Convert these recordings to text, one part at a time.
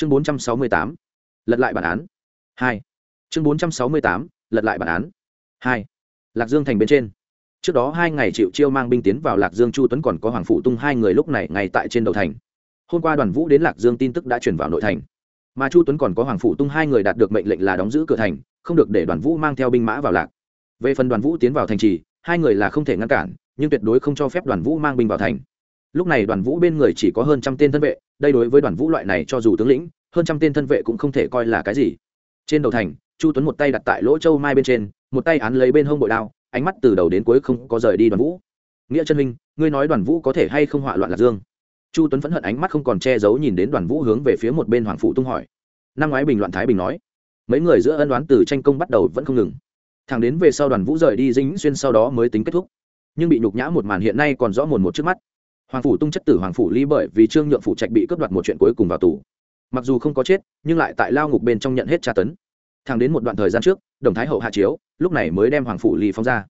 chương bốn trăm sáu mươi tám, lật lại bản án. Hai. Chương bốn trăm sáu mươi tám, lật lại bản án. Hai. Lạc dương thành bên trên. Trước đó hai ngày chịu chiêu mang binh tiến vào lạc dương chu tuấn còn có hoàng phụ tung hai người lúc này ngay tại trên đầu thành. Hôm qua đoàn vũ đến lạc dương tin tức đã chuyển vào nội thành. Mà chu tuấn còn có hoàng phụ tung hai người đạt được mệnh lệnh là đóng giữ cửa thành, không được để đoàn vũ mang theo binh mã vào lạc. Về phần đoàn vũ tiến vào thành trì, hai người là không thể ngăn cản, nhưng tuyệt đối không cho phép đoàn vũ mang binh vào thành. Lúc này đoàn vũ bên người chỉ có hơn trăm tên thân vệ đây đối với đoàn vũ loại này cho dù tướng lĩnh, hơn trăm tên thân vệ cũng không thể coi là cái gì. Trên đầu thành, chu tuấn một tay đặt tại lỗ châu mai bên trên, một tay án lấy bên hông bội đao, ánh mắt từ đầu đến cuối không có rời đi đoàn vũ. Nghĩa chân minh ngươi nói đoàn vũ có thể hay không họa loạn lạc dương? Chu tuấn phẫn hận ánh mắt không còn che giấu nhìn đến đoàn vũ hướng về phía một bên hoàng phụ tung hỏi. Năm ngoái bình loạn thái bình nói, mấy người giữa ân đoán từ tranh công bắt đầu vẫn không ngừng. Thẳng đến về sau đoàn vũ rời đi dính xuyên sau đó mới tính kết thúc. Nhưng bị nhục nhã một màn hiện nay còn rõ mồn một trước mắt hoàng phủ tung chất tử hoàng phủ ly bởi vì trương nhượng phủ trạch bị cướp đoạt một chuyện cuối cùng vào tù. Mặc dù không có chết, nhưng lại tại lao ngục bên trong nhận hết tra tấn. Thẳng đến một đoạn thời gian trước, đồng thái hậu hạ chiếu, lúc này mới đem hoàng phủ ly phóng ra.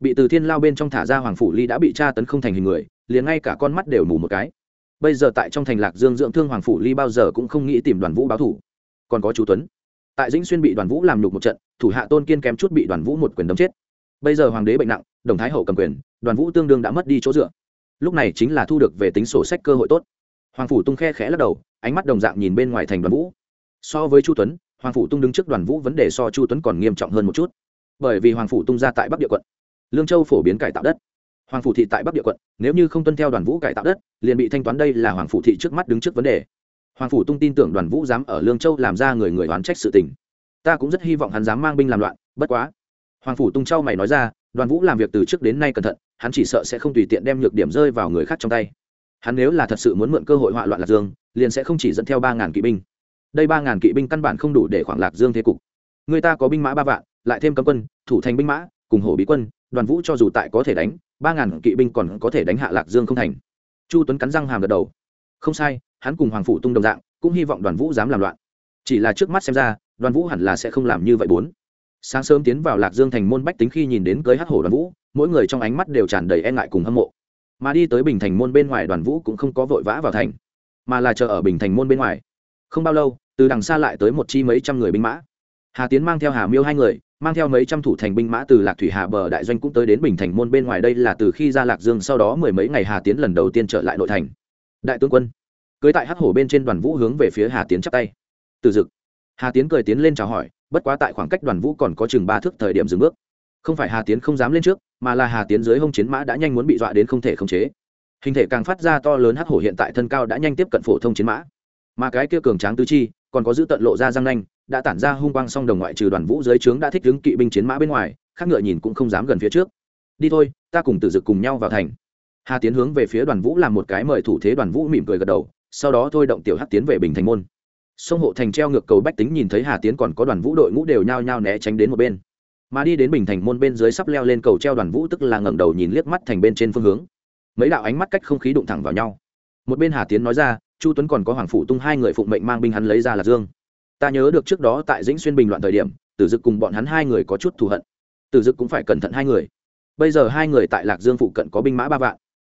Bị từ thiên lao bên trong thả ra hoàng phủ ly đã bị tra tấn không thành hình người, liền ngay cả con mắt đều mù một cái. Bây giờ tại trong thành lạc dương dưỡng thương hoàng phủ ly bao giờ cũng không nghĩ tìm đoàn vũ báo thủ. Còn có chú tuấn. Tại dĩnh xuyên bị đoàn vũ làm nhục một trận, thủ hạ tôn kiên kém chút bị đoàn vũ một quyền đấm chết. Bây giờ hoàng đế bệnh nặng, đồng thái hậu cầm quyền, đoàn vũ tương đương đã mất đi chỗ dựa lúc này chính là thu được về tính sổ sách cơ hội tốt. Hoàng phủ tung khe khẽ lắc đầu, ánh mắt đồng dạng nhìn bên ngoài thành đoàn vũ. So với chu tuấn, hoàng phủ tung đứng trước đoàn vũ vấn đề so chu tuấn còn nghiêm trọng hơn một chút. Bởi vì hoàng phủ tung ra tại bắc địa quận, lương châu phổ biến cải tạo đất. Hoàng phủ thị tại bắc địa quận, nếu như không tuân theo đoàn vũ cải tạo đất, liền bị thanh toán đây là hoàng phủ thị trước mắt đứng trước vấn đề. Hoàng phủ tung tin tưởng đoàn vũ dám ở lương châu làm ra người người oán trách sự tình. Ta cũng rất hy vọng hắn dám mang binh làm loạn, bất quá. Hoàng phủ tung trao mày nói ra đoàn vũ làm việc từ trước đến nay cẩn thận, hắn chỉ sợ sẽ không tùy tiện đem nhược điểm rơi vào người khác trong tay. Hắn nếu là thật sự muốn mượn cơ hội họa loạn lạc dương, liền sẽ không chỉ dẫn theo ba ngàn kỵ binh. Đây ba ngàn kỵ binh căn bản không đủ để khoảng lạc dương thế cục. Người ta có binh mã ba vạn, lại thêm cấm quân, thủ thành binh mã, cùng hổ bí quân, đoàn vũ cho dù tại có thể đánh, ba ngàn kỵ binh còn có thể đánh hạ lạc dương không thành. Chu tuấn cắn răng hàm gật đầu. Không sai, hắn cùng hoàng phủ tung đồng dạng, cũng hy vọng đoàn vũ dám làm loạn. Chỉ là trước mắt xem ra, đoàn vũ hẳn là sẽ không làm như vậy bốn sáng sớm tiến vào lạc dương thành môn bách tính khi nhìn đến cưới hát hổ đoàn vũ, mỗi người trong ánh mắt đều tràn đầy e ngại cùng hâm mộ. Mà đi tới bình thành môn bên ngoài đoàn vũ cũng không có vội vã vào thành, mà là chờ ở bình thành môn bên ngoài. Không bao lâu, từ đằng xa lại tới một chi mấy trăm người binh mã. Hà tiến mang theo hà miêu hai người, mang theo mấy trăm thủ thành binh mã từ lạc thủy hà bờ đại doanh cũng tới đến bình thành môn bên ngoài đây là từ khi ra lạc dương sau đó mười mấy ngày hà tiến lần đầu tiên trở lại nội thành. Đại tướng quân, cưới tại hắc hổ bên trên đoàn vũ hướng về phía hà tiến chắp tay. Từ dực, hà tiến cười tiến lên chào hỏi bất quá tại khoảng cách đoàn vũ còn có chừng ba thước thời điểm dừng bước. Không phải hà tiến không dám lên trước, mà là hà tiến dưới hông chiến mã đã nhanh muốn bị dọa đến không thể khống chế. Hình thể càng phát ra to lớn hắc hổ hiện tại thân cao đã nhanh tiếp cận phổ thông chiến mã. Mà cái kia cường tráng tứ chi, còn có giữ tận lộ ra răng nanh, đã tản ra hung quang song đồng ngoại trừ đoàn vũ dưới trướng đã thích đứng kỵ binh chiến mã bên ngoài, khác ngựa nhìn cũng không dám gần phía trước. Đi thôi, ta cùng tử dực cùng nhau vào thành. Hà tiến hướng về phía đoàn vũ làm một cái mời thủ thế đoàn vũ mỉm cười gật đầu, sau đó thôi động tiểu hắc tiến về bình thành môn sông hộ thành treo ngược cầu bách tính nhìn thấy hà tiến còn có đoàn vũ đội ngũ đều nhao nhao né tránh đến một bên mà đi đến bình thành môn bên dưới sắp leo lên cầu treo đoàn vũ tức là ngẩng đầu nhìn liếc mắt thành bên trên phương hướng mấy đạo ánh mắt cách không khí đụng thẳng vào nhau một bên hà tiến nói ra chu tuấn còn có hoàng phủ tung hai người phụng mệnh mang binh hắn lấy ra là dương ta nhớ được trước đó tại dĩnh xuyên bình loạn thời điểm tử dực cùng bọn hắn hai người có chút thù hận tử dực cũng phải cẩn thận hai người bây giờ hai người tại lạc dương phụ cận có binh mã ba vạn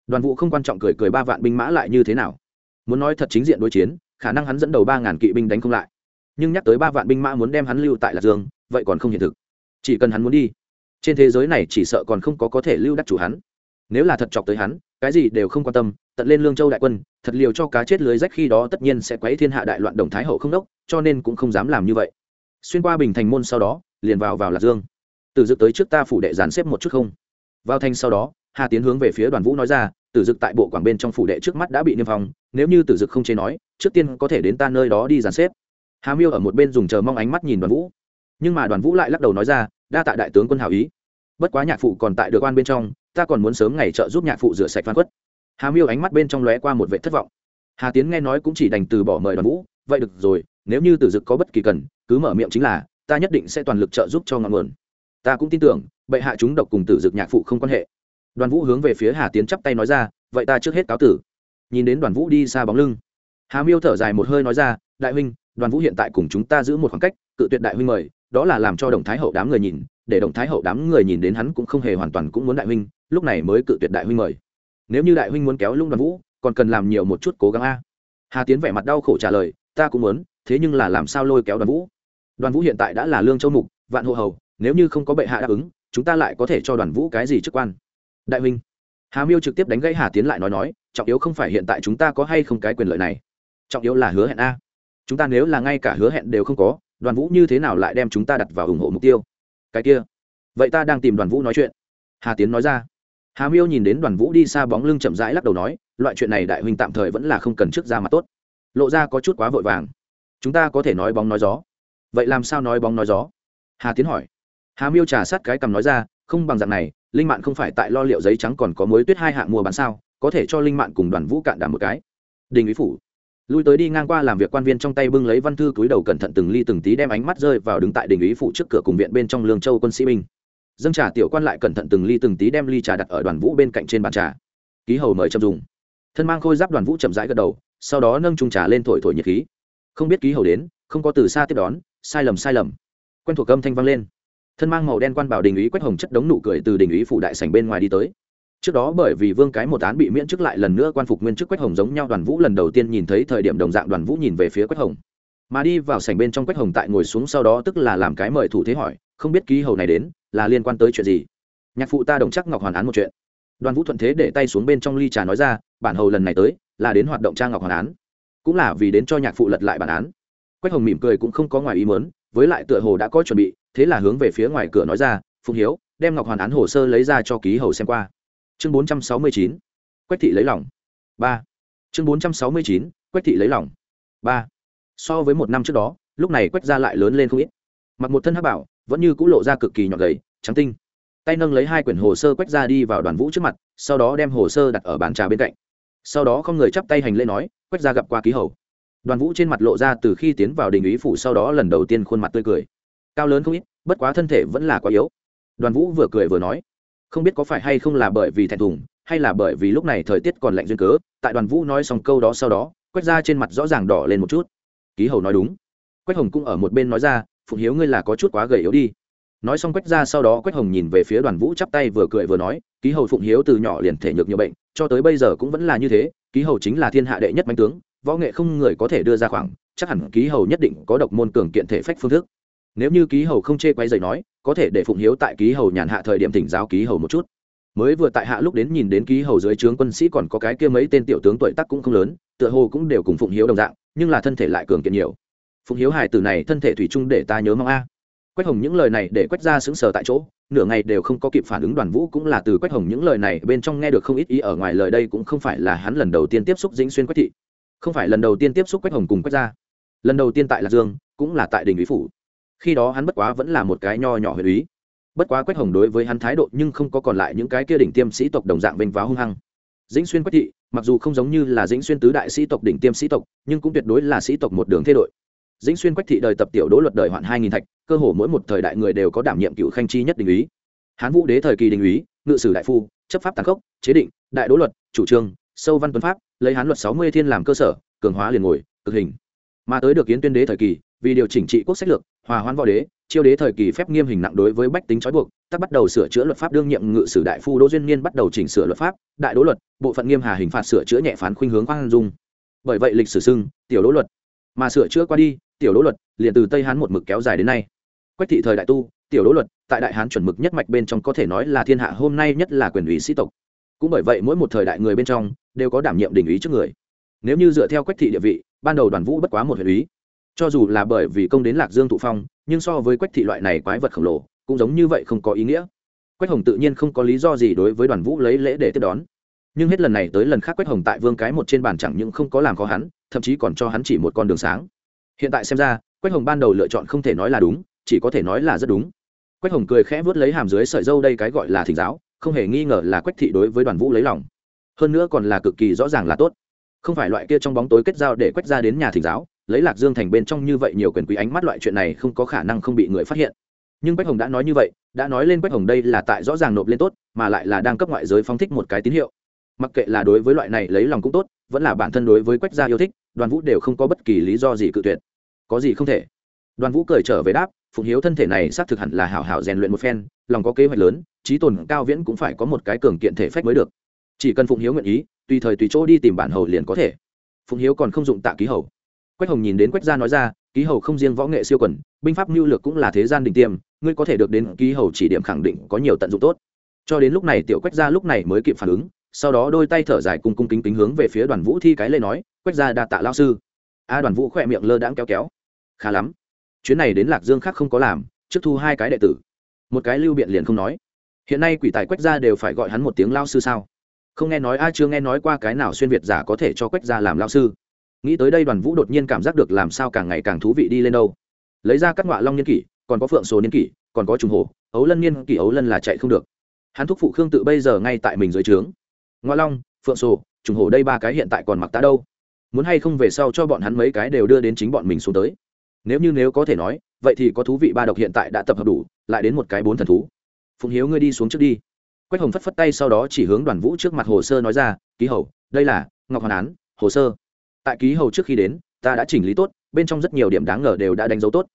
đoàn Vũ không quan trọng cười cười ba vạn binh mã lại như thế nào muốn nói thật chính diện đối chiến khả năng hắn dẫn đầu ba ngàn kỵ binh đánh không lại. Nhưng nhắc tới ba vạn binh mã muốn đem hắn lưu tại lạc dương, vậy còn không hiện thực. Chỉ cần hắn muốn đi, trên thế giới này chỉ sợ còn không có có thể lưu đắc chủ hắn. Nếu là thật chọc tới hắn, cái gì đều không quan tâm, tận lên lương châu đại quân, thật liều cho cá chết lưới rách khi đó tất nhiên sẽ quấy thiên hạ đại loạn đồng thái hậu không đốc, cho nên cũng không dám làm như vậy. Xuyên qua bình thành môn sau đó, liền vào vào lạc dương. Từ dự tới trước ta phủ đệ dàn xếp một chút không? Vào thành sau đó hà tiến hướng về phía đoàn vũ nói ra, tử dực tại bộ quảng bên trong phủ đệ trước mắt đã bị niêm phong, nếu như tử dực không chế nói, trước tiên có thể đến ta nơi đó đi dàn xếp. Hà miêu ở một bên dùng chờ mong ánh mắt nhìn đoàn vũ. Nhưng mà đoàn vũ lại lắc đầu nói ra, đa tạ đại tướng quân hào ý. Bất quá nhạc phụ còn tại được quan bên trong, ta còn muốn sớm ngày trợ giúp nhạc phụ rửa sạch phan quất. Hà miêu ánh mắt bên trong lóe qua một vệ thất vọng. Hà tiến nghe nói cũng chỉ đành từ bỏ mời đoàn vũ, vậy được rồi, nếu như tử dực có bất kỳ cần, cứ mở miệng chính là, ta nhất định sẽ toàn lực trợ giúp cho ngọn nguồn. Ta cũng tin tưởng, bệ hạ chúng độc cùng tử dực nhạc phụ không quan hệ đoàn vũ hướng về phía hà tiến chắp tay nói ra, vậy ta trước hết cáo tử. Nhìn đến đoàn vũ đi xa bóng lưng, hà miêu thở dài một hơi nói ra, đại huynh, đoàn vũ hiện tại cùng chúng ta giữ một khoảng cách, cự tuyệt đại huynh mời, đó là làm cho đồng thái hậu đám người nhìn, để đồng thái hậu đám người nhìn đến hắn cũng không hề hoàn toàn cũng muốn đại huynh, lúc này mới cự tuyệt đại huynh mời. Nếu như đại huynh muốn kéo lung đoàn vũ, còn cần làm nhiều một chút cố gắng a. Hà tiến vẻ mặt đau khổ trả lời, ta cũng muốn, thế nhưng là làm sao lôi kéo đoàn vũ? Đoàn vũ hiện tại đã là lương châu mục, vạn hộ hầu, nếu như không có bệ hạ đáp ứng, chúng ta lại có thể cho đoàn vũ cái gì chức quan? Đại huynh, hà miêu trực tiếp đánh gãy hà tiến lại nói nói, trọng yếu không phải hiện tại chúng ta có hay không cái quyền lợi này. Trọng yếu là hứa hẹn a. Chúng ta nếu là ngay cả hứa hẹn đều không có, đoàn vũ như thế nào lại đem chúng ta đặt vào ủng hộ mục tiêu? Cái kia, vậy ta đang tìm đoàn vũ nói chuyện. Hà tiến nói ra. Hà miêu nhìn đến đoàn vũ đi xa bóng lưng chậm rãi lắc đầu nói, loại chuyện này đại huynh tạm thời vẫn là không cần trước ra mặt tốt. Lộ ra có chút quá vội vàng. Chúng ta có thể nói bóng nói gió. Vậy làm sao nói bóng nói gió? Hà tiến hỏi. Hà miêu trà sát cái cầm nói ra, không bằng dạng này linh mạn không phải tại lo liệu giấy trắng còn có mối tuyết hai hạng mua bán sao, có thể cho linh mạn cùng đoàn vũ cạn đảm một cái. Đình ý phủ. Lui tới đi ngang qua làm việc quan viên trong tay bưng lấy văn thư túi đầu cẩn thận từng ly từng tí đem ánh mắt rơi vào đứng tại đình ý phủ trước cửa cùng viện bên trong lương châu quân sĩ binh. Dâng trà tiểu quan lại cẩn thận từng ly từng tí đem ly trà đặt ở đoàn vũ bên cạnh trên bàn trà. Ký hầu mời chậm dùng. Thân mang khôi giáp đoàn vũ chậm rãi gật đầu, sau đó nâng trung trà lên thổi thổi nhiệt khí. Không biết ký hầu đến, không có từ xa tiếp đón, sai lầm sai lầm. Quen thuộc âm thanh vang lên thân mang màu đen quan bảo đình ý quách hồng chất đống nụ cười từ đình ý phủ đại sảnh bên ngoài đi tới. Trước đó bởi vì vương cái một án bị miễn chức lại lần nữa quan phục nguyên chức quách hồng giống nhau đoàn vũ lần đầu tiên nhìn thấy thời điểm đồng dạng đoàn vũ nhìn về phía quách hồng. Mà đi vào sảnh bên trong quách hồng tại ngồi xuống sau đó tức là làm cái mời thủ thế hỏi, không biết ký hầu này đến, là liên quan tới chuyện gì? Nhạc phụ ta đồng chắc ngọc hoàn án một chuyện. Đoàn vũ thuận thế để tay xuống bên trong ly trà nói ra, bản hầu lần này tới, là đến hoạt động trang ngọc hoàn án. Cũng là vì đến cho nhạc phụ lật lại bản án. Quách hồng mỉm cười cũng không có ngoài ý mớn với lại tựa hồ đã có chuẩn bị, thế là hướng về phía ngoài cửa nói ra, phụng hiếu, đem ngọc hoàn án hồ sơ lấy ra cho ký hầu xem qua. Chương bốn trăm sáu mươi chín, quách thị lấy lòng. Ba. Chương bốn trăm sáu mươi chín, quách thị lấy lòng. Ba. So với một năm trước đó, lúc này quách ra lại lớn lên không ít. Mặc một thân hắc bảo, vẫn như c ũ lộ ra cực kỳ nhọn gầy, trắng tinh. Tay nâng lấy hai quyển hồ sơ quách ra đi vào đoàn vũ trước mặt, sau đó đem hồ sơ đặt ở bàn trà bên cạnh. Sau đó không người chắp tay hành lễ nói, quách ra gặp qua ký hầu đoàn vũ trên mặt lộ ra từ khi tiến vào đình ý phủ sau đó lần đầu tiên khuôn mặt tươi cười. Cao lớn không ít, bất quá thân thể vẫn là quá yếu. Đoàn vũ vừa cười vừa nói, không biết có phải hay không là bởi vì thẹn thùng, hay là bởi vì lúc này thời tiết còn lạnh duyên cớ, tại đoàn vũ nói xong câu đó sau đó quách ra trên mặt rõ ràng đỏ lên một chút. Ký hầu nói đúng. Quách hồng cũng ở một bên nói ra, phụng hiếu ngươi là có chút quá gầy yếu đi. Nói xong quách ra sau đó quách hồng nhìn về phía đoàn vũ chắp tay vừa cười vừa nói, ký hầu phụng hiếu từ nhỏ liền thể nhược nhiều bệnh, cho tới bây giờ cũng vẫn là như thế, ký hầu chính là thiên hạ đệ nhất mạnh tướng võ nghệ không người có thể đưa ra khoảng, chắc hẳn ký hầu nhất định có độc môn cường kiện thể phách phương thức. Nếu như ký hầu không chê quay dày nói, có thể để phụng hiếu tại ký hầu nhàn hạ thời điểm thỉnh giáo ký hầu một chút. Mới vừa tại hạ lúc đến nhìn đến ký hầu dưới trướng quân sĩ còn có cái kia mấy tên tiểu tướng tuổi tác cũng không lớn, tựa hồ cũng đều cùng phụng hiếu đồng dạng, nhưng là thân thể lại cường kiện nhiều. Phụng hiếu hài từ này thân thể thủy chung để ta nhớ mong a. Quách hồng những lời này để quách ra xứng sờ tại chỗ, nửa ngày đều không có kịp phản ứng đoàn vũ cũng là từ quách hồng những lời này bên trong nghe được không ít ý ở ngoài lời đây cũng không phải là hắn lần đầu tiên tiếp xúc dính xuyên quách thị không phải lần đầu tiên tiếp xúc quách hồng cùng quách gia. Lần đầu tiên tại lạc dương, cũng là tại đình ủy phủ. Khi đó hắn bất quá vẫn là một cái nho nhỏ huyện ý bất quá quách hồng đối với hắn thái độ nhưng không có còn lại những cái kia đỉnh tiêm sĩ tộc đồng dạng vênh váo hung hăng. Dĩnh xuyên quách thị, mặc dù không giống như là dĩnh xuyên tứ đại sĩ tộc đỉnh tiêm sĩ tộc, nhưng cũng tuyệt đối là sĩ tộc một đường thay đổi dĩnh xuyên quách thị đời tập tiểu đỗ luật đời hoạn hai nghìn thạch, cơ hồ mỗi một thời đại người đều có đảm nhiệm cựu khanh chi nhất đình ý hán vũ đế thời kỳ đình ý ngự sử đại phu, chấp pháp tàn khốc, chế định, đại đỗ luật, chủ trương, sâu văn tuấn pháp lấy hán luật sáu mươi thiên làm cơ sở, cường hóa liền ngồi, cực hình. Mà tới được kiến tuyên đế thời kỳ, vì điều chỉnh trị quốc sách lược, hòa hoãn võ đế, chiêu đế thời kỳ phép nghiêm hình nặng đối với bách tính trói buộc, tắc bắt đầu sửa chữa luật pháp đương nhiệm ngự sử đại phu đỗ duyên niên bắt đầu chỉnh sửa luật pháp, đại đỗ luật, bộ phận nghiêm hà hình phạt sửa chữa nhẹ phán khuynh hướng khoan dung. Bởi vậy lịch sử xưng, tiểu đỗ luật. Mà sửa chữa qua đi, tiểu đỗ luật liền từ tây hán một mực kéo dài đến nay. Quách thị thời đại tu, tiểu đỗ luật, tại đại hán chuẩn mực nhất mạch bên trong có thể nói là thiên hạ hôm nay nhất là quyền ủy sĩ tộc. Cũng bởi vậy mỗi một thời đại người bên trong đều có đảm nhiệm đình ý trước người. Nếu như dựa theo quách thị địa vị, ban đầu đoàn vũ bất quá một huyện ý. Cho dù là bởi vì công đến lạc dương thụ phong, nhưng so với quách thị loại này quái vật khổng lồ, cũng giống như vậy không có ý nghĩa. Quách hồng tự nhiên không có lý do gì đối với đoàn vũ lấy lễ để tiếp đón. Nhưng hết lần này tới lần khác quách hồng tại vương cái một trên bàn chẳng những không có làm khó hắn, thậm chí còn cho hắn chỉ một con đường sáng. Hiện tại xem ra, quách hồng ban đầu lựa chọn không thể nói là đúng, chỉ có thể nói là rất đúng. Quách hồng cười khẽ vớt lấy hàm dưới sợi dâu đây cái gọi là thỉnh giáo, không hề nghi ngờ là quách thị đối với đoàn vũ lấy lòng hơn nữa còn là cực kỳ rõ ràng là tốt. Không phải loại kia trong bóng tối kết giao để quét ra đến nhà thỉnh giáo, lấy lạc dương thành bên trong như vậy nhiều quyền quý ánh mắt loại chuyện này không có khả năng không bị người phát hiện. Nhưng quách hồng đã nói như vậy, đã nói lên quách hồng đây là tại rõ ràng nộp lên tốt, mà lại là đang cấp ngoại giới phóng thích một cái tín hiệu. Mặc kệ là đối với loại này lấy lòng cũng tốt, vẫn là bản thân đối với quách gia yêu thích, đoàn vũ đều không có bất kỳ lý do gì cự tuyệt. Có gì không thể? Đoàn vũ cười trở về đáp, phụng hiếu thân thể này xác thực hẳn là hảo hảo rèn luyện một phen, lòng có kế hoạch lớn, trí tồn cao viễn cũng phải có một cái cường kiện thể phách mới được chỉ cần phụng hiếu nguyện ý, tùy thời tùy chỗ đi tìm bản hầu liền có thể. Phụng hiếu còn không dụng tạ ký hầu. Quách hồng nhìn đến quách gia nói ra, ký hầu không riêng võ nghệ siêu quần, binh pháp mưu lược cũng là thế gian đình tiêm, ngươi có thể được đến ký hầu chỉ điểm khẳng định có nhiều tận dụng tốt. Cho đến lúc này tiểu quách gia lúc này mới kịp phản ứng, sau đó đôi tay thở dài cùng cung kính kính hướng về phía đoàn vũ thi cái lê nói, quách gia đa tạ lao sư. A đoàn vũ khỏe miệng lơ đãng kéo kéo. Khá lắm. Chuyến này đến lạc dương khác không có làm, trước thu hai cái đệ tử. Một cái lưu biện liền không nói. Hiện nay quỷ tài quách gia đều phải gọi hắn một tiếng lao sư sao? Không nghe nói ai chưa nghe nói qua cái nào xuyên việt giả có thể cho quách gia làm lao sư. Nghĩ tới đây đoàn vũ đột nhiên cảm giác được làm sao càng ngày càng thú vị đi lên đâu. Lấy ra các ngọa long niên kỷ, còn có phượng số niên kỷ, còn có trùng hồ ấu lân niên kỷ, ấu lân là chạy không được. Hắn thúc phụ khương tự bây giờ ngay tại mình dưới trướng. Ngoa long, phượng sổ, trùng hồ đây ba cái hiện tại còn mặc ta đâu. Muốn hay không về sau cho bọn hắn mấy cái đều đưa đến chính bọn mình xuống tới. Nếu như nếu có thể nói, vậy thì có thú vị ba độc hiện tại đã tập hợp đủ, lại đến một cái bốn thần thú. Phụng hiếu ngươi đi xuống trước đi quách hồng phất phất tay sau đó chỉ hướng đoàn vũ trước mặt hồ sơ nói ra, ký hầu, đây là ngọc hoàn án, hồ sơ. Tại ký hầu trước khi đến, ta đã chỉnh lý tốt, bên trong rất nhiều điểm đáng ngờ đều đã đánh dấu tốt.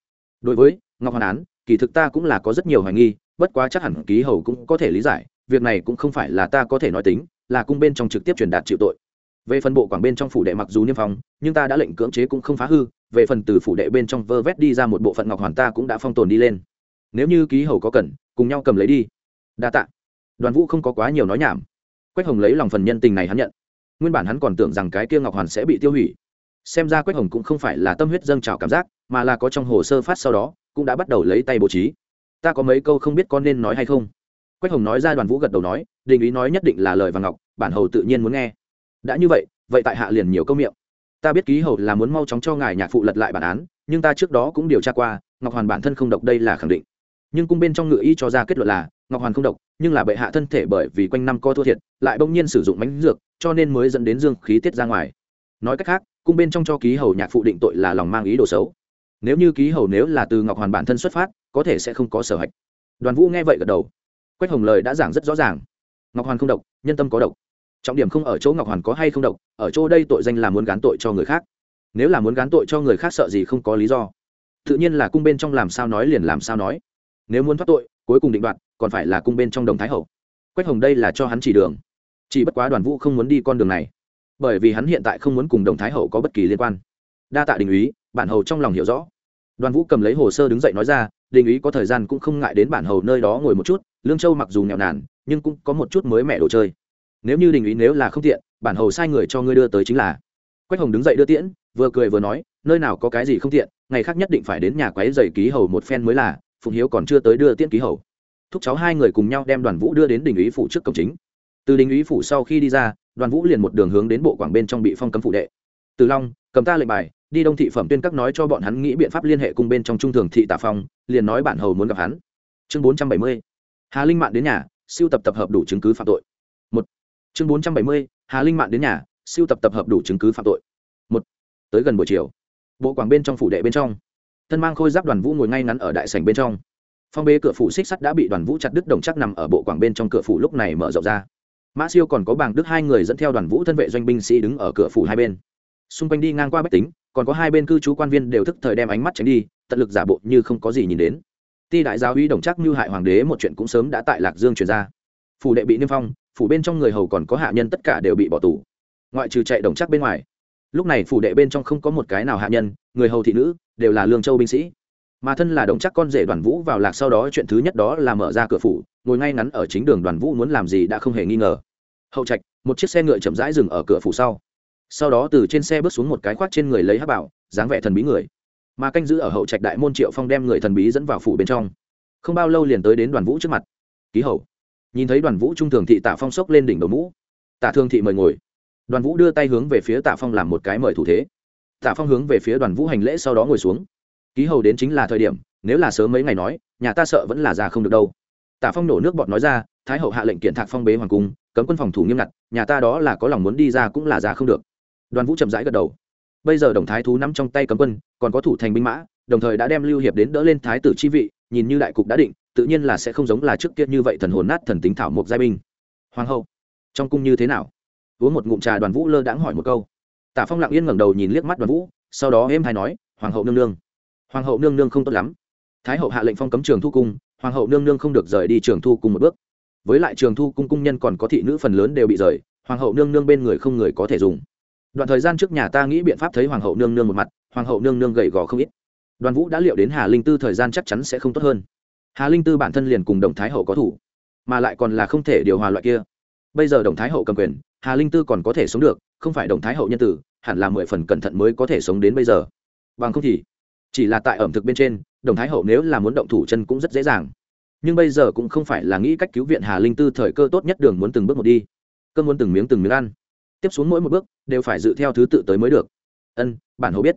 Đối với ngọc hoàn án, kỳ thực ta cũng là có rất nhiều hoài nghi, bất quá chắc hẳn ký hầu cũng có thể lý giải, việc này cũng không phải là ta có thể nói tính, là cung bên trong trực tiếp truyền đạt chịu tội. Về phần bộ quảng bên trong phủ đệ mặc dù niêm phong, nhưng ta đã lệnh cưỡng chế cũng không phá hư, về phần từ phủ đệ bên trong vơ vét đi ra một bộ phận ngọc hoàn ta cũng đã phong tồn đi lên. Nếu như ký hầu có cần, cùng nhau cầm lấy đi. Đa tạ đoàn vũ không có quá nhiều nói nhảm. Quách hồng lấy lòng phần nhân tình này hắn nhận. Nguyên bản hắn còn tưởng rằng cái kia ngọc hoàn sẽ bị tiêu hủy. Xem ra quách hồng cũng không phải là tâm huyết dâng trào cảm giác, mà là có trong hồ sơ phát sau đó, cũng đã bắt đầu lấy tay bố trí. Ta có mấy câu không biết con nên nói hay không? Quách hồng nói ra đoàn vũ gật đầu nói, định ý nói nhất định là lời và ngọc, bản hầu tự nhiên muốn nghe. Đã như vậy vậy tại hạ liền nhiều câu miệng. Ta biết ký hầu là muốn mau chóng cho ngài nhạc phụ lật lại bản án, nhưng ta trước đó cũng điều tra qua, ngọc hoàn bản thân không độc đây là khẳng định nhưng cung bên trong ngự y cho ra kết luận là, ngọc hoàn không độc, nhưng là bệ hạ thân thể bởi vì quanh năm co thua thiệt, lại bỗng nhiên sử dụng bánh dược, cho nên mới dẫn đến dương khí tiết ra ngoài. Nói cách khác, cung bên trong cho ký hầu nhạc phụ định tội là lòng mang ý đồ xấu. Nếu như ký hầu nếu là từ ngọc hoàn bản thân xuất phát, có thể sẽ không có sở hạch. Đoàn vũ nghe vậy gật đầu. Quách hồng lời đã giảng rất rõ ràng. Ngọc hoàn không độc, nhân tâm có độc. Trọng điểm không ở chỗ ngọc hoàn có hay không độc, ở chỗ đây tội danh là muốn gán tội cho người khác. Nếu là muốn gán tội cho người khác sợ gì không có lý do. Tự nhiên là cung bên trong làm sao nói liền làm sao nói nếu muốn thoát tội, cuối cùng định đoạt, còn phải là cung bên trong đồng thái hậu. Quách hồng đây là cho hắn chỉ đường. Chỉ bất quá đoàn vũ không muốn đi con đường này. Bởi vì hắn hiện tại không muốn cùng đồng thái hậu có bất kỳ liên quan. Đa tạ đình úy, bản hầu trong lòng hiểu rõ. Đoàn vũ cầm lấy hồ sơ đứng dậy nói ra, đình úy có thời gian cũng không ngại đến bản hầu nơi đó ngồi một chút, lương châu mặc dù nghèo nàn, nhưng cũng có một chút mới mẻ đồ chơi. Nếu như đình úy nếu là không tiện, bản hầu sai người cho ngươi đưa tới chính là. Quách hồng đứng dậy đưa tiễn, vừa cười vừa nói, nơi nào có cái gì không tiện, ngày khác nhất định phải đến nhà quái dày ký hầu một phen mới là phụng hiếu còn chưa tới đưa tiễn ký hầu. Thúc cháu hai người cùng nhau đem đoàn vũ đưa đến đình ý phủ trước cổng chính. Từ đình ý phủ sau khi đi ra, đoàn vũ liền một đường hướng đến bộ quảng bên trong bị phong cấm phụ đệ. Từ long, cầm ta lệnh bài, đi đông thị phẩm tuyên các nói cho bọn hắn nghĩ biện pháp liên hệ cùng bên trong trung thường thị tạ phong, liền nói bản hầu muốn gặp hắn. Chương bốn trăm bảy mươi, hà linh mạn đến nhà, siêu tập tập hợp đủ chứng cứ phạm tội. Một, chương bốn trăm bảy mươi, hà linh mạn đến nhà, siêu tập tập hợp đủ chứng cứ phạm tội. Một, tới gần buổi chiều, bộ quảng bên trong phủ đệ bên trong thân mang khôi giáp đoàn vũ ngồi ngay ngắn ở đại sảnh bên trong. Phong bế cửa phủ xích sắt đã bị đoàn vũ chặt đứt đồng chắc nằm ở bộ quảng bên trong cửa phủ lúc này mở rộng ra. Mã siêu còn có bảng đức hai người dẫn theo đoàn vũ thân vệ doanh binh sĩ đứng ở cửa phủ hai bên. Xung quanh đi ngang qua bách tính, còn có hai bên cư trú quan viên đều thức thời đem ánh mắt tránh đi, tận lực giả bộ như không có gì nhìn đến. Ti đại giáo uy đồng chắc như hại hoàng đế một chuyện cũng sớm đã tại lạc dương truyền ra. Phủ đệ bị niêm phong, phủ bên trong người hầu còn có hạ nhân tất cả đều bị bỏ tù. Ngoại trừ chạy đồng chắc bên ngoài lúc này phủ đệ bên trong không có một cái nào hạ nhân, người hầu thị nữ, đều là lương châu binh sĩ. Mà thân là đồng chắc con rể đoàn vũ vào lạc sau đó chuyện thứ nhất đó là mở ra cửa phủ, ngồi ngay ngắn ở chính đường đoàn vũ muốn làm gì đã không hề nghi ngờ. Hậu trạch, một chiếc xe ngựa chậm rãi dừng ở cửa phủ sau. Sau đó từ trên xe bước xuống một cái khoác trên người lấy hát bảo, dáng vẻ thần bí người. Mà canh giữ ở hậu trạch đại môn triệu phong đem người thần bí dẫn vào phủ bên trong. Không bao lâu liền tới đến đoàn vũ trước mặt. Ký hậu nhìn thấy đoàn vũ trung thường thị tạ phong sốc lên đỉnh đầu mũ. Tạ thương thị mời ngồi đoàn vũ đưa tay hướng về phía tạ phong làm một cái mời thủ thế tạ phong hướng về phía đoàn vũ hành lễ sau đó ngồi xuống ký hầu đến chính là thời điểm nếu là sớm mấy ngày nói nhà ta sợ vẫn là già không được đâu tạ phong nổ nước bọt nói ra thái hậu hạ lệnh kiện thạc phong bế hoàng cung cấm quân phòng thủ nghiêm ngặt nhà ta đó là có lòng muốn đi ra cũng là già không được đoàn vũ chậm rãi gật đầu bây giờ đồng thái thú nắm trong tay cấm quân còn có thủ thành binh mã đồng thời đã đem lưu hiệp đến đỡ lên thái tử chi vị nhìn như đại cục đã định tự nhiên là sẽ không giống là trước kia như vậy thần hồn nát thần tính thảo mộc giai binh hoàng hậu trong cung như thế nào uống một ngụm trà đoàn vũ lơ đãng hỏi một câu. Tả phong lặng yên ngẩng đầu nhìn liếc mắt đoàn vũ, sau đó êm hay nói, hoàng hậu nương nương. Hoàng hậu nương nương không tốt lắm. Thái hậu hạ lệnh phong cấm trường thu cung, hoàng hậu nương nương không được rời đi trường thu cung một bước. Với lại trường thu cung cung nhân còn có thị nữ phần lớn đều bị rời, hoàng hậu nương nương bên người không người có thể dùng. Đoạn thời gian trước nhà ta nghĩ biện pháp thấy hoàng hậu nương nương một mặt, hoàng hậu nương nương gầy gò không ít. Đoàn vũ đã liệu đến hà linh tư thời gian chắc chắn sẽ không tốt hơn. Hà linh tư bản thân liền cùng đồng thái hậu có thủ, mà lại còn là không thể điều hòa loại kia. Bây giờ đồng thái hậu cầm quyền hà linh tư còn có thể sống được, không phải động thái hậu nhân tử, hẳn là mười phần cẩn thận mới có thể sống đến bây giờ. Bằng không thì, chỉ là tại ẩm thực bên trên đồng thái hậu nếu là muốn động thủ chân cũng rất dễ dàng. Nhưng bây giờ cũng không phải là nghĩ cách cứu viện hà linh tư thời cơ tốt nhất đường muốn từng bước một đi. Cơ muốn từng miếng từng miếng ăn. Tiếp xuống mỗi một bước, đều phải dự theo thứ tự tới mới được. Ân, bản hậu biết.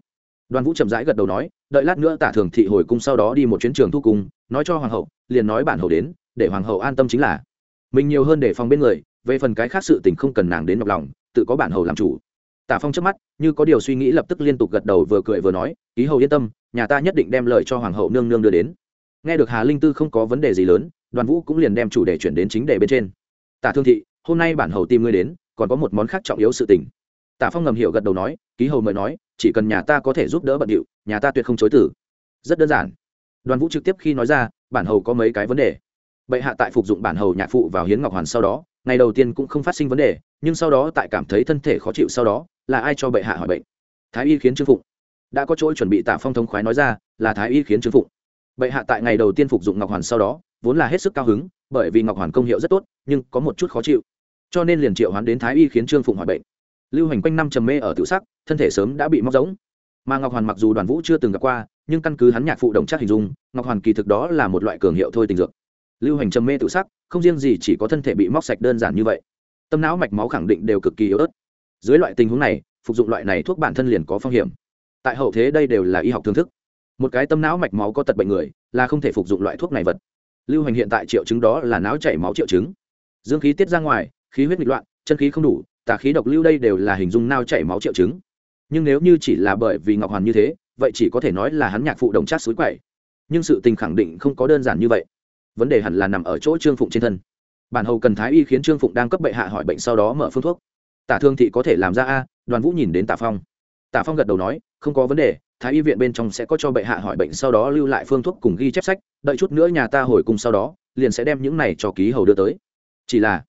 Đoàn vũ chậm rãi gật đầu nói, đợi lát nữa tả thường thị hồi cung sau đó đi một chuyến trường thu cung nói cho hoàng hậu, liền nói bản hậu đến, để hoàng hậu an tâm chính là. Mình nhiều hơn để phòng bên người về phần cái khác sự tình không cần nàng đến nhọc lòng, tự có bản hầu làm chủ. Tả phong trước mắt, như có điều suy nghĩ lập tức liên tục gật đầu vừa cười vừa nói, ký hầu yên tâm, nhà ta nhất định đem lời cho hoàng hậu nương nương đưa đến. Nghe được hà linh tư không có vấn đề gì lớn, đoàn vũ cũng liền đem chủ đề chuyển đến chính đề bên trên. Tả thương thị, hôm nay bản hầu tìm ngươi đến, còn có một món khác trọng yếu sự tình. Tả phong ngầm hiểu gật đầu nói, ký hầu mời nói, chỉ cần nhà ta có thể giúp đỡ bận điệu, nhà ta tuyệt không chối tử rất đơn giản. Đoàn vũ trực tiếp khi nói ra, bản hầu có mấy cái vấn đề. Bệ hạ tại phục dụng bản hầu nhạc phụ vào hiến ngọc hoàn sau đó ngày đầu tiên cũng không phát sinh vấn đề, nhưng sau đó tại cảm thấy thân thể khó chịu sau đó, là ai cho bệ hạ hỏi bệnh? Thái y khiến trương phụng. Đã có chỗ chuẩn bị tả phong thông khoái nói ra, là thái y khiến trương phụng. Bệ hạ tại ngày đầu tiên phục dụng ngọc hoàn sau đó, vốn là hết sức cao hứng, bởi vì ngọc hoàn công hiệu rất tốt, nhưng có một chút khó chịu. Cho nên liền triệu hoán đến thái y khiến trương phụng hỏi bệnh. Lưu hành quanh năm trầm mê ở tự sắc, thân thể sớm đã bị móc giống mà ngọc hoàn mặc dù đoàn vũ chưa từng gặp qua, nhưng căn cứ hắn nhạc phụ đồng chắc hình dung, ngọc hoàn kỳ thực đó là một loại cường hiệu thôi tình dược lưu hành trầm mê tự sắc, không riêng gì chỉ có thân thể bị móc sạch đơn giản như vậy. Tâm não mạch máu khẳng định đều cực kỳ yếu ớt. Dưới loại tình huống này, phục dụng loại này thuốc bản thân liền có phong hiểm. Tại hậu thế đây đều là y học thương thức. Một cái tâm não mạch máu có tật bệnh người, là không thể phục dụng loại thuốc này vật. Lưu hành hiện tại triệu chứng đó là não chảy máu triệu chứng. Dương khí tiết ra ngoài, khí huyết nghịch loạn, chân khí không đủ, tà khí độc lưu đây đều là hình dung nao chảy máu triệu chứng. Nhưng nếu như chỉ là bởi vì ngọc hoàn như thế, vậy chỉ có thể nói là hắn nhạc phụ đồng chát suối quậy. Nhưng sự tình khẳng định không có đơn giản như vậy vấn đề hẳn là nằm ở chỗ trương phụng trên thân. Bản hầu cần thái y khiến trương phụng đang cấp bệ hạ hỏi bệnh sau đó mở phương thuốc. Tả thương thị có thể làm ra a, đoàn vũ nhìn đến tả phong. Tả phong gật đầu nói, không có vấn đề, thái y viện bên trong sẽ có cho bệ hạ hỏi bệnh sau đó lưu lại phương thuốc cùng ghi chép sách, đợi chút nữa nhà ta hồi cùng sau đó, liền sẽ đem những này cho ký hầu đưa tới. Chỉ là,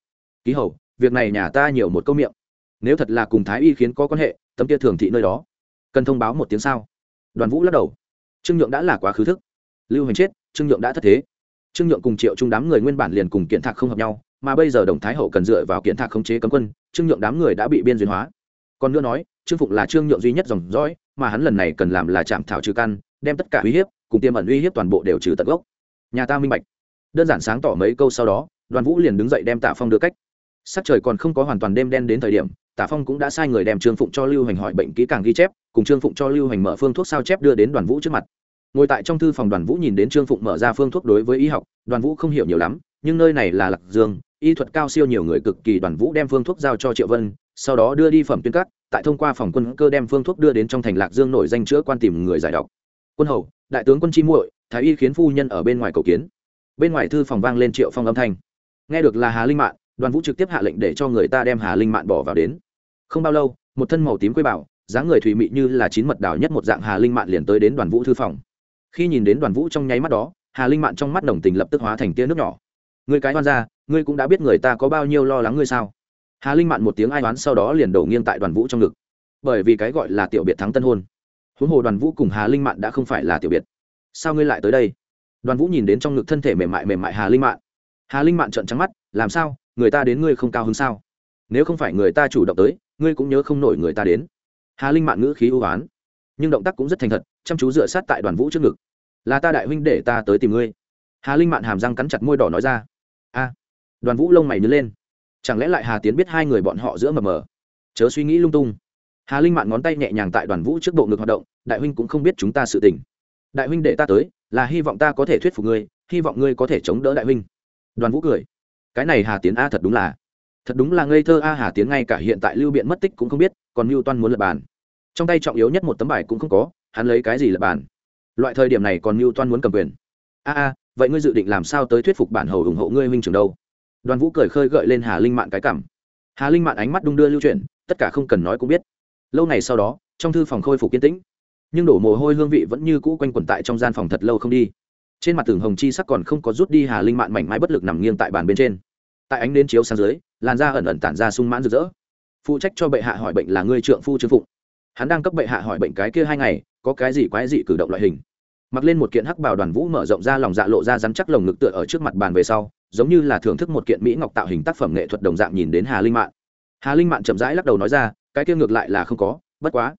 ký hầu, việc này nhà ta nhiều một câu miệng. Nếu thật là cùng thái y khiến có quan hệ, tấm kia thường thị nơi đó, cần thông báo một tiếng sao? Đoàn vũ lắc đầu. Trương nhượng đã là quá khứ thức. Lưu hành chết, trương nhượng đã thất thế trương nhượng cùng triệu trung đám người nguyên bản liền cùng kiện thạc không hợp nhau, mà bây giờ đồng thái hậu cần dựa vào kiện thạc khống chế cấm quân, trương nhượng đám người đã bị biên duyên hóa. Còn nữa nói, trương phụng là trương nhượng duy nhất dòng dõi, mà hắn lần này cần làm là chạm thảo trừ căn, đem tất cả uy hiếp, cùng tiêm ẩn uy hiếp toàn bộ đều trừ tận gốc. Nhà ta minh bạch. Đơn giản sáng tỏ mấy câu sau đó, đoàn vũ liền đứng dậy đem tạ phong đưa cách. Sắc trời còn không có hoàn toàn đêm đen đến thời điểm, tạ phong cũng đã sai người đem trương phụng cho lưu hành hỏi bệnh kỹ càng ghi chép, cùng trương phụng cho lưu hành mở phương thuốc sao chép đưa đến đoàn vũ trước mặt ngồi tại trong thư phòng đoàn vũ nhìn đến trương phụng mở ra phương thuốc đối với y học, đoàn vũ không hiểu nhiều lắm, nhưng nơi này là lạc dương, y thuật cao siêu nhiều người cực kỳ, đoàn vũ đem phương thuốc giao cho triệu vân, sau đó đưa đi phẩm tuyên cắt tại thông qua phòng quân cơ đem phương thuốc đưa đến trong thành lạc dương nổi danh chữa quan tìm người giải độc. Quân hầu, đại tướng quân chi muội, thái y khiến phu nhân ở bên ngoài cầu kiến. Bên ngoài thư phòng vang lên triệu phong âm thanh. Nghe được là hà linh mạn, đoàn vũ trực tiếp hạ lệnh để cho người ta đem hà linh mạn bỏ vào đến. Không bao lâu, một thân màu tím quê bảo, dáng người thùy mị như là chín mật đào nhất một dạng hà linh mạn liền tới đến đoàn vũ thư phòng khi nhìn đến đoàn vũ trong nháy mắt đó, hà linh mạn trong mắt đồng tình lập tức hóa thành tia nước nhỏ. Người cái oan ra ngươi cũng đã biết người ta có bao nhiêu lo lắng ngươi sao? Hà linh mạn một tiếng ai oán sau đó liền đổ nghiêng tại đoàn vũ trong ngực. Bởi vì cái gọi là tiểu biệt thắng tân hôn. Huống hồ đoàn vũ cùng hà linh mạn đã không phải là tiểu biệt. Sao ngươi lại tới đây? Đoàn vũ nhìn đến trong ngực thân thể mềm mại mềm mại hà linh mạn. Hà linh mạn trợn trắng mắt, làm sao? Người ta đến ngươi không cao hứng sao? Nếu không phải người ta chủ động tới, ngươi cũng nhớ không nổi người ta đến. Hà linh mạn ngữ khí ưu oán nhưng động tác cũng rất thành thật, chăm chú dựa sát tại đoàn vũ trước ngực. Là ta đại huynh để ta tới tìm ngươi. Hà linh mạn hàm răng cắn chặt môi đỏ nói ra. A. Đoàn vũ lông mày nhớ lên. Chẳng lẽ lại hà tiến biết hai người bọn họ giữa mờ mờ? Chớ suy nghĩ lung tung. Hà linh mạn ngón tay nhẹ nhàng tại đoàn vũ trước bộ ngực hoạt động, đại huynh cũng không biết chúng ta sự tình. Đại huynh để ta tới, là hy vọng ta có thể thuyết phục ngươi, hy vọng ngươi có thể chống đỡ đại huynh. Đoàn vũ cười. Cái này hà tiến a thật đúng là, thật đúng là ngây thơ a. Hà tiến ngay cả hiện tại lưu biện mất tích cũng không biết, còn mưu toan muốn lập bàn trong tay trọng yếu nhất một tấm bài cũng không có, hắn lấy cái gì là bàn loại thời điểm này còn mưu toan muốn cầm quyền. A a, vậy ngươi dự định làm sao tới thuyết phục bản hầu ủng hộ ngươi huynh trưởng đâu? Đoàn vũ cười khơi gợi lên hà linh mạn cái cảm. Hà linh mạn ánh mắt đung đưa lưu chuyển, tất cả không cần nói cũng biết. Lâu ngày sau đó, trong thư phòng khôi phục kiên tĩnh. Nhưng đổ mồ hôi hương vị vẫn như cũ quanh quẩn tại trong gian phòng thật lâu không đi. Trên mặt tường hồng chi sắc còn không có rút đi, hà linh mạn mảnh mai bất lực nằm nghiêng tại bàn bên trên. Tại ánh đến chiếu sang dưới, làn da ẩn ẩn tản ra sung mãn rực rỡ. Phụ trách cho bệ hạ hỏi bệnh là ngươi trượng phu trương phụng hắn đang cấp bệ hạ hỏi bệnh cái kia hai ngày, có cái gì quái dị cử động loại hình? Mặc lên một kiện hắc bào đoàn vũ mở rộng ra lòng dạ lộ ra rắn chắc lồng ngực tựa ở trước mặt bàn về sau, giống như là thưởng thức một kiện mỹ ngọc tạo hình tác phẩm nghệ thuật đồng dạng nhìn đến hà linh mạn. Hà linh mạn chậm rãi lắc đầu nói ra, cái kia ngược lại là không có, bất quá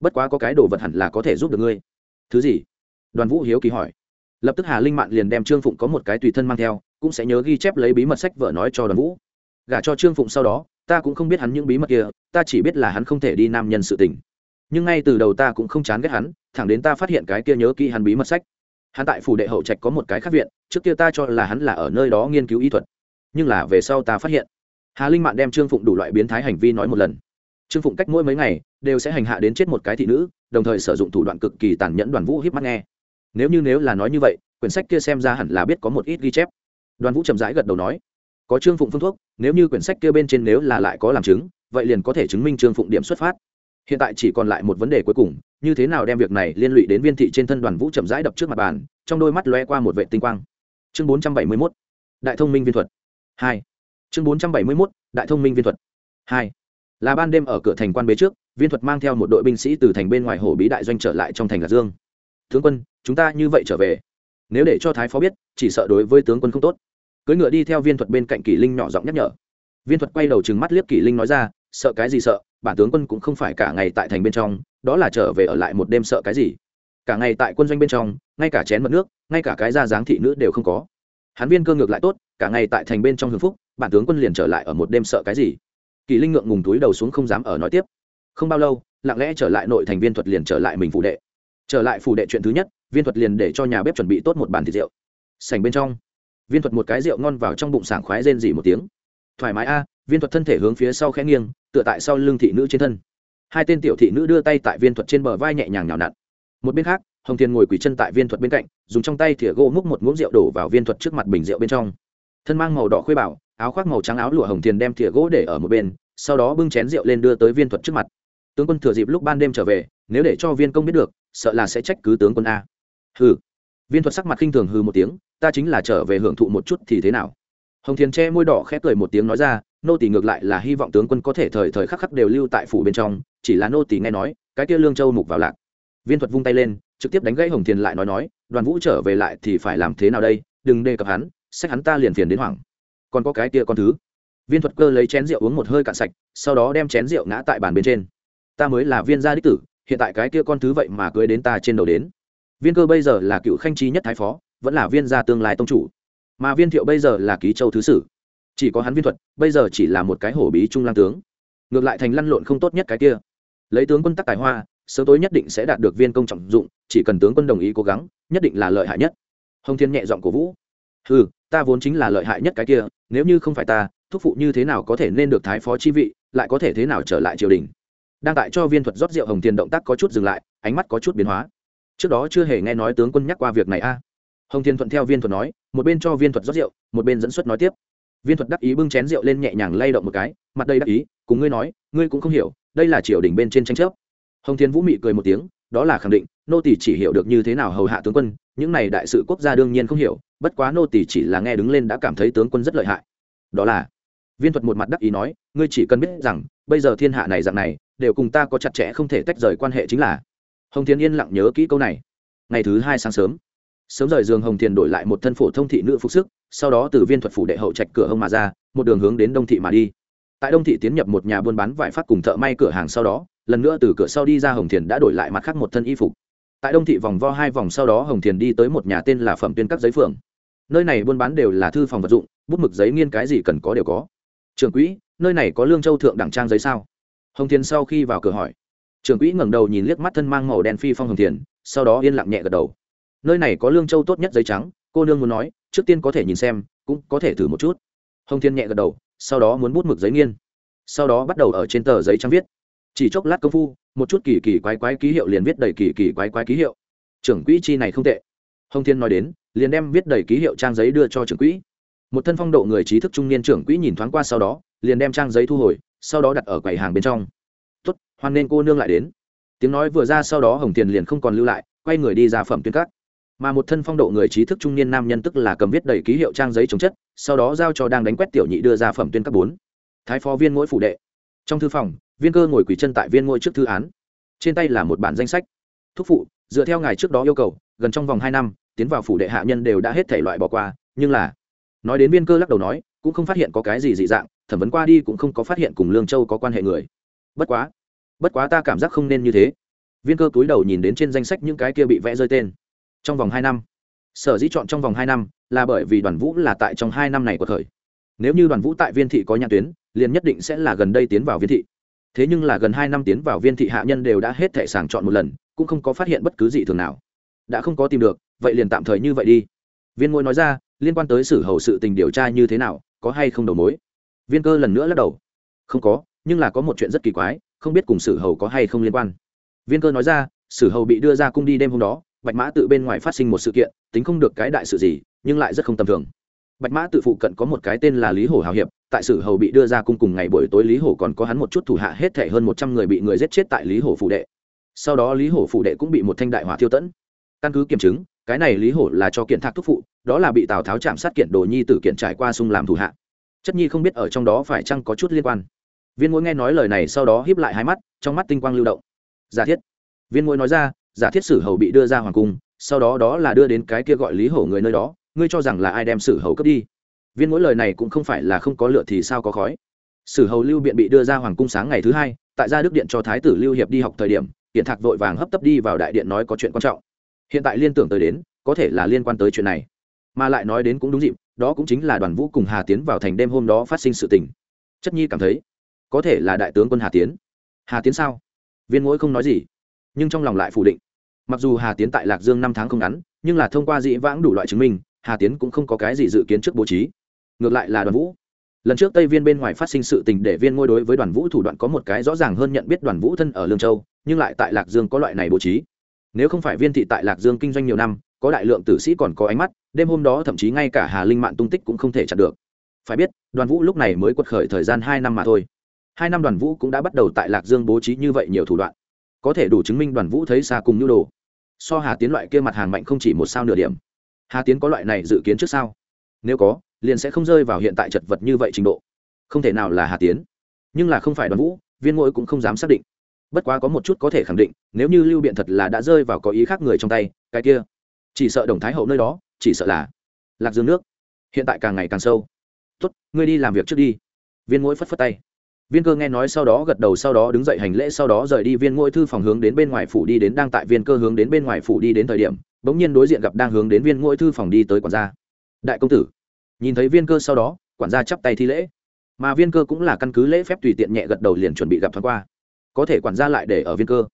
bất quá có cái đồ vật hẳn là có thể giúp được ngươi. Thứ gì? Đoàn vũ hiếu kỳ hỏi. Lập tức hà linh mạn liền đem trương phụng có một cái tùy thân mang theo, cũng sẽ nhớ ghi chép lấy bí mật sách vợ nói cho đoàn vũ. Gả cho trương phụng sau đó, ta cũng không biết hắn những bí mật kia, ta chỉ biết là hắn không thể đi nam nhân sự tình nhưng ngay từ đầu ta cũng không chán ghét hắn, thẳng đến ta phát hiện cái kia nhớ kỹ hắn bí mật sách. Hắn tại phủ đệ hậu trạch có một cái khác viện, trước kia ta cho là hắn là ở nơi đó nghiên cứu y thuật. Nhưng là về sau ta phát hiện, hà linh mạn đem trương phụng đủ loại biến thái hành vi nói một lần. Trương phụng cách mỗi mấy ngày, đều sẽ hành hạ đến chết một cái thị nữ, đồng thời sử dụng thủ đoạn cực kỳ tàn nhẫn đoàn vũ hiếp mắt nghe. Nếu như nếu là nói như vậy, quyển sách kia xem ra hẳn là biết có một ít ghi chép. Đoàn vũ chậm rãi gật đầu nói, có trương phụng phương thuốc, nếu như quyển sách kia bên trên nếu là lại có làm chứng, vậy liền có thể chứng minh trương phụng điểm xuất phát hiện tại chỉ còn lại một vấn đề cuối cùng, như thế nào đem việc này liên lụy đến viên thị trên thân đoàn vũ chậm rãi đập trước mặt bàn, trong đôi mắt lóe qua một vệ tinh quang. Chương bốn trăm bảy mươi mốt, đại thông minh viên thuật. Hai. Chương bốn trăm bảy mươi mốt, đại thông minh viên thuật. Hai. Là ban đêm ở cửa thành quan bế trước, viên thuật mang theo một đội binh sĩ từ thành bên ngoài hồ bí đại doanh trở lại trong thành lạc dương. Tướng quân, chúng ta như vậy trở về. Nếu để cho thái phó biết, chỉ sợ đối với tướng quân không tốt. Cưỡi ngựa đi theo viên thuật bên cạnh kỷ linh nhỏ giọng nhắc nhở. Viên thuật quay đầu chừng mắt liếc kỷ linh nói ra sợ cái gì sợ, bản tướng quân cũng không phải cả ngày tại thành bên trong, đó là trở về ở lại một đêm sợ cái gì. Cả ngày tại quân doanh bên trong, ngay cả chén mật nước, ngay cả cái da dáng thị nữ đều không có. Hắn viên cơ ngược lại tốt, cả ngày tại thành bên trong hưng phúc, bản tướng quân liền trở lại ở một đêm sợ cái gì. Kỳ linh ngượng ngùng túi đầu xuống không dám ở nói tiếp. Không bao lâu, lặng lẽ trở lại nội thành viên thuật liền trở lại mình phủ đệ. Trở lại phủ đệ chuyện thứ nhất, viên thuật liền để cho nhà bếp chuẩn bị tốt một bàn thịt rượu. Sành bên trong, viên thuật một cái rượu ngon vào trong bụng sảng khoái rên dỉ một tiếng. Thoải mái a viên thuật thân thể hướng phía sau khẽ nghiêng, tựa tại sau lưng thị nữ trên thân. Hai tên tiểu thị nữ đưa tay tại viên thuật trên bờ vai nhẹ nhàng nhào nặn. Một bên khác, hồng thiên ngồi quỳ chân tại viên thuật bên cạnh, dùng trong tay thìa gỗ múc một muỗng rượu đổ vào viên thuật trước mặt bình rượu bên trong. Thân mang màu đỏ khuê bảo, áo khoác màu trắng áo lụa hồng thiên đem thìa gỗ để ở một bên, sau đó bưng chén rượu lên đưa tới viên thuật trước mặt. Tướng quân thừa dịp lúc ban đêm trở về, nếu để cho viên công biết được, sợ là sẽ trách cứ tướng quân a. Hừ. Viên thuật sắc mặt khinh thường hừ một tiếng, ta chính là trở về hưởng thụ một chút thì thế nào? Hồng thiên che môi đỏ khẽ cười một tiếng nói ra nô tỷ ngược lại là hy vọng tướng quân có thể thời thời khắc khắc đều lưu tại phủ bên trong, chỉ là nô tỷ nghe nói, cái kia lương châu mục vào lạc. Viên thuật vung tay lên, trực tiếp đánh gãy hồng thiền lại nói nói, đoàn vũ trở về lại thì phải làm thế nào đây? Đừng đề cập hắn, sách hắn ta liền phiền đến hoảng. Còn có cái kia con thứ. Viên thuật cơ lấy chén rượu uống một hơi cạn sạch, sau đó đem chén rượu ngã tại bàn bên trên. Ta mới là viên gia đích tử, hiện tại cái kia con thứ vậy mà cưới đến ta trên đầu đến. Viên cơ bây giờ là cựu khanh trí nhất thái phó, vẫn là viên gia tương lai tông chủ. Mà viên thiệu bây giờ là ký châu thứ sử chỉ có hắn viên thuật, bây giờ chỉ là một cái hổ bí trung lang tướng. Ngược lại thành lăn lộn không tốt nhất cái kia. Lấy tướng quân tắc tài hoa, sớm tối nhất định sẽ đạt được viên công trọng dụng, chỉ cần tướng quân đồng ý cố gắng, nhất định là lợi hại nhất. Hồng thiên nhẹ giọng cổ vũ. Ừ ta vốn chính là lợi hại nhất cái kia, nếu như không phải ta, thúc phụ như thế nào có thể nên được thái phó chi vị, lại có thể thế nào trở lại triều đình? Đang tại cho viên thuật rót rượu hồng thiên động tác có chút dừng lại, ánh mắt có chút biến hóa. Trước đó chưa hề nghe nói tướng quân nhắc qua việc này a. Hồng thiên thuận theo viên thuật nói, một bên cho viên thuật rót rượu, một bên dẫn xuất nói tiếp viên thuật đắc ý bưng chén rượu lên nhẹ nhàng lay động một cái, mặt đây đắc ý, cùng ngươi nói, ngươi cũng không hiểu, đây là triều đình bên trên tranh chấp. Hồng thiên vũ mị cười một tiếng, đó là khẳng định, nô tỷ chỉ hiểu được như thế nào hầu hạ tướng quân, những này đại sự quốc gia đương nhiên không hiểu, bất quá nô tỷ chỉ là nghe đứng lên đã cảm thấy tướng quân rất lợi hại. Đó là, viên thuật một mặt đắc ý nói, ngươi chỉ cần biết rằng, bây giờ thiên hạ này dạng này, đều cùng ta có chặt chẽ không thể tách rời quan hệ chính là. Hồng thiên yên lặng nhớ kỹ câu này. Ngày thứ hai sáng sớm sớm rời giường hồng thiền đổi lại một thân phổ thông thị nữ phục sức sau đó từ viên thuật phủ đệ hậu trạch cửa hông mà ra, một đường hướng đến đông thị mà đi. Tại đông thị tiến nhập một nhà buôn bán vải phát cùng thợ may cửa hàng sau đó, lần nữa từ cửa sau đi ra hồng thiền đã đổi lại mặt khác một thân y phục. Tại đông thị vòng vo hai vòng sau đó, hồng thiền đi tới một nhà tên là phẩm tuyên các giấy phường nơi này buôn bán đều là thư phòng vật dụng, bút mực giấy nghiên cái gì cần có đều có. Trường quỹ, nơi này có lương châu thượng đẳng trang giấy sao? Hồng thiền sau khi vào cửa hỏi. Trường quỹ ngẩng đầu nhìn liếc mắt thân mang màu đen phi phong hồng thiền, sau đó yên lặng nhẹ gật đầu. Nơi này có lương châu tốt nhất giấy trắng cô nương muốn nói, trước tiên có thể nhìn xem, cũng có thể thử một chút. Hồng thiên nhẹ gật đầu, sau đó muốn bút mực giấy nghiên. Sau đó bắt đầu ở trên tờ giấy trắng viết. Chỉ chốc lát công phu, một chút kỳ kỳ quái quái ký hiệu liền viết đầy kỳ kỳ quái quái ký hiệu. Trưởng quỹ chi này không tệ. Hồng thiên nói đến, liền đem viết đầy ký hiệu trang giấy đưa cho trưởng quỹ. Một thân phong độ người trí thức trung niên trưởng quỹ nhìn thoáng qua sau đó, liền đem trang giấy thu hồi, sau đó đặt ở quầy hàng bên trong. Tốt, hoan nên cô nương lại đến. Tiếng nói vừa ra sau đó hồng tiền liền không còn lưu lại, quay người đi ra phẩm tuyên cắt mà một thân phong độ người trí thức trung niên nam nhân tức là cầm viết đầy ký hiệu trang giấy chống chất, sau đó giao cho đang đánh quét tiểu nhị đưa ra phẩm tuyên các bốn. Thái phó viên mỗi phủ đệ. Trong thư phòng, viên cơ ngồi quỳ chân tại viên ngôi trước thư án. Trên tay là một bản danh sách. Thúc phụ, dựa theo ngài trước đó yêu cầu, gần trong vòng hai năm, tiến vào phủ đệ hạ nhân đều đã hết thể loại bỏ qua, nhưng là, nói đến viên cơ lắc đầu nói, cũng không phát hiện có cái gì dị dạng, thẩm vấn qua đi cũng không có phát hiện cùng lương châu có quan hệ người. Bất quá bất quá ta cảm giác không nên như thế. Viên cơ túi đầu nhìn đến trên danh sách những cái kia bị vẽ rơi tên trong vòng hai năm. Sở dĩ chọn trong vòng hai năm là bởi vì đoàn vũ là tại trong hai năm này của thời. Nếu như đoàn vũ tại viên thị có nhãn tuyến, liền nhất định sẽ là gần đây tiến vào viên thị. Thế nhưng là gần hai năm tiến vào viên thị hạ nhân đều đã hết thể sàng chọn một lần, cũng không có phát hiện bất cứ gì thường nào. Đã không có tìm được, vậy liền tạm thời như vậy đi. Viên ngôi nói ra, liên quan tới sử hầu sự tình điều tra như thế nào, có hay không đầu mối? Viên cơ lần nữa lắc đầu. Không có, nhưng là có một chuyện rất kỳ quái, không biết cùng sử hầu có hay không liên quan. Viên cơ nói ra sử hầu bị đưa ra cung đi đêm hôm đó bạch mã tự bên ngoài phát sinh một sự kiện, tính không được cái đại sự gì, nhưng lại rất không tầm thường. Bạch mã tự phụ cận có một cái tên là lý hổ hào hiệp, tại sử hầu bị đưa ra cung cùng ngày buổi tối lý hổ còn có hắn một chút thủ hạ hết thể hơn một trăm người bị người giết chết tại lý hổ phụ đệ. Sau đó lý hổ phụ đệ cũng bị một thanh đại hỏa thiêu tẫn. Căn cứ kiểm chứng, cái này lý hổ là cho kiện thạc thúc phụ, đó là bị tào tháo chạm sát kiện đồ nhi tử kiện trải qua sung làm thủ hạ. Chất nhi không biết ở trong đó phải chăng có chút liên quan. Viên ngôi nghe nói lời này sau đó híp lại hai mắt, trong mắt tinh quang lưu động. Giả thiết. Viên ngôi nói ra giả thiết sử hầu bị đưa ra hoàng cung, sau đó đó là đưa đến cái kia gọi lý hổ người nơi đó, ngươi cho rằng là ai đem sử hầu cướp đi? Viên mỗi lời này cũng không phải là không có lựa thì sao có khói. Sử hầu lưu biện bị đưa ra hoàng cung sáng ngày thứ hai, tại gia đức điện cho thái tử lưu hiệp đi học thời điểm hiện thạc vội vàng hấp tấp đi vào đại điện nói có chuyện quan trọng. Hiện tại liên tưởng tới đến, có thể là liên quan tới chuyện này. Mà lại nói đến cũng đúng dịp, đó cũng chính là đoàn vũ cùng hà tiến vào thành đêm hôm đó phát sinh sự tình. Chất nhi cảm thấy, có thể là đại tướng quân hà tiến. Hà tiến sao? Viên mỗi không nói gì, nhưng trong lòng lại phủ định mặc dù hà tiến tại lạc dương năm tháng không ngắn, nhưng là thông qua dĩ vãng đủ loại chứng minh, hà tiến cũng không có cái gì dự kiến trước bố trí. Ngược lại là đoàn vũ. Lần trước tây viên bên ngoài phát sinh sự tình để viên ngôi đối với đoàn vũ thủ đoạn có một cái rõ ràng hơn nhận biết đoàn vũ thân ở lương châu, nhưng lại tại lạc dương có loại này bố trí. Nếu không phải viên thị tại lạc dương kinh doanh nhiều năm, có đại lượng tử sĩ còn có ánh mắt, đêm hôm đó thậm chí ngay cả hà linh mạng tung tích cũng không thể chặn được. Phải biết, đoàn vũ lúc này mới quật khởi thời gian hai năm mà thôi. Hai năm đoàn vũ cũng đã bắt đầu tại lạc dương bố trí như vậy nhiều thủ đoạn. Có thể đủ chứng minh đoàn vũ thấy xa cùng nhu đồ so hà tiến loại kia mặt hàng mạnh không chỉ một sao nửa điểm. Hà tiến có loại này dự kiến trước sao? Nếu có, liền sẽ không rơi vào hiện tại chật vật như vậy trình độ. Không thể nào là hà tiến. Nhưng là không phải đoàn vũ, viên ngôi cũng không dám xác định. Bất quá có một chút có thể khẳng định, nếu như lưu biện thật là đã rơi vào có ý khác người trong tay, cái kia, chỉ sợ đồng thái hậu nơi đó, chỉ sợ là lạc dương nước. Hiện tại càng ngày càng sâu. Tốt, ngươi đi làm việc trước đi. Viên ngôi phất phất tay viên cơ nghe nói sau đó gật đầu, sau đó đứng dậy hành lễ, sau đó rời đi viên ngôi thư phòng hướng đến bên ngoài phủ đi đến đang tại viên cơ hướng đến bên ngoài phủ đi đến thời điểm, bỗng nhiên đối diện gặp đang hướng đến viên ngôi thư phòng đi tới quản gia. Đại công tử, nhìn thấy viên cơ sau đó, quản gia chắp tay thi lễ. Mà viên cơ cũng là căn cứ lễ phép tùy tiện nhẹ gật đầu liền chuẩn bị gặp thoáng qua. Có thể quản gia lại để ở viên cơ.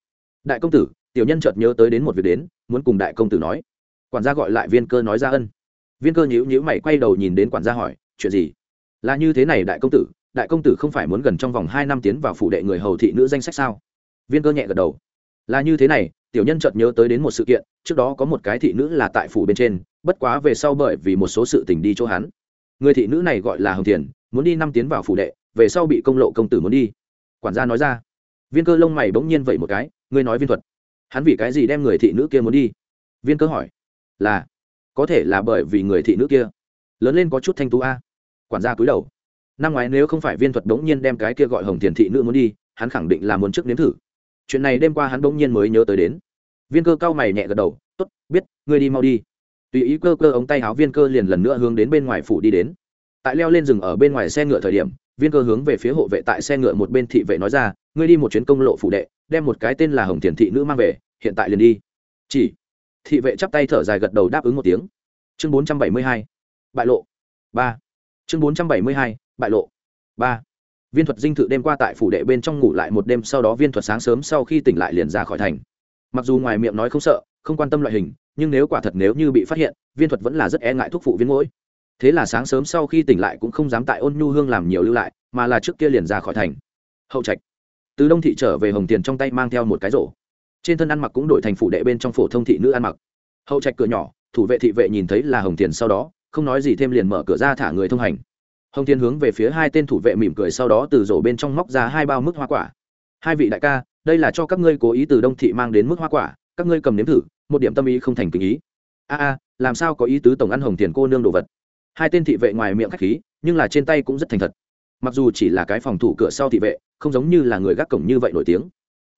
Đại công tử, tiểu nhân chợt nhớ tới đến một việc đến, muốn cùng đại công tử nói. Quản gia gọi lại viên cơ nói ra ân. Viên cơ nhíu nhíu mày quay đầu nhìn đến quản gia hỏi, chuyện gì? Là như thế này, đại công tử đại công tử không phải muốn gần trong vòng hai năm tiến vào phủ đệ người hầu thị nữ danh sách sao? Viên cơ nhẹ gật đầu. Là như thế này, tiểu nhân chợt nhớ tới đến một sự kiện, trước đó có một cái thị nữ là tại phủ bên trên, bất quá về sau bởi vì một số sự tình đi chỗ hắn. Người thị nữ này gọi là hồng thiền, muốn đi năm tiến vào phủ đệ, về sau bị công lộ công tử muốn đi. Quản gia nói ra. Viên cơ lông mày bỗng nhiên vậy một cái, ngươi nói viên thuật. Hắn vì cái gì đem người thị nữ kia muốn đi? Viên cơ hỏi. Là, có thể là bởi vì người thị nữ kia. Lớn lên có chút thanh tú a. Quản gia cúi đầu năm ngoái nếu không phải viên thuật bỗng nhiên đem cái kia gọi hồng thiền thị nữ muốn đi, hắn khẳng định là muốn trước nếm thử. Chuyện này đêm qua hắn bỗng nhiên mới nhớ tới đến. Viên cơ cao mày nhẹ gật đầu, tốt, biết, ngươi đi mau đi. Tùy ý cơ cơ ống tay áo viên cơ liền lần nữa hướng đến bên ngoài phủ đi đến. Tại leo lên rừng ở bên ngoài xe ngựa thời điểm, viên cơ hướng về phía hộ vệ tại xe ngựa một bên thị vệ nói ra, ngươi đi một chuyến công lộ phủ đệ, đem một cái tên là hồng thiền thị nữ mang về, hiện tại liền đi. Chỉ. Thị vệ chắp tay thở dài gật đầu đáp ứng một tiếng. Chương bốn trăm bảy mươi hai, bại lộ. Ba. Chương bốn trăm bảy mươi hai bại lộ. Ba. Viên thuật dinh thự đêm qua tại phủ đệ bên trong ngủ lại một đêm, sau đó viên thuật sáng sớm sau khi tỉnh lại liền ra khỏi thành. Mặc dù ngoài miệng nói không sợ, không quan tâm loại hình, nhưng nếu quả thật nếu như bị phát hiện, viên thuật vẫn là rất e ngại thuốc phụ viên mỗi. Thế là sáng sớm sau khi tỉnh lại cũng không dám tại ôn nhu hương làm nhiều lưu lại, mà là trước kia liền ra khỏi thành. Hậu trạch. Từ đông thị trở về hồng tiền trong tay mang theo một cái rổ. Trên thân ăn mặc cũng đổi thành phủ đệ bên trong phổ thông thị nữ ăn mặc. Hậu trạch cửa nhỏ, thủ vệ thị vệ nhìn thấy là hồng tiền sau đó, không nói gì thêm liền mở cửa ra thả người thông hành hồng Thiên hướng về phía hai tên thủ vệ mỉm cười sau đó từ rổ bên trong móc ra hai bao mức hoa quả. Hai vị đại ca, đây là cho các ngươi cố ý từ đông thị mang đến mức hoa quả, các ngươi cầm nếm thử, một điểm tâm ý không thành tình ý. A a, làm sao có ý tứ tổng ăn hồng tiền cô nương đồ vật? Hai tên thị vệ ngoài miệng khách khí, nhưng là trên tay cũng rất thành thật. Mặc dù chỉ là cái phòng thủ cửa sau thị vệ, không giống như là người gác cổng như vậy nổi tiếng.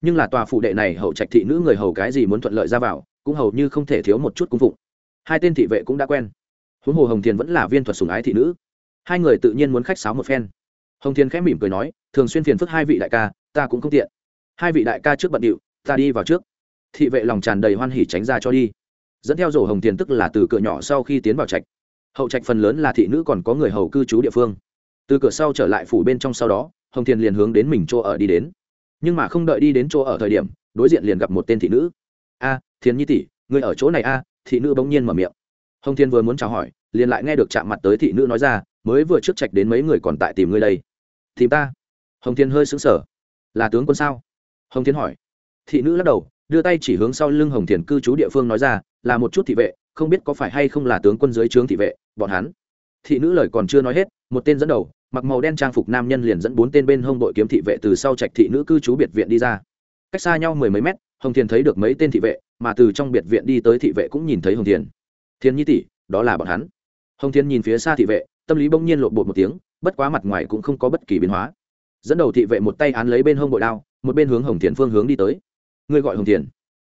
Nhưng là tòa phụ đệ này hậu trạch thị nữ người hầu cái gì muốn thuận lợi ra vào, cũng hầu như không thể thiếu một chút cung phụng. Hai tên thị vệ cũng đã quen. Huống hồ hồng thiền vẫn là viên thuật sùng ái thị nữ hai người tự nhiên muốn khách sáo một phen. Hồng thiền khẽ mỉm cười nói, thường xuyên phiền phức hai vị đại ca, ta cũng không tiện. Hai vị đại ca trước bận điệu, ta đi vào trước. Thị vệ lòng tràn đầy hoan hỉ tránh ra cho đi. Dẫn theo rổ hồng thiền tức là từ cửa nhỏ sau khi tiến vào trạch. Hậu trạch phần lớn là thị nữ còn có người hầu cư trú địa phương. Từ cửa sau trở lại phủ bên trong sau đó, hồng thiền liền hướng đến mình chỗ ở đi đến. Nhưng mà không đợi đi đến chỗ ở thời điểm, đối diện liền gặp một tên thị nữ. A, thiền nhi tỷ người ở chỗ này a? Thị nữ bỗng nhiên mở miệng. Hồng thiên vừa muốn chào hỏi, liền lại nghe được chạm mặt tới thị nữ nói ra mới vừa trước trạch đến mấy người còn tại tìm ngươi đây. Tìm ta? Hồng thiên hơi sững sờ. Là tướng quân sao? Hồng thiên hỏi. Thị nữ lắc đầu, đưa tay chỉ hướng sau lưng hồng thiền cư trú địa phương nói ra, là một chút thị vệ, không biết có phải hay không là tướng quân dưới trướng thị vệ, bọn hắn. Thị nữ lời còn chưa nói hết, một tên dẫn đầu, mặc màu đen trang phục nam nhân liền dẫn bốn tên bên hông đội kiếm thị vệ từ sau trạch thị nữ cư trú biệt viện đi ra. Cách xa nhau mười mấy mét, hồng thiền thấy được mấy tên thị vệ, mà từ trong biệt viện đi tới thị vệ cũng nhìn thấy hồng thiền thiên nhi tỷ, đó là bọn hắn. Hồng thiên nhìn phía xa thị vệ tâm lý bỗng nhiên lộn bột một tiếng, bất quá mặt ngoài cũng không có bất kỳ biến hóa. Dẫn đầu thị vệ một tay án lấy bên hông bội đao, một bên hướng hồng thiền phương hướng đi tới. Ngươi gọi hồng thiền?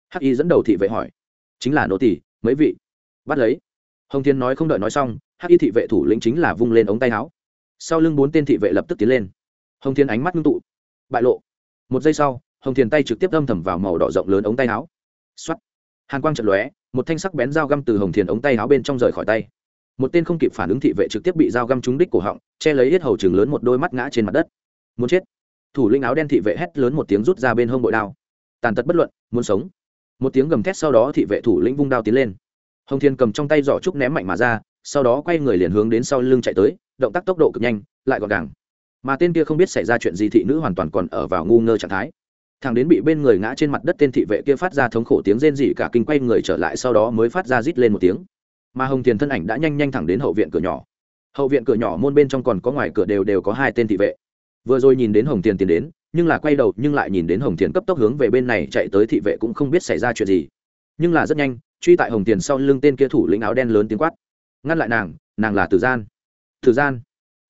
Hắc y dẫn đầu thị vệ hỏi. Chính là nô tỷ mấy vị? Bắt lấy. Hồng Thiền nói không đợi nói xong, hắc y thị vệ thủ lĩnh chính là vung lên ống tay áo. Sau lưng bốn tên thị vệ lập tức tiến lên. Hồng Thiền ánh mắt ngưng tụ. Bại lộ. Một giây sau, hồng thiền tay trực tiếp đâm thầm vào màu đỏ rộng lớn ống tay áo. X o á t hàn quang trận lóe, một thanh sắc bén dao găm từ hồng thiền ống tay áo bên trong rời khỏi tay một tên không kịp phản ứng thị vệ trực tiếp bị dao găm trúng đích cổ họng, che lấy hết hầu chừng lớn một đôi mắt ngã trên mặt đất. Muốn chết. Thủ lĩnh áo đen thị vệ hét lớn một tiếng rút ra bên hông bội đao. Tàn tật bất luận, muốn sống. Một tiếng gầm thét sau đó thị vệ thủ lĩnh vung đao tiến lên. Hồng thiên cầm trong tay giỏ trúc ném mạnh mà ra, sau đó quay người liền hướng đến sau lưng chạy tới, động tác tốc độ cực nhanh, lại gọn gàng. Mà tên kia không biết xảy ra chuyện gì thị nữ hoàn toàn còn ở vào ngu ngơ trạng thái. Thằng đến bị bên người ngã trên mặt đất tên thị vệ kia phát ra thống khổ tiếng rên rỉ cả kinh quay người trở lại, sau đó mới phát ra rít lên một tiếng mà hồng thiền thân ảnh đã nhanh nhanh thẳng đến hậu viện cửa nhỏ hậu viện cửa nhỏ môn bên trong còn có ngoài cửa đều đều có hai tên thị vệ vừa rồi nhìn đến hồng thiền tiến đến nhưng là quay đầu nhưng lại nhìn đến hồng thiền cấp tốc hướng về bên này chạy tới thị vệ cũng không biết xảy ra chuyện gì nhưng là rất nhanh truy tại hồng thiền sau lưng tên kia thủ lĩnh áo đen lớn tiếng quát ngăn lại nàng nàng là tử gian tử gian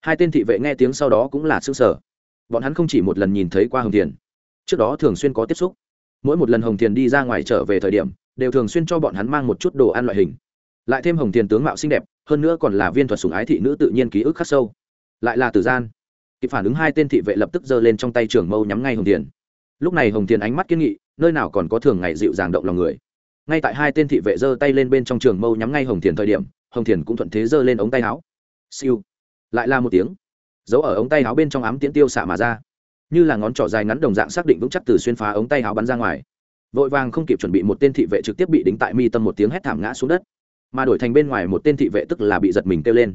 hai tên thị vệ nghe tiếng sau đó cũng là xương sở bọn hắn không chỉ một lần nhìn thấy qua hồng thiền trước đó thường xuyên có tiếp xúc mỗi một lần hồng thiền đi ra ngoài trở về thời điểm đều thường xuyên cho bọn hắn mang một chút đồ ăn loại hình lại thêm hồng thiền tướng mạo xinh đẹp, hơn nữa còn là viên thuật sùng ái thị nữ tự nhiên ký ức khắc sâu. Lại là tử gian. Kịp phản ứng hai tên thị vệ lập tức giơ lên trong tay trường mâu nhắm ngay hồng thiền lúc này hồng thiền ánh mắt kiên nghị, nơi nào còn có thường ngày dịu dàng động lòng người. Ngay tại hai tên thị vệ giơ tay lên bên trong trường mâu nhắm ngay hồng thiền thời điểm, hồng thiền cũng thuận thế giơ lên ống tay áo. Siêu. Lại là một tiếng. Giấu ở ống tay áo bên trong ám tiễn tiêu xạ mà ra. Như là ngón trỏ dài ngắn đồng dạng xác định vững chắc từ xuyên phá ống tay áo bắn ra ngoài. Vội vàng không kịp chuẩn bị một tên thị vệ trực tiếp bị đính tại mi tâm một tiếng hét thảm ngã xuống đất mà đổi thành bên ngoài một tên thị vệ tức là bị giật mình kêu lên.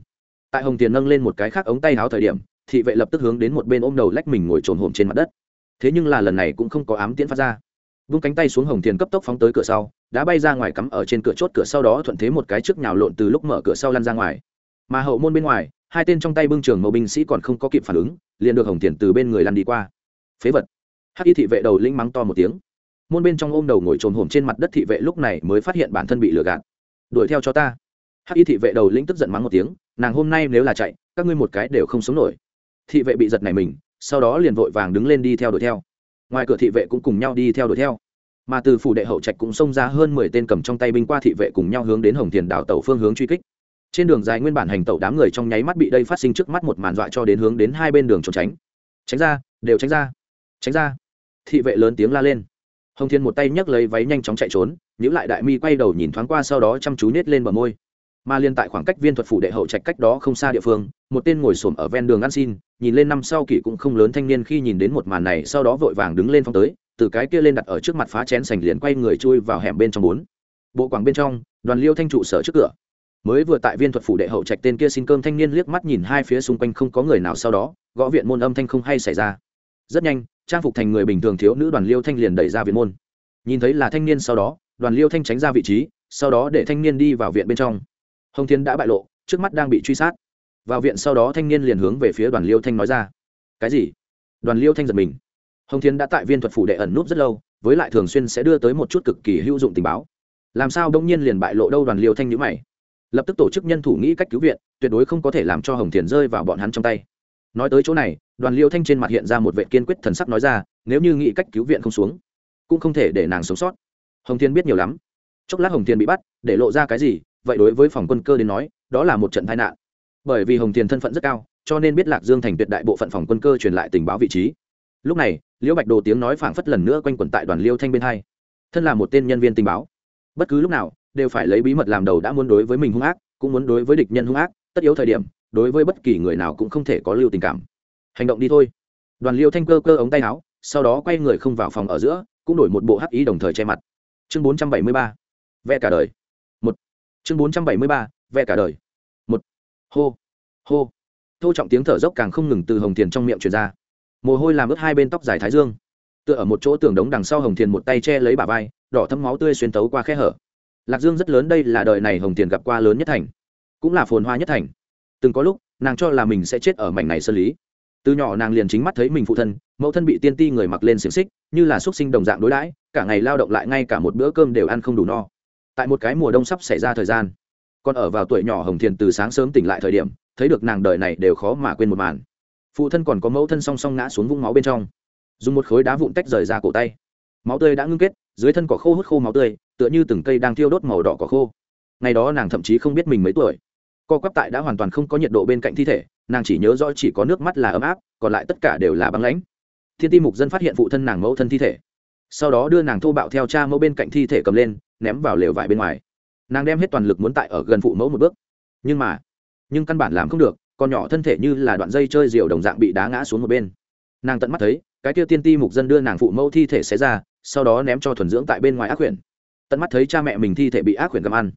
Tại hồng tiền nâng lên một cái khác ống tay áo thời điểm, thị vệ lập tức hướng đến một bên ôm đầu lách mình ngồi trồn hổm trên mặt đất. Thế nhưng là lần này cũng không có ám tiễn phát ra. Vung cánh tay xuống hồng tiền cấp tốc phóng tới cửa sau, đã bay ra ngoài cắm ở trên cửa chốt cửa sau đó thuận thế một cái trước nhào lộn từ lúc mở cửa sau lăn ra ngoài. Mà hậu môn bên ngoài, hai tên trong tay bưng trường mẫu binh sĩ còn không có kịp phản ứng, liền được hồng tiền từ bên người lăn đi qua. Phế vật. Hắc y thị vệ đầu linh mắng to một tiếng. Môn bên trong ôm đầu ngồi trồm hổm trên mặt đất thị vệ lúc này mới phát hiện bản thân bị lừa gạt đuổi theo cho ta. Hắc y thị vệ đầu lĩnh tức giận mắng một tiếng, nàng hôm nay nếu là chạy, các ngươi một cái đều không sống nổi. Thị vệ bị giật này mình, sau đó liền vội vàng đứng lên đi theo đuổi theo. Ngoài cửa thị vệ cũng cùng nhau đi theo đuổi theo. Mà từ phủ đệ hậu trạch cũng xông ra hơn mười tên cầm trong tay binh qua thị vệ cùng nhau hướng đến hồng tiền đảo tàu phương hướng truy kích. Trên đường dài nguyên bản hành tàu đám người trong nháy mắt bị đây phát sinh trước mắt một màn dọa cho đến hướng đến hai bên đường trốn tránh. Tránh ra, đều tránh ra. Tránh ra. Thị vệ lớn tiếng la lên. Hồng thiên một tay nhấc lấy váy nhanh chóng chạy trốn nhữ lại đại mi quay đầu nhìn thoáng qua sau đó chăm chú nết lên bờ môi. Mà liên tại khoảng cách viên thuật phủ đệ hậu trạch cách đó không xa địa phương, một tên ngồi xổm ở ven đường ăn xin, nhìn lên năm sau kỷ cũng không lớn thanh niên khi nhìn đến một màn này, sau đó vội vàng đứng lên phong tới, từ cái kia lên đặt ở trước mặt phá chén sành liền quay người chui vào hẻm bên trong bốn. Bộ quảng bên trong, đoàn liêu thanh trụ sở trước cửa. Mới vừa tại viên thuật phủ đệ hậu trạch tên kia xin cơm thanh niên liếc mắt nhìn hai phía xung quanh không có người nào sau đó, gõ viện môn âm thanh không hay xảy ra. Rất nhanh, trang phục thành người bình thường thiếu nữ đoàn liêu thanh liền đẩy ra viện môn. Nhìn thấy là thanh niên sau đó đoàn liêu thanh tránh ra vị trí, sau đó để thanh niên đi vào viện bên trong. Hồng thiên đã bại lộ, trước mắt đang bị truy sát. Vào viện sau đó thanh niên liền hướng về phía đoàn liêu thanh nói ra. Cái gì? Đoàn liêu thanh giật mình. Hồng thiên đã tại viên thuật phủ đệ ẩn núp rất lâu, với lại thường xuyên sẽ đưa tới một chút cực kỳ hữu dụng tình báo. Làm sao đông nhiên liền bại lộ đâu đoàn liêu thanh nhữ mày? Lập tức tổ chức nhân thủ nghĩ cách cứu viện, tuyệt đối không có thể làm cho hồng thiền rơi vào bọn hắn trong tay. Nói tới chỗ này, đoàn liêu thanh trên mặt hiện ra một vệ kiên quyết thần sắc nói ra, nếu như nghĩ cách cứu viện không xuống, cũng không thể để nàng sống sót hồng thiên biết nhiều lắm. Chốc lát hồng thiên bị bắt, để lộ ra cái gì, vậy đối với phòng quân cơ đến nói, đó là một trận tai nạn. Bởi vì hồng thiên thân phận rất cao, cho nên biết lạc dương thành tuyệt đại bộ phận phòng quân cơ truyền lại tình báo vị trí. Lúc này, liễu bạch đồ tiếng nói phảng phất lần nữa quanh quẩn tại đoàn liêu thanh bên hai. Thân là một tên nhân viên tình báo. Bất cứ lúc nào, đều phải lấy bí mật làm đầu đã muốn đối với mình hung ác, cũng muốn đối với địch nhân hung ác, tất yếu thời điểm, đối với bất kỳ người nào cũng không thể có lưu tình cảm. Hành động đi thôi. Đoàn liêu thanh cơ cơ ống tay áo, sau đó quay người không vào phòng ở giữa, cũng đổi một bộ hắc ý đồng thời che mặt chương bốn trăm bảy mươi ba vẽ cả đời. Một. Chương bốn trăm bảy mươi ba vẽ cả đời. Một. Hô. Hô. Thô trọng tiếng thở dốc càng không ngừng từ hồng thiền trong miệng truyền ra. Mồ hôi làm ướt hai bên tóc dài thái dương. Tựa ở một chỗ tường đống đằng sau hồng thiền một tay che lấy bả vai, đỏ thấm máu tươi xuyên tấu qua khe hở. Lạc dương rất lớn, đây là đời này hồng thiền gặp qua lớn nhất thành. Cũng là phồn hoa nhất thành. Từng có lúc, nàng cho là mình sẽ chết ở mảnh này sơn lý. Từ nhỏ nàng liền chính mắt thấy mình phụ thân, mẫu thân bị tiên ti người mặc lên xiềng xích, như là x sinh đồng dạng đối đãi cả ngày lao động lại ngay cả một bữa cơm đều ăn không đủ no. Tại một cái mùa đông sắp xảy ra thời gian, còn ở vào tuổi nhỏ hồng thiền từ sáng sớm tỉnh lại thời điểm, thấy được nàng đời này đều khó mà quên một màn. Phụ thân còn có mẫu thân song song ngã xuống vũng máu bên trong. Dùng một khối đá vụn tách rời ra cổ tay. Máu tươi đã ngưng kết, dưới thân cỏ khô hút khô máu tươi, tựa như từng cây đang thiêu đốt màu đỏ cỏ khô. Ngày đó nàng thậm chí không biết mình mấy tuổi. Co quắp tại đã hoàn toàn không có nhiệt độ bên cạnh thi thể, nàng chỉ nhớ rõ chỉ có nước mắt là ấm áp, còn lại tất cả đều là băng lãnh. Thiên ti mục dân phát hiện phụ thân nàng mẫu thân thi thể sau đó đưa nàng thô bạo theo cha mẫu bên cạnh thi thể cầm lên, ném vào lều vải bên ngoài. Nàng đem hết toàn lực muốn tại ở gần phụ mẫu một bước. Nhưng mà, nhưng căn bản làm không được, con nhỏ thân thể như là đoạn dây chơi diều đồng dạng bị đá ngã xuống một bên. Nàng tận mắt thấy, cái kia tiên ti mục dân đưa nàng phụ mẫu thi thể xé ra, sau đó ném cho thuần dưỡng tại bên ngoài ác quyển tận mắt thấy cha mẹ mình thi thể bị ác quyển cầm ăn.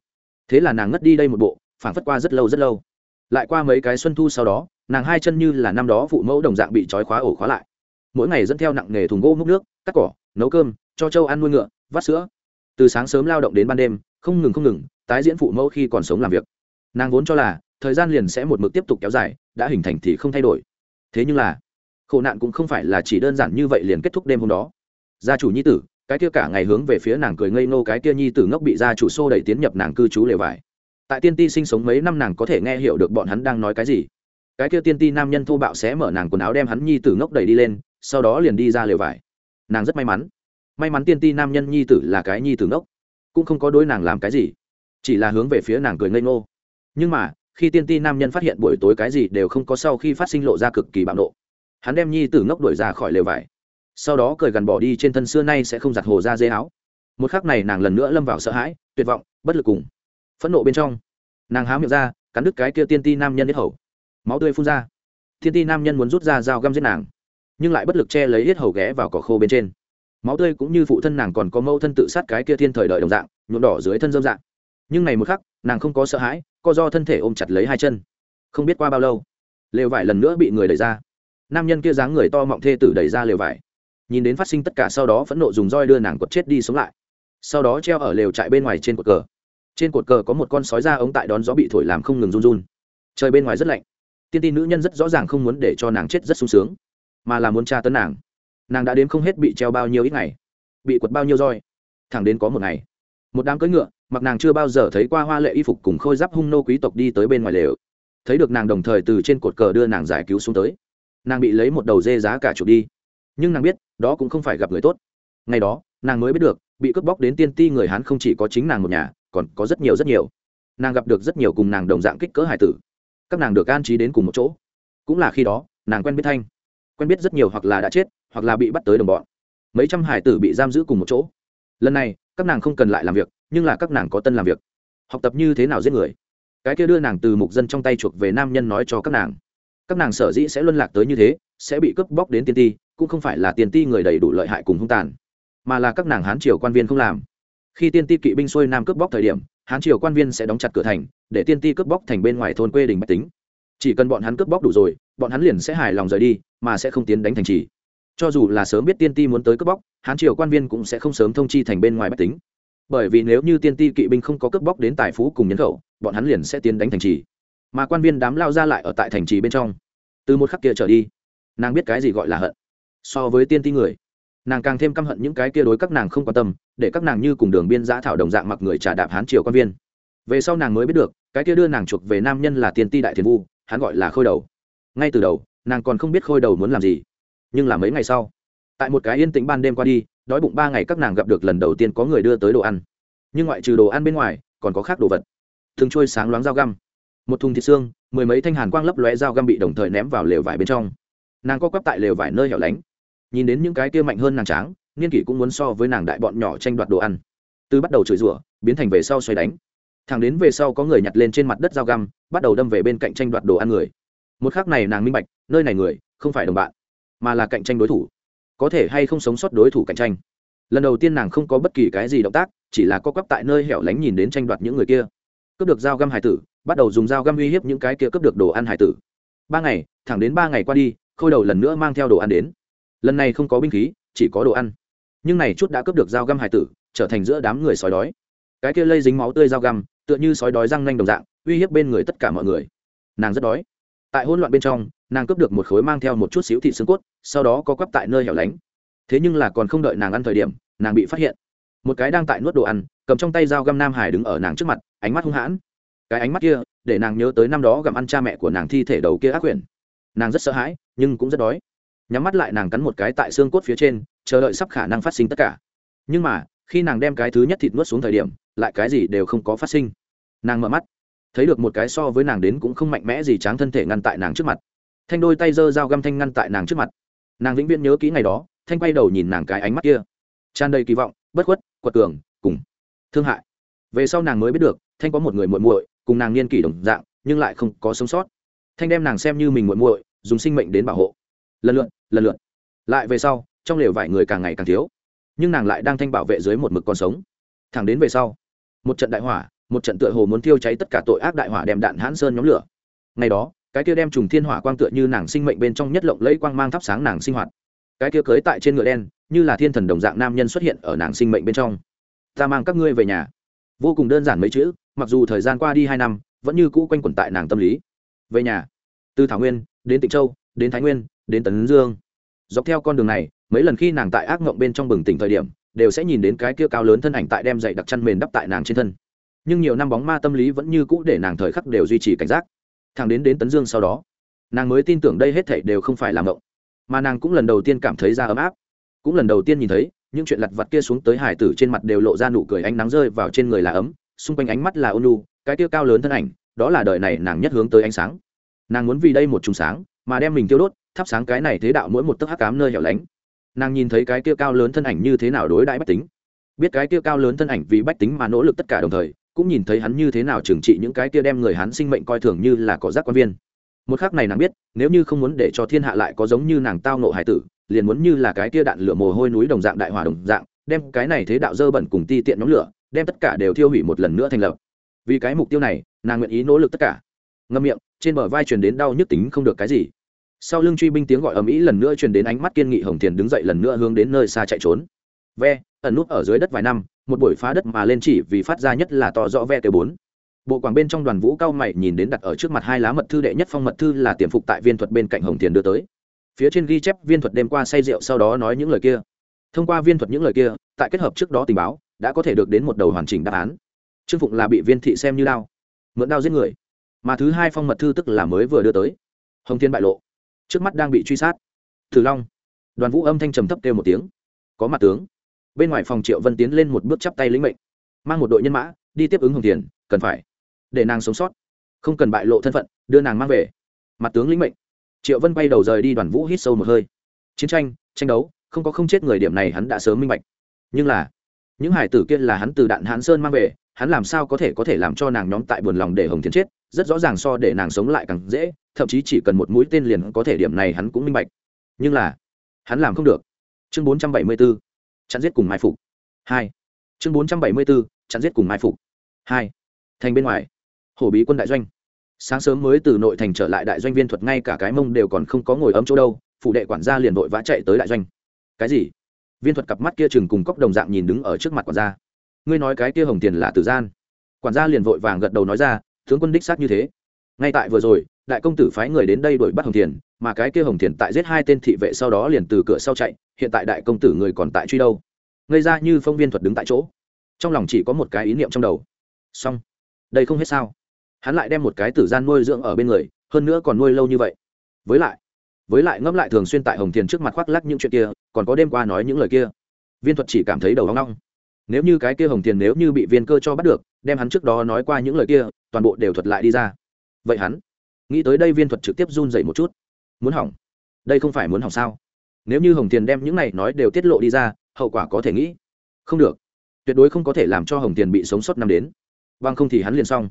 Thế là nàng ngất đi đây một bộ, phảng phất qua rất lâu rất lâu. Lại qua mấy cái xuân thu sau đó, nàng hai chân như là năm đó phụ mẫu đồng dạng bị trói khóa ổ khóa lại mỗi ngày dẫn theo nặng nghề thùng gỗ múc nước, cắt cỏ, nấu cơm, cho trâu ăn nuôi ngựa, vắt sữa. Từ sáng sớm lao động đến ban đêm, không ngừng không ngừng, tái diễn phụ mẫu khi còn sống làm việc. Nàng vốn cho là, thời gian liền sẽ một mực tiếp tục kéo dài, đã hình thành thì không thay đổi. Thế nhưng là, khổ nạn cũng không phải là chỉ đơn giản như vậy liền kết thúc đêm hôm đó. Gia chủ nhi tử, cái kia cả ngày hướng về phía nàng cười ngây nô cái kia nhi tử ngốc bị gia chủ xô đẩy tiến nhập nàng cư trú lều vải. Tại tiên ti sinh sống mấy năm nàng có thể nghe hiểu được bọn hắn đang nói cái gì. Cái kia tiên ti nam nhân thô bạo sẽ mở nàng quần áo đem hắn nhi tử ngốc đẩy đi lên sau đó liền đi ra lều vải. Nàng rất may mắn. May mắn tiên ti nam nhân nhi tử là cái nhi tử ngốc, cũng không có đối nàng làm cái gì, chỉ là hướng về phía nàng cười ngây ngô. Nhưng mà, khi tiên ti nam nhân phát hiện buổi tối cái gì đều không có sau khi phát sinh lộ ra cực kỳ bạo nộ, hắn đem nhi tử ngốc đuổi ra khỏi lều vải. Sau đó cười gần bỏ đi trên thân xưa nay sẽ không giặt hồ ra dây áo. Một khắc này nàng lần nữa lâm vào sợ hãi, tuyệt vọng, bất lực cùng phẫn nộ bên trong. Nàng há miệng ra, cắn đứt cái kia tiên ti nam nhân hết hầu. Máu tươi phun ra. Tiên ti nam nhân muốn rút ra dao găm giết nàng nhưng lại bất lực che lấy hết hầu ghé vào cỏ khô bên trên. Máu tươi cũng như phụ thân nàng còn có mâu thân tự sát cái kia thiên thời đợi đồng dạng, nhuộm đỏ dưới thân dâm dạng. Nhưng này một khắc, nàng không có sợ hãi, co do thân thể ôm chặt lấy hai chân. Không biết qua bao lâu, lều vải lần nữa bị người đẩy ra. Nam nhân kia dáng người to mọng thê tử đẩy ra lều vải. Nhìn đến phát sinh tất cả sau đó phẫn nộ dùng roi đưa nàng cột chết đi sống lại. Sau đó treo ở lều trại bên ngoài trên cột cờ. Trên cột cờ có một con sói da ống tại đón gió bị thổi làm không ngừng run run. Trời bên ngoài rất lạnh. Tiên ti nữ nhân rất rõ ràng không muốn để cho nàng chết rất sung sướng mà là muốn tra tấn nàng. Nàng đã đến không hết bị treo bao nhiêu ít ngày, bị quật bao nhiêu roi. Thẳng đến có một ngày, một đám cưỡi ngựa, mặc nàng chưa bao giờ thấy qua hoa lệ y phục cùng khôi giáp hung nô quý tộc đi tới bên ngoài lều. Thấy được nàng đồng thời từ trên cột cờ đưa nàng giải cứu xuống tới. Nàng bị lấy một đầu dê giá cả chuột đi. Nhưng nàng biết, đó cũng không phải gặp người tốt. Ngày đó, nàng mới biết được, bị cướp bóc đến tiên ti người hán không chỉ có chính nàng một nhà, còn có rất nhiều rất nhiều. Nàng gặp được rất nhiều cùng nàng đồng dạng kích cỡ hải tử. Các nàng được an trí đến cùng một chỗ. Cũng là khi đó, nàng quen biết thanh quen biết rất nhiều hoặc là đã chết, hoặc là bị bắt tới đồng bọn. Mấy trăm hải tử bị giam giữ cùng một chỗ. Lần này, các nàng không cần lại làm việc, nhưng là các nàng có tân làm việc. Học tập như thế nào giết người? Cái kia đưa nàng từ mục dân trong tay chuộc về nam nhân nói cho các nàng. Các nàng sở dĩ sẽ luân lạc tới như thế, sẽ bị cướp bóc đến tiên ti, cũng không phải là tiền ti người đầy đủ lợi hại cùng hung tàn, mà là các nàng hán triều quan viên không làm. Khi tiên ti kỵ binh xuôi nam cướp bóc thời điểm, hán triều quan viên sẽ đóng chặt cửa thành, để tiên ti cướp bóc thành bên ngoài thôn quê đình bách tính. Chỉ cần bọn hắn cướp bóc đủ rồi, bọn hắn liền sẽ hài lòng rời đi mà sẽ không tiến đánh thành trì. Cho dù là sớm biết tiên ti muốn tới cướp bóc, hán triều quan viên cũng sẽ không sớm thông chi thành bên ngoài bách tính. Bởi vì nếu như tiên ti kỵ binh không có cướp bóc đến tài phú cùng nhân khẩu, bọn hắn liền sẽ tiến đánh thành trì. Mà quan viên đám lao ra lại ở tại thành trì bên trong. Từ một khắc kia trở đi, nàng biết cái gì gọi là hận. So với tiên ti người, nàng càng thêm căm hận những cái kia đối các nàng không quan tâm, để các nàng như cùng đường biên giã thảo đồng dạng mặc người trà đạp hán triều quan viên. Về sau nàng mới biết được, cái kia đưa nàng chuộc về nam nhân là tiên ti đại thiền vu, hắn gọi là khôi đầu. Ngay từ đầu nàng còn không biết khôi đầu muốn làm gì. Nhưng là mấy ngày sau, tại một cái yên tĩnh ban đêm qua đi, đói bụng ba ngày các nàng gặp được lần đầu tiên có người đưa tới đồ ăn. Nhưng ngoại trừ đồ ăn bên ngoài, còn có khác đồ vật. Thường trôi sáng loáng dao găm. Một thùng thịt xương, mười mấy thanh hàn quang lấp lóe dao găm bị đồng thời ném vào lều vải bên trong. Nàng co quắp tại lều vải nơi hẻo lánh. Nhìn đến những cái kia mạnh hơn nàng tráng, niên kỷ cũng muốn so với nàng đại bọn nhỏ tranh đoạt đồ ăn. Từ bắt đầu chửi rủa, biến thành về sau xoay đánh. Thằng đến về sau có người nhặt lên trên mặt đất dao găm, bắt đầu đâm về bên cạnh tranh đoạt đồ ăn người một khác này nàng minh bạch, nơi này người không phải đồng bạn, mà là cạnh tranh đối thủ. Có thể hay không sống sót đối thủ cạnh tranh. Lần đầu tiên nàng không có bất kỳ cái gì động tác, chỉ là co quắp tại nơi hẻo lánh nhìn đến tranh đoạt những người kia. Cướp được dao găm hải tử, bắt đầu dùng dao găm uy hiếp những cái kia cướp được đồ ăn hải tử. Ba ngày, thẳng đến ba ngày qua đi, khôi đầu lần nữa mang theo đồ ăn đến. Lần này không có binh khí, chỉ có đồ ăn. Nhưng này chút đã cướp được dao găm hải tử, trở thành giữa đám người sói đói. Cái kia lây dính máu tươi dao găm, tựa như sói đói răng nanh đồng dạng, uy hiếp bên người tất cả mọi người. Nàng rất đói tại hỗn loạn bên trong, nàng cướp được một khối mang theo một chút xíu thịt xương cốt, sau đó có quắp tại nơi hẻo lánh. Thế nhưng là còn không đợi nàng ăn thời điểm, nàng bị phát hiện. Một cái đang tại nuốt đồ ăn, cầm trong tay dao găm nam hải đứng ở nàng trước mặt, ánh mắt hung hãn. Cái ánh mắt kia, để nàng nhớ tới năm đó gặm ăn cha mẹ của nàng thi thể đầu kia ác quyển. Nàng rất sợ hãi, nhưng cũng rất đói. Nhắm mắt lại nàng cắn một cái tại xương cốt phía trên, chờ đợi sắp khả năng phát sinh tất cả. Nhưng mà, khi nàng đem cái thứ nhất thịt nuốt xuống thời điểm, lại cái gì đều không có phát sinh. Nàng mở mắt thấy được một cái so với nàng đến cũng không mạnh mẽ gì tráng thân thể ngăn tại nàng trước mặt. Thanh đôi tay giơ dao găm thanh ngăn tại nàng trước mặt. Nàng vĩnh viễn nhớ kỹ ngày đó, thanh quay đầu nhìn nàng cái ánh mắt kia. Tràn đầy kỳ vọng, bất khuất, quật cường, cùng thương hại. Về sau nàng mới biết được, thanh có một người muội muội, cùng nàng niên kỷ đồng dạng, nhưng lại không có sống sót. Thanh đem nàng xem như mình muội muội, dùng sinh mệnh đến bảo hộ. Lần lượt lần lượt. Lại về sau, trong lều vải người càng ngày càng thiếu, nhưng nàng lại đang thanh bảo vệ dưới một mực còn sống. Thẳng đến về sau, một trận đại hỏa một trận tựa hồ muốn thiêu cháy tất cả tội ác đại hỏa đem đạn hãn sơn nhóm lửa. Ngày đó, cái kia đem trùng thiên hỏa quang tựa như nàng sinh mệnh bên trong nhất lộng lẫy quang mang thắp sáng nàng sinh hoạt. Cái kia cưới tại trên ngựa đen, như là thiên thần đồng dạng nam nhân xuất hiện ở nàng sinh mệnh bên trong. Ta mang các ngươi về nhà. Vô cùng đơn giản mấy chữ, mặc dù thời gian qua đi hai năm, vẫn như cũ quanh quẩn tại nàng tâm lý. Về nhà. Từ thảo nguyên, đến tịnh châu, đến thái nguyên, đến tấn dương. Dọc theo con đường này, mấy lần khi nàng tại ác ngộng bên trong bừng tỉnh thời điểm, đều sẽ nhìn đến cái kia cao lớn thân ảnh tại đem dậy đặc chăn mền đắp tại nàng trên thân nhưng nhiều năm bóng ma tâm lý vẫn như cũ để nàng thời khắc đều duy trì cảnh giác. Thằng đến đến tấn dương sau đó, nàng mới tin tưởng đây hết thảy đều không phải là mộng, mà nàng cũng lần đầu tiên cảm thấy ra ấm áp. Cũng lần đầu tiên nhìn thấy, những chuyện lặt vặt kia xuống tới hải tử trên mặt đều lộ ra nụ cười ánh nắng rơi vào trên người là ấm, xung quanh ánh mắt là ôn lu cái kia cao lớn thân ảnh, đó là đời này nàng nhất hướng tới ánh sáng. Nàng muốn vì đây một trùng sáng, mà đem mình tiêu đốt, thắp sáng cái này thế đạo mỗi một tấc hắc cám nơi hẻo lánh. Nàng nhìn thấy cái kia cao lớn thân ảnh như thế nào đối đãi bách tính. Biết cái kia cao lớn thân ảnh vì bách tính mà nỗ lực tất cả đồng thời cũng nhìn thấy hắn như thế nào trừng trị những cái kia đem người hắn sinh mệnh coi thường như là cỏ rác quan viên. Một khắc này nàng biết, nếu như không muốn để cho thiên hạ lại có giống như nàng tao nộ hải tử, liền muốn như là cái kia đạn lửa mồ hôi núi đồng dạng đại hỏa đồng dạng, đem cái này thế đạo dơ bẩn cùng ti tiện nhóm lửa, đem tất cả đều thiêu hủy một lần nữa thành lập. Vì cái mục tiêu này, nàng nguyện ý nỗ lực tất cả. Ngâm miệng, trên bờ vai truyền đến đau nhức tính không được cái gì. Sau lưng truy binh tiếng gọi ầm ĩ lần nữa truyền đến ánh mắt kiên nghị hồng thiền đứng dậy lần nữa hướng đến nơi xa chạy trốn ve, ẩn nút ở dưới đất vài năm, một buổi phá đất mà lên chỉ vì phát ra nhất là to rõ ve kêu bốn. Bộ quảng bên trong đoàn vũ cao mày nhìn đến đặt ở trước mặt hai lá mật thư đệ nhất phong mật thư là tiềm phục tại viên thuật bên cạnh hồng thiền đưa tới. Phía trên ghi chép viên thuật đêm qua say rượu sau đó nói những lời kia. Thông qua viên thuật những lời kia, tại kết hợp trước đó tình báo, đã có thể được đến một đầu hoàn chỉnh đáp án. Trương phụng là bị viên thị xem như đao, mượn đao giết người. Mà thứ hai phong mật thư tức là mới vừa đưa tới. Hồng thiên bại lộ. Trước mắt đang bị truy sát. Thử long. Đoàn vũ âm thanh trầm thấp kêu một tiếng. Có mặt tướng bên ngoài phòng triệu vân tiến lên một bước chắp tay lĩnh mệnh mang một đội nhân mã đi tiếp ứng hồng thiền cần phải để nàng sống sót không cần bại lộ thân phận đưa nàng mang về mặt tướng lĩnh mệnh triệu vân bay đầu rời đi đoàn vũ hít sâu một hơi chiến tranh tranh đấu không có không chết người điểm này hắn đã sớm minh bạch nhưng là những hải tử kia là hắn từ đạn hán sơn mang về hắn làm sao có thể có thể làm cho nàng nhóm tại buồn lòng để hồng thiến chết rất rõ ràng so để nàng sống lại càng dễ thậm chí chỉ cần một mũi tên liền có thể điểm này hắn cũng minh bạch nhưng là hắn làm không được chương bốn trăm bảy mươi bốn chặn giết cùng mai phục. Hai. Chương bốn trăm bảy mươi bốn, chặn giết cùng mai phục. Hai. Thành bên ngoài. Hổ bí quân đại doanh. Sáng sớm mới từ nội thành trở lại đại doanh viên thuật, ngay cả cái mông đều còn không có ngồi ấm chỗ đâu phụ đệ quản gia liền vội vã chạy tới đại doanh. Cái gì? Viên thuật cặp mắt kia chừng cùng cốc đồng dạng nhìn đứng ở trước mặt quản gia. Ngươi nói cái kia hồng tiền là tử gian. Quản gia liền vội vàng gật đầu nói ra, tướng quân đích xác như thế. Ngay tại vừa rồi đại công tử phái người đến đây đuổi bắt hồng Thiền, mà cái kia hồng Thiền tại giết hai tên thị vệ sau đó liền từ cửa sau chạy hiện tại đại công tử người còn tại truy đâu? Ngây ra như phong viên thuật đứng tại chỗ. Trong lòng chỉ có một cái ý niệm trong đầu. Xong. Đây không hết sao. Hắn lại đem một cái tử gian nuôi dưỡng ở bên người hơn nữa còn nuôi lâu như vậy. Với lại với lại ngẫm lại thường xuyên tại hồng thiền trước mặt khoác lắc những chuyện kia còn có đêm qua nói những lời kia. Viên thuật chỉ cảm thấy đầu hoang long nếu như cái kia hồng thiền nếu như bị viên cơ cho bắt được đem hắn trước đó nói qua những lời kia toàn bộ đều thuật lại đi ra. Vậy hắn nghĩ tới đây viên thuật trực tiếp run dậy một chút. Muốn hỏng? Đây không phải muốn hỏng sao? Nếu như hồng tiền đem những này nói đều tiết lộ đi ra, hậu quả có thể nghĩ. Không được. Tuyệt đối không có thể làm cho hồng tiền bị sống sót năm đến. Vâng không thì hắn liền xong.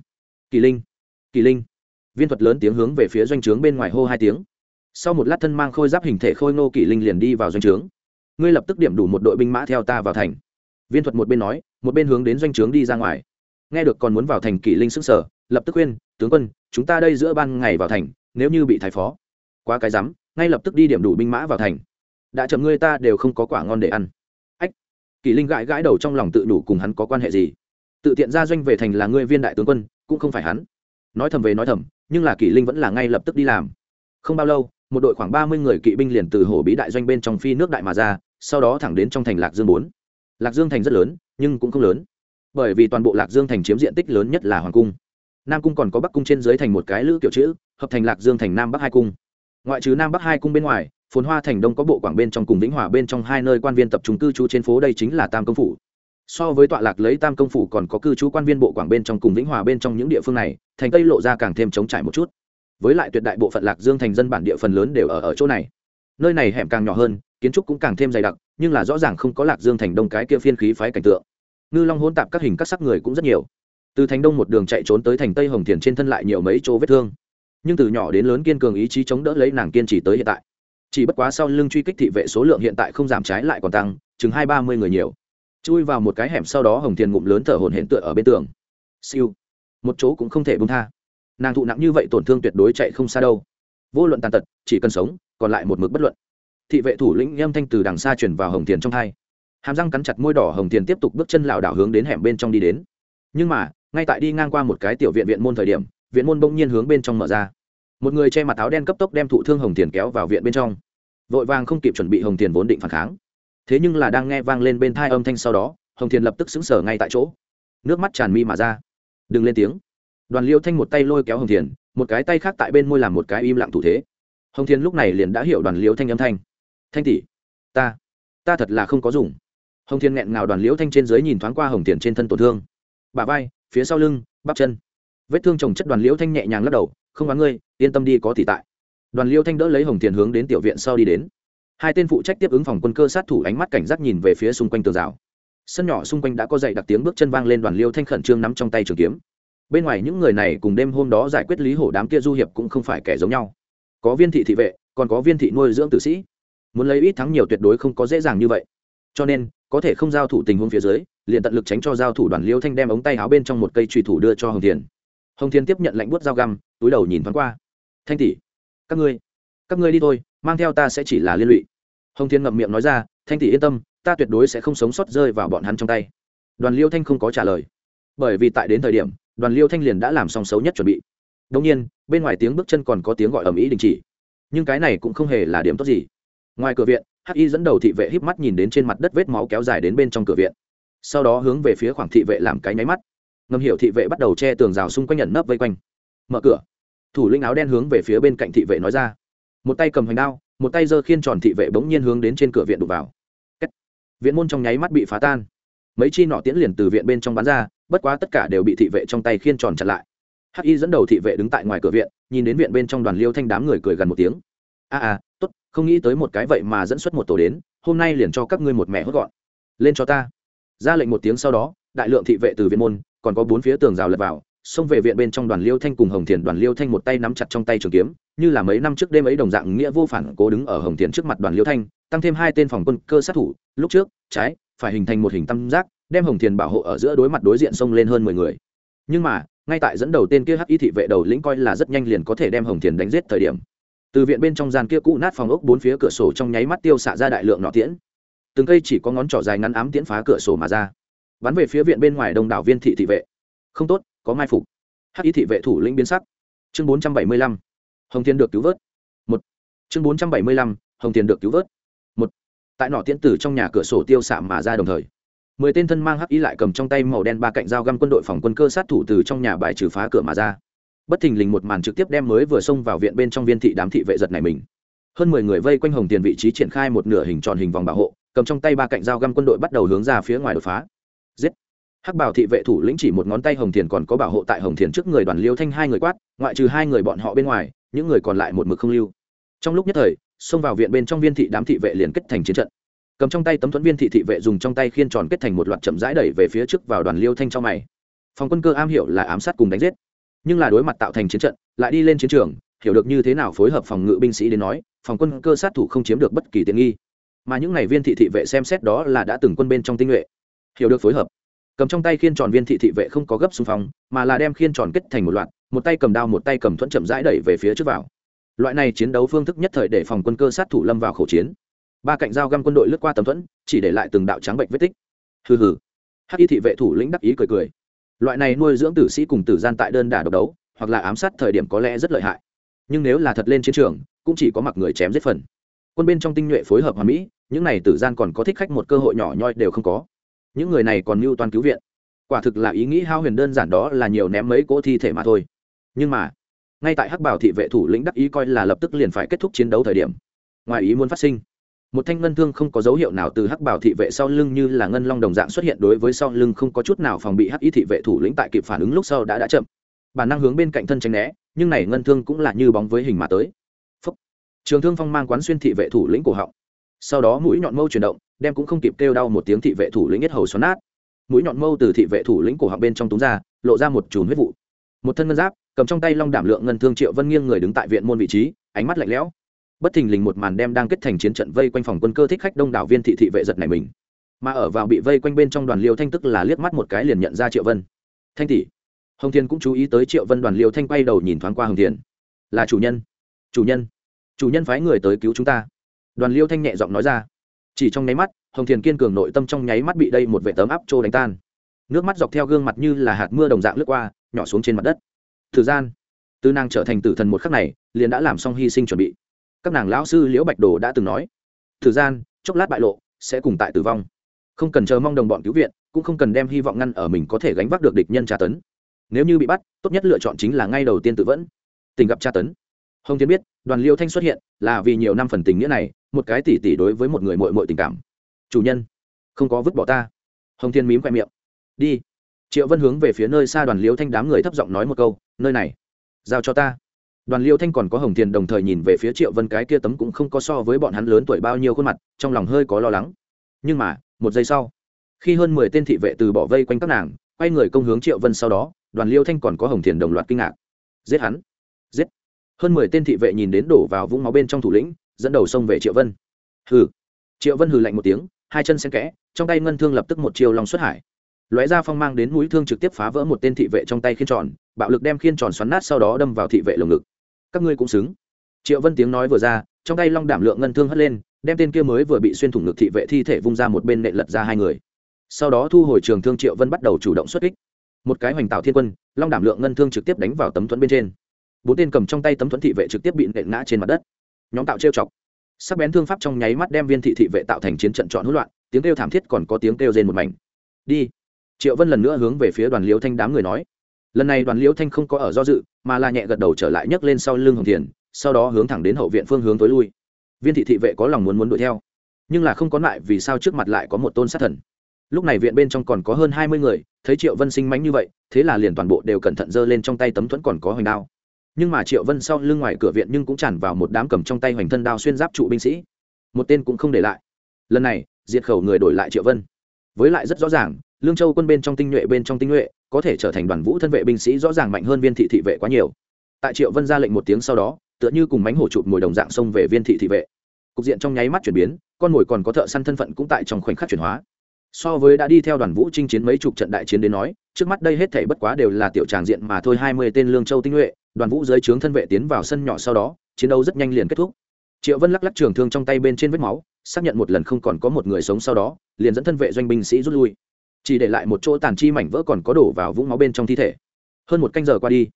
Kỳ linh. Kỳ linh. Viên thuật lớn tiếng hướng về phía doanh trướng bên ngoài hô hai tiếng. Sau một lát thân mang khôi giáp hình thể khôi ngô, kỳ linh liền đi vào doanh trướng. Ngươi lập tức điểm đủ một đội binh mã theo ta vào thành. Viên thuật một bên nói, một bên hướng đến doanh trướng đi ra ngoài. Nghe được còn muốn vào thành, kỳ linh sức sở lập tức khuyên, tướng quân, chúng ta đây giữa ban ngày vào thành, nếu như bị thái phó quá cái rắm, ngay lập tức đi điểm đủ binh mã vào thành. Đã chậm ngươi ta đều không có quả ngon để ăn. Ách. Kỷ linh gãi gãi đầu trong lòng tự đủ cùng hắn có quan hệ gì. Tự tiện ra doanh về thành là ngươi viên đại tướng quân, cũng không phải hắn. Nói thầm về nói thầm, nhưng là kỷ linh vẫn là ngay lập tức đi làm. Không bao lâu, một đội khoảng ba mươi người kỵ binh liền từ hồ bí đại doanh bên trong phi nước đại mà ra, sau đó thẳng đến trong thành lạc dương bốn. Lạc dương thành rất lớn, nhưng cũng không lớn. Bởi vì toàn bộ lạc dương thành chiếm diện tích lớn nhất là hoàng cung nam cung còn có bắc cung trên dưới thành một cái lữ kiểu chữ, hợp thành lạc dương thành nam bắc hai cung. Ngoại trừ nam bắc hai cung bên ngoài, phồn hoa thành đông có bộ quảng bên trong cùng vĩnh hòa bên trong hai nơi quan viên tập trung cư trú trên phố đây chính là tam công phủ. So với tọa lạc lấy tam công phủ còn có cư trú quan viên bộ quảng bên trong cùng vĩnh hòa bên trong những địa phương này, thành tây lộ ra càng thêm chống trải một chút. Với lại tuyệt đại bộ phận lạc dương thành dân bản địa phần lớn đều ở ở chỗ này. Nơi này hẻm càng nhỏ hơn, kiến trúc cũng càng thêm dày đặc, nhưng là rõ ràng không có lạc dương thành đông cái kia phiên khí phái cảnh tượng. Ngư long hỗn tạp các hình các sắc người cũng rất nhiều từ thành đông một đường chạy trốn tới thành tây hồng thiền trên thân lại nhiều mấy chỗ vết thương. Nhưng từ nhỏ đến lớn kiên cường ý chí chống đỡ lấy nàng kiên trì tới hiện tại. Chỉ bất quá sau lưng truy kích thị vệ số lượng hiện tại không giảm trái lại còn tăng, chừng hai ba mươi người nhiều. Chui vào một cái hẻm sau đó hồng thiền ngụm lớn thở hồn hển tựa ở bên tường. Siêu. Một chỗ cũng không thể bung tha. Nàng thụ nặng như vậy tổn thương tuyệt đối chạy không xa đâu. Vô luận tàn tật, chỉ cần sống, còn lại một mực bất luận. Thị vệ thủ lĩnh âm thanh từ đằng xa chuyển vào hồng thiền trong thai hàm răng cắn chặt môi đỏ hồng thiền tiếp tục bước chân lảo đảo hướng đến hẻm bên trong đi đến nhưng mà, ngay tại đi ngang qua một cái tiểu viện viện môn thời điểm, viện môn bỗng nhiên hướng bên trong mở ra. Một người che mặt áo đen cấp tốc đem thụ thương hồng thiền kéo vào viện bên trong. Vội vàng không kịp chuẩn bị hồng thiền vốn định phản kháng. Thế nhưng là đang nghe vang lên bên thai âm thanh sau đó, hồng thiền lập tức xứng sở ngay tại chỗ. Nước mắt tràn mi mà ra. Đừng lên tiếng. Đoàn liêu thanh một tay lôi kéo hồng thiền một cái tay khác tại bên môi làm một cái im lặng thủ thế. Hồng thiền lúc này liền đã hiểu đoàn liêu thanh âm thanh. Thanh tỷ, ta ta thật là không có dùng. Hồng thiền nghẹn ngào đoàn liễu thanh trên dưới nhìn thoáng qua hồng thiền trên thân tổn thương bà vai, phía sau lưng, bắp chân. Vết thương trồng chất đoàn liễu thanh nhẹ nhàng lắc đầu, không bán ngươi, yên tâm đi có thì tại. Đoàn liễu thanh đỡ lấy hồng thiền hướng đến tiểu viện sau đi đến. Hai tên phụ trách tiếp ứng phòng quân cơ sát thủ ánh mắt cảnh giác nhìn về phía xung quanh tường rào. Sân nhỏ xung quanh đã có dậy đặc tiếng bước chân vang lên đoàn liêu thanh khẩn trương nắm trong tay trường kiếm. Bên ngoài những người này cùng đêm hôm đó giải quyết lý hổ đám kia du hiệp cũng không phải kẻ giống nhau. Có viên thị thị vệ, còn có viên thị nuôi dưỡng tử sĩ. Muốn lấy ít thắng nhiều tuyệt đối không có dễ dàng như vậy. Cho nên có thể không giao thủ tình huống phía dưới, liền tận lực tránh cho giao thủ đoàn liêu thanh đem ống tay áo bên trong một cây trùy thủ đưa cho hồng thiền. Hồng thiền tiếp nhận lạnh buốt dao găm, túi đầu nhìn thoáng qua. Thanh tỷ, các ngươi các ngươi đi thôi, mang theo ta sẽ chỉ là liên lụy. Hồng thiền ngậm miệng nói ra, thanh tỷ yên tâm, ta tuyệt đối sẽ không sống sót rơi vào bọn hắn trong tay. Đoàn liêu thanh không có trả lời. Bởi vì tại đến thời điểm, đoàn liêu thanh liền đã làm xong xấu nhất chuẩn bị. Đông nhiên, bên ngoài tiếng bước chân còn có tiếng gọi ầm ĩ đình chỉ. Nhưng cái này cũng không hề là điểm tốt gì. Ngoài cửa viện hắc y dẫn đầu thị vệ híp mắt nhìn đến trên mặt đất vết máu kéo dài đến bên trong cửa viện. Sau đó hướng về phía khoảng thị vệ làm cái nháy mắt. Ngầm hiểu thị vệ bắt đầu che tường rào xung quanh nhận nấp vây quanh. Mở cửa. Thủ lĩnh áo đen hướng về phía bên cạnh thị vệ nói ra. Một tay cầm hành đao, một tay giơ khiên tròn thị vệ bỗng nhiên hướng đến trên cửa viện đục vào. Viện môn trong nháy mắt bị phá tan. Mấy chi nọ tiễn liền từ viện bên trong bắn ra, bất quá tất cả đều bị thị vệ trong tay khiên tròn chặt lại. Hắc y dẫn đầu thị vệ đứng tại ngoài cửa viện, nhìn đến viện bên trong đoàn liêu thanh đám người cười gần một tiếng. A a, tốt không nghĩ tới một cái vậy mà dẫn xuất một tổ đến, hôm nay liền cho các ngươi một mẹ hốt gọn. Lên cho ta. Ra lệnh một tiếng sau đó, đại lượng thị vệ từ viện môn, còn có bốn phía tường rào lật vào, xông về viện bên trong đoàn liêu thanh cùng hồng thiền. Đoàn liêu thanh một tay nắm chặt trong tay trường kiếm, như là mấy năm trước đêm ấy đồng dạng nghĩa vô phản cố đứng ở hồng thiền trước mặt đoàn liêu thanh, tăng thêm hai tên phòng quân cơ sát thủ, lúc trước, trái, phải hình thành một hình tam giác, đem hồng thiền bảo hộ ở giữa đối mặt đối diện xông lên hơn mười người. Nhưng mà, ngay tại dẫn đầu tên kia hắc y thị vệ đầu lĩnh coi là rất nhanh liền có thể đem hồng thiền đánh giết thời điểm từ viện bên trong gian kia cũ nát phòng ốc bốn phía cửa sổ trong nháy mắt tiêu xạ ra đại lượng nọ tiễn. Từng cây chỉ có ngón trỏ dài ngắn ám tiễn phá cửa sổ mà ra. Bắn về phía viện bên ngoài đông đảo viên thị thị vệ. Không tốt, có mai phục. Hắc y thị vệ thủ lĩnh biến sắc. Chương bốn trăm bảy mươi lăm. Hồng thiên được cứu vớt. Một. Chương bốn trăm bảy mươi lăm. Hồng thiên được cứu vớt. Một. Tại nọ tiễn tử trong nhà cửa sổ tiêu xạ mà ra đồng thời, mười tên thân mang hắc y lại cầm trong tay màu đen ba cạnh dao găm quân đội phòng quân cơ sát thủ từ trong nhà bài trừ phá cửa mà ra bất thình lình một màn trực tiếp đem mới vừa xông vào viện bên trong viên thị đám thị vệ giật này mình. Hơn mười người vây quanh hồng tiền vị trí triển khai một nửa hình tròn hình vòng bảo hộ, cầm trong tay ba cạnh dao găm quân đội bắt đầu hướng ra phía ngoài đột phá. Giết! Hắc bảo thị vệ thủ lĩnh chỉ một ngón tay hồng thiền còn có bảo hộ tại hồng thiền trước người đoàn liêu thanh hai người quát, ngoại trừ hai người bọn họ bên ngoài, những người còn lại một mực không lưu. Trong lúc nhất thời, xông vào viện bên trong viên thị đám thị vệ liền kết thành chiến trận. Cầm trong tay tấm thuẫn viên thị thị vệ dùng trong tay khiên tròn kết thành một loạt chậm rãi đẩy về phía trước vào đoàn liêu thanh trong mày. Phòng quân cơ am hiểu là ám sát cùng đánh giết nhưng là đối mặt tạo thành chiến trận, lại đi lên chiến trường, hiểu được như thế nào phối hợp phòng ngự binh sĩ đến nói, phòng quân cơ sát thủ không chiếm được bất kỳ tiện nghi. Mà những ngày viên thị thị vệ xem xét đó là đã từng quân bên trong tinh nhuệ. Hiểu được phối hợp. Cầm trong tay khiên tròn viên thị thị vệ không có gấp xung phong, mà là đem khiên tròn kết thành một loạt, một tay cầm đao một tay cầm thuẫn chậm rãi đẩy về phía trước vào. Loại này chiến đấu phương thức nhất thời để phòng quân cơ sát thủ lâm vào khẩu chiến. Ba cạnh dao găm quân đội lướt qua tầm thuẫn, chỉ để lại từng đạo trắng bệnh vết tích. Hừ hừ. Hắc y thị vệ thủ lĩnh đắc ý cười cười loại này nuôi dưỡng tử sĩ cùng tử gian tại đơn đả độc đấu, hoặc là ám sát thời điểm có lẽ rất lợi hại. Nhưng nếu là thật lên chiến trường, cũng chỉ có mặc người chém giết phần. Quân bên trong tinh nhuệ phối hợp hòa mỹ, những này tử gian còn có thích khách một cơ hội nhỏ nhoi đều không có. Những người này còn mưu toàn cứu viện. Quả thực là ý nghĩ hao huyền đơn giản đó là nhiều ném mấy cỗ thi thể mà thôi. Nhưng mà, ngay tại hắc bảo thị vệ thủ lĩnh đắc ý coi là lập tức liền phải kết thúc chiến đấu thời điểm. Ngoài ý muốn phát sinh một thanh ngân thương không có dấu hiệu nào từ hắc bảo thị vệ sau lưng như là ngân long đồng dạng xuất hiện đối với sau lưng không có chút nào phòng bị hắc ý thị vệ thủ lĩnh tại kịp phản ứng lúc sau đã đã chậm. Bản năng hướng bên cạnh thân tránh né, nhưng này ngân thương cũng là như bóng với hình mà tới. Phúc. trường thương phong mang quán xuyên thị vệ thủ lĩnh cổ họng. Sau đó mũi nhọn mâu chuyển động, đem cũng không kịp kêu đau một tiếng thị vệ thủ lĩnh nhất hầu xoắn nát. Mũi nhọn mâu từ thị vệ thủ lĩnh cổ họng bên trong túng ra, lộ ra một chùm huyết vụ. Một thân ngân giáp, cầm trong tay long đảm lượng ngân thương triệu vân nghiêng người đứng tại viện môn vị trí, ánh mắt lạnh lẽo bất thình lình một màn đem đang kết thành chiến trận vây quanh phòng quân cơ thích khách đông đảo viên thị thị vệ giật này mình. Mà ở vào bị vây quanh bên trong đoàn liêu thanh tức là liếc mắt một cái liền nhận ra triệu vân. Thanh tỷ. Hồng thiên cũng chú ý tới triệu vân, đoàn liêu thanh quay đầu nhìn thoáng qua hồng thiên. Là chủ nhân. Chủ nhân? Chủ nhân phái người tới cứu chúng ta. Đoàn liêu thanh nhẹ giọng nói ra. Chỉ trong nháy mắt, hồng thiền kiên cường nội tâm trong nháy mắt bị đây một vệ tấm áp trô đánh tan. Nước mắt dọc theo gương mặt như là hạt mưa đồng dạng lướt qua, nhỏ xuống trên mặt đất. Thời gian. Từ nàng trở thành tử thần một khắc này, liền đã làm xong hy sinh chuẩn bị các nàng lão sư liễu bạch đồ đã từng nói thời gian, chốc lát bại lộ, sẽ cùng tại tử vong. Không cần chờ mong đồng bọn cứu viện, cũng không cần đem hy vọng ngăn ở mình có thể gánh vác được địch nhân tra tấn. Nếu như bị bắt, tốt nhất lựa chọn chính là ngay đầu tiên tự vẫn. Tình gặp tra tấn. Hồng tiến biết, đoàn liêu thanh xuất hiện là vì nhiều năm phần tình nghĩa này, một cái tỉ tỉ đối với một người mội mội tình cảm. Chủ nhân, không có vứt bỏ ta. Hồng thiên mím khoe miệng. Đi. Triệu vân hướng về phía nơi xa đoàn liêu thanh đám người thấp giọng nói một câu, nơi này, giao cho ta đoàn liêu thanh còn có hồng thiền đồng thời nhìn về phía triệu vân, cái kia tấm cũng không có so với bọn hắn lớn tuổi bao nhiêu khuôn mặt, trong lòng hơi có lo lắng. Nhưng mà, một giây sau, khi hơn mười tên thị vệ từ bỏ vây quanh các nàng, quay người công hướng triệu vân sau đó, đoàn liêu thanh còn có hồng thiền đồng loạt kinh ngạc. Giết hắn! Giết! Hơn mười tên thị vệ nhìn đến đổ vào vũng máu bên trong thủ lĩnh, dẫn đầu xông về triệu vân. Hừ! Triệu vân hừ lạnh một tiếng, hai chân xen kẽ, trong tay ngân thương lập tức một chiều lòng xuất hải. Lóe ra phong mang đến mũi thương trực tiếp phá vỡ một tên thị vệ trong tay khiên tròn, bạo lực đem khiên tròn xoắn nát sau đó đâm vào thị vệ lồng ngực các ngươi cũng xứng. Triệu vân tiếng nói vừa ra, trong tay long đảm lượng ngân thương hất lên, đem tên kia mới vừa bị xuyên thủng ngực thị vệ thi thể vung ra một bên nệ lật ra hai người. Sau đó thu hồi trường thương triệu vân bắt đầu chủ động xuất kích. Một cái hoành tạo thiên quân, long đảm lượng ngân thương trực tiếp đánh vào tấm thuẫn bên trên. Bốn tên cầm trong tay tấm thuẫn thị vệ trực tiếp bị nện ngã trên mặt đất. Nhóm tạo trêu chọc. Sắc bén thương pháp trong nháy mắt đem viên thị thị vệ tạo thành chiến trận chọn hỗn loạn, tiếng kêu thảm thiết còn có tiếng kêu rên một mảnh. Đi. Triệu vân lần nữa hướng về phía đoàn liễu thanh đám người nói lần này đoàn liễu thanh không có ở do dự, mà là nhẹ gật đầu trở lại nhấc lên sau lưng hồng thiền, sau đó hướng thẳng đến hậu viện phương hướng tối lui. Viên thị thị vệ có lòng muốn muốn đuổi theo, nhưng là không có lại vì sao trước mặt lại có một tôn sát thần. Lúc này viện bên trong còn có hơn hai mươi người, thấy triệu vân sinh mánh như vậy, thế là liền toàn bộ đều cẩn thận giơ lên trong tay tấm thuẫn còn có hoành đao. Nhưng mà triệu vân sau lưng ngoài cửa viện nhưng cũng tràn vào một đám cầm trong tay hoành thân đao xuyên giáp trụ binh sĩ. Một tên cũng không để lại. Lần này, diệt khẩu người đổi lại triệu vân. Với lại rất rõ ràng, lương châu quân bên trong tinh nhuệ bên trong tinh nhuệ có thể trở thành đoàn vũ thân vệ binh sĩ rõ ràng mạnh hơn viên thị thị vệ quá nhiều. Tại triệu vân ra lệnh một tiếng sau đó, tựa như cùng mánh hổ chụp mồi đồng dạng xông về viên thị thị vệ. Cục diện trong nháy mắt chuyển biến, con mồi còn có thợ săn thân phận cũng tại trong khoảnh khắc chuyển hóa. So với đã đi theo đoàn vũ chinh chiến mấy chục trận đại chiến đến nói, trước mắt đây hết thảy bất quá đều là tiểu tràng diện mà thôi, hai mươi tên lương châu tinh nhuệ, đoàn vũ dưới trướng thân vệ tiến vào sân nhỏ sau đó, chiến đấu rất nhanh liền kết thúc. Triệu vân lắc lắc trường thương trong tay bên trên vết máu, xác nhận một lần không còn có một người sống sau đó, liền dẫn thân vệ doanh binh sĩ rút lui chỉ để lại một chỗ tàn chi mảnh vỡ còn có đổ vào vũng máu bên trong thi thể. Hơn một canh giờ qua đi,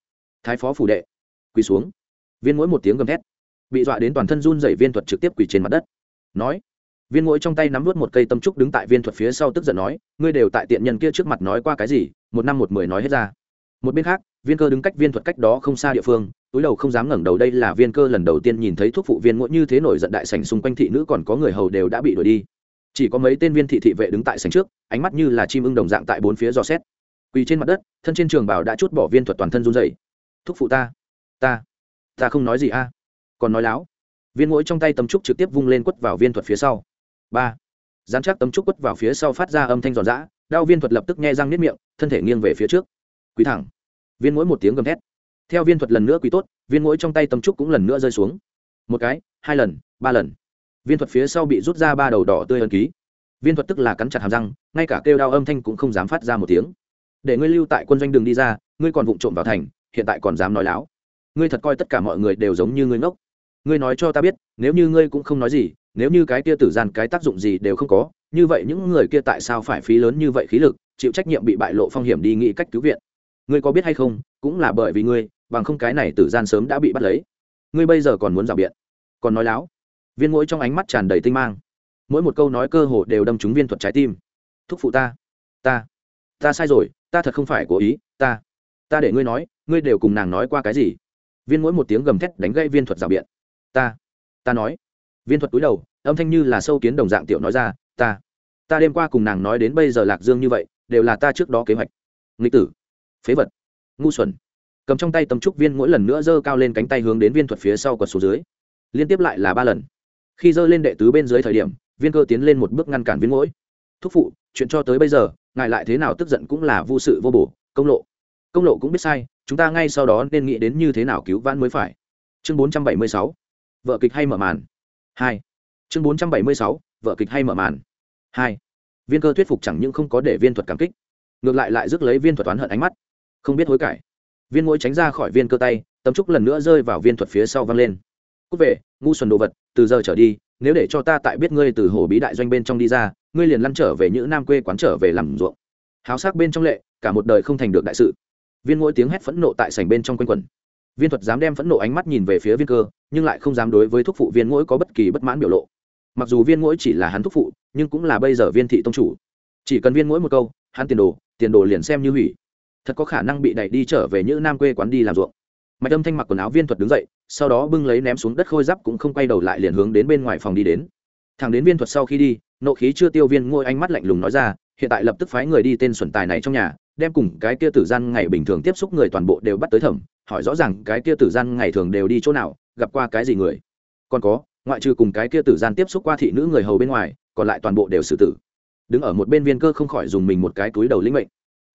thái phó phủ đệ quỳ xuống. Viên mỗi một tiếng gầm thét, bị dọa đến toàn thân run dày viên thuật trực tiếp quỳ trên mặt đất. Nói, viên mỗi trong tay nắm vút một cây tâm trúc đứng tại viên thuật phía sau tức giận nói, ngươi đều tại tiện nhân kia trước mặt nói qua cái gì, một năm một mười nói hết ra. Một bên khác, viên cơ đứng cách viên thuật cách đó không xa địa phương, túi đầu không dám ngẩng đầu, đây là viên cơ lần đầu tiên nhìn thấy thuốc phụ viên ngỗ như thế nổi giận đại sảnh xung quanh thị nữ còn có người hầu đều đã bị đuổi đi chỉ có mấy tên viên thị thị vệ đứng tại sảnh trước, ánh mắt như là chim ưng đồng dạng tại bốn phía dò xét. Quỳ trên mặt đất, thân trên trường bảo đã chút bỏ viên thuật toàn thân run dậy thúc phụ ta ta ta không nói gì a. Còn nói láo. Viên mũi trong tay tấm trúc trực tiếp vung lên quất vào viên thuật phía sau. Ba. Dán chắc tấm trúc quất vào phía sau phát ra âm thanh giòn giã, đao viên thuật lập tức nghe răng nếp miệng, thân thể nghiêng về phía trước. Quý thẳng. Viên mũi một tiếng gầm thét. Theo viên thuật lần nữa quý tốt, viên mũi trong tay tấm trúc cũng lần nữa rơi xuống. Một cái, hai lần, ba lần viên thuật phía sau bị rút ra ba đầu đỏ tươi ân ký. Viên thuật tức là cắn chặt hàm răng, ngay cả kêu đao âm thanh cũng không dám phát ra một tiếng. Để ngươi lưu tại quân doanh đường đi ra, ngươi còn vụng trộm vào thành, hiện tại còn dám nói láo. Ngươi thật coi tất cả mọi người đều giống như ngươi ngốc. Ngươi nói cho ta biết, nếu như ngươi cũng không nói gì, nếu như cái kia tử gian cái tác dụng gì đều không có, như vậy những người kia tại sao phải phí lớn như vậy khí lực, chịu trách nhiệm bị bại lộ phong hiểm đi nghĩ cách cứu viện? Ngươi có biết hay không, cũng là bởi vì ngươi, bằng không cái này tử gian sớm đã bị bắt lấy. Ngươi bây giờ còn muốn rào biện, còn nói láo viên mũi trong ánh mắt tràn đầy tinh mang. Mỗi một câu nói cơ hồ đều đâm trúng viên thuật trái tim. Thúc phụ ta ta ta sai rồi, ta thật không phải cố ý, ta ta để ngươi nói, ngươi đều cùng nàng nói qua cái gì? Viên mỗi một tiếng gầm thét đánh gây viên thuật rào biện. Ta ta nói. Viên thuật túi đầu, âm thanh như là sâu kiến đồng dạng tiểu nói ra, ta ta đêm qua cùng nàng nói đến bây giờ lạc dương như vậy, đều là ta trước đó kế hoạch. Nghịch tử, phế vật, ngu xuẩn. Cầm trong tay tấm trúc viên mỗi lần nữa giơ cao lên cánh tay hướng đến viên thuật phía sau quật số dưới. Liên tiếp lại là ba lần khi giơ lên đệ tứ bên dưới thời điểm, viên cơ tiến lên một bước ngăn cản viên mỗi thúc phụ, chuyện cho tới bây giờ, ngài lại thế nào tức giận cũng là vô sự vô bổ, công lộ. Công lộ cũng biết sai, chúng ta ngay sau đó nên nghĩ đến như thế nào cứu vãn mới phải. Chương bốn trăm bảy mươi sáu. Vợ kịch hay mở màn? Hai. Chương bốn trăm bảy mươi sáu. Vợ kịch hay mở màn? Hai. Viên cơ thuyết phục chẳng những không có để viên thuật cảm kích, ngược lại lại rước lấy viên thuật oán hận ánh mắt. Không biết hối cải. Viên mũi tránh ra khỏi viên cơ tay, tấm trúc lần nữa rơi vào viên thuật phía sau văng lên cúc về, ngu xuẩn đồ vật từ giờ trở đi nếu để cho ta tại biết ngươi từ hồ bí đại doanh bên trong đi ra ngươi liền lăn trở về những nam quê quán trở về làm ruộng. Háo sắc bên trong lệ cả một đời không thành được đại sự. Viên mỗi tiếng hét phẫn nộ tại sảnh bên trong quanh quần viên thuật dám đem phẫn nộ ánh mắt nhìn về phía viên cơ nhưng lại không dám đối với thúc phụ viên mỗi có bất kỳ bất mãn biểu lộ. Mặc dù viên mỗi chỉ là hắn thúc phụ nhưng cũng là bây giờ viên thị tông chủ. Chỉ cần viên mỗi một câu hắn tiền đồ tiền đồ liền xem như hủy. Thật có khả năng bị đẩy đi trở về những nam quê quán đi làm ruộng mạch âm thanh mặc quần áo viên thuật đứng dậy, sau đó bưng lấy ném xuống đất khôi giáp cũng không quay đầu lại liền hướng đến bên ngoài phòng đi đến. Thằng đến viên thuật sau khi đi, nộ khí chưa tiêu viên ngôi ánh mắt lạnh lùng nói ra, hiện tại lập tức phái người đi tên xuẩn tài này trong nhà, đem cùng cái kia tử gian ngày bình thường tiếp xúc người toàn bộ đều bắt tới thẩm, hỏi rõ ràng cái kia tử gian ngày thường đều đi chỗ nào, gặp qua cái gì người. Còn có, ngoại trừ cùng cái kia tử gian tiếp xúc qua thị nữ người hầu bên ngoài, còn lại toàn bộ đều xử tử. Đứng ở một bên viên cơ không khỏi dùng mình một cái túi đầu lĩnh mệnh.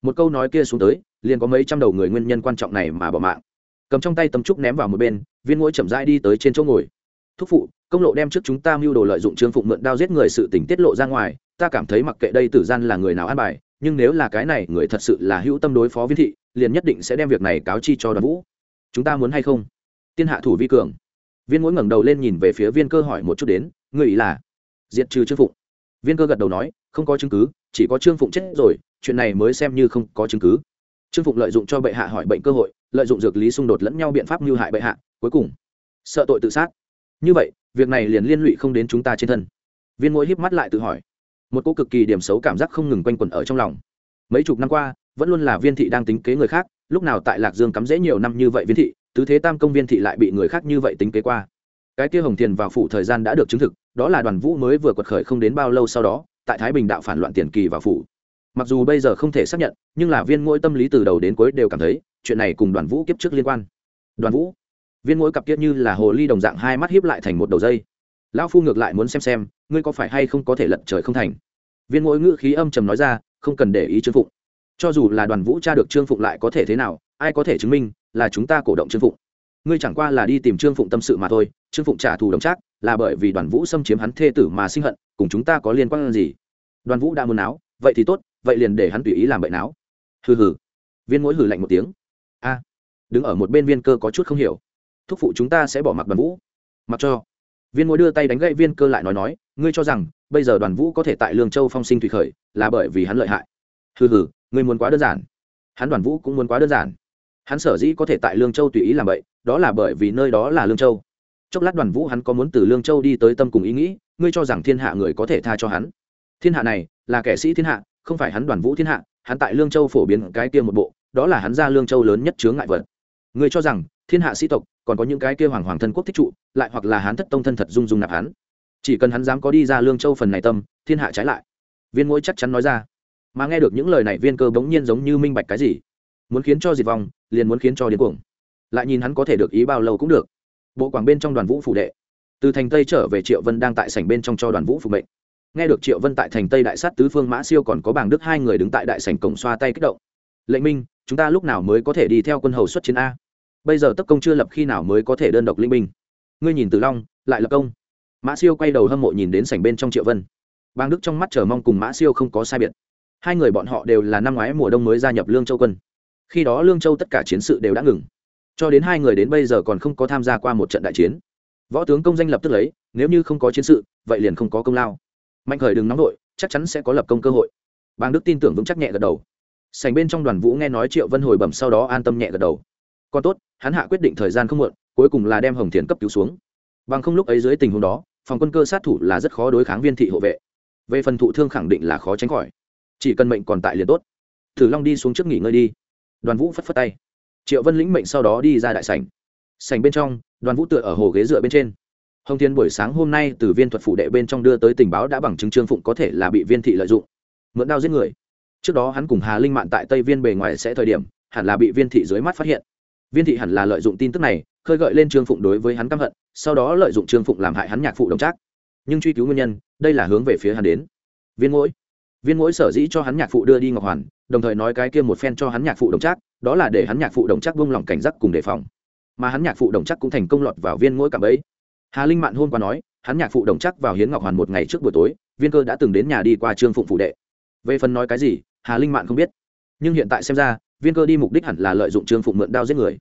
Một câu nói kia xuống tới, liền có mấy trăm đầu người nguyên nhân quan trọng này mà bỏ mạng cầm trong tay tấm trúc ném vào một bên, viên mũi chậm rãi đi tới trên chỗ ngồi. Thúc phụ, công lộ đem trước chúng ta mưu đồ lợi dụng trương phụng mượn đao giết người sự tình tiết lộ ra ngoài, ta cảm thấy mặc kệ đây tử gian là người nào an bài, nhưng nếu là cái này, người thật sự là hữu tâm đối phó viên thị, liền nhất định sẽ đem việc này cáo chi cho đoàn vũ. Chúng ta muốn hay không? Tiên hạ thủ vi cường. Viên mỗi ngẩng đầu lên nhìn về phía viên cơ hỏi một chút đến người ý là? Diệt trừ trương phụng. Viên cơ gật đầu nói, không có chứng cứ, chỉ có trương phụng chết rồi, chuyện này mới xem như không có chứng cứ trương phụng lợi dụng cho bệ hạ hỏi bệnh cơ hội, lợi dụng dược lý xung đột lẫn nhau biện pháp mưu hại bệ hạ, cuối cùng, sợ tội tự sát. Như vậy, việc này liền liên lụy không đến chúng ta trên thân. Viên mỗi híp mắt lại tự hỏi. Một cô cực kỳ điểm xấu cảm giác không ngừng quanh quẩn ở trong lòng. Mấy chục năm qua, vẫn luôn là viên thị đang tính kế người khác, lúc nào tại lạc dương cắm dễ nhiều năm như vậy viên thị, tứ thế tam công viên thị lại bị người khác như vậy tính kế qua. Cái kia hồng tiền vào phủ thời gian đã được chứng thực, đó là đoàn vũ mới vừa quật khởi không đến bao lâu sau đó, tại thái bình đạo phản loạn tiền kỳ vào phủ mặc dù bây giờ không thể xác nhận, nhưng là viên mỗi tâm lý từ đầu đến cuối đều cảm thấy, chuyện này cùng đoàn vũ kiếp trước liên quan. Đoàn vũ, viên mỗi cặp kiếp như là hồ ly đồng dạng hai mắt hiếp lại thành một đầu dây. Lão phu ngược lại muốn xem xem, ngươi có phải hay không có thể lật trời không thành? Viên mỗi ngữ khí âm trầm nói ra, không cần để ý trương phụng. Cho dù là đoàn vũ cha được trương phụng lại có thể thế nào, ai có thể chứng minh là chúng ta cổ động trương phụng? Ngươi chẳng qua là đi tìm trương phụng tâm sự mà thôi, trương phụng trả thù đồng trác, là bởi vì đoàn vũ xâm chiếm hắn thê tử mà sinh hận, cùng chúng ta có liên quan gì? Đoàn vũ đã muốn áo vậy thì tốt vậy liền để hắn tùy ý làm bậy não, hừ hừ. Viên mũi hừ lạnh một tiếng. A đứng ở một bên viên cơ có chút không hiểu. Thúc phụ chúng ta sẽ bỏ mặc đoàn vũ. Mặc cho. Viên mũi đưa tay đánh gậy viên cơ lại nói nói ngươi cho rằng bây giờ đoàn vũ có thể tại lương châu phong sinh thủy khởi là bởi vì hắn lợi hại. Hừ hừ ngươi muốn quá đơn giản. Hắn đoàn vũ cũng muốn quá đơn giản. Hắn sở dĩ có thể tại lương châu tùy ý làm vậy đó là bởi vì nơi đó là lương châu. Chốc lát đoàn vũ hắn có muốn từ lương châu đi tới tâm cùng ý nghĩ ngươi cho rằng thiên hạ người có thể tha cho hắn. Thiên hạ này là kẻ sĩ thiên hạ không phải hắn đoàn vũ thiên hạ, hắn tại lương châu phổ biến cái kia một bộ, đó là hắn ra lương châu lớn nhất chướng ngại vật. Người cho rằng, thiên hạ sĩ tộc, còn có những cái kia hoàng hoàng thân quốc thích trụ, lại hoặc là hắn thất tông thân thật dung dung nạp hắn. Chỉ cần hắn dám có đi ra lương châu phần này tâm, thiên hạ trái lại. Viên mỗi chắc chắn nói ra. Mà nghe được những lời này, viên cơ bỗng nhiên giống như minh bạch cái gì. Muốn khiến cho diệt vong, liền muốn khiến cho điên cuồng. Lại nhìn hắn có thể được ý bao lâu cũng được. Bộ quảng bên trong đoàn vũ phủ đệ. Từ thành tây trở về triệu vân đang tại sảnh bên trong cho đoàn vũ phục mệnh nghe được triệu vân tại thành tây đại sát tứ phương mã siêu còn có bảng đức hai người đứng tại đại sảnh cổng xoa tay kích động. Lệnh minh, chúng ta lúc nào mới có thể đi theo quân hầu xuất chiến a? Bây giờ tất công chưa lập khi nào mới có thể đơn độc linh binh? Ngươi nhìn từ long, lại lập công. Mã siêu quay đầu hâm mộ nhìn đến sảnh bên trong triệu vân. Bang đức trong mắt chờ mong cùng mã siêu không có sai biệt. Hai người bọn họ đều là năm ngoái mùa đông mới gia nhập lương châu quân. Khi đó lương châu tất cả chiến sự đều đã ngừng. Cho đến hai người đến bây giờ còn không có tham gia qua một trận đại chiến. Võ tướng công danh lập tức lấy, nếu như không có chiến sự, vậy liền không có công lao mạnh khởi đừng nóng vội, chắc chắn sẽ có lập công cơ hội. Bang đức tin tưởng vững chắc nhẹ gật đầu. Sành bên trong đoàn vũ nghe nói triệu vân hồi bẩm sau đó an tâm nhẹ gật đầu. Còn tốt, hắn hạ quyết định thời gian không muộn, cuối cùng là đem hồng thiền cấp cứu xuống. Bằng không lúc ấy dưới tình huống đó, phòng quân cơ sát thủ là rất khó đối kháng viên thị hộ vệ. Về phần thụ thương khẳng định là khó tránh khỏi. Chỉ cần mệnh còn tại liền tốt. Thử long đi xuống trước nghỉ ngơi đi. Đoàn vũ phất phất tay. Triệu vân lĩnh mệnh sau đó đi ra đại sảnh. Sảnh bên trong, đoàn vũ tựa ở hồ ghế dựa bên trên hồng thiên buổi sáng hôm nay từ viên thuật phụ đệ bên trong đưa tới tình báo đã bằng chứng trương phụng có thể là bị viên thị lợi dụng. Mượn đao giết người. Trước đó hắn cùng hà linh mạn tại tây viên bề ngoài sẽ thời điểm, hẳn là bị viên thị dưới mắt phát hiện. Viên thị hẳn là lợi dụng tin tức này, khơi gợi lên trương phụng đối với hắn căm hận, sau đó lợi dụng trương phụng làm hại hắn nhạc phụ đồng trác. Nhưng truy cứu nguyên nhân, đây là hướng về phía hắn đến. Viên mỗi viên mỗi sở dĩ cho hắn nhạc phụ đưa đi ngọc hoàn, đồng thời nói cái kia một phen cho hắn nhạc phụ đồng trác, đó là để hắn nhạc phụ đồng trác buông lỏng cảnh giác cùng đề phòng. Mà hắn nhạc phụ đồng trác cũng thành công lọt vào viên mỗi cảm ấy hà linh mạn hôm qua nói, hắn nhạc phụ đồng chắc vào hiến ngọc hoàn một ngày trước buổi tối, viên cơ đã từng đến nhà đi qua trương phụng phụ đệ. Về phần nói cái gì, hà linh mạn không biết. Nhưng hiện tại xem ra, viên cơ đi mục đích hẳn là lợi dụng trương phụng mượn đao giết người.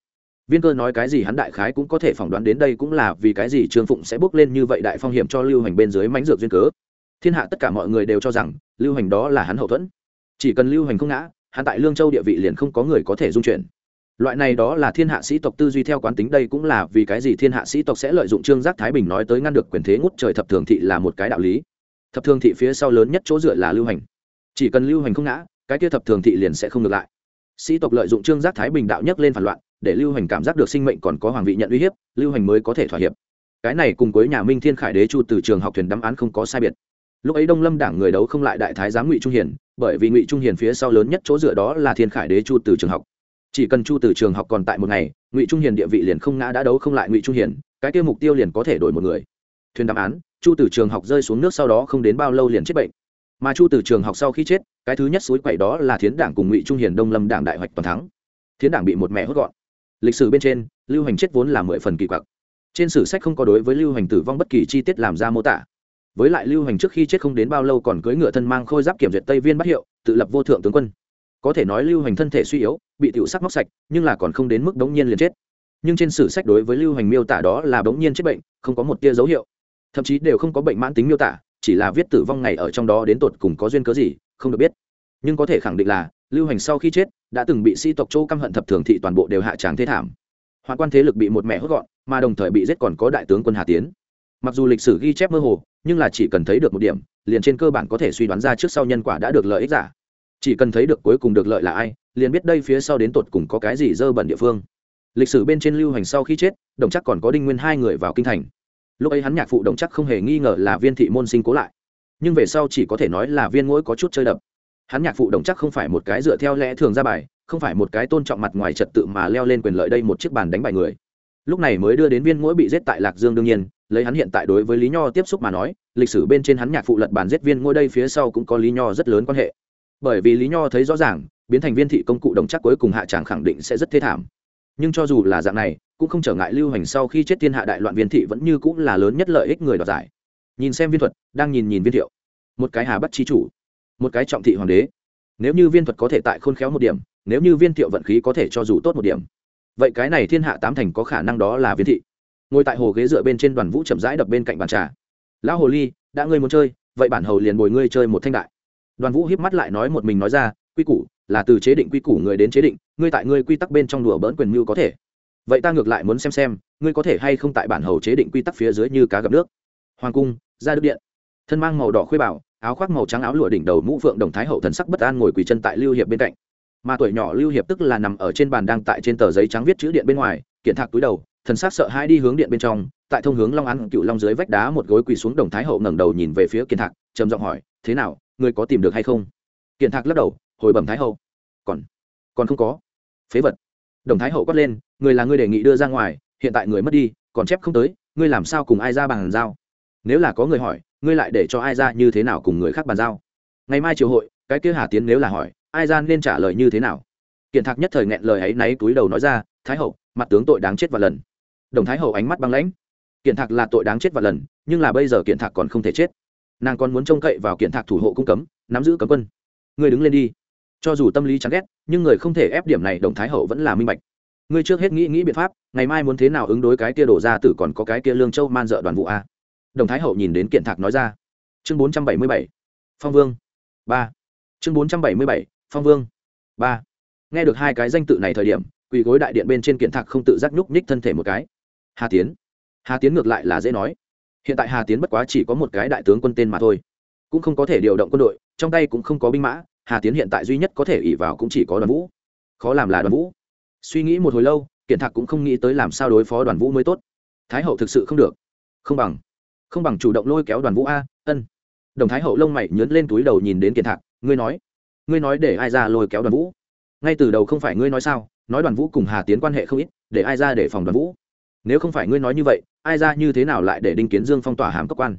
Viên cơ nói cái gì hắn đại khái cũng có thể phỏng đoán đến đây cũng là vì cái gì trương phụng sẽ bước lên như vậy đại phong hiểm cho lưu hành bên dưới mánh dược duyên cớ. Thiên hạ tất cả mọi người đều cho rằng, lưu hành đó là hắn hậu thuẫn. Chỉ cần lưu hành không ngã, hắn tại lương châu địa vị liền không có người có thể dung chuyển loại này đó là thiên hạ sĩ tộc tư duy theo quán tính đây cũng là vì cái gì thiên hạ sĩ tộc sẽ lợi dụng trương giác thái bình nói tới ngăn được quyền thế ngút trời thập thường thị là một cái đạo lý. Thập thường thị phía sau lớn nhất chỗ dựa là lưu hành. Chỉ cần lưu hành không ngã, cái kia thập thường thị liền sẽ không ngược lại. Sĩ tộc lợi dụng trương giác thái bình đạo nhấc lên phản loạn, để lưu hành cảm giác được sinh mệnh còn có hoàng vị nhận uy hiếp, lưu hành mới có thể thỏa hiệp. Cái này cùng với nhà minh thiên khải đế chu từ trường học thuyền đắm án không có sai biệt. Lúc ấy đông lâm đảng người đấu không lại đại thái giám ngụy trung hiền, bởi vì ngụy trung hiền phía sau lớn nhất chỗ dựa đó là thiên khải đế chu từ trường học chỉ cần chu từ trường học còn tại một ngày, ngụy trung hiền địa vị liền không ngã đã đấu không lại ngụy trung hiền, cái kia mục tiêu liền có thể đổi một người. Thuyền đáp án, chu từ trường học rơi xuống nước sau đó không đến bao lâu liền chết bệnh. Mà chu từ trường học sau khi chết, cái thứ nhất suối quậy đó là thiến đảng cùng ngụy trung hiền đông lâm đảng đại hoạch toàn thắng. Thiến đảng bị một mẹ hốt gọn. Lịch sử bên trên, lưu hành chết vốn là mười phần kỳ quặc. Trên sử sách không có đối với lưu hành tử vong bất kỳ chi tiết làm ra mô tả. Với lại lưu hành trước khi chết không đến bao lâu còn cưỡi ngựa thân mang khôi giáp kiểm duyệt tây viên bắt hiệu, tự lập vô thượng tướng quân. Có thể nói lưu hành thân thể suy yếu bị tiểu sắc móc sạch, nhưng là còn không đến mức đống nhiên liền chết. Nhưng trên sử sách đối với lưu hành miêu tả đó là đống nhiên chết bệnh, không có một tia dấu hiệu. Thậm chí đều không có bệnh mãn tính miêu tả, chỉ là viết tử vong ngày ở trong đó đến tột cùng có duyên cớ gì, không được biết. Nhưng có thể khẳng định là, lưu hành sau khi chết, đã từng bị sĩ tộc châu căm hận thập thường thị toàn bộ đều hạ tràng thế thảm. Hoàn quan thế lực bị một mẹ hốt gọn, mà đồng thời bị giết còn có đại tướng quân hà tiến. Mặc dù lịch sử ghi chép mơ hồ, nhưng là chỉ cần thấy được một điểm, liền trên cơ bản có thể suy đoán ra trước sau nhân quả đã được lợi ích giả. Chỉ cần thấy được cuối cùng được lợi là ai liền biết đây phía sau đến tột cùng có cái gì dơ bẩn địa phương. Lịch sử bên trên lưu hành sau khi chết, đồng chắc còn có đinh nguyên hai người vào kinh thành. Lúc ấy hắn nhạc phụ đồng chắc không hề nghi ngờ là viên thị môn sinh cố lại. Nhưng về sau chỉ có thể nói là viên ngỗi có chút chơi đập. Hắn nhạc phụ đồng chắc không phải một cái dựa theo lẽ thường ra bài, không phải một cái tôn trọng mặt ngoài trật tự mà leo lên quyền lợi đây một chiếc bàn đánh bại người. Lúc này mới đưa đến viên ngỗi bị giết tại lạc dương đương nhiên, lấy hắn hiện tại đối với lý nho tiếp xúc mà nói, lịch sử bên trên hắn nhạc phụ lật bàn giết viên ngôi đây phía sau cũng có lý nho rất lớn quan hệ. Bởi vì lý nho thấy rõ ràng biến thành viên thị công cụ đồng chắc cuối cùng hạ tràng khẳng định sẽ rất thê thảm. Nhưng cho dù là dạng này, cũng không trở ngại lưu hành sau khi chết thiên hạ đại loạn viên thị vẫn như cũng là lớn nhất lợi ích người đoạt giải. Nhìn xem viên thuật, đang nhìn nhìn viên thiệu. Một cái hà bắt chi chủ, một cái trọng thị hoàng đế. Nếu như viên thuật có thể tại khôn khéo một điểm, nếu như viên thiệu vận khí có thể cho dù tốt một điểm, vậy cái này thiên hạ tám thành có khả năng đó là viên thị. Ngồi tại hồ ghế dựa bên trên đoàn vũ chậm rãi đập bên cạnh bàn trà. Lão hồ ly, đã ngươi muốn chơi, vậy bản hầu liền bồi ngươi chơi một thanh đại. Đoàn vũ hiếp mắt lại nói một mình nói ra, quy củ là từ chế định quy củ người đến chế định, ngươi tại ngươi quy tắc bên trong đùa bỡn quyền mưu có thể. Vậy ta ngược lại muốn xem xem, ngươi có thể hay không tại bản hầu chế định quy tắc phía dưới như cá gặp nước. Hoàng cung, ra đức điện. Thân mang màu đỏ khuê bảo, áo khoác màu trắng áo lụa đỉnh đầu mũ phượng đồng thái hậu thần sắc bất an ngồi quỳ chân tại lưu hiệp bên cạnh. Mà tuổi nhỏ lưu hiệp tức là nằm ở trên bàn đang tại trên tờ giấy trắng viết chữ điện bên ngoài, kiện thạc túi đầu, thần sắc sợ hãi đi hướng điện bên trong, tại thông hướng long ăn cựu long dưới vách đá một gối quỳ xuống đồng thái hậu ngẩng đầu nhìn về phía kiện thạc, trầm giọng hỏi, thế nào, ngươi có tìm được hay không? Kiện thạc lắc đầu hồi bẩm thái hậu. Còn còn không có. Phế vật. Đồng thái hậu quát lên, người là người đề nghị đưa ra ngoài, hiện tại người mất đi, còn chép không tới, ngươi làm sao cùng ai ra bàn giao? Nếu là có người hỏi, ngươi lại để cho ai ra như thế nào cùng người khác bàn giao? Ngày mai triều hội, cái kia hà tiến nếu là hỏi, ai ra nên trả lời như thế nào? Kiện thạc nhất thời nghẹn lời ấy náy túi đầu nói ra, thái hậu, mặt tướng tội đáng chết và lần. Đồng thái hậu ánh mắt băng lãnh. Kiện thạc là tội đáng chết và lần, nhưng là bây giờ kiện thạc còn không thể chết. Nàng còn muốn trông cậy vào kiện thạc thủ hộ cung cấm, nắm giữ cấm quân. Ngươi đứng lên đi cho dù tâm lý chán ghét, nhưng người không thể ép điểm này đồng thái hậu vẫn là minh bạch. Ngươi trước hết nghĩ nghĩ biện pháp, ngày mai muốn thế nào ứng đối cái kia đổ ra tử còn có cái kia lương châu man dợ đoàn vụ a? Đồng thái hậu nhìn đến kiện thạc nói ra. Chương bốn trăm bảy mươi bảy, phong vương. Ba. Chương bốn trăm bảy mươi bảy, phong vương. Ba. Nghe được hai cái danh tự này thời điểm, quỳ gối đại điện bên trên kiện thạc không tự giác nhúc nhích thân thể một cái. Hà tiến. Hà tiến ngược lại là dễ nói. Hiện tại hà tiến bất quá chỉ có một cái đại tướng quân tên mà thôi. Cũng không có thể điều động quân đội, trong tay cũng không có binh mã hà tiến hiện tại duy nhất có thể ỉ vào cũng chỉ có đoàn vũ. Khó làm là đoàn vũ. Suy nghĩ một hồi lâu, kiện thạc cũng không nghĩ tới làm sao đối phó đoàn vũ mới tốt. Thái hậu thực sự không được. Không bằng. Không bằng chủ động lôi kéo đoàn vũ a, ân. Đồng thái hậu lông mày nhớn lên túi đầu nhìn đến kiện thạc, ngươi nói. Ngươi nói để ai ra lôi kéo đoàn vũ? Ngay từ đầu không phải ngươi nói sao, nói đoàn vũ cùng hà tiến quan hệ không ít, để ai ra để phòng đoàn vũ? Nếu không phải ngươi nói như vậy, ai ra như thế nào lại để đinh kiến dương phong tỏa hàm cấp quan?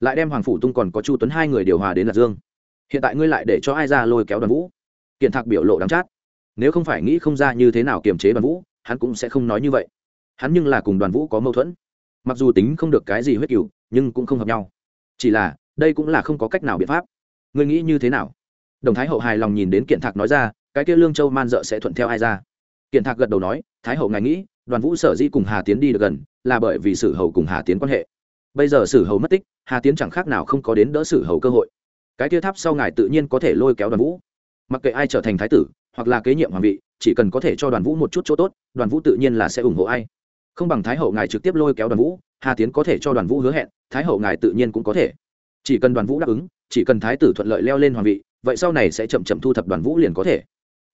Lại đem hoàng phủ tung còn có chu tuấn hai người điều hòa đến lạc dương hiện tại ngươi lại để cho ai ra lôi kéo đoàn vũ? Kiện thạc biểu lộ đắng chát. Nếu không phải nghĩ không ra như thế nào kiềm chế đoàn vũ, hắn cũng sẽ không nói như vậy. Hắn nhưng là cùng đoàn vũ có mâu thuẫn. Mặc dù tính không được cái gì huyết cựu nhưng cũng không hợp nhau. Chỉ là, đây cũng là không có cách nào biện pháp. Ngươi nghĩ như thế nào? Đồng thái hậu hài lòng nhìn đến kiện thạc nói ra, cái kia lương châu man dợ sẽ thuận theo ai ra? Kiện thạc gật đầu nói, thái hậu ngài nghĩ, đoàn vũ sở di cùng hà tiến đi được gần, là bởi vì sử hầu cùng hà tiến quan hệ. Bây giờ sử hầu mất tích, hà tiến chẳng khác nào không có đến đỡ sử hầu cơ hội cái kia tháp sau ngài tự nhiên có thể lôi kéo đoàn vũ. Mặc kệ ai trở thành thái tử, hoặc là kế nhiệm hoàng vị, chỉ cần có thể cho đoàn vũ một chút chỗ tốt, đoàn vũ tự nhiên là sẽ ủng hộ ai. Không bằng thái hậu ngài trực tiếp lôi kéo đoàn vũ, hà tiến có thể cho đoàn vũ hứa hẹn, thái hậu ngài tự nhiên cũng có thể. Chỉ cần đoàn vũ đáp ứng, chỉ cần thái tử thuận lợi leo lên hoàng vị, vậy sau này sẽ chậm chậm thu thập đoàn vũ liền có thể.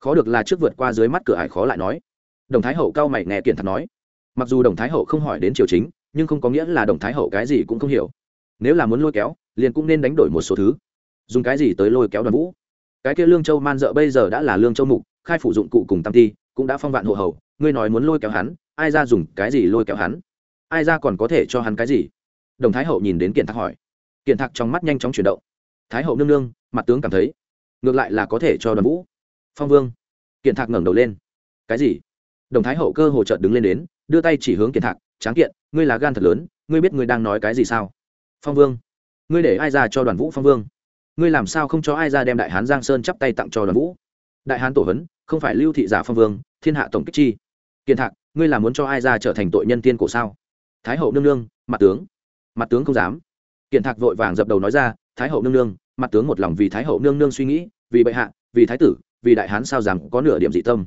Khó được là trước vượt qua dưới mắt cửa ải khó lại nói. Đồng thái hậu cao mày nghe kiện thật nói. Mặc dù đồng thái hậu không hỏi đến triều chính, nhưng không có nghĩa là đồng thái hậu cái gì cũng không hiểu. Nếu là muốn lôi kéo, liền cũng nên đánh đổi một số thứ dùng cái gì tới lôi kéo đoàn vũ? Cái kia lương châu man dợ bây giờ đã là lương châu mục, khai phủ dụng cụ cùng tam ti cũng đã phong vạn hộ hầu, ngươi nói muốn lôi kéo hắn, ai ra dùng cái gì lôi kéo hắn? Ai ra còn có thể cho hắn cái gì? Đồng thái hậu nhìn đến kiện thạc hỏi. Kiện thạc trong mắt nhanh chóng chuyển động. Thái hậu nương nương, mặt tướng cảm thấy, ngược lại là có thể cho đoàn vũ. Phong vương. Kiện thạc ngẩng đầu lên. Cái gì? Đồng thái hậu cơ hồ trợt đứng lên đến, đưa tay chỉ hướng kiện thạc, tráng kiện, ngươi là gan thật lớn, ngươi biết ngươi đang nói cái gì sao? Phong vương. Ngươi để ai ra cho đoàn vũ phong vương? Ngươi làm sao không cho ai ra đem đại hán giang sơn chắp tay tặng cho đoàn vũ? Đại hán tổ hấn không phải lưu thị giả phong vương, thiên hạ tổng kích chi. Kiên thạc, ngươi làm muốn cho ai ra trở thành tội nhân tiên cổ sao? Thái hậu nương nương, mặt tướng. Mặt tướng không dám. Kiện thạc vội vàng dập đầu nói ra, thái hậu nương nương, mặt tướng một lòng vì thái hậu nương nương suy nghĩ, vì bệ hạ, vì thái tử, vì đại hán sao rằng có nửa điểm dị tâm.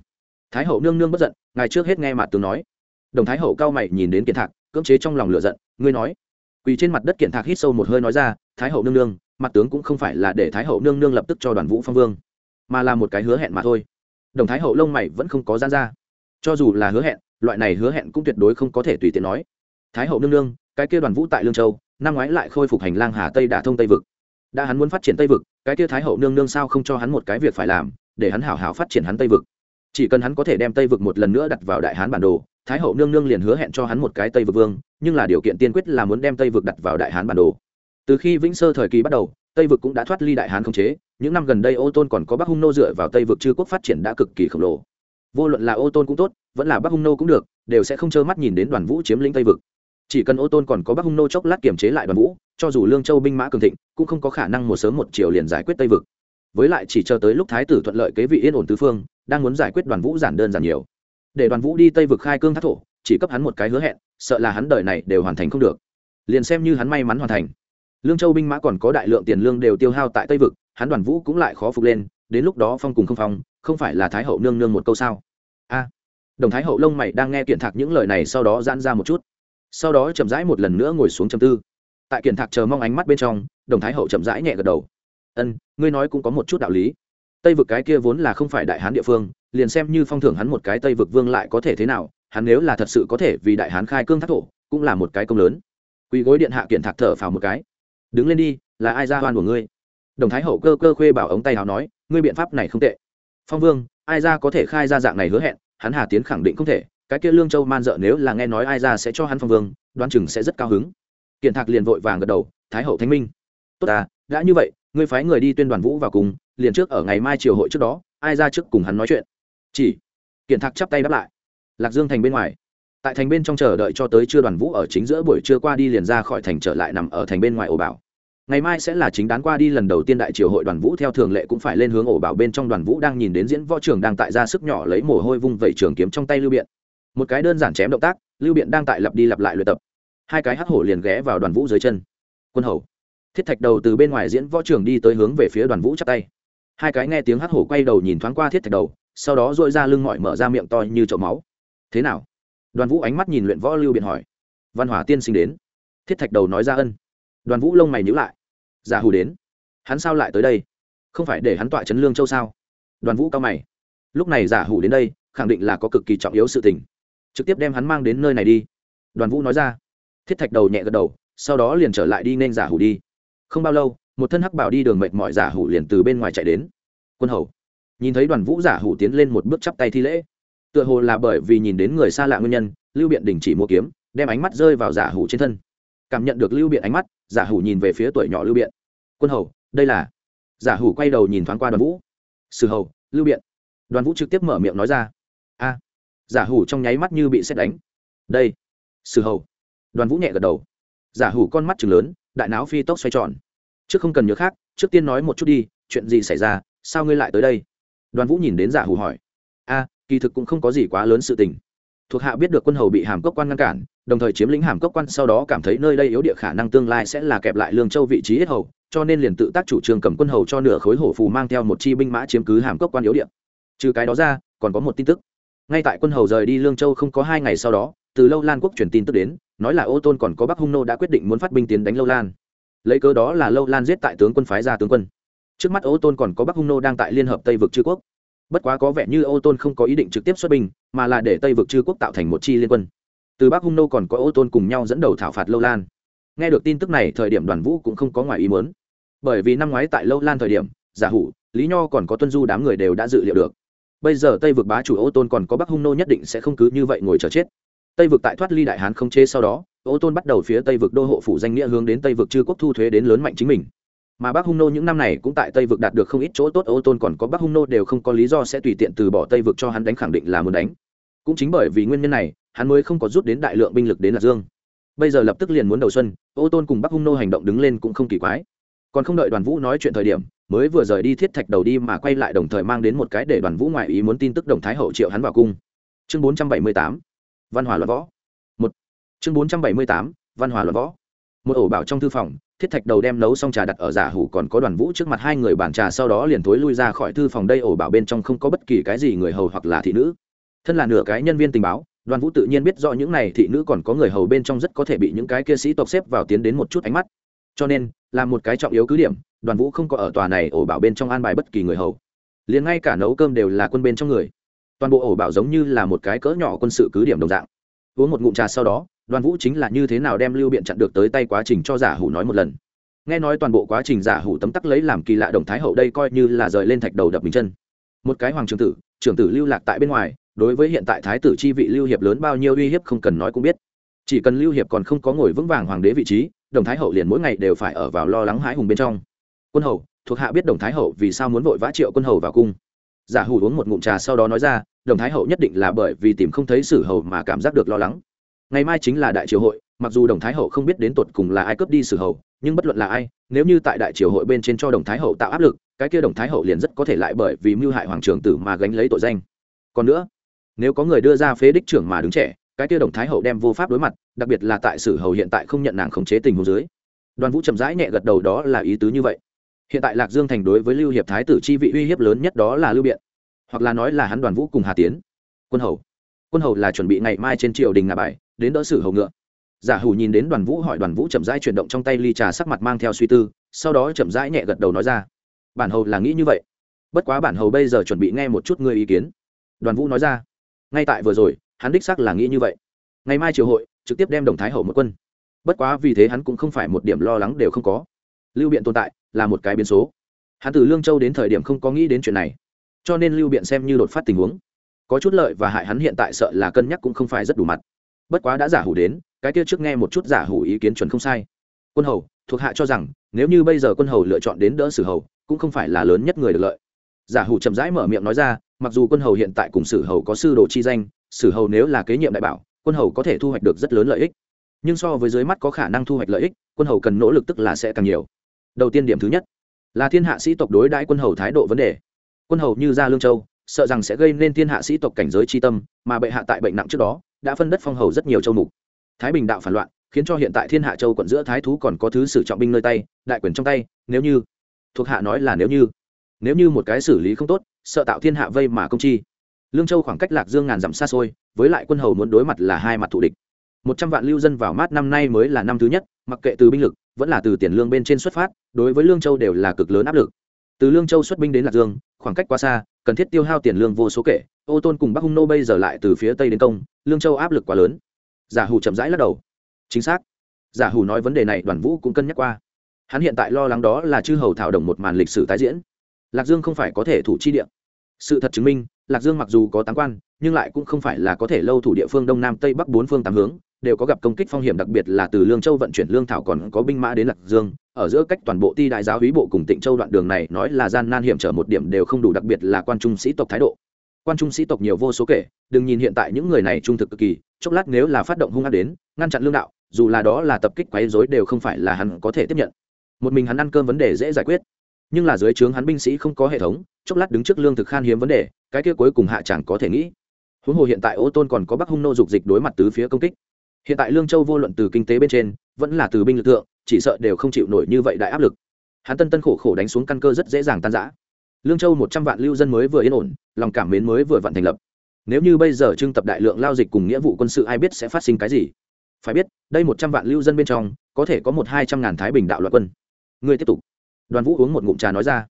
Thái hậu nương nương bất giận, ngài trước hết nghe mặt tướng nói. Đồng thái hậu cao mày nhìn đến kiện thạc, cưỡng chế trong lòng lửa giận, ngươi nói. Quỳ trên mặt đất kiện thạc hít sâu một hơi nói ra, thái hậu nương nương mặt tướng cũng không phải là để thái hậu nương nương lập tức cho đoàn vũ phong vương, mà là một cái hứa hẹn mà thôi. Đồng thái hậu lông mày vẫn không có gian ra. Cho dù là hứa hẹn, loại này hứa hẹn cũng tuyệt đối không có thể tùy tiện nói. Thái hậu nương nương, cái kia đoàn vũ tại lương châu, năm ngoái lại khôi phục hành lang hà tây đả thông tây vực. Đã hắn muốn phát triển tây vực, cái kia thái hậu nương nương sao không cho hắn một cái việc phải làm, để hắn hảo hảo phát triển hắn tây vực. Chỉ cần hắn có thể đem tây vực một lần nữa đặt vào đại hán bản đồ, thái hậu nương nương liền hứa hẹn cho hắn một cái tây vực vương, nhưng là điều kiện tiên quyết là muốn đem tây vực đặt vào đại hán bản đồ từ khi vĩnh sơ thời kỳ bắt đầu, tây vực cũng đã thoát ly đại hán khống chế, những năm gần đây ô tôn còn có bắc hung nô dựa vào tây vực chư quốc phát triển đã cực kỳ khổng lồ. Vô luận là ô tôn cũng tốt, vẫn là bắc hung nô cũng được, đều sẽ không trơ mắt nhìn đến đoàn vũ chiếm lĩnh tây vực. Chỉ cần ô tôn còn có bắc hung nô chốc lát kiềm chế lại đoàn vũ, cho dù lương châu binh mã cường thịnh, cũng không có khả năng một sớm một chiều liền giải quyết tây vực. Với lại chỉ chờ tới lúc thái tử thuận lợi kế vị yên ổn tứ phương, đang muốn giải quyết đoàn vũ giản đơn giản nhiều. Để đoàn vũ đi tây vực khai cương thác thổ, chỉ cấp hắn một cái hứa hẹn, sợ là hắn đời này đều hoàn thành không được. Liền xem như hắn may mắn hoàn thành lương châu binh mã còn có đại lượng tiền lương đều tiêu hao tại tây vực, hắn đoàn vũ cũng lại khó phục lên, đến lúc đó phong cùng không phong, không phải là thái hậu nương nương một câu sao? A, đồng thái hậu lông mày đang nghe kiện thạc những lời này sau đó giãn ra một chút. Sau đó chậm rãi một lần nữa ngồi xuống chầm tư. Tại kiện thạc chờ mong ánh mắt bên trong, đồng thái hậu chậm rãi nhẹ gật đầu. Ân, ngươi nói cũng có một chút đạo lý. Tây vực cái kia vốn là không phải đại hán địa phương, liền xem như phong thưởng hắn một cái tây vực vương lại có thể thế nào, hắn nếu là thật sự có thể vì đại hán khai cương thác thổ, cũng là một cái công lớn. Quỳ gối điện hạ kiện thạc thở phào một cái đứng lên đi, là ai ra hoan của ngươi? Đồng thái hậu cơ cơ khuê bảo ống tay hào nói, ngươi biện pháp này không tệ. Phong vương, ai ra có thể khai ra dạng này hứa hẹn, hắn hà tiến khẳng định không thể, cái kia lương châu man dợ nếu là nghe nói ai ra sẽ cho hắn phong vương, đoán chừng sẽ rất cao hứng. Kiện thạc liền vội vàng gật đầu, thái hậu thanh minh. Tốt à đã như vậy, ngươi phái người đi tuyên đoàn vũ vào cùng, liền trước ở ngày mai triều hội trước đó, ai ra trước cùng hắn nói chuyện. Chỉ, kiện thạc chắp tay đáp lại. Lạc dương thành bên ngoài tại thành bên trong chờ đợi cho tới trưa đoàn vũ ở chính giữa buổi trưa qua đi liền ra khỏi thành trở lại nằm ở thành bên ngoài ổ bảo. Ngày mai sẽ là chính đán qua đi lần đầu tiên đại triều hội đoàn vũ theo thường lệ cũng phải lên hướng ổ bảo bên trong đoàn vũ đang nhìn đến diễn võ trường đang tại ra sức nhỏ lấy mồ hôi vung vẩy trường kiếm trong tay lưu biện. Một cái đơn giản chém động tác, lưu biện đang tại lặp đi lặp lại luyện tập. Hai cái hắc hổ liền ghé vào đoàn vũ dưới chân. Quân hầu. Thiết thạch đầu từ bên ngoài diễn võ trường đi tới hướng về phía đoàn vũ chắp tay. Hai cái nghe tiếng hắc hổ quay đầu nhìn thoáng qua thiết thạch đầu, sau đó dội ra lưng mọi mở ra miệng to như chậu máu. Thế nào? Đoàn vũ ánh mắt nhìn luyện võ lưu biện hỏi. Văn hỏa tiên sinh đến. Thiết thạch đầu nói ra ân. Đoàn vũ lông mày nhữ lại. Giả hù đến. Hắn sao lại tới đây? Không phải để hắn tọa chấn lương châu sao? Đoàn vũ cao mày. Lúc này giả hủ đến đây, khẳng định là có cực kỳ trọng yếu sự tình. Trực tiếp đem hắn mang đến nơi này đi. Đoàn vũ nói ra. Thiết thạch đầu nhẹ gật đầu, sau đó liền trở lại đi nên giả hủ đi. Không bao lâu, một thân hắc bảo đi đường mệt mỏi giả hủ liền từ bên ngoài chạy đến. Quân hầu. Nhìn thấy đoàn vũ giả hủ tiến lên một bước chắp tay thi lễ tựa hồ là bởi vì nhìn đến người xa lạ nguyên nhân, lưu biện đình chỉ mua kiếm, đem ánh mắt rơi vào giả hủ trên thân. Cảm nhận được lưu biện ánh mắt, giả hủ nhìn về phía tuổi nhỏ lưu biện. Quân hầu, đây là giả hủ quay đầu nhìn thoáng qua đoàn vũ. Sử hầu, lưu biện. Đoàn vũ trực tiếp mở miệng nói ra. A. Giả hủ trong nháy mắt như bị xét đánh. Đây. Sử hầu. Đoàn vũ nhẹ gật đầu. Giả hủ con mắt chừng lớn, đại não phi tốc xoay tròn. Trước không cần nhớ khác, trước tiên nói một chút đi, chuyện gì xảy ra, sao ngươi lại tới đây? Đoàn vũ nhìn đến giả hủ hỏi. A kỳ thực cũng không có gì quá lớn sự tình. Thuộc hạ biết được quân hầu bị hàm cốc quan ngăn cản, đồng thời chiếm lĩnh hàm cốc quan, sau đó cảm thấy nơi đây yếu địa khả năng tương lai sẽ là kẹp lại lương châu vị trí hết hầu, cho nên liền tự tác chủ trương cầm quân hầu cho nửa khối hổ phù mang theo một chi binh mã chiếm cứ hàm cốc quan yếu địa. Trừ cái đó ra, còn có một tin tức. Ngay tại quân hầu rời đi lương châu không có hai ngày sau đó, từ lâu lan quốc truyền tin tức đến, nói là ô tôn còn có bắc hung nô đã quyết định muốn phát binh tiến đánh lâu lan. Lấy cớ đó là lâu lan giết tại tướng quân phái ra tướng quân. Trước mắt ô tôn còn có bắc hung nô đang tại liên hợp tây vực chư quốc bất quá có vẻ như ô tôn không có ý định trực tiếp xuất binh, mà là để tây vực chư quốc tạo thành một chi liên quân. Từ bắc hung nô còn có ô tôn cùng nhau dẫn đầu thảo phạt lâu lan. Nghe được tin tức này, thời điểm đoàn vũ cũng không có ngoài ý muốn. Bởi vì năm ngoái tại lâu lan thời điểm, giả hủ, lý nho còn có tuân du đám người đều đã dự liệu được. Bây giờ tây vực bá chủ ô tôn còn có bắc hung nô nhất định sẽ không cứ như vậy ngồi chờ chết. Tây vực tại thoát ly đại hán không chế sau đó ô tôn bắt đầu phía tây vực đô hộ phủ danh nghĩa hướng đến tây vực chư quốc thu thuế đến lớn mạnh chính mình mà bắc hung nô những năm này cũng tại tây vực đạt được không ít chỗ tốt, ô tôn còn có bắc hung nô đều không có lý do sẽ tùy tiện từ bỏ tây vực cho hắn đánh khẳng định là muốn đánh. Cũng chính bởi vì nguyên nhân này, hắn mới không có rút đến đại lượng binh lực đến lạc dương. Bây giờ lập tức liền muốn đầu xuân, ô tôn cùng bắc hung nô hành động đứng lên cũng không kỳ quái. Còn không đợi đoàn vũ nói chuyện thời điểm, mới vừa rời đi thiết thạch đầu đi mà quay lại đồng thời mang đến một cái để đoàn vũ ngoại ý muốn tin tức đồng thái hậu triệu hắn vào cung. Chương bốn trăm bảy mươi tám, văn hòa luận võ. Một. Chương bốn trăm bảy mươi tám, văn hòa luận võ. Một ổ bảo trong thư phòng thiết thạch đầu đem nấu xong trà đặt ở giả hủ còn có đoàn vũ trước mặt hai người bàn trà sau đó liền thối lui ra khỏi thư phòng đây ổ bảo bên trong không có bất kỳ cái gì người hầu hoặc là thị nữ. Thân là nửa cái nhân viên tình báo, đoàn vũ tự nhiên biết rõ những này thị nữ còn có người hầu bên trong rất có thể bị những cái kia sĩ tộc xếp vào tiến đến một chút ánh mắt. Cho nên, là một cái trọng yếu cứ điểm, đoàn vũ không có ở tòa này ổ bảo bên trong an bài bất kỳ người hầu. Liền ngay cả nấu cơm đều là quân bên trong người. Toàn bộ ổ bảo giống như là một cái cỡ nhỏ quân sự cứ điểm đồng dạng. Uống một ngụm trà sau đó đoàn vũ chính là như thế nào đem lưu biện chặn được tới tay quá trình cho giả hủ nói một lần? Nghe nói toàn bộ quá trình giả hủ tấm tắc lấy làm kỳ lạ đồng thái hậu đây coi như là rời lên thạch đầu đập bình chân. Một cái hoàng trưởng tử trưởng tử lưu lạc tại bên ngoài, đối với hiện tại thái tử chi vị lưu hiệp lớn bao nhiêu uy hiếp không cần nói cũng biết. Chỉ cần lưu hiệp còn không có ngồi vững vàng hoàng đế vị trí đồng thái hậu liền mỗi ngày đều phải ở vào lo lắng hãi hùng bên trong. Quân hầu, thuộc hạ biết đồng thái hậu vì sao muốn vội vã triệu quân hầu vào cung. Giả hủ uống một ngụm trà sau đó nói ra đồng thái hậu nhất định là bởi vì tìm không thấy sử hầu mà cảm giác được lo lắng ngày mai chính là đại triều hội, mặc dù đồng thái hậu không biết đến tột cùng là ai cướp đi sử hầu, nhưng bất luận là ai, nếu như tại đại triều hội bên trên cho đồng thái hậu tạo áp lực, cái kia đồng thái hậu liền rất có thể lại bởi vì mưu hại hoàng trưởng tử mà gánh lấy tội danh. Còn nữa, nếu có người đưa ra phế đích trưởng mà đứng trẻ, cái kia đồng thái hậu đem vô pháp đối mặt, đặc biệt là tại sử hầu hiện tại không nhận nàng khống chế tình huống dưới. Đoàn vũ chậm rãi nhẹ gật đầu đó là ý tứ như vậy. Hiện tại lạc dương thành đối với lưu hiệp thái tử chi vị uy hiếp lớn nhất đó là lưu biện, hoặc là nói là hắn đoàn vũ cùng hà tiến. Quân hầu. Quân hầu là chuẩn bị ngày mai trên triều đình ngà bài đến đỡ sử hầu ngựa. Giả hủ nhìn đến đoàn vũ hỏi, đoàn vũ chậm rãi chuyển động trong tay ly trà sắc mặt mang theo suy tư, sau đó chậm rãi nhẹ gật đầu nói ra, bản hầu là nghĩ như vậy. Bất quá bản hầu bây giờ chuẩn bị nghe một chút ngươi ý kiến. Đoàn vũ nói ra, ngay tại vừa rồi, hắn đích xác là nghĩ như vậy. Ngày mai triều hội, trực tiếp đem đồng thái hậu một quân. Bất quá vì thế hắn cũng không phải một điểm lo lắng đều không có. Lưu biện tồn tại là một cái biến số. Hắn từ lương châu đến thời điểm không có nghĩ đến chuyện này, cho nên lưu biện xem như đột phát tình huống. Có chút lợi và hại hắn hiện tại sợ là cân nhắc cũng không phải rất đủ mặt bất quá đã giả hủ đến, cái kia trước nghe một chút giả hủ ý kiến chuẩn không sai. Quân hầu, thuộc hạ cho rằng, nếu như bây giờ quân hầu lựa chọn đến đỡ sử hầu, cũng không phải là lớn nhất người được lợi. Giả hủ chậm rãi mở miệng nói ra, mặc dù quân hầu hiện tại cùng sử hầu có sư đồ chi danh, sử hầu nếu là kế nhiệm đại bảo, quân hầu có thể thu hoạch được rất lớn lợi ích. Nhưng so với dưới mắt có khả năng thu hoạch lợi ích, quân hầu cần nỗ lực tức là sẽ càng nhiều. Đầu tiên điểm thứ nhất, là thiên hạ sĩ tộc đối đãi quân hầu thái độ vấn đề. Quân hầu như ra lương châu, sợ rằng sẽ gây nên thiên hạ sĩ tộc cảnh giới tri tâm, mà bệ hạ tại bệnh nặng trước đó đã phân đất phong hầu rất nhiều châu mục. Thái bình đạo phản loạn, khiến cho hiện tại thiên hạ châu quận giữa thái thú còn có thứ sử trọng binh nơi tay, đại quyền trong tay, nếu như, thuộc hạ nói là nếu như nếu như một cái xử lý không tốt, sợ tạo thiên hạ vây mà công chi. Lương châu khoảng cách lạc dương ngàn dặm xa xôi, với lại quân hầu muốn đối mặt là hai mặt thù địch. Một trăm vạn lưu dân vào mát năm nay mới là năm thứ nhất, mặc kệ từ binh lực, vẫn là từ tiền lương bên trên xuất phát, đối với lương châu đều là cực lớn áp lực từ lương châu xuất binh đến lạc dương, khoảng cách quá xa, cần thiết tiêu hao tiền lương vô số kể. Ô tôn cùng bắc hung nô bây giờ lại từ phía tây đến công, lương châu áp lực quá lớn. Giả hủ chậm rãi lắc đầu. Chính xác. Giả hủ nói vấn đề này đoàn vũ cũng cân nhắc qua. Hắn hiện tại lo lắng đó là chư hầu thảo đồng một màn lịch sử tái diễn. Lạc dương không phải có thể thủ chi địa. Sự thật chứng minh, lạc dương mặc dù có tám quan, nhưng lại cũng không phải là có thể lâu thủ địa phương đông nam tây bắc bốn phương tám hướng đều có gặp công kích phong hiểm, đặc biệt là từ lương châu vận chuyển lương thảo còn có binh mã đến lạc dương. Ở giữa cách toàn bộ ti đại giáo hí bộ cùng tịnh châu đoạn đường này, nói là gian nan hiểm trở một điểm đều không đủ, đặc biệt là quan trung sĩ tộc thái độ. Quan trung sĩ tộc nhiều vô số kể, đừng nhìn hiện tại những người này trung thực cực kỳ, chốc lát nếu là phát động hung ác đến, ngăn chặn lương đạo, dù là đó là tập kích quấy rối đều không phải là hắn có thể tiếp nhận. Một mình hắn ăn cơm vấn đề dễ giải quyết, nhưng là dưới trướng hắn binh sĩ không có hệ thống, chốc lát đứng trước lương thực khan hiếm vấn đề, cái kia cuối cùng hạ chẳng có thể nghĩ. Huống hồ hiện tại ô tôn còn có bắc hung nô dục dịch đối mặt từ phía công kích hiện tại lương châu vô luận từ kinh tế bên trên, vẫn là từ binh lực lượng chỉ sợ đều không chịu nổi như vậy đại áp lực. Hắn tân tân khổ khổ đánh xuống căn cơ rất dễ dàng tan giã lương châu một trăm vạn lưu dân mới vừa yên ổn, lòng cảm mến mới vừa vặn thành lập. Nếu như bây giờ trưng tập đại lượng lao dịch cùng nghĩa vụ quân sự ai biết sẽ phát sinh cái gì? Phải biết, đây một trăm vạn lưu dân bên trong, có thể có một hai trăm ngàn thái bình đạo loại quân. Ngươi tiếp tục. Đoàn vũ uống một ngụm trà nói ra.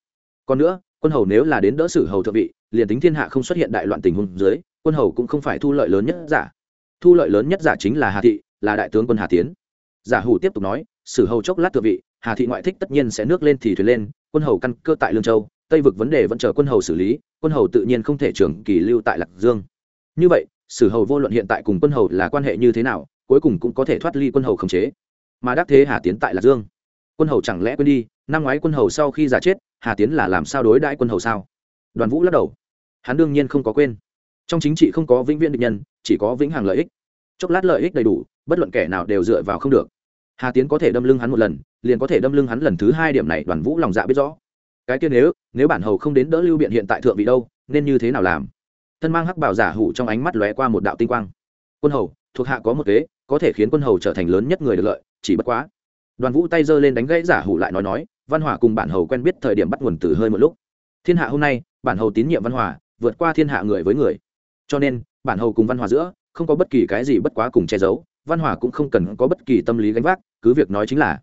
Còn nữa, quân hầu nếu là đến đỡ sử hầu thượng vị, liền tính thiên hạ không xuất hiện đại loạn tình huống dưới, quân hầu cũng không phải thu lợi lớn nhất giả thu lợi lớn nhất giả chính là hà thị, là đại tướng quân hà tiến. Giả hủ tiếp tục nói, sử hầu chốc lát thượng vị, hà thị ngoại thích tất nhiên sẽ nước lên thì thuyền lên, quân hầu căn cơ tại lương châu, tây vực vấn đề vẫn chờ quân hầu xử lý, quân hầu tự nhiên không thể trưởng kỳ lưu tại lạc dương. Như vậy, sử hầu vô luận hiện tại cùng quân hầu là quan hệ như thế nào, cuối cùng cũng có thể thoát ly quân hầu khống chế. Mà đắc thế hà tiến tại lạc dương. Quân hầu chẳng lẽ quên đi, năm ngoái quân hầu sau khi giả chết, hà tiến là làm sao đối đãi quân hầu sao? Đoàn vũ lắc đầu. Hắn đương nhiên không có quên. Trong chính trị không có vĩnh viễn định nhân chỉ có vĩnh hằng lợi ích. Chốc lát lợi ích đầy đủ, bất luận kẻ nào đều dựa vào không được. Hà tiến có thể đâm lưng hắn một lần, liền có thể đâm lưng hắn lần thứ hai, điểm này đoàn vũ lòng dạ biết rõ. Cái kia nếu nếu bản hầu không đến đỡ lưu biện hiện tại thượng vị đâu, nên như thế nào làm? Thân mang hắc bảo giả hủ trong ánh mắt lóe qua một đạo tinh quang. Quân hầu, thuộc hạ có một kế, có thể khiến quân hầu trở thành lớn nhất người được lợi, chỉ bất quá. Đoàn vũ tay giơ lên đánh gãy giả hủ lại nói nói, văn hỏa cùng bản hầu quen biết thời điểm bắt nguồn từ hơi một lúc. Thiên hạ hôm nay, bản hầu tín nhiệm văn hỏa, vượt qua thiên hạ người với người. Cho nên bản hầu cùng văn hòa giữa, không có bất kỳ cái gì bất quá cùng che giấu, văn hòa cũng không cần có bất kỳ tâm lý gánh vác, cứ việc nói chính là,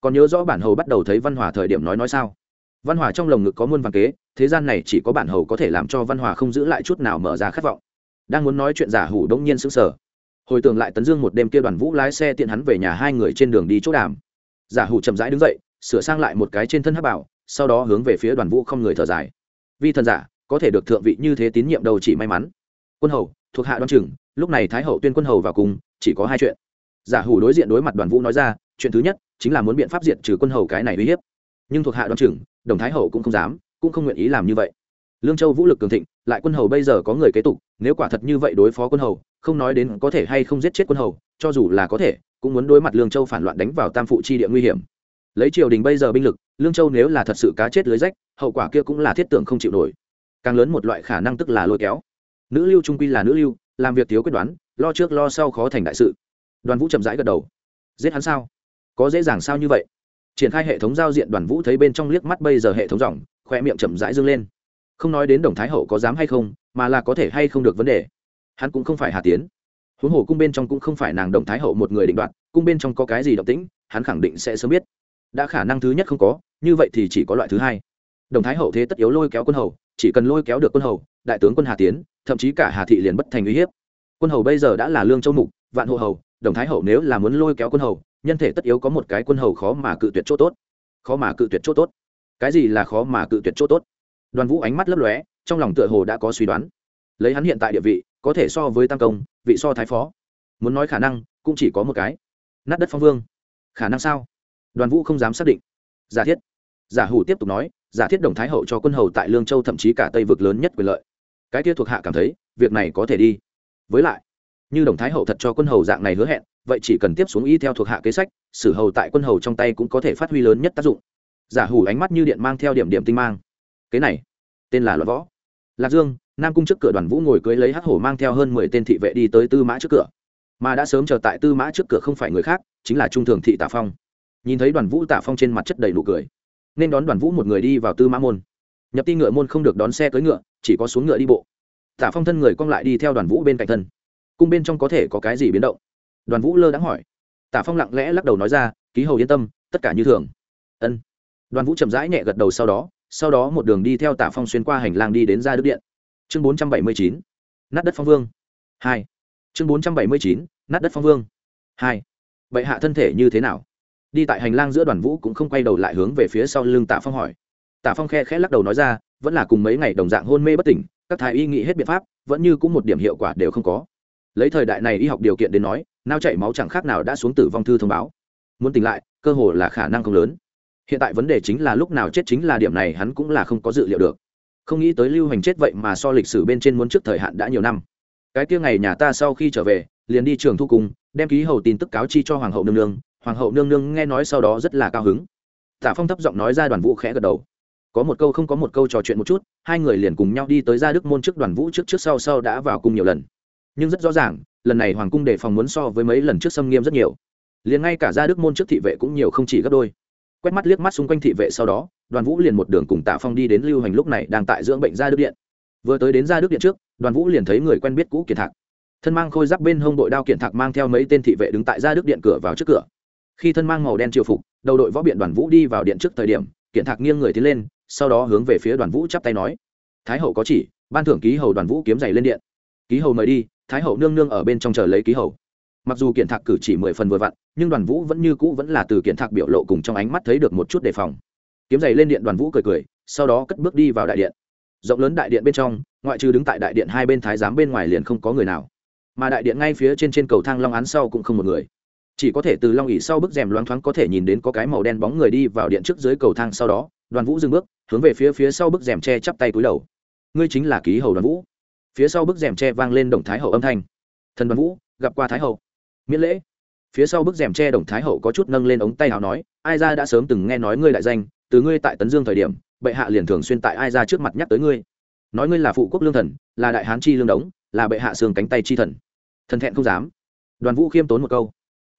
còn nhớ rõ bản hầu bắt đầu thấy văn hòa thời điểm nói nói sao? Văn hòa trong lồng ngực có muôn vàng kế, thế gian này chỉ có bản hầu có thể làm cho văn hòa không giữ lại chút nào mở ra khát vọng. Đang muốn nói chuyện giả hủ đông nhiên sững sờ. Hồi tưởng lại tấn dương một đêm kia đoàn vũ lái xe tiện hắn về nhà hai người trên đường đi chỗ đàm. Giả hủ chậm rãi đứng dậy, sửa sang lại một cái trên thân hắc bảo, sau đó hướng về phía đoàn vũ không người thở dài. Vi thần giả, có thể được thượng vị như thế tín nhiệm đầu chỉ may mắn. Quân hầu thuộc hạ đoan chừng, lúc này thái hậu tuyên quân hầu vào cùng, chỉ có hai chuyện. Giả hủ đối diện đối mặt đoàn vũ nói ra, chuyện thứ nhất, chính là muốn biện pháp diện trừ quân hầu cái này uy hiếp. Nhưng thuộc hạ đoan chừng, đồng thái hậu cũng không dám, cũng không nguyện ý làm như vậy. Lương châu vũ lực cường thịnh, lại quân hầu bây giờ có người kế tục, nếu quả thật như vậy đối phó quân hầu, không nói đến có thể hay không giết chết quân hầu, cho dù là có thể, cũng muốn đối mặt lương châu phản loạn đánh vào tam phụ chi địa nguy hiểm. Lấy triều đình bây giờ binh lực, lương châu nếu là thật sự cá chết lưới rách, hậu quả kia cũng là thiết tưởng không chịu nổi. Càng lớn một loại khả năng tức là lôi kéo nữ lưu trung quy là nữ lưu, làm việc thiếu quyết đoán, lo trước lo sau khó thành đại sự. Đoàn vũ chậm rãi gật đầu. Giết hắn sao? Có dễ dàng sao như vậy? Triển khai hệ thống giao diện, đoàn vũ thấy bên trong liếc mắt bây giờ hệ thống dòng khoe miệng chậm rãi dâng lên. Không nói đến đồng thái hậu có dám hay không, mà là có thể hay không được vấn đề. Hắn cũng không phải hà tiến. Huống hồ cung bên trong cũng không phải nàng đồng thái hậu một người định đoạt, cung bên trong có cái gì động tĩnh, hắn khẳng định sẽ sớm biết. Đã khả năng thứ nhất không có, như vậy thì chỉ có loại thứ hai. Đồng thái hậu thế tất yếu lôi kéo quân hầu, chỉ cần lôi kéo được quân hầu đại tướng quân hà tiến, thậm chí cả hà thị liền bất thành uy hiếp. Quân hầu bây giờ đã là lương châu mục, vạn hộ hầu, đồng thái hậu nếu là muốn lôi kéo quân hầu, nhân thể tất yếu có một cái quân hầu khó mà cự tuyệt chỗ tốt. Khó mà cự tuyệt chỗ tốt. Cái gì là khó mà cự tuyệt chỗ tốt? Đoàn vũ ánh mắt lấp lóe, trong lòng tựa hồ đã có suy đoán. Lấy hắn hiện tại địa vị, có thể so với tam công, vị so thái phó. Muốn nói khả năng, cũng chỉ có một cái. Nát đất phong vương. Khả năng sao? Đoàn vũ không dám xác định. Giả thiết. Giả hủ tiếp tục nói, giả thiết đồng thái hậu cho quân hầu tại lương châu thậm chí cả tây vực lớn nhất quyền lợi cái kia thuộc hạ cảm thấy, việc này có thể đi. Với lại, như đồng thái hậu thật cho quân hầu dạng này hứa hẹn, vậy chỉ cần tiếp xuống y theo thuộc hạ kế sách, sử hầu tại quân hầu trong tay cũng có thể phát huy lớn nhất tác dụng. Giả hủ ánh mắt như điện mang theo điểm điểm tinh mang. Kế này, tên là luật võ. Lạc dương, nam cung trước cửa đoàn vũ ngồi cưới lấy hắc hổ mang theo hơn mười tên thị vệ đi tới tư mã trước cửa. Mà đã sớm chờ tại tư mã trước cửa không phải người khác, chính là trung thường thị tạ phong. Nhìn thấy đoàn vũ tạ phong trên mặt chất đầy nụ cười, nên đón đoàn vũ một người đi vào tư mã môn nhập ti ngựa môn không được đón xe cưỡi ngựa, chỉ có xuống ngựa đi bộ. Tả phong thân người cong lại đi theo đoàn vũ bên cạnh thân. Cung bên trong có thể có cái gì biến động? Đoàn vũ lơ đãng hỏi. Tả phong lặng lẽ lắc đầu nói ra, ký hầu yên tâm, tất cả như thường. Ân. Đoàn vũ chậm rãi nhẹ gật đầu sau đó sau đó một đường đi theo Tả phong xuyên qua hành lang đi đến ra đức điện. Chương bốn trăm bảy mươi chín, nát đất phong vương. Hai. Chương bốn trăm bảy mươi chín, nát đất phong vương. Hai. Vậy hạ thân thể như thế nào? Đi tại hành lang giữa đoàn vũ cũng không quay đầu lại hướng về phía sau lưng tạ phong hỏi tạ phong khe khẽ lắc đầu nói ra, vẫn là cùng mấy ngày đồng dạng hôn mê bất tỉnh, các thái y nghĩ hết biện pháp, vẫn như cũng một điểm hiệu quả đều không có. Lấy thời đại này y học điều kiện đến nói, nao chảy máu chẳng khác nào đã xuống tử vong thư thông báo. Muốn tỉnh lại, cơ hồ là khả năng không lớn. Hiện tại vấn đề chính là lúc nào chết chính là điểm này hắn cũng là không có dự liệu được. Không nghĩ tới lưu hành chết vậy mà so lịch sử bên trên muốn trước thời hạn đã nhiều năm. Cái kia ngày nhà ta sau khi trở về, liền đi trường thu cùng, đem ký hầu tin tức cáo chi cho hoàng hậu nương nương. Hoàng hậu nương nương nghe nói sau đó rất là cao hứng. Tả phong thấp giọng nói ra đoàn vũ khẽ gật đầu có một câu không có một câu trò chuyện một chút, hai người liền cùng nhau đi tới ra đức môn trước đoàn vũ trước trước sau sau đã vào cung nhiều lần. Nhưng rất rõ ràng, lần này hoàng cung đề phòng muốn so với mấy lần trước xâm nghiêm rất nhiều. Liền ngay cả ra đức môn trước thị vệ cũng nhiều không chỉ gấp đôi. Quét mắt liếc mắt xung quanh thị vệ sau đó, đoàn vũ liền một đường cùng tạ phong đi đến lưu hành lúc này đang tại dưỡng bệnh ra đức điện. Vừa tới đến ra đức điện trước, đoàn vũ liền thấy người quen biết cũ kiệt thạc. Thân mang khôi giáp bên hông đội đao kiện thạc mang theo mấy tên thị vệ đứng tại ra đức điện cửa vào trước cửa. Khi thân mang màu đen triều phục, đầu đội võ biện đoàn vũ đi vào điện trước thời điểm kiện thạc nghiêng người tiến lên, sau đó hướng về phía đoàn vũ chắp tay nói, thái hậu có chỉ, ban thưởng ký hầu đoàn vũ kiếm giày lên điện. Ký hầu mời đi, thái hậu nương nương ở bên trong chờ lấy ký hầu. Mặc dù kiện thạc cử chỉ mười phần vừa vặn, nhưng đoàn vũ vẫn như cũ vẫn là từ kiện thạc biểu lộ cùng trong ánh mắt thấy được một chút đề phòng. Kiếm giày lên điện đoàn vũ cười cười, sau đó cất bước đi vào đại điện. Rộng lớn đại điện bên trong, ngoại trừ đứng tại đại điện hai bên thái giám bên ngoài liền không có người nào. Mà đại điện ngay phía trên trên cầu thang long án sau cũng không một người chỉ có thể từ long ỉ sau bức rèm loáng thoáng có thể nhìn đến có cái màu đen bóng người đi vào điện trước dưới cầu thang sau đó, đoàn vũ dừng bước, hướng về phía phía sau bức rèm tre chắp tay cúi đầu. Ngươi chính là ký hầu đoàn vũ. Phía sau bức rèm tre vang lên đồng thái hậu âm thanh. Thần đoàn vũ, gặp qua thái hậu. Miễn lễ. Phía sau bức rèm tre đồng thái hậu có chút nâng lên ống tay hào nói, ai ra đã sớm từng nghe nói ngươi đại danh, từ ngươi tại tấn dương thời điểm, bệ hạ liền thường xuyên tại ai ra trước mặt nhắc tới ngươi. Nói ngươi là phụ quốc lương thần, là đại hán chi lương đống, là bệ hạ xương cánh tay chi thần. Thần thẹn không dám. Đoàn vũ khiêm tốn một câu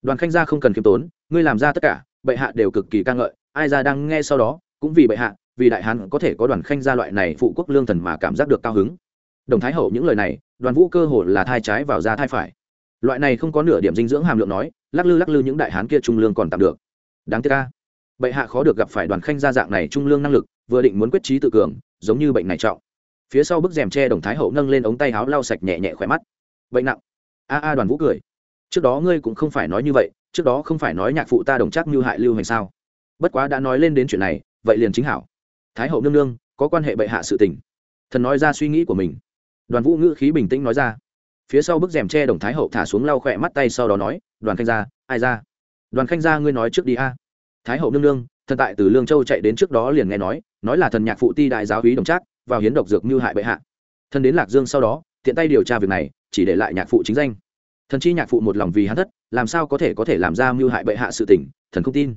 đoàn khanh gia không cần khiêm tốn, ngươi làm ra tất cả, bệ hạ đều cực kỳ ca ngợi, ai ra đang nghe sau đó, cũng vì bệ hạ, vì đại hán có thể có đoàn khanh gia loại này phụ quốc lương thần mà cảm giác được cao hứng. Đồng thái hậu những lời này, đoàn vũ cơ hồ là thai trái vào ra thai phải. Loại này không có nửa điểm dinh dưỡng hàm lượng nói, lắc lư lắc lư những đại hán kia trung lương còn tạm được. Đáng tiếc ca bệ hạ khó được gặp phải đoàn khanh gia dạng này trung lương năng lực, vừa định muốn quyết trí tự cường, giống như bệnh này trọng. Phía sau bức rèm tre đồng thái hậu nâng lên ống tay áo lau sạch nhẹ nhẹ khỏe mắt. Bệnh nặng. A a, đoàn vũ cười trước đó ngươi cũng không phải nói như vậy, trước đó không phải nói nhạc phụ ta đồng chắc như hại lưu hành sao? Bất quá đã nói lên đến chuyện này, vậy liền chính hảo. Thái hậu nương nương, có quan hệ bệ hạ sự tình. Thần nói ra suy nghĩ của mình. Đoàn vũ ngữ khí bình tĩnh nói ra. Phía sau bức rèm tre đồng thái hậu thả xuống lau khỏe mắt tay sau đó nói, đoàn khanh gia, ai ra? Đoàn khanh gia, ngươi nói trước đi a. Thái hậu nương nương, thần tại từ lương châu chạy đến trước đó liền nghe nói nói là thần nhạc phụ ti đại giáo hí đồng trác, vào hiến độc dược mưu hại bệ hạ. Thần đến lạc dương sau đó, tiện tay điều tra việc này, chỉ để lại nhạc phụ chính danh thần chi nhạc phụ một lòng vì hắn thất, làm sao có thể có thể làm ra mưu hại bệ hạ sự tỉnh thần không tin.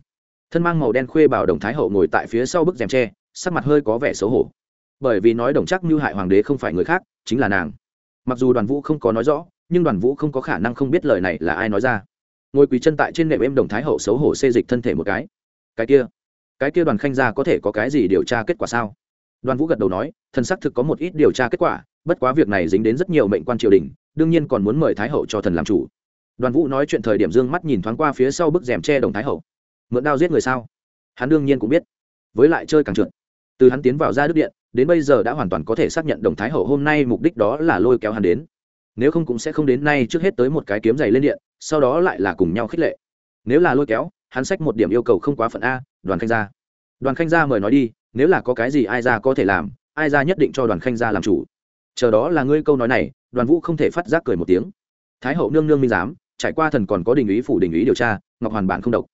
Thân mang màu đen khuê bảo đồng thái hậu ngồi tại phía sau bức rèm tre, sắc mặt hơi có vẻ xấu hổ. Bởi vì nói đồng chắc mưu hại hoàng đế không phải người khác, chính là nàng. Mặc dù đoàn vũ không có nói rõ, nhưng đoàn vũ không có khả năng không biết lời này là ai nói ra. Ngồi quỳ chân tại trên nệm em đồng thái hậu xấu hổ xê dịch thân thể một cái. Cái kia cái kia đoàn khanh gia có thể có cái gì điều tra kết quả sao? Đoàn vũ gật đầu nói, thần xác thực có một ít điều tra kết quả, bất quá việc này dính đến rất nhiều mệnh quan triều đình đương nhiên còn muốn mời thái hậu cho thần làm chủ. Đoàn vũ nói chuyện thời điểm dương mắt nhìn thoáng qua phía sau bức rèm tre đồng thái hậu. Mượn đao giết người sao? Hắn đương nhiên cũng biết. Với lại chơi càng trượt. Từ hắn tiến vào ra đức điện, đến bây giờ đã hoàn toàn có thể xác nhận đồng thái hậu hôm nay mục đích đó là lôi kéo hắn đến. Nếu không cũng sẽ không đến nay trước hết tới một cái kiếm giày lên điện, sau đó lại là cùng nhau khích lệ. Nếu là lôi kéo, hắn sách một điểm yêu cầu không quá phận a, đoàn khanh gia. Đoàn khanh gia mời nói đi, nếu là có cái gì ai ra có thể làm, ai ra nhất định cho đoàn khanh gia làm chủ. Chờ đó là ngươi câu nói này đoàn vũ không thể phát giác cười một tiếng. Thái hậu nương nương minh giám, trải qua thần còn có đình ý phủ đình ý điều tra, ngọc hoàn bản không độc.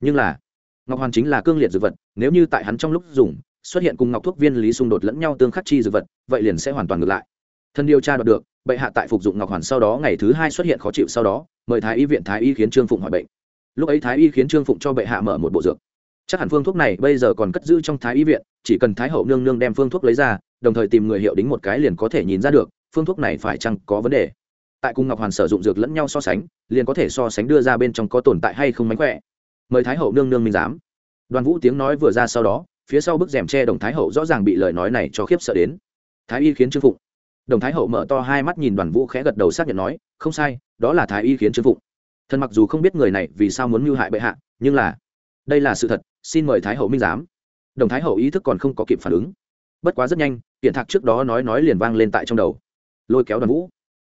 Nhưng là, ngọc hoàn chính là cương liệt dược vật, nếu như tại hắn trong lúc dùng, xuất hiện cùng ngọc thuốc viên lý xung đột lẫn nhau tương khắc chi dược vật, vậy liền sẽ hoàn toàn ngược lại. Thân điều tra đoạt được, bệ hạ tại phục dụng ngọc hoàn sau đó ngày thứ hai xuất hiện khó chịu sau đó, mời thái y viện thái y khiến trương phụng hỏi bệnh. Lúc ấy thái y khiến trương phụng cho bệ hạ mở một bộ dược. Chắc hẳn phương thuốc này bây giờ còn cất giữ trong thái y viện, chỉ cần thái hậu nương nương đem phương thuốc lấy ra, đồng thời tìm người hiệu đính một cái liền có thể nhìn ra được phương thuốc này phải chăng có vấn đề? Tại cung ngọc hoàn sử dụng dược lẫn nhau so sánh, liền có thể so sánh đưa ra bên trong có tồn tại hay không mánh khỏe. Mời thái hậu nương nương minh giám. Đoàn vũ tiếng nói vừa ra sau đó, phía sau bức rèm tre đồng thái hậu rõ ràng bị lời nói này cho khiếp sợ đến. Thái y khiến chưng phụng. Đồng thái hậu mở to hai mắt nhìn đoàn vũ khẽ gật đầu xác nhận nói, không sai, đó là thái y khiến chưng phụng. Thần mặc dù không biết người này vì sao muốn mưu hại bệ hạ, nhưng là đây là sự thật, xin mời thái hậu minh giám. Đồng thái hậu ý thức còn không có kịp phản ứng. Bất quá rất nhanh hiện thạc trước đó nói nói liền vang lên tại trong đầu lôi kéo đoàn vũ.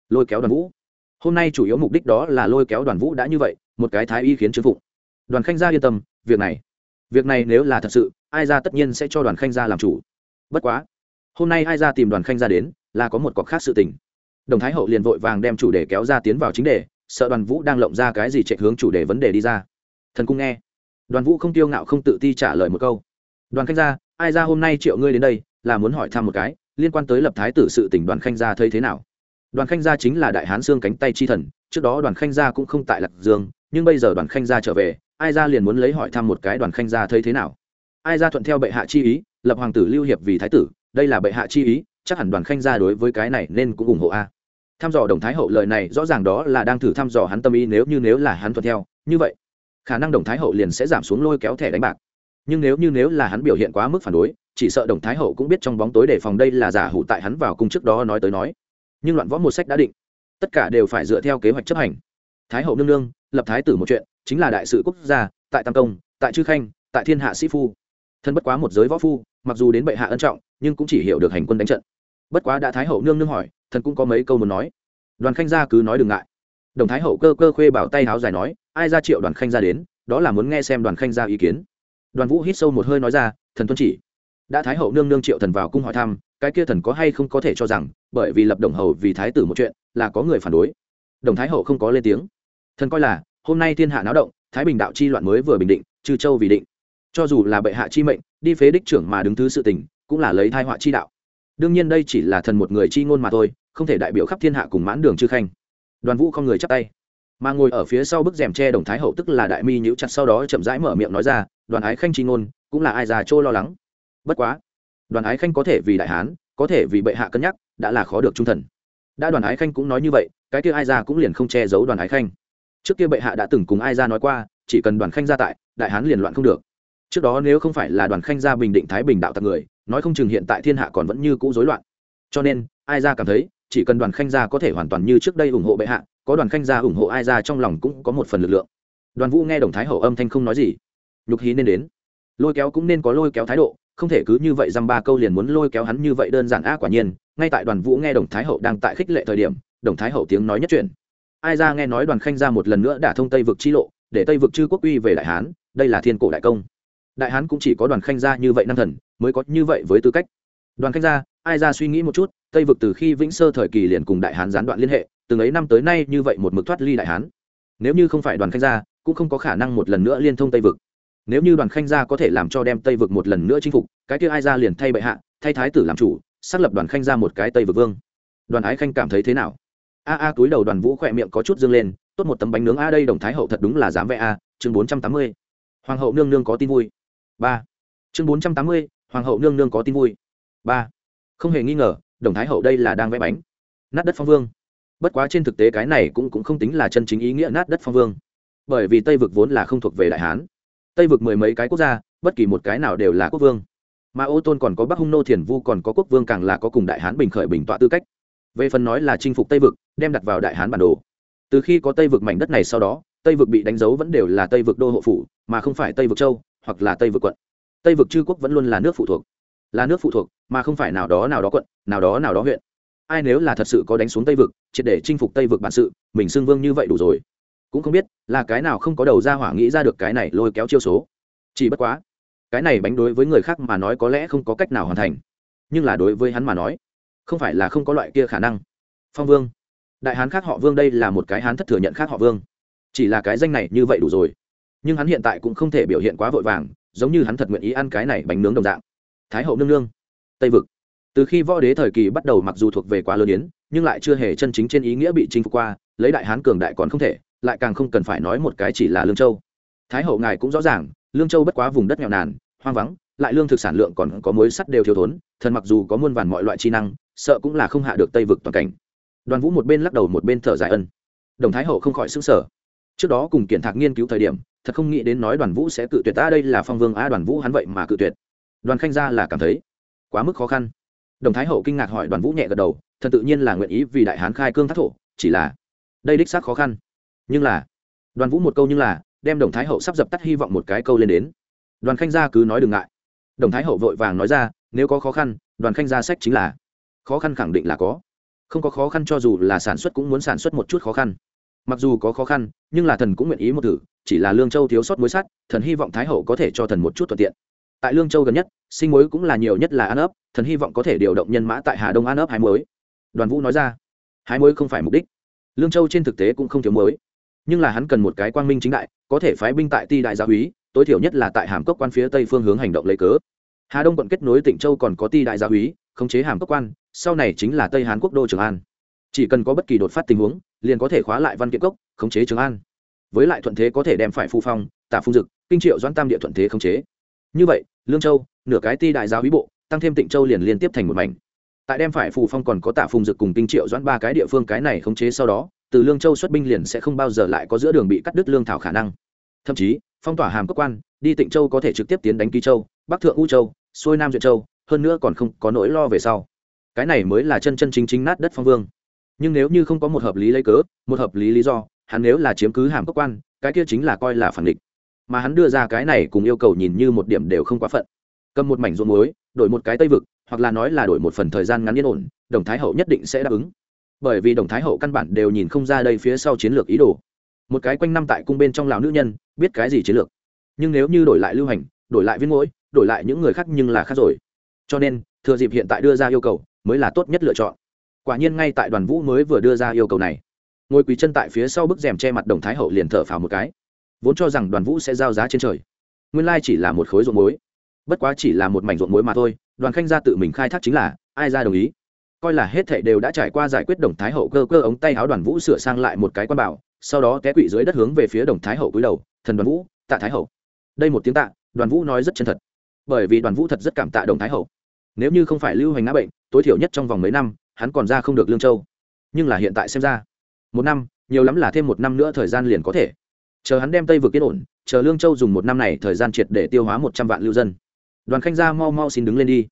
Lôi kéo đoàn vũ. Hôm nay chủ yếu mục đích đó là lôi kéo đoàn vũ đã như vậy, một cái thái y khiến trương phụng. Đoàn khanh gia yên tâm, việc này việc này nếu là thật sự, ai ra tất nhiên sẽ cho đoàn khanh gia làm chủ. Bất quá, hôm nay ai ra tìm đoàn khanh gia đến, là có một cọc khác sự tình. Đồng thái hậu liền vội vàng đem chủ đề kéo ra tiến vào chính đề, sợ đoàn vũ đang lộng ra cái gì chạy hướng chủ đề vấn đề đi ra. Thần cung nghe, đoàn vũ không tiêu ngạo không tự ti trả lời một câu. Đoàn khanh gia, ai ra hôm nay triệu ngươi đến đây, là muốn hỏi thăm một cái liên quan tới lập thái tử sự tỉnh đoàn khanh gia thấy thế nào? Đoàn khanh gia chính là đại hán xương cánh tay chi thần, trước đó đoàn khanh gia cũng không tại lạc dương, nhưng bây giờ đoàn khanh gia trở về, ai ra liền muốn lấy hỏi thăm một cái đoàn khanh gia thấy thế nào? Ai ra thuận theo bệ hạ chi ý, lập hoàng tử lưu hiệp vì thái tử, đây là bệ hạ chi ý, chắc hẳn đoàn khanh gia đối với cái này nên cũng ủng hộ a. Thăm dò đồng thái hậu lời này rõ ràng đó là đang thử thăm dò hắn tâm ý nếu như nếu là hắn thuận theo, như vậy, khả năng đồng thái hậu liền sẽ giảm xuống lôi kéo thẻ đánh bạc. Nhưng nếu như nếu là hắn biểu hiện quá mức phản đối chỉ sợ đồng thái hậu cũng biết trong bóng tối đề phòng đây là giả hủ tại hắn vào cung trước đó nói tới nói. Nhưng loạn võ một sách đã định. Tất cả đều phải dựa theo kế hoạch chấp hành. Thái hậu nương nương, lập thái tử một chuyện, chính là đại sự quốc gia, tại tam công, tại chư khanh, tại thiên hạ sĩ phu. Thân bất quá một giới võ phu, mặc dù đến bệ hạ ân trọng, nhưng cũng chỉ hiểu được hành quân đánh trận. Bất quá đã thái hậu nương nương hỏi, thần cũng có mấy câu muốn nói. Đoàn khanh gia cứ nói đừng ngại. Đồng thái hậu cơ cơ khuê bảo tay háo dài nói, ai ra triệu đoàn khanh gia đến, đó là muốn nghe xem đoàn khanh gia ý kiến. Đoàn vũ hít sâu một hơi nói ra, thần tuân chỉ đã thái hậu nương nương triệu thần vào cung hỏi thăm, cái kia thần có hay không có thể cho rằng, bởi vì lập đồng hầu vì thái tử một chuyện, là có người phản đối. Đồng thái hậu không có lên tiếng. Thần coi là, hôm nay thiên hạ náo động, thái bình đạo chi loạn mới vừa bình định, trừ châu vì định. Cho dù là bệ hạ chi mệnh, đi phế đích trưởng mà đứng thứ sự tình, cũng là lấy thai họa chi đạo. Đương nhiên đây chỉ là thần một người chi ngôn mà thôi, không thể đại biểu khắp thiên hạ cùng mãn đường chư khanh. Đoàn vũ không người chắp tay. Mà ngồi ở phía sau bức rèm tre đồng thái hậu tức là đại mi nhíu chặt sau đó chậm rãi mở miệng nói ra, đoàn ái khanh chi ngôn, cũng là ai già trô lo lắng? Bất quá, đoàn ái khanh có thể vì đại hán, có thể vì bệ hạ cân nhắc, đã là khó được trung thần. Đã đoàn ái khanh cũng nói như vậy, cái kia ai ra cũng liền không che giấu đoàn ái khanh. Trước kia bệ hạ đã từng cùng ai ra nói qua, chỉ cần đoàn khanh ra tại, đại hán liền loạn không được. Trước đó nếu không phải là đoàn khanh ra bình định thái bình đạo tặc người, nói không chừng hiện tại thiên hạ còn vẫn như cũ rối loạn. Cho nên, ai ra cảm thấy, chỉ cần đoàn khanh gia có thể hoàn toàn như trước đây ủng hộ bệ hạ, có đoàn khanh gia ủng hộ ai ra trong lòng cũng có một phần lực lượng. Đoàn vũ nghe đồng thái hậu âm thanh không nói gì. Nhục hí nên đến. Lôi kéo cũng nên có lôi kéo thái độ không thể cứ như vậy dăm ba câu liền muốn lôi kéo hắn như vậy đơn giản a quả nhiên, ngay tại đoàn vũ nghe đồng thái hậu đang tại khích lệ thời điểm, đồng thái hậu tiếng nói nhất truyền ai ra nghe nói đoàn khanh ra một lần nữa đả thông tây vực chi lộ, để tây vực chư quốc uy về đại hán, đây là thiên cổ đại công. Đại hán cũng chỉ có đoàn khanh gia như vậy nam thần, mới có như vậy với tư cách. Đoàn khanh gia ai ra suy nghĩ một chút, tây vực từ khi vĩnh sơ thời kỳ liền cùng đại hán gián đoạn liên hệ, từng ấy năm tới nay như vậy một mực thoát ly đại hán. Nếu như không phải đoàn khanh gia cũng không có khả năng một lần nữa liên thông tây vực nếu như đoàn khanh gia có thể làm cho đem tây vực một lần nữa chinh phục, cái kia ai ra liền thay bệ hạ, thay thái tử làm chủ, xác lập đoàn khanh gia một cái tây vực vương. Đoàn ái khanh cảm thấy thế nào? A a túi đầu đoàn vũ khỏe miệng có chút dương lên, tốt một tấm bánh nướng a đây đồng thái hậu thật đúng là dám vẽ a, chương bốn trăm tám mươi. Hoàng hậu nương nương có tin vui. Ba. Chương bốn trăm tám mươi, hoàng hậu nương nương có tin vui. Ba. Không hề nghi ngờ, đồng thái hậu đây là đang vẽ bánh. Nát đất phong vương. Bất quá trên thực tế cái này cũng cũng không tính là chân chính ý nghĩa nát đất phong vương. Bởi vì tây vực vốn là không thuộc về đại hán tây vực mười mấy cái quốc gia, bất kỳ một cái nào đều là quốc vương. Mà ô tôn còn có bắc hung nô thiền vu còn có quốc vương càng là có cùng đại hán bình khởi bình tọa tư cách. Về phần nói là chinh phục tây vực, đem đặt vào đại hán bản đồ. Từ khi có tây vực mảnh đất này sau đó, tây vực bị đánh dấu vẫn đều là tây vực đô hộ phủ, mà không phải tây vực châu, hoặc là tây vực quận. Tây vực chư quốc vẫn luôn là nước phụ thuộc. Là nước phụ thuộc, mà không phải nào đó nào đó quận, nào đó nào đó huyện. Ai nếu là thật sự có đánh xuống tây vực, triệt để chinh phục tây vực bản sự, mình xưng vương như vậy đủ rồi cũng không biết là cái nào không có đầu ra hỏa nghĩ ra được cái này lôi kéo chiêu số. Chỉ bất quá, cái này bánh đối với người khác mà nói có lẽ không có cách nào hoàn thành. Nhưng là đối với hắn mà nói, không phải là không có loại kia khả năng. Phong vương, đại hán khác họ vương đây là một cái hán thất thừa nhận khác họ vương. Chỉ là cái danh này như vậy đủ rồi. Nhưng hắn hiện tại cũng không thể biểu hiện quá vội vàng, giống như hắn thật nguyện ý ăn cái này bánh nướng đồng dạng. Thái hậu nương nương, tây vực. Từ khi võ đế thời kỳ bắt đầu mặc dù thuộc về quá lớn yến nhưng lại chưa hề chân chính trên ý nghĩa bị chinh phục qua, lấy đại hán cường đại còn không thể lại càng không cần phải nói một cái chỉ là lương châu. Thái hậu ngài cũng rõ ràng, lương châu bất quá vùng đất nghèo nàn, hoang vắng, lại lương thực sản lượng còn có mối sắt đều thiếu thốn, thần mặc dù có muôn vàn mọi loại chi năng, sợ cũng là không hạ được tây vực toàn cảnh. Đoàn vũ một bên lắc đầu một bên thở dài ân. Đồng thái hậu không khỏi xứng sở trước đó cùng kiện thạc nghiên cứu thời điểm, thật không nghĩ đến nói đoàn vũ sẽ cự tuyệt ta đây là phong vương, a, đoàn vũ, hắn vậy mà cự tuyệt. Đoàn khanh gia là cảm thấy quá mức khó khăn. Đồng thái hậu kinh ngạc hỏi, đoàn vũ nhẹ gật đầu, thần tự nhiên là nguyện ý vì đại hán khai cương thác thổ, chỉ là đây đích xác khó khăn nhưng là, đoàn vũ một câu nhưng là, đem đồng thái hậu sắp dập tắt hy vọng một cái câu lên đến. Đoàn khanh gia cứ nói đừng ngại. Đồng thái hậu vội vàng nói ra, nếu có khó khăn, đoàn khanh gia sách chính là. Khó khăn khẳng định là có. Không có khó khăn cho dù là sản xuất cũng muốn sản xuất một chút khó khăn. Mặc dù có khó khăn, nhưng là thần cũng nguyện ý một thử, chỉ là lương châu thiếu sót muối sắt, thần hy vọng thái hậu có thể cho thần một chút thuận tiện. Tại lương châu gần nhất, sinh muối cũng là nhiều nhất là ăn ấp, thần hy vọng có thể điều động nhân mã tại hà đông ăn ấp hai muối. Đoàn vũ nói ra hai muối không phải mục đích. Lương châu trên thực tế cũng không thiếu muối nhưng là hắn cần một cái quang minh chính đại, có thể phái binh tại ti đại gia úy tối thiểu nhất là tại hàm cốc quan phía tây phương hướng hành động lấy cớ. Hà đông quận kết nối tỉnh châu còn có ti đại gia úy khống chế hàm cốc quan, sau này chính là tây hán quốc đô trường an. Chỉ cần có bất kỳ đột phát tình huống, liền có thể khóa lại văn kiện cốc, khống chế trường an. Với lại thuận thế có thể đem phải phu phong, tả phung dực, kinh triệu doãn tam địa thuận thế khống chế. Như vậy, lương châu, nửa cái ti đại giáo hí bộ, tăng thêm tịnh châu liền liên tiếp thành một mảnh. Tại đem phải phù phong còn có tạ phùng dực cùng kinh triệu doãn ba cái địa phương cái này khống chế sau đó từ lương châu xuất binh liền sẽ không bao giờ lại có giữa đường bị cắt đứt lương thảo khả năng. Thậm chí, phong tỏa hàm cơ quan, đi tịnh châu có thể trực tiếp tiến đánh ký châu, bắc thượng u châu, xuôi nam duyệt châu, hơn nữa còn không có nỗi lo về sau. Cái này mới là chân chân chính chính nát đất phong vương. Nhưng nếu như không có một hợp lý lấy cớ, một hợp lý lý do, hắn nếu là chiếm cứ hàm cơ quan, cái kia chính là coi là phản địch. Mà hắn đưa ra cái này cùng yêu cầu nhìn như một điểm đều không quá phận. Cầm một mảnh ruộng muối, đổi một cái tây vực, hoặc là nói là đổi một phần thời gian ngắn yên ổn, đồng thái hậu nhất định sẽ đáp ứng bởi vì đồng thái hậu căn bản đều nhìn không ra đây phía sau chiến lược ý đồ. Một cái quanh năm tại cung bên trong lào nữ nhân, biết cái gì chiến lược. Nhưng nếu như đổi lại lưu hành, đổi lại viên mũi đổi lại những người khác nhưng là khác rồi. Cho nên, thừa dịp hiện tại đưa ra yêu cầu, mới là tốt nhất lựa chọn. Quả nhiên ngay tại đoàn vũ mới vừa đưa ra yêu cầu này. Ngồi quý chân tại phía sau bức rèm che mặt đồng thái hậu liền thở phào một cái. Vốn cho rằng đoàn vũ sẽ giao giá trên trời. Nguyên lai chỉ là một khối ruộng muối. Bất quá chỉ là một mảnh ruộng muối mà thôi, đoàn khanh gia tự mình khai thác chính là, ai ra đồng ý? Coi là hết thảy đều đã trải qua giải quyết đồng thái hậu cơ cơ ống tay áo đoàn vũ sửa sang lại một cái quan bảo, sau đó té quỵ dưới đất hướng về phía đồng thái hậu cúi đầu, thần đoàn vũ, tạ thái hậu. Đây một tiếng tạ, đoàn vũ nói rất chân thật. Bởi vì đoàn vũ thật rất cảm tạ đồng thái hậu. Nếu như không phải lưu hành ngã bệnh, tối thiểu nhất trong vòng mấy năm, hắn còn ra không được lương châu. Nhưng là hiện tại xem ra, một năm, nhiều lắm là thêm một năm nữa thời gian liền có thể. Chờ hắn đem tây vực yên ổn, chờ lương châu dùng một năm này thời gian triệt để tiêu hóa một trăm vạn lưu dân. Đoàn khanh gia mau mau xin đứng lên đi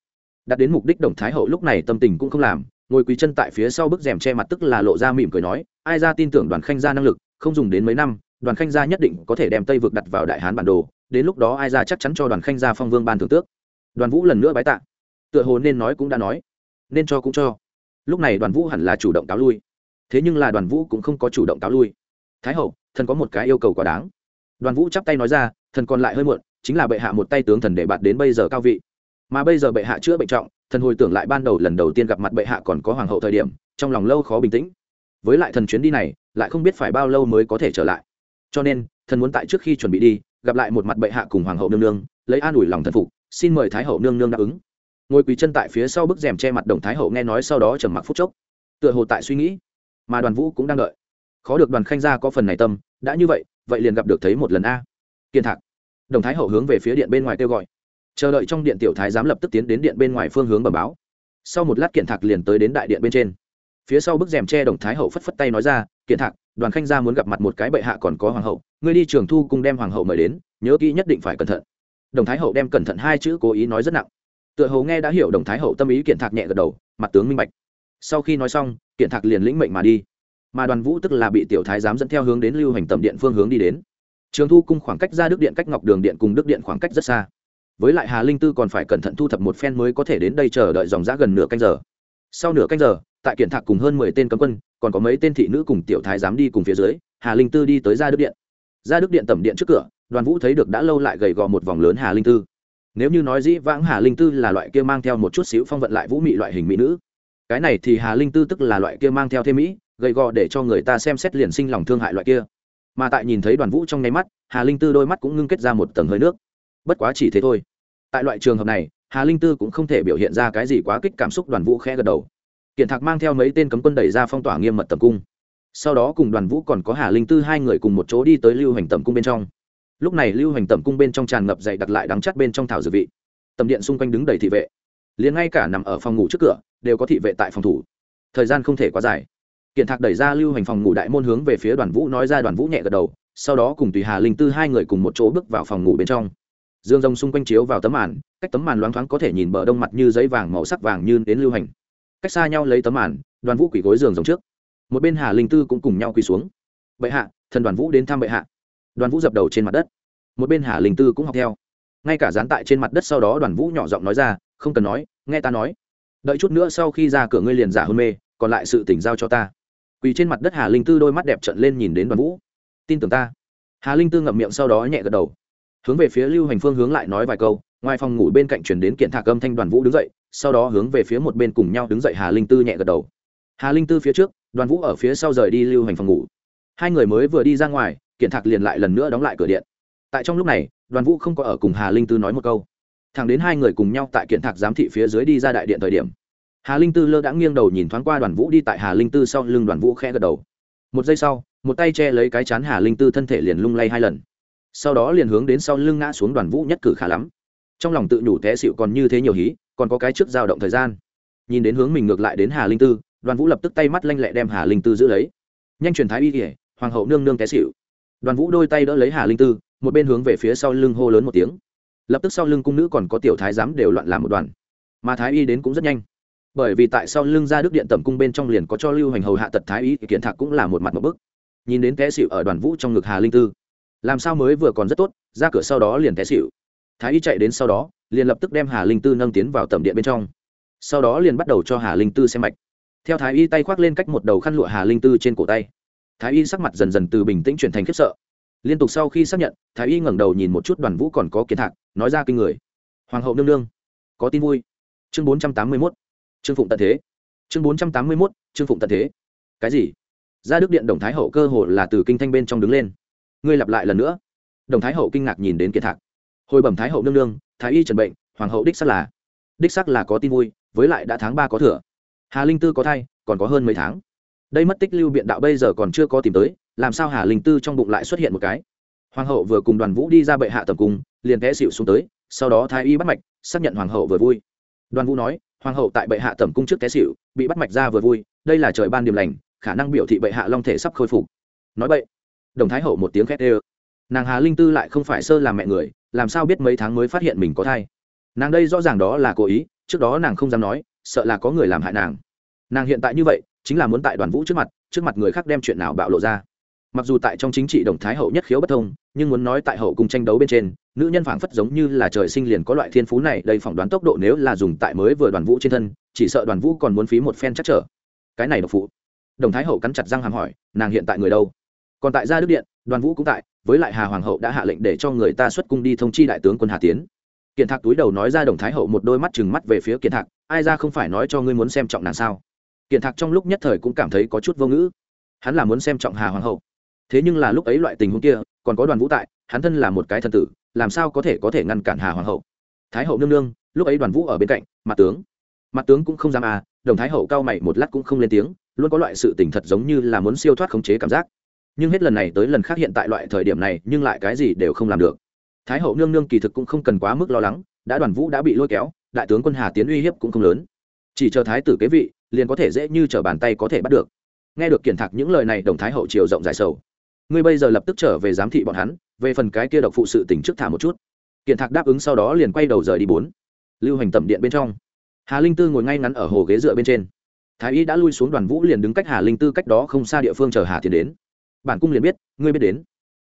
đạt đến mục đích đồng thái hậu lúc này tâm tình cũng không làm, ngồi quý chân tại phía sau bức rèm che mặt tức là lộ ra mỉm cười nói, ai ra tin tưởng đoàn khanh gia năng lực, không dùng đến mấy năm, đoàn khanh gia nhất định có thể đem tây vực đặt vào đại hán bản đồ, đến lúc đó ai ra chắc chắn cho đoàn khanh gia phong vương ban thưởng tước. Đoàn vũ lần nữa bái tạ. Tựa hồ nên nói cũng đã nói, nên cho cũng cho. Lúc này đoàn vũ hẳn là chủ động cáo lui. Thế nhưng là đoàn vũ cũng không có chủ động cáo lui. Thái hậu, thần có một cái yêu cầu quá đáng. Đoàn vũ chắp tay nói ra, thần còn lại hơi muộn, chính là bệ hạ một tay tướng thần để bạt đến bây giờ cao vị mà bây giờ bệ hạ chữa bệnh trọng, thần hồi tưởng lại ban đầu lần đầu tiên gặp mặt bệ hạ còn có hoàng hậu thời điểm, trong lòng lâu khó bình tĩnh. Với lại thần chuyến đi này, lại không biết phải bao lâu mới có thể trở lại. Cho nên, thần muốn tại trước khi chuẩn bị đi, gặp lại một mặt bệ hạ cùng hoàng hậu nương nương, lấy an ủi lòng thần phục, xin mời thái hậu nương nương đáp ứng. Ngồi quỳ chân tại phía sau bức rèm che mặt đồng thái hậu nghe nói sau đó trầm mặc phút chốc. Tựa hồ tại suy nghĩ, mà đoàn vũ cũng đang đợi. Khó được đoàn khanh gia có phần này tâm, đã như vậy vậy liền gặp được thấy một lần a. Kiên thạc. Đồng thái hậu hướng về phía điện bên ngoài kêu gọi chờ đợi trong điện tiểu thái giám lập tức tiến đến điện bên ngoài phương hướng bẩm báo. Sau một lát kiện thạc liền tới đến đại điện bên trên. Phía sau bức rèm tre đồng thái hậu phất phất tay nói ra, kiện thạc, đoàn khanh gia muốn gặp mặt một cái bệ hạ còn có hoàng hậu, ngươi đi trường thu cùng đem hoàng hậu mời đến, nhớ kỹ nhất định phải cẩn thận. Đồng thái hậu đem cẩn thận hai chữ cố ý nói rất nặng. Tựa hầu nghe đã hiểu đồng thái hậu tâm ý, kiện thạc nhẹ gật đầu, mặt tướng minh bạch. Sau khi nói xong, kiện thạc liền lĩnh mệnh mà đi. Mà đoàn vũ tức là bị tiểu thái giám dẫn theo hướng đến lưu hành tầm điện phương hướng đi đến. Trường thu cung khoảng cách ra đức điện cách ngọc đường điện cùng đức điện khoảng cách rất xa với lại hà linh tư còn phải cẩn thận thu thập một phen mới có thể đến đây chờ đợi dòng giã gần nửa canh giờ. Sau nửa canh giờ, tại kiện thạc cùng hơn mười tên cấm quân, còn có mấy tên thị nữ cùng tiểu thái giám đi cùng phía dưới, hà linh tư đi tới gia đức điện. Gia đức điện tẩm điện trước cửa, đoàn vũ thấy được đã lâu lại gầy gò một vòng lớn hà linh tư. Nếu như nói dĩ vãng hà linh tư là loại kia mang theo một chút xíu phong vận lại vũ mị loại hình mỹ nữ, cái này thì hà linh tư tức là loại kia mang theo thêm mỹ, gầy gò để cho người ta xem xét liền sinh lòng thương hại loại kia. Mà tại nhìn thấy đoàn vũ trong nháy mắt, hà linh tư đôi mắt cũng ngưng kết ra một tầng hơi nước. Bất quá chỉ thế thôi tại loại trường hợp này, hà linh tư cũng không thể biểu hiện ra cái gì quá kích cảm xúc đoàn vũ khẽ gật đầu. Kiện thạc mang theo mấy tên cấm quân đẩy ra phong tỏa nghiêm mật tầm cung. Sau đó cùng đoàn vũ còn có hà linh tư hai người cùng một chỗ đi tới lưu hành tầm cung bên trong. Lúc này lưu hành tầm cung bên trong tràn ngập dậy đặt lại đắng chắt bên trong thảo dược vị. Tầm điện xung quanh đứng đầy thị vệ. Liền ngay cả nằm ở phòng ngủ trước cửa, đều có thị vệ tại phòng thủ. Thời gian không thể quá dài. Kiện thạc đẩy ra lưu hành phòng ngủ đại môn hướng về phía đoàn vũ nói ra đoàn vũ nhẹ gật đầu, sau đó cùng tùy hà linh tư hai người cùng một chỗ bước vào phòng ngủ bên trong dương rồng xung quanh chiếu vào tấm màn, cách tấm màn loáng thoáng có thể nhìn bờ đông mặt như giấy vàng màu sắc vàng như đến lưu hành. Cách xa nhau lấy tấm màn, đoàn vũ quỷ gối giường rồng trước. Một bên hà linh tư cũng cùng nhau quỳ xuống. Bệ hạ, thần đoàn vũ đến thăm bệ hạ. Đoàn vũ dập đầu trên mặt đất. Một bên hà linh tư cũng học theo. Ngay cả dán tại trên mặt đất sau đó đoàn vũ nhỏ giọng nói ra, không cần nói, nghe ta nói. Đợi chút nữa sau khi ra cửa ngươi liền giả hôn mê, còn lại sự tỉnh giao cho ta. Quỳ trên mặt đất hà linh tư đôi mắt đẹp trận lên nhìn đến đoàn vũ. Tin tưởng ta. Hà linh tư ngậm miệng sau đó nhẹ gật đầu hướng về phía lưu hành phương hướng lại nói vài câu, ngoài phòng ngủ bên cạnh chuyển đến kiện thạc âm thanh đoàn vũ đứng dậy, sau đó hướng về phía một bên cùng nhau đứng dậy hà linh tư nhẹ gật đầu. Hà linh tư phía trước, đoàn vũ ở phía sau rời đi lưu hành phòng ngủ. Hai người mới vừa đi ra ngoài, kiện thạc liền lại lần nữa đóng lại cửa điện. Tại trong lúc này, đoàn vũ không có ở cùng hà linh tư nói một câu. Thẳng đến hai người cùng nhau tại kiện thạc giám thị phía dưới đi ra đại điện thời điểm, hà linh tư lơ đã nghiêng đầu nhìn thoáng qua đoàn vũ đi tại hà linh tư sau lưng đoàn vũ khẽ gật đầu. Một giây sau, một tay che lấy cái chán hà linh tư thân thể liền lung lay hai lần sau đó liền hướng đến sau lưng ngã xuống đoàn vũ nhất cử khá lắm. Trong lòng tự nhủ té xịu còn như thế nhiều hí, còn có cái trước dao động thời gian. Nhìn đến hướng mình ngược lại đến hà linh tư, đoàn vũ lập tức tay mắt lanh lẹ đem hà linh tư giữ lấy. Nhanh truyền thái y kỉa hoàng hậu nương nương té xịu đoàn vũ đôi tay đỡ lấy hà linh tư, một bên hướng về phía sau lưng hô lớn một tiếng. Lập tức sau lưng cung nữ còn có tiểu thái giám đều loạn làm một đoàn. Mà thái y đến cũng rất nhanh. Bởi vì tại sau lưng ra đức điện tẩm cung bên trong liền có cho lưu hành hầu hạ tật thái y, kiện thạc cũng là một mặt một bức. Nhìn đến té xịu ở đoàn vũ trong ngực hà linh tư làm sao mới vừa còn rất tốt, ra cửa sau đó liền té xịu thái y chạy đến sau đó, liền lập tức đem hà linh tư nâng tiến vào tầm điện bên trong. Sau đó liền bắt đầu cho hà linh tư xem mạch. Theo thái y tay khoác lên cách một đầu khăn lụa hà linh tư trên cổ tay. Thái y sắc mặt dần dần từ bình tĩnh chuyển thành khiếp sợ. Liên tục sau khi xác nhận, thái y ngẩng đầu nhìn một chút đoàn vũ còn có kiến thạc, nói ra kinh người. Hoàng hậu nương nương, có tin vui. Chương bốn trăm tám mươi mốt, trương phụng tận thế. Chương bốn trăm tám mươi mốt, trương phụng tận thế. Cái gì? Ra đức điện đồng thái hậu cơ hồ là từ kinh thanh bên trong đứng lên ngươi lặp lại lần nữa. Đồng thái hậu kinh ngạc nhìn đến kiệt thạc hồi bẩm thái hậu nương nương, thái y trần bệnh, hoàng hậu đích sắc là, đích sắc là có tin vui, với lại đã tháng ba có thừa. Hà linh tư có thai, còn có hơn mấy tháng. Đây mất tích lưu biện đạo bây giờ còn chưa có tìm tới, làm sao hà linh tư trong bụng lại xuất hiện một cái? Hoàng hậu vừa cùng đoàn vũ đi ra bệ hạ tầm cung, liền té xịu xuống tới, sau đó thái y bắt mạch, xác nhận hoàng hậu vừa vui. Đoàn vũ nói, hoàng hậu tại bệ hạ tầm cung trước té xịu bị bắt mạch ra vừa vui, đây là trời ban điểm lành, khả năng biểu thị bệ hạ long thể sắp khôi phục. Nói vậy đồng thái hậu một tiếng khét ê nàng hà linh tư lại không phải sơ làm mẹ người, làm sao biết mấy tháng mới phát hiện mình có thai? Nàng đây rõ ràng đó là cố ý, trước đó nàng không dám nói, sợ là có người làm hại nàng. Nàng hiện tại như vậy, chính là muốn tại đoàn vũ trước mặt trước mặt người khác đem chuyện nào bạo lộ ra. Mặc dù tại trong chính trị đồng thái hậu nhất khiếu bất thông, nhưng muốn nói tại hậu cùng tranh đấu bên trên, nữ nhân phảng phất giống như là trời sinh liền có loại thiên phú này, đây phỏng đoán tốc độ nếu là dùng tại mới vừa đoàn vũ trên thân, chỉ sợ đoàn vũ còn muốn phí một phen chắc trở. Cái này độc phụ. Đồng thái hậu cắn chặt răng hàm hỏi, nàng hiện tại người đâu? Còn tại gia đức điện, đoàn vũ cũng tại, với lại hà hoàng hậu đã hạ lệnh để cho người ta xuất cung đi thông chi đại tướng quân hà tiến. Kiện thạc túi đầu nói ra đồng thái hậu một đôi mắt chừng mắt về phía kiện thạc, ai ra không phải nói cho ngươi muốn xem trọng nàng sao? Kiện thạc trong lúc nhất thời cũng cảm thấy có chút vô ngữ. Hắn là muốn xem trọng hà hoàng hậu. Thế nhưng là lúc ấy loại tình huống kia, còn có đoàn vũ tại, hắn thân là một cái thần tử, làm sao có thể có thể ngăn cản hà hoàng hậu? Thái hậu nương nương, lúc ấy đoàn vũ ở bên cạnh, mặt tướng. Mặt tướng cũng không dám à đồng thái hậu cao mày một lát cũng không lên tiếng, luôn có loại sự tình thật giống như là muốn siêu thoát khống chế cảm giác nhưng hết lần này tới lần khác hiện tại loại thời điểm này, nhưng lại cái gì đều không làm được. Thái hậu nương nương kỳ thực cũng không cần quá mức lo lắng, đã đoàn vũ đã bị lôi kéo, đại tướng quân hà tiến uy hiếp cũng không lớn. Chỉ chờ thái tử kế vị, liền có thể dễ như t r ở bàn tay có thể bắt được. Nghe được kiển thạc những lời này, đồng thái hậu chiều rộng dài sầu. Ngươi bây giờ lập tức trở về giám thị bọn hắn, về phần cái kia độc phụ sự tỉnh trước thả một chút. Kiển thạc đáp ứng sau đó liền quay đầu rời đi bốn. Lưu hành tẩm điện bên trong. Hà linh tư ngồi ngay ngắn ở hồ ghế dựa bên trên. Thái y đã lui xuống đoàn vũ liền đứng cách hà linh tư cách đó không xa địa phương chờ hà tiến đến bản cung liền biết, ngươi biết đến.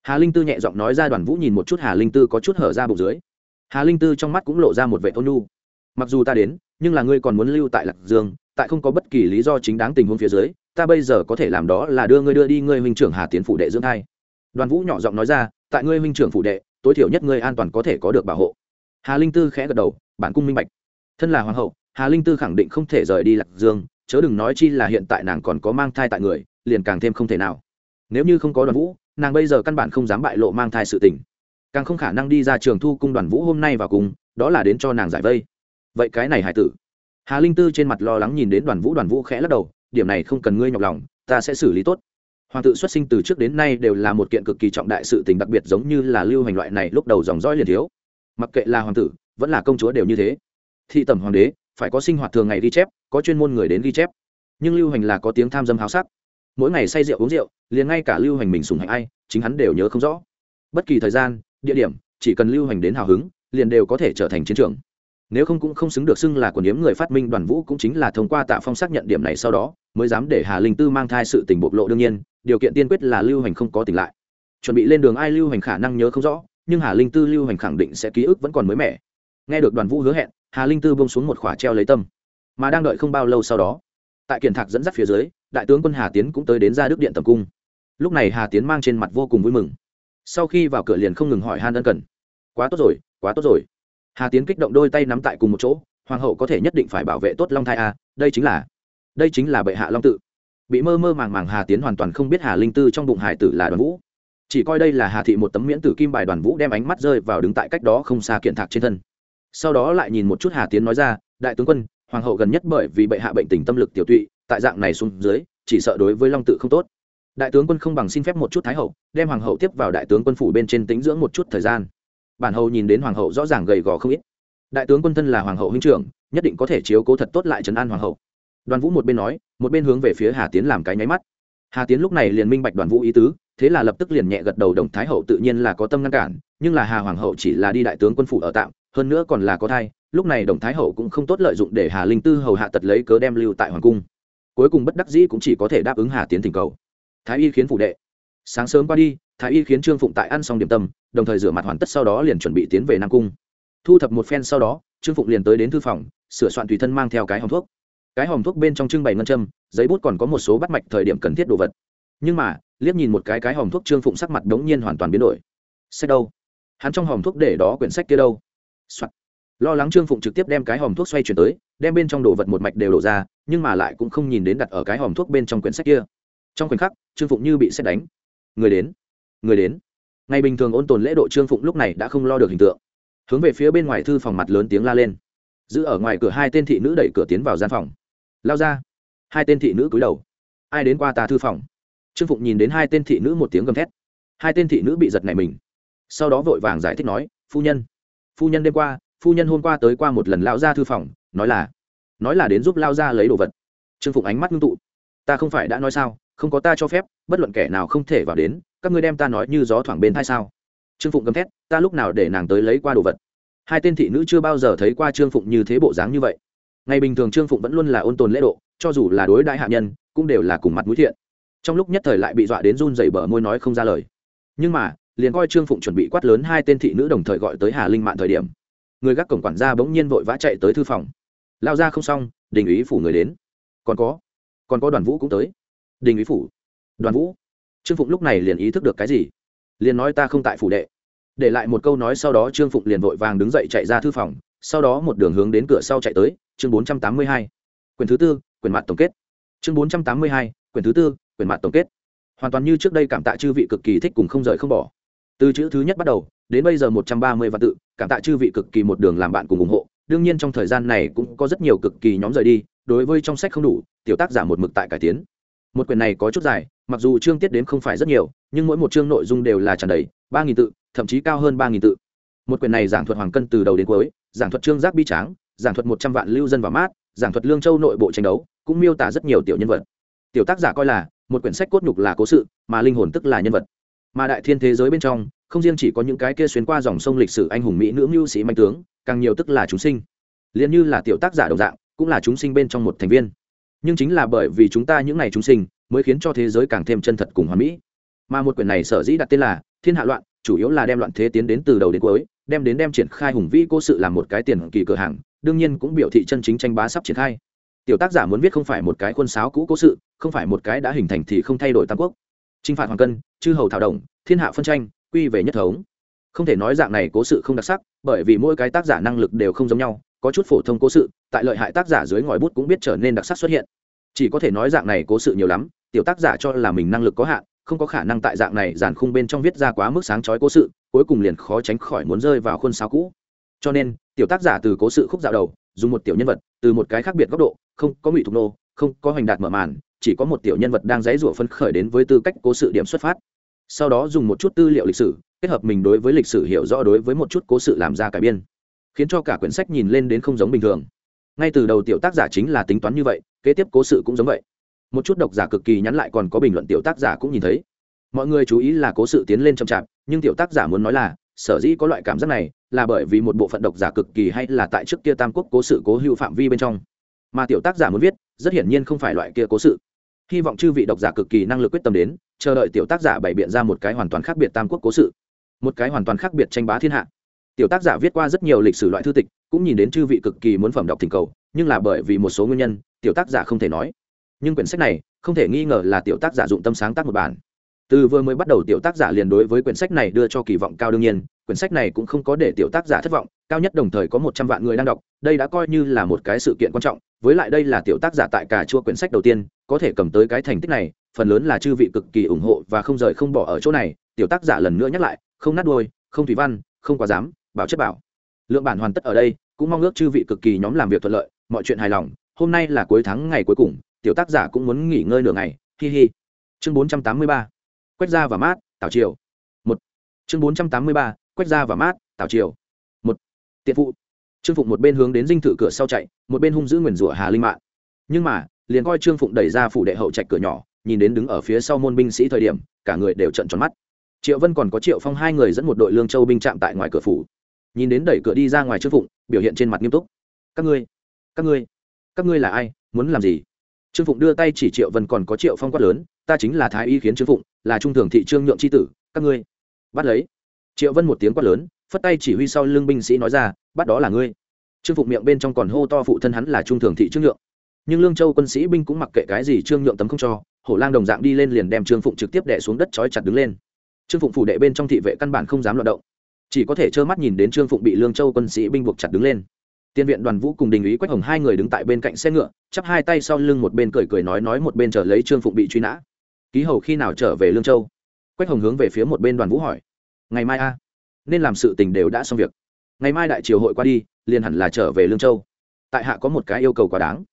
Hà linh tư nhẹ giọng nói ra đoàn vũ nhìn một chút hà linh tư có chút hở ra bụng dưới. Hà linh tư trong mắt cũng lộ ra một vệ ôn nhu. Mặc dù ta đến, nhưng là ngươi còn muốn lưu tại lạc dương, tại không có bất kỳ lý do chính đáng tình huống phía dưới, ta bây giờ có thể làm đó là đưa ngươi đưa đi ngươi huynh trưởng hà tiến phủ đệ dưỡng thai. Đoàn vũ nhỏ giọng nói ra, tại ngươi huynh trưởng phủ đệ, tối thiểu nhất ngươi an toàn có thể có được bảo hộ. Hà linh tư khẽ gật đầu, bản cung minh bạch. Thân là hoàng hậu, hà linh tư khẳng định không thể rời đi lạc dương, chớ đừng nói chi là hiện tại nàng còn có mang thai tại người, liền càng thêm không thể nào nếu như không có đoàn vũ, nàng bây giờ căn bản không dám bại lộ mang thai sự tình. Càng không khả năng đi ra trường thu cung đoàn vũ hôm nay vào cùng, đó là đến cho nàng giải vây. Vậy cái này hải tử. Hà linh tư trên mặt lo lắng nhìn đến đoàn vũ đoàn vũ khẽ lắc đầu, điểm này không cần ngươi nhọc lòng, ta sẽ xử lý tốt. Hoàng tự xuất sinh từ trước đến nay đều là một kiện cực kỳ trọng đại sự tình đặc biệt giống như là lưu hành loại này lúc đầu dòng dõi liền thiếu. Mặc kệ là hoàng tử, vẫn là công chúa đều như thế. Thị tẩm hoàng đế, phải có sinh hoạt thường ngày ghi chép, có chuyên môn người đến ghi chép. Nhưng lưu hành là có tiếng tham dâm háo sắc mỗi ngày say rượu uống rượu, liền ngay cả lưu hành mình sùng hạnh ai, chính hắn đều nhớ không rõ. Bất kỳ thời gian, địa điểm, chỉ cần lưu hành đến hào hứng, liền đều có thể trở thành chiến trường. Nếu không cũng không xứng được xưng là quần yếm người phát minh đoàn vũ cũng chính là thông qua tạ phong xác nhận điểm này sau đó, mới dám để hà linh tư mang thai sự tình bộc lộ đương nhiên, điều kiện tiên quyết là lưu hành không có tỉnh lại. Chuẩn bị lên đường ai lưu hành khả năng nhớ không rõ, nhưng hà linh tư lưu hành khẳng định sẽ ký ức vẫn còn mới mẻ. Nghe được đoàn vũ hứa hẹn, hà linh tư bông xuống một khỏa treo lấy tâm. Mà đang đợi không bao lâu sau đó tại kiển thạc dẫn dắt phía dưới đại tướng quân hà tiến cũng tới đến ra đức điện tầm cung. Lúc này hà tiến mang trên mặt vô cùng vui mừng. Sau khi vào cửa liền không ngừng hỏi han ân cần. Quá tốt rồi quá tốt rồi. Hà tiến kích động đôi tay nắm tại cùng một chỗ hoàng hậu có thể nhất định phải bảo vệ tốt long thai a à, đây chính là đây chính là bệ hạ long tự. Bị mơ mơ màng màng hà tiến hoàn toàn không biết hà linh tư trong bụng hải tử là đoàn vũ. Chỉ coi đây là hà thị một tấm miễn tử kim bài đoàn vũ đem ánh mắt rơi vào đứng tại cách đó không xa kiện thạc trên thân. Sau đó lại nhìn một chút hà tiến nói ra đại tướng quân hoàng hậu gần nhất bởi vì bệ hạ bệnh tình tâm lực tiểu tụy, tại dạng này xuống dưới, chỉ sợ đối với long tự không tốt. Đại tướng quân không bằng xin phép một chút thái hậu, đem hoàng hậu tiếp vào đại tướng quân phủ bên trên tính dưỡng một chút thời gian. Bản hầu nhìn đến hoàng hậu rõ ràng gầy gò không ít. Đại tướng quân thân là hoàng hậu huynh trưởng, nhất định có thể chiếu cố thật tốt lại trấn an hoàng hậu. Đoàn vũ một bên nói, một bên hướng về phía hà tiến làm cái nháy mắt. Hà tiến lúc này liền minh bạch đoàn vũ ý tứ, thế là lập tức liền nhẹ gật đầu đồng thái hậu tự nhiên là có tâm ngăn cản, nhưng là hà hoàng hậu chỉ là đi đại tướng quân phủ ở tạm, hơn nữa còn là có thai lúc này đồng thái hậu cũng không tốt lợi dụng để hà linh tư hầu hạ tật lấy cớ đem lưu tại hoàng cung cuối cùng bất đắc dĩ cũng chỉ có thể đáp ứng hà tiến thỉnh cầu thái y khiến phủ đệ sáng sớm qua đi thái y khiến trương phụng tại ăn xong điểm tâm đồng thời rửa mặt hoàn tất sau đó liền chuẩn bị tiến về nam cung thu thập một phen sau đó trương phụng liền tới đến thư phòng sửa soạn tùy thân mang theo cái hòm thuốc cái hòm thuốc bên trong trưng bày ngân châm giấy bút còn có một số bắt mạch thời điểm cần thiết đồ vật nhưng mà liếc nhìn một cái cái hòm thuốc trương phụng sắc mặt đống nhiên hoàn toàn biến đổi sách đâu hắn trong hòm thuốc để đó quyển sách kia đâu、Soạn lo lắng trương phụng trực tiếp đem cái hòm thuốc xoay chuyển tới đem bên trong đồ vật một mạch đều đổ ra nhưng mà lại cũng không nhìn đến đặt ở cái hòm thuốc bên trong quyển sách kia trong khoảnh khắc trương phụng như bị xét đánh người đến người đến ngày bình thường ôn tồn lễ độ trương phụng lúc này đã không lo được hình tượng hướng về phía bên ngoài thư phòng mặt lớn tiếng la lên giữ ở ngoài cửa hai tên thị nữ đẩy cửa tiến vào gian phòng lao ra hai tên thị nữ cúi đầu ai đến qua ta thư phòng trương phụng nhìn đến hai tên thị nữ một tiếng gầm thét hai tên thị nữ bị giật nảy mình sau đó vội vàng giải thích nói phu nhân phu nhân đêm qua phu nhân hôm qua tới qua một lần lao ra thư phòng, nói là nói là đến giúp lao ra lấy đồ vật. Trương phụng ánh mắt ngưng tụ. Ta không phải đã nói sao, không có ta cho phép, bất luận kẻ nào không thể vào đến, các ngươi đem ta nói như gió thoảng bên thai sao? Trương phụng gầm thét, ta lúc nào để nàng tới lấy qua đồ vật? Hai tên thị nữ chưa bao giờ thấy qua trương phụng như thế bộ dáng như vậy. Ngày bình thường trương phụng vẫn luôn là ôn tồn lễ độ, cho dù là đối đại hạ nhân, cũng đều là cùng mặt mũi thiện. Trong lúc nhất thời lại bị dọa đến run dày bờ môi nói không ra lời. Nhưng mà, liền coi trương phụng chuẩn bị quát lớn hai tên thị nữ đồng thời gọi tới hà linh mạn thời điểm người gác cổng quản gia bỗng nhiên vội vã chạy tới thư phòng. Lao ra không xong, đình ý phủ người đến. Còn có còn có đoàn vũ cũng tới. Đình ý phủ, đoàn vũ. Trương phụng lúc này liền ý thức được cái gì? Liền nói ta không tại phủ đệ. Để lại một câu nói sau đó trương phụng liền vội vàng đứng dậy chạy ra thư phòng, sau đó một đường hướng đến cửa sau chạy tới, chương bốn trăm tám mươi hai. Quyển thứ tư quyển mặt tổng kết. Chương bốn trăm tám mươi hai quyển thứ tư quyển mặt tổng kết. Hoàn toàn như trước đây cảm tạ chư vị cực kỳ thích cùng không rời không bỏ từ chữ thứ nhất bắt đầu, đến bây giờ một trăm ba mươi vạn tự, cảm tạ chư vị cực kỳ một đường làm bạn cùng ủng hộ. Đương nhiên trong thời gian này cũng có rất nhiều cực kỳ nhóm rời đi, đối với trong sách không đủ, tiểu tác giả một mực tại cải tiến. Một quyển này có chút dài, mặc dù chương tiết đến không phải rất nhiều, nhưng mỗi một chương nội dung đều là tràn đầy, ba nghìn tự, thậm chí cao hơn ba nghìn tự. Một quyển này giảng thuật hoàng cân từ đầu đến cuối, giảng thuật trương giác bi tráng, giảng thuật một trăm vạn lưu dân và mát, giảng thuật lương châu nội bộ tranh đấu, cũng miêu tả rất nhiều tiểu nhân vật. Tiểu tác giả coi là, một quyển sách cốt nhục là cố sự, mà linh hồn tức là nhân vật mà đại thiên thế giới bên trong, không riêng chỉ có những cái kia xuyên qua dòng sông lịch sử anh hùng mỹ nữ mưu sĩ mạnh tướng, càng nhiều tức là chúng sinh. Liền như là tiểu tác giả đồng dạng, cũng là chúng sinh bên trong một thành viên. Nhưng chính là bởi vì chúng ta những ngày chúng sinh, mới khiến cho thế giới càng thêm chân thật cùng hoàn mỹ. Mà một quyển này sở dĩ đặt tên là thiên hạ loạn, chủ yếu là đem loạn thế tiến đến từ đầu đến cuối, đem đến đem triển khai hùng vĩ cố sự làm một cái tiền kỳ cửa hàng, đương nhiên cũng biểu thị chân chính tranh bá sắp triển khai. Tiểu tác giả muốn viết không phải một cái khuôn sáo cũ cố sự, không phải một cái đã hình thành thì không thay đổi tam quốc. Chinh phạt hoàng cân, chư hầu thảo động thiên hạ phân tranh, quy về nhất thống. Không thể nói dạng này cố sự không đặc sắc, bởi vì mỗi cái tác giả năng lực đều không giống nhau, có chút phổ thông cố sự, tại lợi hại tác giả dưới ngòi bút cũng biết trở nên đặc sắc xuất hiện. Chỉ có thể nói dạng này cố sự nhiều lắm, tiểu tác giả cho là mình năng lực có hạn, không có khả năng tại dạng này giản khung bên trong viết ra quá mức sáng chói cố sự, cuối cùng liền khó tránh khỏi muốn rơi vào khuôn sáo cũ. Cho nên, tiểu tác giả từ cố sự khúc dạo đầu, dùng một tiểu nhân vật, từ một cái khác biệt góc độ, không có ngụy thục nô, không có hoành đạt mở màn chỉ có một tiểu nhân vật đang dãy rủa phân khởi đến với tư cách cố sự điểm xuất phát. Sau đó dùng một chút tư liệu lịch sử, kết hợp mình đối với lịch sử hiểu rõ đối với một chút cố sự làm ra cải biên, khiến cho cả quyển sách nhìn lên đến không giống bình thường. Ngay từ đầu tiểu tác giả chính là tính toán như vậy, kế tiếp cố sự cũng giống vậy. Một chút độc giả cực kỳ nhắn lại còn có bình luận tiểu tác giả cũng nhìn thấy. Mọi người chú ý là cố sự tiến lên chậm chạp, nhưng tiểu tác giả muốn nói là, sở dĩ có loại cảm giác này, là bởi vì một bộ phận độc giả cực kỳ hay là tại trước kia tam quốc cố sự cố hữu phạm vi bên trong. Mà tiểu tác giả muốn viết, rất hiển nhiên không phải loại kia cố sự hy vọng chư vị độc giả cực kỳ năng lực quyết tâm đến, chờ đợi tiểu tác giả bày biện ra một cái hoàn toàn khác biệt tam quốc cố sự. Một cái hoàn toàn khác biệt tranh bá thiên hạ. Tiểu tác giả viết qua rất nhiều lịch sử loại thư tịch, cũng nhìn đến chư vị cực kỳ muốn phẩm đọc thỉnh cầu, nhưng là bởi vì một số nguyên nhân, tiểu tác giả không thể nói. Nhưng quyển sách này, không thể nghi ngờ là tiểu tác giả dụng tâm sáng tác một bản. Từ vừa mới bắt đầu tiểu tác giả liền đối với quyển sách này đưa cho kỳ vọng cao đương nhiên, quyển sách này cũng không có để tiểu tác giả thất vọng, cao nhất đồng thời có một trăm vạn người đang đọc, đây đã coi như là một cái sự kiện quan trọng với lại đây là tiểu tác giả tại cả chua quyển sách đầu tiên, có thể cầm tới cái thành tích này, phần lớn là chư vị cực kỳ ủng hộ và không rời không bỏ ở chỗ này. Tiểu tác giả lần nữa nhắc lại, không nát đôi không thủy văn, không quá dám bảo chất bảo. Lượng bản hoàn tất ở đây, cũng mong ước chư vị cực kỳ nhóm làm việc thuận lợi, mọi chuyện hài lòng. Hôm nay là cuối tháng ngày cuối cùng, tiểu tác giả cũng muốn nghỉ ngơi nửa ngày. Hi hi. Chương bốn trăm tám mươi ba quét ra và mát, tảo triều. Một. Chương bốn trăm tám mươi ba quét ra và mát, tảo triều. Một. Tiện phụ trương phụng một bên hướng đến dinh thự cửa sau chạy, một bên hung giữ nguyền rủa hà linh mạng nhưng mà, liền coi trương phụng đẩy ra phủ đệ hậu trạch cửa nhỏ, nhìn đến đứng ở phía sau môn binh sĩ thời điểm, cả người đều trận tròn mắt. Triệu vân còn có triệu phong hai người dẫn một đội lương châu binh chạm tại ngoài cửa phủ. Nhìn đến đẩy cửa đi ra ngoài trương phụng, biểu hiện trên mặt nghiêm túc. Các ngươi các ngươi các ngươi là ai, muốn làm gì? Trương phụng đưa tay chỉ triệu vân, còn có triệu phong quát lớn, ta chính là thái y khiến trương phụng, là trung thường thị trương nhượng c h i tử, các ngươi, bắt lấy. Triệu vân một tiếng quát lớn phất tay chỉ huy sau lưng binh sĩ nói ra, bắt đó là ngươi. Trương phục miệng bên trong còn hô to phụ thân hắn là trung thường thị trương nhượng. Nhưng lương châu quân sĩ binh cũng mặc kệ cái gì trương nhượng tấm không cho, hổ lang đồng dạng đi lên liền đem trương phụng trực tiếp đẻ xuống đất trói chặt đứng lên. Trương phụng phủ đệ bên trong thị vệ căn bản không dám loạt động. Chỉ có thể trơ mắt nhìn đến trương phụng bị lương châu quân sĩ binh buộc chặt đứng lên. Tiên viện đoàn vũ cùng đình ý quách hồng hai người đứng tại bên cạnh xe ngựa, chắp hai tay sau lưng một bên cười cười nói nói một bên chờ lấy trương phụng bị truy nã. Ký hầu khi nào trở về lương châu? Quách hồng hướng về phía một bên đoàn vũ hỏi. Ngày mai a nên làm sự tình đều đã xong việc. Ngày mai đại triều hội qua đi, liền hẳn là trở về lương châu. Tại hạ có một cái yêu cầu quá đáng.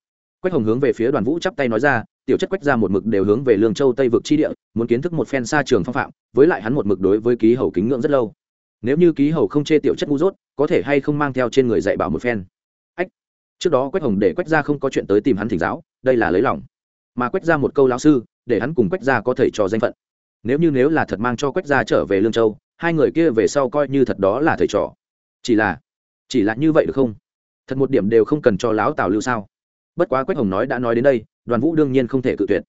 Quách hồng hướng về phía đoàn vũ chắp tay nói ra, tiểu chất quách ra một mực đều hướng về lương châu tây vực chi địa, muốn kiến thức một phen xa trường phong phạm, với lại hắn một mực đối với ký hầu kính ngưỡng rất lâu. Nếu như ký hầu không chê tiểu chất ngu dốt, có thể hay không mang theo trên người dạy bảo một phen. Ách. Trước đó quách hồng để quách ra không có chuyện tới tìm hắn thỉnh giáo, đây là lấy lòng. Mà quách ra một câu lão sư, để hắn cùng quách ra có thể trò danh phận. Nếu như nếu là thật mang cho quách ra trở về lương châu hai người kia về sau coi như thật đó là thầy trò. Chỉ là chỉ là như vậy được không? Thật một điểm đều không cần cho lão tào lưu sao? Bất quá quách hồng nói đã nói đến đây, đoàn vũ đương nhiên không thể cự tuyệt.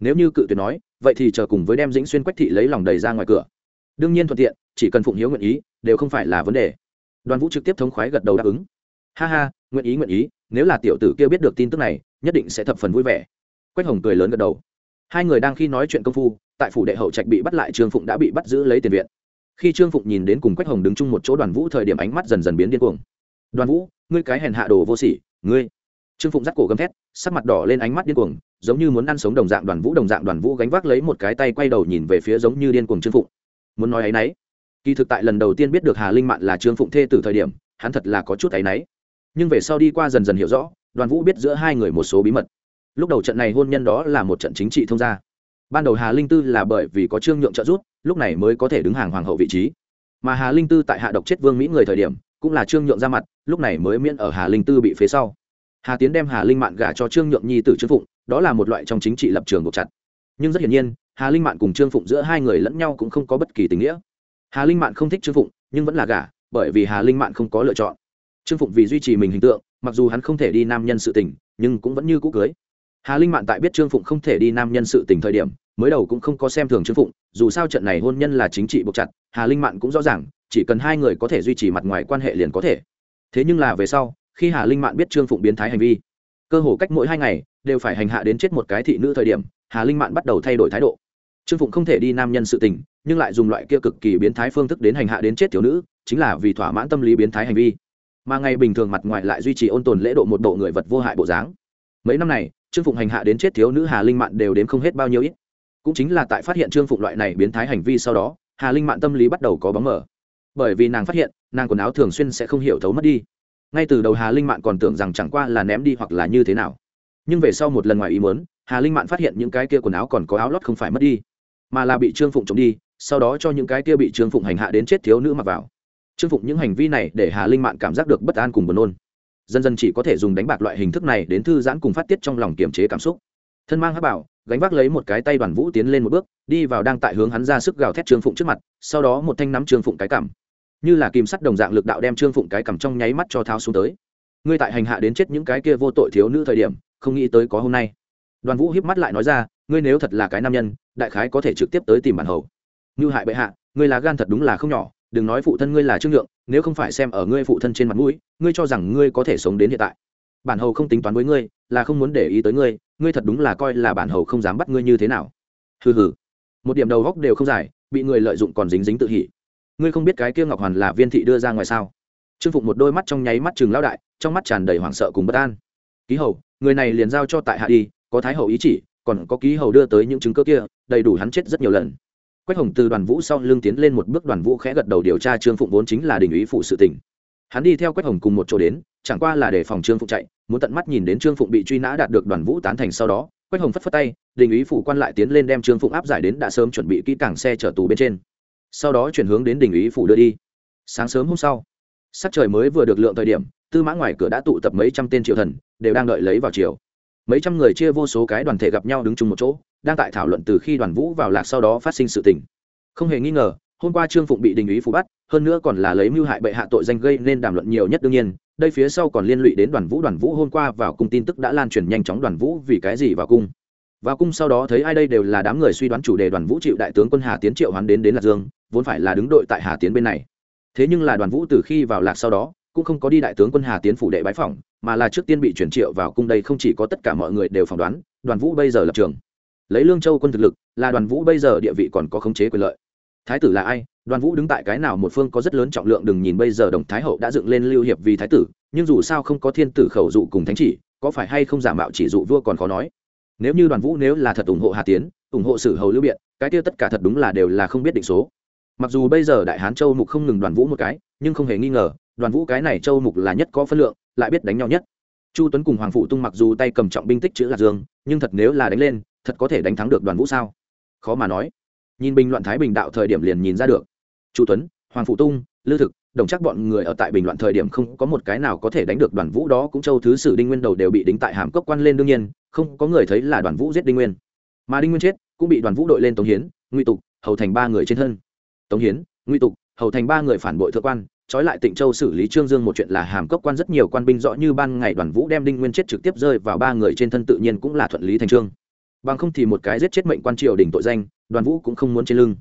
Nếu như cự tuyệt nói, vậy thì chờ cùng với đem dĩnh xuyên quách thị lấy lòng đầy ra ngoài cửa. Đương nhiên thuận tiện, chỉ cần phụng hiếu nguyện ý, đều không phải là vấn đề. Đoàn vũ trực tiếp thống khoái gật đầu đáp ứng. Ha ha, nguyện ý nguyện ý, nếu là tiểu tử kia biết được tin tức này, nhất định sẽ thập phần vui vẻ. Quách hồng cười lớn gật đầu. Hai người đang khi nói chuyện công phu, tại phủ đệ hậu trạch bị bắt lại trương phụng đã bị bắt giữ lấy tiền viện khi trương phụng nhìn đến cùng quách hồng đứng chung một chỗ đoàn vũ thời điểm ánh mắt dần dần biến điên cuồng. Đoàn vũ, ngươi cái hèn hạ đồ vô sỉ, ngươi! Trương phụng dắt cổ gầm thét, sắc mặt đỏ lên ánh mắt điên cuồng, giống như muốn ăn sống đồng dạng đoàn vũ, đồng dạng đoàn vũ gánh vác lấy một cái tay quay đầu nhìn về phía giống như điên cuồng trương phụng. Muốn nói ấ y n ấ y kỳ thực tại lần đầu tiên biết được hà linh mạn là trương phụng thê từ thời điểm, hắn thật là có chút áy náy nhưng về sau đi qua dần dần hiểu rõ, đoàn vũ biết giữa hai người một số bí mật. Lúc đầu trận này hôn nhân đó là một trận chính trị thông gia. Ban đầu hà linh tư là bởi vì có trương nhượng trợ giúp lúc này mới có thể đứng hàng hoàng hậu vị trí. Mà hà linh tư tại hạ độc chết vương mỹ người thời điểm, cũng là trương nhượng ra mặt, lúc này mới miễn ở hà linh tư bị phế sau. Hà tiến đem hà linh mạn gả cho trương nhượng nhi t ử trương phụng, đó là một loại trong chính trị lập trường buộc chặt. Nhưng rất hiển nhiên, hà linh mạn cùng trương phụng giữa hai người lẫn nhau cũng không có bất kỳ tình nghĩa. Hà linh mạn không thích trương phụng, nhưng vẫn là gả, bởi vì hà linh mạn không có lựa chọn. Trương phụng vì duy trì mình hình tượng, mặc dù hắn không thể đi nam nhân sự tình, nhưng cũng vẫn như cũ cưới hà linh mạn tại biết trương phụng không thể đi nam nhân sự tình thời điểm, mới đầu cũng không có xem thường trương phụng, dù sao trận này hôn nhân là chính trị buộc chặt, hà linh mạn cũng rõ ràng, chỉ cần hai người có thể duy trì mặt ngoài quan hệ liền có thể. Thế nhưng là về sau, khi hà linh mạn biết trương phụng biến thái hành vi, cơ hồ cách mỗi hai ngày, đều phải hành hạ đến chết một cái thị nữ thời điểm, hà linh mạn bắt đầu thay đổi thái độ. Trương phụng không thể đi nam nhân sự tình, nhưng lại dùng loại kia cực kỳ biến thái phương thức đến hành hạ đến chết thiếu nữ, chính là vì thỏa mãn tâm lý biến thái hành vi. Mà ngày bình thường mặt ngoài lại duy trì ôn tồn lễ độ một bộ người vật vô hại bộ dáng mấy năm này, trương phụng hành hạ đến chết thiếu nữ hà linh mạn đều đếm không hết bao nhiêu ít. Cũng chính là tại phát hiện trương phụng loại này biến thái hành vi sau đó, hà linh mạn tâm lý bắt đầu có bóng mở bởi vì nàng phát hiện, nàng quần áo thường xuyên sẽ không hiểu thấu mất đi. Ngay từ đầu hà linh mạn còn tưởng rằng chẳng qua là ném đi hoặc là như thế nào. Nhưng về sau một lần ngoài ý muốn, hà linh mạn phát hiện những cái kia quần áo còn có áo lót không phải mất đi, mà là bị trương phụng trộm đi, sau đó cho những cái kia bị trương phụng hành hạ đến chết thiếu nữ mặc vào. Trương phụng những hành vi này để hà linh mạn cảm giác được bất an cùng buồn nôn dần dần chỉ có thể dùng đánh bạc loại hình thức này đến thư giãn cùng phát tiết trong lòng kiềm chế cảm xúc. Thân mang hát bảo, gánh vác lấy một cái tay đoàn vũ tiến lên một bước, đi vào đang tại hướng hắn ra sức gào thét trương phụng trước mặt, sau đó một thanh nắm trương phụng cái cảm như là kìm sắt đồng dạng lực đạo đem trương phụng cái cảm trong nháy mắt cho tháo xuống tới. Ngươi tại hành hạ đến chết những cái kia vô tội thiếu nữ thời điểm, không nghĩ tới có hôm nay. Đoàn vũ hiếp mắt lại nói ra, ngươi nếu thật là cái nam nhân, đại khái có thể trực tiếp tới tìm bản hầu. Như hại bệ hạ, ngươi là gan thật đúng là không nhỏ đừng nói phụ thân ngươi là trương nhượng, nếu không phải xem ở ngươi phụ thân trên mặt mũi, ngươi cho rằng ngươi có thể sống đến hiện tại. Bản hầu không tính toán với ngươi, là không muốn để ý tới ngươi ngươi thật đúng là coi là bản hầu không dám bắt ngươi như thế nào. Hừ hừ. Một điểm đầu góc đều không dài, bị người lợi dụng còn dính dính tự hỉ. Ngươi không biết cái kia ngọc hoàn là viên thị đưa ra ngoài sao? Trương phụng một đôi mắt trong nháy mắt chừng lao đại, trong mắt tràn đầy hoảng sợ cùng bất an. Ký hầu, người này liền giao cho tại hạ đi, có thái hậu ý chỉ, còn có ký hầu đưa tới những chứng cơ kia, đầy đủ hắn chết rất nhiều lần quách hồng từ đoàn vũ sau lưng tiến lên một bước, đoàn vũ khẽ gật đầu điều tra trương phụng vốn chính là đình ý phụ sự tỉnh hắn đi theo quách hồng cùng một chỗ đến, chẳng qua là để phòng trương phụng chạy, muốn tận mắt nhìn đến trương phụng bị truy nã đạt được đoàn vũ tán thành sau đó, quách hồng phất phất tay đình ý phụ quan lại tiến lên đem trương phụng áp giải đến đã sớm chuẩn bị kỹ cảng xe chở tù bên trên. Sau đó chuyển hướng đến đình ý phụ đưa đi. Sáng sớm hôm sau, sắc trời mới vừa được lượng thời điểm, tư mã ngoài cửa đã tụ tập mấy trăm tên triều thần, đều đang đợi lấy vào chiều mấy trăm người chia vô số cái đoàn thể gặp nhau đứng chung một chỗ, đang tại thảo luận từ khi đoàn vũ vào lạc sau đó phát sinh sự tình. Không hề nghi ngờ, hôm qua trương phụng bị đình ý phủ bắt, hơn nữa còn là lấy mưu hại bệ hạ tội danh gây nên đàm luận nhiều nhất đương nhiên, đây phía sau còn liên lụy đến đoàn vũ. Đoàn vũ hôm qua vào cung tin tức đã lan truyền nhanh chóng đoàn vũ vì cái gì vào cung. Vào cung sau đó thấy ai đây đều là đám người suy đoán chủ đề đoàn vũ chịu đại tướng quân hà tiến triệu hoán đến đến lạc dương, vốn phải là đứng đội tại hà tiến bên này. Thế nhưng là đoàn vũ từ khi vào lạc sau đó, cũng không có đi đại tướng quân hà tiến phủ đệ bái phỏng mà là trước tiên bị chuyển triệu vào cung đây không chỉ có tất cả mọi người đều phỏng đoán, đoàn vũ bây giờ lập trường. Lấy lương châu quân thực lực, là đoàn vũ bây giờ địa vị còn có khống chế quyền lợi. Thái tử là ai? Đoàn vũ đứng tại cái nào một phương có rất lớn trọng lượng đừng nhìn bây giờ đồng thái hậu đã dựng lên lưu hiệp vì thái tử, nhưng dù sao không có thiên tử khẩu dụ cùng thánh chỉ, có phải hay không giả mạo chỉ dụ vua còn khó nói. Nếu như đoàn vũ nếu là thật ủng hộ hà tiến, ủng hộ sử hầu lưu biện, cái kia tất cả thật đúng là đều là không biết định số. Mặc dù bây giờ đại hán châu mục không ngừng đoàn vũ một cái, nhưng không hề nghi ngờ, đoàn vũ cái này châu mục là nhất có phân lượng lại biết đánh nhau nhất. Chu tuấn cùng hoàng phụ tung mặc dù tay cầm trọng binh tích chữ lạc dương, nhưng thật nếu là đánh lên, thật có thể đánh thắng được đoàn vũ sao? Khó mà nói. Nhìn bình loạn thái bình đạo thời điểm liền nhìn ra được. Chu tuấn, hoàng phụ tung, lư thực, đồng chắc bọn người ở tại bình loạn thời điểm không có một cái nào có thể đánh được đoàn vũ đó, cũng châu thứ sử đinh nguyên đầu đều bị đính tại hàm cốc quan lên đương nhiên, không có người thấy là đoàn vũ giết đinh nguyên. Mà đinh nguyên chết, cũng bị đoàn vũ đội lên tống hiến nguy tục, hầu thành ba người trên thân. Tống hiến nguy tục, hầu thành ba người phản bội thượng quan trói lại tịnh châu xử lý trương dương một chuyện là hàm cốc quan rất nhiều quan binh rõ như ban ngày đoàn vũ đem đinh nguyên chết trực tiếp rơi vào ba người trên thân tự nhiên cũng là thuận lý thành trương. Bằng không thì một cái giết chết mệnh quan triều đình tội danh, đoàn vũ cũng không muốn trên lưng.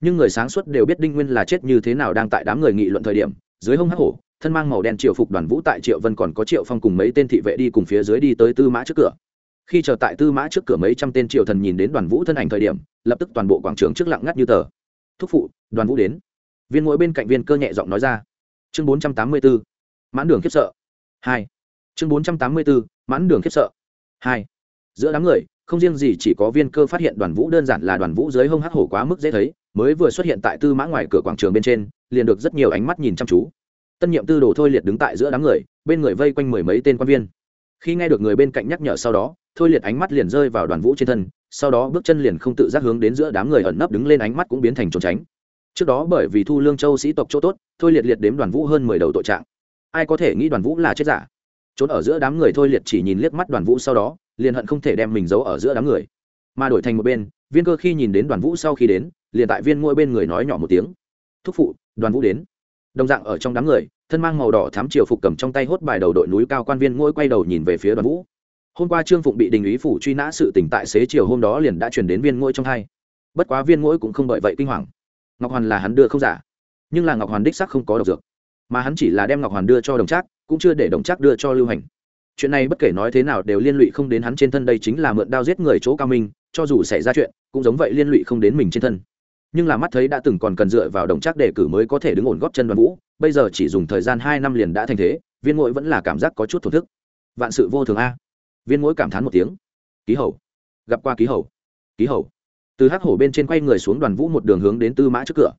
Nhưng người sáng suốt đều biết đinh nguyên là chết như thế nào đang tại đám người nghị luận thời điểm, dưới hông hắc hổ, thân mang màu đen triệu phục đoàn vũ tại triệu vân còn có triệu phong cùng mấy tên thị vệ đi cùng phía dưới đi tới tư mã trước cửa. Khi chờ tại tư mã trước cửa mấy trăm tên triệu thần nhìn đến đoàn vũ thân ảnh thời điểm, lập tức toàn bộ quảng trường trước lặng ngắt như tờ. Thúc phụ, đoàn vũ đến viên mỗi bên cạnh viên cơ nhẹ giọng nói ra. Chương bốn trăm tám mươi b ố mãn đường khiếp sợ. Hai. Chương bốn trăm tám mươi b ố mãn đường khiếp sợ. Hai. Giữa đám người, không riêng gì chỉ có viên cơ phát hiện đoàn vũ đơn giản là đoàn vũ dưới hông hắc hổ quá mức dễ thấy, mới vừa xuất hiện tại tư mã ngoài cửa quảng trường bên trên, liền được rất nhiều ánh mắt nhìn chăm chú. Tân nhiệm tư đồ thôi liệt đứng tại giữa đám người, bên người vây quanh mười mấy tên quan viên. Khi nghe được người bên cạnh nhắc nhở sau đó, thôi liệt ánh mắt liền rơi vào đoàn vũ trên thân, sau đó bước chân liền không tự giác hướng đến giữa đám người ẩn nấp đứng lên ánh mắt cũng biến thành trốn tránh trước đó bởi vì thu lương châu sĩ tộc chỗ tốt, thôi liệt liệt đếm đoàn vũ hơn mười đầu tội trạng. Ai có thể nghĩ đoàn vũ là chết giả? Trốn ở giữa đám người thôi liệt chỉ nhìn liếc mắt đoàn vũ sau đó, liền hận không thể đem mình giấu ở giữa đám người. Mà đổi thành một bên, viên cơ khi nhìn đến đoàn vũ sau khi đến, liền tại viên ngôi bên người nói nhỏ một tiếng. Thúc phụ, đoàn vũ đến. Đồng dạng ở trong đám người, thân mang màu đỏ thám triều phục cầm trong tay hốt bài đầu đội núi cao quan viên ngôi quay đầu nhìn về phía đoàn vũ. Hôm qua trương phụng bị đình ý phủ truy nã sự tỉnh tại xế chiều hôm đó liền đã chuyển đến viên ngôi trong hai. Bất quá viên ngôi cũng không bởi vậy kinh hoàng ngọc hoàn là hắn đưa không giả. Nhưng là ngọc hoàn đích sắc không có độc dược. Mà hắn chỉ là đem ngọc hoàn đưa cho đồng trác, cũng chưa để đồng trác đưa cho lưu hành. Chuyện này bất kể nói thế nào đều liên lụy không đến hắn trên thân đây chính là mượn đao giết người chỗ cao minh, cho dù xảy ra chuyện, cũng giống vậy liên lụy không đến mình trên thân. Nhưng là mắt thấy đã từng còn cần dựa vào đồng trác đề cử mới có thể đứng ổn góp chân đoàn vũ, bây giờ chỉ dùng thời gian hai năm liền đã thành thế, viên ngội vẫn là cảm giác có chút thổ thức. Vạn sự vô thường a. Viên ngỗi cảm thán một tiếng. Ký hầu. Gặp qua ký hầu. Ký hầu từ hắc hổ bên trên quay người xuống đoàn vũ một đường hướng đến tư mã trước cửa.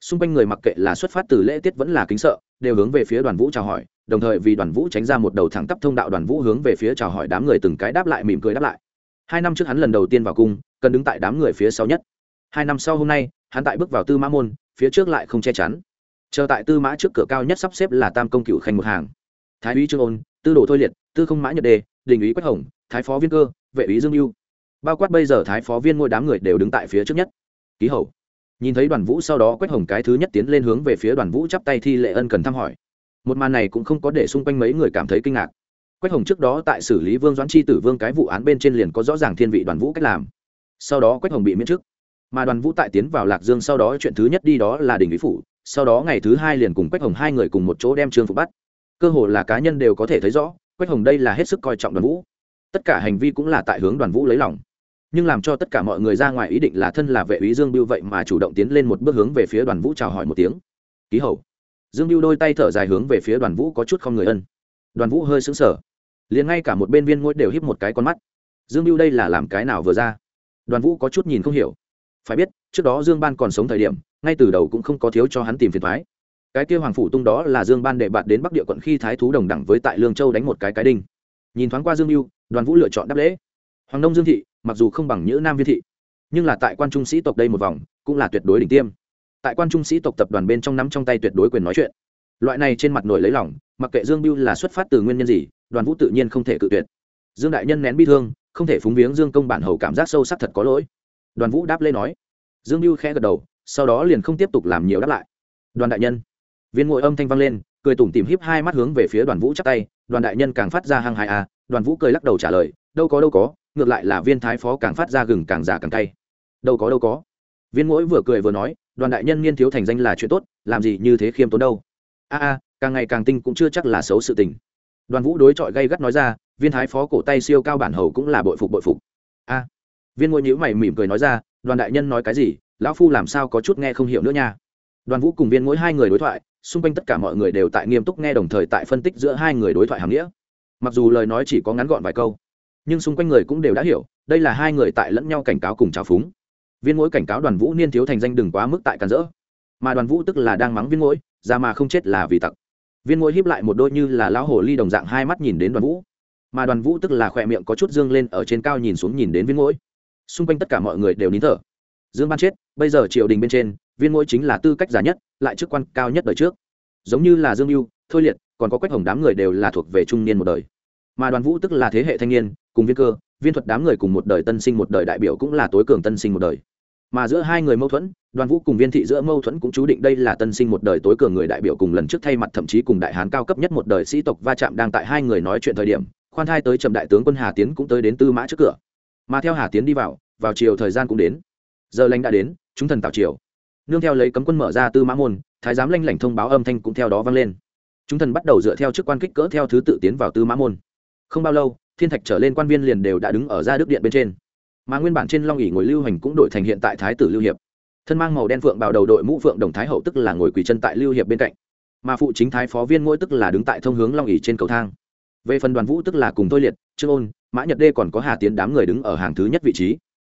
Xung quanh người mặc kệ là xuất phát từ lễ tiết vẫn là kính sợ, đều hướng về phía đoàn vũ chào hỏi, đồng thời vì đoàn vũ tránh ra một đầu thẳng tắp thông đạo, đoàn vũ hướng về phía chào hỏi đám người từng cái đáp lại, mỉm cười đáp lại. Hai năm trước hắn lần đầu tiên vào cung, cần đứng tại đám người phía sau nhất. Hai năm sau hôm nay, hắn tại bước vào tư mã môn, phía trước lại không che chắn. Chờ tại tư mã trước cửa cao nhất sắp xếp là tam công cựu khanh một hàng. Thái úy trương ôn, tư đồ thôi liệt, tư không mã nhật đề, đình úy quách hồng, thái phó viên cơ, vệ úy dương mưu bao quát bây giờ thái phó viên ngôi đám người đều đứng tại phía trước nhất. Ký hầu. Nhìn thấy đoàn vũ sau đó quách hồng cái thứ nhất tiến lên hướng về phía đoàn vũ chắp tay thi lệ ân cần thăm hỏi. Một màn này cũng không có để xung quanh mấy người cảm thấy kinh ngạc. Quách hồng trước đó tại xử lý vương doãn chi tử vương cái vụ án bên trên liền có rõ ràng thiên vị đoàn vũ cách làm. Sau đó quách hồng bị miễn chức mà đoàn vũ tại tiến vào lạc dương sau đó chuyện thứ nhất đi đó là đình lý phủ. Sau đó ngày thứ hai liền cùng quách hồng hai người cùng một chỗ đem trương phục bắt. Cơ hồ là cá nhân đều có thể thấy rõ, quách hồng đây là hết sức coi trọng đoàn vũ. Tất cả hành vi cũng là tại hướng đoàn vũ lấy lòng nhưng làm cho tất cả mọi người ra ngoài ý định là thân là vệ úy dương biêu vậy mà chủ động tiến lên một bước hướng về phía đoàn vũ chào hỏi một tiếng. Ký hậu dương biêu đôi tay thở dài hướng về phía đoàn vũ có chút không người ân. Đoàn vũ hơi sững sờ. Liền ngay cả một bên viên ngôi đều híp một cái con mắt. Dương biêu đây là làm cái nào vừa ra? Đoàn vũ có chút nhìn không hiểu. Phải biết, trước đó dương ban còn sống thời điểm, ngay từ đầu cũng không có thiếu cho hắn tìm phiền thoái. Cái kia hoàng phủ tung đó là dương ban đệ bạn đến bắc địa quận khi thái thú đồng đẳng với tại lương châu đánh một cái cái đinh. Nhìn thoáng qua dương mưu đoàn vũ lựa chọn đáp lễ. Hoàng nông dương thị mặc dù không bằng nhữ nam viên thị, nhưng là tại quan trung sĩ tộc đây một vòng, cũng là tuyệt đối đỉnh tiêm. Tại quan trung sĩ tộc tập đoàn bên trong nắm trong tay tuyệt đối quyền nói chuyện. Loại này trên mặt nổi lấy lòng, mặc kệ dương biêu là xuất phát từ nguyên nhân gì, đoàn vũ tự nhiên không thể cự tuyệt. Dương đại nhân nén bi thương, không thể phúng viếng dương công bản hầu cảm giác sâu sắc thật có lỗi. Đoàn vũ đáp lê nói. Dương biêu khẽ gật đầu, sau đó liền không tiếp tục làm nhiều đáp lại. Đoàn đại nhân. Viên ngội âm thanh vang lên, cười tủm tìm híp hai mắt hướng về phía đoàn vũ chắc tay. Đoàn đại nhân càng phát ra hăng hai à đoàn vũ cười lắc đầu trả lời. Đâu có đâu có ngược lại là viên thái phó càng phát ra gừng càng già càng cay. Đâu có đâu có. Viên mỗi vừa cười vừa nói, đoàn đại nhân niên thiếu thành danh là chuyện tốt, làm gì như thế khiêm tốn đâu. A a, càng ngày càng tinh cũng chưa chắc là xấu sự tình. Đoàn vũ đối chọi gây gắt nói ra, viên thái phó cổ tay siêu cao bản hầu cũng là bội phục bội phục. A. Viên ngôi nhữ mày mỉm cười nói ra, đoàn đại nhân nói cái gì, lão phu làm sao có chút nghe không hiểu nữa nha. Đoàn vũ cùng viên mỗi hai người đối thoại, xung quanh tất cả mọi người đều tại nghiêm túc nghe đồng thời tại phân tích giữa hai người đối thoại hàm nghĩa. Mặc dù lời nói chỉ có ngắn gọn vài câu nhưng xung quanh người cũng đều đã hiểu, đây là hai người tại lẫn nhau cảnh cáo cùng trào phúng. Viên mỗi cảnh cáo đoàn vũ niên thiếu thành danh đừng quá mức tại càn rỡ. Mà đoàn vũ tức là đang mắng viên mỗi ra mà không chết là vì tặc. Viên mỗi híp lại một đôi như là lão hồ ly đồng dạng hai mắt nhìn đến đoàn vũ. Mà đoàn vũ tức là khỏe miệng có chút dương lên ở trên cao nhìn xuống nhìn đến viên mỗi xung quanh tất cả mọi người đều nín thở. Dương ban chết, bây giờ triều đình bên trên, viên mỗi chính là tư cách giá nhất, lại chức quan cao nhất đời trước. Giống như là dương mưu thôi liệt, còn có quách hồng đám người đều là thuộc về trung niên một đời mà đoàn vũ tức là thế hệ thanh niên, cùng viên cơ, viên thuật đám người cùng một đời tân sinh một đời đại biểu cũng là tối cường tân sinh một đời. Mà giữa hai người mâu thuẫn, đoàn vũ cùng viên thị giữa mâu thuẫn cũng chú định đây là tân sinh một đời tối cường người đại biểu cùng lần trước thay mặt thậm chí cùng đại hán cao cấp nhất một đời sĩ tộc va chạm đang tại hai người nói chuyện thời điểm, khoan thai tới trầm đại tướng quân hà tiến cũng tới đến tư mã trước cửa. Mà theo hà tiến đi vào vào chiều thời gian cũng đến. Giờ lành đã đến, chúng thần tạo chiều nương theo lấy cấm quân mở ra tư mã môn, thái giám lanh lảnh thông báo âm thanh cũng theo đó vang lên. Chúng thần bắt đầu dựa theo chức quan kích cỡ theo thứ tự tiến vào tư mã môn không bao lâu, thiên thạch trở lên quan viên liền đều đã đứng ở ra đức điện bên trên. Mà nguyên bản trên long ỉ ngồi lưu hành cũng đổi thành hiện tại thái tử lưu hiệp. Thân mang màu đen phượng bào đầu đội mũ phượng đồng thái hậu tức là ngồi quỳ chân tại lưu hiệp bên cạnh. Mà phụ chính thái phó viên mỗi tức là đứng tại thông hướng long ỉ trên cầu thang. Về phần đoàn vũ tức là cùng tôi liệt, trương ôn, mã nhật đê còn có hà tiến đám người đứng ở hàng thứ nhất vị trí.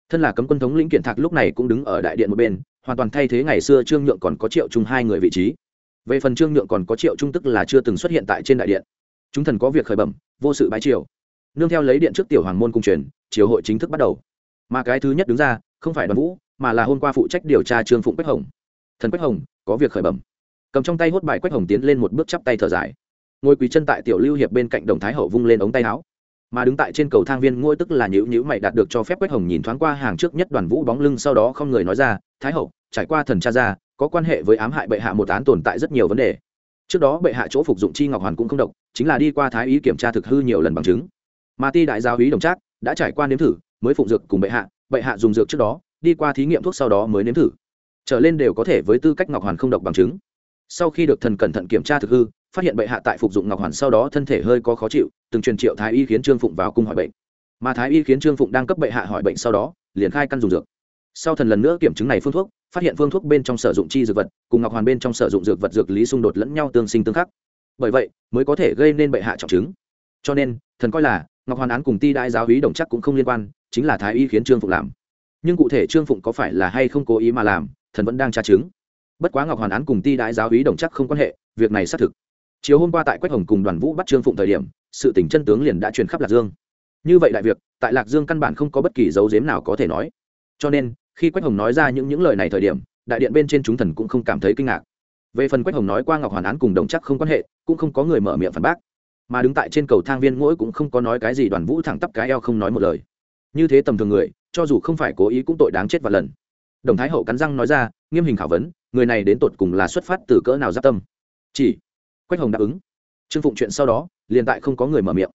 Thân là cấm quân thống lĩnh kiện thạc lúc này cũng đứng ở đại điện một bên, hoàn toàn thay thế ngày xưa trương nhượng còn có triệu chung hai người vị trí. Về phần trương nhượng còn có triệu trung tức là chưa từng xuất hiện tại trên đại điện chúng thần có việc khởi bẩm, vô sự bái triều. Nương theo lấy điện trước tiểu hoàng môn cung truyền, triều hội chính thức bắt đầu. Mà cái thứ nhất đứng ra, không phải đoàn vũ, mà là hôm qua phụ trách điều tra trương phụng quách hồng. Thần quách hồng, có việc khởi bẩm. Cầm trong tay hốt bài quách hồng tiến lên một bước chắp tay thở dài. Ngồi quỳ chân tại tiểu lưu hiệp bên cạnh đồng thái hậu vung lên ống tay áo. Mà đứng tại trên cầu thang viên ngôi tức là nhữ nhữ mày đạt được cho phép quách hồng nhìn thoáng qua hàng trước nhất đoàn vũ bóng lưng sau đó không người nói ra, thái hậu, trải qua thần cha ra, có quan hệ với ám hại bệ hạ một án tồn tại rất nhiều vấn đề trước đó bệ hạ chỗ phục dụng chi ngọc hoàn cũng không độc, chính là đi qua thái ý kiểm tra thực hư nhiều lần bằng chứng. Mà ti đại giáo ý đồng trác đã trải qua nếm thử, mới phụng dược cùng bệ hạ bệ hạ dùng dược trước đó, đi qua thí nghiệm thuốc sau đó mới nếm thử. Trở lên đều có thể với tư cách ngọc hoàn không độc bằng chứng. Sau khi được thần cẩn thận kiểm tra thực hư, phát hiện bệ hạ tại phục dụng ngọc hoàn sau đó thân thể hơi có khó chịu, từng truyền triệu thái y khiến trương phụng vào cung hỏi bệnh. Mà thái y khiến trương phụng đang cấp bệ hạ hỏi bệnh sau đó, liền khai căn dùng dược. Sau thần lần nữa kiểm chứng này phương thuốc phát hiện phương thuốc bên trong sử dụng chi dược vật, cùng ngọc hoàn bên trong sử dụng dược vật dược lý xung đột lẫn nhau tương sinh tương khắc. Bởi vậy, mới có thể gây nên bệ hạ trọng chứng. Cho nên, thần coi là, ngọc hoàn án cùng ti đại giáo hí đồng chắc cũng không liên quan, chính là thái y khiến trương phụng làm. Nhưng cụ thể trương phụng có phải là hay không cố ý mà làm, thần vẫn đang tra chứng. Bất quá ngọc hoàn án cùng ti đại giáo hí đồng chắc không quan hệ, việc này xác thực. Chiều hôm qua tại quách hồng cùng đoàn vũ bắt trương phụng thời điểm, sự tỉnh chân tướng liền đã truyền khắp lạc dương. Như vậy đại việc, tại lạc dương căn bản không có bất kỳ dấu dếm nào có thể nói. Cho nên khi quách hồng nói ra những những lời này thời điểm đại điện bên trên chúng thần cũng không cảm thấy kinh ngạc về phần quách hồng nói qua ngọc hoàn án cùng đồng chắc không quan hệ cũng không có người mở miệng phản bác mà đứng tại trên cầu thang viên mỗi cũng không có nói cái gì đoàn vũ thẳng tắp cái eo không nói một lời như thế tầm thường người cho dù không phải cố ý cũng tội đáng chết vài lần đồng thái hậu cắn răng nói ra nghiêm hình khảo vấn người này đến tột cùng là xuất phát từ cỡ nào giáp tâm chỉ quách hồng đáp ứng trương phụng chuyện sau đó liền tại không có người mở miệng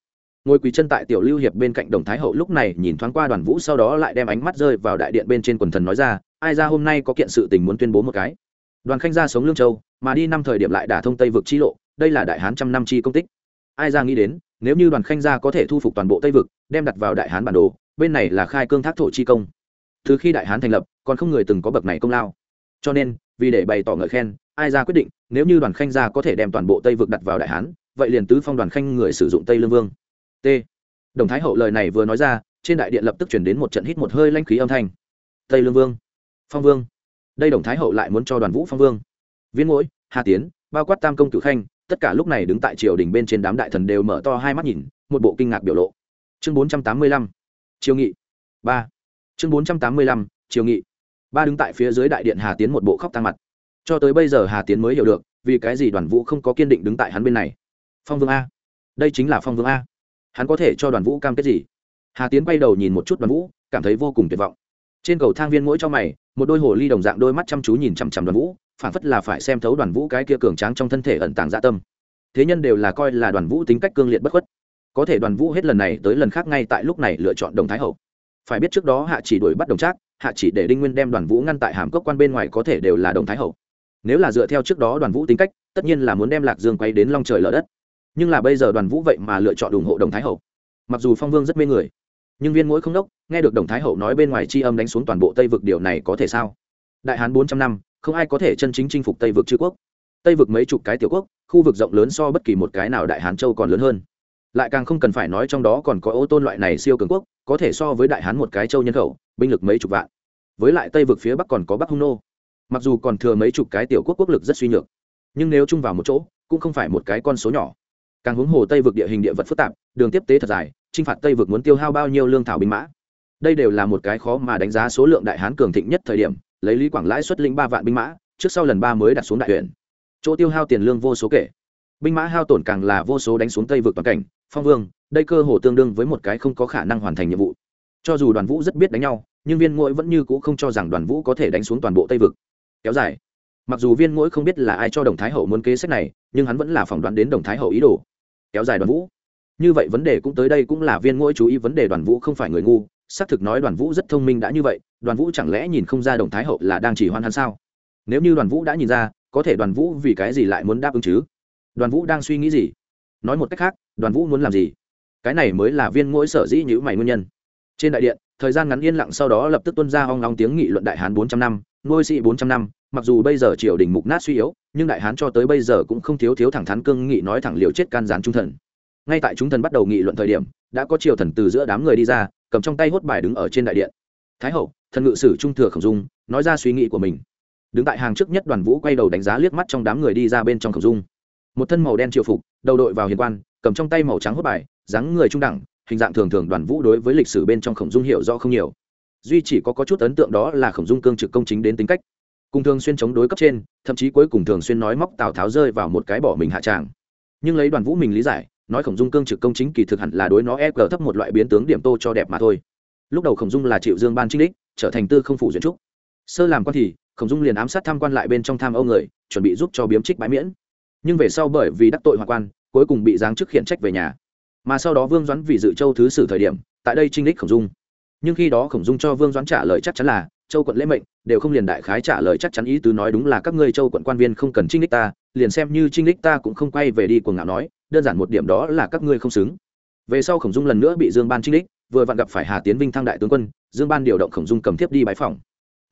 ngồi quỳ chân tại tiểu lưu hiệp bên cạnh đồng thái hậu lúc này nhìn thoáng qua đoàn vũ sau đó lại đem ánh mắt rơi vào đại điện bên trên quần thần nói ra, ai ra hôm nay có kiện sự tình muốn tuyên bố một cái? Đoàn khanh gia sống lương châu, mà đi năm thời điểm lại đả thông tây vực chi lộ, đây là đại hán trăm năm chi công tích. Ai ra nghĩ đến, nếu như đoàn khanh gia có thể thu phục toàn bộ tây vực, đem đặt vào đại hán bản đồ, bên này là khai cương thác thổ chi công. Từ khi đại hán thành lập, còn không người từng có bậc này công lao. Cho nên, vì để bày tỏ ngợi khen, ai ra quyết định, nếu như đoàn khanh gia có thể đem toàn bộ tây vực đặt vào đại hán, vậy liền tứ phong đoàn khanh người sử dụng tây lương vương t. Đồng thái hậu lời này vừa nói ra, trên đại điện lập tức chuyển đến một trận hít một hơi lanh khí âm thanh. Tây lương vương, phong vương. Đây đồng thái hậu lại muốn cho đoàn vũ phong vương. Viên mũi hà tiến, bao quát tam công cử khanh, tất cả lúc này đứng tại triều đình bên trên đám đại thần đều mở to hai mắt nhìn, một bộ kinh ngạc biểu lộ. Chương bốn trăm tám mươi lăm triều nghị. Ba. Chương bốn trăm tám mươi lăm triều nghị. Ba đứng tại phía dưới đại điện hà tiến một bộ khóc tăng mặt. Cho tới bây giờ hà tiến mới hiểu được, vì cái gì đoàn vũ không có kiên định đứng tại hắn bên này. Phong vương a. Đây chính là phong vương a hắn có thể cho đoàn vũ cam kết gì? Hà tiến bay đầu nhìn một chút đoàn vũ, cảm thấy vô cùng tuyệt vọng. Trên cầu thang viên mỗi cho mày, một đôi hồ ly đồng dạng đôi mắt chăm chú nhìn chằm chằm đoàn vũ phản phất là phải xem thấu đoàn vũ cái kia cường tráng trong thân thể ẩn tàng dạ tâm. Thế nhân đều là coi là đoàn vũ tính cách cương liệt bất khuất. Có thể đoàn vũ hết lần này tới lần khác ngay tại lúc này lựa chọn đồng thái hậu. Phải biết trước đó hạ chỉ đuổi bắt đồng trác, hạ chỉ để đinh nguyên đem đoàn vũ ngăn tại hàm cốc quan bên ngoài có thể đều là đồng thái hậu. Nếu là dựa theo trước đó đoàn vũ tính cách, tất nhiên là muốn đem lạc dương quay đến long trời lở đất nhưng là bây giờ đoàn vũ vậy mà lựa chọn ủng hộ đồng thái hậu. Mặc dù phong vương rất mê người, nhưng viên mỗi không đốc, nghe được đồng thái hậu nói bên ngoài c h i âm đánh xuống toàn bộ tây vực điều này có thể sao? Đại hán bốn trăm năm, không ai có thể chân chính chinh phục tây vực chư quốc. Tây vực mấy chục cái tiểu quốc, khu vực rộng lớn so bất kỳ một cái nào đại hán châu còn lớn hơn. Lại càng không cần phải nói trong đó còn có ô tôn loại này siêu cường quốc, có thể so với đại hán một cái châu nhân khẩu, binh lực mấy chục vạn. Với lại tây vực phía bắc còn có bắc hung nô. Mặc dù còn thừa mấy chục cái tiểu quốc quốc lực rất suy nhược, nhưng nếu chung vào một chỗ, cũng không phải một cái con số nhỏ càng hướng hồ tây vực địa hình địa vật phức tạp, đường tiếp tế thật dài, chinh phạt tây vực muốn tiêu hao bao nhiêu lương thảo binh mã. Đây đều là một cái khó mà đánh giá số lượng đại hán cường thịnh nhất thời điểm, lấy lý quảng lãi xuất lĩnh ba vạn binh mã, trước sau lần ba mới đặt xuống đại huyện. Chỗ tiêu hao tiền lương vô số kể. Binh mã hao tổn càng là vô số đánh xuống tây vực toàn cảnh, phong vương, đây cơ hồ tương đương với một cái không có khả năng hoàn thành nhiệm vụ. Cho dù đoàn vũ rất biết đánh nhau, nhưng viên ngỗi vẫn như c ũ không cho rằng đoàn vũ có thể đánh xuống toàn bộ tây vực. Kéo dài. Mặc dù viên ngỗi không biết là ai cho đồng thái hậu muốn kế sách này, nhưng hắn vẫn là phỏng đoán đến đồng thái hậu ý đồ kéo dài đoàn vũ. Như vậy vấn đề cũng tới đây cũng là viên ngỗi chú ý vấn đề đoàn vũ không phải người ngu. Xác thực nói đoàn vũ rất thông minh đã như vậy, đoàn vũ chẳng lẽ nhìn không ra đồng thái hậu là đang chỉ hoan hắn sao? Nếu như đoàn vũ đã nhìn ra, có thể đoàn vũ vì cái gì lại muốn đáp ứng chứ? Đoàn vũ đang suy nghĩ gì? Nói một cách khác, đoàn vũ muốn làm gì? Cái này mới là viên ngỗi sở dĩ nhữ mày nguyên nhân. Trên đại điện thời gian ngắn yên lặng sau đó lập tức tuân ra hoang long tiếng nghị luận đại hán bốn trăm năm ngôi sĩ bốn trăm năm. Mặc dù bây giờ triều đình mục nát suy yếu, nhưng đại hán cho tới bây giờ cũng không thiếu thiếu thẳng thắn cương nghị nói thẳng liều chết can gián trung thần. Ngay tại chúng thần bắt đầu nghị luận thời điểm, đã có triều thần từ giữa đám người đi ra, cầm trong tay hốt bài đứng ở trên đại điện. Thái hậu, thần ngự sử trung thừa khổng dung, nói ra suy nghĩ của mình. Đứng tại hàng trước nhất đoàn vũ quay đầu đánh giá liếc mắt trong đám người đi ra bên trong khổng dung. Một thân màu đen triều phục, đầu đội vào hiền quan, cầm trong tay màu trắng hốt bài, dáng người trung đẳng hình dạng thường thường đoàn vũ đối với lịch sử bên trong khổng dung hiểu rõ không nhiều. Duy chỉ có, có chút ấn tượng đó là khổng dung cương trực công chính đến tính cách. Cùng thường xuyên chống đối cấp trên thậm chí cuối cùng thường xuyên nói móc tào tháo rơi vào một cái bỏ mình hạ tràng nhưng lấy đoàn vũ mình lý giải nói khổng dung cương trực công chính kỳ thực hẳn là đối nó e g thấp một loại biến tướng điểm tô cho đẹp mà thôi. Lúc đầu khổng dung là triệu dương ban trinh đích trở thành tư không phủ duyệt trúc. Sơ làm quan thì khổng dung liền ám sát tham quan lại bên trong tham âu người chuẩn bị giúp cho biếm trích bãi miễn. Nhưng về sau bởi vì đắc tội hoa quan cuối cùng bị giáng chức khiển trách về nhà mà sau đó vương doãn vì dự châu thứ sử thời điểm, tại đây trinh đích khổng dung. Nhưng khi đó khổng dung cho vương doãn trả lời chắc chắn là, châu quận lễ mệnh, đều không liền đại khái trả lời chắc chắn ý tứ nói đúng là các ngươi châu quận quan viên không cần trinh đích ta, liền xem như trinh đích ta cũng không quay về đi cuồng ngạo nói, đơn giản một điểm đó là các ngươi không xứng. Về sau khổng dung lần nữa bị dương ban trinh đích, vừa vặn gặp phải hà tiến vinh thăng đại tướng quân, dương ban điều động khổng dung cầm thiếp đi bãi phòng.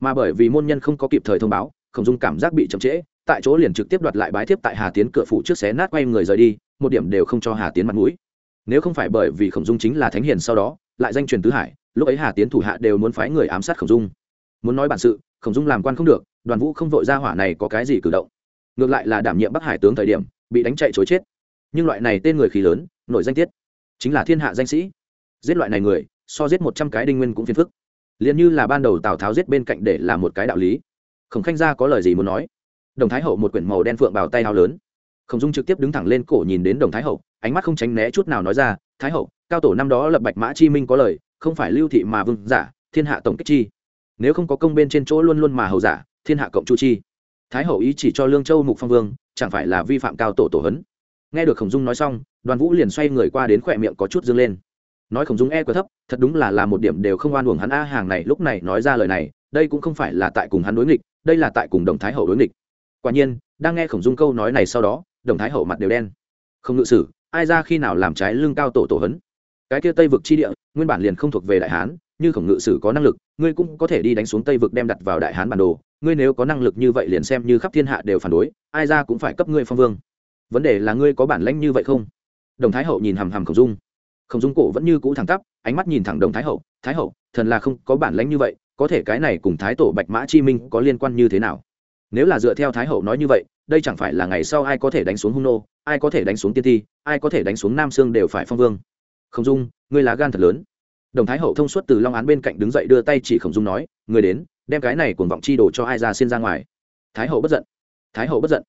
Mà bởi vì môn nhân không có kịp thời thông báo, khổng dung cảm giác bị chậm trễ, tại chỗ liền trực tiếp đoạt lại bái thiếp tại hà tiến cửa phụ trước xé nát quay người rời đi, một điểm đều không cho hà tiến mặt mũi nếu không phải bởi vì khổng dung chính là thánh hiền sau đó, lại danh truyền tứ hải, lúc ấy hà tiến thủ hạ đều muốn phái người ám sát khổng dung. Muốn nói bản sự, khổng dung làm quan không được, đoàn vũ không vội ra hỏa này có cái gì cử động. Ngược lại là đảm nhiệm bắc hải tướng thời điểm, bị đánh chạy chối chết. Nhưng loại này tên người khí lớn nội danh tiết. Chính là thiên hạ danh sĩ. Giết loại này người, so giết một trăm cái đinh nguyên cũng phiền phức. Liền như là ban đầu tào tháo giết bên cạnh để làm một cái đạo lý. Khổng khanh gia có lời gì muốn nói? Đồng thái hậu một quyển màu đen phượng bào tay hao lớn. Khổng dung trực tiếp đứng thẳng lên cổ nhìn đến đồng thái hậu ánh mắt không tránh né chút nào nói ra, thái hậu, cao tổ năm đó lập bạch mã chi minh có lời, không phải lưu thị mà vương giả, thiên hạ tổng kích chi. Nếu không có công bên trên chỗ luôn luôn mà hầu giả, thiên hạ cộng chu chi. Thái hậu ý chỉ cho lương châu mục phong vương, chẳng phải là vi phạm cao tổ tổ hấn. Nghe được khổng dung nói xong, đoàn vũ liền xoay người qua đến khỏe miệng có chút dâng lên. Nói khổng dung e quá thấp, thật đúng là là một điểm đều không oan uổng hắn a hàng này lúc này nói ra lời này, đây cũng không phải là tại cùng hắn đối nghịch, đây là tại cùng đồng thái hậu đối nghịch. Quả nhiên, đang nghe khổng dung câu nói này sau đó, đồng thái hậu mặt đều đen. Không ngự sử ai ra khi nào làm trái lưng cao tổ tổ hấn? Cái kia tây vực chi địa, nguyên bản liền không thuộc về đại hán, như khổng ngự sử có năng lực, ngươi cũng có thể đi đánh xuống tây vực đem đặt vào đại hán bản đồ. Ngươi nếu có năng lực như vậy liền xem như khắp thiên hạ đều phản đối, ai ra cũng phải cấp ngươi phong vương. Vấn đề là ngươi có bản lãnh như vậy không? Đồng thái hậu nhìn hằm hằm khổng dung. Khổng dung cổ vẫn như cũ thẳng tắp, ánh mắt nhìn thẳng đồng thái hậu. Thái hậu, thần là không có bản lãnh như vậy, có thể cái này cùng thái tổ bạch mã chi minh có liên quan như thế nào? Nếu là dựa theo thái hậu nói như vậy đây chẳng phải là ngày sau ai có thể đánh xuống hung nô ai có thể đánh xuống tiên ti, ai có thể đánh xuống nam sương đều phải phong vương. Khổng dung, ngươi là gan thật lớn. Đồng thái hậu thông suốt từ long án bên cạnh đứng dậy đưa tay chỉ khổng dung nói người đến, đem cái này cuồng vọng chi đồ cho ai ra xin ra ngoài. Thái hậu bất giận. Thái hậu bất giận.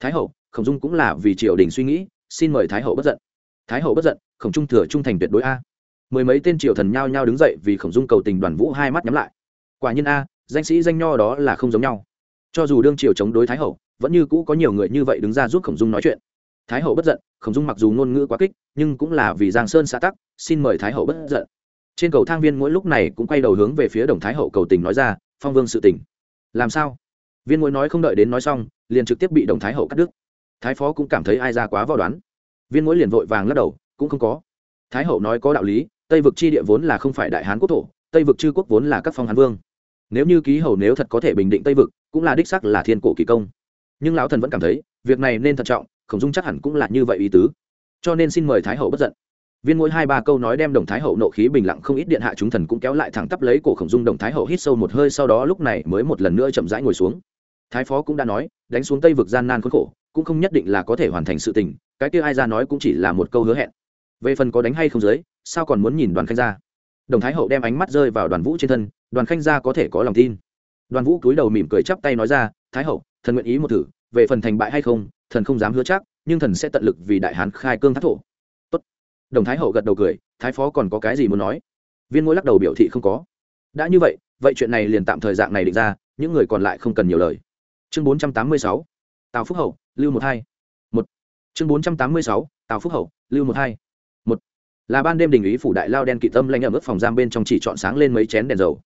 Thái hậu, khổng dung cũng là vì triều đình suy nghĩ, xin mời thái hậu bất giận. Thái hậu bất giận, khổng trung thừa trung thành tuyệt đối a. Mười mấy tên triều thần nhao nhao đứng dậy vì khổng dung cầu tình đoàn vũ hai mắt nhắm lại. Quả nhiên a, danh sĩ danh nho đó là không giống nhau. Cho dù đương triều chống đối thái hậu vẫn như cũ có nhiều người như vậy đứng ra giúp khổng dung nói chuyện. Thái hậu bất giận, khổng dung mặc dù ngôn ngữ quá kích, nhưng cũng là vì giang sơn xã tắc, xin mời thái hậu bất giận. Trên cầu thang viên mỗi lúc này cũng quay đầu hướng về phía đồng thái hậu cầu tình nói ra, phong vương sự tình. Làm sao? Viên mỗi nói không đợi đến nói xong, liền trực tiếp bị đồng thái hậu cắt đứt. Thái phó cũng cảm thấy ai ra quá vò đoán. Viên mỗi liền vội vàng lắc đầu, cũng không có. Thái hậu nói có đạo lý, tây vực chi địa vốn là không phải đại hán quốc thổ, tây vực chư quốc vốn là các phong hán vương. Nếu như ký hầu nếu thật có thể bình định tây vực, cũng là đích sắc là thiên cổ kỳ công nhưng lão thần vẫn cảm thấy, việc này nên thận trọng, khổng dung chắc hẳn cũng là như vậy ý tứ. Cho nên xin mời thái hậu bất giận. Viên mỗi hai ba câu nói đem đồng thái hậu nộ khí bình lặng không ít điện hạ chúng thần cũng kéo lại thẳng tắp lấy cổ khổng dung đồng thái hậu hít sâu một hơi, sau đó lúc này mới một lần nữa chậm rãi ngồi xuống. Thái phó cũng đã nói, đánh xuống tây vực gian nan khốn khổ, cũng không nhất định là có thể hoàn thành sự tình, cái kia ai ra nói cũng chỉ là một câu hứa hẹn. Về phần có đánh hay không dưới, sao còn muốn nhìn đoàn khanh gia? Đồng thái hậu đem ánh mắt rơi vào đoàn vũ trên thân, đoàn khanh gia có thể có lòng tin. Đoàn vũ cúi đầu mỉm cười chắp tay nói ra, thái hậu thần nguyện ý một thử, về phần thành bại hay không, thần không dám hứa chắc, nhưng thần sẽ tận lực vì đại hán khai cương thác thổ. Tốt. đồng thái hậu gật đầu cười, thái phó còn có cái gì muốn nói? Viên ngôi lắc đầu biểu thị không có. Đã như vậy vậy chuyện này liền tạm thời dạng này định ra, những người còn lại không cần nhiều lời. Chương bốn trăm tám mươi sáu, tào phúc hậu, lưu một hai. Một. Chương bốn trăm tám mươi sáu, tào phúc hậu, lưu một hai. Một. Là ban đêm đình ý phủ đại lao đen kỵ tâm lanh ở mức phòng giam bên trong chỉ chọn sáng lên mấy chén đèn dầu.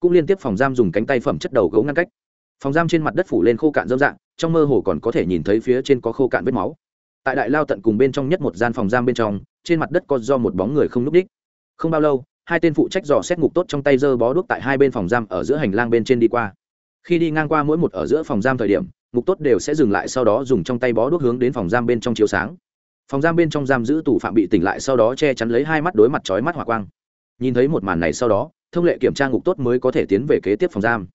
Cũng liên tiếp phòng giam dùng cánh tay phẩm chất đầu gấu ngăn cách phòng giam trên mặt đất phủ lên khô cạn dâm dạng trong mơ hồ còn có thể nhìn thấy phía trên có khô cạn vết máu. Tại đại lao tận cùng bên trong nhất một gian phòng giam bên trong, trên mặt đất có do một bóng người không núp đích. Không bao lâu, hai tên phụ trách dò xét ngục tốt trong tay giơ bó đuốc tại hai bên phòng giam ở giữa hành lang bên trên đi qua. Khi đi ngang qua mỗi một ở giữa phòng giam thời điểm, ngục tốt đều sẽ dừng lại sau đó dùng trong tay bó đuốc hướng đến phòng giam bên trong chiếu sáng. Phòng giam bên trong giam giữ tù phạm bị tỉnh lại sau đó che chắn lấy hai mắt đối mặt chói mắt hỏa quang. Nhìn thấy một màn này sau đó, thông lệ kiểm tra ngục tốt mới có thể tiến về kế tiếp phòng giam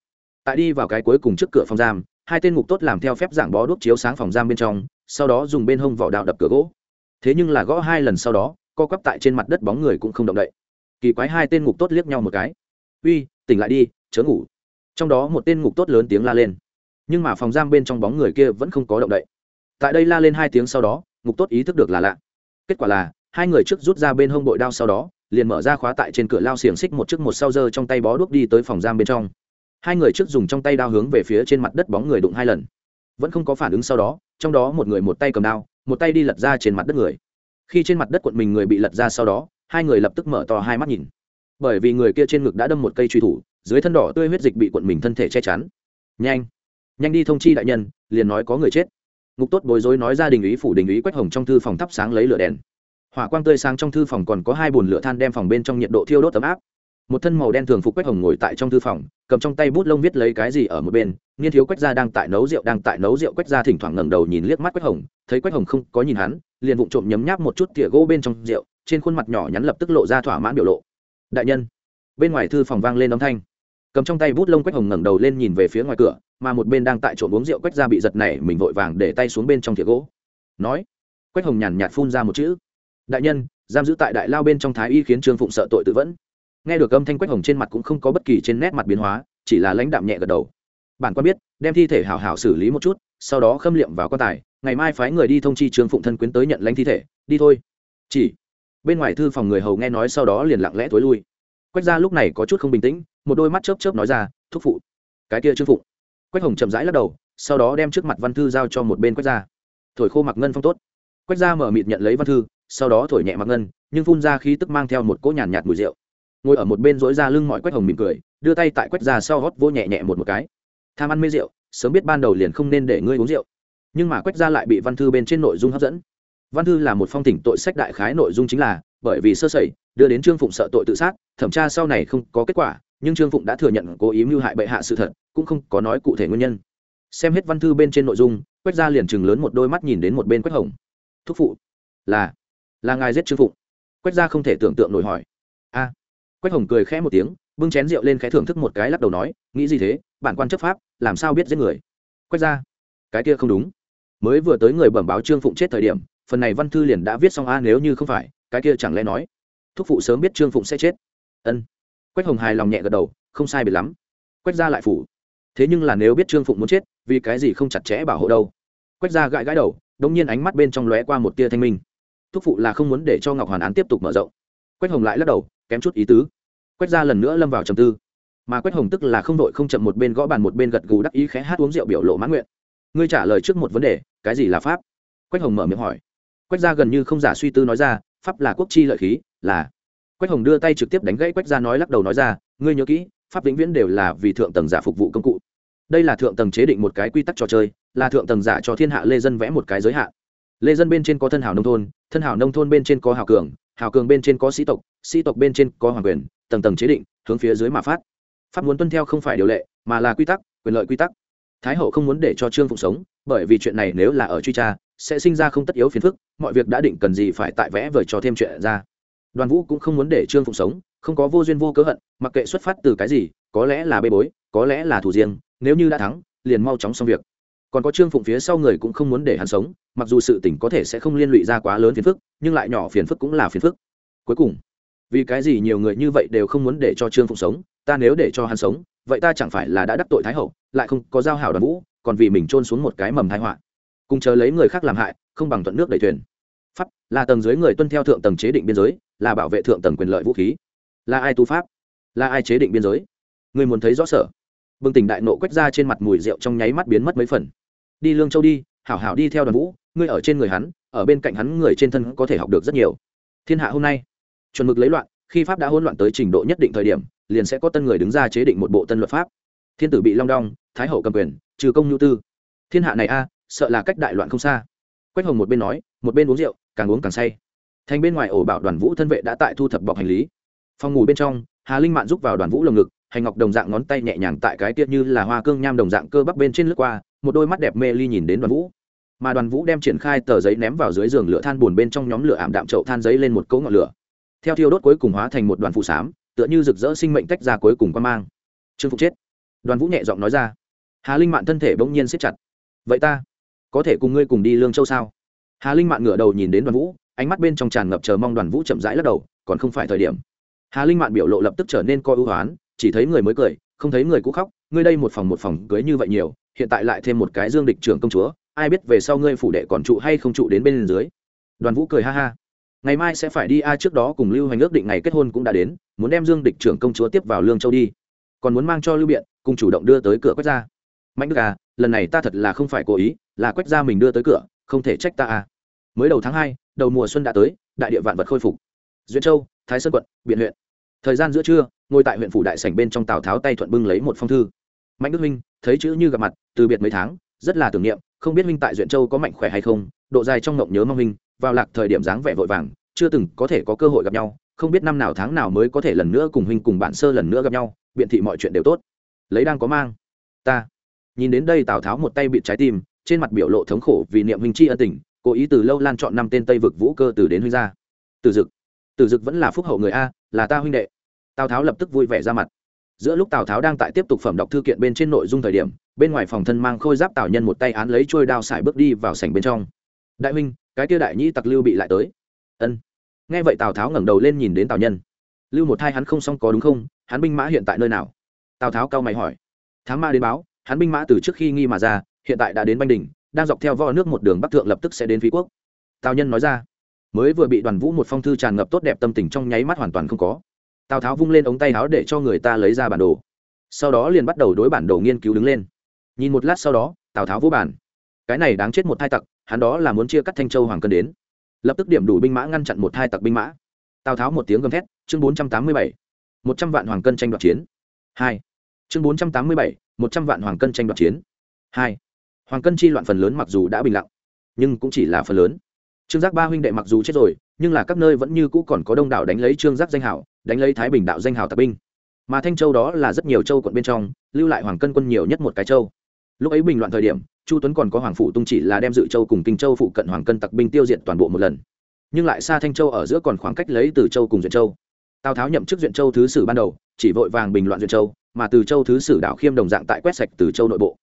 tại đi vào cái cuối cùng trước cửa phòng giam, hai tên ngục tốt làm theo phép giảng bó đuốc chiếu sáng phòng giam bên trong, sau đó dùng bên hông vỏ đạo đập cửa gỗ. Thế nhưng là gõ hai lần sau đó, co quắp tại trên mặt đất bóng người cũng không động đậy. Kỳ quái hai tên ngục tốt liếc nhau một cái. Uy, tỉnh lại đi, chớ ngủ. Trong đó một tên ngục tốt lớn tiếng la lên. Nhưng mà phòng giam bên trong bóng người kia vẫn không có động đậy. Tại đây la lên hai tiếng sau đó, ngục tốt ý thức được là lạ. Kết quả là, hai người trước rút ra bên hông bội đao sau đó, liền mở ra khóa tại trên cửa lao xiềng xích một chiếc một sau giờ trong tay bó đuốc đi tới phòng giam bên trong hai người trước dùng trong tay đao hướng về phía trên mặt đất bóng người đụng hai lần. Vẫn không có phản ứng sau đó, trong đó một người một tay cầm đao, một tay đi lật ra trên mặt đất người. Khi trên mặt đất quận mình người bị lật ra sau đó, hai người lập tức mở to hai mắt nhìn. Bởi vì người kia trên ngực đã đâm một cây truy thủ, dưới thân đỏ tươi huyết dịch bị quận mình thân thể che chắn. Nhanh! Nhanh đi thông chi đại nhân, liền nói có người chết. Ngục tốt bối rối nói ra đình ý phủ đình ý quách hồng trong thư phòng thắp sáng lấy lửa đèn. Hỏa quang tươi sáng trong thư phòng còn có hai bồn lửa than đem phòng bên trong nhiệt độ thiêu đốt ấm áp một thân màu đen thường phục quách hồng ngồi tại trong thư phòng, cầm trong tay bút lông viết lấy cái gì ở một bên, nghiên thiếu quách gia đang tại nấu rượu, đang tại nấu rượu, quách gia thỉnh thoảng ngẩng đầu nhìn liếc mắt quách hồng, thấy quách hồng không có nhìn hắn, liền vụng trộm nhấm nháp một chút tỉa gỗ bên trong rượu, trên khuôn mặt nhỏ nhắn lập tức lộ ra thỏa mãn biểu lộ. Đại nhân. Bên ngoài thư phòng vang lên âm thanh. Cầm trong tay bút lông quách hồng ngẩng đầu lên nhìn về phía ngoài cửa, mà một bên đang tại trộm uống rượu quách gia bị giật này mình vội vàng để tay xuống bên trong thìa gỗ. Nói, quách hồng nhàn nhạt phun ra một chữ. Đại nhân, giam giữ tại đại lao bên trong thái y khiến trương phụng sợ tội tự vẫn nghe được âm thanh quách hồng trên mặt cũng không có bất kỳ trên nét mặt biến hóa chỉ là lãnh đạm nhẹ gật đầu. Bản quan biết đem thi thể hảo hảo xử lý một chút sau đó khâm liệm vào quan tài ngày mai phái người đi thông chi trương phụng thân quyến tới nhận lãnh thi thể đi thôi. Chỉ bên ngoài thư phòng người hầu nghe nói sau đó liền lặng lẽ thối lui. Quách gia lúc này có chút không bình tĩnh một đôi mắt chớp chớp nói ra thúc phụ cái kia trương phụng. Quách hồng chậm rãi lắc đầu sau đó đem trước mặt văn thư giao cho một bên quách gia. Thổi khô mặc ngân phong tốt. Quách gia mở mịt nhận lấy văn thư sau đó thổi nhẹ mặc ngân nhưng phun ra khí tức mang theo một cỗ nhàn nhạt, nhạt mùi rượu ngồi ở một bên dối ra lưng mọi quách hồng mỉm cười, đưa tay tại quách gia sau gót vô nhẹ nhẹ một một cái. Tham ăn mê rượu, sớm biết ban đầu liền không nên để ngươi uống rượu. Nhưng mà quách gia lại bị văn thư bên trên nội dung hấp dẫn. Văn thư là một phong tỉnh tội sách đại khái nội dung chính là, bởi vì sơ sẩy, đưa đến trương phụng sợ tội tự sát, thẩm tra sau này không có kết quả, nhưng trương phụng đã thừa nhận cố ý mưu hại bệ hạ sự thật, cũng không có nói cụ thể nguyên nhân. Xem hết văn thư bên trên nội dung, quách gia liền chừng lớn một đôi mắt nhìn đến một bên quách hồng. Thúc phụ, là là ngài giết trương phụng. Quách gia không thể tưởng tượng nổi hỏi. A quách hồng cười khẽ một tiếng, bưng chén rượu lên khẽ thưởng thức một cái lắc đầu nói, nghĩ gì thế, bản quan chấp pháp, làm sao biết giết người? Quách gia cái kia không đúng. Mới vừa tới người bẩm báo trương phụng chết thời điểm, phần này văn thư liền đã viết xong a, nếu như không phải, cái kia chẳng lẽ nói, thúc phụ sớm biết trương phụng sẽ chết? Ân. Quách hồng hài lòng nhẹ gật đầu, không sai biệt lắm. Quách gia lại phủ, thế nhưng là nếu biết trương phụng muốn chết, vì cái gì không chặt chẽ bảo hộ đâu? Quách gia gãi gãi đầu, đống nhiên ánh mắt bên trong lóe qua một tia thanh minh. Thúc phụ là không muốn để cho ngọc hoàn án tiếp tục mở rộng. Quách hồng lại lắc đầu kém chút ý tứ. Quét ra lần nữa lâm vào trầm tư. Mà quét hồng tức là không đội không chậm một bên gõ bàn một bên gật gù đắc ý khẽ hát uống rượu biểu lộ mãn nguyện. Ngươi trả lời trước một vấn đề, cái gì là pháp? Quách hồng mở miệng hỏi. Quách ra gần như không giả suy tư nói ra, pháp là quốc chi lợi khí, là. Quách hồng đưa tay trực tiếp đánh gãy quách ra nói lắc đầu nói ra, ngươi nhớ kỹ, pháp vĩnh viễn đều là vì thượng tầng giả phục vụ công cụ. Đây là thượng tầng chế định một cái quy tắc trò chơi, là thượng tầng giả cho thiên hạ lê dân vẽ một cái giới hạn. Lê dân bên trên có thân hảo nông thôn, thân hảo nông thôn bên trên có hảo cường hảo cường bên trên có sĩ tộc sĩ tộc bên trên có hoàng quyền, tầng tầng chế định, hướng phía dưới mà phát. Pháp muốn tuân theo không phải điều lệ, mà là quy tắc, quyền lợi quy tắc. Thái hậu không muốn để cho trương phụng sống, bởi vì chuyện này nếu là ở truy tra, sẽ sinh ra không tất yếu phiền phức, mọi việc đã định cần gì phải tại vẽ vời cho thêm chuyện ra. Đoàn vũ cũng không muốn để trương phụng sống, không có vô duyên vô cớ hận, mặc kệ xuất phát từ cái gì, có lẽ là bê bối, có lẽ là thủ riêng, nếu như đã thắng, liền mau chóng xong việc còn có trương phụng phía sau người cũng không muốn để hắn sống, mặc dù sự tỉnh có thể sẽ không liên lụy ra quá lớn phiền phức, nhưng lại nhỏ phiền phức cũng là phiền phức. Cuối cùng, vì cái gì nhiều người như vậy đều không muốn để cho trương phụng sống, ta nếu để cho hắn sống, vậy ta chẳng phải là đã đắc tội thái hậu, lại không có giao hảo đoàn vũ, còn vì mình trôn xuống một cái mầm thái họa. Cùng chờ lấy người khác làm hại, không bằng thuận nước đầy thuyền. Pháp, là tầng dưới người tuân theo thượng tầng chế định biên giới, là bảo vệ thượng tầng quyền lợi vũ khí. Là ai tu pháp? Là ai chế định biên giới? Người muốn thấy rõ sở. Bừng tỉnh đại nộ quét ra trên mặt mùi rượu trong nháy mắt biến mất mấy phần đi lương châu đi, hảo hảo đi theo đoàn vũ, ngươi ở trên người hắn, ở bên cạnh hắn người trên thân có thể học được rất nhiều. Thiên hạ hôm nay, chuẩn mực lấy loạn, khi pháp đã hỗn loạn tới trình độ nhất định thời điểm, liền sẽ có tân người đứng ra chế định một bộ tân luật pháp. Thiên tử bị long đong, thái hậu cầm quyền, trừ công nhu tư. Thiên hạ này a, sợ là cách đại loạn không xa. Quách hồng một bên nói, một bên uống rượu, càng uống càng say. Thành bên ngoài ổ bảo đoàn vũ thân vệ đã tại thu thập bọc hành lý. Phòng ngủ bên trong, hà linh mạn giúp vào đoàn vũ lồng ngực, hành ngọc đồng dạng ngón tay nhẹ nhàng tại cái tiết như là hoa cương nham đồng dạng cơ bắp bên trên lướt qua một đôi mắt đẹp mê ly nhìn đến đoàn vũ. Mà đoàn vũ đem triển khai tờ giấy ném vào dưới giường lửa than buồn bên trong nhóm lửa ảm đạm chậu than giấy lên một cấu ngọn lửa. Theo thiêu đốt cuối cùng hóa thành một đoàn phụ xám tựa như rực rỡ sinh mệnh tách ra cuối cùng quan mang. Trương phục chết. Đoàn vũ nhẹ giọng nói ra. Hà linh mạn thân thể bỗng nhiên siết chặt. Vậy ta, có thể cùng ngươi cùng đi lương châu sao? Hà linh mạn ngửa đầu nhìn đến đoàn vũ, ánh mắt bên trong tràn ngập chờ mong đoàn vũ chậm rãi lắc đầu, còn không phải thời điểm. Hà linh mạn biểu lộ lập tức trở nên coi ưu hoán, chỉ thấy người mới cười, không thấy người cũ khóc, ngươi đây một phòng một phòng cưới như vậy nhiều hiện tại lại thêm một cái dương địch trưởng công chúa, ai biết về sau ngươi phủ đệ còn trụ hay không trụ đến bên dưới. Đoàn vũ cười ha ha. Ngày mai sẽ phải đi, a, trước đó cùng lưu hành ước định ngày kết hôn cũng đã đến, muốn đem dương địch trưởng công chúa tiếp vào lương châu đi. Còn muốn mang cho lưu biện, cùng chủ động đưa tới cửa quách ra. Mạnh đức à lần này ta thật là không phải cố ý, là quách ra mình đưa tới cửa, không thể trách ta à. Mới đầu tháng hai, đầu mùa xuân đã tới, đại địa vạn vật khôi phục. Duyên châu, thái sơn quận, biện huyện. Thời gian giữa trưa, ngồi tại huyện phủ đại sảnh bên trong tào tháo tay thuận bưng lấy một phong thư mạnh đức minh, thấy chữ như gặp mặt, từ biệt mấy tháng, rất là tưởng niệm, không biết huynh tại duyện châu có mạnh khỏe hay không, độ dài trong ngộng nhớ mong huynh, vào lạc thời điểm dáng vẻ vội vàng, chưa từng có thể có cơ hội gặp nhau, không biết năm nào tháng nào mới có thể lần nữa cùng huynh cùng bạn sơ lần nữa gặp nhau, biện thị mọi chuyện đều tốt. Lấy đang có mang. Ta. Nhìn đến đây tào tháo một tay bịt trái tim, trên mặt biểu lộ thống khổ vì niệm huynh chi ân tình, cố ý từ lâu lan chọn năm tên tây vực vũ cơ từ đến huynh gia từ dực. Từ dực vẫn là phúc hậu người a, là ta huynh đệ. Tào tháo lập tức vui vẻ ra mặt giữa lúc tào tháo đang tại tiếp tục phẩm đọc thư kiện bên trên nội dung thời điểm bên ngoài phòng thân mang khôi giáp tào nhân một tay án lấy trôi đao xài bước đi vào sảnh bên trong. Đại huynh cái kia đại nhĩ tặc lưu bị lại tới. Ân. Nghe vậy tào tháo ngẩng đầu lên nhìn đến tào nhân. Lưu một thai hắn không xong có đúng không? Hắn binh mã hiện tại nơi nào? Tào tháo cao mày hỏi. Thám ma đến báo hắn binh mã từ trước khi nghi mà ra hiện tại đã đến banh Đình, đang dọc theo vo nước một đường bắc thượng lập tức sẽ đến phí quốc. Tào nhân nói ra. Mới vừa bị đoàn vũ một phong thư tràn ngập tốt đẹp tâm tình trong nháy mắt hoàn toàn không có tào tháo vung lên ống tay áo để cho người ta lấy ra bản đồ sau đó liền bắt đầu đối bản đồ nghiên cứu đứng lên nhìn một lát sau đó tào tháo vô bản cái này đáng chết một thai tặc hắn đó là muốn chia cắt thanh châu hoàng cân đến lập tức điểm đủ binh mã ngăn chặn một hai tặc binh mã tào tháo một tiếng gầm thét chương bốn trăm tám mươi bảy một trăm vạn hoàng cân tranh đoạt chiến hai chương bốn trăm tám mươi bảy một trăm vạn hoàng cân tranh đoạt chiến hai hoàng cân chi loạn phần lớn mặc dù đã bình lặng nhưng cũng chỉ là phần lớn trương giác ba huynh đệ mặc dù chết rồi nhưng là các nơi vẫn như cũ còn có đông đảo đánh lấy trương giác danh hảo đánh lấy thái bình đạo danh hảo tạp binh. Mà thanh châu đó là rất nhiều châu quận bên trong, lưu lại hoàng cân quân nhiều nhất một cái châu. Lúc ấy bình loạn thời điểm, chu tuấn còn có hoàng phụ tung chỉ là đem dự châu cùng kinh châu phụ cận hoàng cân tặc binh tiêu diệt toàn bộ một lần. Nhưng lại xa thanh châu ở giữa còn khoảng cách lấy từ châu cùng duyện châu. Tào tháo nhậm chức duyện châu thứ sử ban đầu, chỉ vội vàng bình loạn duyện châu, mà từ châu thứ sử đảo khiêm đồng dạng tại quét sạch từ châu nội bộ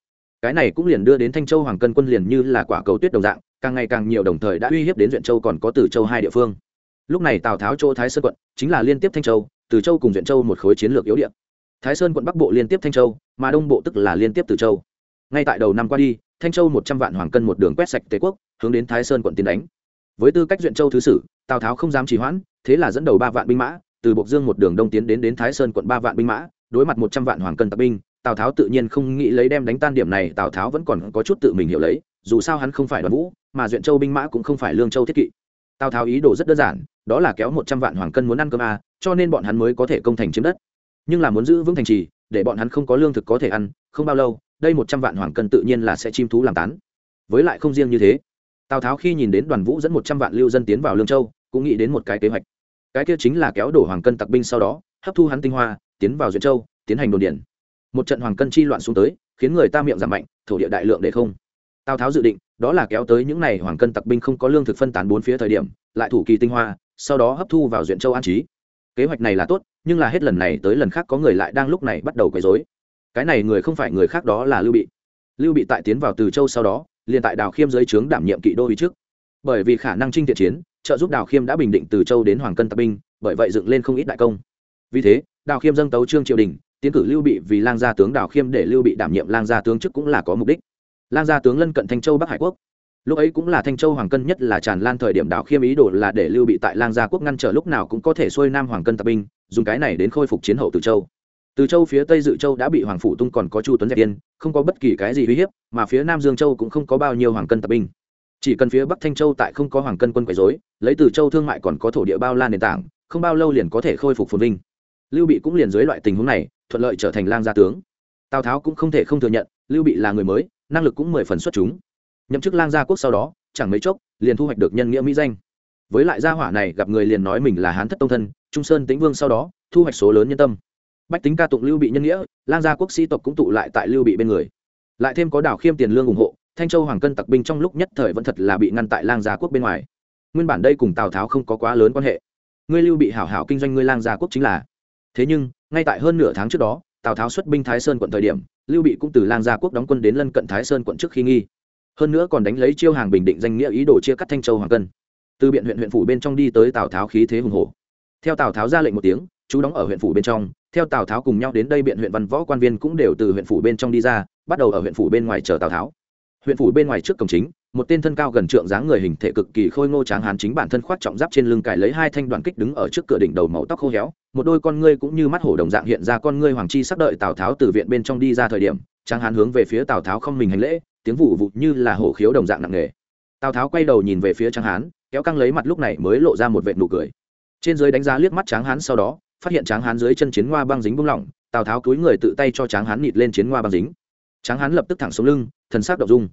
cái này cũng liền đưa đến thanh châu hoàng cân quân liền như là quả cầu tuyết đồng dạng, càng ngày càng nhiều đồng thời đã uy hiếp đến duyện châu còn có từ châu hai địa phương. Lúc này tào tháo chỗ thái sơn quận chính là liên tiếp thanh châu, từ châu cùng duyện châu một khối chiến lược yếu điện thái sơn quận bắc bộ liên tiếp thanh châu, mà đông bộ tức là liên tiếp từ châu. Ngay tại đầu năm qua đi, thanh châu một trăm vạn hoàng cân một đường quét sạch tề quốc, hướng đến thái sơn quận tiến đánh. Với tư cách duyện châu thứ sử, tào tháo không dám trì hoãn, thế là dẫn đầu ba vạn binh mã, từ bộc dương một đường đông tiến đến đến thái sơn quận ba vạn binh mã, đối mặt một trăm vạn hoàng cân tập binh tào tháo tự nhiên không nghĩ lấy đem đánh tan điểm này, tào tháo vẫn còn có chút tự mình hiểu lấy, dù sao hắn không phải đoàn vũ, mà duyện châu binh mã cũng không phải lương châu thiết kỵ. Tào tháo ý đồ rất đơn giản, đó là kéo một trăm vạn hoàng cân muốn ăn cơm a cho nên bọn hắn mới có thể công thành chiếm đất. Nhưng là muốn giữ vững thành trì, để bọn hắn không có lương thực có thể ăn, không bao lâu, đây một trăm vạn hoàng cân tự nhiên là sẽ chim thú làm tán. Với lại không riêng như thế, tào tháo khi nhìn đến đoàn vũ dẫn một trăm vạn lưu dân tiến vào lương châu, cũng nghĩ đến một cái kế hoạch. Cái kia chính là kéo đổ hoàng cân tặc binh sau đó, hấp thu hắn tinh hoa, tiến vào duyện châu, tiến hành đồn điện một trận hoàng cân chi loạn xuống tới, khiến người ta miệng giảm mạnh, thổ địa đại lượng để không. Tào tháo dự định, đó là kéo tới những n à y hoàng cân tặc binh không có lương thực phân tán bốn phía thời điểm, lại thủ kỳ tinh hoa, sau đó hấp thu vào duyện châu an trí. Kế hoạch này là tốt, nhưng là hết lần này tới lần khác có người lại đang lúc này bắt đầu quấy dối cái này người không phải người khác đó là lưu bị. Lưu bị tại tiến vào từ châu sau đó, liền tại đào khiêm dưới trướng đảm nhiệm kỵ đô ý trước. Bởi vì khả năng trinh thiện chiến, trợ giúp đào khiêm đã bình định từ châu đến hoàng cân tặc binh, bởi vậy dựng lên không ít đại công. Vì thế, đào khiêm dâng tấu trương triều đình tiến cử lưu bị vì lang gia tướng đào khiêm để lưu bị đảm nhiệm lang gia tướng chức cũng là có mục đích. Lang gia tướng lân cận thanh châu bắc hải quốc. Lúc ấy cũng là thanh châu hoàng cân nhất là tràn lan thời điểm đào khiêm ý đồ là để lưu bị tại lang gia quốc ngăn trở lúc nào cũng có thể xuôi nam hoàng cân tập binh, dùng cái này đến khôi phục chiến hậu từ châu. Từ châu phía tây dự châu đã bị hoàng phủ tung còn có chu tuấn dẹp yên, không có bất kỳ cái gì uy hiếp, mà phía nam dương châu cũng không có bao nhiêu hoàng cân tập binh. Chỉ cần phía bắc thanh châu tại không có hoàng cân quân quấy dối lấy từ châu thương mại còn có thổ địa bao la nền tảng, không bao lâu liền có thể khôi phục phồn vinh lưu bị cũng liền dưới loại tình huống này, thuận lợi trở thành lang gia tướng. Tào tháo cũng không thể không thừa nhận, lưu bị là người mới, năng lực cũng mười phần xuất chúng. Nhậm chức lang gia quốc sau đó, chẳng mấy chốc, liền thu hoạch được nhân nghĩa mỹ danh. Với lại gia hỏa này gặp người liền nói mình là hán thất tông thân, trung sơn tĩnh vương sau đó, thu hoạch số lớn nhân tâm. Bách tính ca tụng lưu bị nhân nghĩa, lang gia quốc sĩ tộc cũng tụ lại tại lưu bị bên người. Lại thêm có đảo khiêm tiền lương ủng hộ, thanh châu hoàng cân tặc binh trong lúc nhất thời vẫn thật là bị ngăn tại lang gia quốc bên ngoài. Nguyên bản đây cùng tào tháo không có quá lớn quan hệ. Ngươi lưu bị hảo hảo kinh doanh ngươi lang gia quốc chính là thế nhưng, ngay tại hơn nửa tháng trước đó, tào tháo xuất binh thái sơn quận thời điểm, lưu bị cũng từ lang gia quốc đóng quân đến lân cận thái sơn quận trước khi nghi. Hơn nữa còn đánh lấy chiêu hàng bình định danh nghĩa ý đồ chia cắt thanh châu hoàng cân. Từ biện huyện huyện phủ bên trong đi tới tào tháo khí thế hùng hồ theo tào tháo ra lệnh một tiếng, chú đóng ở huyện phủ bên trong, theo tào tháo cùng nhau đến đây biện huyện văn võ quan viên cũng đều từ huyện phủ bên trong đi ra, bắt đầu ở huyện phủ bên ngoài chờ tào tháo. Huyện phủ bên ngoài trước cổng chính một tên thân cao gần trượng dáng người hình thể cực kỳ khôi ngô tráng hán chính bản thân khoác trọng giáp trên lưng cài lấy hai thanh đoàn kích đứng ở trước cửa đỉnh đầu màu tóc khô héo, một đôi con ngươi cũng như mắt hổ đồng dạng hiện ra con ngươi hoàng chi sắp đợi tào tháo từ viện bên trong đi ra thời điểm, tráng hán hướng về phía tào tháo không mình hành lễ, tiếng vụ vụ như là hổ khiếu đồng dạng nặng nề. Tào tháo quay đầu nhìn về phía tráng hán, kéo căng lấy mặt lúc này mới lộ ra một vệ nụ cười. Trên dưới đánh giá liếc mắt tráng hán sau đó, phát hiện tráng hán dưới chân chiến hoa băng dính bung lỏng, tào tháo cúi người tự tay cho tráng hán nịt lên chiến hoa băng dính. Tráng hán lập tức thẳng xuống lưng, thần sắc đậu dung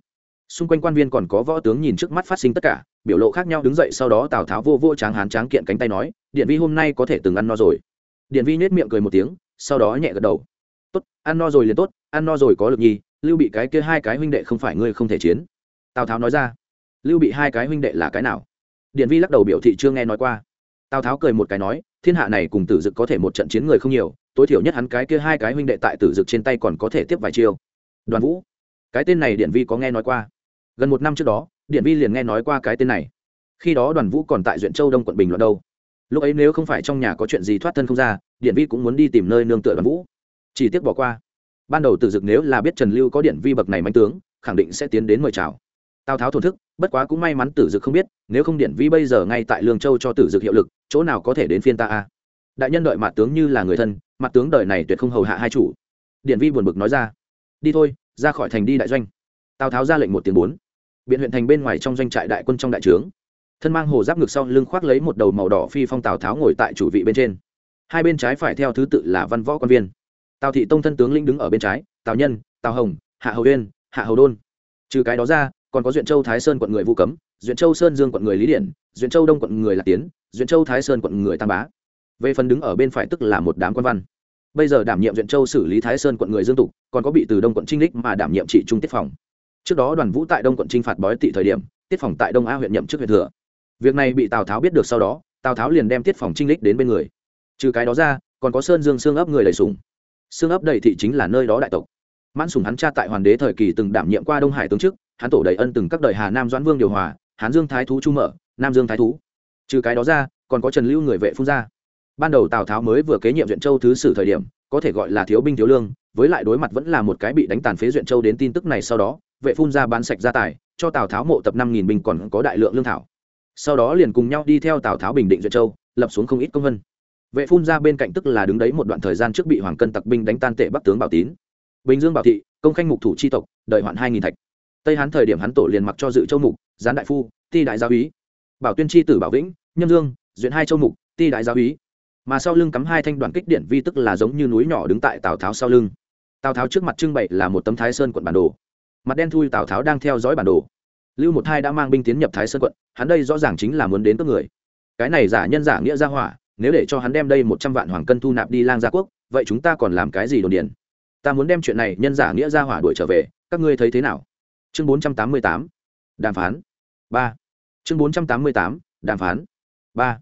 xung quanh quan viên còn có võ tướng nhìn trước mắt phát sinh tất cả, biểu lộ khác nhau đứng dậy sau đó tào tháo vô vô tráng hán tráng kiện cánh tay nói, điện vi hôm nay có thể từng ăn no rồi. Điện vi nết miệng cười một tiếng, sau đó nhẹ gật đầu. Tốt, ăn no rồi liền tốt, ăn no rồi có lực nhi lưu bị cái kia hai cái huynh đệ không phải ngươi không thể chiến. Tào tháo nói ra. Lưu bị hai cái huynh đệ là cái nào? Điện vi lắc đầu biểu thị chưa nghe nói qua. Tào tháo cười một cái nói, thiên hạ này cùng tử dực có thể một trận chiến người không nhiều, tối thiểu nhất hắn cái kia hai cái huynh đệ tại tử dực trên tay còn có thể tiếp vài chiêu. Đoàn vũ cái tên này điện vi có nghe nói qua. Gần một năm trước đó, điện vi liền nghe nói qua cái tên này. Khi đó đoàn vũ còn tại duyện châu đông quận bình luận đâu. Lúc ấy nếu không phải trong nhà có chuyện gì thoát thân không ra, điện vi cũng muốn đi tìm nơi nương tựa đoàn vũ. Chỉ tiếc bỏ qua. Ban đầu tử dực nếu là biết trần lưu có điện vi bậc này manh tướng, khẳng định sẽ tiến đến mời chào. Tào tháo thổn thức, bất quá cũng may mắn tử dực không biết, nếu không điện vi bây giờ ngay tại lương châu cho tử dực hiệu lực, chỗ nào có thể đến phiên ta a? Đại nhân đợi mặt tướng như là người thân, mặt tướng đời này tuyệt không hầu hạ hai chủ. Điện vi buồn bực nói ra, đi thôi ra khỏi thành đi đại doanh. Tào tháo ra lệnh một tiếng bốn. Biện huyện thành bên ngoài trong doanh trại đại quân trong đại trướng. Thân mang hồ giáp ngực sau lưng khoác lấy một đầu màu đỏ phi phong tào tháo ngồi tại chủ vị bên trên. Hai bên trái phải theo thứ tự là văn võ quan viên. Tào thị tông thân tướng lĩnh đứng ở bên trái, tào nhân, tào hồng, hạ hầu uyên, hạ hầu đôn. Trừ cái đó ra, còn có duyện châu, thái sơn quận người vu cấm, duyện châu, sơn dương quận người lý điển, duyện châu đông quận người lạc tiến, duyện châu, thái sơn quận người tam bá. Về phần đứng ở bên phải tức là một đám quan văn bây giờ đảm nhiệm duyện châu xử lý thái sơn quận người dương tục, còn có bị từ đông quận trinh lích mà đảm nhiệm trị trung tiết phòng. Trước đó đoàn vũ tại đông quận trinh phạt bói tị thời điểm, tiết phòng tại đông a huyện nhậm chức huyện thừa. Việc này bị tào tháo biết được sau đó, tào tháo liền đem tiết phòng trinh lích đến bên người. Trừ cái đó ra, còn có sơn dương xương ấp người đầy sùng xương ấp đầy thị chính là nơi đó đại tộc. Mãn sùng hắn cha tại hoàng đế thời kỳ từng đảm nhiệm qua đông hải tướng chức, hắn tổ đầy ân từng các đời hà nam doãn vương điều hòa, hán dương thái thú chu mở, nam dương thái thú. Trừ cái đó ra, còn có trần lưu người vệ phun gia ban đầu tào tháo mới vừa kế nhiệm duyện châu thứ sử thời điểm, có thể gọi là thiếu binh thiếu lương, với lại đối mặt vẫn là một cái bị đánh tàn phế duyện châu đến tin tức này sau đó, vệ phun ra bán sạch gia tài, cho tào tháo mộ tập năm nghìn binh còn có đại lượng lương thảo. Sau đó liền cùng nhau đi theo tào tháo bình định duyện châu, lập xuống không ít công vân. Vệ phun ra bên cạnh tức là đứng đấy một đoạn thời gian trước bị hoàng cân tặc binh đánh tan tệ bắc tướng bảo tín. Bình dương bảo thị, công khanh mục thủ tri tộc, đợi hoạn hai nghìn thạch. Tây hán thời điểm hắn tổ liền mặc cho dự châu mục, gián đại phu, ti đại gia úy. Bảo tuyên tri tử bảo vĩnh, nhâm dương, duyện hai châu mục, ti đại gia úy mà sau lưng cắm hai thanh đoàn kích điện vi tức là giống như núi nhỏ đứng tại tào tháo sau lưng. Tào tháo trước mặt trưng bày là một tấm thái sơn quận bản đồ. Mặt đen thui tào tháo đang theo dõi bản đồ. Lưu một hai đã mang binh tiến nhập thái sơn quận, hắn đây rõ ràng chính là muốn đến cướp người. Cái này giả nhân giả nghĩa ra hỏa, nếu để cho hắn đem đây một trăm vạn hoàng cân thu nạp đi lang gia quốc, vậy chúng ta còn làm cái gì đồn điền? Ta muốn đem chuyện này nhân giả nghĩa ra hỏa đuổi trở về, các ngươi thấy thế nào? Chương bốn trăm tám mươi tám, đàm phán. Ba. Chương bốn trăm tám mươi tám, đàm phán. Ba.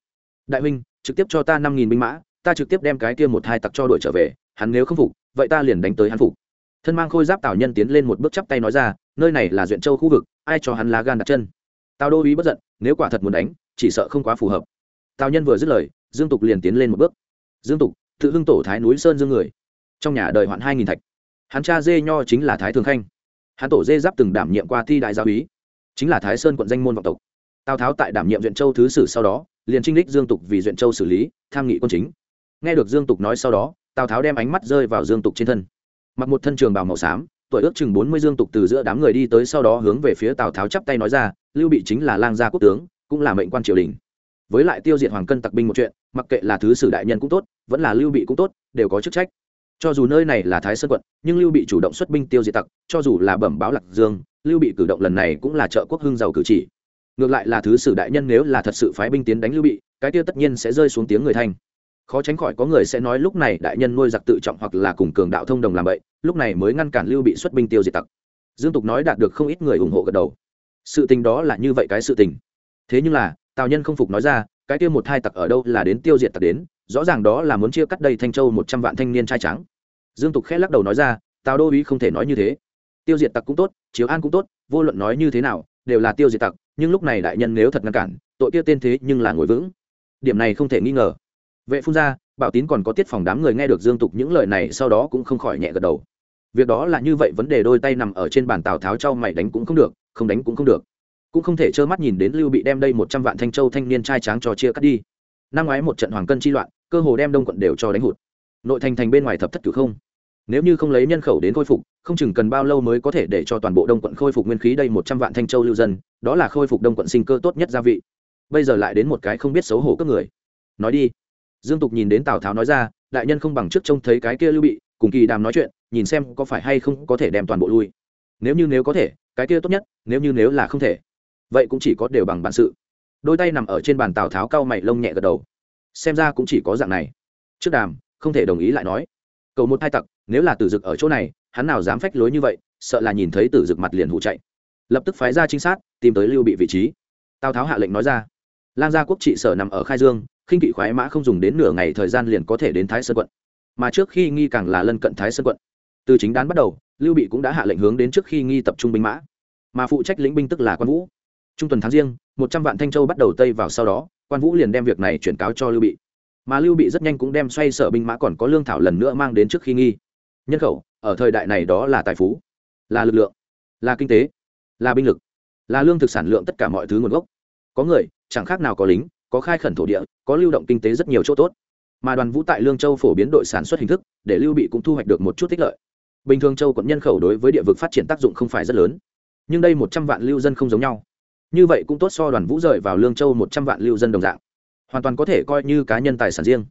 Đại huynh trực tiếp cho ta năm nghìn binh mã, ta trực tiếp đem cái kia một hai tặc cho đội trở về, hắn nếu không phục, vậy ta liền đánh tới hắn phục. Thân mang khôi giáp tào nhân tiến lên một bước chắp tay nói ra, nơi này là duyện châu khu vực, ai cho hắn lá gan đặt chân? Tào đô úy bất giận, nếu quả thật muốn đánh, chỉ sợ không quá phù hợp. Tào nhân vừa dứt lời, dương tục liền tiến lên một bước. Dương tục, tự hưng tổ thái núi sơn dương người. Trong nhà đời hoạn hai nghìn thạch. Hắn cha dê nho chính là thái thường khanh. Hắn tổ dê giáp từng đảm nhiệm qua thi đại giáo úy. Chính là thái sơn quận danh môn vọng tộc. Tào tháo tại đảm nhiệm duyện châu thứ sử sau đó liền trinh đích dương tục vì duyện châu xử lý, tham nghị quân chính. Nghe được dương tục nói sau đó, tào tháo đem ánh mắt rơi vào dương tục trên thân. Mặc một thân trường bào màu xám, tuổi ước chừng bốn mươi dương tục từ giữa đám người đi tới sau đó hướng về phía tào tháo chắp tay nói ra, lưu bị chính là lang gia quốc tướng, cũng là mệnh quan triều đình. Với lại tiêu diệt hoàng cân tặc binh một chuyện, mặc kệ là thứ sử đại nhân cũng tốt, vẫn là lưu bị cũng tốt, đều có chức trách. Cho dù nơi này là thái sơn quận, nhưng lưu bị chủ động xuất binh tiêu diệt tặc, cho dù là bẩm báo lạc dương, lưu bị cử động lần này cũng là trợ quốc hưng giàu cử chỉ ngược lại là thứ sử đại nhân nếu là thật sự phái binh tiến đánh lưu bị, cái tiêu tất nhiên sẽ rơi xuống tiếng người thanh. Khó tránh khỏi có người sẽ nói lúc này đại nhân nuôi giặc tự trọng hoặc là cùng cường đạo thông đồng làm vậy lúc này mới ngăn cản lưu bị xuất binh tiêu diệt tặc. Dương tục nói đạt được không ít người ủng hộ gật đầu. Sự tình đó là như vậy cái sự tình. Thế nhưng là, tào nhân không phục nói ra, cái tiêu một hai tặc ở đâu là đến tiêu diệt tặc đến, rõ ràng đó là muốn chia cắt đây thanh châu một trăm vạn thanh niên trai trắng dương tục khẽ lắc đầu nói ra, tào đô uý không thể nói như thế. Tiêu diệt tặc cũng tốt chiếu an cũng tốt, vô luận nói như thế nào, đều là tiêu diệt tặc nhưng lúc này đại nhân nếu thật ngăn cản, tội kia tên thế nhưng là ngồi vững. Điểm này không thể nghi ngờ. Vệ phun ra, bảo tín còn có tiết phòng đám người nghe được dương tục những lời này, sau đó cũng không khỏi nhẹ gật đầu. Việc đó là như vậy, vấn đề đôi tay nằm ở trên bàn tào tháo trao mày đánh cũng không được, không đánh cũng không được. Cũng không thể trơ mắt nhìn đến lưu bị đem đây một trăm vạn thanh châu thanh niên trai tráng cho chia cắt đi. Năm ngoái một trận hoàng cân chi loạn, cơ hồ đem đông quận đều cho đánh hụt. Nội thành thành bên ngoài thập thất cử không nếu như không lấy nhân khẩu đến khôi phục, không chừng cần bao lâu mới có thể để cho toàn bộ đông quận khôi phục nguyên khí đây một trăm vạn thanh châu lưu dân, đó là khôi phục đông quận sinh cơ tốt nhất gia vị. Bây giờ lại đến một cái không biết xấu hổ các người. Nói đi. Dương tục nhìn đến tào tháo nói ra, đại nhân không bằng trước trông thấy cái kia lưu bị, cùng kỳ đàm nói chuyện, nhìn xem có phải hay không có thể đem toàn bộ lui. Nếu như nếu có thể, cái kia tốt nhất, nếu như nếu là không thể. Vậy cũng chỉ có đều bằng bản sự. Đôi tay nằm ở trên bàn tào tháo cao mày lông nhẹ gật đầu. Xem ra cũng chỉ có dạng này. Trước đàm, không thể đồng ý lại nói. Cầu một hai tặc nếu là tử dực ở chỗ này, hắn nào dám phách lối như vậy, sợ là nhìn thấy tử dực mặt liền hụ chạy. Lập tức phái ra trinh sát, tìm tới lưu bị vị trí. Tào tháo hạ lệnh nói ra. Lang gia quốc trị sở nằm ở khai dương, khinh kỵ khoái mã không dùng đến nửa ngày thời gian liền có thể đến thái sơn quận. Mà trước khi nghi càng là lân cận thái sơn quận. Từ chính đán bắt đầu, lưu bị cũng đã hạ lệnh hướng đến trước khi nghi tập trung binh mã. Mà phụ trách lĩnh binh tức là quan vũ. Trung tuần tháng riêng, một trăm vạn thanh châu bắt đầu tây vào sau đó, quan vũ liền đem việc này chuyển cáo cho lưu bị. Mà lưu bị rất nhanh cũng đem xoay sở binh mã còn có lương thảo lần nữa mang đến trước khi nghi nhân khẩu, ở thời đại này đó là tài phú, là lực lượng, là kinh tế, là binh lực, là lương thực sản lượng tất cả mọi thứ nguồn gốc. Có người, chẳng khác nào có lính, có khai khẩn thổ địa, có lưu động kinh tế rất nhiều chỗ tốt. Mà đoàn vũ tại lương châu phổ biến đội sản xuất hình thức, để lưu bị cũng thu hoạch được một chút tích lợi. Bình thường châu quận nhân khẩu đối với địa vực phát triển tác dụng không phải rất lớn, nhưng đây một trăm vạn lưu dân không giống nhau. Như vậy cũng tốt so đoàn vũ rời vào lương châu một trăm vạn lưu dân đồng dạng. Hoàn toàn có thể coi như cá nhân tài sản riêng.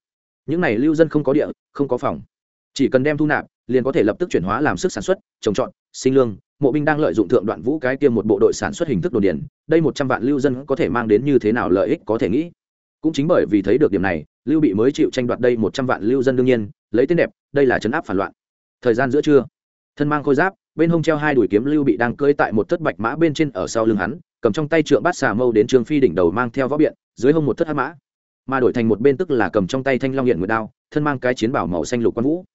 Những này lưu dân không có địa, không có phòng chỉ cần đem thu nạp, liền có thể lập tức chuyển hóa làm sức sản xuất, trồng trọt, sinh lương. Mộ binh đang lợi dụng thượng đoạn vũ cái tiêm một bộ đội sản xuất hình thức đồn điền, đây một trăm vạn lưu dân có thể mang đến như thế nào lợi ích có thể nghĩ. Cũng chính bởi vì thấy được điểm này, lưu bị mới chịu tranh đoạt đây một trăm vạn lưu dân đương nhiên, lấy tên đẹp, đây là chấn áp phản loạn. Thời gian giữa trưa, thân mang khôi giáp, bên hông treo hai đùi kiếm lưu bị đang cưỡi tại một thất bạch mã bên trên ở sau lưng hắn, cầm trong tay trượng bát xà mâu đến trường phi đỉnh đầu mang theo võ biện, dưới hông một thất hát mã. Mà đổi thành một bên tức là cầm trong tay thanh long hiện nguyệt đao, thân mang cái chiến bảo màu xanh lục quan vũ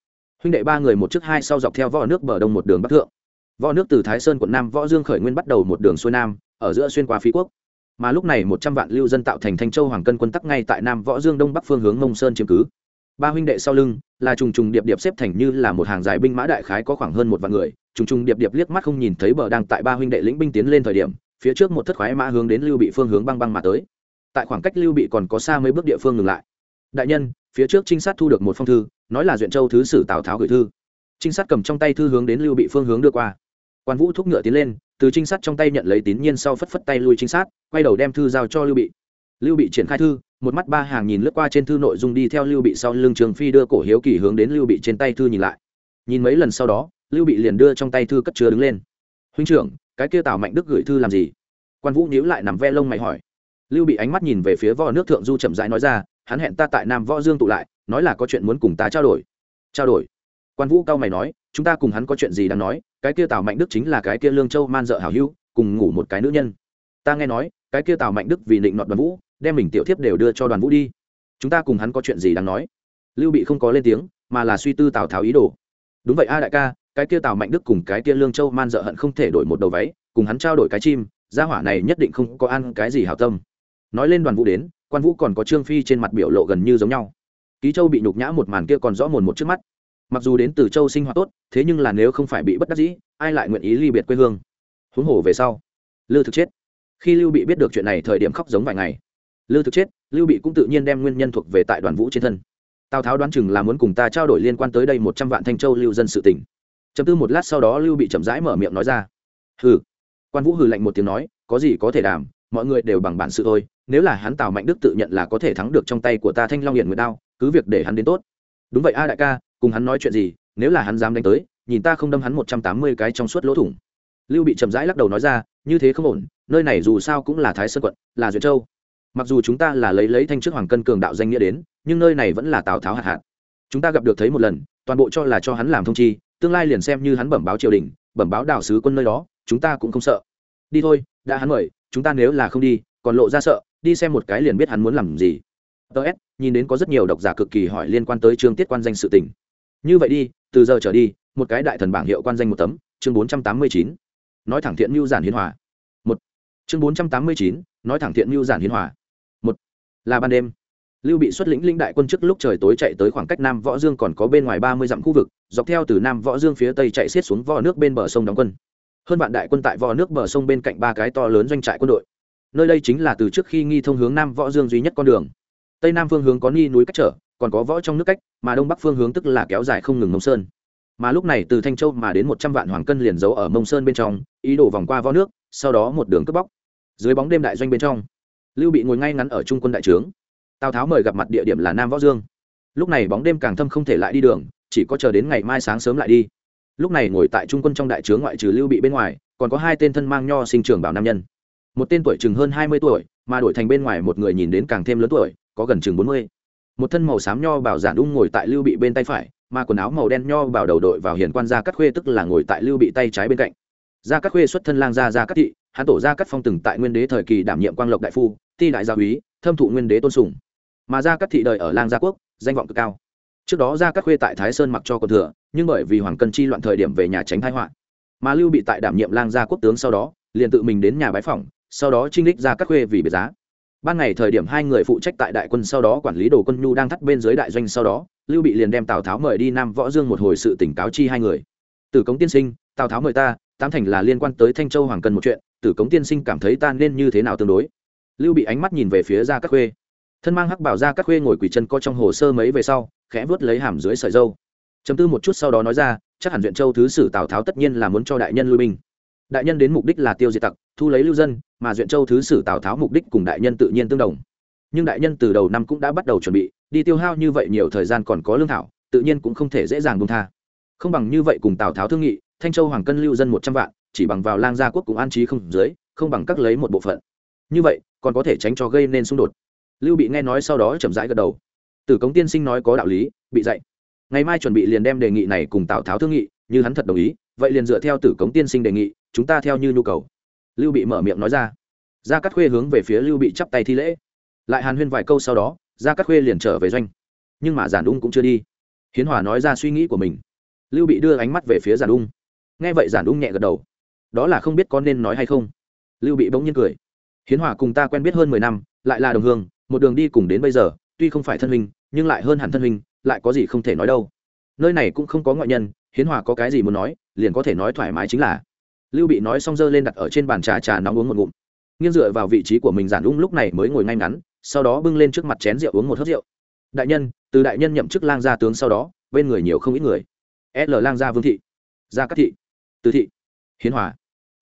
huynh đệ ba người một trước hai sau dọc theo võ nước bờ đông một đường bắc thượng. Võ nước từ thái sơn quận nam, võ dương khởi nguyên bắt đầu một đường xuôi nam, ở giữa xuyên qua phí quốc. Mà lúc này một trăm vạn lưu dân tạo thành thanh châu hoàng cân quân tắc ngay tại nam, võ dương đông bắc phương hướng mông sơn chiếm cứ. Ba huynh đệ sau lưng là trùng trùng điệp điệp xếp thành như là một hàng dài binh mã đại khái có khoảng hơn một vạn người. Trùng trùng điệp điệp liếc mắt không nhìn thấy bờ đang tại ba huynh đệ lĩnh binh tiến lên thời điểm, phía trước một thất khoái mã hướng đến lưu bị phương hướng băng băng mà tới. Tại khoảng cách lưu bị còn có xa mấy bước địa phương ngừng lại. Đại nhân, phía trước trinh sát thu được một phong thư nói là duyện châu thứ sử tào tháo gửi thư trinh sát cầm trong tay thư hướng đến lưu bị phương hướng đưa qua quan vũ thúc ngựa tiến lên từ trinh sát trong tay nhận lấy tín nhiên sau phất phất tay lui trinh sát quay đầu đem thư giao cho lưu bị lưu bị triển khai thư một mắt ba hàng nhìn lướt qua trên thư nội dung đi theo lưu bị sau lưng trường phi đưa cổ hiếu kỳ hướng đến lưu bị trên tay thư nhìn lại nhìn mấy lần sau đó lưu bị liền đưa trong tay thư cất chứa đứng lên huynh trưởng cái kia tào mạnh đức gửi thư làm gì quan vũ nhíu lại nằm ve lông mày hỏi lưu bị ánh mắt nhìn về phía võ nước thượng du chậm rãi nói ra hắn hẹn ta tại nam võ dương tụ lại nói là có chuyện muốn cùng ta trao đổi. Trao đổi? Quan vũ cao mày nói, chúng ta cùng hắn có chuyện gì đang nói, cái kia tào mạnh đức chính là cái kia lương châu man dợ hảo hữu, cùng ngủ một cái nữ nhân. Ta nghe nói, cái kia tào mạnh đức vì định nọt đoàn vũ, đem mình tiểu thiếp đều đưa cho đoàn vũ đi. Chúng ta cùng hắn có chuyện gì đang nói? Lưu bị không có lên tiếng, mà là suy tư tào tháo ý đồ. Đúng vậy a đại ca, cái kia tào mạnh đức cùng cái kia lương châu man dợ hận không thể đổi một đầu váy, cùng hắn trao đổi cái chim, gia hỏa này nhất định không có ăn cái gì hảo tâm. Nói lên đoàn vũ đến, quan vũ còn có trương phi trên mặt biểu lộ gần như giống nhau ký châu bị nhục nhã một màn kia còn rõ mồn một trước mắt. Mặc dù đến từ châu sinh hoạt tốt, thế nhưng là nếu không phải bị bất đắc dĩ, ai lại nguyện ý ly biệt quê hương? Huống hồ về sau, lư thực chết. Khi lưu bị biết được chuyện này, thời điểm khóc giống vài ngày. Lư thực chết, lưu bị cũng tự nhiên đem nguyên nhân thuộc về tại đoàn vũ trên thân. Tào tháo đoán chừng là muốn cùng ta trao đổi liên quan tới đây một trăm vạn thanh châu lưu dân sự tỉnh chấm tư một lát sau đó, lưu bị chậm rãi mở miệng nói ra. Hừ. Quan vũ hừ lạnh một tiếng nói, có gì có thể đàm, mọi người đều bằng bản sự thôi, nếu là hắn tào mạnh đức tự nhận là có thể thắng được trong tay của ta thanh long hiển nguyệt đao cứ việc để hắn đến tốt. Đúng vậy a đại ca, cùng hắn nói chuyện gì, nếu là hắn dám đánh tới, nhìn ta không đâm hắn một trăm tám mươi cái trong suốt lỗ thủng. Lưu bị chậm rãi lắc đầu nói ra, như thế không ổn, nơi này dù sao cũng là thái sơn quận, là duyệt châu. Mặc dù chúng ta là lấy lấy thanh trước hoàng cân cường đạo danh nghĩa đến, nhưng nơi này vẫn là tào tháo hạt hạt. Chúng ta gặp được thấy một lần, toàn bộ cho là cho hắn làm thông chi, tương lai liền xem như hắn bẩm báo triều đình, bẩm báo đạo sứ quân nơi đó, chúng ta cũng không sợ. Đi thôi, đã hắn mời, chúng ta nếu là không đi, còn lộ ra sợ, đi xem một cái liền biết hắn muốn làm gì ts nhìn đến có rất nhiều độc giả cực kỳ hỏi liên quan tới chương tiết quan danh sự tình. Như vậy đi, từ giờ trở đi, một cái đại thần bảng hiệu quan danh một tấm, chương bốn trăm tám mươi chín. Nói thẳng thiện mưu giản hiến hòa. Một. Chương bốn trăm tám mươi chín, nói thẳng thiện mưu giản hiến hòa. Một. Là ban đêm. Lưu bị xuất lĩnh linh đại quân trước lúc trời tối chạy tới khoảng cách nam võ dương còn có bên ngoài ba mươi dặm khu vực, dọc theo từ nam võ dương phía tây chạy xiết xuống vò nước bên bờ sông đóng quân. Hơn vạn đại quân tại vò nước bờ sông bên cạnh ba cái to lớn doanh trại quân đội. Nơi đây chính là từ trước khi nghi thông hướng nam võ dương duy nhất con đường tây nam phương hướng có ni núi cách trở, còn có võ trong nước cách, mà đông bắc phương hướng tức là kéo dài không ngừng mông sơn. Mà lúc này từ thanh châu mà đến một trăm vạn hoàng cân liền giấu ở mông sơn bên trong, ý đổ vòng qua võ nước, sau đó một đường cướp bóc. Dưới bóng đêm đại doanh bên trong, lưu bị ngồi ngay ngắn ở trung quân đại trướng. Tào tháo mời gặp mặt địa điểm là nam võ dương. Lúc này bóng đêm càng thâm không thể lại đi đường, chỉ có chờ đến ngày mai sáng sớm lại đi. Lúc này ngồi tại trung quân trong đại trướng ngoại trừ lưu bị bên ngoài, còn có hai tên thân mang nho sinh trường bảo nam nhân. Một tên tuổi chừng hơn hai mươi tuổi mà đổi thành bên ngoài một người nhìn đến càng thêm lớn tuổi, có gần chừng bốn mươi. Một thân màu xám nho bảo giản ung ngồi tại lưu bị bên tay phải, mà quần áo màu đen nho bảo đầu đội vào hiền quan gia cắt khuê tức là ngồi tại lưu bị tay trái bên cạnh. Gia cắt khuê xuất thân lang gia gia cắt thị, hắn tổ gia cắt phong từng tại nguyên đế thời kỳ đảm nhiệm quang lộc đại phu, ti đại gia úy, thâm thụ nguyên đế tôn sùng. Mà gia cắt thị đời ở lang gia quốc, danh vọng cực cao. Trước đó gia cắt khuê tại thái sơn mặc cho con thừa, nhưng bởi vì hoàng cân chi loạn thời điểm về nhà tránh thái họa. Mà lưu bị tại đảm nhiệm lang gia quốc tướng sau đó, liền tự mình đến nhà bái phỏng sau đó trinh lích ra các khuê vì biệt giá. Ban ngày thời điểm hai người phụ trách tại đại quân sau đó quản lý đồ quân nhu đang thắt bên dưới đại doanh sau đó, lưu bị liền đem tào tháo mời đi nam võ dương một hồi sự tỉnh cáo chi hai người. Từ cống tiên sinh, tào tháo mời ta, tám thành là liên quan tới thanh châu hoàng cần một chuyện, tử cống tiên sinh cảm thấy ta nên như thế nào tương đối? Lưu bị ánh mắt nhìn về phía ra các khuê. Thân mang hắc bảo ra các khuê ngồi quỳ chân co trong hồ sơ mấy về sau, khẽ vớt lấy hàm dưới sợi dâu. Chấm tư một chút sau đó nói ra, chắc hẳn huyện châu thứ sử tào tháo tất nhiên là muốn cho đại nhân lui binh đại nhân đến mục đích là tiêu diệt tặc, thu lấy lưu dân, mà duyện châu thứ sử tào tháo mục đích cùng đại nhân tự nhiên tương đồng. Nhưng đại nhân từ đầu năm cũng đã bắt đầu chuẩn bị, đi tiêu hao như vậy nhiều thời gian còn có lương thảo, tự nhiên cũng không thể dễ dàng buông tha. Không bằng như vậy cùng tào tháo thương nghị, thanh châu hoàng cân lưu dân một trăm vạn, chỉ bằng vào lang gia quốc cũng an trí không dưới, không bằng cắt lấy một bộ phận. Như vậy, còn có thể tránh cho gây nên xung đột. Lưu bị nghe nói sau đó chậm rãi gật đầu. Tử cống tiên sinh nói có đạo lý, bị dạy. Ngày mai chuẩn bị liền đem đề nghị này cùng tào tháo thương nghị, như hắn thật đồng ý, vậy liền dựa theo tử cống tiên sinh đề nghị chúng ta theo như nhu cầu. Lưu bị mở miệng nói ra. Gia cát khuê hướng về phía lưu bị chắp tay thi lễ. Lại hàn huyên vài câu sau đó, gia cát khuê liền trở về doanh. Nhưng mà giản ung cũng chưa đi. Hiến hòa nói ra suy nghĩ của mình. Lưu bị đưa ánh mắt về phía giản ung. Nghe vậy giản ung nhẹ gật đầu. Đó là không biết có nên nói hay không. Lưu bị bỗng nhiên cười. Hiến hòa cùng ta quen biết hơn mười năm, lại là đồng hương, một đường đi cùng đến bây giờ, tuy không phải thân huynh, nhưng lại hơn hẳn thân huynh, lại có gì không thể nói đâu. Nơi này cũng không có ngoại nhân, hiến hòa có cái gì muốn nói, liền có thể nói thoải mái chính là lưu bị nói xong dơ lên đặt ở trên bàn trà trà nóng uống một ngụm. Nghiêng dựa vào vị trí của mình, giản ung lúc này mới ngồi ngay ngắn, sau đó bưng lên trước mặt chén rượu uống một hớt rượu. Đại nhân, từ đại nhân nhậm chức lang gia tướng sau đó, bên người nhiều không ít người. L lang gia vương thị. Gia cát thị. Từ thị. Hiến hòa.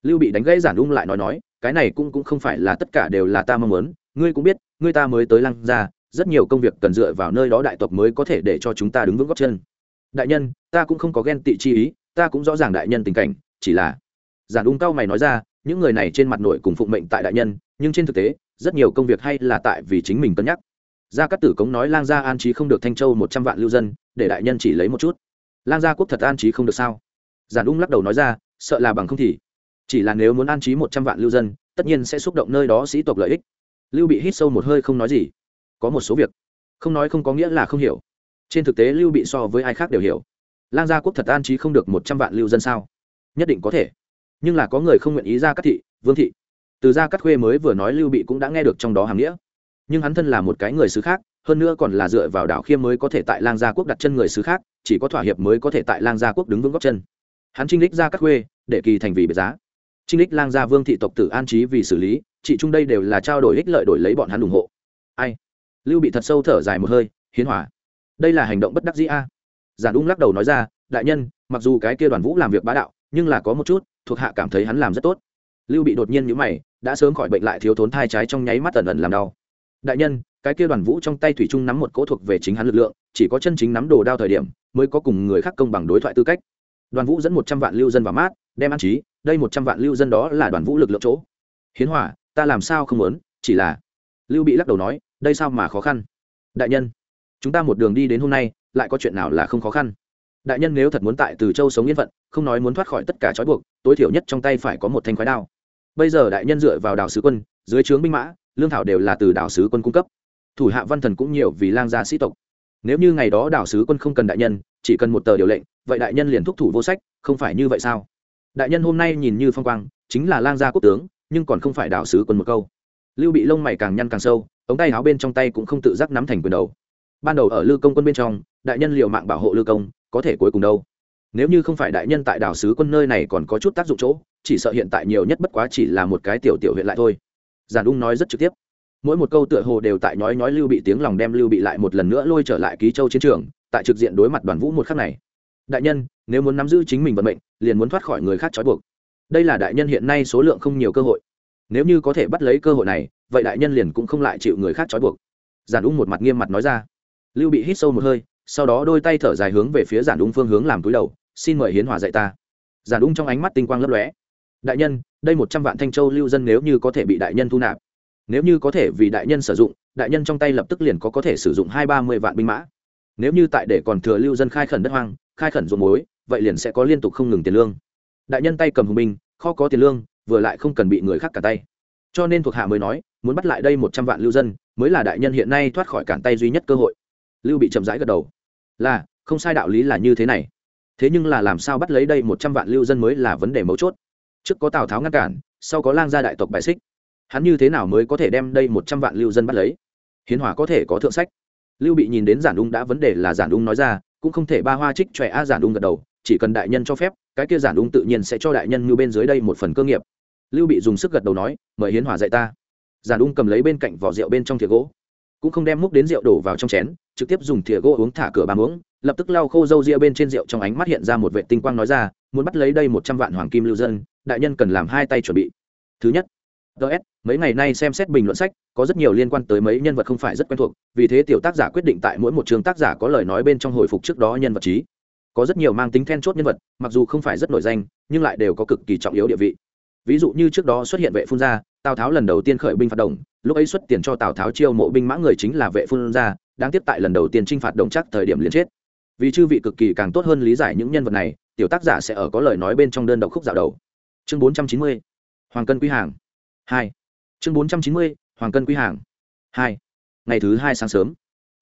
Lưu bị đánh gãy giản ung lại nói nói, cái này cũng cũng không phải là tất cả đều là ta mong muốn. Ngươi cũng biết, ngươi ta mới tới lang gia, rất nhiều công việc cần dựa vào nơi đó đại tộc mới có thể để cho chúng ta đứng vững góc chân. Đại nhân, ta cũng không có ghen tị chi ý, ta cũng rõ ràng đại nhân tình cảnh, chỉ là giản ung cao mày nói ra, những người này trên mặt nội cùng phụng mệnh tại đại nhân, nhưng trên thực tế, rất nhiều công việc hay là tại vì chính mình cân nhắc. Gia cát tử cống nói lang gia an trí không được thanh châu một trăm vạn lưu dân, để đại nhân chỉ lấy một chút. Lang gia quốc thật an trí không được sao? Giản ung lắc đầu nói ra, sợ là bằng không thì. Chỉ là nếu muốn an trí một trăm vạn lưu dân, tất nhiên sẽ xúc động nơi đó sĩ tộc lợi ích. Lưu bị hít sâu một hơi không nói gì. Có một số việc, không nói không có nghĩa là không hiểu. Trên thực tế lưu bị so với ai khác đều hiểu. Lang gia quốc thật an trí không được một trăm vạn lưu dân sao? Nhất định có thể nhưng là có người không nguyện ý ra cắt thị vương thị. Từ ra cắt khuê mới vừa nói lưu bị cũng đã nghe được trong đó hàm nghĩa. Nhưng hắn thân là một cái người xứ khác hơn nữa còn là dựa vào đảo khiêm mới có thể tại lang gia quốc đặt chân người xứ khác chỉ có thỏa hiệp mới có thể tại lang gia quốc đứng vững góc chân. Hắn trinh đích ra cắt khuê để kỳ thành vì biệt giá. Trinh đích lang gia vương thị tộc tử an trí vì xử lý chị trung đây đều là trao đổi ích lợi đổi lấy bọn hắn ủng hộ. Ai? Lưu bị thật sâu thở dài một hơi hiến hòa, đây là hành động bất đắc dĩ a. Giản ung lắc đầu nói ra đại nhân mặc dù cái kia đoàn vũ làm việc bá đạo nhưng là có một chút thuộc hạ cảm thấy hắn làm rất tốt. Lưu bị đột nhiên nhữ mày đã sớm khỏi bệnh lại thiếu thốn thai trái trong nháy mắt ẩn ẩn làm đau. Đại nhân cái kia đoàn vũ trong tay thủy trung nắm một cỗ thuộc về chính hắn lực lượng chỉ có chân chính nắm đồ đao thời điểm mới có cùng người khác công bằng đối thoại tư cách. Đoàn vũ dẫn một trăm vạn lưu dân vào mát đem an trí đây một trăm vạn lưu dân đó là đoàn vũ lực lượng chỗ. Hiến hòa, ta làm sao không muốn chỉ là lưu bị lắc đầu nói đây sao mà khó khăn? Đại nhân chúng ta một đường đi đến hôm nay lại có chuyện nào là không khó khăn? Đại nhân nếu thật muốn tại từ châu sống yên phận, không nói muốn thoát khỏi tất cả trói buộc, tối thiểu nhất trong tay phải có một thanh khói đao. Bây giờ đại nhân dựa vào đào sứ quân, dưới trướng binh mã, lương thảo đều là từ đào sứ quân cung cấp. Thủ hạ văn thần cũng nhiều vì lang gia sĩ tộc. Nếu như ngày đó đào sứ quân không cần đại nhân, chỉ cần một tờ điều lệnh, vậy đại nhân liền thúc thủ vô sách, không phải như vậy sao? Đại nhân hôm nay nhìn như phong quang, chính là lang gia quốc tướng, nhưng còn không phải đào sứ quân một câu. Lưu bị lông mày càng nhăn càng sâu, ống tay áo bên trong tay cũng không tự giác nắm thành quyền đầu. Ban đầu ở lư công quân bên trong, đại nhân liệu mạng bảo hộ lư công có thể cuối cùng đâu. Nếu như không phải đại nhân tại đảo sứ quân nơi này còn có chút tác dụng chỗ, chỉ sợ hiện tại nhiều nhất bất quá chỉ là một cái tiểu tiểu huyện lại thôi. Giản ung nói rất trực tiếp. Mỗi một câu tựa hồ đều tại nói nói lưu bị tiếng lòng đem lưu bị lại một lần nữa lôi trở lại ký châu chiến trường, tại trực diện đối mặt đoàn vũ một khắc này. Đại nhân, nếu muốn nắm giữ chính mình vận mệnh, liền muốn thoát khỏi người khác trói buộc. Đây là đại nhân hiện nay số lượng không nhiều cơ hội. Nếu như có thể bắt lấy cơ hội này, vậy đại nhân liền cũng không lại chịu người khác trói buộc. Giản ung một mặt nghiêm mặt nói ra. Lưu bị hít sâu một hơi sau đó đôi tay thở dài hướng về phía giản ung phương hướng làm túi đầu, xin mời hiến hòa dạy ta. Giản ung trong ánh mắt tinh quang lấp lóe. Đại nhân, đây một trăm vạn thanh châu lưu dân nếu như có thể bị đại nhân thu nạp, nếu như có thể vì đại nhân sử dụng, đại nhân trong tay lập tức liền có có thể sử dụng hai ba mươi vạn binh mã. Nếu như tại để còn thừa lưu dân khai khẩn đất hoang, khai khẩn ruộng muối, vậy liền sẽ có liên tục không ngừng tiền lương. Đại nhân tay cầm hùng binh, kho có tiền lương, vừa lại không cần bị người khác cả tay. Cho nên thuộc hạ mới nói, muốn bắt lại đây một trăm vạn lưu dân, mới là đại nhân hiện nay thoát khỏi cản tay duy nhất cơ hội. Lưu bị chậm rãi gật đầu là, không sai đạo lý là như thế này. Thế nhưng là làm sao bắt lấy đây một trăm vạn lưu dân mới là vấn đề mấu chốt. Trước có tào tháo ngăn cản, sau có lang gia đại tộc bài xích. Hắn như thế nào mới có thể đem đây một trăm vạn lưu dân bắt lấy? Hiến hòa có thể có thượng sách. Lưu bị nhìn đến giản ung đã vấn đề là giản ung nói ra, cũng không thể ba hoa trích chòe a giản ung gật đầu, chỉ cần đại nhân cho phép, cái kia giản ung tự nhiên sẽ cho đại nhân như bên dưới đây một phần cơ nghiệp. Lưu bị dùng sức gật đầu nói, mời hiến hòa dạy ta. Giản ung cầm lấy bên cạnh vỏ rượu bên trong thìa gỗ, cũng không đem múc đến rượu đổ vào trong chén trực tiếp dùng thìa gỗ uống thả cửa bàn uống, lập tức lau khô râu ria bên trên rượu trong ánh mắt hiện ra một vệ tinh quang nói ra, muốn bắt lấy đây một trăm vạn hoàng kim lưu dân, đại nhân cần làm hai tay chuẩn bị. Thứ nhất ts mấy ngày nay xem xét bình luận sách, có rất nhiều liên quan tới mấy nhân vật không phải rất quen thuộc, vì thế tiểu tác giả quyết định tại mỗi một trường tác giả có lời nói bên trong hồi phục trước đó nhân vật trí. Có rất nhiều mang tính then chốt nhân vật, mặc dù không phải rất nổi danh, nhưng lại đều có cực kỳ trọng yếu địa vị. Ví dụ như trước đó xuất hiện vệ phun gia, tào tháo lần đầu tiên khởi binh phạt đồng, lúc ấy xuất tiền cho tào tháo chiêu mộ binh mã người chính là vệ phun gia đang tiếp tại lần đầu tiên t r i n h phạt đồng chắc thời điểm liền chết. Vì chư vị cực kỳ càng tốt hơn lý giải những nhân vật này, tiểu tác giả sẽ ở có lời nói bên trong đơn độc khúc dạo đầu. Chương bốn trăm chín mươi, hoàng cân quý hàng. Hai. Chương bốn trăm chín mươi, hoàng cân quý hàng. Hai. Ngày thứ hai sáng sớm,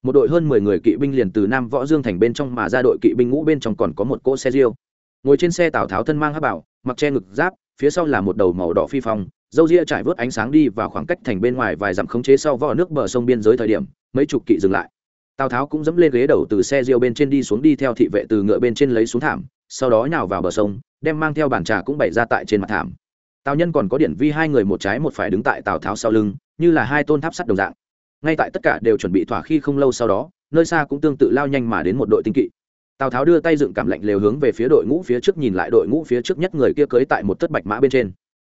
một đội hơn mười người kỵ binh liền từ nam võ dương thành bên trong mà ra đội kỵ binh ngũ bên trong còn có một cỗ xe riêu. Ngồi trên xe tào tháo thân mang hát bảo, mặc che ngực giáp phía sau là một đầu màu đỏ phi phong, dâu ria trải vớt ánh sáng đi và khoảng cách thành bên ngoài vài dặm khống chế sau vò nước bờ sông biên giới thời điểm, mấy chục kỵ dừng lại. Tào tháo cũng dẫm lên ghế đầu từ xe riêu bên trên đi xuống đi theo thị vệ từ ngựa bên trên lấy xuống thảm, sau đó nhào vào bờ sông, đem mang theo bàn trà cũng bày ra tại trên mặt thảm. Tào nhân còn có điển vi hai người một trái một phải đứng tại tào tháo sau lưng, như là hai tôn tháp sắt đồng dạng. Ngay tại tất cả đều chuẩn bị thỏa khi không lâu sau đó, nơi xa cũng tương tự lao nhanh mà đến một đội tinh kỵ tào tháo đưa tay dựng cảm lạnh lều hướng về phía đội ngũ phía trước nhìn lại đội ngũ phía trước nhất người kia cưới tại một tất bạch mã bên trên.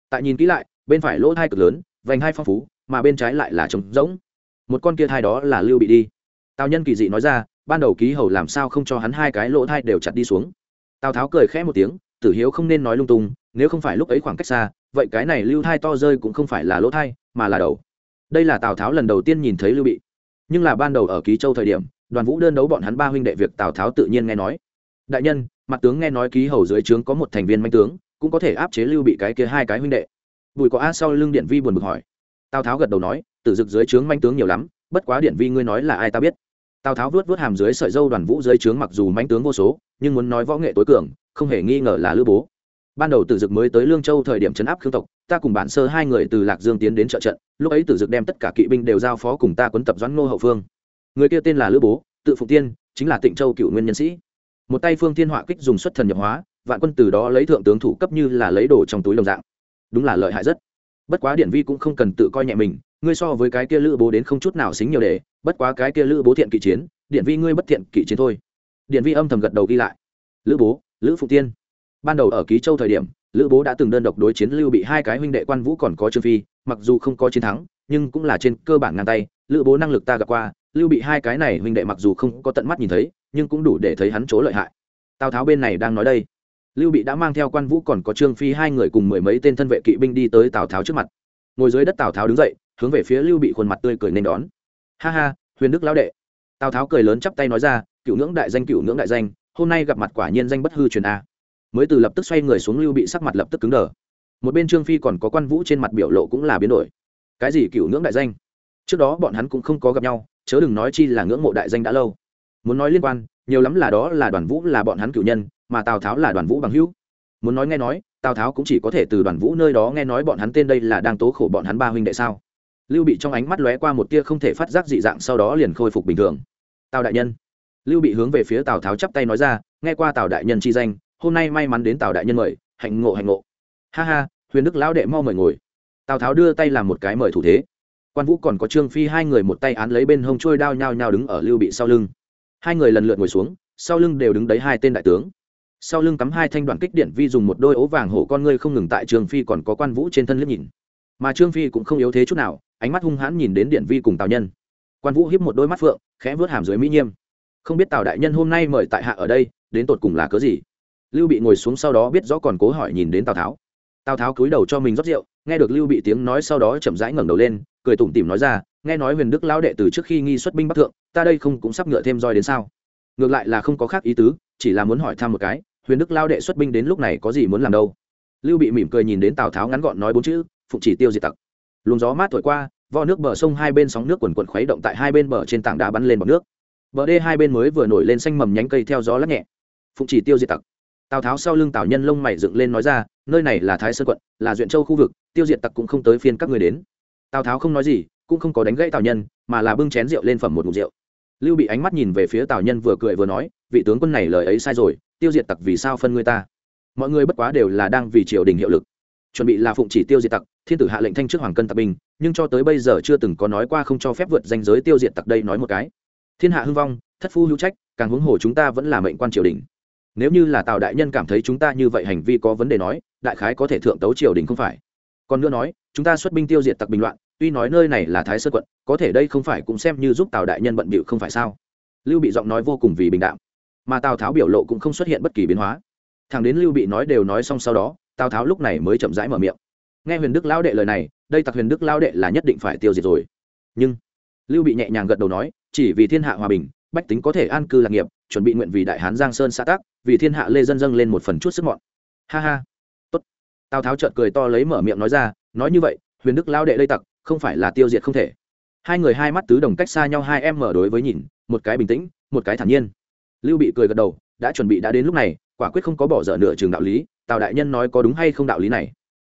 Tại nhìn kỹ lại, bên phải lỗ thai cực lớn, vành hai phong phú, mà bên trái lại là trống rỗng. Một con kia thai đó là lưu bị đi. Tào nhân kỳ dị nói ra, ban đầu ký hầu làm sao không cho hắn hai cái lỗ thai đều chặt đi xuống. Tào tháo cười khẽ một tiếng, tử hiếu không nên nói lung tung, nếu không phải lúc ấy khoảng cách xa, vậy cái này lưu thai to rơi cũng không phải là lỗ thai, mà là đầu. Đây là tào tháo lần đầu tiên nhìn thấy lưu bị. Nhưng là ban đầu ở ký châu thời điểm đoàn vũ đơn đấu bọn hắn ba huynh đệ việc tào tháo tự nhiên nghe nói. Đại nhân, mặt tướng nghe nói ký hầu dưới trướng có một thành viên manh tướng, cũng có thể áp chế lưu bị cái kia hai cái huynh đệ. Bùi có a sau lưng điện vi buồn bực hỏi. Tào tháo gật đầu nói, tử dực dưới trướng manh tướng nhiều lắm, bất quá điện vi ngươi nói là ai ta biết. Tào tháo vớt vớt hàm dưới sợi dâu đoàn vũ dưới trướng mặc dù manh tướng vô số, nhưng muốn nói võ nghệ tối cường, không hề nghi ngờ là lữ bố. Ban đầu tử dực mới tới lương châu thời điểm chấn áp khương tộc, ta cùng bản sơ hai người từ lạc dương tiến đến trợ trận, lúc ấy tử dực đem tất cả kỵ binh đều giao phó cùng ta quấn tập doãn ngô hậu phương người kia tên là lữ bố, tự phụng tiên, chính là tịnh châu cựu nguyên nhân sĩ. Một tay phương thiên họa kích dùng xuất thần nhập hóa, vạn quân từ đó lấy thượng tướng thủ cấp như là lấy đồ trong túi đồng dạng. Đúng là lợi hại rất. Bất quá điện vi cũng không cần tự coi nhẹ mình, ngươi so với cái kia lữ bố đến không chút nào xính nhiều để, bất quá cái kia lữ bố thiện kỵ chiến điện vi ngươi bất thiện kỵ chiến thôi. Điện vi âm thầm gật đầu ghi lại. Lữ bố, lữ phụ tiên. Ban đầu ở ký châu thời điểm, lữ bố đã từng đơn độc đối chiến lưu bị hai cái huynh đệ quan vũ còn có trương phi, mặc dù không có chiến thắng, nhưng cũng là trên cơ bản ngang tay, lữ bố năng lực ta gặp qua lưu bị hai cái này huynh đệ mặc dù không có tận mắt nhìn thấy, nhưng cũng đủ để thấy hắn chỗ lợi hại. Tào tháo bên này đang nói đây. Lưu bị đã mang theo quan vũ còn có trương phi hai người cùng mười mấy tên thân vệ kỵ binh đi tới tào tháo trước mặt. Ngồi dưới đất tào tháo đứng dậy, hướng về phía lưu bị khuôn mặt tươi cười nên đón. Ha ha, huyền đức lão đệ. Tào tháo cười lớn chắp tay nói ra, cựu ngưỡng đại danh, cựu ngưỡng đại danh, hôm nay gặp mặt quả nhiên danh bất hư truyền a. Mới từ lập tức xoay người xuống lưu bị sắc mặt lập tức cứng đờ. Một bên trương phi còn có quan vũ trên mặt biểu lộ cũng là biến đổi. Cái gì cựu ngưỡng đại danh? Trước đó bọn hắn cũng không có gặp nhau chớ đừng nói chi là ngưỡng mộ đại danh đã lâu. Muốn nói liên quan, nhiều lắm là đó là đoàn vũ là bọn hắn cựu nhân, mà tào tháo là đoàn vũ bằng hữu. Muốn nói nghe nói, tào tháo cũng chỉ có thể từ đoàn vũ nơi đó nghe nói bọn hắn tên đây là đang tố khổ bọn hắn ba huynh đệ sao. Lưu bị trong ánh mắt lóe qua một tia không thể phát giác dị dạng sau đó liền khôi phục bình thường. Tào đại nhân. Lưu bị hướng về phía tào tháo chắp tay nói ra, nghe qua tào đại nhân chi danh, hôm nay may mắn đến tào đại nhân mời, hạnh ngộ hạnh ngộ. Ha ha, huyền đức lão đệ mau mời ngồi. Tào tháo đưa tay làm một cái mời thủ thế quan vũ còn có trương phi hai người một tay án lấy bên hông trôi đao nhao nhao đứng ở lưu bị sau lưng. Hai người lần lượt ngồi xuống, sau lưng đều đứng đấy hai tên đại tướng. Sau lưng cắm hai thanh đoạn kích điện vi dùng một đôi ố vàng hổ con ngươi không ngừng tại trương phi còn có quan vũ trên thân liếc nhìn. Mà trương phi cũng không yếu thế chút nào, ánh mắt hung hãn nhìn đến điện vi cùng tào nhân. Quan vũ hiếp một đôi mắt phượng, khẽ vớt hàm dưới mỹ nhiêm không biết tào đại nhân hôm nay mời tại hạ ở đây, đến tột cùng là cớ gì? Lưu bị ngồi xuống sau đó biết rõ còn cố hỏi nhìn đến tào tháo. Tào tháo cúi đầu cho mình rót rượu, nghe được lưu bị tiếng nói sau đó chậm rãi ngẩng đầu lên cười tủm tỉm nói ra, nghe nói huyền đức lão đệ từ trước khi nghi xuất binh bắc thượng, ta đây không cũng sắp ngựa thêm roi đến sao? Ngược lại là không có khác ý tứ, chỉ là muốn hỏi thăm một cái, huyền đức lao đệ xuất binh đến lúc này có gì muốn làm đâu? Lưu bị mỉm cười nhìn đến tào tháo ngắn gọn nói bốn chữ, phụng chỉ tiêu diệt tặc. Luồng gió mát thổi qua, vo nước bờ sông hai bên sóng nước quần quần khuấy động tại hai bên bờ trên tảng đá bắn lên bọc nước. Bờ đê hai bên mới vừa nổi lên xanh mầm nhánh cây theo gió lắc nhẹ. Phụng chỉ tiêu diệt tặc. Tào tháo sau lưng tào nhân lông mày dựng lên nói ra, nơi này là thái sơn quận, là duyện châu khu vực, tiêu diệt tặc cũng không tới phiên các người đến tào tháo không nói gì, cũng không có đánh gãy tào nhân, mà là bưng chén rượu lên phẩm một mục rượu. Lưu bị ánh mắt nhìn về phía tào nhân vừa cười vừa nói, vị tướng quân này lời ấy sai rồi, tiêu diệt tặc vì sao phân người ta? Mọi người bất quá đều là đang vì triều đình hiệu lực. Chuẩn bị là phụng chỉ tiêu diệt tặc, thiên tử hạ lệnh thanh trước hoàng cân tặc binh, nhưng cho tới bây giờ chưa từng có nói qua không cho phép vượt danh giới tiêu diệt tặc đây nói một cái. Thiên hạ hưng vong, thất phu hữu trách, càng huống hồ chúng ta vẫn là mệnh quan triều đình. Nếu như là tào đại nhân cảm thấy chúng ta như vậy hành vi có vấn đề nói, đại khái có thể thượng tấu triều đình không phải. Còn nữa nói chúng ta xuất binh tiêu diệt tặc bình loạn, tuy nói nơi này là thái sơn quận, có thể đây không phải cũng xem như giúp tào đại nhân bận bịu không phải sao? Lưu bị giọng nói vô cùng vì bình đạm. Mà tào tháo biểu lộ cũng không xuất hiện bất kỳ biến hóa. Thằng đến lưu bị nói đều nói xong sau đó, tào tháo lúc này mới chậm rãi mở miệng. Nghe huyền đức lão đệ lời này, đây tặc huyền đức lão đệ là nhất định phải tiêu diệt rồi. Nhưng, lưu bị nhẹ nhàng gật đầu nói, chỉ vì thiên hạ hòa bình, bách tính có thể an cư lạc nghiệp, chuẩn bị nguyện vì đại hán giang sơn xã tác, vì thiên hạ lê dân dâng lên một phần chút sức mọn. Ha ha. Tốt. Tào tháo trợt cười to lấy mở miệng nói ra nói như vậy, huyền đức lao đệ lây tặc, không phải là tiêu diệt không thể. Hai người hai mắt tứ đồng cách xa nhau hai em mở đối với nhìn, một cái bình tĩnh, một cái thản nhiên. Lưu bị cười gật đầu, đã chuẩn bị đã đến lúc này, quả quyết không có bỏ dở nửa trường đạo lý, tào đại nhân nói có đúng hay không đạo lý này.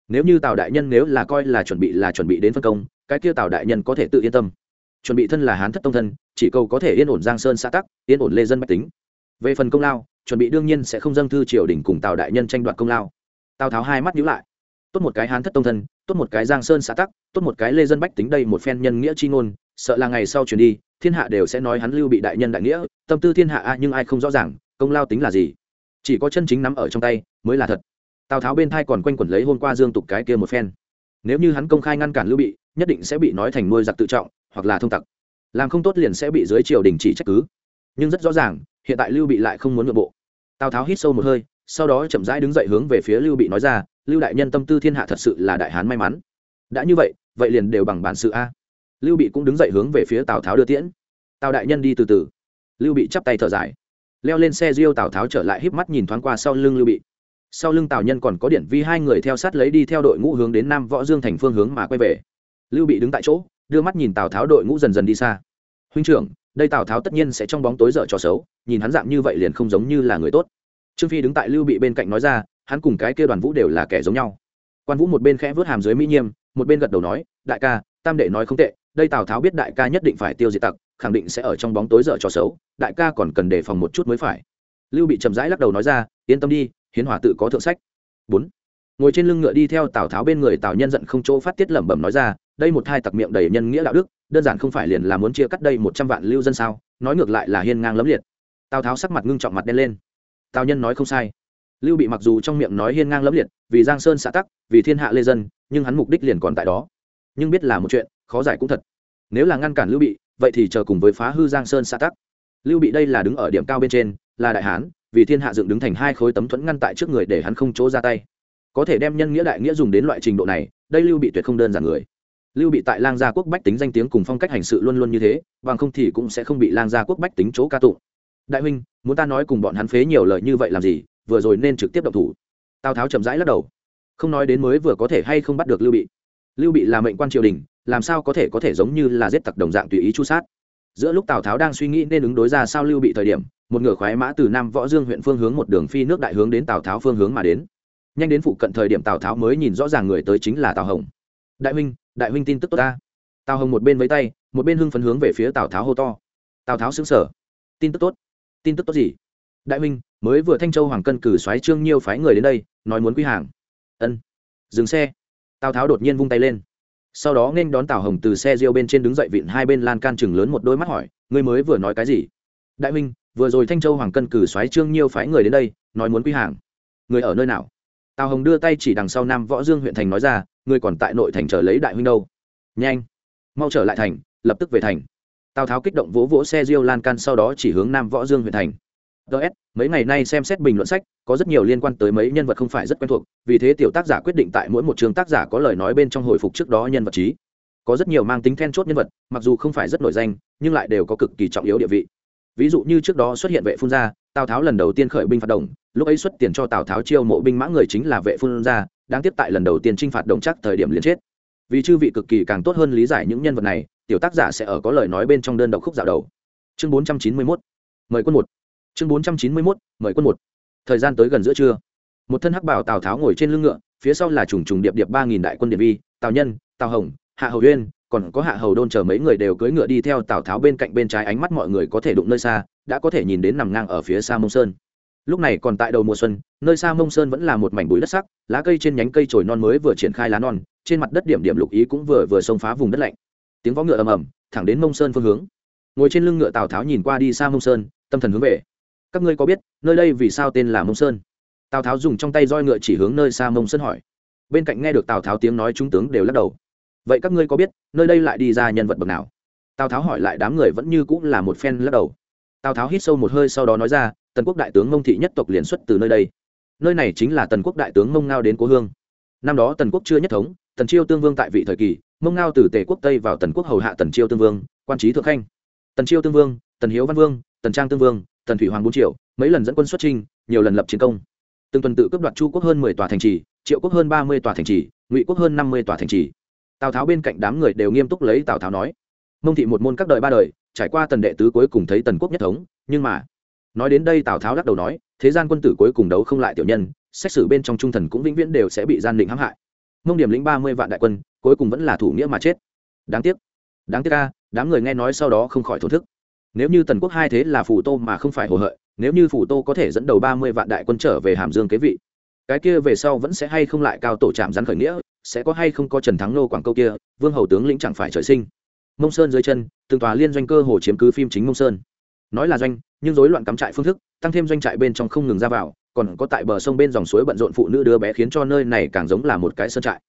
Nếu như tào đại nhân nếu là coi là chuẩn bị là chuẩn bị đến phân công, cái kia tào đại nhân có thể tự yên tâm. Chuẩn bị thân là hán thất tông thân, chỉ cầu có thể yên ổn giang sơn xã tắc, yên ổn lê dân bách tính. Về phần công lao, chuẩn bị đương nhiên sẽ không dâng thư triều đình cùng tào đại nhân tranh đoạt công lao. Tào tháo hai mắt nhíu lại. Tốt một cái hán thất tông thân tốt một cái giang sơn xã tắc, tốt một cái lê dân bách tính đây một phen nhân nghĩa chi ngôn, sợ là ngày sau chuyển đi, thiên hạ đều sẽ nói hắn lưu bị đại nhân đại nghĩa, tâm tư thiên hạ a nhưng ai không rõ ràng, công lao tính là gì. Chỉ có chân chính nắm ở trong tay, mới là thật. Tào tháo bên thai còn quanh quẩn lấy hôm qua dương tục cái kia một phen. Nếu như hắn công khai ngăn cản lưu bị, nhất định sẽ bị nói thành nuôi giặc tự trọng, hoặc là thông tặc. Làm không tốt liền sẽ bị dưới triều đình chỉ trách cứ. Nhưng rất rõ ràng, hiện tại lưu bị lại không muốn nội bộ. Tào tháo hít sâu một hơi sau đó chậm rãi đứng dậy hướng về phía lưu bị nói ra, lưu đại nhân tâm tư thiên hạ thật sự là đại hán may mắn. Đã như vậy vậy liền đều bằng bản sự a. Lưu bị cũng đứng dậy hướng về phía tào tháo đưa tiễn. Tào đại nhân đi từ từ. Lưu bị chắp tay thở dài. Leo lên xe riêu tào tháo trở lại híp mắt nhìn thoáng qua sau lưng lưu bị. Sau lưng tào nhân còn có điện vi hai người theo sát lấy đi theo đội ngũ hướng đến nam võ dương thành phương hướng mà quay về. Lưu bị đứng tại chỗ, đưa mắt nhìn tào tháo đội ngũ dần dần đi xa. Huynh trưởng, đây tào tháo tất nhiên sẽ trong bóng tối dở trò xấu, nhìn hắn dạng như vậy liền không giống như là người tốt trương phi đứng tại lưu bị bên cạnh nói ra, hắn cùng cái kia đoàn vũ đều là kẻ giống nhau. Quan vũ một bên khẽ vớt hàm dưới mỹ nhiêm một bên gật đầu nói, đại ca, tam đệ nói không tệ, đây tào tháo biết đại ca nhất định phải tiêu diệt tặc, khẳng định sẽ ở trong bóng tối dở trò xấu, đại ca còn cần đề phòng một chút mới phải. Lưu bị chậm rãi lắc đầu nói ra, yên tâm đi, hiến hòa tự có thượng sách. Bốn. Ngồi trên lưng ngựa đi theo tào tháo bên người tào nhân giận không chỗ phát tiết lẩm bẩm nói ra, đây một hai tặc miệng đầy nhân nghĩa đạo đức, đơn giản không phải liền là muốn chia cắt đây một trăm vạn lưu dân sao, nói ngược lại là hiên ngang lấm liệt. Tào tháo sắc mặt ngưng trọng mặt đen lên tào nhân nói không sai. Lưu bị mặc dù trong miệng nói hiên ngang lẫm liệt, vì giang sơn xã tắc, vì thiên hạ lê dân, nhưng hắn mục đích liền còn tại đó. Nhưng biết là một chuyện, khó giải cũng thật. Nếu là ngăn cản lưu bị, vậy thì chờ cùng với phá hư giang sơn xã tắc. Lưu bị đây là đứng ở điểm cao bên trên, là đại hán, vì thiên hạ dựng đứng thành hai khối tấm thuẫn ngăn tại trước người để hắn không chỗ ra tay. Có thể đem nhân nghĩa đại nghĩa dùng đến loại trình độ này, đây lưu bị tuyệt không đơn giản người. Lưu bị tại lang gia quốc bách tính danh tiếng cùng phong cách hành sự luôn luôn như thế, bằng không thì cũng sẽ không bị lang gia quốc bách tính chỗ ca tụng đại huynh, muốn ta nói cùng bọn hắn phế nhiều lời như vậy làm gì, vừa rồi nên trực tiếp động thủ. Tào tháo chậm rãi lắc đầu. Không nói đến mới vừa có thể hay không bắt được lưu bị. Lưu bị là mệnh quan triều đình, làm sao có thể có thể giống như là giết tặc đồng dạng tùy ý chu sát. Giữa lúc tào tháo đang suy nghĩ nên ứng đối ra sao lưu bị thời điểm, một ngựa khoái mã từ nam võ dương huyện phương hướng một đường phi nước đại hướng đến tào tháo phương hướng mà đến. Nhanh đến phụ cận thời điểm tào tháo mới nhìn rõ ràng người tới chính là tào hồng. Đại huynh đại huynh tin tức tốt ta. Tào hồng một bên với tay, một bên hưng phấn hướng về phía tào tháo hô to. Tào tháo xứng sở tin tức tốt tin tức tốt gì? Đại huynh mới vừa thanh châu hoàng cân cử xoáy trương nhiêu phái người đến đây, nói muốn quy hàng. Ân. Dừng xe. Tào tháo đột nhiên vung tay lên. Sau đó nghênh đón tào hồng từ xe riêu bên trên đứng dậy vịn hai bên lan can chừng lớn một đôi mắt hỏi, ngươi mới vừa nói cái gì? Đại huynh vừa rồi thanh châu hoàng cân cử xoáy trương nhiêu phái người đến đây, nói muốn quy hàng. Người ở nơi nào? Tào hồng đưa tay chỉ đằng sau nam võ dương huyện thành nói ra, ngươi còn tại nội thành chờ lấy đại huynh đâu. Nhanh. Mau trở lại thành, lập tức về thành tào tháo kích động vỗ vỗ xe riêu lan can sau đó chỉ hướng nam võ dương huyện thành. Ts mấy ngày nay xem xét bình luận sách, có rất nhiều liên quan tới mấy nhân vật không phải rất quen thuộc, vì thế tiểu tác giả quyết định tại mỗi một chương tác giả có lời nói bên trong hồi phục trước đó nhân vật trí. Có rất nhiều mang tính then chốt nhân vật, mặc dù không phải rất nổi danh, nhưng lại đều có cực kỳ trọng yếu địa vị. Ví dụ như trước đó xuất hiện vệ phun gia, tào tháo lần đầu tiên khởi binh phạt đồng, lúc ấy xuất tiền cho tào tháo chiêu mộ binh mã người chính là vệ phun gia, đáng tiếc tại lần đầu tiên chinh phạt đồng chắc thời điểm liền chết. Vì chư vị cực kỳ càng tốt hơn lý giải những nhân vật này tiểu tác giả sẽ ở có lời nói bên trong đơn độc khúc dạo đầu. Chương bốn trăm chín mươi mốt, mời quân một. Chương bốn trăm chín mươi mốt, mời quân một. Thời gian tới gần giữa trưa. Một thân hắc bảo tào tháo ngồi trên lưng ngựa, phía sau là trùng trùng điệp điệp ba nghìn đại quân điện vi, tào nhân, tào hồng, hạ hầu uyên, còn có hạ hầu đôn chờ mấy người đều cưỡi ngựa đi theo tào tháo bên cạnh bên trái ánh mắt mọi người có thể đụng nơi xa, đã có thể nhìn đến nằm ngang ở phía xa mông sơn. Lúc này còn tại đầu mùa xuân, nơi xa mông sơn vẫn là một mảnh bụi đất sắc, lá cây trên nhánh cây trồi non mới vừa triển khai lá non, trên mặt đất điểm điểm lục ý cũng vừa vừa xông phá vùng đất lạnh tiếng võ ngựa ầm ầm, thẳng đến mông sơn phương hướng. Ngồi trên lưng ngựa tào tháo nhìn qua đi xa mông sơn, tâm thần hướng về. Các ngươi có biết, nơi đây vì sao tên là mông sơn? Tào tháo dùng trong tay roi ngựa chỉ hướng nơi xa mông sơn hỏi. Bên cạnh nghe được tào tháo tiếng nói trung tướng đều lắc đầu. Vậy các ngươi có biết, nơi đây lại đi ra nhân vật bậc nào? Tào tháo hỏi lại đám người vẫn như cũng là một phen lắc đầu. Tào tháo hít sâu một hơi sau đó nói ra, tần quốc đại tướng mông thị nhất tộc liền xuất từ nơi đây. Nơi này chính là tần quốc đại tướng mông ngao đến cố hương. Năm đó tần quốc chưa nhất thống, tần chiêu tương vương tại vị thời kỳ mông ngao từ tề quốc tây vào tần quốc hầu hạ tần chiêu tương vương, quan trí thượng khanh. Tần chiêu tương vương, tần hiếu văn vương, tần trang tương vương, tần thủy hoàng bốn triệu mấy lần dẫn quân xuất trinh nhiều lần lập chiến công. Từng tuần tự cấp đoạt chu quốc hơn mười tòa thành trì, triệu quốc hơn ba mươi tòa thành trì, ngụy quốc hơn năm mươi tòa thành trì. Tào tháo bên cạnh đám người đều nghiêm túc lấy tào tháo nói, mông thị một môn các đời ba đời, trải qua tần đệ tứ cuối cùng thấy tần quốc nhất thống, nhưng mà nói đến đây tào tháo lắc đầu nói, thế gian quân tử cuối cùng đấu không lại tiểu nhân, xét xử bên trong trung thần cũng vĩnh viễn đều sẽ bị gian định hãm hại mông điểm lĩnh ba mươi vạn đại quân, cuối cùng vẫn là thủ nghĩa mà chết. Đáng tiếc. Đáng tiếc ca đám người nghe nói sau đó không khỏi thổ thức. Nếu như tần quốc hai thế là phủ tô mà không phải hồ hợi, nếu như phủ tô có thể dẫn đầu ba mươi vạn đại quân trở về hàm dương kế vị, cái kia về sau vẫn sẽ hay không lại cao tổ trạm rắn khởi nghĩa, sẽ có hay không có trần thắng nô quảng câu kia, vương hầu tướng lĩnh chẳng phải trời sinh. Mông sơn dưới chân, từng tòa liên doanh cơ hồ chiếm cứ phim chính mông sơn. Nói là doanh nhưng rối loạn cắm trại phương thức, tăng thêm doanh trại bên trong không ngừng ra vào, còn có tại bờ sông bên dòng suối bận rộn phụ nữ đứa bé khiến cho nơi này càng giống là một cái sơn trại.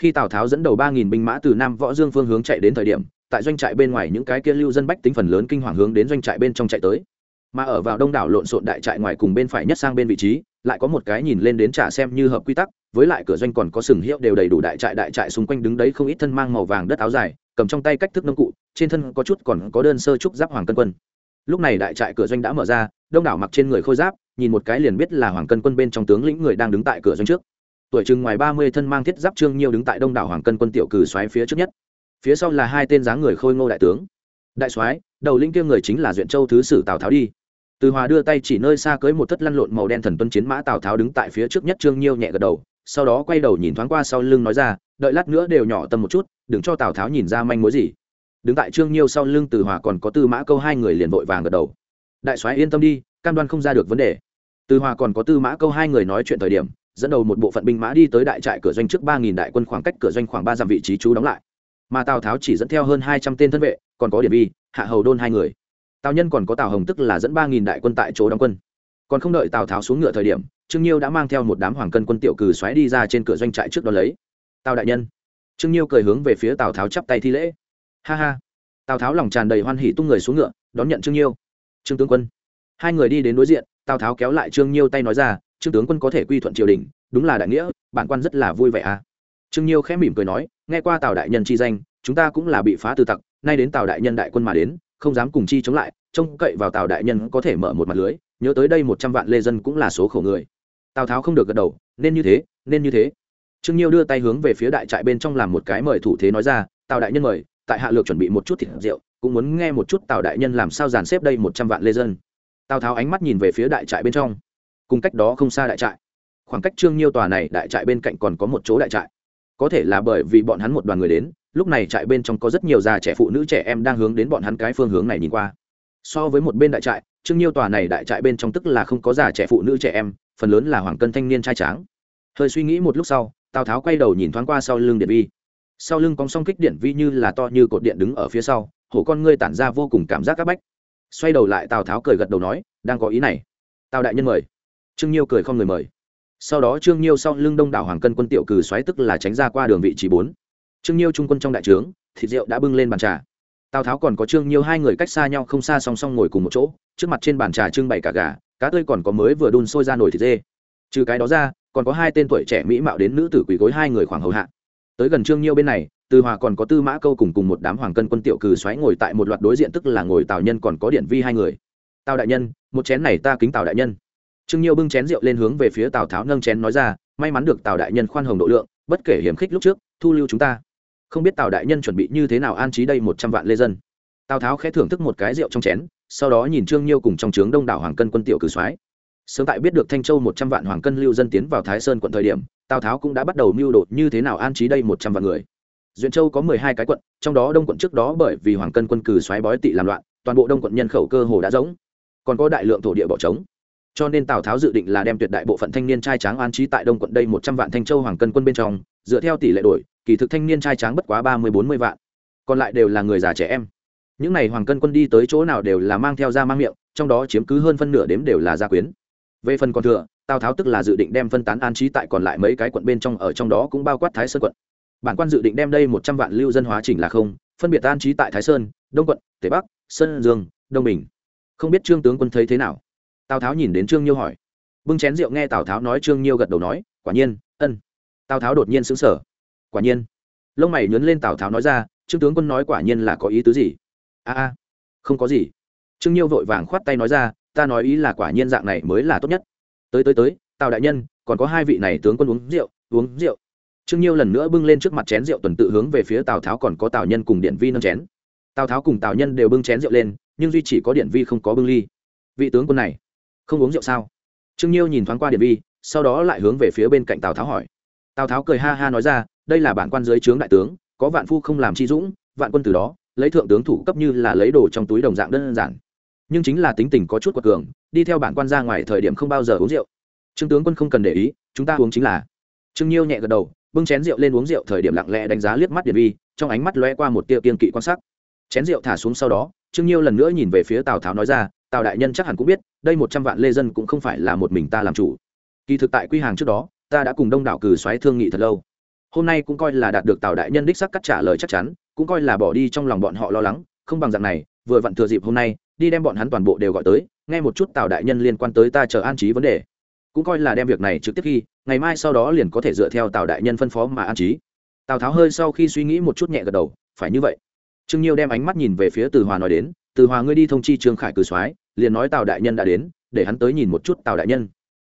Khi tào tháo dẫn đầu ba nghìn binh mã từ nam võ dương phương hướng chạy đến thời điểm, tại doanh trại bên ngoài những cái kia lưu dân bách tính phần lớn kinh hoàng hướng đến doanh trại bên trong chạy tới. Mà ở vào đông đảo lộn xộn đại trại ngoài cùng bên phải nhất sang bên vị trí, lại có một cái nhìn lên đến trả xem như hợp quy tắc, với lại cửa doanh còn có sừng hiệu đều đầy đủ đại trại đại trại xung quanh đứng đấy không ít thân mang màu vàng đất áo dài, cầm trong tay cách thức nông cụ, trên thân có chút còn có đơn sơ trúc giáp hoàng cân quân lúc này đại trại cửa doanh đã mở ra, đông đảo mặc trên người khôi giáp, nhìn một cái liền biết là hoàng cân quân bên trong tướng lĩnh người đang đứng tại cửa doanh trước. Tuổi chừng ngoài ba mươi thân mang thiết giáp trương nhiêu đứng tại đông đảo hoàng cân quân tiểu cử xoáy phía trước nhất. Phía sau là hai tên dáng người khôi ngô đại tướng. Đại soái, đầu linh kia người chính là duyện châu thứ sử tào tháo đi. Từ hòa đưa tay chỉ nơi xa cưới một thất lăn lộn màu đen thần tuân chiến mã tào tháo đứng tại phía trước nhất trương nhiêu nhẹ gật đầu, sau đó quay đầu nhìn thoáng qua sau lưng nói ra, đợi lát nữa đều nhỏ tâm một chút, đừng cho tào tháo nhìn ra manh mối gì đứng tại trương nhiêu sau lưng từ hòa còn có tư mã câu, hai người liền vội vàng gật đầu. Đại soái yên tâm đi, cam đoan không ra được vấn đề. Từ hòa còn có tư mã câu, hai người nói chuyện thời điểm, dẫn đầu một bộ phận binh mã đi tới đại trại cửa doanh trước ba nghìn đại quân khoảng cách cửa doanh khoảng ba dặm vị trí chú đóng lại. Mà tào tháo chỉ dẫn theo hơn hai trăm tên thân vệ, còn có điển vi, hạ hầu đôn hai người. Tào nhân còn có tào hồng tức là dẫn ba nghìn đại quân tại chỗ đóng quân. Còn không đợi tào tháo xuống ngựa thời điểm, trương nhiêu đã mang theo một đám hoàng cân quân tiểu cừ xoáy đi ra trên cửa doanh trại trước đó lấy. Tào đại nhân. Trương nhiêu cười hướng về phía tào tháo chắp tay thi lễ ha ha. Tào tháo lòng tràn đầy hoan hỉ tung người xuống ngựa, đón nhận trương nhiêu. Trương tướng quân. Hai người đi đến đối diện, tào tháo kéo lại trương nhiêu tay nói ra, trương tướng quân có thể quy thuận triều đình, đúng là đại nghĩa, bản quan rất là vui vẻ à. Trương nhiêu khẽ mỉm cười nói, nghe qua tào đại nhân chi danh, chúng ta cũng là bị phá từ tặc, nay đến tào đại nhân đại quân mà đến, không dám cùng chi chống lại, trông cậy vào tào đại nhân có thể mở một mặt lưới, nhớ tới đây một trăm vạn lê dân cũng là số khổ người. Tào tháo không được gật đầu, nên như thế, nên như thế. Trương nhiêu đưa tay hướng về phía đại trại bên trong làm một cái mời thủ thế nói ra, tào đại nhân mời tại hạ lược chuẩn bị một chút thịt rượu, cũng muốn nghe một chút tào đại nhân làm sao dàn xếp đây một trăm vạn lê dân. Tào tháo ánh mắt nhìn về phía đại trại bên trong. Cùng cách đó không xa đại trại. Khoảng cách trương nhiêu tòa này đại trại bên cạnh còn có một chỗ đại trại. Có thể là bởi vì bọn hắn một đoàn người đến, lúc này trại bên trong có rất nhiều già trẻ phụ nữ trẻ em đang hướng đến bọn hắn cái phương hướng này nhìn qua. So với một bên đại trại, trương nhiêu tòa này đại trại bên trong tức là không có già trẻ phụ nữ trẻ em, phần lớn là hoàng cân thanh niên trai tráng. Hơi suy nghĩ một lúc sau, tào tháo quay đầu nhìn thoáng qua sau lưng điện vi sau lưng cong song kích điện vi như là to như cột điện đứng ở phía sau, hổ con ngươi tản ra vô cùng cảm giác c áp bách. Xoay đầu lại tào tháo cười gật đầu nói, đang có ý này. Tào đại nhân mời. Trương nhiêu cười không người mời. Sau đó trương nhiêu sau lưng đông đảo hoàng cân quân tiểu cừ xoáy tức là tránh ra qua đường vị trí bốn. Trương nhiêu trung quân trong đại trướng, thịt rượu đã bưng lên bàn trà. Tào tháo còn có trương nhiêu hai người cách xa nhau không xa song song ngồi cùng một chỗ, trước mặt trên bàn trà trưng bày cả gà, cá tươi còn có mới vừa đun sôi ra nồi thịt dê. Trừ cái đó ra, còn có hai tên tuổi trẻ mỹ mạo đến nữ tử quỳ gối hai người khoảng hầu hạ tới gần trương nhiêu bên này, từ hòa còn có tư mã câu cùng cùng một đám hoàng cân quân tiểu cừ xoáy ngồi tại một loạt đối diện tức là ngồi tào nhân còn có điện vi hai người. Tào đại nhân, một chén này ta kính tào đại nhân. Trương nhiêu bưng chén rượu lên hướng về phía tào tháo nâng chén nói ra, may mắn được tào đại nhân khoan hồng độ lượng, bất kể hiểm khích lúc trước, thu lưu chúng ta. Không biết tào đại nhân chuẩn bị như thế nào an trí đây một trăm vạn lê dân. Tào tháo khẽ thưởng thức một cái rượu trong chén, sau đó nhìn trương nhiêu cùng trong trướng đông đảo hoàng cân quân tiểu cử soái sớm tại biết được thanh châu một trăm vạn hoàng cân lưu dân tiến vào thái sơn quận thời điểm, tào tháo cũng đã bắt đầu mưu đồ như thế nào an trí đây một trăm vạn người. Duyện châu có mười hai cái quận, trong đó đông quận trước đó bởi vì hoàng cân quân cử xoáy bói tị làm loạn, toàn bộ đông quận nhân khẩu cơ hồ đã giống còn có đại lượng thổ địa bỏ trống. Cho nên tào tháo dự định là đem tuyệt đại bộ phận thanh niên trai tráng an trí tại đông quận đây một trăm vạn thanh châu hoàng cân quân bên trong, dựa theo tỷ lệ đổi, kỳ thực thanh niên trai tráng bất quá ba mươi, bốn mươi vạn. Còn lại đều là người già trẻ em. Những n à y hoàng cân quân đi tới chỗ nào đều là mang theo da mang miệng, trong đó chiếm cứ hơn phân nửa đếm đều là gia quyến về phần còn thừa, tào tháo tức là dự định đem phân tán an trí tại còn lại mấy cái quận bên trong ở trong đó cũng bao quát thái sơn quận. Bản quan dự định đem đây một trăm vạn lưu dân hóa chỉnh là không, phân biệt an trí tại thái sơn, đông quận tề bắc, sơn dương, đông bình. Không biết trương tướng quân thấy thế nào? Tào tháo nhìn đến trương nhiêu hỏi. Bưng chén rượu nghe tào tháo nói, trương nhiêu gật đầu nói, quả nhiên, ân. Tào tháo đột nhiên xứng sở quả nhiên. Lông mày nhấn lên tào tháo nói ra, trương tướng quân nói quả nhiên là có ý tứ gì? A a, không có gì. Trương nhiêu vội vàng khoát tay nói ra ta nói ý là quả nhiên dạng này mới là tốt nhất. Tới tới tới, tào đại nhân, còn có hai vị này tướng quân uống rượu uống rượu. Trương nhiêu lần nữa bưng lên trước mặt chén rượu tuần tự hướng về phía tào tháo còn có tào nhân cùng điện vi nâng chén. Tào tháo cùng tào nhân đều bưng chén rượu lên, nhưng duy chỉ có điện vi không có bưng ly. Vị tướng quân này, không uống rượu sao? Trương nhiêu nhìn thoáng qua điện vi, sau đó lại hướng về phía bên cạnh tào tháo hỏi. Tào tháo cười ha ha nói ra, đây là bản quan dưới trướng đại tướng, có vạn phu không làm chi dũng, vạn quân từ đó, lấy thượng tướng thủ cấp như là lấy đồ trong túi đồng dạng đơn giản nhưng chính là tính tình có chút quật cường, đi theo bản quan ra ngoài thời điểm không bao giờ uống rượu. Trương tướng quân không cần để ý, chúng ta uống chính là. Trương nhiêu nhẹ gật đầu, bưng chén rượu lên uống rượu thời điểm lặng lẽ đánh giá liếc mắt điện vi, trong ánh mắt lóe qua một tia kiên kỵ quan sát chén rượu thả xuống sau đó, trương nhiêu lần nữa nhìn về phía tào tháo nói ra, tào đại nhân chắc hẳn cũng biết, đây một trăm vạn lê dân cũng không phải là một mình ta làm chủ. Kỳ thực tại quy hàng trước đó, ta đã cùng đông đảo cử xoáy thương nghị thật lâu. Hôm nay cũng coi là đạt được tào đại nhân đích sắc cắt trả lời chắc chắn, cũng coi là bỏ đi trong lòng bọn họ lo lắng, không bằng dạng này, vừa vặn thừa dịp hôm nay đi đem bọn hắn toàn bộ đều gọi tới, nghe một chút tào đại nhân liên quan tới ta chờ an trí vấn đề. Cũng coi là đem việc này trực tiếp khi ngày mai sau đó liền có thể dựa theo tào đại nhân phân phó mà an trí. Tào tháo hơi sau khi suy nghĩ một chút nhẹ gật đầu, phải như vậy. Trương nhiêu đem ánh mắt nhìn về phía từ hòa nói đến, từ hòa ngươi đi thông chi trương khải cử soái, liền nói tào đại nhân đã đến, để hắn tới nhìn một chút tào đại nhân.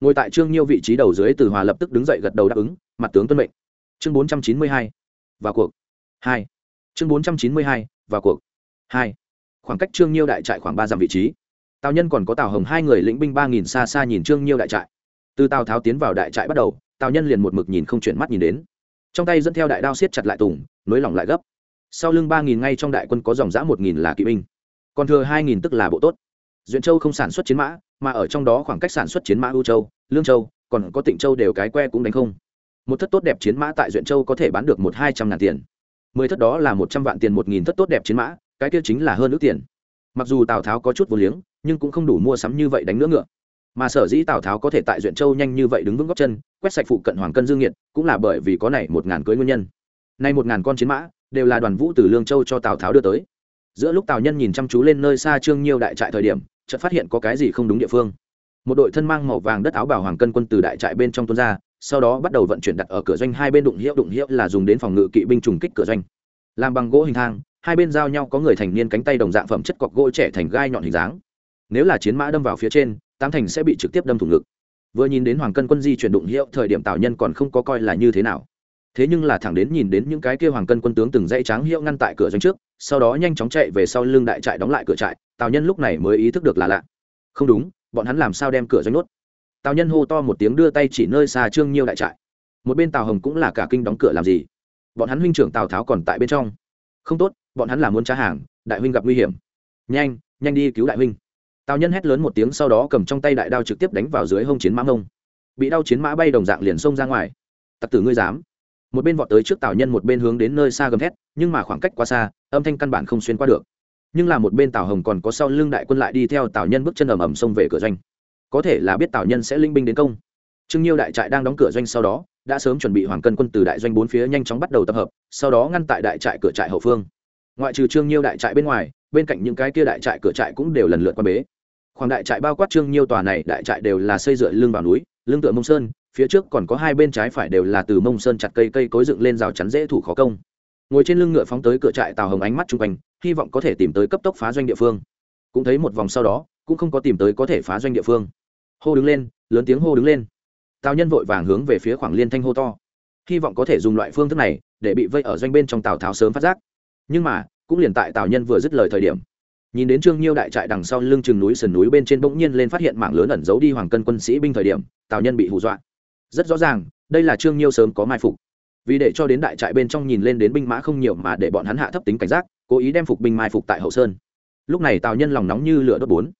Ngồi tại trương nhiêu vị trí đầu dưới, từ hòa lập tức đứng dậy gật đầu đáp ứng, mặt tướng tuân mệnh. Chương bốn trăm chín mươi hai, vào cuộc. Hai. Chương bốn trăm chín mươi hai, vào cuộc. Hai khoảng cách trương nhiêu đại trại khoảng ba dặm vị trí. Tào nhân còn có tào hồng hai người lĩnh binh ba nghìn xa xa nhìn trương nhiêu đại trại. Từ tào tháo tiến vào đại trại bắt đầu, tào nhân liền một mực nhìn không chuyển mắt nhìn đến. Trong tay dẫn theo đại đao siết chặt lại tùng, nối lỏng lại gấp. Sau lưng ba nghìn ngay trong đại quân có dòng giã một nghìn là kỵ binh, còn thừa hai nghìn tức là bộ tốt. Duyện châu không sản xuất chiến mã, mà ở trong đó khoảng cách sản xuất chiến mã ưu châu, lương châu, còn có tịnh châu đều cái que cũng đánh không. Một thất tốt đẹp chiến mã tại duyện châu có thể bán được một hai trăm ngàn tiền. Mười thất đó là một trăm vạn tiền một nghìn thất tốt đẹp chiến mã cái kia chính là hơn ước tiền. Mặc dù tào tháo có chút vô liếng, nhưng cũng không đủ mua sắm như vậy đánh nữa ngựa. Mà sở dĩ tào tháo có thể tại duyện châu nhanh như vậy đứng vững góc chân, quét sạch phụ cận hoàng cân dương nhiệt cũng là bởi vì có này một ngàn cưới nguyên nhân. Nay một ngàn con chiến mã, đều là đoàn vũ từ lương châu cho tào tháo đưa tới. Giữa lúc tào nhân nhìn chăm chú lên nơi xa trương nhiêu đại trại thời điểm, chợt phát hiện có cái gì không đúng địa phương. Một đội thân mang màu vàng đất áo bảo hoàng cân quân từ đại trại bên trong tuôn ra, sau đó bắt đầu vận chuyển đặt ở cửa doanh hai bên đụng hiệu đụng hiệu là dùng đến phòng ngự kỵ binh trùng kích cửa doanh. Làm bằng gỗ hình thang hai bên giao nhau có người thành niên cánh tay đồng dạng phẩm chất cọc gỗ trẻ thành gai nhọn hình dáng. Nếu là chiến mã đâm vào phía trên, tám thành sẽ bị trực tiếp đâm thủng ngực. Vừa nhìn đến hoàng cân quân di chuyển đụng hiệu, thời điểm tào nhân còn không có coi là như thế nào. Thế nhưng là thẳng đến nhìn đến những cái kia hoàng cân quân tướng từng dãy tráng hiệu ngăn tại cửa doanh trước, sau đó nhanh chóng chạy về sau lưng đại trại đóng lại cửa trại tào nhân lúc này mới ý thức được là lạ. Không đúng, bọn hắn làm sao đem cửa doanh nốt? Tào nhân hô to một tiếng đưa tay chỉ nơi xa trương nhiêu đại trại. Một bên tào hồng cũng là cả kinh đóng cửa làm gì? Bọn hắn huynh trưởng tào tháo còn tại bên trong. Không tốt bọn hắn là muốn trả hàng, đại huynh gặp nguy hiểm. Nhanh nhanh đi cứu đại huynh. Tào nhân hét lớn một tiếng sau đó cầm trong tay đại đao trực tiếp đánh vào dưới hông chiến mã mông. Bị đau chiến mã bay đồng dạng liền xông ra ngoài. Tặc tử ngươi dám. Một bên vọt tới trước tào nhân một bên hướng đến nơi xa gầm thét, nhưng mà khoảng cách quá xa, âm thanh căn bản không xuyên qua được. Nhưng là một bên tào hồng còn có sau lưng đại quân lại đi theo tào nhân bước chân ầm ầm xông về cửa doanh. Có thể là biết tào nhân sẽ linh binh đến công. Trương nhiêu đại trại đang đóng cửa doanh sau đó, đã sớm chuẩn bị hoàng cân quân từ đại doanh bốn phía nhanh chóng bắt đầu tập hợp, sau đó ngăn tại đại trại cửa trại hậu phương ngoại trừ trương nhiêu đại trại bên ngoài, bên cạnh những cái kia đại trại cửa trại cũng đều lần lượt qua bế. Khoảng đại trại bao quát trương nhiêu tòa này đại trại đều là xây dựa lưng vào núi, lưng tựa mông sơn, phía trước còn có hai bên trái phải đều là từ mông sơn chặt cây cây cối dựng lên rào chắn dễ thủ khó công. Ngồi trên lưng ngựa phóng tới cửa trại tào hồng ánh mắt chung quanh, hy vọng có thể tìm tới cấp tốc phá doanh địa phương. Cũng thấy một vòng sau đó, cũng không có tìm tới có thể phá doanh địa phương. Hô đứng lên, lớn tiếng hô đứng lên. Tào nhân vội vàng hướng về phía khoảng liên thanh hô to. Hy vọng có thể dùng loại phương thức này, để bị vây ở doanh bên trong tào tháo sớm phát giác nhưng mà, cũng liền tại tào nhân vừa dứt lời thời điểm, nhìn đến trương nhiêu đại trại đằng sau lưng chừng núi, sườn núi bên trên bỗng nhiên lên phát hiện mạng lớn ẩn giấu đi hoàng cân quân sĩ binh thời điểm, tào nhân bị hù dọa. Rất rõ ràng, đây là trương nhiêu sớm có mai phục. Vì để cho đến đại trại bên trong nhìn lên đến binh mã không nhiều mà để bọn hắn hạ thấp tính cảnh giác, cố ý đem phục binh mai phục tại hậu sơn. Lúc này tào nhân lòng nóng như lửa đốt bốn.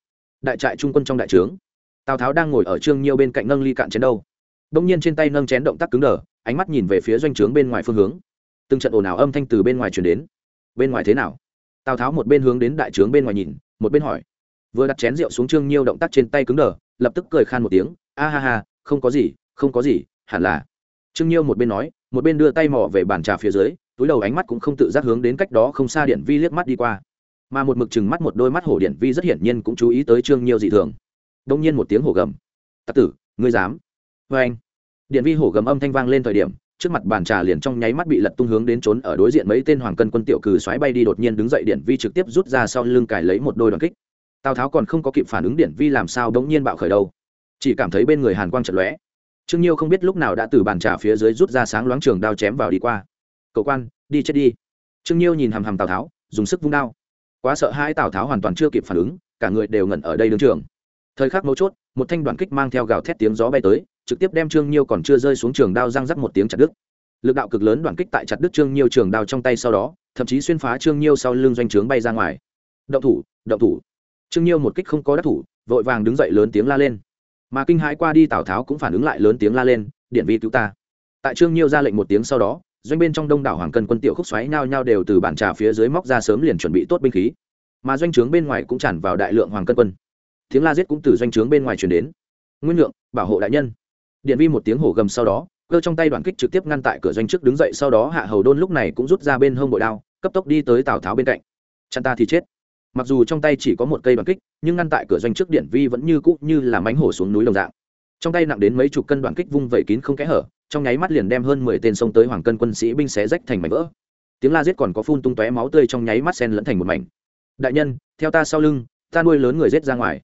Đại trại trung quân trong đại trướng. Tào tháo đang ngồi ở trương nhiêu bên cạnh nâng ly cạn chén đâu. Bỗng nhiên trên tay nâng chén động tác cứng đờ, ánh mắt nhìn về phía doanh trướng bên ngoài phương hướng. Từng trận ồn ào âm thanh từ bên ngoài chuyển đến bên ngoài thế nào? Tào tháo một bên hướng đến đại trướng bên ngoài nhìn, một bên hỏi. Vừa đặt chén rượu xuống trương nhiêu động tác trên tay cứng đờ, lập tức cười khan một tiếng, a ha ha, không có gì, không có gì, hẳn là. Trương nhiêu một bên nói, một bên đưa tay mò về bàn trà phía dưới, túi đầu ánh mắt cũng không tự giác hướng đến cách đó không xa điện vi liếc mắt đi qua. Mà một mực chừng mắt một đôi mắt hổ điện vi rất hiển nhiên cũng chú ý tới trương nhiêu dị thường. Đông nhiên một tiếng hổ gầm. Tặc tử, ngươi dám? Vê anh điện vi hổ gầm âm thanh vang lên thời điểm trước mặt bàn trà liền trong nháy mắt bị lật tung hướng đến trốn ở đối diện mấy tên hoàng cân quân tiểu cừ xoáy bay đi đột nhiên đứng dậy điện vi trực tiếp rút ra sau lưng cài lấy một đôi đoàn kích. Tào tháo còn không có kịp phản ứng điện vi làm sao đống nhiên bạo khởi đâu. Chỉ cảm thấy bên người hàn quang chật lóe. Trương nhiêu không biết lúc nào đã từ bàn trà phía dưới rút ra sáng loáng trường đao chém vào đi qua. Cậu quan, đi chết đi. Trương nhiêu nhìn hằm hằm tào tháo, dùng sức vung đao. Quá sợ hai tào tháo hoàn toàn chưa kịp phản ứng, cả người đều ngẩn ở đây đứng trường. Thời khắc mấu chốt, một thanh đoàn kích mang theo gào thét tiếng gió bay tới trực tiếp đem trương nhiêu còn chưa rơi xuống trường đao răng rắc một tiếng chặt đứt. Lực đạo cực lớn đoàn kích tại chặt đứt trương nhiêu trường đao trong tay sau đó, thậm chí xuyên phá trương nhiêu sau lưng doanh trướng bay ra ngoài. Động thủ động thủ. Trương nhiêu một kích không có đắc thủ, vội vàng đứng dậy lớn tiếng la lên. Mà kinh hãi qua đi tào tháo cũng phản ứng lại lớn tiếng la lên, điện vi cứu ta. Tại trương nhiêu ra lệnh một tiếng sau đó, doanh bên trong đông đảo hoàng cân quân tiểu khúc xoáy nhao nhao đều từ bản trà phía dưới móc ra sớm liền chuẩn bị tốt binh khí. Mà doanh trướng bên ngoài cũng tràn vào đại lượng hoàng cân quân. Tiếng la giết cũng từ doanh trướng bên ngoài chuyển đến. Nguyên lượng, bảo hộ đại nhân điện vi một tiếng hổ gầm sau đó, cơ trong tay đoạn kích trực tiếp ngăn tại cửa doanh trước đứng dậy sau đó hạ hầu đôn lúc này cũng rút ra bên hông bội đao, cấp tốc đi tới tào tháo bên cạnh. Chăn ta thì chết. Mặc dù trong tay chỉ có một cây đoạn kích, nhưng ngăn tại cửa doanh trước điện vi vẫn như cũ như là mánh hổ xuống núi đồng dạng. Trong tay nặng đến mấy chục cân đoạn kích vung vẩy kín không kẽ hở, trong nháy mắt liền đem hơn mười tên sông tới hoàng cân quân sĩ binh xé rách thành mảnh vỡ. Tiếng la giết còn có phun tung tóe máu tươi trong nháy mắt sen lẫn thành một mảnh. Đại nhân, theo ta sau lưng, ta nuôi lớn người giết ra ngoài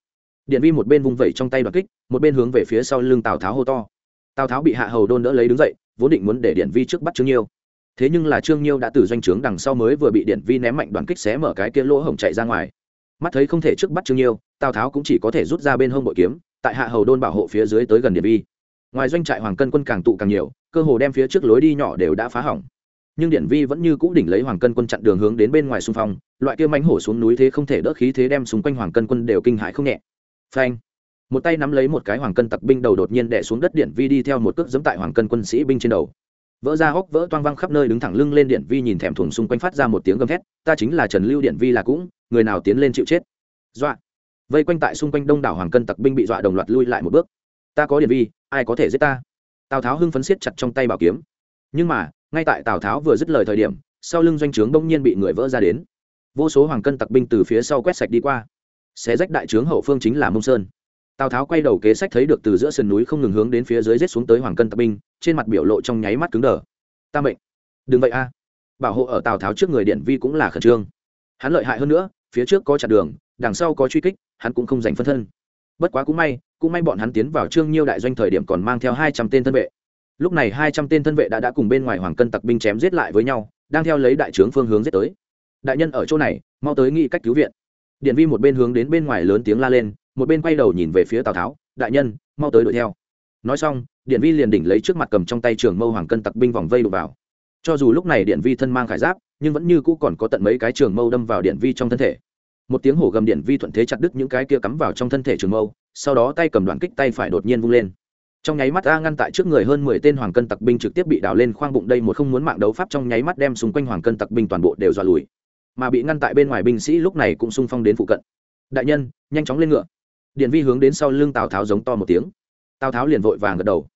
điện vi một bên vung vẩy trong tay đoạn kích, một bên hướng về phía sau lưng tào tháo hô to. Tào tháo bị hạ hầu đôn đỡ lấy đứng dậy, vốn định muốn để điện vi trước bắt trương nhiêu. Thế nhưng là trương nhiêu đã từ doanh trướng đằng sau mới vừa bị điện vi ném mạnh đoàn kích xé mở cái kia lỗ hổng chạy ra ngoài. Mắt thấy không thể trước bắt trương nhiêu, tào tháo cũng chỉ có thể rút ra bên hông bội kiếm, tại hạ hầu đôn bảo hộ phía dưới tới gần điện vi. Ngoài doanh trại hoàng cân quân càng tụ càng nhiều, cơ hồ đem phía trước lối đi nhỏ đều đã phá hỏng. Nhưng điện vi vẫn như cũ đỉnh lấy hoàng cân quân chặn đường hướng đến bên ngoài xung phong, loại kia mánh hổ xuống núi thế không thể đỡ khí thế đem xung quanh hoàng cân quân đều kinh hãi không nhẹ phanh. Một tay nắm lấy một cái hoàng cân tặc binh đầu đột nhiên đè xuống đất điện vi đi theo một cước dẫm tại hoàng cân quân sĩ binh trên đầu. Vỡ ra hốc vỡ toang văng khắp nơi đứng thẳng lưng lên điện vi nhìn thèm thuồng xung quanh phát ra một tiếng gầm thét, ta chính là trần lưu điện vi là cũng, người nào tiến lên chịu chết? Dọa. Vây quanh tại xung quanh đông đảo hoàng cân tặc binh bị dọa đồng loạt lui lại một bước. Ta có điện vi, ai có thể giết ta? Tào tháo hưng phấn siết chặt trong tay bảo kiếm. Nhưng mà, ngay tại tào tháo vừa dứt lời thời điểm, sau lưng doanh trướng bỗng nhiên bị người vỡ ra đến. Vô số hoàng cân tặc binh từ phía sau quét sạch đi qua xé rách đại trướng hậu phương chính là mông sơn. Tào tháo quay đầu kế sách thấy được từ giữa sườn núi không ngừng hướng đến phía dưới rết xuống tới hoàng cân tặc binh, trên mặt biểu lộ trong nháy mắt cứng đờ. Ta mệnh. Đừng vậy a. Bảo hộ ở tào tháo trước người điện vi cũng là khẩn trương. Hắn lợi hại hơn nữa, phía trước có chặn đường, đằng sau có truy kích, hắn cũng không giành phân thân. Bất quá cũng may cũng may bọn hắn tiến vào trương nhiêu đại doanh thời điểm còn mang theo hai trăm tên thân vệ. Lúc này hai trăm tên thân vệ đã đã cùng bên ngoài hoàng cân tặc binh chém giết lại với nhau, đang theo lấy đại trướng phương hướng giết tới. Đại nhân ở chỗ này, mau tới nghĩ cách cứu viện điện vi một bên hướng đến bên ngoài lớn tiếng la lên, một bên quay đầu nhìn về phía tào tháo, đại nhân, mau tới đuổi theo. Nói xong, điện vi liền đỉnh lấy trước mặt cầm trong tay trường mâu hoàng cân tặc binh vòng vây đục vào. Cho dù lúc này điện vi thân mang khải giáp, nhưng vẫn như cũ còn có tận mấy cái trường mâu đâm vào điện vi trong thân thể. Một tiếng hổ gầm điện vi thuận thế chặt đứt những cái kia cắm vào trong thân thể trường mâu, sau đó tay cầm đoạn kích tay phải đột nhiên vung lên. Trong nháy mắt a ngăn tại trước người hơn mười tên hoàng cân tặc binh trực tiếp bị đào lên khoang bụng đây một không muốn mạng đấu pháp trong nháy mắt đem xung quanh hoàng cân tặc binh toàn bộ đều dọa lùi mà bị ngăn tại bên ngoài binh sĩ lúc này cũng xung phong đến phụ cận. Đại nhân, nhanh chóng lên ngựa. Điện vi hướng đến sau lưng tào tháo giống to một tiếng. Tào tháo liền vội vàng gật đầu.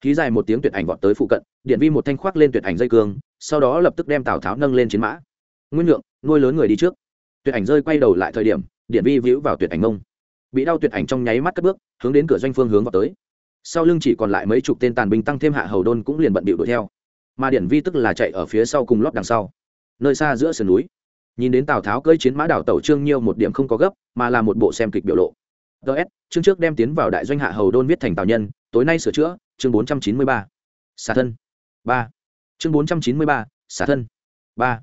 Khí dài một tiếng tuyệt ảnh vọt tới phụ cận, điện vi một thanh khoác lên tuyệt ảnh dây cương, sau đó lập tức đem tào tháo nâng lên chiến mã. Nguyên lượng nuôi lớn người đi trước. Tuyệt ảnh rơi quay đầu lại thời điểm, điện vi víu vào tuyệt ảnh mông. Bị đau tuyệt ảnh trong nháy mắt cất bước, hướng đến cửa doanh phương hướng vào tới. Sau lưng chỉ còn lại mấy chục tên tàn binh tăng thêm hạ hầu đôn cũng liền bận bịu đuổi theo. Mà điển vi tức là chạy ở phía sau cùng lót đằng sau. Nơi xa giữa sườn núi nhìn đến tào tháo cơi chiến mã đảo tàu trương nhiêu một điểm không có gấp, mà là một bộ xem kịch biểu lộ. Ts chương trước đem tiến vào đại doanh hạ hầu đôn viết thành tào nhân, tối nay sửa chữa, chương bốn trăm chín mươi ba. Xả thân. Ba. Chương bốn trăm chín mươi ba, xả thân. Ba.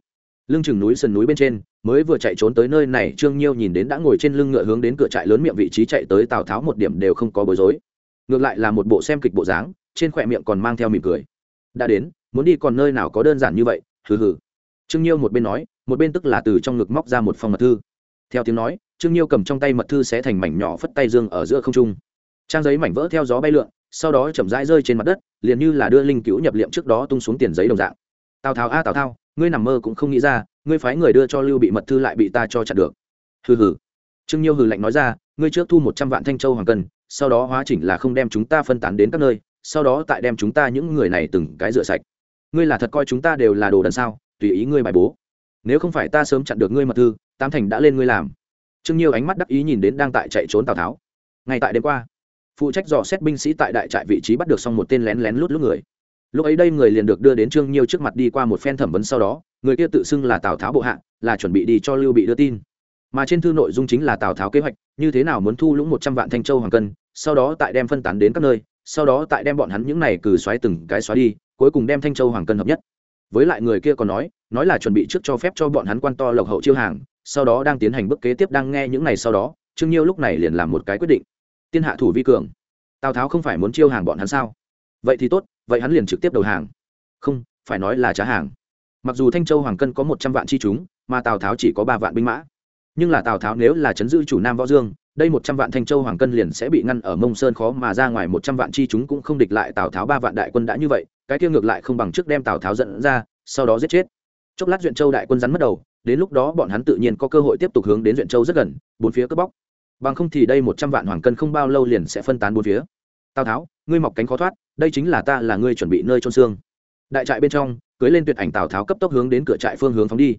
Lưng chừng núi sườn núi bên trên, mới vừa chạy trốn tới nơi này, trương nhiêu nhìn đến đã ngồi trên lưng ngựa hướng đến cửa trại lớn miệng vị trí chạy tới tào tháo một điểm đều không có bối rối. Ngược lại là một bộ xem kịch bộ dáng, trên khỏe miệng còn mang theo mỉm cười. Đã đến, muốn đi còn nơi nào có đơn giản như vậy, hừ hừ. Trương nhiêu một bên nói một bên tức là từ trong ngực móc ra một phong mật thư. Theo tiếng nói, trương nhiêu cầm trong tay mật thư sẽ thành mảnh nhỏ phất tay dương ở giữa không trung. Trang giấy mảnh vỡ theo gió bay lượn, sau đó chậm rãi rơi trên mặt đất, liền như là đưa linh cứu nhập liệm trước đó tung xuống tiền giấy đồng dạng. Tào tháo a tào thao, ngươi nằm mơ cũng không nghĩ ra, ngươi phái người đưa cho lưu bị mật thư lại bị ta cho chặn được. Hừ hừ. Trương nhiêu hừ lạnh nói ra, ngươi trước thu một trăm vạn thanh châu hoàng cân, sau đó hóa chỉnh là không đem chúng ta phân tán đến các nơi, sau đó tại đem chúng ta những người này từng cái rửa sạch. Ngươi là thật coi chúng ta đều là đồ đần sao, tùy ý ngươi bài bố nếu không phải ta sớm chặn được ngươi mật thư tam thành đã lên ngươi làm. Trương nhiêu ánh mắt đắc ý nhìn đến đang tại chạy trốn tào tháo. Ngay tại đêm qua, phụ trách dò xét binh sĩ tại đại trại vị trí bắt được xong một tên lén lén lút lút người. Lúc ấy đây người liền được đưa đến trương nhiêu trước mặt đi qua một phen thẩm vấn sau đó, người kia tự xưng là tào tháo bộ hạ, là chuẩn bị đi cho lưu bị đưa tin. Mà trên thư nội dung chính là tào tháo kế hoạch, như thế nào muốn thu lũng một trăm vạn thanh châu hoàng cân, sau đó tại đem phân tán đến các nơi, sau đó tại đem bọn hắn những này cừ xoáy từng cái xóa đi, cuối cùng đem thanh châu hoàng cân hợp nhất với lại người kia còn nói nói là chuẩn bị trước cho phép cho bọn hắn quan to lộc hậu chiêu hàng, sau đó đang tiến hành bước kế tiếp đang nghe những này sau đó, trương nhiêu lúc này liền làm một cái quyết định. Tiên hạ thủ vi cường. Tào tháo không phải muốn chiêu hàng bọn hắn sao? Vậy thì tốt, vậy hắn liền trực tiếp đầu hàng. Không, phải nói là trả hàng. Mặc dù thanh châu hoàng cân có một trăm vạn chi chúng, mà tào tháo chỉ có ba vạn binh mã. Nhưng là tào tháo nếu là chấn giữ chủ nam võ dương, đây một trăm vạn thanh châu hoàng cân liền sẽ bị ngăn ở mông sơn khó mà ra ngoài một trăm vạn chi chúng cũng không địch lại tào tháo ba vạn đại quân đã như vậy cái kia ngược lại không bằng trước đem tào tháo dẫn ra, sau đó giết chết. Chốc lát duyện châu đại quân rắn mất đầu, đến lúc đó bọn hắn tự nhiên có cơ hội tiếp tục hướng đến duyện châu rất gần, bốn phía cướp bóc. Bằng không thì đây một trăm vạn hoàng cân không bao lâu liền sẽ phân tán bốn phía. Tào tháo, ngươi mọc cánh khó thoát, đây chính là ta là ngươi chuẩn bị nơi trôn xương. Đại trại bên trong, cưới lên tuyệt ảnh tào tháo cấp tốc hướng đến cửa trại phương hướng phóng đi.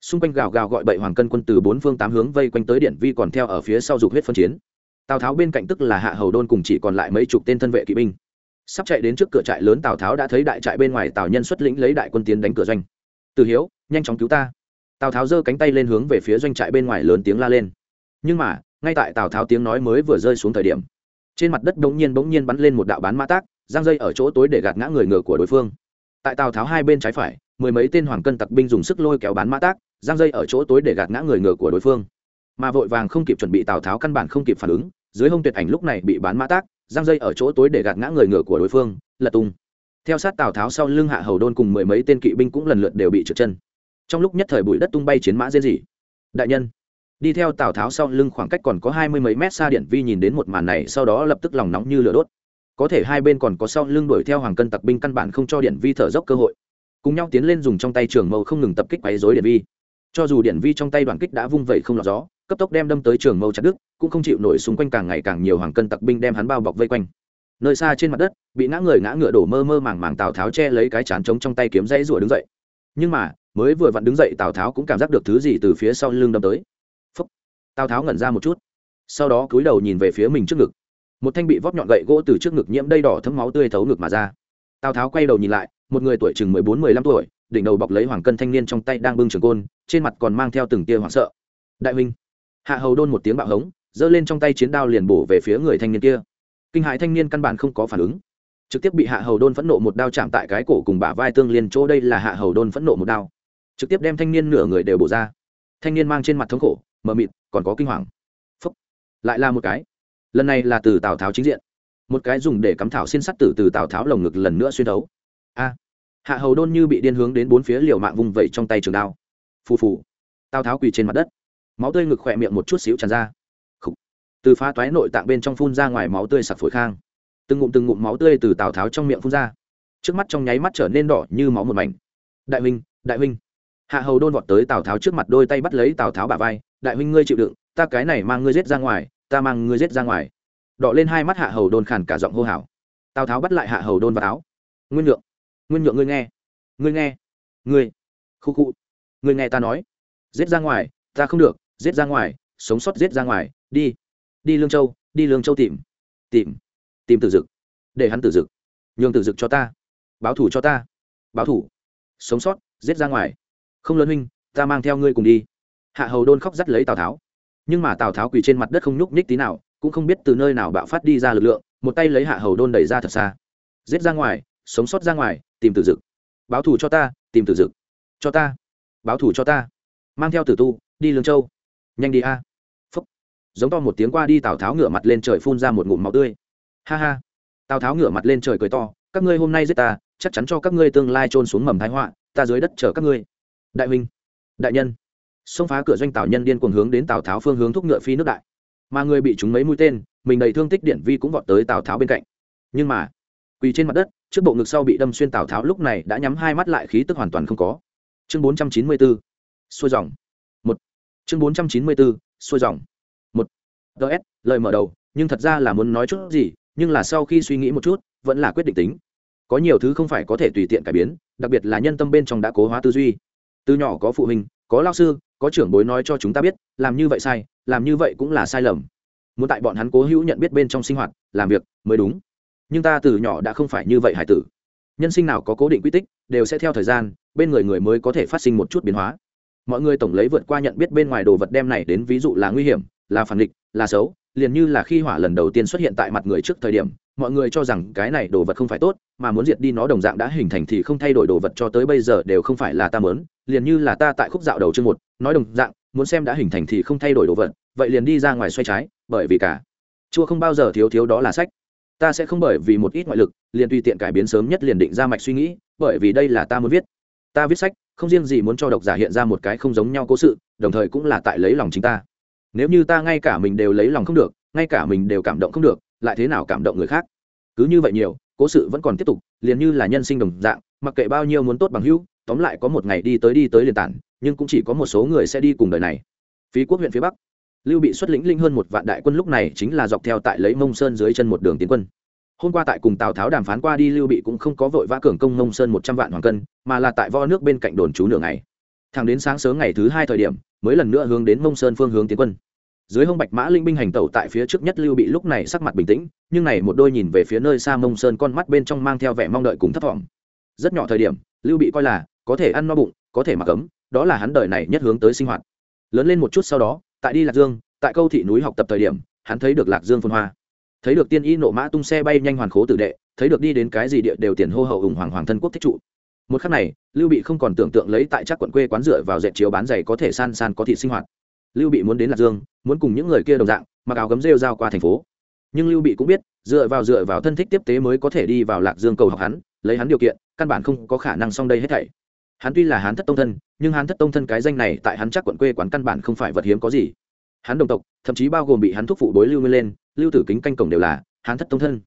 Xung quanh gào gào gọi bậy hoàng cân quân từ bốn phương tám hướng vây quanh tới điện vi còn theo ở phía sau dục huyết phân chiến. Tào tháo bên cạnh tức là hạ hầu đôn cùng chỉ còn lại mấy chục tên thân vệ kỵ binh sắp chạy đến trước cửa trại lớn tào tháo đã thấy đại trại bên ngoài tào nhân xuất lĩnh lấy đại quân tiến đánh cửa doanh. Từ hiếu, nhanh chóng cứu ta. Tào tháo giơ cánh tay lên hướng về phía doanh trại bên ngoài lớn tiếng la lên. Nhưng mà, ngay tại tào tháo tiếng nói mới vừa rơi xuống thời điểm, trên mặt đất bỗng nhiên bỗng nhiên bắn lên một đạo bán mã tác, giang dây ở chỗ tối để gạt ngã người ngựa của đối phương. Tại tào tháo hai bên trái phải, mười mấy tên hoàng cân tặc binh dùng sức lôi kéo bán mã tác, giang dây ở chỗ tối để gạt ngã người ngựa của đối phương. Mà vội vàng không kịp chuẩn bị tào tháo căn bản không kịp phản ứng, dưới hông tuyệt ảnh lúc này bị bán mã tác giang dây ở chỗ tối để gạt ngã người ngựa của đối phương, lật tung. Theo sát tào tháo sau lưng hạ hầu đôn cùng mười mấy tên kỵ binh cũng lần lượt đều bị trượt chân. Trong lúc nhất thời bụi đất tung bay chiến mã dễ gì đại nhân, đi theo tào tháo sau lưng khoảng cách còn có hai mươi mấy mét xa điện vi nhìn đến một màn này, sau đó lập tức lòng nóng như lửa đốt. Có thể hai bên còn có sau lưng đuổi theo hoàng cân tặc binh căn bản không cho điện vi thở dốc cơ hội. Cùng nhau tiến lên dùng trong tay trường mâu không ngừng tập kích quấy dối điện vi. Cho dù điện vi trong tay đoàn kích đã vung vẩy không lọt gió cấp tốc đem đâm tới trường mâu chặt đức cũng không chịu nổi xung quanh càng ngày càng nhiều hoàng cân tặc binh đem hắn bao bọc vây quanh. Nơi xa trên mặt đất, bị ngã người ngã ngựa đổ mơ mơ màng màng tào tháo che lấy cái chán trống trong tay kiếm dãy rủa đứng dậy. Nhưng mà, mới vừa vặn đứng dậy tào tháo cũng cảm giác được thứ gì từ phía sau lưng đâm tới. Phúc. tào tháo ngẩn ra một chút. Sau đó cúi đầu nhìn về phía mình trước ngực. Một thanh bị vóp nhọn gậy gỗ từ trước ngực nhiễm đầy đỏ thấm máu tươi thấu ngực mà ra. Tào tháo quay đầu nhìn lại, một người tuổi chừng mười bốn, mười lăm tuổi, đỉnh đầu bọc lấy hoàng cân thanh niên trong tay đang bưng trường côn, trên mặt còn mang theo từng tia hoảng sợ. Đại huynh! Hạ hầu đôn một tiếng bạo hống, giơ lên trong tay chiến đao liền bổ về phía người thanh niên kia. Kinh hại thanh niên căn bản không có phản ứng. Trực tiếp bị hạ hầu đôn phẫn nộ một đao chạm tại cái cổ cùng bả vai tương liên chỗ, đây là hạ hầu đôn phẫn nộ một đao. Trực tiếp đem thanh niên nửa người đều bổ ra. Thanh niên mang trên mặt thống khổ, mờ mịt, còn có kinh hoàng. Phúc. Lại là một cái. Lần này là từ tào tháo chính diện. Một cái dùng để cắm thảo xin sắt tử từ tào tháo lồng ngực lần nữa xuyên đấu. A. Hạ hầu đôn như bị điên hướng đến bốn phía liều mạng vùng vẩy trong tay trường đao. Phù phù. Tào tháo quỳ trên mặt đất máu tươi ngực khỏe miệng một chút xíu tràn ra. Khủ. từ phá toái nội tạng bên trong phun ra ngoài máu tươi sặc phổi khang. Từng ngụm từng ngụm máu tươi từ tào tháo trong miệng phun ra. Trước mắt trong nháy mắt trở nên đỏ như máu một mảnh. Đại huynh đại huynh. Hạ hầu đôn vọt tới tào tháo trước mặt đôi tay bắt lấy tào tháo bà vai. Đại huynh ngươi chịu đựng, ta cái này mang ngươi giết ra ngoài, ta mang ngươi giết ra ngoài. Đọ lên hai mắt hạ hầu đôn khàn cả giọng hô hào. Tào tháo bắt lại hạ hầu đôn vào áo. Nguyên nhượng nguyên nhượng ngươi nghe. Ngươi nghe. Ngươi. Khu khu ngươi nghe ta nói. Giết ra ngoài, ta không được giết ra ngoài, sống sót giết ra ngoài, đi đi lương châu, đi lương châu tìm tìm tìm tử dực, để hắn tử dực, nhường tử dực cho ta, báo thủ cho ta, báo thủ sống sót, giết ra ngoài. Không lớn huynh, ta mang theo ngươi cùng đi. Hạ hầu đôn khóc dắt lấy tào tháo. Nhưng mà tào tháo quỳ trên mặt đất không nhúc nhích tí nào, cũng không biết từ nơi nào bạo phát đi ra lực lượng, một tay lấy hạ hầu đôn đẩy ra thật xa. Giết ra ngoài, sống sót ra ngoài, tìm tử dực. Báo thù cho ta, tìm tử dực. Cho ta, báo thù cho ta. Mang theo tử tu, đi lương châu nhanh đi a. Phúc. Giống to một tiếng qua đi, tào tháo ngửa mặt lên trời phun ra một ngụm máu tươi. Ha ha. Tào tháo ngửa mặt lên trời cười to, các ngươi hôm nay giết ta, chắc chắn cho các ngươi tương lai trôn xuống mầm thái họa, ta dưới đất chở các ngươi. Đại huynh. Đại nhân. Xông phá cửa doanh tào nhân điên cuồng hướng đến tào tháo phương hướng thúc ngựa phi nước đại. Mà người bị chúng mấy mũi tên, mình đầy thương tích điện vi cũng vọt tới tào tháo bên cạnh. Nhưng mà, quỳ trên mặt đất, trước bộ ngực sau bị đâm xuyên tào tháo lúc này đã nhắm hai mắt lại, khí tức hoàn toàn không có. Chương bốn trăm chín mươi bốn. Xuôi dòng chương bốn trăm chín mươi bốn, xuôi dòng. Một. Ts lời mở đầu, nhưng thật ra là muốn nói chút gì, nhưng là sau khi suy nghĩ một chút, vẫn là quyết định tính. Có nhiều thứ không phải có thể tùy tiện cải biến, đặc biệt là nhân tâm bên trong đã cố hóa tư duy. Từ nhỏ có phụ huynh, có lao sư, có trưởng bối nói cho chúng ta biết, làm như vậy sai, làm như vậy cũng là sai lầm. Muốn tại bọn hắn cố hữu nhận biết bên trong sinh hoạt, làm việc mới đúng. Nhưng ta từ nhỏ đã không phải như vậy hải tử. Nhân sinh nào có cố định quy tích, đều sẽ theo thời gian, bên người người mới có thể phát sinh một chút biến hóa mọi người tổng lấy vượt qua nhận biết bên ngoài đồ vật đem này đến ví dụ là nguy hiểm, là phản địch là xấu, liền như là khi hỏa lần đầu tiên xuất hiện tại mặt người trước thời điểm, mọi người cho rằng cái này đồ vật không phải tốt, mà muốn diệt đi nó đồng dạng đã hình thành thì không thay đổi đồ vật cho tới bây giờ đều không phải là ta mớn liền như là ta tại khúc dạo đầu chương một, nói đồng dạng, muốn xem đã hình thành thì không thay đổi đồ vật, vậy liền đi ra ngoài xoay trái, bởi vì cả chua không bao giờ thiếu thiếu đó là sách. Ta sẽ không bởi vì một ít ngoại lực, liền tùy tiện cải biến sớm nhất liền định ra mạch suy nghĩ, bởi vì đây là ta muốn viết ta viết sách, không riêng gì muốn cho độc giả hiện ra một cái không giống nhau cố sự, đồng thời cũng là tại lấy lòng chính ta. Nếu như ta ngay cả mình đều lấy lòng không được, ngay cả mình đều cảm động không được, lại thế nào cảm động người khác? Cứ như vậy nhiều, cố sự vẫn còn tiếp tục, liền như là nhân sinh đồng dạng, mặc kệ bao nhiêu muốn tốt bằng hữu, tóm lại có một ngày đi tới đi tới liền tản, nhưng cũng chỉ có một số người sẽ đi cùng đời này. Phí quốc huyện phía bắc, lưu bị xuất lĩnh linh hơn một vạn đại quân lúc này chính là dọc theo tại lấy mông sơn dưới chân một đường tiến quân hôm qua tại cùng tào tháo đàm phán qua đi lưu bị cũng không có vội vã cường công mông sơn một trăm vạn hoàng cân, mà là tại vo nước bên cạnh đồn trú nửa ngày. Thẳng đến sáng sớm ngày thứ hai thời điểm, mới lần nữa hướng đến mông sơn phương hướng tiến quân. Dưới hông bạch mã linh binh hành tẩu tại phía trước nhất lưu bị lúc này sắc mặt bình tĩnh, nhưng này một đôi nhìn về phía nơi xa mông sơn con mắt bên trong mang theo vẻ mong đợi cùng thất vọng. Rất nhỏ thời điểm, lưu bị coi là có thể ăn no bụng, có thể mặc ấm, đó là hắn đời này nhất hướng tới sinh hoạt. Lớn lên một chút sau đó, tại đi lạc dương, tại câu thị núi học tập thời điểm, hắn thấy được lạc dương phun hoa thấy được tiên y nộ mã tung xe bay nhanh hoàn khố tử đệ, thấy được đi đến cái gì địa đều tiền hô hậu ủng hoàng hoàng thân quốc thích trụ. Một khắc này, lưu bị không còn tưởng tượng lấy tại chắc quận quê quán dựa vào dệt chiếu bán giày có thể san san có thị sinh hoạt. Lưu bị muốn đến lạc dương, muốn cùng những người kia đồng dạng, mặc áo gấm rêu rao qua thành phố. Nhưng lưu bị cũng biết, dựa vào dựa vào thân thích tiếp tế mới có thể đi vào lạc dương cầu học hắn, lấy hắn điều kiện, căn bản không có khả năng xong đây hết thảy. Hắn tuy là hắn thất tông thân, nhưng hắn thất tông thân cái danh này tại hắn chắc quận quê quán căn bản không phải vật hiếm có gì. Hắn đồng tộc, thậm chí bao gồm bị hắn thúc phụ đối lưu nguyên lên lưu tử kính canh cổng đều là hán thất tông thân.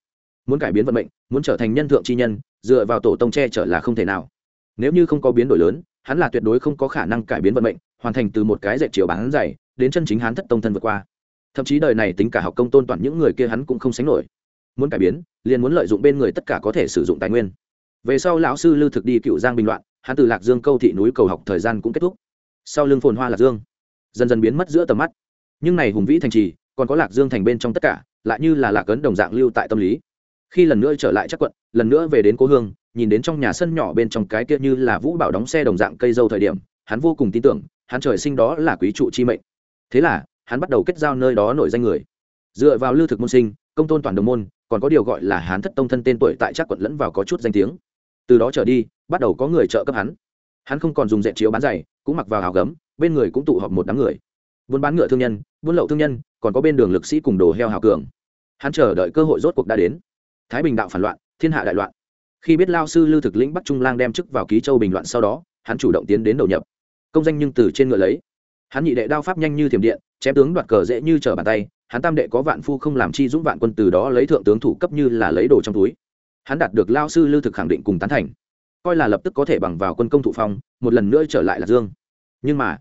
Muốn cải biến vận mệnh, muốn trở thành nhân thượng chi nhân, dựa vào tổ tông che chở là không thể nào. Nếu như không có biến đổi lớn, hắn là tuyệt đối không có khả năng cải biến vận mệnh, hoàn thành từ một cái dạy chiều bán dày, đến chân chính hán thất tông thân vượt qua. Thậm chí đời này tính cả học công tôn toàn những người kia hắn cũng không sánh nổi. Muốn cải biến, liền muốn lợi dụng bên người tất cả có thể sử dụng tài nguyên. Về sau lão sư lưu thực đi cựu giang bình loạn, hắn từ lạc dương câu thị núi cầu học thời gian cũng kết thúc. Sau lưng phồn hoa lạc dương, dần dần biến mất giữa tầm mắt. Nhưng này hùng vĩ thành trì còn có lạc dương thành bên trong tất cả, lại như là lạc ấn đồng dạng lưu tại tâm lý. Khi lần nữa trở lại chắc quận, lần nữa về đến cố hương, nhìn đến trong nhà sân nhỏ bên trong cái kia như là vũ bảo đóng xe đồng dạng cây dâu thời điểm, hắn vô cùng tin tưởng, hắn trời sinh đó là quý trụ chi mệnh. Thế là, hắn bắt đầu kết giao nơi đó nổi danh người. Dựa vào lưu thực môn sinh, công tôn toàn đồng môn, còn có điều gọi là hán thất tông thân tên tuổi tại chắc quận lẫn vào có chút danh tiếng. Từ đó trở đi, bắt đầu có người trợ cấp hắn. Hắn không còn dùng dẹp chiếu bán giày, cũng mặc vào hào gấm, bên người cũng tụ họp một đám người buôn bán ngựa thương nhân, buôn lậu thương nhân, còn có bên đường lực sĩ cùng đồ heo hào cường. Hắn chờ đợi cơ hội rốt cuộc đã đến. Thái bình đạo phản loạn, thiên hạ đại loạn. Khi biết lao sư lưu thực lĩnh bắc trung lang đem chức vào ký châu bình loạn sau đó, hắn chủ động tiến đến đầu nhập. Công danh nhưng từ trên ngựa lấy. Hắn nhị đệ đao pháp nhanh như thiểm điện, chém tướng đoạt cờ dễ như trở bàn tay, hắn tam đệ có vạn phu không làm chi dũng vạn quân từ đó lấy thượng tướng thủ cấp như là lấy đồ trong túi. Hắn đạt được lao sư lưu thực khẳng định cùng tán thành. Coi là lập tức có thể bằng vào quân công thụ phong, một lần nữa trở lại lạc dương. Nhưng mà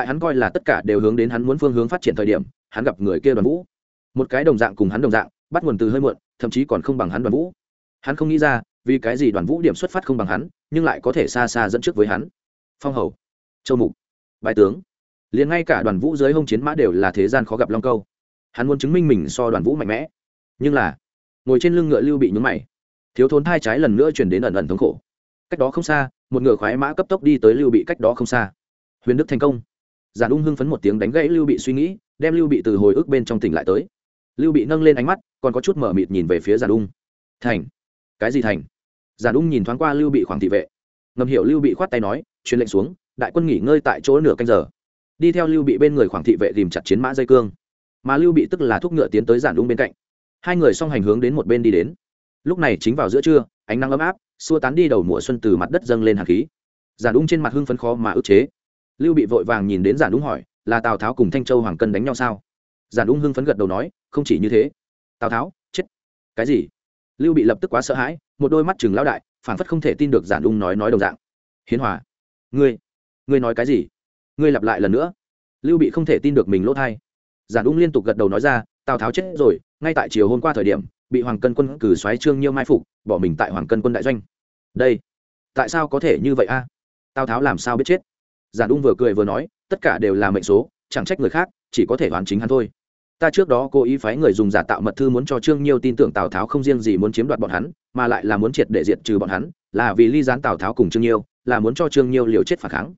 tại hắn coi là tất cả đều hướng đến hắn muốn phương hướng phát triển thời điểm, hắn gặp người kia đoàn vũ. Một cái đồng dạng cùng hắn đồng dạng, bắt nguồn từ hơi muộn, thậm chí còn không bằng hắn đoàn vũ. Hắn không nghĩ ra, vì cái gì đoàn vũ điểm xuất phát không bằng hắn, nhưng lại có thể xa xa dẫn trước với hắn. Phong hầu, châu mục bài tướng. Liền ngay cả đoàn vũ dưới hông chiến mã đều là thế gian khó gặp long câu. Hắn muốn chứng minh mình so đoàn vũ mạnh mẽ. Nhưng là, ngồi trên lưng ngựa lưu bị nhúng mày. Thiếu thốn thai trái lần nữa chuyển đến ẩn ẩn thống khổ. Cách đó không xa, một ngựa khoái mã cấp tốc đi tới lưu bị cách đó không xa. Huyền đức thành công giản ung hưng phấn một tiếng đánh gãy lưu bị suy nghĩ, đem lưu bị từ hồi ức bên trong tỉnh lại tới. Lưu bị nâng lên ánh mắt, còn có chút mở mịt nhìn về phía giản ung. Thành. Cái gì thành? Giản ung nhìn thoáng qua lưu bị khoảng thị vệ. Ngầm hiểu lưu bị khoát tay nói, truyền lệnh xuống, đại quân nghỉ ngơi tại chỗ nửa canh giờ. Đi theo lưu bị bên người khoảng thị vệ tìm chặt chiến mã dây cương. Mà lưu bị tức là thúc ngựa tiến tới giản ung bên cạnh. Hai người song hành hướng đến một bên đi đến. Lúc này chính vào giữa trưa, ánh nắng ấm áp, xua tán đi đầu mùa xuân từ mặt đất dâng lên hạt khí. Giản ung trên mặt hưng phấn khó mà ức chế lưu bị vội vàng nhìn đến giản ung hỏi, là tào tháo cùng thanh châu hoàng cân đánh nhau sao? Giản ung hưng phấn gật đầu nói, không chỉ như thế. Tào tháo, chết. Cái gì? Lưu bị lập tức quá sợ hãi, một đôi mắt chừng lão đại phản phất không thể tin được giản ung nói nói đồng dạng. Hiến hòa, ngươi ngươi nói cái gì? Ngươi lặp lại lần nữa. Lưu bị không thể tin được mình lỗ thai. Giản ung liên tục gật đầu nói ra, tào tháo chết rồi, ngay tại chiều hôm qua thời điểm, bị hoàng cân quân cử xoáy trương nhiêu mai phục, bỏ mình tại hoàng cân quân đại doanh. Đây, tại sao có thể như vậy a? Tào tháo làm sao biết chết? Giản ung vừa cười vừa nói, tất cả đều là mệnh số, chẳng trách người khác, chỉ có thể hoàn chính hắn thôi. Ta trước đó cố ý phái người dùng giả tạo mật thư muốn cho trương nhiêu tin tưởng tào tháo không riêng gì muốn chiếm đoạt bọn hắn, mà lại là muốn triệt để diệt trừ bọn hắn, là vì ly gián tào tháo cùng trương nhiêu, là muốn cho trương nhiêu liều chết phản kháng.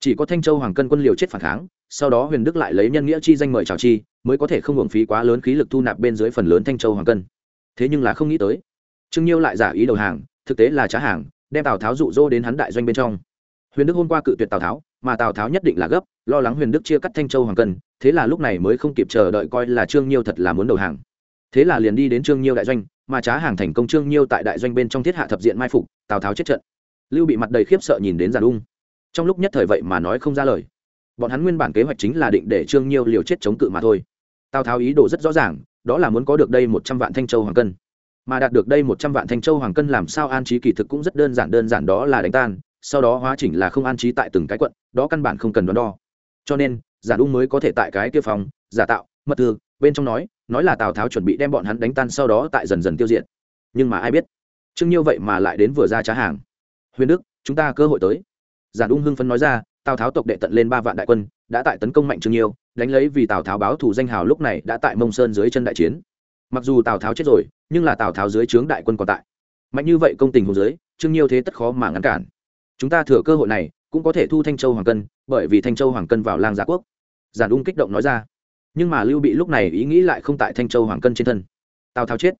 Chỉ có thanh châu hoàng cân quân liều chết phản kháng, sau đó huyền đức lại lấy nhân nghĩa chi danh mời chào chi, mới có thể không hưởng phí quá lớn khí lực thu nạp bên dưới phần lớn thanh châu hoàng cân. Thế nhưng là không nghĩ tới, trương nhiêu lại giả ý đầu hàng, thực tế là trá hàng, đem tào tháo rụ rỗ đến hắn đại doanh bên trong. Huyền đức hôm qua cự tuyệt tào tháo mà tào tháo nhất định là gấp, lo lắng huyền đức chia cắt thanh châu hoàng cân, thế là lúc này mới không kịp chờ đợi coi là trương nhiêu thật là muốn đầu hàng. Thế là liền đi đến trương nhiêu đại doanh, mà trá hàng thành công trương nhiêu tại đại doanh bên trong thiết hạ thập diện mai phục, tào tháo chết trận. Lưu bị mặt đầy khiếp sợ nhìn đến giàn ung. Trong lúc nhất thời vậy mà nói không ra lời. Bọn hắn nguyên bản kế hoạch chính là định để trương nhiêu liều chết chống cự mà thôi. Tào tháo ý đồ rất rõ ràng, đó là muốn có được đây một trăm vạn thanh châu hoàng cân. Mà đạt được đây một trăm vạn thanh châu hoàng cân làm sao an trí kỳ thực cũng rất đơn giản đơn giản đó là đánh tan sau đó hóa chỉnh là không an trí tại từng cái quận, đó căn bản không cần đoán đo. Cho nên, giả ung mới có thể tại cái kia phòng, giả tạo, mật thư, bên trong nói nói là tào tháo chuẩn bị đem bọn hắn đánh tan sau đó tại dần dần tiêu diệt. Nhưng mà ai biết chưng nhiêu vậy mà lại đến vừa ra trá hàng. Huyền đức, chúng ta cơ hội tới. Giả ung hưng phấn nói ra, tào tháo tộc đệ tận lên ba vạn đại quân, đã tại tấn công mạnh trương nhiêu, đánh lấy vì tào tháo báo thủ danh hào lúc này đã tại mông sơn dưới chân đại chiến. Mặc dù tào tháo chết rồi, nhưng là tào tháo dưới trướng đại quân còn tại. Mạnh như vậy công tình hồ dưới, trương nhiêu thế tất khó mà ngăn cản chúng ta thừa cơ hội này, cũng có thể thu thanh châu hoàng cân, bởi vì thanh châu hoàng cân vào lang giả quốc. Giản ung kích động nói ra. Nhưng mà lưu bị lúc này ý nghĩ lại không tại thanh châu hoàng cân trên thân. Tào tháo chết.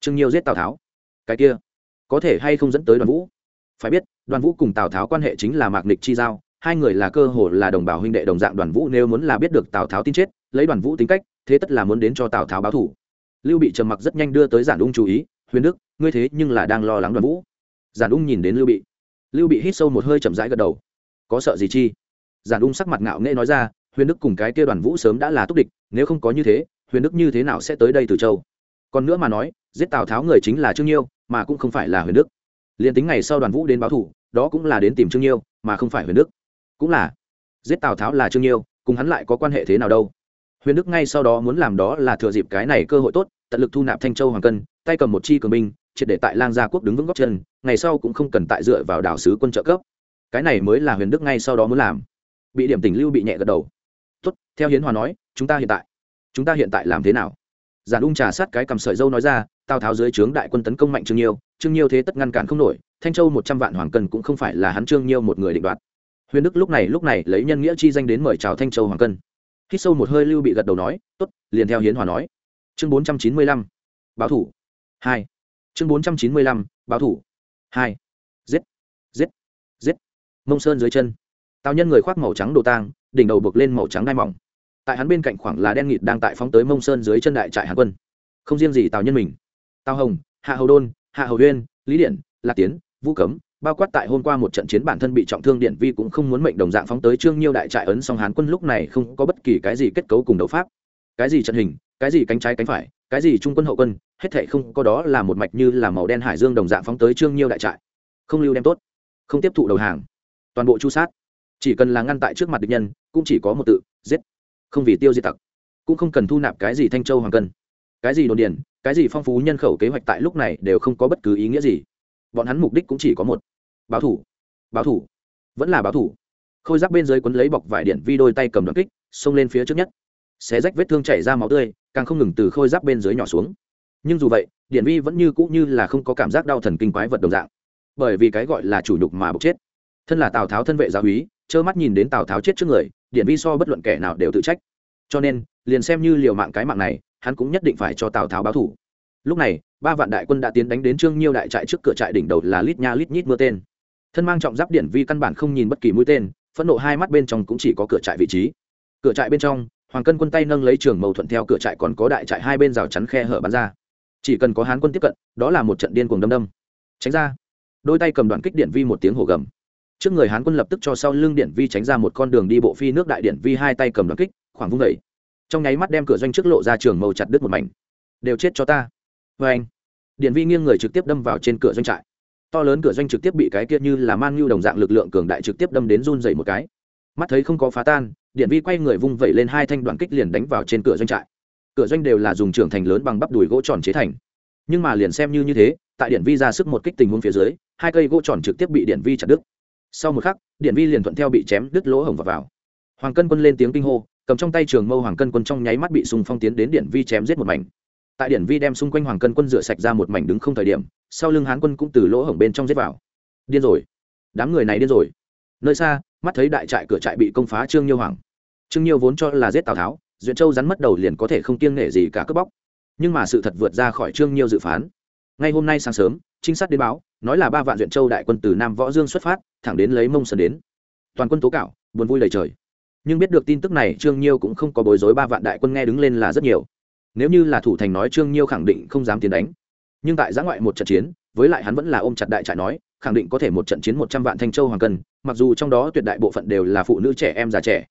Trương nhiêu giết tào tháo. Cái kia, có thể hay không dẫn tới đoàn vũ? Phải biết, đoàn vũ cùng tào tháo quan hệ chính là mạc nịch chi giao, hai người là cơ hội là đồng bào huynh đệ đồng dạng đoàn vũ nếu muốn là biết được tào tháo tin chết, lấy đoàn vũ tính cách, thế tất là muốn đến cho tào tháo báo thủ lưu bị trầm mặc rất nhanh đưa tới giản ung chú ý, huyền đức, ngươi thế nhưng là đang lo lắng đoàn vũ. Giản ung nhìn đến lưu bị lưu bị hít sâu một hơi chậm rãi gật đầu. Có sợ gì chi? Giản ung sắc mặt ngạo nghễ nói ra, huyền đức cùng cái kia đoàn vũ sớm đã là túc địch, nếu không có như thế, huyền đức như thế nào sẽ tới đây từ châu? Còn nữa mà nói, giết tào tháo người chính là trương nhiêu, mà cũng không phải là huyền đức. Liền tính ngày sau đoàn vũ đến báo thủ, đó cũng là đến tìm trương nhiêu, mà không phải huyền đức. Cũng là, giết tào tháo là trương nhiêu, cùng hắn lại có quan hệ thế nào đâu? Huyền đức ngay sau đó muốn làm đó là thừa dịp cái này cơ hội tốt, tận lực thu nạp thanh châu hoàng cân, tay cầm một chi cường binh triệt để tại lang gia quốc đứng vững góc chân, ngày sau cũng không cần tại dựa vào đảo sứ quân trợ cấp. Cái này mới là huyền đức ngay sau đó muốn làm. Bị điểm tỉnh lưu bị nhẹ gật đầu. Tốt, theo hiến hòa nói, chúng ta hiện tại, chúng ta hiện tại làm thế nào? Giản ung trà sát cái cầm sợi dâu nói ra, tào tháo dưới trướng đại quân tấn công mạnh trương nhiêu trương nhiêu thế tất ngăn cản không nổi, thanh châu một trăm vạn hoàng cân cũng không phải là hắn trương nhiêu một người định đoạt. Huyền đức lúc này lúc này lấy nhân nghĩa chi danh đến mời chào thanh châu hoàng cân. Khi sâu một hơi lưu bị gật đầu nói, tốt, liền theo hiến hòa nói. Chương bốn trăm chín mươi lăm, báo thủ. Hai chương bốn trăm chín mươi lăm, báo thủ. Hai. Giết. Giết. Giết. Mông sơn dưới chân. Tào nhân người khoác màu trắng đồ tang, đỉnh đầu buộc lên màu trắng đai mỏng. Tại hắn bên cạnh khoảng là đen nghịt đang tại phóng tới mông sơn dưới chân đại trại hàn quân. Không riêng gì tào nhân mình. Tào hồng, hạ hầu đôn, hạ hầu huyên lý điện lạc tiến, vũ cấm, bao quát tại hôm qua một trận chiến bản thân bị trọng thương điện vi cũng không muốn mệnh đồng dạng phóng tới trương nhiêu đại trại ấn song hán quân lúc này không có bất kỳ cái gì kết cấu cùng đấu pháp. Cái gì trận hình cái gì cánh trái cánh phải, cái gì trung quân hậu quân, hết thệ không có đó là một mạch như là màu đen hải dương đồng dạng phóng tới trương nhiêu đại trại. Không lưu đem tốt, không tiếp thụ đầu hàng. Toàn bộ chu sát. Chỉ cần là ngăn tại trước mặt địch nhân, cũng chỉ có một tự, giết. Không vì tiêu diệt tặc, cũng không cần thu nạp cái gì thanh châu hoàng cân cái gì đồn điền, cái gì phong phú nhân khẩu kế hoạch tại lúc này đều không có bất cứ ý nghĩa gì. Bọn hắn mục đích cũng chỉ có một, báo thủ. Báo thủ. Vẫn là báo thủ. Khôi giáp bên dưới quấn lấy bọc vải điện vi đôi tay cầm đoạn kích, xông lên phía trước nhất xé rách vết thương chảy ra máu tươi, càng không ngừng từ khôi giáp bên dưới nhỏ xuống. Nhưng dù vậy, điển vi vẫn như cũ như là không có cảm giác đau thần kinh quái vật đồng dạng. Bởi vì cái gọi là chủ nhục mà bộc chết. Thân là tào tháo thân vệ giáo húy trơ mắt nhìn đến tào tháo chết trước người, điển vi so bất luận kẻ nào đều tự trách. Cho nên, liền xem như liều mạng cái mạng này, hắn cũng nhất định phải cho tào tháo báo thủ. Lúc này, ba vạn đại quân đã tiến đánh đến trương nhiêu đại trại trước cửa trại đỉnh đầu là lít nha lít nhít mưa tên. Thân mang trọng giáp điển vi căn bản không nhìn bất kỳ mũi tên, phẫn nộ hai mắt bên trong cũng chỉ có cửa trại vị trí. Cửa trại bên trong hoàng cân quân tay nâng lấy trường mâu thuận theo cửa trại còn có đại trại hai bên rào chắn khe hở bắn ra. Chỉ cần có hán quân tiếp cận, đó là một trận điên cuồng đâm đâm. Tránh ra. Đôi tay cầm đoạn kích điện vi một tiếng hổ gầm. Trước người hán quân lập tức cho sau lưng điện vi tránh ra một con đường đi bộ phi nước đại điện vi hai tay cầm đoạn kích, khoảng vung vẩy trong nháy mắt đem cửa doanh trước lộ ra trường mâu chặt đứt một mảnh. Đều chết cho ta. Vê anh, điện vi nghiêng người trực tiếp đâm vào trên cửa doanh trại. To lớn cửa doanh trực tiếp bị cái kia như là man nhu đồng dạng lực lượng cường đại trực tiếp đâm đến run dày một cái. Mắt thấy không có phá tan điện vi quay người vung vẩy lên hai thanh đoạn kích liền đánh vào trên cửa doanh trại. Cửa doanh đều là dùng trưởng thành lớn bằng bắp đùi gỗ tròn chế thành. Nhưng mà liền xem như như thế tại điện vi ra sức một kích tình huống phía dưới hai cây gỗ tròn trực tiếp bị điện vi chặt đứt. Sau một khắc điện vi liền thuận theo bị chém đứt lỗ hổng vào, vào. hoàng cân quân lên tiếng kinh hô cầm trong tay trường mâu hoàng cân quân trong nháy mắt bị sùng phong tiến đến điện vi chém giết một mảnh. Tại điện vi đem xung quanh hoàng cân quân rửa sạch ra một mảnh đứng không thời điểm sau lưng hán quân cũng từ lỗ hổng bên trong giết vào. Điên rồi. Đám người này điên rồi. Nơi xa mắt thấy đại trại cửa trại bị công phá trương nhiêu hoàng. Trương nhiêu vốn cho là giết tào tháo, duyện châu rắn mất đầu liền có thể không kiêng nể gì cả cướp bóc. Nhưng mà sự thật vượt ra khỏi trương nhiêu dự phán. Ngay hôm nay sáng sớm, trinh sát đến báo, nói là ba vạn duyện châu đại quân từ nam võ dương xuất phát, thẳng đến lấy mông sơn đến. Toàn quân tố cạo buồn vui đầy trời. Nhưng biết được tin tức này, trương nhiêu cũng không có bối rối ba vạn đại quân nghe đứng lên là rất nhiều. Nếu như là thủ thành nói trương nhiêu khẳng định không dám tiến đánh. Nhưng tại giã ngoại một trận chiến, với lại hắn vẫn là ôm chặt đại trại nói khẳng định có thể một trận chiến một trăm vạn thanh châu hoàng cân, mặc dù trong đó tuyệt đại bộ phận đều là phụ nữ trẻ em già trẻ.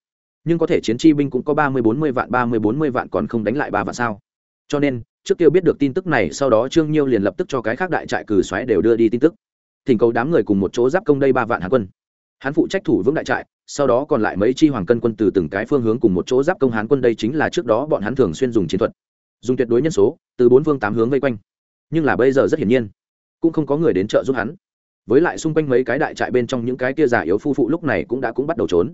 Nhưng có thể chiến chi binh cũng có ba mươi, bốn mươi vạn, ba mươi, bốn mươi vạn còn không đánh lại ba vạn sao? Cho nên, trước kia biết được tin tức này, sau đó trương nhiêu liền lập tức cho cái khác đại trại cử xoáy đều đưa đi tin tức. Thỉnh cầu đám người cùng một chỗ giáp công đây ba vạn hán quân. Hắn phụ trách thủ vững đại trại, sau đó còn lại mấy chi hoàng cân quân từ từng cái phương hướng cùng một chỗ giáp công hán quân đây chính là trước đó bọn hắn thường xuyên dùng chiến thuật, dùng tuyệt đối nhân số, từ bốn phương tám hướng vây quanh. Nhưng là bây giờ rất hiển nhiên, cũng không có người đến trợ giúp hắn với lại xung quanh mấy cái đại trại bên trong những cái kia giả yếu phu phụ lúc này cũng đã cũng bắt đầu trốn.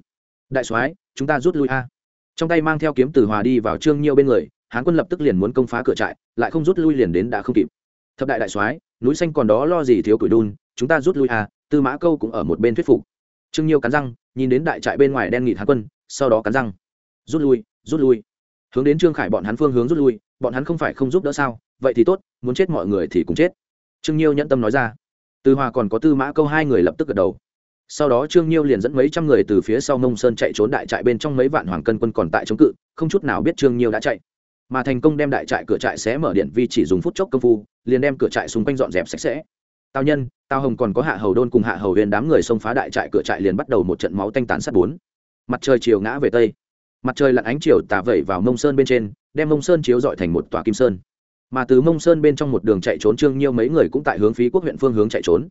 Đại soái, chúng ta rút lui a. Trong tay mang theo kiếm từ hòa đi vào trương nhiêu bên người, hán quân lập tức liền muốn công phá cửa trại, lại không rút lui liền đến đã không kịp. Thập đại đại soái, núi xanh còn đó lo gì thiếu cửi đun, chúng ta rút lui a, tư mã câu cũng ở một bên thuyết phục. Trương nhiêu cắn răng, nhìn đến đại trại bên ngoài đen nghịt hán quân, sau đó cắn răng. Rút lui rút lui. Hướng đến trương khải bọn hắn phương hướng rút lui, bọn hắn không phải không giúp đỡ sao? Vậy thì tốt, muốn chết mọi người thì cũng chết. Trương nhiêu nhẫn tâm nói ra từ hòa còn có tư mã câu hai người lập tức gật đầu. Sau đó trương nhiêu liền dẫn mấy trăm người từ phía sau mông sơn chạy trốn đại trại bên trong mấy vạn hoàng cân quân còn tại chống cự, không chút nào biết trương nhiêu đã chạy. Mà thành công đem đại trại cửa trại xé mở điện vi chỉ dùng phút chốc công phu, liền đem cửa trại xung quanh dọn dẹp sạch sẽ. Tào nhân, tào hồng còn có hạ hầu đôn cùng hạ hầu huyền đám người xông phá đại trại cửa trại liền bắt đầu một trận máu tanh tán sát bốn. Mặt trời chiều ngã về tây. Mặt trời lặn ánh chiều tà vẩy vào mông sơn bên trên, đem mông sơn chiếu dọi thành một tòa kim sơn mà từ mông sơn bên trong một đường chạy trốn trương nhiêu mấy người cũng tại hướng phí quốc huyện phương hướng chạy trốn.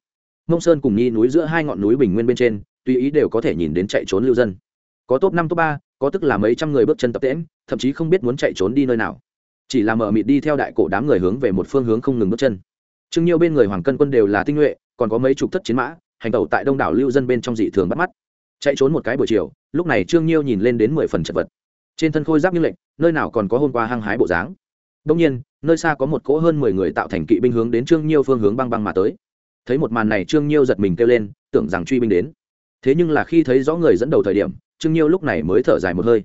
Mông sơn cùng nhi núi giữa hai ngọn núi bình nguyên bên trên, tùy ý đều có thể nhìn đến chạy trốn lưu dân. Có top năm, top ba, có tức là mấy trăm người bước chân tập tễm thậm chí không biết muốn chạy trốn đi nơi nào. Chỉ là mở mịt đi theo đại cổ đám người hướng về một phương hướng không ngừng bước chân. Trương nhiêu bên người hoàng cân quân đều là tinh nhuệ, còn có mấy chục thất chiến mã, hành tẩu tại đông đảo lưu dân bên trong dị thường bắt mắt. Chạy trốn một cái buổi chiều, lúc này trương nhiêu nhìn lên đến mười phần chật vật. Trên thân khôi giáp như lệnh, nơi nào còn có hôm qua hăng hái bộ dáng đông nhiên, nơi xa có một cỗ hơn mười người tạo thành kỵ binh hướng đến trương nhiêu phương hướng băng băng mà tới. Thấy một màn này, trương nhiêu giật mình kêu lên, tưởng rằng truy binh đến. Thế nhưng là khi thấy rõ người dẫn đầu thời điểm, trương nhiêu lúc này mới thở dài một hơi.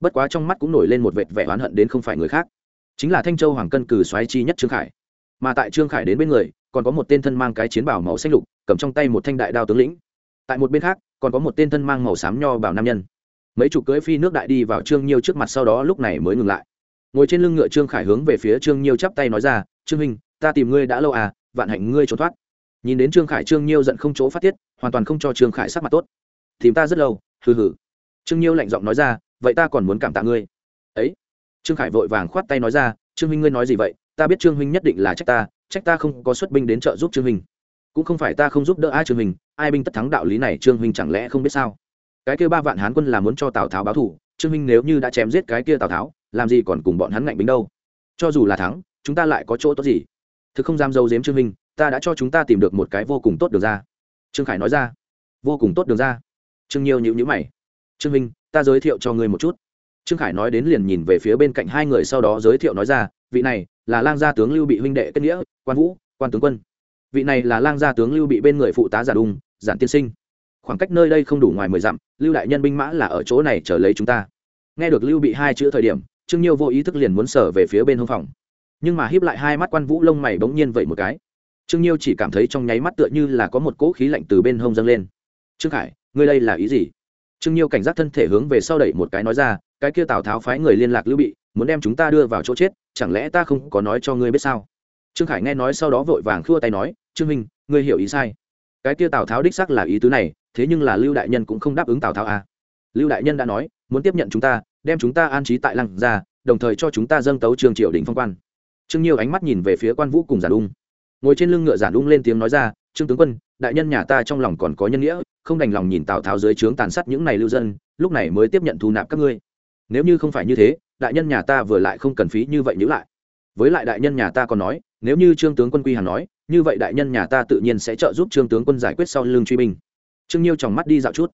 Bất quá trong mắt cũng nổi lên một vệt vẻ oán hận đến không phải người khác. Chính là thanh châu hoàng cân cử xoáy chi nhất trương khải. Mà tại trương khải đến bên người, còn có một tên thân mang cái chiến bảo màu xanh lục, cầm trong tay một thanh đại đao tướng lĩnh. Tại một bên khác, còn có một tên thân mang màu xám nho bảo nam nhân. Mấy chục cưỡi phi nước đại đi vào trương nhiêu trước mặt sau đó lúc này mới ngừng lại ngồi trên lưng ngựa trương khải hướng về phía trương nhiêu chắp tay nói ra, trương minh ta tìm ngươi đã lâu à vạn hạnh ngươi trốn thoát. Nhìn đến trương khải, trương nhiêu giận không chỗ phát tiết, hoàn toàn không cho trương khải sắc mặt tốt. Tìm ta rất lâu, hừ hừ. Trương nhiêu lạnh giọng nói ra, vậy ta còn muốn cảm tạ ngươi. Ấy? Trương khải vội vàng khoát tay nói ra, trương huynh ngươi nói gì vậy? Ta biết trương huynh nhất định là trách ta trách ta không có xuất binh đến trợ giúp trương huynh. Cũng không phải ta không giúp đỡ ai trương huynh, ai binh tất thắng đạo lý này trương huynh chẳng lẽ không biết sao? Cái kia ba vạn hán quân là muốn cho tào tháo báo thủ, trương huynh nếu như đã chém giết cái kia tào tháo làm gì còn cùng bọn hắn ngạnh bính đâu. Cho dù là thắng chúng ta lại có chỗ tốt gì? Thực không dám dâu dếm trương Minh, ta đã cho chúng ta tìm được một cái vô cùng tốt được ra. Trương khải nói ra. Vô cùng tốt đường ra. Trương nhiêu nhữ nhữ mày. Trương minh ta giới thiệu cho ngươi một chút. Trương khải nói đến liền nhìn về phía bên cạnh hai người sau đó giới thiệu nói ra vị này là lang gia tướng lưu bị huynh đệ kết nghĩa quan vũ quan tướng quân. Vị này là lang gia tướng lưu bị bên người phụ tá giả đùng giản tiên sinh. Khoảng cách nơi đây không đủ ngoài mười dặm lưu đại nhân binh mã là ở chỗ này chờ lấy chúng ta. Nghe được lưu bị hai chữ thời điểm trương nhiêu vô ý thức liền muốn sở về phía bên hông phòng. Nhưng mà híp lại hai mắt quan vũ lông mày bỗng nhiên vậy một cái. Trương nhiêu chỉ cảm thấy trong nháy mắt tựa như là có một cỗ khí lạnh từ bên hông dâng lên. Trương khải, ngươi đây là ý gì? Trương nhiêu cảnh giác thân thể hướng về sau đẩy một cái nói ra, cái kia tào tháo phái người liên lạc lưu bị, muốn đem chúng ta đưa vào chỗ chết, chẳng lẽ ta không có nói cho ngươi biết sao? Trương khải nghe nói sau đó vội vàng khua tay nói, trương minh ngươi hiểu ý sai. Cái kia tào tháo đích xác là ý tứ này, thế nhưng là lưu đại nhân cũng không đáp ứng tào tháo à. lưu đại nhân đã nói, muốn tiếp nhận chúng ta đem chúng ta an trí tại lăng ra đồng thời cho chúng ta dâng tấu trường triều đình phong quan. Trương nhiêu ánh mắt nhìn về phía quan vũ cùng giản ung. Ngồi trên lưng ngựa giản ung lên tiếng nói ra, trương tướng quân, đại nhân nhà ta trong lòng còn có nhân nghĩa, không đành lòng nhìn tào tháo dưới trướng tàn sát những này lưu dân, lúc này mới tiếp nhận thu nạp các ngươi. Nếu như không phải như thế, đại nhân nhà ta vừa lại không cần phí như vậy nhữ lại. Với lại đại nhân nhà ta còn nói, nếu như trương tướng quân quy hàn nói, như vậy đại nhân nhà ta tự nhiên sẽ trợ giúp trương tướng quân giải quyết sau lương truy binh. Trương nhiêu tròng mắt đi dạo chút.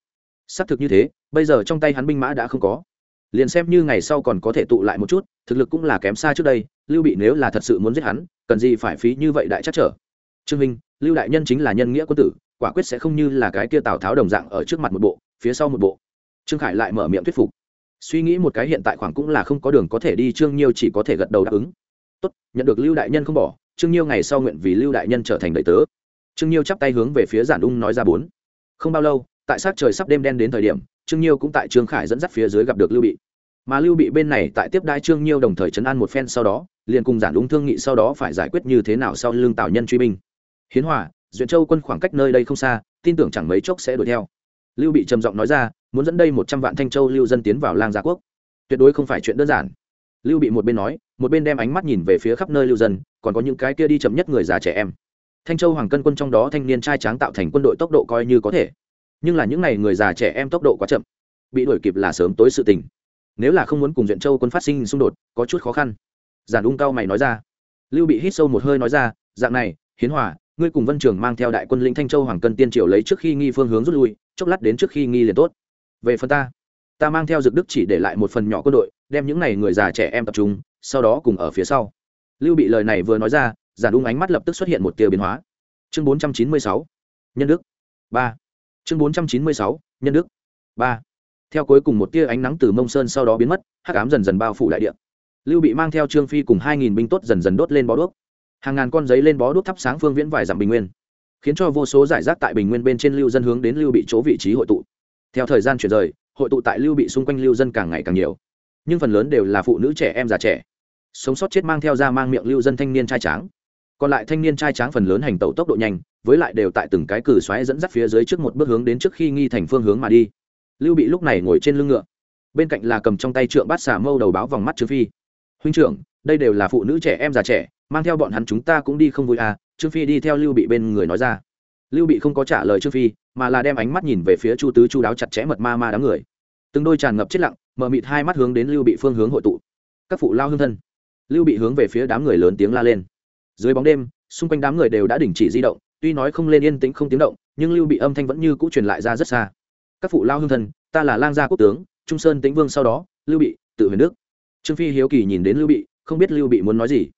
Xác thực như thế, bây giờ trong tay hắn binh mã đã không có liền xem như ngày sau còn có thể tụ lại một chút, thực lực cũng là kém xa trước đây, lưu bị nếu là thật sự muốn giết hắn, cần gì phải phí như vậy đại chắc trở. Trương minh, lưu đại nhân chính là nhân nghĩa quân tử, quả quyết sẽ không như là cái kia tào tháo đồng dạng ở trước mặt một bộ, phía sau một bộ. Trương khải lại mở miệng thuyết phục. Suy nghĩ một cái hiện tại khoảng cũng là không có đường có thể đi, trương nhiêu chỉ có thể gật đầu đáp ứng. Tốt, nhận được lưu đại nhân không bỏ, trương nhiêu ngày sau nguyện vì lưu đại nhân trở thành đầy tớ. Trương nhiêu chắp tay hướng về phía giản ung nói ra bốn. Không bao lâu, tại sát trời sắp đêm đen đến thời điểm trương nhiêu cũng tại trương khải dẫn dắt phía dưới gặp được lưu bị. Mà lưu bị bên này tại tiếp đai trương nhiêu đồng thời chấn an một phen sau đó, liền cùng giản đúng thương nghị sau đó phải giải quyết như thế nào sau lương tào nhân truy binh. Hiến hòa, duyện châu quân khoảng cách nơi đây không xa, tin tưởng chẳng mấy chốc sẽ đuổi theo. Lưu bị trầm giọng nói ra, muốn dẫn đây một trăm vạn thanh châu lưu dân tiến vào lang gia quốc. Tuyệt đối không phải chuyện đơn giản. Lưu bị một bên nói, một bên đem ánh mắt nhìn về phía khắp nơi lưu dân, còn có những cái kia đi chậm nhất người già trẻ em. Thanh châu hoàng cân quân trong đó thanh niên trai tráng tạo thành quân đội tốc độ coi như có thể nhưng là những n à y người già trẻ em tốc độ quá chậm, bị đuổi kịp là sớm tối sự tình. Nếu là không muốn cùng duyện châu quân phát sinh xung đột, có chút khó khăn. Giản ung cao mày nói ra. Lưu bị hít sâu một hơi nói ra, dạng này, hiến hòa, ngươi cùng vân trường mang theo đại quân lĩnh thanh châu hoàng cân tiên triều lấy trước khi nghi phương hướng rút lui, chốc lát đến trước khi nghi liền tốt. Về phần ta ta mang theo dược đức chỉ để lại một phần nhỏ quân đội, đem những n à y người già trẻ em tập trung, sau đó cùng ở phía sau. Lưu bị lời này vừa nói ra, giản ung ánh mắt lập tức xuất hiện một tia biến hóa. Chương bốn trăm chín mươi sáu, nhân đức ba chương bốn trăm chín mươi sáu, nhân đức. Ba. Theo cuối cùng một tia ánh nắng từ mông sơn sau đó biến mất, hắc ám dần dần bao phủ đại địa. Lưu bị mang theo trương phi cùng hai nghìn binh tốt dần dần đốt lên bó đuốc. Hàng ngàn con giấy lên bó đuốc thắp sáng phương viễn vài dặm bình nguyên, khiến cho vô số giải rác tại bình nguyên bên trên lưu dân hướng đến lưu bị chỗ vị trí hội tụ. Theo thời gian chuyển rời, hội tụ tại lưu bị xung quanh lưu dân càng ngày càng nhiều, nhưng phần lớn đều là phụ nữ trẻ em già trẻ. Sống sót chết mang theo ra mang miệng lưu dân thanh niên trai tráng còn lại thanh niên trai tráng phần lớn hành tẩu tốc độ nhanh, với lại đều tại từng cái cử xoáy dẫn dắt phía dưới trước một bước hướng đến trước khi nghi thành phương hướng mà đi. Lưu bị lúc này ngồi trên lưng ngựa, bên cạnh là cầm trong tay trượng bát xà mâu đầu báo vòng mắt trương phi. Huynh trưởng, đây đều là phụ nữ trẻ em già trẻ, mang theo bọn hắn chúng ta cũng đi không vui à? Trương phi đi theo lưu bị bên người nói ra. Lưu bị không có trả lời trương phi, mà là đem ánh mắt nhìn về phía chu tứ chu đáo chặt chẽ mật ma ma đám người. Từng đôi tràn ngập chết lặng, mở mịt hai mắt hướng đến lưu bị phương hướng hội tụ. Các phụ lao hương thân. Lưu bị hướng về phía đám người lớn tiếng la lên dưới bóng đêm xung quanh đám người đều đã đình chỉ di động tuy nói không lên yên tĩnh không tiếng động nhưng lưu bị âm thanh vẫn như cũ truyền lại ra rất xa. Các phụ lao hương thần, ta là lang gia quốc tướng trung sơn tĩnh vương sau đó lưu bị tự huyền đức. Trương phi hiếu kỳ nhìn đến lưu bị không biết lưu bị muốn nói gì.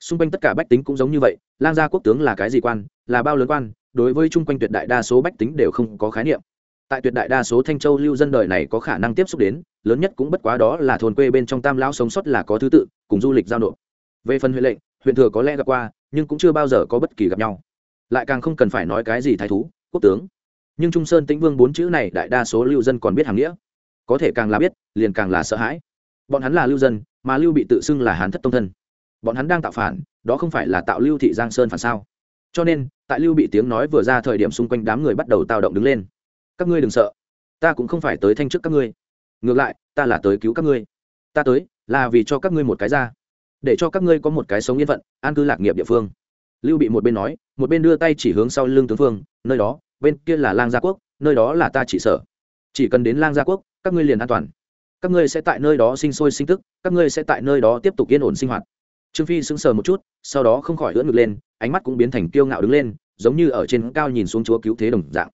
Xung quanh tất cả bách tính cũng giống như vậy lang gia quốc tướng là cái gì quan là bao lớn quan đối với chung quanh tuyệt đại đa số bách tính đều không có khái niệm. Tại tuyệt đại đa số thanh châu lưu dân đời này có khả năng tiếp xúc đến lớn nhất cũng bất quá đó là thôn quê bên trong tam lão sống sót là có thứ tự cùng du lịch giao nộp. Về phần huệ lệnh huyện thừa có lẽ gặp qua, nhưng cũng chưa bao giờ có bất kỳ gặp nhau. Lại càng không cần phải nói cái gì thái thú, quốc tướng. Nhưng trung sơn tĩnh vương bốn chữ này đại đa số lưu dân còn biết hàng nghĩa. Có thể càng là biết, liền càng là sợ hãi. Bọn hắn là lưu dân, mà lưu bị tự xưng là hán thất tông thân. Bọn hắn đang tạo phản, đó không phải là tạo lưu thị giang sơn phản sao? Cho nên, tại lưu bị tiếng nói vừa ra thời điểm xung quanh đám người bắt đầu tạo động đứng lên. Các ngươi đừng sợ, ta cũng không phải tới thanh chức các ngươi. Ngược lại, ta là tới cứu các ngươi. Ta tới, là vì cho các ngươi một cái ra để cho các ngươi có một cái sống yên phận, an cư lạc nghiệp địa phương. Lưu bị một bên nói, một bên đưa tay chỉ hướng sau lưng tướng phương, nơi đó, bên kia là lang gia quốc, nơi đó là ta chỉ sở. Chỉ cần đến lang gia quốc, các ngươi liền an toàn. Các ngươi sẽ tại nơi đó sinh sôi sinh tức, các ngươi sẽ tại nơi đó tiếp tục yên ổn sinh hoạt. Trương phi sững sờ một chút, sau đó không khỏi ưỡn ngực lên, ánh mắt cũng biến thành kiêu ngạo đứng lên, giống như ở trên cao nhìn xuống chúa cứu thế đồng dạng.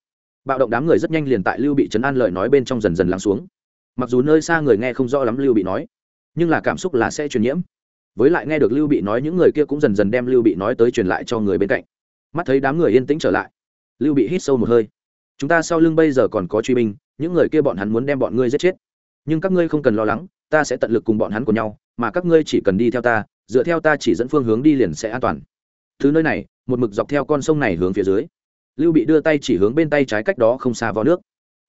Bạo động đám người rất nhanh liền tại lưu bị chấn an lời nói bên trong dần dần lắng xuống. Mặc dù nơi xa người nghe không rõ lắm lưu bị nói, nhưng là cảm xúc là sẽ truyền nhiễm với lại nghe được lưu bị nói, những người kia cũng dần dần đem lưu bị nói tới truyền lại cho người bên cạnh. Mắt thấy đám người yên tĩnh trở lại, lưu bị hít sâu một hơi. Chúng ta sau lưng bây giờ còn có truy binh, những người kia bọn hắn muốn đem bọn ngươi giết chết. Nhưng các ngươi không cần lo lắng, ta sẽ tận lực cùng bọn hắn của nhau, mà các ngươi chỉ cần đi theo ta, dựa theo ta chỉ dẫn phương hướng đi liền sẽ an toàn. Thứ nơi này, một mực dọc theo con sông này hướng phía dưới. Lưu bị đưa tay chỉ hướng bên tay trái cách đó không xa vào nước.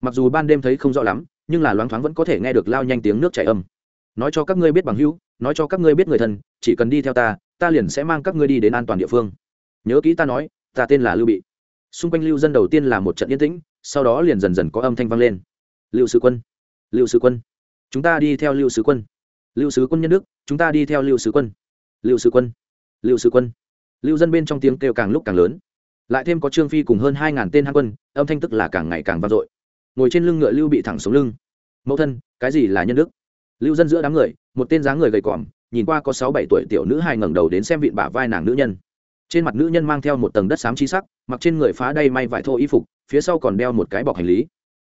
Mặc dù ban đêm thấy không rõ lắm, nhưng là loáng thoáng vẫn có thể nghe được lao nhanh tiếng nước chảy âm. Nói cho các ngươi biết bằng hữu nói cho các ngươi biết người thân, chỉ cần đi theo ta ta liền sẽ mang các ngươi đi đến an toàn địa phương. Nhớ kỹ ta nói, ta tên là lưu bị. Xung quanh lưu dân đầu tiên là một trận yên tĩnh, sau đó liền dần dần có âm thanh vang lên. Lưu sứ quân! Lưu sứ quân! Chúng ta đi theo lưu sứ quân. Lưu sứ quân nhân đức, chúng ta đi theo lưu sứ quân. Lưu sứ quân! Lưu sứ quân! Lưu dân bên trong tiếng kêu càng lúc càng lớn. Lại thêm có trương phi cùng hơn hai ngàn tên hán quân, âm thanh tức là càng ngày càng vang dội. Ngồi trên lưng ngựa lưu bị thẳng xuống lưng. Mẫu thân, cái gì là nhân đức? Lưu dân giữa đám người một tên dáng người gầy còm, nhìn qua có sáu bảy tuổi tiểu nữ hài ngẩng đầu đến xem vịn bả vai nàng nữ nhân. Trên mặt nữ nhân mang theo một tầng đất xám chi sắc, mặc trên người phá đay may vải thô y phục, phía sau còn đeo một cái bọc hành lý.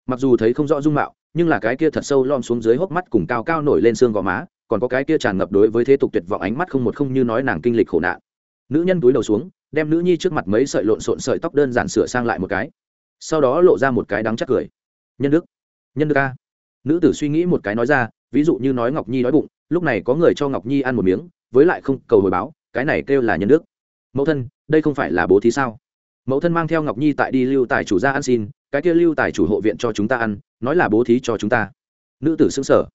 Mặc dù thấy không rõ dung mạo, nhưng là cái kia thật sâu lom xuống dưới hốc mắt cùng cao cao nổi lên xương gò má, còn có cái kia tràn ngập đối với thế tục tuyệt vọng ánh mắt không một không như nói nàng kinh lịch khổ nạn. Nữ nhân túi đầu xuống, đem nữ nhi trước mặt mấy sợi lộn xộn sợi tóc đơn giản sửa sang lại một cái. Sau đó lộ ra một cái đắng chắc cười. Nhân đức nhân đức a. Nữ tử suy nghĩ một cái nói ra, ví dụ như nói ngọc nhi đói bụng lúc này có người cho ngọc nhi ăn một miếng, với lại không cầu hồi báo, cái này kêu là nhân đức. Mẫu thân, đây không phải là bố thí sao? Mẫu thân mang theo ngọc nhi tại đi lưu tài chủ ra ăn xin, cái kia lưu tài chủ hộ viện cho chúng ta ăn, nói là bố thí cho chúng ta. Nữ tử xứng sở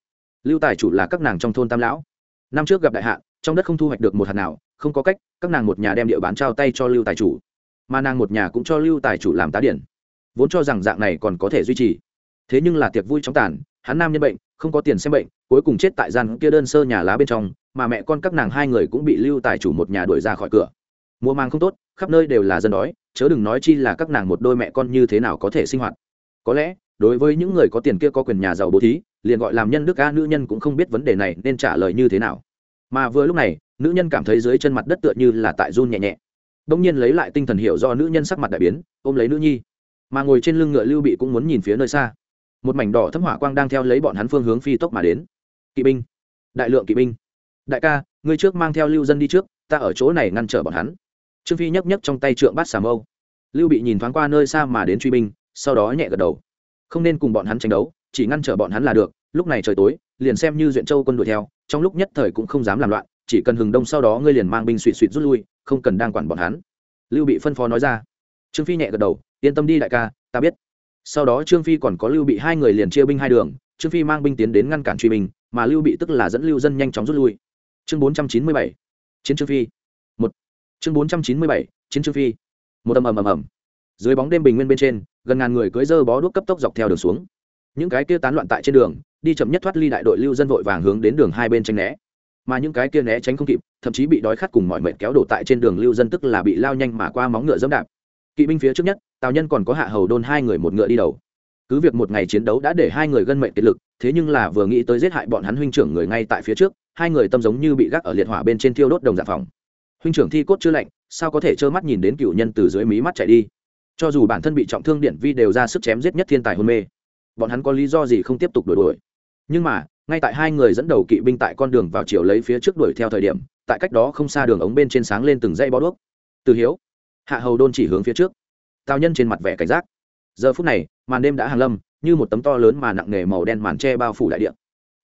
lưu tài chủ là các nàng trong thôn tam lão. Năm trước gặp đại hạn, trong đất không thu hoạch được một hạt nào, không có cách, các nàng một nhà đem địa bán trao tay cho lưu tài chủ. Mà nàng một nhà cũng cho lưu tài chủ làm tá điển. Vốn cho rằng dạng này còn có thể duy trì. Thế nhưng là tiệc vui trong tàn, hắn nam nhân bệnh không có tiền xem bệnh, cuối cùng chết tại gian kia đơn sơ nhà lá bên trong, mà mẹ con các nàng hai người cũng bị lưu tài chủ một nhà đuổi ra khỏi cửa. Mùa màng không tốt, khắp nơi đều là dân đói, chớ đừng nói chi là các nàng một đôi mẹ con như thế nào có thể sinh hoạt. Có lẽ, đối với những người có tiền kia có quyền nhà giàu bố thí, liền gọi làm nhân đức ca nữ nhân cũng không biết vấn đề này nên trả lời như thế nào. Mà vừa lúc này, nữ nhân cảm thấy dưới chân mặt đất tựa như là tại run nhẹ nhẹ. Đông nhiên lấy lại tinh thần hiểu do nữ nhân sắc mặt đại biến, ôm lấy nữ nhi. Mà ngồi trên lưng ngựa lưu bị cũng muốn nhìn phía nơi xa một mảnh đỏ thấm hỏa quang đang theo lấy bọn hắn phương hướng phi tốc mà đến. Kỵ binh, đại lượng kỵ binh. Đại ca, ngươi trước mang theo lưu dân đi trước, ta ở chỗ này ngăn trở bọn hắn. Trương phi nhấc nhấc trong tay trượng bát xà mâu. Lưu bị nhìn thoáng qua nơi xa mà đến truy binh, sau đó nhẹ gật đầu. Không nên cùng bọn hắn tranh đấu, chỉ ngăn trở bọn hắn là được, lúc này trời tối, liền xem như duyện châu quân đuổi theo, trong lúc nhất thời cũng không dám làm loạn, chỉ cần hừng đông sau đó ngươi liền mang binh suỵt suỵt rút lui, không cần đang quản bọn hắn. Lưu bị phân phó nói ra. Trương phi nhẹ gật đầu, yên tâm đi đại ca, ta biết sau đó trương phi còn có lưu bị hai người liền chia binh hai đường, trương phi mang binh tiến đến ngăn cản truy binh, mà lưu bị tức là dẫn lưu dân nhanh chóng rút lui. Chương bốn trăm chín mươi bảy, chiến trương phi. Một. Chương bốn trăm chín mươi bảy, chiến trương phi. Một ầm ầm ầm ầm. Dưới bóng đêm bình nguyên bên trên, gần ngàn người cưỡi dơ bó đuốc cấp tốc dọc theo đường xuống. Những cái kia tán loạn tại trên đường, đi chậm nhất thoát ly đại đội lưu dân vội vàng hướng đến đường hai bên tranh né. Mà những cái kia né tránh không kịp, thậm chí bị đói khát cùng mọi mệt kéo đổ tại trên đường lưu dân tức là bị lao nhanh mà qua móng ngựa dẫm đạp kỵ binh phía trước nhất, tào nhân còn có hạ hầu đôn hai người một ngựa đi đầu. Cứ việc một ngày chiến đấu đã để hai người gân mệnh kiệt lực, thế nhưng là vừa nghĩ tới giết hại bọn hắn huynh trưởng người ngay tại phía trước, hai người tâm giống như bị gác ở liệt hỏa bên trên thiêu đốt đồng dạng phòng. Huynh trưởng thi cốt chưa lạnh, sao có thể trơ mắt nhìn đến cựu nhân từ dưới mí mắt chạy đi? Cho dù bản thân bị trọng thương điện vi đều ra sức chém giết nhất thiên tài hôn mê. Bọn hắn có lý do gì không tiếp tục đuổi đuổi? Nhưng mà, ngay tại hai người dẫn đầu kỵ binh tại con đường vào chiều lấy phía trước đuổi theo thời điểm, tại cách đó không xa đường ống bên trên sáng lên từng dây bó đuốc. Từ hiếu hạ hầu đôn chỉ hướng phía trước. Tào nhân trên mặt vẻ cảnh giác. Giờ phút này, màn đêm đã hàng lâm, như một tấm to lớn mà nặng nề màu đen màn tre bao phủ đại địa.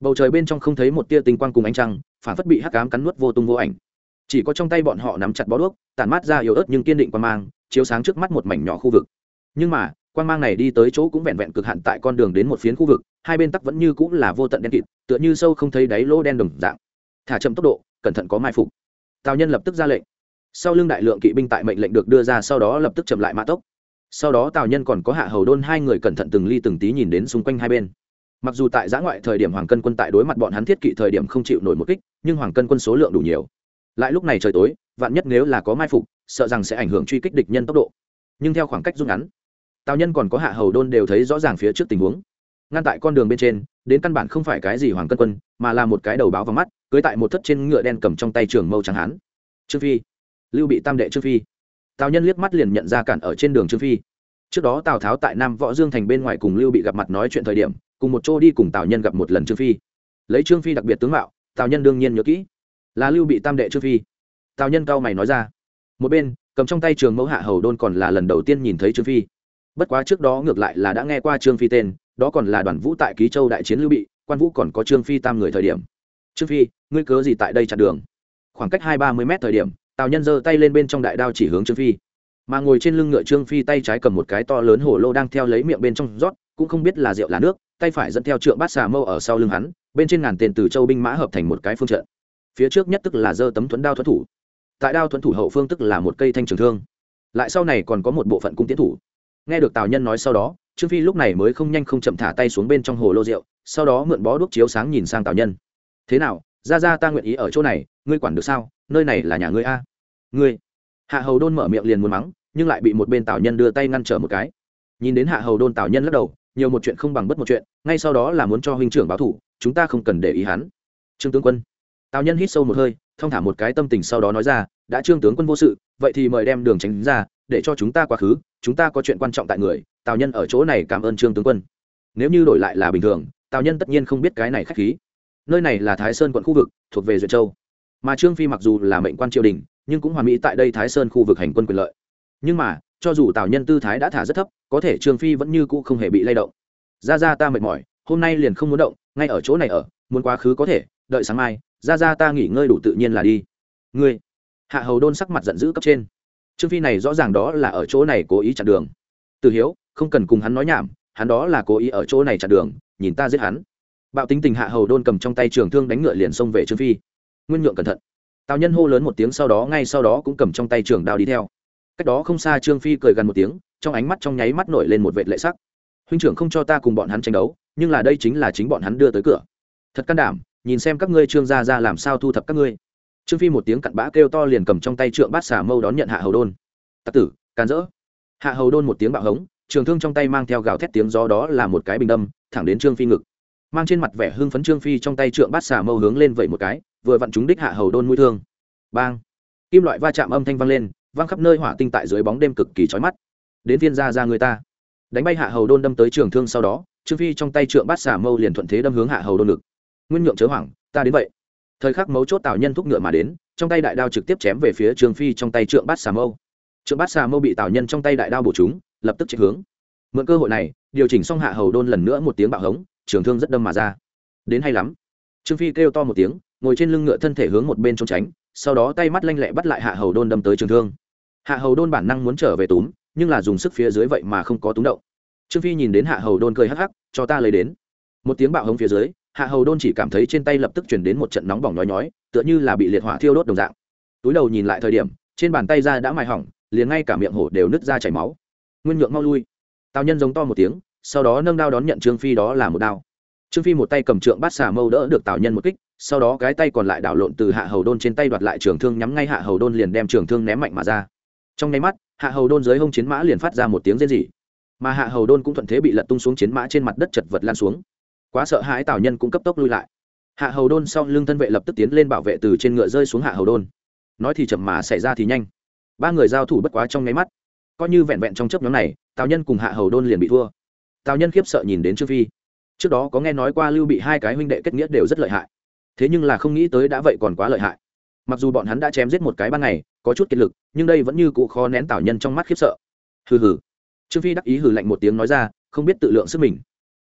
Bầu trời bên trong không thấy một tia tinh quang cùng ánh trăng, phản phất bị hắc cám cắn nuốt vô tung vô ảnh. Chỉ có trong tay bọn họ nắm chặt bó đuốc, tản mát ra yếu ớt nhưng kiên định quan mang, chiếu sáng trước mắt một mảnh nhỏ khu vực. Nhưng mà quan mang này đi tới chỗ cũng vẹn vẹn cực hạn tại con đường đến một phiến khu vực, hai bên tắc vẫn như cũng là vô tận đen kịt, tựa như sâu không thấy đáy lỗ đen đồng dạng. Thả chậm tốc độ, cẩn thận có mai phục. Tào nhân lập tức ra lệnh sau lưng đại lượng kỵ binh tại mệnh lệnh được đưa ra sau đó lập tức chậm lại mã tốc. Sau đó tào nhân còn có hạ hầu đôn hai người cẩn thận từng ly từng tí nhìn đến xung quanh hai bên. Mặc dù tại giã ngoại thời điểm hoàng cân quân tại đối mặt bọn hắn thiết kỵ thời điểm không chịu nổi một kích, nhưng hoàng cân quân số lượng đủ nhiều. Lại lúc này trời tối, vạn nhất nếu là có mai phục, sợ rằng sẽ ảnh hưởng truy kích địch nhân tốc độ. Nhưng theo khoảng cách rút ngắn, tào nhân còn có hạ hầu đôn đều thấy rõ ràng phía trước tình huống. Ngăn tại con đường bên trên, đến căn bản không phải cái gì hoàng cân quân, mà là một cái đầu báo vào mắt, cưới tại một thất trên ngựa đen cầm trong tay trường mâu trắng hán. Trương phi lưu bị tam đệ trương phi. Tào nhân liếc mắt liền nhận ra cản ở trên đường trương phi. Trước đó tào tháo tại nam võ dương thành bên ngoài cùng lưu bị gặp mặt nói chuyện thời điểm, cùng một chỗ đi cùng tào nhân gặp một lần trương phi. Lấy trương phi đặc biệt tướng mạo, tào nhân đương nhiên nhớ kỹ. Là lưu bị tam đệ trương phi. Tào nhân cao mày nói ra. Một bên, cầm trong tay trường mẫu hạ hầu đôn còn là lần đầu tiên nhìn thấy trương phi. Bất quá trước đó ngược lại là đã nghe qua trương phi tên, đó còn là đoàn vũ tại ký châu đại chiến lưu bị, quan vũ còn có trương phi tam người thời điểm. Trương phi, ngươi cớ gì tại đây chặn đường? Khoảng cách hai ba mươi mét thời điểm tào nhân giơ tay lên bên trong đại đao chỉ hướng trương phi. Mà ngồi trên lưng ngựa trương phi tay trái cầm một cái to lớn hồ lô đang theo lấy miệng bên trong rót, cũng không biết là rượu là nước, tay phải dẫn theo trượng bát xà mâu ở sau lưng hắn, bên trên ngàn tiền từ châu binh mã hợp thành một cái phương trận. Phía trước nhất tức là giơ tấm thuẫn đao thuẫn thủ. Tại đao thuẫn thủ hậu phương tức là một cây thanh trường thương. Lại sau này còn có một bộ phận cung tiến thủ. Nghe được tào nhân nói sau đó, trương phi lúc này mới không nhanh không chậm thả tay xuống bên trong hồ lô rượu, sau đó mượn bó đuốc chiếu sáng nhìn sang tào nhân. Thế nào? Ra ra ta nguyện ý ở chỗ này, ngươi quản được sao? Nơi này là nhà ngươi a ngươi hạ hầu đôn mở miệng liền muốn mắng nhưng lại bị một bên tào nhân đưa tay ngăn trở một cái nhìn đến hạ hầu đôn tào nhân lắc đầu nhiều một chuyện không bằng bất một chuyện ngay sau đó là muốn cho huynh trưởng báo thủ chúng ta không cần để ý hắn trương tướng quân tào nhân hít sâu một hơi thông thả một cái tâm tình sau đó nói ra đã trương tướng quân vô sự vậy thì mời đem đường tránh ra để cho chúng ta quá khứ chúng ta có chuyện quan trọng tại người tào nhân ở chỗ này cảm ơn trương tướng quân nếu như đổi lại là bình thường tào nhân tất nhiên không biết cái này k h á c h khí nơi này là thái sơn quận khu vực thuộc về duyệt châu mà trương phi mặc dù là mệnh quan triều đình, nhưng cũng hoàn mỹ tại đây thái sơn khu vực hành quân quyền lợi. Nhưng mà, cho dù tào nhân tư thái đã thả rất thấp, có thể trương phi vẫn như cũ không hề bị lay động. Ra ra ta mệt mỏi, hôm nay liền không muốn động, ngay ở chỗ này ở, muốn quá khứ có thể, đợi sáng mai, ra ra ta nghỉ ngơi đủ tự nhiên là đi. Ngươi, hạ hầu đôn sắc mặt giận dữ cấp trên. Trương phi này rõ ràng đó là ở chỗ này cố ý chặn đường. Từ hiếu, không cần cùng hắn nói nhảm, hắn đó là cố ý ở chỗ này chặn đường, nhìn ta giết hắn. Bạo tính tình hạ hầu đôn cầm trong tay trường thương đánh ngựa liền xông về trương phi nguyên nhượng cẩn thận. Tào nhân hô lớn một tiếng sau đó ngay sau đó cũng cầm trong tay trường đao đi theo. Cách đó không xa trương phi cười gần một tiếng, trong ánh mắt trong nháy mắt nổi lên một vệ lệ sắc. Huynh trưởng không cho ta cùng bọn hắn tranh đấu, nhưng là đây chính là chính bọn hắn đưa tới cửa. Thật can đảm, nhìn xem các ngươi trương gia ra làm sao thu thập các ngươi. Trương phi một tiếng cặn bã kêu to liền cầm trong tay trượng bát xả mâu đón nhận hạ hầu đôn. Tặc tử, can dỡ. Hạ hầu đôn một tiếng bạo hống, trường thương trong tay mang theo gào thét tiếng gió đó là một cái bình đâm, thẳng đến trương phi ngực mang trên mặt vẻ hưng phấn trương phi trong tay trượng bát xả mâu hướng lên vậy một cái, vừa vặn chúng đích hạ hầu đôn mũi thương. Bang! Kim loại va chạm âm thanh vang lên, vang khắp nơi hỏa tinh tại dưới bóng đêm cực kỳ chói mắt. Đến phiên ra ra người ta. Đánh bay hạ hầu đôn đâm tới trường thương sau đó, trương phi trong tay trượng bát xả mâu liền thuận thế đâm hướng hạ hầu đôn ngực. Nguyên nhượng chớ hoảng, ta đến vậy. Thời khắc mấu chốt tào nhân thúc ngựa mà đến, trong tay đại đao trực tiếp chém về phía trương phi trong tay trượng bát xà mâu. Trượng bát xà mâu bị tào nhân trong tay đại đao bổ chúng lập tức chạy hướng. Mượn cơ hội này, điều chỉnh xong hạ hầu đôn lần nữa một tiếng bạo hống trường thương rất đâm mà ra. Đến hay lắm. Trương phi kêu to một tiếng, ngồi trên lưng ngựa thân thể hướng một bên trốn tránh, sau đó tay mắt lanh lẹ bắt lại hạ hầu đôn đâm tới trường thương. Hạ hầu đôn bản năng muốn trở về túm, nhưng là dùng sức phía dưới vậy mà không có túm động. Trương phi nhìn đến hạ hầu đôn cười hắc hắc, cho ta lấy đến. Một tiếng bạo hống phía dưới, hạ hầu đôn chỉ cảm thấy trên tay lập tức chuyển đến một trận nóng bỏng nhói nhói, tựa như là bị liệt hỏa thiêu đốt đồng dạng. Túi đầu nhìn lại thời điểm, trên bàn tay ra đã mài hỏng, liền ngay cả miệng hổ đều nứt ra chảy máu. Nguyên nhượng mau lui. Tào nhân giống to một tiếng sau đó nâng đao đón nhận trương phi đó là một đao. Trương phi một tay cầm trượng bát xà mâu đỡ được tào nhân một kích, sau đó cái tay còn lại đảo lộn từ hạ hầu đôn trên tay đoạt lại trường thương nhắm ngay hạ hầu đôn liền đem trường thương ném mạnh mà ra. Trong nháy mắt, hạ hầu đôn dưới hông chiến mã liền phát ra một tiếng rên rỉ. Mà hạ hầu đôn cũng thuận thế bị lật tung xuống chiến mã trên mặt đất chật vật lan xuống. Quá sợ hãi tào nhân cũng cấp tốc lui lại. Hạ hầu đôn sau lưng thân vệ lập tức tiến lên bảo vệ từ trên ngựa rơi xuống hạ hầu đôn. Nói thì chậm mà xảy ra thì nhanh. Ba người giao thủ bất quá trong nháy mắt. Coi như vẹn vẹn trong chớp nhóm này, tào nhân cùng hạ hầu đôn liền bị thua tào nhân khiếp sợ nhìn đến trương phi. Trước đó có nghe nói qua lưu bị hai cái huynh đệ kết nghĩa đều rất lợi hại. Thế nhưng là không nghĩ tới đã vậy còn quá lợi hại. Mặc dù bọn hắn đã chém giết một cái ban ngày, có chút kiệt lực, nhưng đây vẫn như cụ khó nén tào nhân trong mắt khiếp sợ. Hừ hừ. Trương phi đắc ý hừ lạnh một tiếng nói ra, không biết tự lượng sức mình.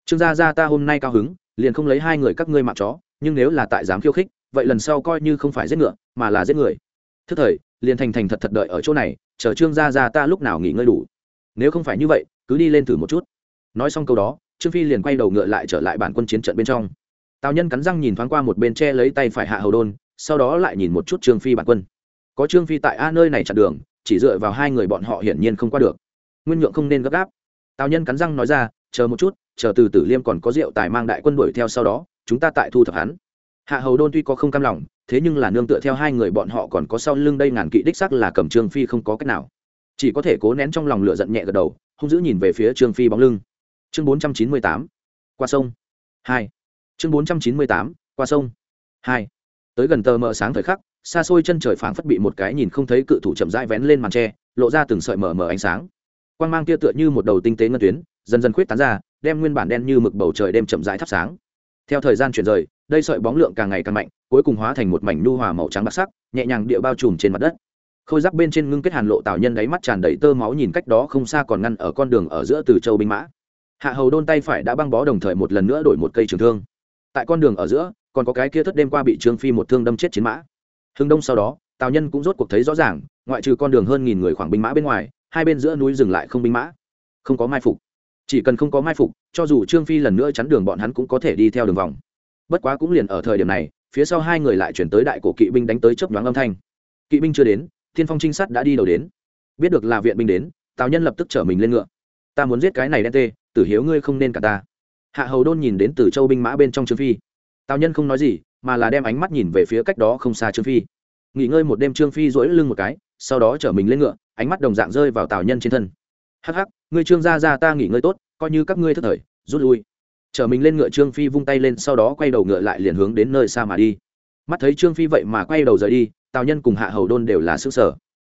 Trương gia gia ta hôm nay cao hứng, liền không lấy hai người các ngươi mạng chó, nhưng nếu là tại dám khiêu khích, vậy lần sau coi như không phải giết ngựa, mà là giết người. Thức thời, liền thành thành thật thật đợi ở chỗ này, chờ trương gia gia ta lúc nào nghỉ ngơi đủ. Nếu không phải như vậy, cứ đi lên thử một chút nói xong câu đó, trương phi liền quay đầu ngựa lại trở lại bản quân chiến trận bên trong. Tào nhân cắn răng nhìn thoáng qua một bên tre lấy tay phải hạ hầu đôn, sau đó lại nhìn một chút trương phi bản quân. Có trương phi tại a nơi này chặn đường, chỉ dựa vào hai người bọn họ hiển nhiên không qua được. Nguyên nhượng không nên gấp gáp. Tào nhân cắn răng nói ra, chờ một chút, chờ từ tử liêm còn có rượu tài mang đại quân đuổi theo sau đó, chúng ta tại thu thập hắn. Hạ hầu đôn tuy có không cam lòng, thế nhưng là nương tựa theo hai người bọn họ còn có sau lưng đây ngàn kỵ đích sắc là cầm trương phi không có cách nào. Chỉ có thể cố nén trong lòng lửa giận nhẹ gật đầu, hung dữ nhìn về phía trương phi bóng lưng chương bốn trăm chín mươi tám, qua sông. Hai. Chương bốn trăm chín mươi tám, qua sông. Hai. Tới gần tờ mờ sáng thời khắc, xa xôi chân trời phảng phất bị một cái nhìn không thấy cự thủ chậm rãi vén lên màn tre, lộ ra từng sợi mờ mờ ánh sáng. Quang mang kia tựa như một đầu tinh tế ngân tuyến, dần dần khuyết tán ra, đem nguyên bản đen như mực bầu trời đêm chậm rãi thắp sáng. Theo thời gian chuyển rời, đây sợi bóng lượng càng ngày càng mạnh, cuối cùng hóa thành một mảnh nhu hòa màu trắng bạc sắc, nhẹ nhàng địa bao trùm trên mặt đất. Khôi giáp bên trên ngưng kết hàn lộ tào nhân đáy mắt tràn đầy tơ máu nhìn cách đó không xa còn ngăn ở con đường ở giữa từ châu binh mã hạ hầu đôn tay phải đã băng bó đồng thời một lần nữa đổi một cây trường thương. Tại con đường ở giữa, còn có cái kia thất đêm qua bị trương phi một thương đâm chết chiến mã. Hưng đông sau đó, tào nhân cũng rốt cuộc thấy rõ ràng, ngoại trừ con đường hơn nghìn người khoảng binh mã bên ngoài, hai bên giữa núi dừng lại không binh mã. Không có mai phục. Chỉ cần không có mai phục, cho dù trương phi lần nữa chắn đường bọn hắn cũng có thể đi theo đường vòng. Bất quá cũng liền ở thời điểm này, phía sau hai người lại chuyển tới đại cổ kỵ binh đánh tới chớp nhoáng âm thanh. Kỵ binh chưa đến, thiên phong trinh sát đã đi đầu đến. Biết được là viện binh đến, tào nhân lập tức chở mình lên ngựa. Ta muốn giết cái này đen tê tử hiếu ngươi không nên cả ta. Hạ hầu đôn nhìn đến từ châu binh mã bên trong trương phi. Tào nhân không nói gì, mà là đem ánh mắt nhìn về phía cách đó không xa trương phi. Nghỉ ngơi một đêm trương phi dỗi lưng một cái, sau đó chở mình lên ngựa, ánh mắt đồng dạng rơi vào tào nhân trên thân. Hắc hắc, ngươi trương gia ra ta nghỉ ngơi tốt, coi như các ngươi thất thời, rút lui. Chở mình lên ngựa trương phi vung tay lên, sau đó quay đầu ngựa lại liền hướng đến nơi xa mà đi. Mắt thấy trương phi vậy mà quay đầu rời đi, tào nhân cùng hạ hầu đôn đều là sức sở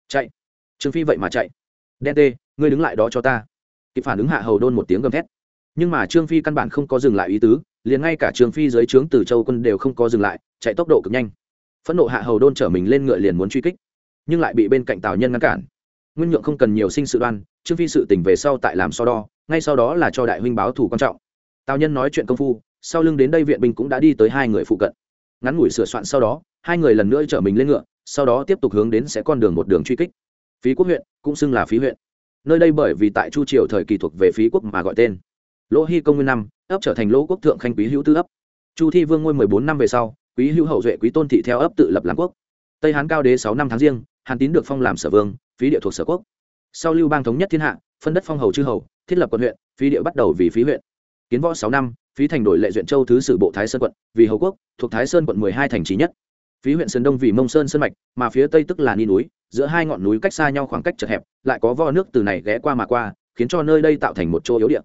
chạy. Trương phi vậy mà chạy. Đen tê, ngươi đứng lại đó cho ta kịp phản ứng hạ hầu đôn một tiếng gầm thét. Nhưng mà trương phi căn bản không có dừng lại ý tứ, liền ngay cả trương phi dưới trướng từ châu quân đều không có dừng lại, chạy tốc độ cực nhanh. Phẫn nộ hạ hầu đôn chở mình lên ngựa liền muốn truy kích, nhưng lại bị bên cạnh tào nhân ngăn cản. Nguyên nhượng không cần nhiều sinh sự đoan, trương phi sự tỉnh về sau tại làm so đo, ngay sau đó là cho đại huynh báo thủ quan trọng. Tào nhân nói chuyện công phu, sau lưng đến đây viện binh cũng đã đi tới hai người phụ cận. Ngắn ngủi sửa soạn sau đó, hai người lần nữa chở mình lên ngựa, sau đó tiếp tục hướng đến sẽ con đường một đường truy kích. Phí quốc huyện, cũng xưng là phí huyện nơi đây bởi vì tại chu triều thời kỳ thuộc về phí quốc mà gọi tên. Lỗ hy công nguyên năm, ấp trở thành lỗ quốc thượng khanh quý hữu tư ấp. Chu thi vương ngôi mười bốn năm về sau, quý hữu hậu duệ quý tôn thị theo ấp tự lập làm quốc. Tây hán cao đế sáu năm tháng riêng, hàn tín được phong làm sở vương, phí địa thuộc sở quốc. Sau lưu bang thống nhất thiên hạ, phân đất phong hầu chư hầu, thiết lập quận huyện, phí địa bắt đầu vì phí huyện. Kiến võ sáu năm, phí thành đổi lệ duyện châu thứ sử bộ thái sơn quận, vì hầu quốc, thuộc thái sơn quận mười hai thành trí nhất. Phí huyện sơn đông vì mông sơn sơn mạch, mà phía tây tức là ni núi giữa hai ngọn núi cách xa nhau khoảng cách chật hẹp, lại có vo nước từ này ghé qua mà qua, khiến cho nơi đây tạo thành một chỗ yếu điện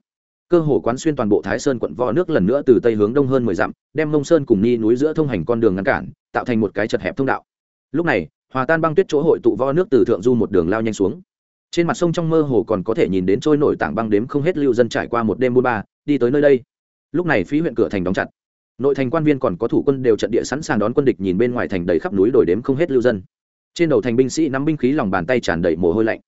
cơ hồ quán xuyên toàn bộ thái sơn quận vo nước lần nữa từ tây hướng đông hơn mười dặm, đem mông sơn cùng ni núi giữa thông hành con đường ngăn cản, tạo thành một cái chật hẹp thông đạo. Lúc này, hòa tan băng tuyết chỗ hội tụ vo nước từ thượng du một đường lao nhanh xuống. Trên mặt sông trong mơ hồ còn có thể nhìn đến trôi nổi tảng băng đếm không hết lưu dân trải qua một đêm buôn ba, đi tới nơi đây. Lúc này phí huyện cửa thành đóng chặt. Nội thành quan viên còn có thủ quân đều trận địa sẵn sàng đón quân địch nhìn bên ngoài thành đầy khắp núi đồi đếm không hết lưu dân trên đầu thành binh sĩ nắm binh khí lòng bàn tay tràn đầy mồ hôi lạnh.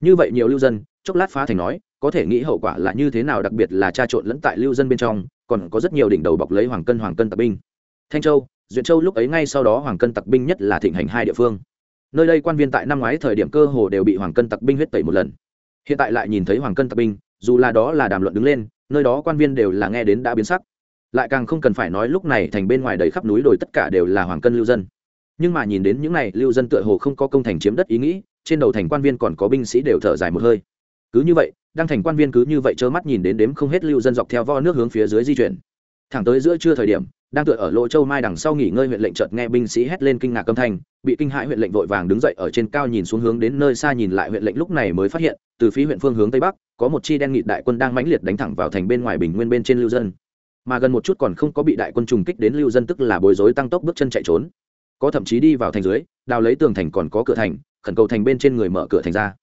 Như vậy nhiều lưu dân, chốc lát phá thành nói, có thể nghĩ hậu quả là như thế nào đặc biệt là tra trộn lẫn tại lưu dân bên trong, còn có rất nhiều đỉnh đầu bọc lấy hoàng cân hoàng cân tặc binh. Thanh châu, duyện châu lúc ấy ngay sau đó hoàng cân tặc binh nhất là thịnh hành hai địa phương. Nơi đây quan viên tại năm ngoái thời điểm cơ hồ đều bị hoàng cân tặc binh huyết tẩy một lần. Hiện tại lại nhìn thấy hoàng cân tặc binh, dù là đó là đàm luận đứng lên, nơi đó quan viên đều là nghe đến đã biến sắc. Lại càng không cần phải nói lúc này thành bên ngoài đầy khắp núi đồi tất cả đều là hoàng cân lưu dân nhưng mà nhìn đến những này, lưu dân tựa hồ không có công thành chiếm đất ý nghĩ, trên đầu thành quan viên còn có binh sĩ đều thở dài một hơi. Cứ như vậy đang thành quan viên cứ như vậy trơ mắt nhìn đến đếm không hết lưu dân dọc theo vo nước hướng phía dưới di chuyển. Thẳng tới giữa trưa thời điểm, đang tựa ở lỗ châu mai đằng sau nghỉ ngơi huyện lệnh chợt nghe binh sĩ hét lên kinh ngạc âm thanh, bị kinh hãi huyện lệnh vội vàng đứng dậy ở trên cao nhìn xuống hướng đến nơi xa nhìn lại huyện lệnh lúc này mới phát hiện, từ phía huyện phương hướng tây bắc, có một chi đen nghị đại quân đang mãnh liệt đánh thẳng vào thành bên ngoài bình nguyên bên trên lưu dân. Mà gần một chút còn không có bị đại quân trùng kích đến lưu dân tức là bối rối tăng tốc bước chân chạy trốn có thậm chí đi vào thành dưới, đào lấy tường thành còn có cửa thành, khẩn cầu thành bên trên người mở cửa thành ra.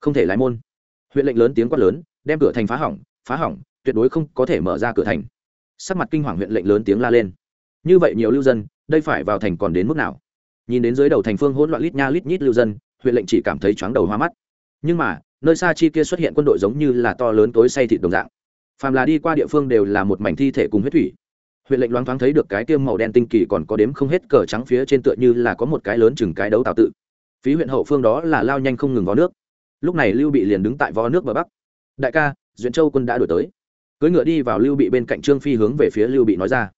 Không thể lái môn. Huyện lệnh lớn tiếng quát lớn, đem cửa thành phá hỏng phá hỏng, tuyệt đối không có thể mở ra cửa thành. Sắc mặt kinh hoàng huyện lệnh lớn tiếng la lên. Như vậy nhiều lưu dân, đây phải vào thành còn đến mức nào? Nhìn đến dưới đầu thành phương hỗn loạn lít nha lít nhít lưu dân, huyện lệnh chỉ cảm thấy chóng đầu hoa mắt. Nhưng mà, nơi xa chi kia xuất hiện quân đội giống như là to lớn tối say thịt đồng dạng. Phàm là đi qua địa phương đều là một mảnh thi thể cùng huyết thủy huyện lệnh loáng thoáng thấy được cái tiêm màu đen tinh kỳ còn có đếm không hết cờ trắng phía trên tựa như là có một cái lớn chừng cái đấu tạo tự. Phí huyện hậu phương đó là lao nhanh không ngừng vó nước. Lúc này lưu bị liền đứng tại vó nước bờ bắc. Đại ca, duyện châu quân đã đổi tới. Cưỡi ngựa đi vào lưu bị bên cạnh trương phi hướng về phía lưu bị nói ra.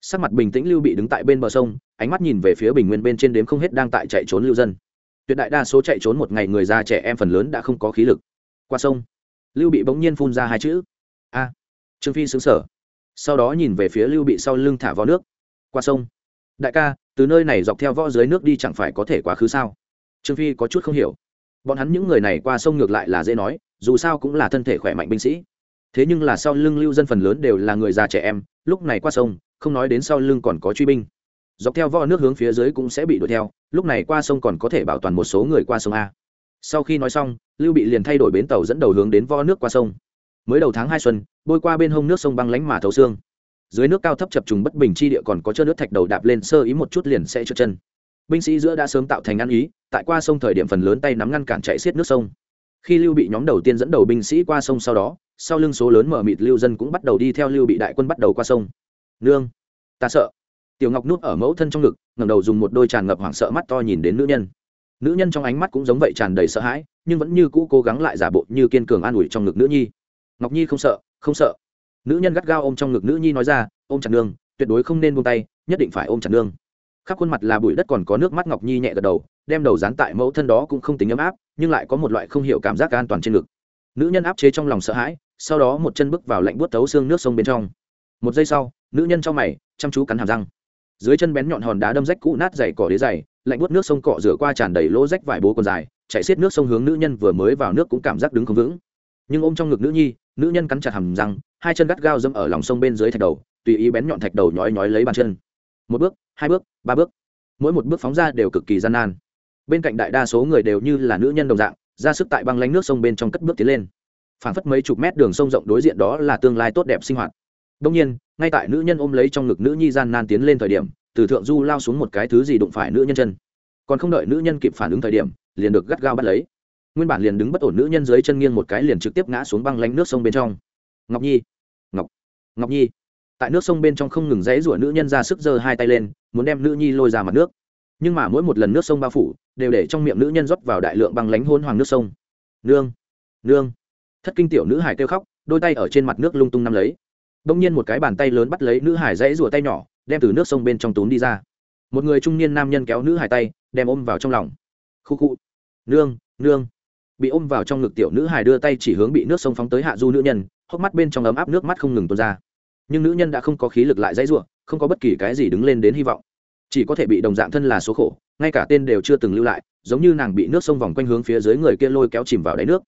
Sắc mặt bình tĩnh lưu bị đứng tại bên bờ sông, ánh mắt nhìn về phía bình nguyên bên trên đếm không hết đang tại chạy trốn lưu dân. Tuyệt đại đa số chạy trốn một ngày người già trẻ em phần lớn đã không có khí lực. Qua sông, lưu bị bỗng nhiên phun ra hai chữ. A. Trương phi xứng sở sau đó nhìn về phía lưu bị sau lưng thả vào nước. Qua sông. Đại ca, từ nơi này dọc theo võ dưới nước đi chẳng phải có thể quá khứ sao? Trương phi có chút không hiểu. Bọn hắn những người này qua sông ngược lại là dễ nói, dù sao cũng là thân thể khỏe mạnh binh sĩ. Thế nhưng là sau lưng lưu dân phần lớn đều là người già trẻ em, lúc này qua sông, không nói đến sau lưng còn có truy binh. Dọc theo võ nước hướng phía dưới cũng sẽ bị đuổi theo, lúc này qua sông còn có thể bảo toàn một số người qua sông a. Sau khi nói xong, lưu bị liền thay đổi bến tàu dẫn đầu hướng đến võ nước qua sông mới đầu tháng hai xuân, bôi qua bên hông nước sông băng lánh mà thấu xương. Dưới nước cao thấp chập trùng bất bình chi địa còn có chơ nước thạch đầu đạp lên, sơ ý một chút liền sẽ trượt chân. Binh sĩ giữa đã sớm tạo thành ăn ý, tại qua sông thời điểm phần lớn tay nắm ngăn cản chạy xiết nước sông. Khi lưu bị nhóm đầu tiên dẫn đầu binh sĩ qua sông sau đó, sau lưng số lớn mở mịt lưu dân cũng bắt đầu đi theo lưu bị đại quân bắt đầu qua sông. Nương, ta sợ. Tiểu ngọc nuốt ở mẫu thân trong ngực, ngẩng đầu dùng một đôi tràn ngập hoảng sợ mắt to nhìn đến nữ nhân. Nữ nhân trong ánh mắt cũng giống vậy tràn đầy sợ hãi, nhưng vẫn như cũ cố gắng lại giả bộ như kiên cường an ủi trong ngực nữ nhi ngọc nhi không sợ không sợ. Nữ nhân gắt gao ôm trong ngực nữ nhi nói ra, ôm chặt nương, tuyệt đối không nên buông tay, nhất định phải ôm chặt nương. Khắp khuôn mặt là bụi đất còn có nước mắt ngọc nhi nhẹ gật đầu, đem đầu dán tại mẫu thân đó cũng không tính ấm áp, nhưng lại có một loại không hiểu cảm giác an toàn trên ngực. Nữ nhân áp chế trong lòng sợ hãi, sau đó một chân bước vào lạnh buốt thấu xương nước sông bên trong. Một giây sau, nữ nhân trong mày, chăm chú cắn hàm răng. Dưới chân bén nhọn hòn đá đâm rách cũ nát dày cỏ đế dày, lạnh buốt nước sông cọ rửa qua tràn đầy lỗ rách vải bố còn dài chạy xiết nước sông hướng nữ nhân vừa mới vào nước cũng cảm giác đứng không vững nhưng ôm trong ngực nữ nhi, nữ nhân cắn chặt hàm răng, hai chân gắt gao dâm ở lòng sông bên dưới thạch đầu, tùy ý bén nhọn thạch đầu nhói nhói lấy bàn chân. Một bước, hai bước, ba bước. Mỗi một bước phóng ra đều cực kỳ gian nan. Bên cạnh đại đa số người đều như là nữ nhân đồng dạng, ra sức tại băng lánh nước sông bên trong cất bước tiến lên. Phảng phất mấy chục mét đường sông rộng đối diện đó là tương lai tốt đẹp sinh hoạt. Đông nhiên, ngay tại nữ nhân ôm lấy trong ngực nữ nhi gian nan tiến lên thời điểm, từ thượng du lao xuống một cái thứ gì đụng phải nữ nhân chân. Còn không đợi nữ nhân kịp phản ứng thời điểm, liền được gắt gao bắt lấy nguyên bản liền đứng bất ổn nữ nhân dưới chân nghiêng một cái liền trực tiếp ngã xuống băng lánh nước sông bên trong. Ngọc nhi, ngọc ngọc nhi. Tại nước sông bên trong không ngừng dãy rủa nữ nhân ra sức giơ hai tay lên, muốn đem nữ nhi lôi ra mặt nước. Nhưng mà mỗi một lần nước sông bao phủ, đều để trong miệng nữ nhân rót vào đại lượng băng lánh hôn hoàng nước sông. Nương nương. Thất kinh tiểu nữ hải kêu khóc, đôi tay ở trên mặt nước lung tung nắm lấy. Đông nhiên một cái bàn tay lớn bắt lấy nữ hải dãy rủa tay nhỏ, đem từ nước sông bên trong tốn đi ra. Một người trung niên nam nhân kéo nữ hải tay, đem ôm vào trong lòng. Khu khu. Nương nương bị ôm vào trong ngực tiểu nữ hài đưa tay chỉ hướng bị nước sông phóng tới hạ du nữ nhân, hốc mắt bên trong ấm áp nước mắt không ngừng tuôn ra. Nhưng nữ nhân đã không có khí lực lại dãy ruộng, không có bất kỳ cái gì đứng lên đến hy vọng. Chỉ có thể bị đồng dạng thân là số khổ, ngay cả tên đều chưa từng lưu lại, giống như nàng bị nước sông vòng quanh hướng phía dưới người kia lôi kéo chìm vào đáy nước.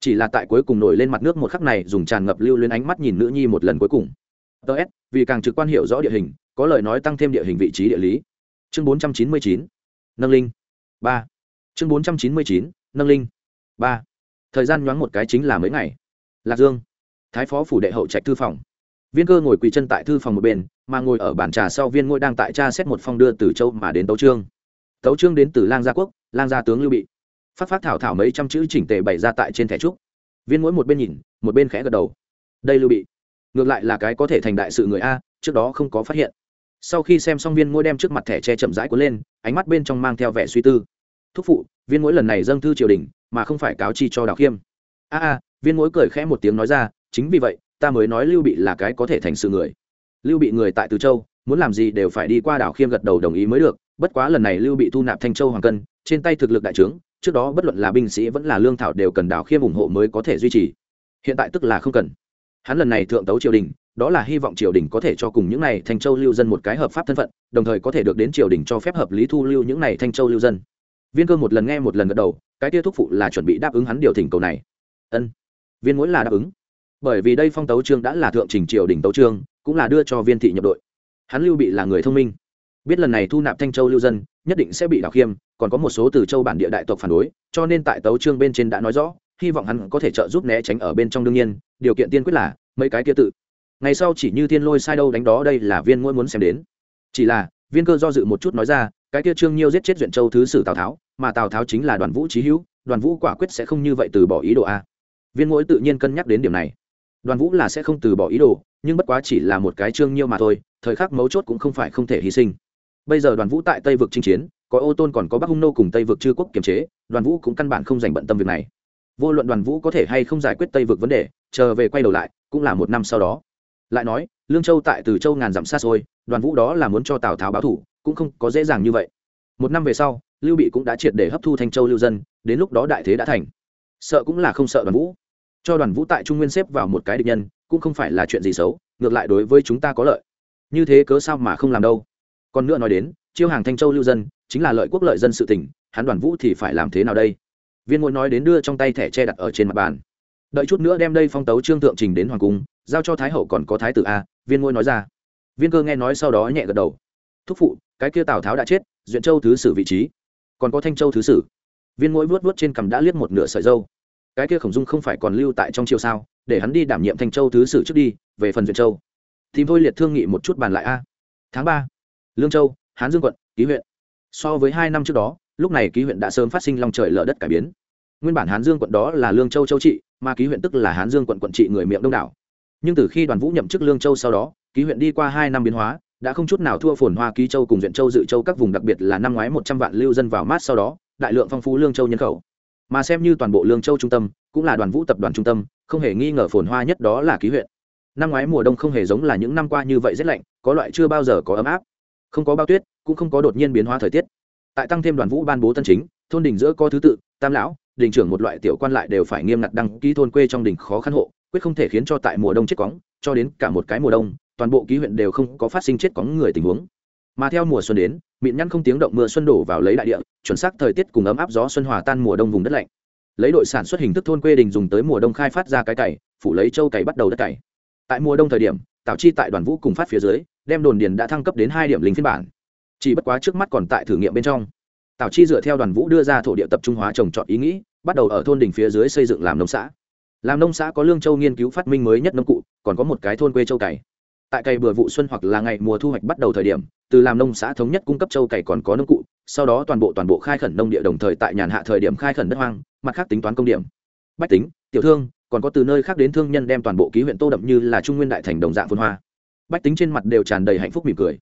Chỉ là tại cuối cùng nổi lên mặt nước một khắc này, dùng tràn ngập lưu lên ánh mắt nhìn nữ nhi một lần cuối cùng. Ts vì càng trực quan hiệu rõ địa hình, có lời nói tăng thêm địa hình vị trí địa lý. Chương bốn trăm chín mươi chín, nâng linh. Ba. Chương bốn trăm chín mươi chín, nâng linh ba thời gian nhoáng một cái chính là mấy ngày lạc dương thái phó phủ đệ hậu trạch thư phòng viên cơ ngồi quỳ chân tại thư phòng một bên mà ngồi ở bàn trà sau viên ngôi đang tại tra xét một phong đưa từ châu mà đến tấu trương tấu trương đến từ lang gia quốc lang gia tướng lưu bị phát phát thảo thảo mấy trăm chữ chỉnh tề bày ra tại trên thẻ trúc viên mỗi một bên nhìn một bên khẽ gật đầu đây lưu bị ngược lại là cái có thể thành đại sự người a trước đó không có phát hiện sau khi xem xong viên ngôi đem trước mặt thẻ che chậm rãi cuốn lên ánh mắt bên trong mang theo vẻ suy tư thúc phụ viên mỗi lần này dâng thư triều đình mà không phải cáo chi cho đào khiêm. A a, viên mỗi cười khẽ một tiếng nói ra, chính vì vậy, ta mới nói lưu bị là cái có thể thành sự người. Lưu bị người tại từ châu, muốn làm gì đều phải đi qua đảo khiêm gật đầu đồng ý mới được, bất quá lần này lưu bị thu nạp thanh châu hoàng cân, trên tay thực lực đại trướng, trước đó bất luận là binh sĩ vẫn là lương thảo đều cần đảo khiêm ủng hộ mới có thể duy trì. Hiện tại tức là không cần. Hắn lần này thượng tấu triều đình, đó là hy vọng triều đình có thể cho cùng những này thanh châu lưu dân một cái hợp pháp thân phận, đồng thời có thể được đến triều đình cho phép hợp lý thu lưu những này thanh châu lưu dân. Viên cơ một lần nghe một lần gật đầu cái tia thúc phụ là chuẩn bị đáp ứng hắn điều thỉnh cầu này. Ân, viên mỗi là đáp ứng. Bởi vì đây phong tấu trương đã là thượng trình triều đình tấu trương cũng là đưa cho viên thị nhập đội. Hắn lưu bị là người thông minh. Biết lần này thu nạp thanh châu lưu dân, nhất định sẽ bị đảo khiêm, còn có một số từ châu bản địa đại tộc phản đối, cho nên tại tấu trương bên trên đã nói rõ, hy vọng hắn có thể trợ giúp né tránh ở bên trong đương nhiên, điều kiện tiên quyết là, mấy cái kia tự. Ngày sau chỉ như thiên lôi sai đâu đánh đó đây là viên ngôi muốn xem đến. Chỉ là, viên cơ do dự một chút nói ra cái kia trương nhiêu giết chết duyện châu thứ sử tào tháo, mà tào tháo chính là đoàn vũ trí hữu, đoàn vũ quả quyết sẽ không như vậy từ bỏ ý đồ a. Viên mỗi tự nhiên cân nhắc đến điểm này. Đoàn vũ là sẽ không từ bỏ ý đồ, nhưng bất quá chỉ là một cái trương nhiêu mà thôi, thời khắc mấu chốt cũng không phải không thể hy sinh. Bây giờ đoàn vũ tại tây vực chinh chiến, có ô tôn còn có bắc hung nô cùng tây vực chư quốc kiềm chế, đoàn vũ cũng căn bản không dành bận tâm việc này. Vô luận đoàn vũ có thể hay không giải quyết tây vực vấn đề, chờ về quay đầu lại, cũng là một năm sau đó. Lại nói, lương châu tại từ châu ngàn dặm xa xôi, đoàn vũ đó là muốn cho tào tháo báo thủ cũng không có dễ dàng như vậy. Một năm về sau, lưu bị cũng đã triệt để hấp thu thanh châu lưu dân, đến lúc đó đại thế đã thành. Sợ cũng là không sợ đoàn vũ. Cho đoàn vũ tại trung nguyên xếp vào một cái địch nhân, cũng không phải là chuyện gì xấu, ngược lại đối với chúng ta có lợi. Như thế cớ sao mà không làm đâu? Còn nữa nói đến, chiêu hàng thanh châu lưu dân, chính là lợi quốc lợi dân sự tỉnh hắn đoàn vũ thì phải làm thế nào đây? Viên Ngôn nói đến đưa trong tay thẻ che đặt ở trên mặt bàn. Đợi chút nữa đem đây phong tấu trương thượng trình đến hoàng cung, giao cho thái hậu còn có thái tử a, viên ngôi nói ra. Viên cơ nghe nói sau đó nhẹ gật đầu. Thúc phụ cái kia tào tháo đã chết duyện châu thứ sử vị trí còn có thanh châu thứ sử viên mũi vuốt vuốt trên cằm đã liếc một nửa sợi dâu cái kia khổng dung không phải còn lưu tại trong triều sao để hắn đi đảm nhiệm thanh châu thứ sử trước đi về phần duyện châu thì thôi liệt thương nghị một chút bàn lại a tháng ba lương châu hán dương quận ký huyện so với hai năm trước đó lúc này ký huyện đã sớm phát sinh long trời lở đất cải biến nguyên bản hán dương quận đó là lương châu châu trị mà ký huyện tức là hán dương quận quận trị người miệng đông đảo nhưng từ khi đoàn vũ nhậm chức lương châu sau đó ký huyện đi qua hai năm biến hóa đã không chút nào thua phồn hoa ký châu cùng huyện châu dự châu các vùng đặc biệt là năm ngoái một trăm vạn lưu dân vào mát sau đó, đại lượng phong phú lương châu nhân khẩu. Mà xem như toàn bộ lương châu trung tâm, cũng là đoàn vũ tập đoàn trung tâm, không hề nghi ngờ phồn hoa nhất đó là ký huyện. Năm ngoái mùa đông không hề giống là những năm qua như vậy rét lạnh, có loại chưa bao giờ có ấm áp. Không có bao tuyết, cũng không có đột nhiên biến hóa thời tiết. Tại tăng thêm đoàn vũ ban bố tân chính, thôn đỉnh giữa có thứ tự, tam lão, đình trưởng một loại tiểu quan lại đều phải nghiêm ngặt đăng ký thôn quê trong đỉnh khó khăn hộ, quyết không thể khiến cho tại mùa đông chết cóng cho đến cả một cái mùa đông toàn bộ ký huyện đều không có phát sinh chết cóng người tình huống. Mà theo mùa xuân đến, mịn nhăn không tiếng động mưa xuân đổ vào lấy đại địa, chuẩn xác thời tiết cùng ấm áp gió xuân hòa tan mùa đông vùng đất lạnh. Lấy đội sản xuất hình thức thôn quê đình dùng tới mùa đông khai phát ra cái cày, phủ lấy châu cày bắt đầu đất cày. Tại mùa đông thời điểm tào chi tại đoàn vũ cùng phát phía dưới, đem đồn điền đã thăng cấp đến hai điểm linh phiên bản. Chỉ bất quá trước mắt còn tại thử nghiệm bên trong. Tào chi dựa theo đoàn vũ đưa ra thổ địa tập trung hóa trồng trọt ý nghĩ, bắt đầu ở thôn đỉnh phía dưới xây dựng làm nông xã. Làm nông xã có lương châu nghiên cứu phát minh mới nhất nông cụ, còn có một cái thôn quê châu cày tại cày bừa vụ xuân hoặc là ngày mùa thu hoạch bắt đầu thời điểm, từ làm nông xã thống nhất cung cấp châu cày còn có nông cụ, sau đó toàn bộ toàn bộ khai khẩn nông địa đồng thời tại nhàn hạ thời điểm khai khẩn đất hoang, mặt khác tính toán công điểm. Bách tính, tiểu thương, còn có từ nơi khác đến thương nhân đem toàn bộ ký huyện tô đậm như là trung nguyên đại thành đồng dạng phun hoa. Bách tính trên mặt đều tràn đầy hạnh phúc mỉm cười,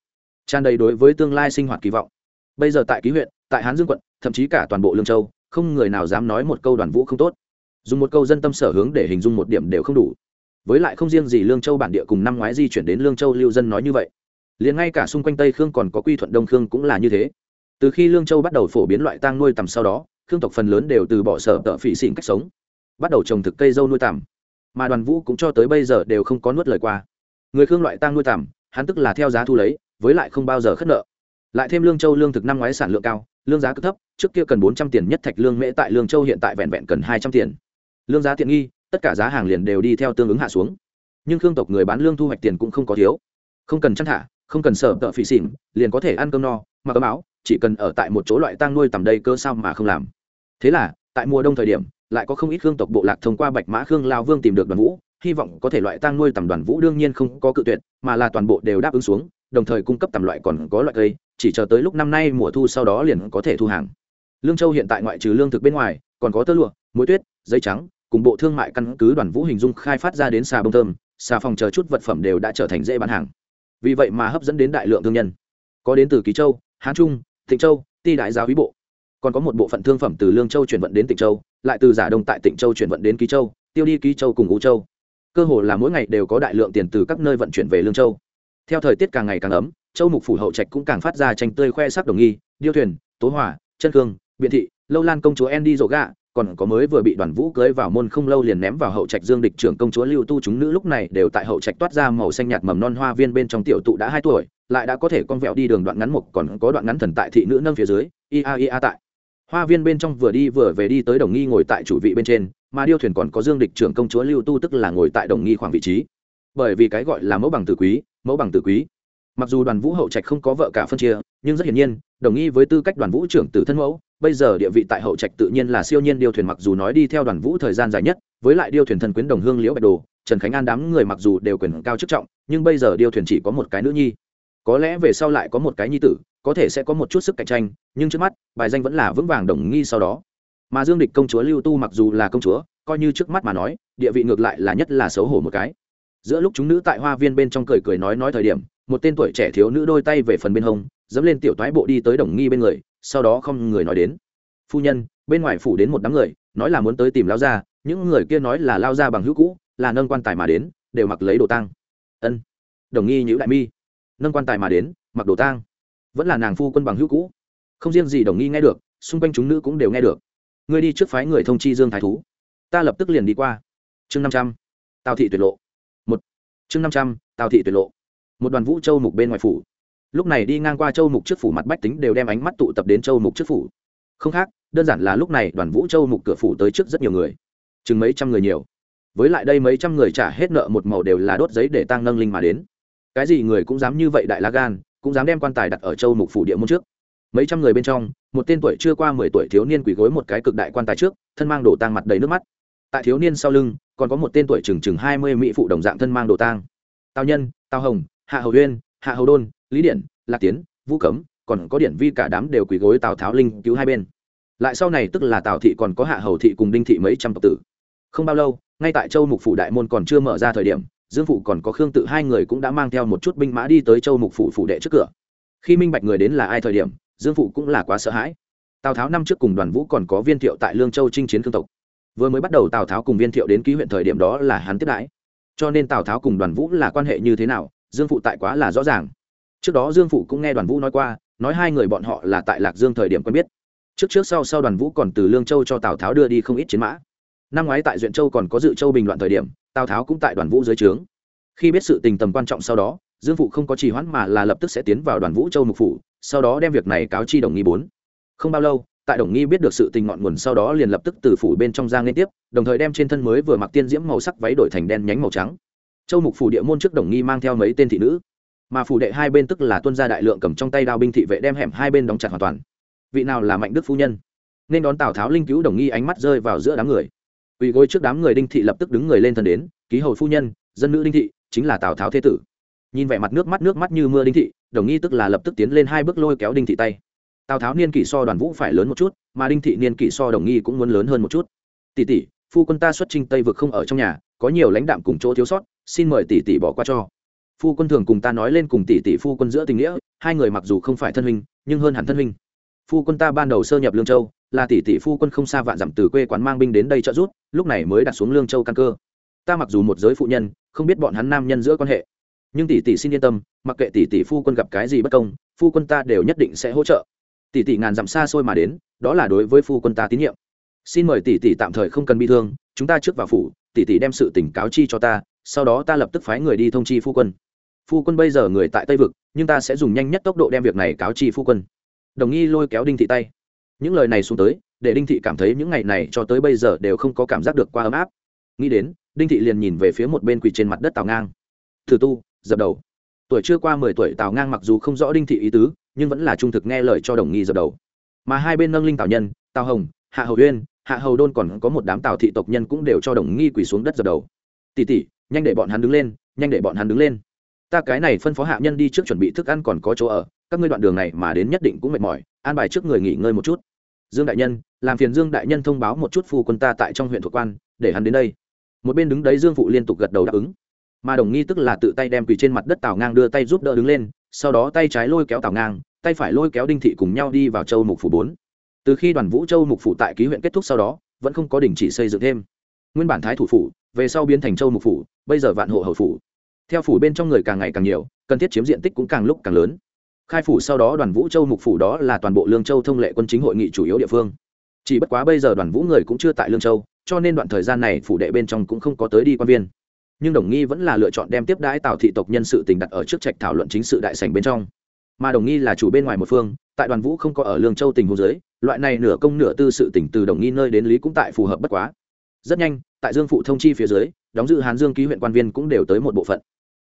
tràn đầy đối với tương lai sinh hoạt kỳ vọng. Bây giờ tại ký huyện, tại hán dương quận, thậm chí cả toàn bộ lương châu, không người nào dám nói một câu đoàn vũ không tốt. Dùng một câu dân tâm sở hướng để hình dung một điểm đều không đủ với lại không riêng gì lương châu bản địa cùng năm ngoái di chuyển đến lương châu lưu dân nói như vậy. Liền ngay cả xung quanh tây khương còn có quy thuận đông khương cũng là như thế. Từ khi lương châu bắt đầu phổ biến loại tang nuôi tầm sau đó, khương tộc phần lớn đều từ bỏ sở tợ phỉ xỉn cách sống, bắt đầu trồng thực cây dâu nuôi tằm. Mà đoàn vũ cũng cho tới bây giờ đều không có nuốt lời qua. Người khương loại tang nuôi tằm, hắn tức là theo giá thu lấy, với lại không bao giờ khất nợ. Lại thêm lương châu lương thực năm ngoái sản lượng cao, lương giá cứ thấp, trước kia cần bốn trăm tiền nhất thạch lương mễ tại lương châu hiện tại vẹn vẹn cần hai trăm tiền. Lương giá tiện nghi tất cả giá hàng liền đều đi theo tương ứng hạ xuống. Nhưng khương tộc người bán lương thu hoạch tiền cũng không có thiếu. Không cần chăn thả, không cần sợ tợ phì xỉn, liền có thể ăn cơm no, mặc ấm áo, chỉ cần ở tại một chỗ loại tang nuôi tầm đây cơ sao mà không làm. Thế là, tại mùa đông thời điểm, lại có không ít khương tộc bộ lạc thông qua bạch mã khương lao vương tìm được đoàn vũ, hy vọng có thể loại tang nuôi tầm đoàn vũ đương nhiên không có cự tuyệt, mà là toàn bộ đều đáp ứng xuống, đồng thời cung cấp tầm loại còn có loại cây, chỉ chờ tới lúc năm nay mùa thu sau đó liền có thể thu hàng. Lương châu hiện tại ngoại trừ lương thực bên ngoài, còn có tơ lụa, muối tuyết, giấy trắng cùng bộ thương mại căn cứ đoàn vũ hình dung khai phát ra đến xà bông thơm, xà phòng chờ chút vật phẩm đều đã trở thành dễ bán hàng. Vì vậy mà hấp dẫn đến đại lượng thương nhân. Có đến từ ký châu, hán trung tịnh châu, ti đại giáo ý bộ. Còn có một bộ phận thương phẩm từ lương châu chuyển vận đến tịnh châu, lại từ giả đông tại tịnh châu chuyển vận đến ký châu, tiêu đi ký châu cùng ú châu. Cơ hồ là mỗi ngày đều có đại lượng tiền từ các nơi vận chuyển về lương châu. Theo thời tiết càng ngày càng ấm, châu mục phủ hậu trạch cũng càng phát ra tranh tươi khoe sắc đồng nghi, điêu thuyền, tố hỏa, chân cương biện thị, lâu lan công chúa andy rộ gạ còn có mới vừa bị đoàn vũ cưới vào môn không lâu liền ném vào hậu trạch dương địch trưởng công chúa lưu tu chúng nữ lúc này đều tại hậu trạch toát ra màu xanh nhạt mầm non hoa viên bên trong tiểu tụ đã hai tuổi, lại đã có thể con vẹo đi đường đoạn ngắn mục còn có đoạn ngắn thần tại thị nữ nâng phía dưới ia ia tại. Hoa viên bên trong vừa đi vừa về đi tới đồng nghi ngồi tại chủ vị bên trên, mà điêu thuyền còn có dương địch trưởng công chúa lưu tu tức là ngồi tại đồng nghi khoảng vị trí. Bởi vì cái gọi là mẫu bằng tử quý, mẫu bằng tử quý. Mặc dù đoàn vũ hậu trạch không có vợ cả phân chia, nhưng rất hiển nhiên đồng nghi với tư cách đoàn vũ trưởng tử thân mẫu, bây giờ địa vị tại hậu trạch tự nhiên là siêu nhiên điêu thuyền mặc dù nói đi theo đoàn vũ thời gian dài nhất, với lại điêu thuyền thần quyến đồng hương liễu bạch đồ, trần khánh an đám người mặc dù đều quyền cao chức trọng, nhưng bây giờ điêu thuyền chỉ có một cái nữ nhi. Có lẽ về sau lại có một cái nhi tử, có thể sẽ có một chút sức cạnh tranh, nhưng trước mắt, bài danh vẫn là vững vàng đồng nghi sau đó. Mà dương địch công chúa lưu tu mặc dù là công chúa, coi như trước mắt mà nói, địa vị ngược lại là nhất là xấu hổ một cái. Giữa lúc chúng nữ tại hoa viên bên trong cười cười nói nói thời điểm, một tên tuổi trẻ thiếu nữ đôi tay về phần bên hông dẫm lên tiểu toái bộ đi tới đồng nghi bên người, sau đó không người nói đến. Phu nhân, bên ngoài phủ đến một đám người, nói là muốn tới tìm lao gia, những người kia nói là lao gia bằng hữu cũ, là nâng quan tài mà đến, đều mặc lấy đồ tang. Ân. Đồng nghi nhữ đại mi. Nâng quan tài mà đến, mặc đồ tang. Vẫn là nàng phu quân bằng hữu cũ. Không riêng gì đồng nghi nghe được, xung quanh chúng nữ cũng đều nghe được. Ngươi đi trước phái người thông chi dương thái thú. Ta lập tức liền đi qua. Chương năm trăm. Tào thị tuyệt lộ. Một. Chương năm trăm, tào thị tuyệt lộ. Một đoàn vũ châu mục bên ngoài phủ lúc này đi ngang qua châu mục trước phủ mặt bách tính đều đem ánh mắt tụ tập đến châu mục trước phủ. Không khác, đơn giản là lúc này đoàn vũ châu mục cửa phủ tới trước rất nhiều người. Chừng mấy trăm người nhiều. Với lại đây mấy trăm người trả hết nợ một màu đều là đốt giấy để tăng nâng linh mà đến. Cái gì người cũng dám như vậy đại lá gan, cũng dám đem quan tài đặt ở châu mục phủ địa môn trước. Mấy trăm người bên trong, một tên tuổi chưa qua mười tuổi thiếu niên quỳ gối một cái cực đại quan tài trước, thân mang đồ tang mặt đầy nước mắt. Tại thiếu niên sau lưng, còn có một tên tuổi chừng chừng hai mươi mỹ phụ đồng dạng thân mang đồ tang. Tào nhân, tào hồng, hạ hầu uyên hạ hầu đôn lý điển, lạc tiến, vũ cấm, còn có điển vi cả đám đều quỳ gối tào tháo linh cứu hai bên. Lại sau này tức là tào thị còn có hạ hầu thị cùng đinh thị mấy trăm tộc tử. Không bao lâu, ngay tại châu mục phủ đại môn còn chưa mở ra thời điểm, dương phụ còn có khương tự hai người cũng đã mang theo một chút binh mã đi tới châu mục phủ phủ đệ trước cửa. Khi minh bạch người đến là ai thời điểm, dương phụ cũng là quá sợ hãi. Tào tháo năm trước cùng đoàn vũ còn có viên thiệu tại lương châu chinh chiến khương tộc. Vừa mới bắt đầu tào tháo cùng viên thiệu đến ký huyện thời điểm đó là hắn tiếp đãi. Cho nên tào tháo cùng đoàn vũ là quan hệ như thế nào, dương phụ tại quá là rõ ràng trước đó dương phụ cũng nghe đoàn vũ nói qua, nói hai người bọn họ là tại lạc dương thời điểm quen biết. Trước trước sau sau đoàn vũ còn từ lương châu cho tào tháo đưa đi không ít chiến mã. Năm ngoái tại duyện châu còn có dự châu bình loạn thời điểm, tào tháo cũng tại đoàn vũ dưới trướng. Khi biết sự tình tầm quan trọng sau đó, dương phụ không có trì hoãn mà là lập tức sẽ tiến vào đoàn vũ châu mục phủ, sau đó đem việc này cáo chi đồng nghi bốn. Không bao lâu, tại đồng nghi biết được sự tình ngọn nguồn sau đó liền lập tức từ phủ bên trong giang liên tiếp, đồng thời đem trên thân mới vừa mặc tiên diễm màu sắc váy đổi thành đen nhánh màu trắng. Châu mục phủ địa môn trước đồng nghi mang theo mấy tên thị nữ mà phủ đệ hai bên tức là tuân gia đại lượng cầm trong tay đao binh thị vệ đem hẻm hai bên đóng chặt hoàn toàn. Vị nào là mạnh đức phu nhân? Nên đón tào tháo linh cứu đồng nghi ánh mắt rơi vào giữa đám người. Ủy gối trước đám người đinh thị lập tức đứng người lên thần đến, ký hầu phu nhân, dân nữ đinh thị, chính là tào tháo thế tử. Nhìn vẻ mặt nước mắt nước mắt như mưa đinh thị, đồng nghi tức là lập tức tiến lên hai bước lôi kéo đinh thị tay. Tào tháo niên kỷ so đoàn vũ phải lớn một chút, mà đinh thị niên kỷ so đồng nghi cũng muốn lớn hơn một chút. Tỷ tỷ, phu quân ta xuất trinh tây vực không ở trong nhà, có nhiều lãnh đạm cùng chỗ thiếu sót, xin mời tỷ tỷ bỏ qua cho phu quân thường cùng ta nói lên cùng tỷ tỷ phu quân giữa tình nghĩa, hai người mặc dù không phải thân huynh, nhưng hơn hẳn thân huynh. Phu quân ta ban đầu sơ nhập lương châu, là tỷ tỷ phu quân không xa vạn dặm từ quê quán mang binh đến đây trợ giúp, lúc này mới đặt xuống lương châu căn cơ. Ta mặc dù một giới phụ nhân, không biết bọn hắn nam nhân giữa quan hệ, nhưng tỷ tỷ xin yên tâm, mặc kệ tỷ tỷ phu quân gặp cái gì bất công, phu quân ta đều nhất định sẽ hỗ trợ. Tỷ tỷ ngàn dặm xa xôi mà đến, đó là đối với phu quân ta tín nhiệm. Xin mời tỷ tỷ tạm thời không cần bị thương, chúng ta trước vào phủ, tỷ tỷ đem sự tỉnh cáo chi cho ta, sau đó ta lập tức phái người đi thông chi phu quân phu quân bây giờ người tại tây vực, nhưng ta sẽ dùng nhanh nhất tốc độ đem việc này cáo chi phu quân. Đồng nghi lôi kéo đinh thị tay. Những lời này xuống tới, để đinh thị cảm thấy những ngày này cho tới bây giờ đều không có cảm giác được qua ấm áp. Nghĩ đến, đinh thị liền nhìn về phía một bên quỳ trên mặt đất tào ngang. Thử tu, dập đầu. Tuổi chưa qua mười tuổi, tào ngang mặc dù không rõ đinh thị ý tứ, nhưng vẫn là trung thực nghe lời cho đồng nghi dập đầu. Mà hai bên nâng linh tào nhân, tào hồng, hạ hầu uyên, hạ hầu đôn còn có một đám tào thị tộc nhân cũng đều cho đồng nghi quỳ xuống đất dập đầu. Tỉ tỉ nhanh để bọn hắn đứng lên, nhanh để bọn hắn đứng lên ta cái này phân phó hạ nhân đi trước chuẩn bị thức ăn còn có chỗ ở, các ngươi đoạn đường này mà đến nhất định cũng mệt mỏi, an bài trước người nghỉ ngơi một chút. Dương đại nhân, làm phiền dương đại nhân thông báo một chút phu quân ta tại trong huyện thuộc quan, để hắn đến đây. Một bên đứng đấy dương phụ liên tục gật đầu đáp ứng. Mà đồng nghi tức là tự tay đem quỳ trên mặt đất tào ngang đưa tay giúp đỡ đứng lên, sau đó tay trái lôi kéo tào ngang, tay phải lôi kéo đinh thị cùng nhau đi vào châu mục phủ bốn. Từ khi đoàn vũ châu mục phủ tại ký huyện kết thúc sau đó, vẫn không có đình chỉ xây dựng thêm. Nguyên bản thái thủ phủ, về sau biến thành châu mục phủ, bây giờ vạn hộ hầu phủ theo phủ bên trong người càng ngày càng nhiều, cần thiết chiếm diện tích cũng càng lúc càng lớn. Khai phủ sau đó đoàn vũ châu mục phủ đó là toàn bộ lương châu thông lệ quân chính hội nghị chủ yếu địa phương. Chỉ bất quá bây giờ đoàn vũ người cũng chưa tại lương châu, cho nên đoạn thời gian này phủ đệ bên trong cũng không có tới đi quan viên. Nhưng đồng nghi vẫn là lựa chọn đem tiếp đãi tào thị tộc nhân sự tình đặt ở trước trạch thảo luận chính sự đại sành bên trong. Mà đồng nghi là chủ bên ngoài một phương, tại đoàn vũ không có ở lương châu tình hồ dưới, loại này nửa công nửa tư sự tỉnh từ đồng nghi nơi đến lý cũng tại phù hợp bất quá. Rất nhanh, tại dương phụ thông chi phía dưới, đóng dự hán dương ký huyện quan viên cũng đều tới một bộ phận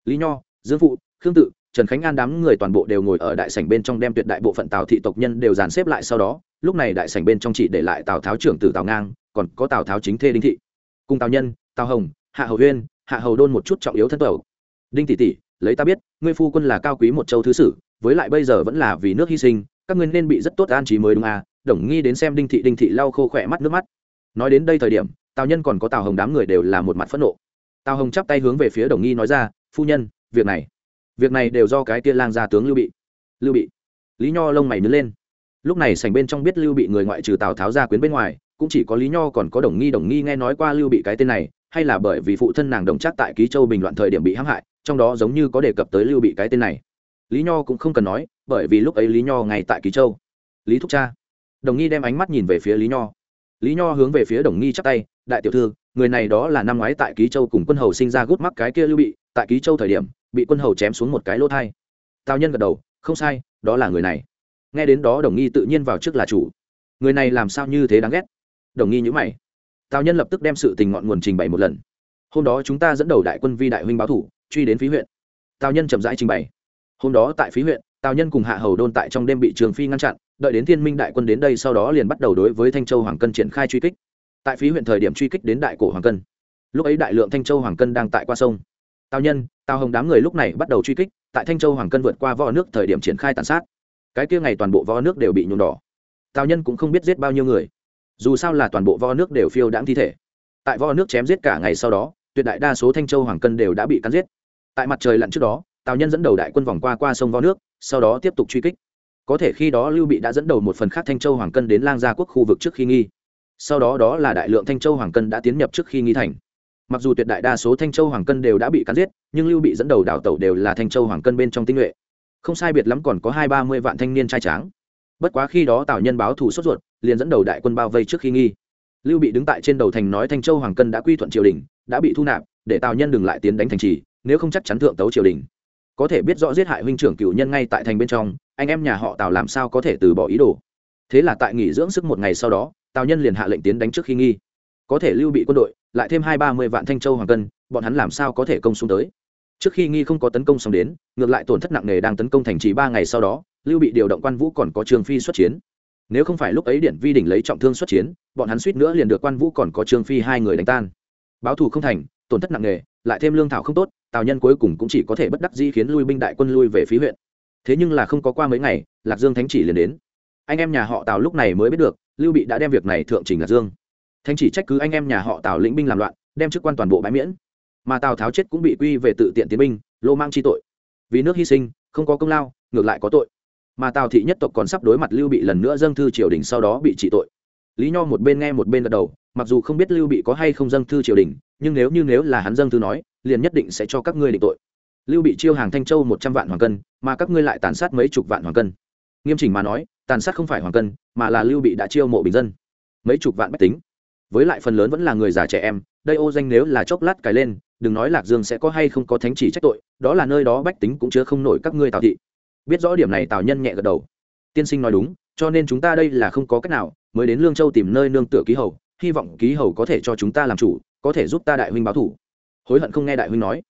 lý nho, dương phụ, khương tự, trần khánh an đám người toàn bộ đều ngồi ở đại sảnh bên trong đem tuyệt đại bộ phận tào thị tộc nhân đều dàn xếp lại sau đó, lúc này đại sảnh bên trong chỉ để lại tào tháo trưởng tử tào ngang, còn có tào tháo chính thê đinh thị. Cùng tào nhân, tào hồng, hạ hầu huyên, hạ hầu đôn một chút trọng yếu thân tẩu đinh tỷ tỷ, lấy ta biết, ngươi phu quân là cao quý một châu thứ sử, với lại bây giờ vẫn là vì nước hy sinh, các ngươi nên bị rất tốt an trí mới đúng à? Đồng nghi đến xem đinh thị đinh thị lau khô khỏe mắt nước mắt. Nói đến đây thời điểm, tào nhân còn có tào hồng đám người đều là một mặt phẫn nộ. Tào hồng chắp tay hướng về phía đồng nghi nói ra phu nhân, việc này việc này đều do cái kia lang gia tướng lưu bị lưu bị. Lý nho lông mày nứt lên. Lúc này sành bên trong biết lưu bị người ngoại trừ tào tháo ra quyến bên ngoài, cũng chỉ có lý nho còn có đồng nghi đồng nghi nghe nói qua lưu bị cái tên này, hay là bởi vì phụ thân nàng đồng chắc tại ký châu bình loạn thời điểm bị hãm hại, trong đó giống như có đề cập tới lưu bị cái tên này. Lý nho cũng không cần nói, bởi vì lúc ấy lý nho ngay tại ký châu. Lý thúc cha. Đồng nghi đem ánh mắt nhìn về phía lý nho. Lý nho hướng về phía đồng nghi chắc tay, đại tiểu thư, người này đó là năm ngoái tại ký châu cùng quân hầu sinh ra gút mắc cái kia lưu bị tại ký châu thời điểm, bị quân hầu chém xuống một cái lỗ thai. Tào nhân gật đầu, không sai, đó là người này. Nghe đến đó, đồng nghi tự nhiên vào trước là chủ. Người này làm sao như thế đáng ghét? Đồng nghi nhữ mày. Tào nhân lập tức đem sự tình ngọn nguồn trình bày một lần. Hôm đó chúng ta dẫn đầu đại quân vi đại huynh báo thủ, truy đến phí huyện. Tào nhân chậm rãi trình bày. Hôm đó tại phí huyện, tào nhân cùng hạ hầu đôn tại trong đêm bị trường phi ngăn chặn, đợi đến thiên minh đại quân đến đây sau đó liền bắt đầu đối với thanh châu hoàng cân triển khai truy kích. Tại phí huyện thời điểm truy kích đến đại cổ hoàng cân. Lúc ấy đại lượng thanh châu hoàng cân đang tại qua sông tào nhân, tào hồng đám người lúc này bắt đầu truy kích, tại thanh châu hoàng cân vượt qua vò nước thời điểm triển khai tàn sát. Cái kia ngày toàn bộ vò nước đều bị nhuộm đỏ. Tào nhân cũng không biết giết bao nhiêu người. Dù sao là toàn bộ vò nước đều phiêu đãng thi thể. Tại vò nước chém giết cả ngày sau đó, tuyệt đại đa số thanh châu hoàng cân đều đã bị cắn giết. Tại mặt trời lặn trước đó, tào nhân dẫn đầu đại quân vòng qua qua sông vò nước, sau đó tiếp tục truy kích. Có thể khi đó lưu bị đã dẫn đầu một phần khác thanh châu hoàng cân đến lang gia quốc khu vực trước khi nghi. Sau đó đó là đại lượng thanh châu hoàng cân đã tiến nhập trước khi nghi thành mặc dù tuyệt đại đa số thanh châu hoàng cân đều đã bị cắn giết, nhưng lưu bị dẫn đầu đảo tẩu đều là thanh châu hoàng cân bên trong tinh nhuệ. Không sai biệt lắm còn có hai ba mươi vạn thanh niên trai tráng. Bất quá khi đó tào nhân báo thủ sốt ruột, liền dẫn đầu đại quân bao vây trước khi nghi. Lưu bị đứng tại trên đầu thành nói thanh châu hoàng cân đã quy thuận triều đình, đã bị thu nạp, để tào nhân đừng lại tiến đánh thành trì, nếu không chắc chắn thượng tấu triều đình. Có thể biết rõ giết hại huynh trưởng cựu nhân ngay tại thành bên trong, anh em nhà họ tào làm sao có thể từ bỏ ý đồ. Thế là tại nghỉ dưỡng sức một ngày sau đó, tào nhân liền hạ lệnh tiến đánh trước khi nghi. Có thể lưu bị quân đội lại thêm hai ba mươi vạn thanh châu hoàng cân, bọn hắn làm sao có thể công xuống tới? Trước khi nghi không có tấn công xong đến, ngược lại tổn thất nặng nề đang tấn công thành trì ba ngày sau đó, lưu bị điều động quan vũ còn có trường phi xuất chiến. Nếu không phải lúc ấy điện vi đỉnh lấy trọng thương xuất chiến, bọn hắn suýt nữa liền được quan vũ còn có trương phi hai người đánh tan. Báo thù không thành, tổn thất nặng nề, lại thêm lương thảo không tốt, tào nhân cuối cùng cũng chỉ có thể bất đắc dĩ khiến lui binh đại quân lui về phía huyện. Thế nhưng là không có qua mấy ngày, lạc dương thánh chỉ liền đến. Anh em nhà họ tào lúc này mới biết được, lưu bị đã đem việc này thượng trình lạc dương thánh chỉ trách cứ anh em nhà họ tào lĩnh binh làm loạn đem chức quan toàn bộ bãi miễn mà tào tháo chết cũng bị quy về tự tiện tiến binh lô mang chi tội vì nước hy sinh không có công lao ngược lại có tội mà tào thị nhất tộc còn sắp đối mặt lưu bị lần nữa dâng thư triều đình sau đó bị trị tội lý nho một bên nghe một bên gật đầu mặc dù không biết lưu bị có hay không dâng thư triều đình nhưng nếu như nếu là hắn dâng thư nói liền nhất định sẽ cho các ngươi định tội lưu bị chiêu hàng thanh châu một trăm vạn hoàng cân mà các ngươi lại tàn sát mấy chục vạn hoàng cân nghiêm chỉnh mà nói tàn sát không phải hoàng cân mà là lưu bị đã chiêu mộ bình dân mấy chục vạn bách tính với lại phần lớn vẫn là người già trẻ em, đây ô danh nếu là chốc lát cài lên, đừng nói lạc dương sẽ có hay không có thánh chỉ trách tội, đó là nơi đó bách tính cũng chứa không nổi các ngươi tào thị. Biết rõ điểm này tào nhân nhẹ gật đầu. Tiên sinh nói đúng, cho nên chúng ta đây là không có cách nào, mới đến lương châu tìm nơi nương tựa ký hầu, hy vọng ký hầu có thể cho chúng ta làm chủ, có thể giúp ta đại huynh báo thủ. Hối hận không nghe đại huynh nói.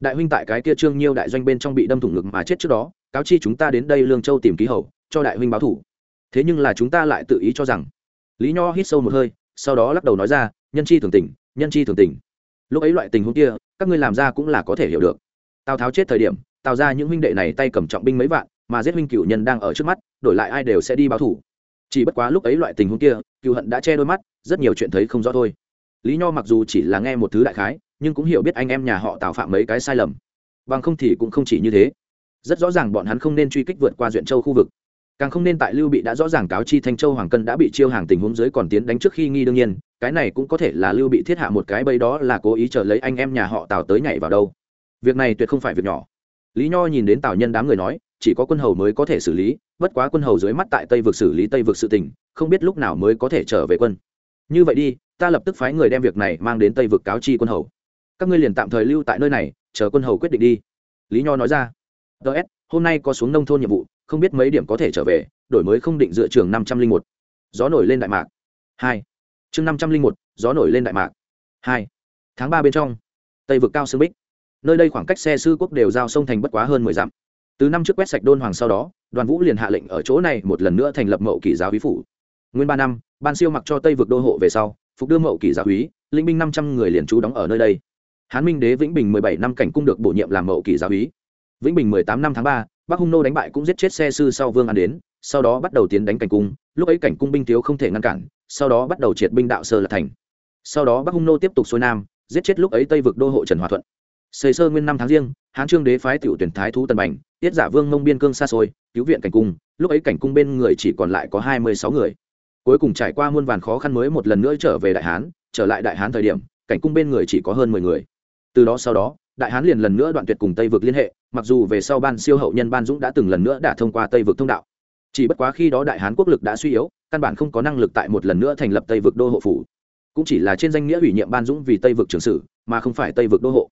Đại huynh tại cái kia trương nhiêu đại doanh bên trong bị đâm thủng ngực mà chết trước đó, cáo chi chúng ta đến đây lương châu tìm ký hầu, cho đại huynh báo thủ. Thế nhưng là chúng ta lại tự ý cho rằng. Lý nho hít sâu một hơi sau đó lắc đầu nói ra, nhân chi thường tình, nhân chi thường tình. Lúc ấy loại tình huống kia, các ngươi làm ra cũng là có thể hiểu được. Tào tháo chết thời điểm, tào ra những huynh đệ này tay cầm trọng binh mấy vạn, mà giết huynh cựu nhân đang ở trước mắt, đổi lại ai đều sẽ đi báo thủ. Chỉ bất quá lúc ấy loại tình huống kia, cựu hận đã che đôi mắt, rất nhiều chuyện thấy không rõ thôi. Lý nho mặc dù chỉ là nghe một thứ đại khái, nhưng cũng hiểu biết anh em nhà họ tào phạm mấy cái sai lầm. Bằng không thì cũng không chỉ như thế. Rất rõ ràng bọn hắn không nên truy kích vượt qua duyện châu khu vực càng không nên tại lưu bị đã rõ ràng cáo chi thanh châu hoàng cân đã bị chiêu hàng tình huống dưới còn tiến đánh trước khi nghi đương nhiên, cái này cũng có thể là lưu bị thiết hạ một cái bẫy đó là cố ý chờ lấy anh em nhà họ tào tới nhảy vào đâu. Việc này tuyệt không phải việc nhỏ. Lý nho nhìn đến tào nhân đám người nói, chỉ có quân hầu mới có thể xử lý, bất quá quân hầu dưới mắt tại tây vực xử lý tây vực sự tình, không biết lúc nào mới có thể trở về quân. Như vậy đi, ta lập tức phái người đem việc này mang đến tây vực cáo chi quân hầu. Các ngươi liền tạm thời lưu tại nơi này, chờ quân hầu quyết định đi. Lý nho nói ra ts hôm nay có xuống nông thôn nhiệm vụ, không biết mấy điểm có thể trở về, đổi mới không định dựa trường năm trăm linh một. Gió nổi lên đại mạc. Hai. Chương năm trăm linh một, gió nổi lên đại mạc. Hai. Tháng ba bên trong, tây vực cao sương bích. Nơi đây khoảng cách xe sư quốc đều giao sông thành bất quá hơn mười dặm. Từ năm trước quét sạch đôn hoàng sau đó, đoàn vũ liền hạ lệnh ở chỗ này một lần nữa thành lập mậu kỷ giáo hí phủ. Nguyên ba năm, ban siêu mặc cho tây vực đô hộ về sau, phục đưa mậu kỷ giáo hí, linh binh năm trăm người liền trú đóng ở nơi đây. Hán minh đế vĩnh bình mười bảy năm cảnh cung được bổ nhiệm làm mậu kỷ giáo hí vĩnh bình mười tám năm tháng ba, bắc hung nô đánh bại cũng giết chết xe sư sau vương an đến, sau đó bắt đầu tiến đánh cảnh cung. Lúc ấy cảnh cung binh thiếu không thể ngăn cản, sau đó bắt đầu triệt binh đạo sơ là thành. Sau đó bắc hung nô tiếp tục xuôi nam, giết chết lúc ấy tây vực đô hộ trần hòa thuận. Xây sơ nguyên năm tháng riêng, hán trương đế phái tiểu tuyển thái thú tần bành, tiết giả vương mông biên cương xa xôi, cứu viện cảnh cung. Lúc ấy cảnh cung bên người chỉ còn lại có hai mươi sáu người. Cuối cùng trải qua muôn vàn khó khăn mới một lần nữa trở về đại hán, trở lại đại hán thời điểm, cảnh cung bên người chỉ có hơn mười người. Từ đó sau đó, đại hán liền lần nữa đoạn tuyệt cùng tây vực liên hệ mặc dù về sau ban siêu hậu nhân ban dũng đã từng lần nữa đã thông qua tây vực thông đạo chỉ bất quá khi đó đại hán quốc lực đã suy yếu căn bản không có năng lực tại một lần nữa thành lập tây vực đô hộ phủ cũng chỉ là trên danh nghĩa ủy nhiệm ban dũng vì tây vực trường sử mà không phải tây vực đô hộ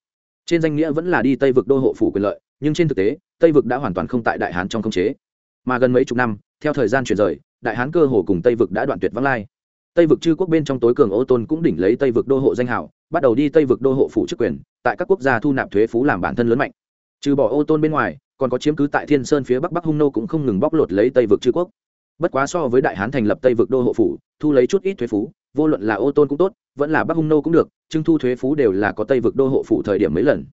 trên danh nghĩa vẫn là đi tây vực đô hộ phủ quyền lợi nhưng trên thực tế tây vực đã hoàn toàn không tại đại hán trong khống chế mà gần mấy chục năm theo thời gian chuyển rời đại hán cơ hồ cùng tây vực đã đoạn tuyệt vắng lai tây vực chư quốc bên trong tối cường ô tôn cũng đỉnh lấy tây vực đô hộ danh hảo bắt đầu đi tây vực đô hộ phủ chức quyền tại các quốc gia thu nạp thuế phú làm bản thân lớn mạnh trừ bỏ ô tôn bên ngoài, còn có chiếm cứ tại thiên sơn phía bắc bắc hung nô cũng không ngừng bóc lột lấy tây vực chư quốc. Bất quá so với đại hán thành lập tây vực đô hộ phủ, thu lấy chút ít thuế phú, vô luận là ô tôn cũng tốt, vẫn là bắc hung nô cũng được, trưng thu thuế phú đều là có tây vực đô hộ phủ thời điểm mấy lần.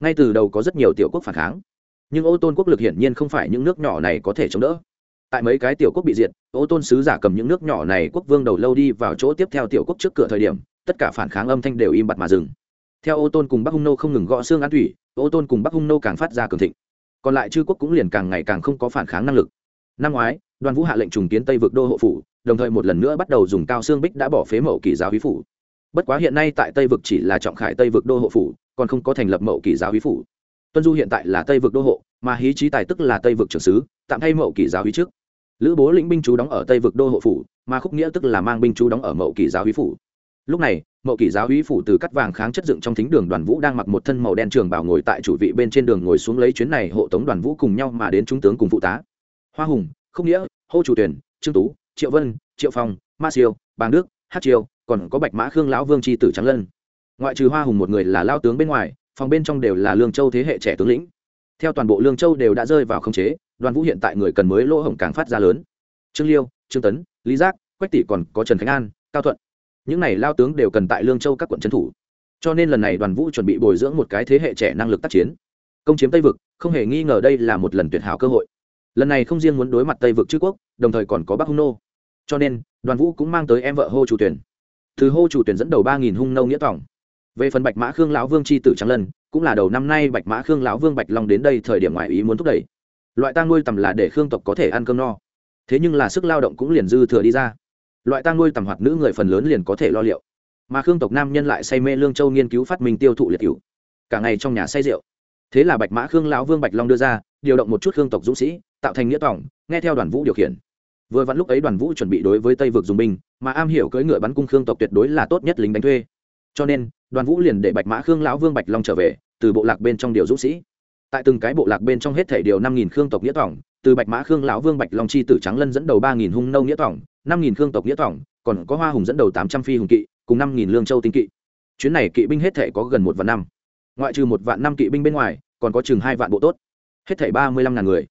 Ngay từ đầu có rất nhiều tiểu quốc phản kháng, nhưng ô tôn quốc lực hiển nhiên không phải những nước nhỏ này có thể chống đỡ. Tại mấy cái tiểu quốc bị diệt, ô tôn sứ giả cầm những nước nhỏ này quốc vương đầu lâu đi vào chỗ tiếp theo tiểu quốc trước cửa thời điểm, tất cả phản kháng âm thanh đều im bặt mà dừng theo ô tôn cùng bắc hung nô không ngừng gõ xương an thủy ô tôn cùng bắc hung nô càng phát ra cường thịnh. Còn lại chư quốc cũng liền càng ngày càng không có phản kháng năng lực. Năm ngoái, đoàn vũ hạ lệnh trùng kiến tây vực đô hộ phủ, đồng thời một lần nữa bắt đầu dùng cao xương bích đã bỏ phế mậu kỷ giáo hí phủ. Bất quá hiện nay tại tây vực chỉ là trọng khải tây vực đô hộ phủ, còn không có thành lập mậu kỷ giáo hí phủ. Tuân du hiện tại là tây vực đô hộ, mà hí trí tài tức là tây vực trưởng sứ, tạm thay mậu kỷ giáo hí trước. Lữ bố lĩnh binh chú đóng ở tây vực đô hộ phủ, mà khúc nghĩa tức là mang binh chú đóng ở mậu kỷ giáo hí phủ lúc này, mậu kỳ giáo hí phủ từ cắt vàng kháng chất dựng trong thính đường đoàn vũ đang mặc một thân màu đen trường bảo ngồi tại chủ vị bên trên đường ngồi xuống lấy chuyến này hộ tống đoàn vũ cùng nhau mà đến trung tướng cùng phụ tá. Hoa hùng không nghĩa, hô chủ tuyển, trương tú, triệu vân, triệu phong, ma siêu, bàng đức, hát triều, còn có bạch mã khương lão vương tri tử trắng lân. Ngoại trừ hoa hùng một người là lao tướng bên ngoài, phòng bên trong đều là lương châu thế hệ trẻ tướng lĩnh. Theo toàn bộ lương châu đều đã rơi vào khống chế, đoàn vũ hiện tại người cần mới lỗ hổng càng phát ra lớn. Trương liêu, trương tấn, lý giác, quách tỷ còn có trần khánh an, cao thuận những này lao tướng đều cần tại lương châu các quận trấn thủ. Cho nên lần này đoàn vũ chuẩn bị bồi dưỡng một cái thế hệ trẻ năng lực tác chiến. Công chiếm tây vực, không hề nghi ngờ đây là một lần tuyệt hảo cơ hội. Lần này không riêng muốn đối mặt tây vực chư quốc, đồng thời còn có bắc hung nô. Cho nên, đoàn vũ cũng mang tới em vợ hô chủ tuyển. Từ hô chủ tuyển dẫn đầu ba nghìn hung nâu nghĩa tòng. Về phần bạch mã khương lão vương c h i tử trắng lân, cũng là đầu năm nay bạch mã khương lão vương bạch long đến đây thời điểm ngoại ý muốn thúc đẩy. Loại tang nuôi tầm là để khương tộc có thể ăn cơm no. Thế nhưng là sức lao động cũng liền dư thừa đi ra loại tang nuôi tầm hoạt nữ người phần lớn liền có thể lo liệu. Mà khương tộc nam nhân lại say mê lương châu nghiên cứu phát minh tiêu thụ liệt cựu cả ngày trong nhà say rượu. Thế là bạch mã khương lão vương bạch long đưa ra, điều động một chút khương tộc dũng sĩ, tạo thành nghĩa tỏng nghe theo đoàn vũ điều khiển. Vừa vặn lúc ấy đoàn vũ chuẩn bị đối với tây vực dùng binh, mà am hiểu cưỡi ngựa bắn cung khương tộc tuyệt đối là tốt nhất lính đánh thuê. Cho nên, đoàn vũ liền để bạch mã khương lão vương bạch long trở về, từ bộ lạc bên trong điều dũng sĩ tại từng cái bộ lạc bên trong hết thể điều năm nghìn khương tộc nghĩa tỏng từ bạch mã khương lão vương bạch long chi tử trắng lân dẫn đầu ba nghìn hung nâu nghĩa tỏng năm nghìn khương tộc nghĩa tỏng còn có hoa hùng dẫn đầu tám trăm phi hùng kỵ, cùng năm nghìn lương châu tinh kỵ. Chuyến này kỵ binh hết thể có gần một vạn năm. Ngoại trừ một vạn năm kỵ binh bên ngoài, còn có chừng hai vạn bộ tốt. Hết thể ba mươi lăm ngàn người.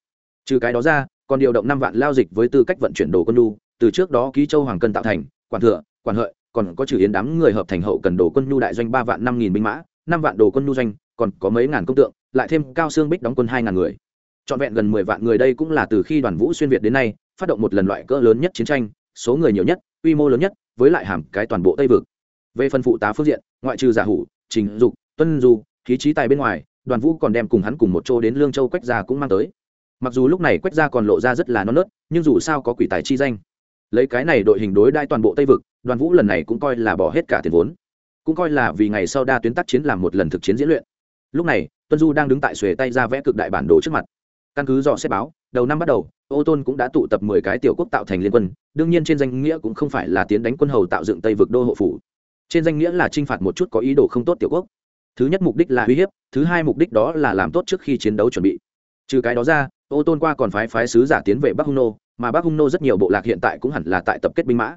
Trừ cái đó ra, còn điều động năm vạn lao dịch với tư cách vận chuyển đồ quân nhu, từ trước đó ký châu hoàng cân tạo thành, quản thừa, quản hợi, còn có trừ yến đám người hợp thành hậu cần đồ quân nhu đại doanh ba vạn năm nghìn binh mã, năm vạn đồ quân nhu doanh, còn có mấy ngàn công tượng lại thêm cao xương bích đóng quân hai ngàn người. Trọn vẹn gần mười vạn người đây cũng là từ khi đoàn vũ xuyên việt đến nay, phát động một lần loại cỡ lớn nhất chiến tranh, số người nhiều nhất, quy mô lớn nhất, với lại hàm cái toàn bộ tây vực. Về phần phụ tá phương diện, ngoại trừ giả hủ, trình dục, tuân du, khí trí tài bên ngoài, đoàn vũ còn đem cùng hắn cùng một chỗ đến lương châu quách gia cũng mang tới. Mặc dù lúc này quách gia còn lộ ra rất là non nớt, nhưng dù sao có quỷ tài chi danh. Lấy cái này đội hình đối đai toàn bộ tây vực, đoàn vũ lần này cũng coi là bỏ hết cả tiền vốn. Cũng coi là vì ngày sau đa tuyến tác chiến làm một lần thực chiến diễn luyện. Lúc này tuân du đang đứng tại xuề tay ra vẽ cực đại bản đồ trước mặt. Căn cứ dò xét báo, đầu năm bắt đầu, ô tôn cũng đã tụ tập mười cái tiểu quốc tạo thành liên quân, đương nhiên trên danh nghĩa cũng không phải là tiến đánh quân hầu tạo dựng tây vực đô hộ phủ. Trên danh nghĩa là t r i n h phạt một chút có ý đồ không tốt tiểu quốc. Thứ nhất mục đích là uy hiếp, thứ hai mục đích đó là làm tốt trước khi chiến đấu chuẩn bị. Trừ cái đó ra, ô tôn qua còn phái phái sứ giả tiến về bắc hung nô, mà bắc hung nô rất nhiều bộ lạc hiện tại cũng hẳn là tại tập kết binh mã.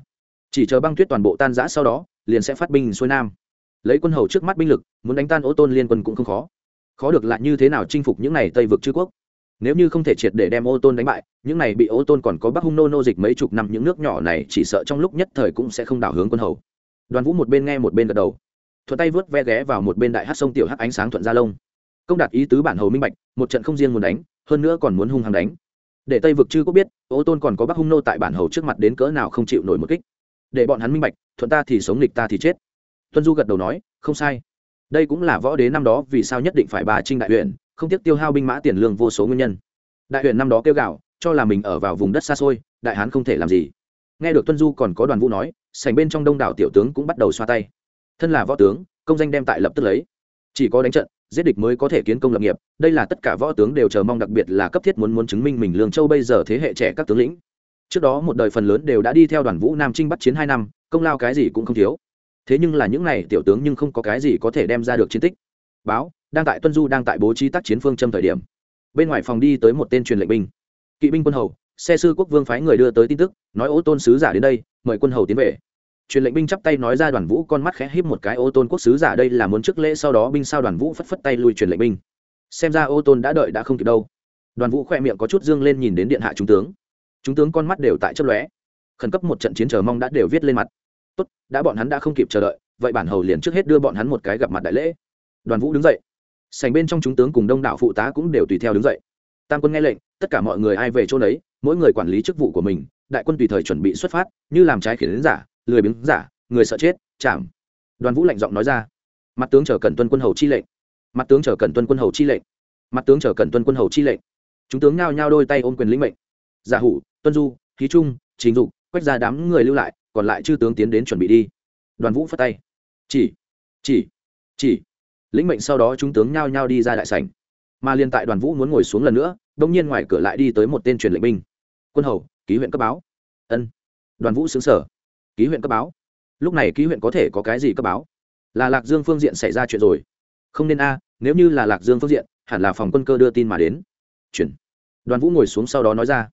Chỉ chờ băng tuyết toàn bộ tan giã sau đó, liền sẽ phát binh xuôi nam. Lấy quân hầu trước mắt binh lực, muốn đánh tan ô tôn liên quân cũng không khó khó được lại như thế nào chinh phục những này tây vực chư quốc? Nếu như không thể triệt để đem ô tôn đánh bại, những này bị ô tôn còn có bắc hung nô nô dịch mấy chục năm những nước nhỏ này chỉ sợ trong lúc nhất thời cũng sẽ không đảo hướng quân hầu. Đoàn vũ một bên nghe một bên gật đầu. Thuận tay vớt ve ghé vào một bên đại hát sông tiểu hát ánh sáng thuận gia lông. Công đạt ý tứ bản hầu minh bạch, một trận không riêng muốn đánh, hơn nữa còn muốn hung hăng đánh. Để tây vực chư quốc biết, ô tôn còn có bắc hung nô tại bản hầu trước mặt đến cỡ nào không chịu nổi một kích. Để bọn hắn minh bạch, thuận ta thì sống nghịch ta thì chết. Tuân du gật đầu nói, không sai đây cũng là võ đế năm đó vì sao nhất định phải bà trinh đại huyện không tiếc tiêu hao binh mã tiền lương vô số nguyên nhân. Đại huyện năm đó kêu gạo cho là mình ở vào vùng đất xa xôi, đại hán không thể làm gì. Nghe được tuân du còn có đoàn vũ nói sành bên trong đông đảo tiểu tướng cũng bắt đầu xoa tay. Thân là võ tướng, công danh đem tại lập tức lấy. Chỉ có đánh trận, giết địch mới có thể kiến công lập nghiệp, đây là tất cả võ tướng đều chờ mong đặc biệt là cấp thiết muốn muốn chứng minh mình lương châu bây giờ thế hệ trẻ các tướng lĩnh. Trước đó một đời phần lớn đều đã đi theo đoàn vũ nam trinh bắt chiến hai năm, công lao cái gì cũng không thiếu thế nhưng là những n à y tiểu tướng nhưng không có cái gì có thể đem ra được chiến tích. Báo, đang tại tuân du đang tại bố trí tác chiến phương châm thời điểm, bên ngoài phòng đi tới một tên truyền lệnh binh. Kỵ binh quân hầu, xe sư quốc vương phái người đưa tới tin tức, nói ô tôn sứ giả đến đây, mời quân hầu tiến về. Truyền lệnh binh chắp tay nói ra đoàn vũ con mắt khẽ híp một cái, ô tôn quốc sứ giả đây là muốn trước lễ sau đó binh sao đoàn vũ phất phất tay lui truyền lệnh binh. Xem ra ô tôn đã đợi đã không kịp đâu. Đoàn vũ khoe miệng có chút dương lên nhìn đến điện hạ trung tướng. Chúng tướng con mắt đều tại chấp lóe. Khẩn cấp một trận chiến chờ mong đã đều viết lên mặt tốt, đã bọn hắn đã không kịp chờ đợi, vậy bản hầu liền trước hết đưa bọn hắn một cái gặp mặt đại lễ. Đoàn vũ đứng dậy. Sành bên trong chúng tướng cùng đông đảo phụ tá cũng đều tùy theo đứng dậy. Tam quân nghe lệnh, tất cả mọi người ai về chỗ đấy mỗi người quản lý chức vụ của mình, đại quân tùy thời chuẩn bị xuất phát, như làm trái khiển đến giả, lười biếng giả, người sợ chết, chạm. Đoàn vũ lạnh giọng nói ra. Mặt tướng chờ cần tuân quân hầu chi lệnh. Mặt tướng chờ cần tuân quân hầu chi lệnh. Mặt tướng chờ cần tuân quân hầu chi lệnh. Chúng tướng nhao nhao đôi tay ôm quyền lĩnh mệnh. Giả hủ, tuân du, khí trung, trình dục, quách ra đám người lưu lại còn lại chư tướng tiến đến chuẩn bị đi. Đoàn vũ phất tay. Chỉ chỉ chỉ. Lĩnh mệnh sau đó chúng tướng nhao nhao đi ra đại sảnh. Mà liên tại đoàn vũ muốn ngồi xuống lần nữa, đông nhiên ngoài cửa lại đi tới một tên truyền lệnh binh. Quân hầu, ký huyện cấp báo. Ân. Đoàn vũ xứng sở ký huyện cấp báo. Lúc này ký huyện có thể có cái gì cấp báo? Là lạc dương phương diện xảy ra chuyện rồi. Không nên a, nếu như là lạc dương phương diện, hẳn là phòng quân cơ đưa tin mà đến. Chuyển. Đoàn vũ ngồi xuống sau đó nói ra.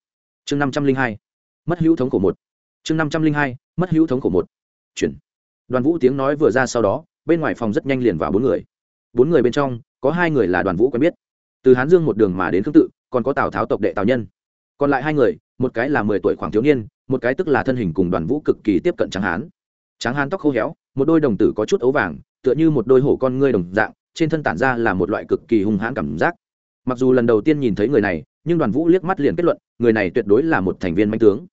Chương năm trăm linh hai. Mất hữu thống của một chương năm trăm linh hai, mất hữu thống khổ một. Chuyển. Đoàn vũ tiếng nói vừa ra sau đó, bên ngoài phòng rất nhanh liền vào bốn người. Bốn người bên trong, có hai người là đoàn vũ quen biết. Từ hán dương một đường mà đến khương tự, còn có tào tháo tộc đệ tào nhân. Còn lại hai người, một cái là mười tuổi khoảng thiếu niên, một cái tức là thân hình cùng đoàn vũ cực kỳ tiếp cận tráng hán. Tráng hán tóc khô héo, một đôi đồng tử có chút ấu vàng, tựa như một đôi hổ con ngươi đồng dạng, trên thân tản ra là một loại cực kỳ hung hãn cảm giác. Mặc dù lần đầu tiên nhìn thấy người này, nhưng đoàn vũ liếc mắt liền kết luận, người này tuyệt đối là một thành viên manh tướng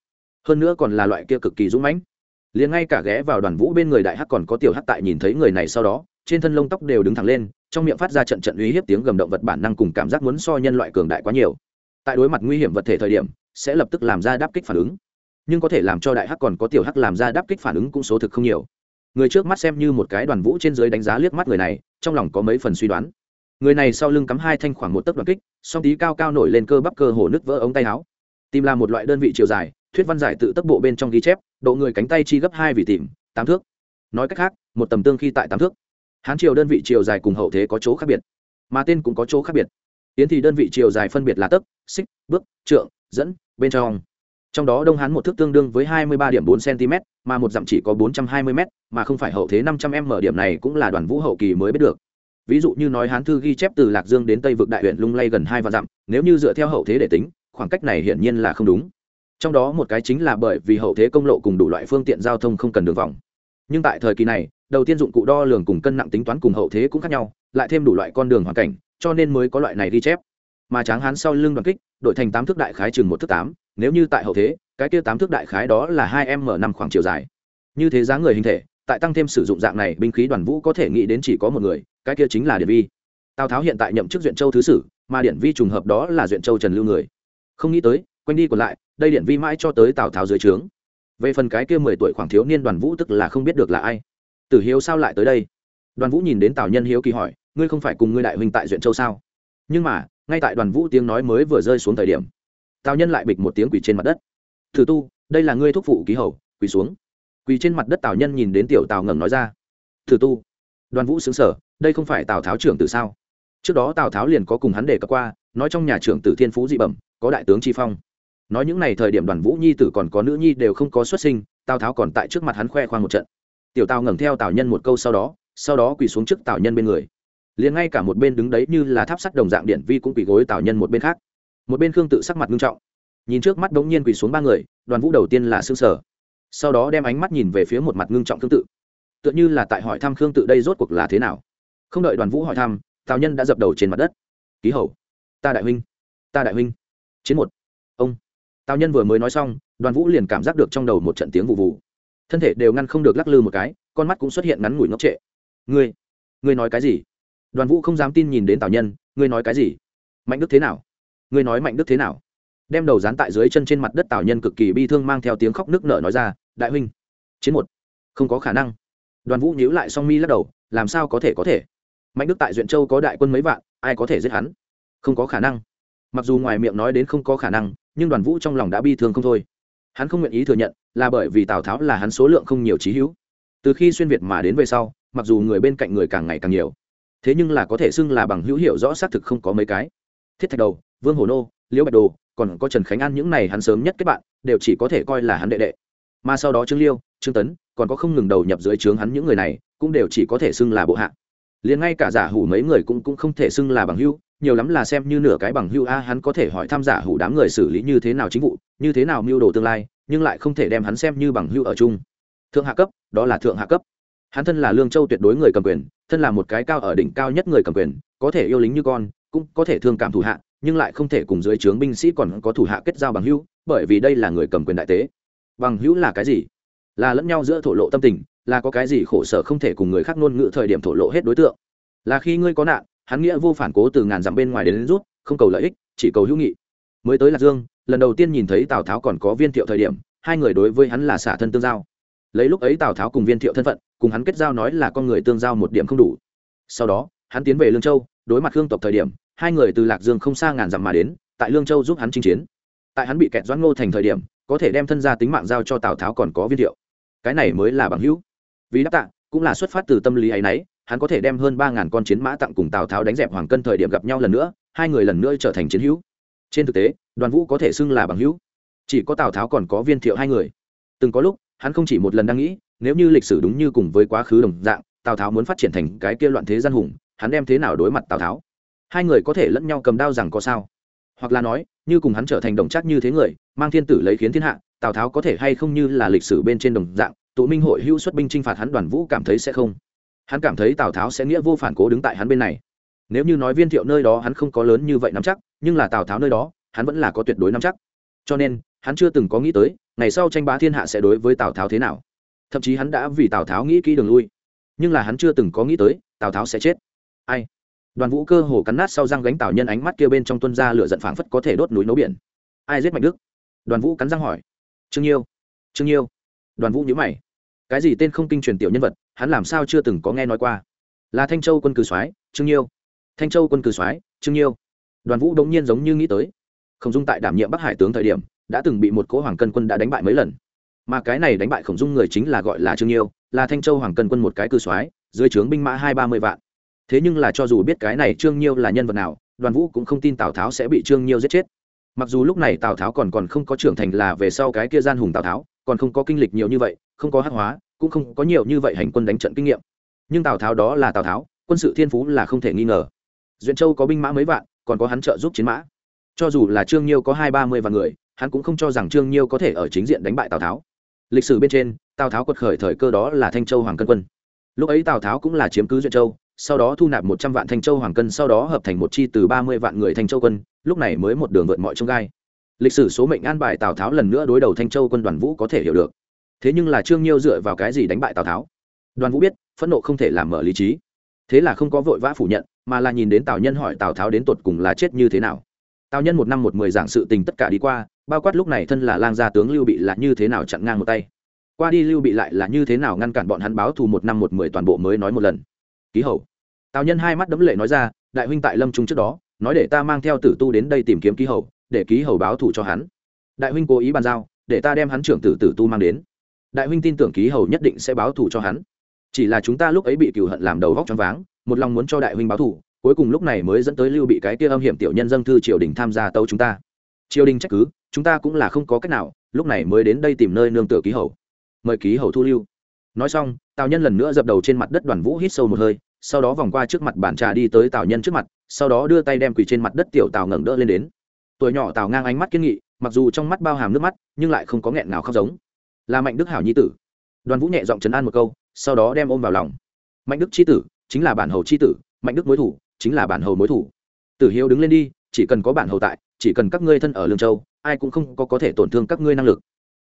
hơn nữa còn là loại kia cực kỳ dũng mãnh. Liền ngay cả ghé vào đoàn vũ bên người đại hắc còn có tiểu hắc tại nhìn thấy người này sau đó, trên thân lông tóc đều đứng thẳng lên, trong miệng phát ra trận trận uy hiếp tiếng gầm động vật bản năng cùng cảm giác muốn so nhân loại cường đại quá nhiều. Tại đối mặt nguy hiểm vật thể thời điểm, sẽ lập tức làm ra đáp kích phản ứng. Nhưng có thể làm cho đại hắc còn có tiểu hắc làm ra đáp kích phản ứng cũng số thực không nhiều. Người trước mắt xem như một cái đoàn vũ trên dưới đánh giá liếc mắt người này, trong lòng có mấy phần suy đoán. Người này sau lưng cắm hai thanh khoảng một tấc đoàn kích, song tí cao cao nổi lên cơ bắp cơ hồ nứt vỡ ống tay áo. Tìm là một loại đơn vị chiều dài thuyết văn giải tự tốc bộ bên trong ghi chép, độ người cánh tay chi gấp hai vì tìm, tám thước. Nói cách khác, một tầm tương khi tại tám thước. Hán triều đơn vị chiều dài cùng hậu thế có chỗ khác biệt, mà tên cũng có chỗ khác biệt. Tiến thì đơn vị chiều dài phân biệt là tấc xích, bước, trượng, dẫn, bên trong. Trong đó đông hán một thước tương đương với hai mươi ba điểm bốn cm mà một dặm chỉ có bốn trăm hai mươi m mà không phải hậu thế năm trăm m điểm này cũng là đoàn vũ hậu kỳ mới biết được. Ví dụ như nói hán thư ghi chép từ lạc dương đến tây vực đại huyện lung lay gần hai vạn dặm, nếu như dựa theo hậu thế để tính, khoảng cách này hiển nhiên là không đúng trong đó một cái chính là bởi vì hậu thế công lộ cùng đủ loại phương tiện giao thông không cần đường vòng. Nhưng tại thời kỳ này, đầu tiên dụng cụ đo lường cùng cân nặng tính toán cùng hậu thế cũng khác nhau, lại thêm đủ loại con đường hoàn cảnh, cho nên mới có loại này ghi chép. Mà tráng hán sau lưng đoàn kích đội thành tám thước đại khái chừng một thước tám, nếu như tại hậu thế, cái kia tám thước đại khái đó là hai m năm khoảng chiều dài. Như thế giá người hình thể, tại tăng thêm sử dụng dạng này, binh khí đoàn vũ có thể nghĩ đến chỉ có một người, cái kia chính là điện vi. Tào tháo hiện tại nhậm chức duyện châu thứ sử, mà điện vi trùng hợp đó là duyện châu trần lưu người. Không nghĩ tới quanh đi còn lại, đây điện vi mãi cho tới tào tháo dưới trướng. Về phần cái kia mười tuổi khoảng thiếu niên đoàn vũ tức là không biết được là ai. Tử hiếu sao lại tới đây? Đoàn vũ nhìn đến tào nhân hiếu kỳ hỏi, ngươi không phải cùng ngươi đại huynh tại duyện châu sao? Nhưng mà, ngay tại đoàn vũ tiếng nói mới vừa rơi xuống thời điểm, tào nhân lại bịch một tiếng quỳ trên mặt đất. Thử tu, đây là ngươi thúc phụ ký hầu, quỳ xuống. Quỳ trên mặt đất tào nhân nhìn đến tiểu tào ngẩng nói ra, thử tu. Đoàn vũ xứng sở đây không phải tào tháo trưởng từ sao? Trước đó tào tháo liền có cùng hắn đề cập qua, nói trong nhà trưởng tử thiên phú dị bẩm, có đại tướng tri phong nói những ngày thời điểm đoàn vũ nhi tử còn có nữ nhi đều không có xuất sinh, tào tháo còn tại trước mặt hắn khoe khoang một trận. Tiểu tào ngẩng theo tào nhân một câu sau đó sau đó quỳ xuống trước tào nhân bên người. Liền ngay cả một bên đứng đấy như là tháp sắt đồng dạng điện vi cũng quỳ gối tào nhân một bên khác. Một bên khương tự sắc mặt nghiêm trọng. Nhìn trước mắt bỗng nhiên quỳ xuống ba người, đoàn vũ đầu tiên là xương sở sau đó đem ánh mắt nhìn về phía một mặt ngưng trọng khương tự. Tựa như là tại hỏi thăm khương tự đây rốt cuộc là thế nào. Không đợi đoàn vũ hỏi thăm, tào nhân đã dập đầu trên mặt đất. Ký hầu. Ta đại huynh. Ta đại huynh. Chiến một. Ông tào nhân vừa mới nói xong, đoàn vũ liền cảm giác được trong đầu một trận tiếng vụ vụ. Thân thể đều ngăn không được lắc lư một cái, con mắt cũng xuất hiện ngắn ngủi ngốc trệ. Ngươi ngươi nói cái gì? Đoàn vũ không dám tin nhìn đến tào nhân, ngươi nói cái gì? Mạnh đức thế nào? Ngươi nói mạnh đức thế nào? Đem đầu dán tại dưới chân trên mặt đất tào nhân cực kỳ bi thương mang theo tiếng khóc nước nở nói ra, đại huynh, chiến một, không có khả năng. Đoàn vũ nhíu lại song mi lắc đầu, làm sao có thể có thể? Mạnh đức tại duyện châu có đại quân mấy vạn, ai có thể giết hắn? Không có khả năng. Mặc dù ngoài miệng nói đến không có khả năng nhưng đoàn vũ trong lòng đã bi thương không thôi. Hắn không nguyện ý thừa nhận là bởi vì tào tháo là hắn số lượng không nhiều trí hữu. Từ khi xuyên việt mà đến về sau, mặc dù người bên cạnh người càng ngày càng nhiều, thế nhưng là có thể xưng là bằng hữu hiệu rõ xác thực không có mấy cái. Thiết thạch đầu, vương hồ nô, liễu bạch đồ, còn có trần khánh an những này hắn sớm nhất kết bạn, đều chỉ có thể coi là hắn đệ đệ. Mà sau đó trương liêu, trương tấn, còn có không ngừng đầu nhập dưới trướng hắn những người này, cũng đều chỉ có thể xưng là bộ hạ liền ngay cả giả hủ mấy người cũng cũng không thể xưng là bằng hữu nhiều lắm là xem như nửa cái bằng hữu a, hắn có thể hỏi tham giả hủ đám người xử lý như thế nào chính vụ, như thế nào mưu đồ tương lai, nhưng lại không thể đem hắn xem như bằng hữu ở chung. Thượng hạ cấp, đó là thượng hạ cấp. Hắn thân là lương châu tuyệt đối người cầm quyền, thân là một cái cao ở đỉnh cao nhất người cầm quyền, có thể yêu lính như con, cũng có thể thương cảm thủ hạ, nhưng lại không thể cùng dưới trướng binh sĩ còn có thủ hạ kết giao bằng hữu bởi vì đây là người cầm quyền đại tế. Bằng hữu là cái gì? Là lẫn nhau giữa thổ lộ tâm tình là có cái gì khổ sở không thể cùng người khác ngôn ngữ thời điểm thổ lộ hết đối tượng. Là khi ngươi có nạn hắn nghĩa vô phản cố từ ngàn dặm bên ngoài đến, đến rút không cầu lợi ích chỉ cầu hữu nghị. Mới tới lạc dương lần đầu tiên nhìn thấy tào tháo còn có viên thiệu thời điểm hai người đối với hắn là xả thân tương giao. Lấy lúc ấy tào tháo cùng viên thiệu thân phận cùng hắn kết giao nói là con người tương giao một điểm không đủ. Sau đó hắn tiến về lương châu đối mặt hương tộc thời điểm hai người từ lạc dương không xa ngàn dặm mà đến tại lương châu giúp hắn chinh chiến. Tại hắn bị kẹt doãn ngô thành thời điểm có thể đem thân gia tính mạng giao cho tào tháo còn có viên thiệu. Cái này mới là bằng hữu vì đáp tạ, cũng là xuất phát từ tâm lý ấy nấy hắn có thể đem hơn ba ngàn con chiến mã tặng cùng tào tháo đánh dẹp hoàng cân thời điểm gặp nhau lần nữa, hai người lần nữa trở thành chiến hữu. Trên thực tế, đoàn vũ có thể xưng là bằng hữu. Chỉ có tào tháo còn có viên thiệu hai người. Từng có lúc, hắn không chỉ một lần đang nghĩ, nếu như lịch sử đúng như cùng với quá khứ đồng dạng, tào tháo muốn phát triển thành cái kia loạn thế gian hùng, hắn đem thế nào đối mặt tào tháo? Hai người có thể lẫn nhau cầm đao rằng có sao? Hoặc là nói, như cùng hắn trở thành đồng chắc như thế người, mang thiên tử lấy khiến thiên hạ, tào tháo có thể hay không như là lịch sử bên trên đồng dạng tụ minh hội hữu xuất binh t r i n h phạt hắn đoàn vũ cảm thấy sẽ không. Hắn cảm thấy tào tháo sẽ nghĩa vô phản cố đứng tại hắn bên này. Nếu như nói viên thiệu nơi đó hắn không có lớn như vậy nắm chắc, nhưng là tào tháo nơi đó, hắn vẫn là có tuyệt đối nắm chắc. Cho nên, hắn chưa từng có nghĩ tới, ngày sau tranh bá thiên hạ sẽ đối với tào tháo thế nào. Thậm chí hắn đã vì tào tháo nghĩ kỹ đường lui. Nhưng là hắn chưa từng có nghĩ tới, tào tháo sẽ chết. Ai? Đoàn vũ cơ hồ cắn nát sau răng gánh tào nhân ánh mắt kia bên trong tuân ra lửa giận phảng phất có thể đốt núi nấu biển. Ai giết mạnh đức? Đoàn vũ cắn răng hỏi. Trương nhiêu. Trương nhiêu đoàn vũ nhữ mày. Cái gì tên không kinh truyền tiểu nhân vật, hắn làm sao chưa từng có nghe nói qua? Là thanh châu quân cử soái, trương nhiêu. Thanh châu quân cử soái, trương nhiêu. Đoàn vũ đống nhiên giống như nghĩ tới. Khổng dung tại đảm nhiệm bắc hải tướng thời điểm, đã từng bị một cố hoàng cân quân đã đánh bại mấy lần. Mà cái này đánh bại khổng dung người chính là gọi là trương nhiêu, là thanh châu hoàng cân quân một cái cử soái, dưới trướng binh mã hai ba mươi vạn. Thế nhưng là cho dù biết cái này trương nhiêu là nhân vật nào, đoàn vũ cũng không tin tào tháo sẽ bị trương nhiêu giết chết. Mặc dù lúc này tào tháo còn còn không có trưởng thành là về sau cái kia gian hùng tào tháo còn không có kinh lịch nhiều như vậy, không có hắc hóa, cũng không có nhiều như vậy hành quân đánh trận kinh nghiệm. Nhưng tào tháo đó là tào tháo, quân sự thiên phú là không thể nghi ngờ. Duyện châu có binh mã mấy vạn, còn có hắn trợ giúp chiến mã. Cho dù là trương nhiêu có hai ba mươi vạn người, hắn cũng không cho rằng trương nhiêu có thể ở chính diện đánh bại tào tháo. Lịch sử bên trên, tào tháo quật khởi thời cơ đó là thanh châu hoàng cân quân. Lúc ấy tào tháo cũng là chiếm cứ duyện châu, sau đó thu nạp một trăm vạn thanh châu hoàng cân, sau đó hợp thành một chi từ ba mươi vạn người thanh châu quân, lúc này mới một đường vượt mọi trông gai lịch sử số mệnh an bài tào tháo lần nữa đối đầu thanh châu quân đoàn vũ có thể hiểu được. Thế nhưng là trương nhiêu dựa vào cái gì đánh bại tào tháo? Đoàn vũ biết, phẫn nộ không thể làm mở lý trí. Thế là không có vội vã phủ nhận, mà là nhìn đến tào nhân hỏi tào tháo đến tột cùng là chết như thế nào. Tào nhân một năm một mười giảng sự tình tất cả đi qua, bao quát lúc này thân là lang gia tướng lưu bị là như thế nào chặn ngang một tay. Qua đi lưu bị lại là như thế nào ngăn cản bọn hắn báo thù một năm một mười toàn bộ mới nói một lần. Ký hầu. Tào nhân hai mắt đấm lệ nói ra, đại huynh tại lâm trung trước đó, nói để ta mang theo tử tu đến đây tìm kiếm ký hầu để ký hầu báo thù cho hắn. Đại huynh cố ý bàn giao, để ta đem hắn trưởng tử tử tu mang đến. Đại huynh tin tưởng ký hầu nhất định sẽ báo thù cho hắn. Chỉ là chúng ta lúc ấy bị cựu hận làm đầu vóc choáng váng, một lòng muốn cho đại huynh báo thù cuối cùng lúc này mới dẫn tới lưu bị cái kia âm hiểm tiểu nhân dân thư triều đình tham gia tấu chúng ta. Triều đình trách cứ, chúng ta cũng là không có cách nào, lúc này mới đến đây tìm nơi nương tựa ký hầu. Mời ký hầu thu lưu. Nói xong, tào nhân lần nữa dập đầu trên mặt đất đoàn vũ hít sâu một hơi, sau đó vòng qua trước mặt bàn trà đi tới tào nhân trước mặt, sau đó đưa tay đem quỳ trên mặt đất tiểu tào ngẩng đỡ lên đến tuổi nhỏ tào ngang ánh mắt kiên nghị, mặc dù trong mắt bao hàm nước mắt, nhưng lại không có nghẹn nào khóc giống. Là mạnh đức hảo nhi tử. Đoàn vũ nhẹ giọng chấn an một câu, sau đó đem ôm vào lòng. Mạnh đức c h i tử, chính là bản hầu c h i tử, mạnh đức mối thủ, chính là bản hầu mối thủ. Tử hiếu đứng lên đi, chỉ cần có bản hầu tại, chỉ cần các ngươi thân ở lương châu, ai cũng không có có thể tổn thương các ngươi năng lực.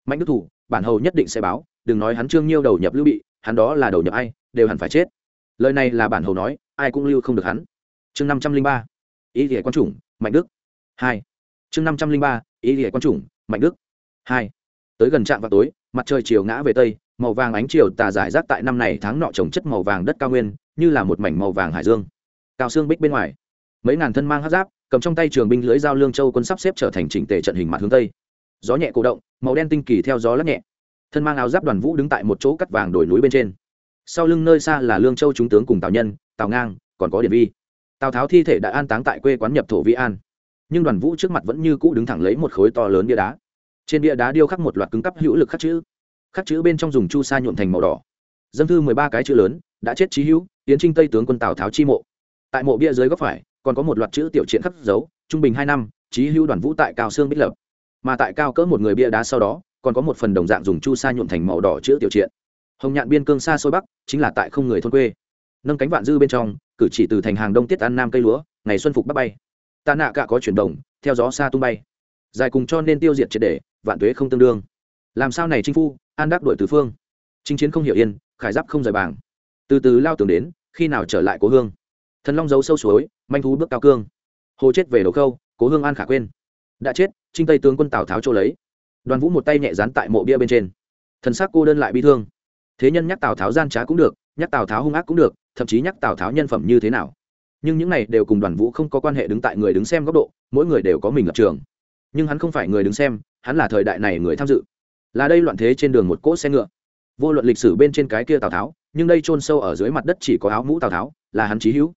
Mạnh đức thủ, bản hầu nhất định sẽ báo, đừng nói hắn trương nhiêu đầu nhập lưu bị, hắn đó là đầu nhập ai, đều hẳn phải chết. Lời này là bản hầu nói, ai cũng lưu không được hắn. Chương năm trăm linh ba. Ý nghĩa quan chủng, mạnh đức. Hai chương năm trăm linh ba, ý nghĩa quan chủng, mạnh đức. Hai. Tới gần trạm vào tối, mặt trời chiều ngã về tây, màu vàng ánh chiều tà giải rác tại năm này tháng nọ trồng chất màu vàng đất cao nguyên, như là một mảnh màu vàng hải dương. Cao xương bích bên ngoài. Mấy ngàn thân mang hát giáp, cầm trong tay trường binh lưới giao lương châu quân sắp xếp trở thành chỉnh tề trận hình mặt hướng tây. Gió nhẹ cổ động, màu đen tinh kỳ theo gió lắc nhẹ. Thân mang áo giáp đoàn vũ đứng tại một chỗ cắt vàng đồi núi bên trên. Sau lưng nơi xa là lương châu chúng tướng cùng tào nhân, tào ngang, còn có điện vi. Tào tháo thi thể đã an táng tại quê quán nhập thổ vi an nhưng đoàn vũ trước mặt vẫn như cũ đứng thẳng lấy một khối to lớn bia đá. Trên bia đá điêu khắc một loạt cứng cắp hữu lực khắc chữ. Khắc chữ bên trong dùng chu sa nhuộm thành màu đỏ. Dân thư mười ba cái chữ lớn, đã chết trí hữu, tiến trinh tây tướng quân tào tháo chi mộ. Tại mộ bia dưới góc phải, còn có một loạt chữ tiểu triện khắc dấu, trung bình hai năm trí hữu đoàn vũ tại cao sương bích lập. Mà tại cao cỡ một người bia đá sau đó, còn có một phần đồng dạng dùng chu sa nhuộm thành màu đỏ chữ tiểu triện. Hồng nhạn biên cương xa xôi bắc, chính là tại không người thôn quê. Nâng cánh vạn dư bên trong, cử chỉ từ thành hàng đông tiết ăn nam cây lúa, ngày xuân phục bắc bay ta nạ cả có chuyển động theo gió xa tung bay. Dài cùng cho nên tiêu diệt triệt để, vạn tuế không tương đương. Làm sao này chinh phu, an đắc đội tứ phương? Chinh chiến không hiểu yên, khải giáp không rời bảng. Từ từ lao tường đến, khi nào trở lại cố hương? Thần long giấu sâu suối, manh thú bước cao cương. Hồ chết về đầu khâu, cố hương an khả quên. Đã chết, trinh tây tướng quân tào tháo châu lấy. Đoàn vũ một tay nhẹ dán tại mộ bia bên trên. Thần xác cô đơn lại bi thương. Thế nhân nhắc tào tháo gian trá cũng được, nhắc tào tháo hung ác cũng được, thậm chí nhắc tào tháo nhân phẩm như thế nào? Nhưng những này đều cùng đoàn vũ không có quan hệ đứng tại người đứng xem góc độ, mỗi người đều có mình lập trường. Nhưng hắn không phải người đứng xem, hắn là thời đại này người tham dự. Là đây loạn thế trên đường một cỗ xe ngựa. Vô luận lịch sử bên trên cái kia tào tháo, nhưng đây chôn sâu ở dưới mặt đất chỉ có áo mũ tào tháo, là hắn trí hữu.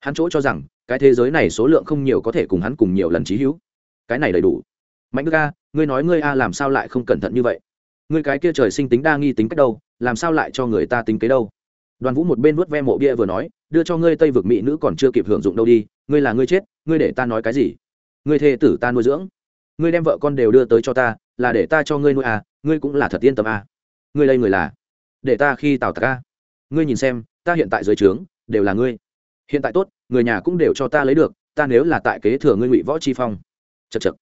Hắn chỗ cho rằng, cái thế giới này số lượng không nhiều có thể cùng hắn cùng nhiều lần trí hữu. Cái này đầy đủ. Mạnh đức a, ngươi nói ngươi a làm sao lại không cẩn thận như vậy? Ngươi cái kia trời sinh tính đa nghi tính cách đâu, làm sao lại cho người ta tính kế đâu? Đoàn vũ một bên vuốt ve mộ bia vừa nói đưa cho ngươi tây vực mỹ nữ còn chưa kịp hưởng dụng đâu đi, ngươi là ngươi chết, ngươi để ta nói cái gì? Ngươi thê tử ta nuôi dưỡng, ngươi đem vợ con đều đưa tới cho ta, là để ta cho ngươi nuôi à ngươi cũng là thật yên tâm à. Ngươi đây người là, để ta khi tào tạc à. ngươi nhìn xem, ta hiện tại dưới trướng, đều là ngươi. Hiện tại tốt, người nhà cũng đều cho ta lấy được, ta nếu là tại kế thừa ngươi ngụy võ chi phong. Chật chật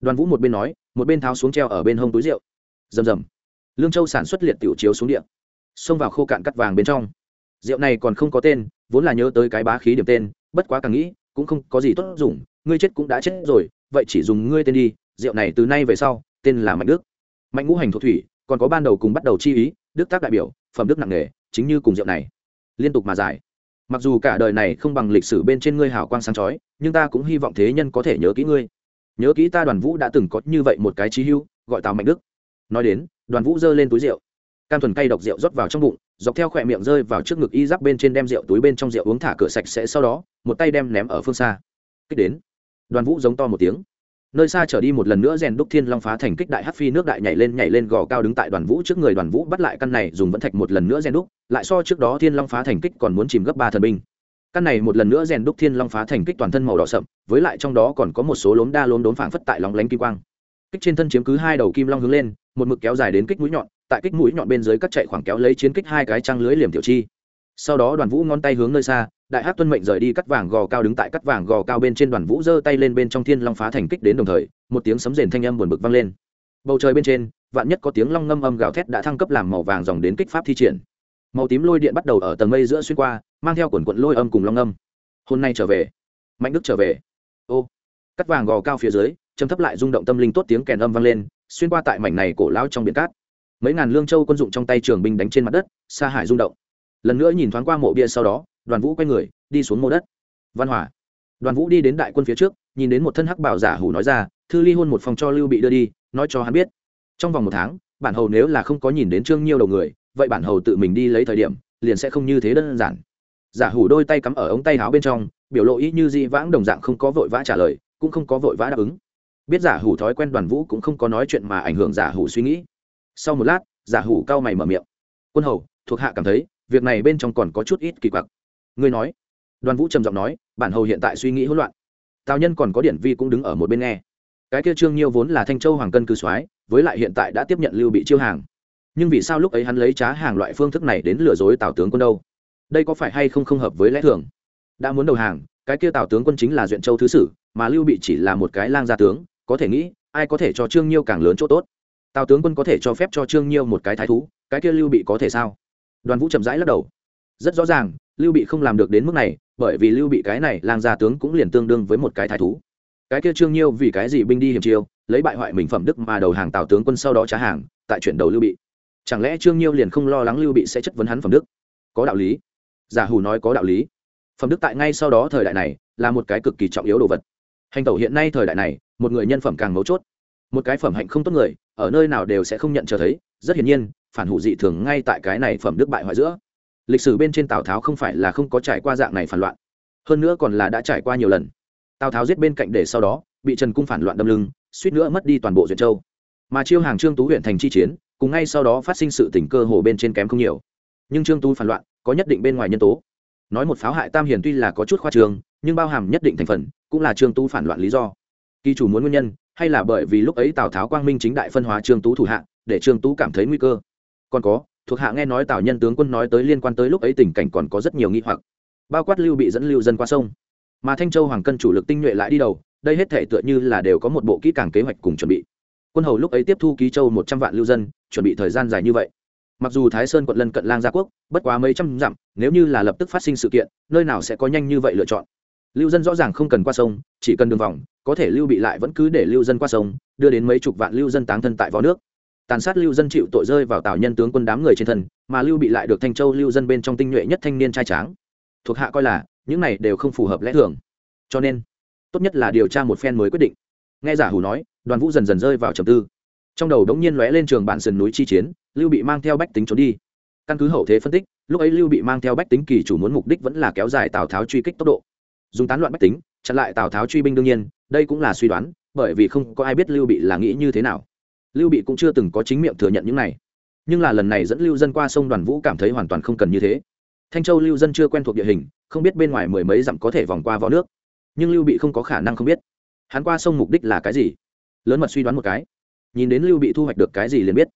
đoàn vũ một bên nói, một bên tháo xuống treo ở bên hông túi rượu. Rầm rầm. Lương châu sản xuất liệt tiểu chiếu xuống điện xông vào khô cạn cắt vàng bên trong. Rượu này còn không có tên vốn là nhớ tới cái bá khí điểm tên, bất quá càng nghĩ, cũng không có gì tốt dùng, ngươi chết cũng đã chết rồi, vậy chỉ dùng ngươi tên đi, rượu này từ nay về sau, tên là mạnh đức. Mạnh ngũ hành thuộc thủy, còn có ban đầu cùng bắt đầu chi ý, đức tác đại biểu, phẩm đức nặng nề, chính như cùng rượu này. Liên tục mà giải. Mặc dù cả đời này không bằng lịch sử bên trên ngươi hào quang sáng chói, nhưng ta cũng hy vọng thế nhân có thể nhớ kỹ ngươi. Nhớ kỹ ta đoàn vũ đã từng có như vậy một cái trí hưu gọi tào mạnh đức. Nói đến, đoàn vũ giơ lên túi rượu. Cam thuần cay độc rượu rót vào trong bụng dọc theo khỏe miệng rơi vào trước ngực y giáp bên trên đem rượu túi bên trong rượu uống thả cửa sạch sẽ sau đó, một tay đem ném ở phương xa. Kích đến. Đoàn vũ giống to một tiếng. Nơi xa trở đi một lần nữa rèn đúc thiên long phá thành kích đại hát phi nước đại nhảy lên nhảy lên gò cao đứng tại đoàn vũ trước người. Đoàn vũ bắt lại căn này, dùng vẫn thạch một lần nữa rèn đúc. Lại so trước đó thiên long phá thành kích còn muốn chìm gấp ba thần binh. Căn này một lần nữa rèn đúc thiên long phá thành kích toàn thân màu đỏ sậm, với lại trong đó còn có một số lốm đa lốm đốn phảng phất tại lóng lánh kim quang. Kích trên thân chiếm cứ hai đầu kim long hướng lên, một mực kéo dài đến kích mũi nhọn tại kích mũi nhọn bên dưới cắt chạy khoảng kéo lấy chiến kích hai cái trăng lưới liềm tiểu chi. Sau đó đoàn vũ ngón tay hướng nơi xa, đại hát tuân mệnh rời đi cắt vàng gò cao đứng tại cắt vàng gò cao bên trên đoàn vũ giơ tay lên bên trong thiên long phá thành kích đến đồng thời, một tiếng sấm rền thanh âm buồn bực vang lên. Bầu trời bên trên, vạn nhất có tiếng long ngâm âm gào thét đã thăng cấp làm màu vàng dòng đến kích pháp thi triển. Màu tím lôi điện bắt đầu ở tầng mây giữa xuyên qua, mang theo quần quận lôi âm cùng long âm hôm nay trở về. Mạnh đức trở về. Ô. Cắt vàng gò cao phía dưới, trầm thấp lại rung động tâm linh tốt tiếng kèn âm vang lên, xuyên qua tại mảnh này cổ lao trong biển cát mấy ngàn lương châu quân dụng trong tay trường binh đánh trên mặt đất xa hải rung động. Lần nữa nhìn thoáng qua mộ bia sau đó, đoàn vũ quay người, đi xuống mô đất. Văn hỏa. Đoàn vũ đi đến đại quân phía trước, nhìn đến một thân hắc bảo giả hủ nói ra, thư ly hôn một phòng cho lưu bị đưa đi, nói cho hắn biết. Trong vòng một tháng, bản hầu nếu là không có nhìn đến trương nhiêu đầu người, vậy bản hầu tự mình đi lấy thời điểm, liền sẽ không như thế đơn giản. Giả hủ đôi tay cắm ở ống tay áo bên trong, biểu lộ ý như di vãng đồng dạng không có vội vã trả lời, cũng không có vội vã đáp ứng. Biết giả hủ thói quen, đoàn vũ cũng không có nói chuyện mà ảnh hưởng giả hủ suy nghĩ sau một lát, giả hủ cao mày mở miệng. Quân hầu, thuộc hạ cảm thấy, việc này bên trong còn có chút ít kỳ quặc. Ngươi nói. Đoàn vũ trầm giọng nói, bản hầu hiện tại suy nghĩ hỗn loạn. Tào nhân còn có điển vi cũng đứng ở một bên nghe. Cái kia trương nhiêu vốn là thanh châu hoàng cân cư soái, với lại hiện tại đã tiếp nhận lưu bị chiêu hàng. Nhưng vì sao lúc ấy hắn lấy trá hàng loại phương thức này đến lừa dối tào tướng quân đâu? Đây có phải hay không không hợp với lẽ thường? Đã muốn đầu hàng, cái kia tào tướng quân chính là duyện châu thứ sử, mà lưu bị chỉ là một cái lang gia tướng, có thể nghĩ, ai có thể cho trương nhiêu càng lớn chỗ tốt? Tào tướng quân có thể cho phép cho trương nhiêu một cái thái thú, cái kia lưu bị có thể sao? Đoàn vũ chậm rãi lắc đầu. Rất rõ ràng, lưu bị không làm được đến mức này, bởi vì lưu bị cái này lang gia tướng cũng liền tương đương với một cái thái thú. Cái kia trương nhiêu vì cái gì binh đi hiểm chiêu, lấy bại hoại mình phẩm đức mà đầu hàng tào tướng quân sau đó trả hàng, tại chuyển đầu lưu bị. Chẳng lẽ trương nhiêu liền không lo lắng lưu bị sẽ chất vấn hắn phẩm đức? Có đạo lý. Giả hù nói có đạo lý. Phẩm đức tại ngay sau đó thời đại này, là một cái cực kỳ trọng yếu đồ vật. Hành tẩu hiện nay thời đại này, một người nhân phẩm càng mấu chốt một cái phẩm hạnh không tốt người, ở nơi nào đều sẽ không nhận trở thấy, rất hiển nhiên, phản hủ dị thường ngay tại cái này phẩm đức bại hoại giữa. Lịch sử bên trên tào tháo không phải là không có trải qua dạng này phản loạn, hơn nữa còn là đã trải qua nhiều lần. Tào tháo giết bên cạnh để sau đó, bị trần cung phản loạn đâm lưng, suýt nữa mất đi toàn bộ duyện châu. Mà chiêu hàng trương tú huyện thành chi chiến, cùng ngay sau đó phát sinh sự tình cơ hồ bên trên kém không nhiều. Nhưng trương tú phản loạn, có nhất định bên ngoài nhân tố. Nói một pháo hại tam hiền tuy là có chút khoa trường nhưng bao hàm nhất định thành phần, cũng là trương tú phản loạn lý do. Kỳ chủ muốn nguyên nhân hay là bởi vì lúc ấy tào tháo quang minh chính đại phân hóa trương tú thủ hạ, để trương tú cảm thấy nguy cơ? Còn có, thuộc hạ nghe nói tào nhân tướng quân nói tới liên quan tới lúc ấy tình cảnh còn có rất nhiều nghi hoặc. Bao quát lưu bị dẫn lưu dân qua sông. Mà thanh châu hoàng cân chủ lực tinh nhuệ lại đi đầu, đây hết thể tựa như là đều có một bộ kỹ càng kế hoạch cùng chuẩn bị. Quân hầu lúc ấy tiếp thu ký châu một trăm vạn lưu dân, chuẩn bị thời gian dài như vậy. Mặc dù thái sơn quận lân cận lang gia quốc, bất quá mấy trăm dặm, nếu như là lập tức phát sinh sự kiện, nơi nào sẽ có nhanh như vậy lựa chọn? Lưu dân rõ ràng không cần qua sông, chỉ cần đường vòng, có thể lưu bị lại vẫn cứ để lưu dân qua sông, đưa đến mấy chục vạn lưu dân táng thân tại võ nước. Tàn sát lưu dân chịu tội rơi vào tào nhân tướng quân đám người trên thân, mà lưu bị lại được thanh châu lưu dân bên trong tinh nhuệ nhất thanh niên trai tráng. Thuộc hạ coi là, những này đều không phù hợp lẽ thường. Cho nên, tốt nhất là điều tra một phen mới quyết định. Nghe giả hủ nói, đoàn vũ dần dần rơi vào trầm tư. Trong đầu đống nhiên lóe lên trường bản sườn núi chi chiến, lưu bị mang theo bách tính trốn đi. Căn cứ hậu thế phân tích, lúc ấy lưu bị mang theo bách tính kỳ chủ muốn mục đích vẫn là kéo dài tào tháo truy kích tốc độ dùng tán loạn bách tính, chặn lại tào tháo truy binh đương nhiên, đây cũng là suy đoán, bởi vì không có ai biết lưu bị là nghĩ như thế nào. Lưu bị cũng chưa từng có chính miệng thừa nhận những này. Nhưng là lần này dẫn lưu dân qua sông đoàn vũ cảm thấy hoàn toàn không cần như thế. Thanh châu lưu dân chưa quen thuộc địa hình, không biết bên ngoài mười mấy dặm có thể vòng qua võ nước. Nhưng lưu bị không có khả năng không biết. Hắn qua sông mục đích là cái gì? Lớn mật suy đoán một cái. Nhìn đến lưu bị thu hoạch được cái gì liền biết.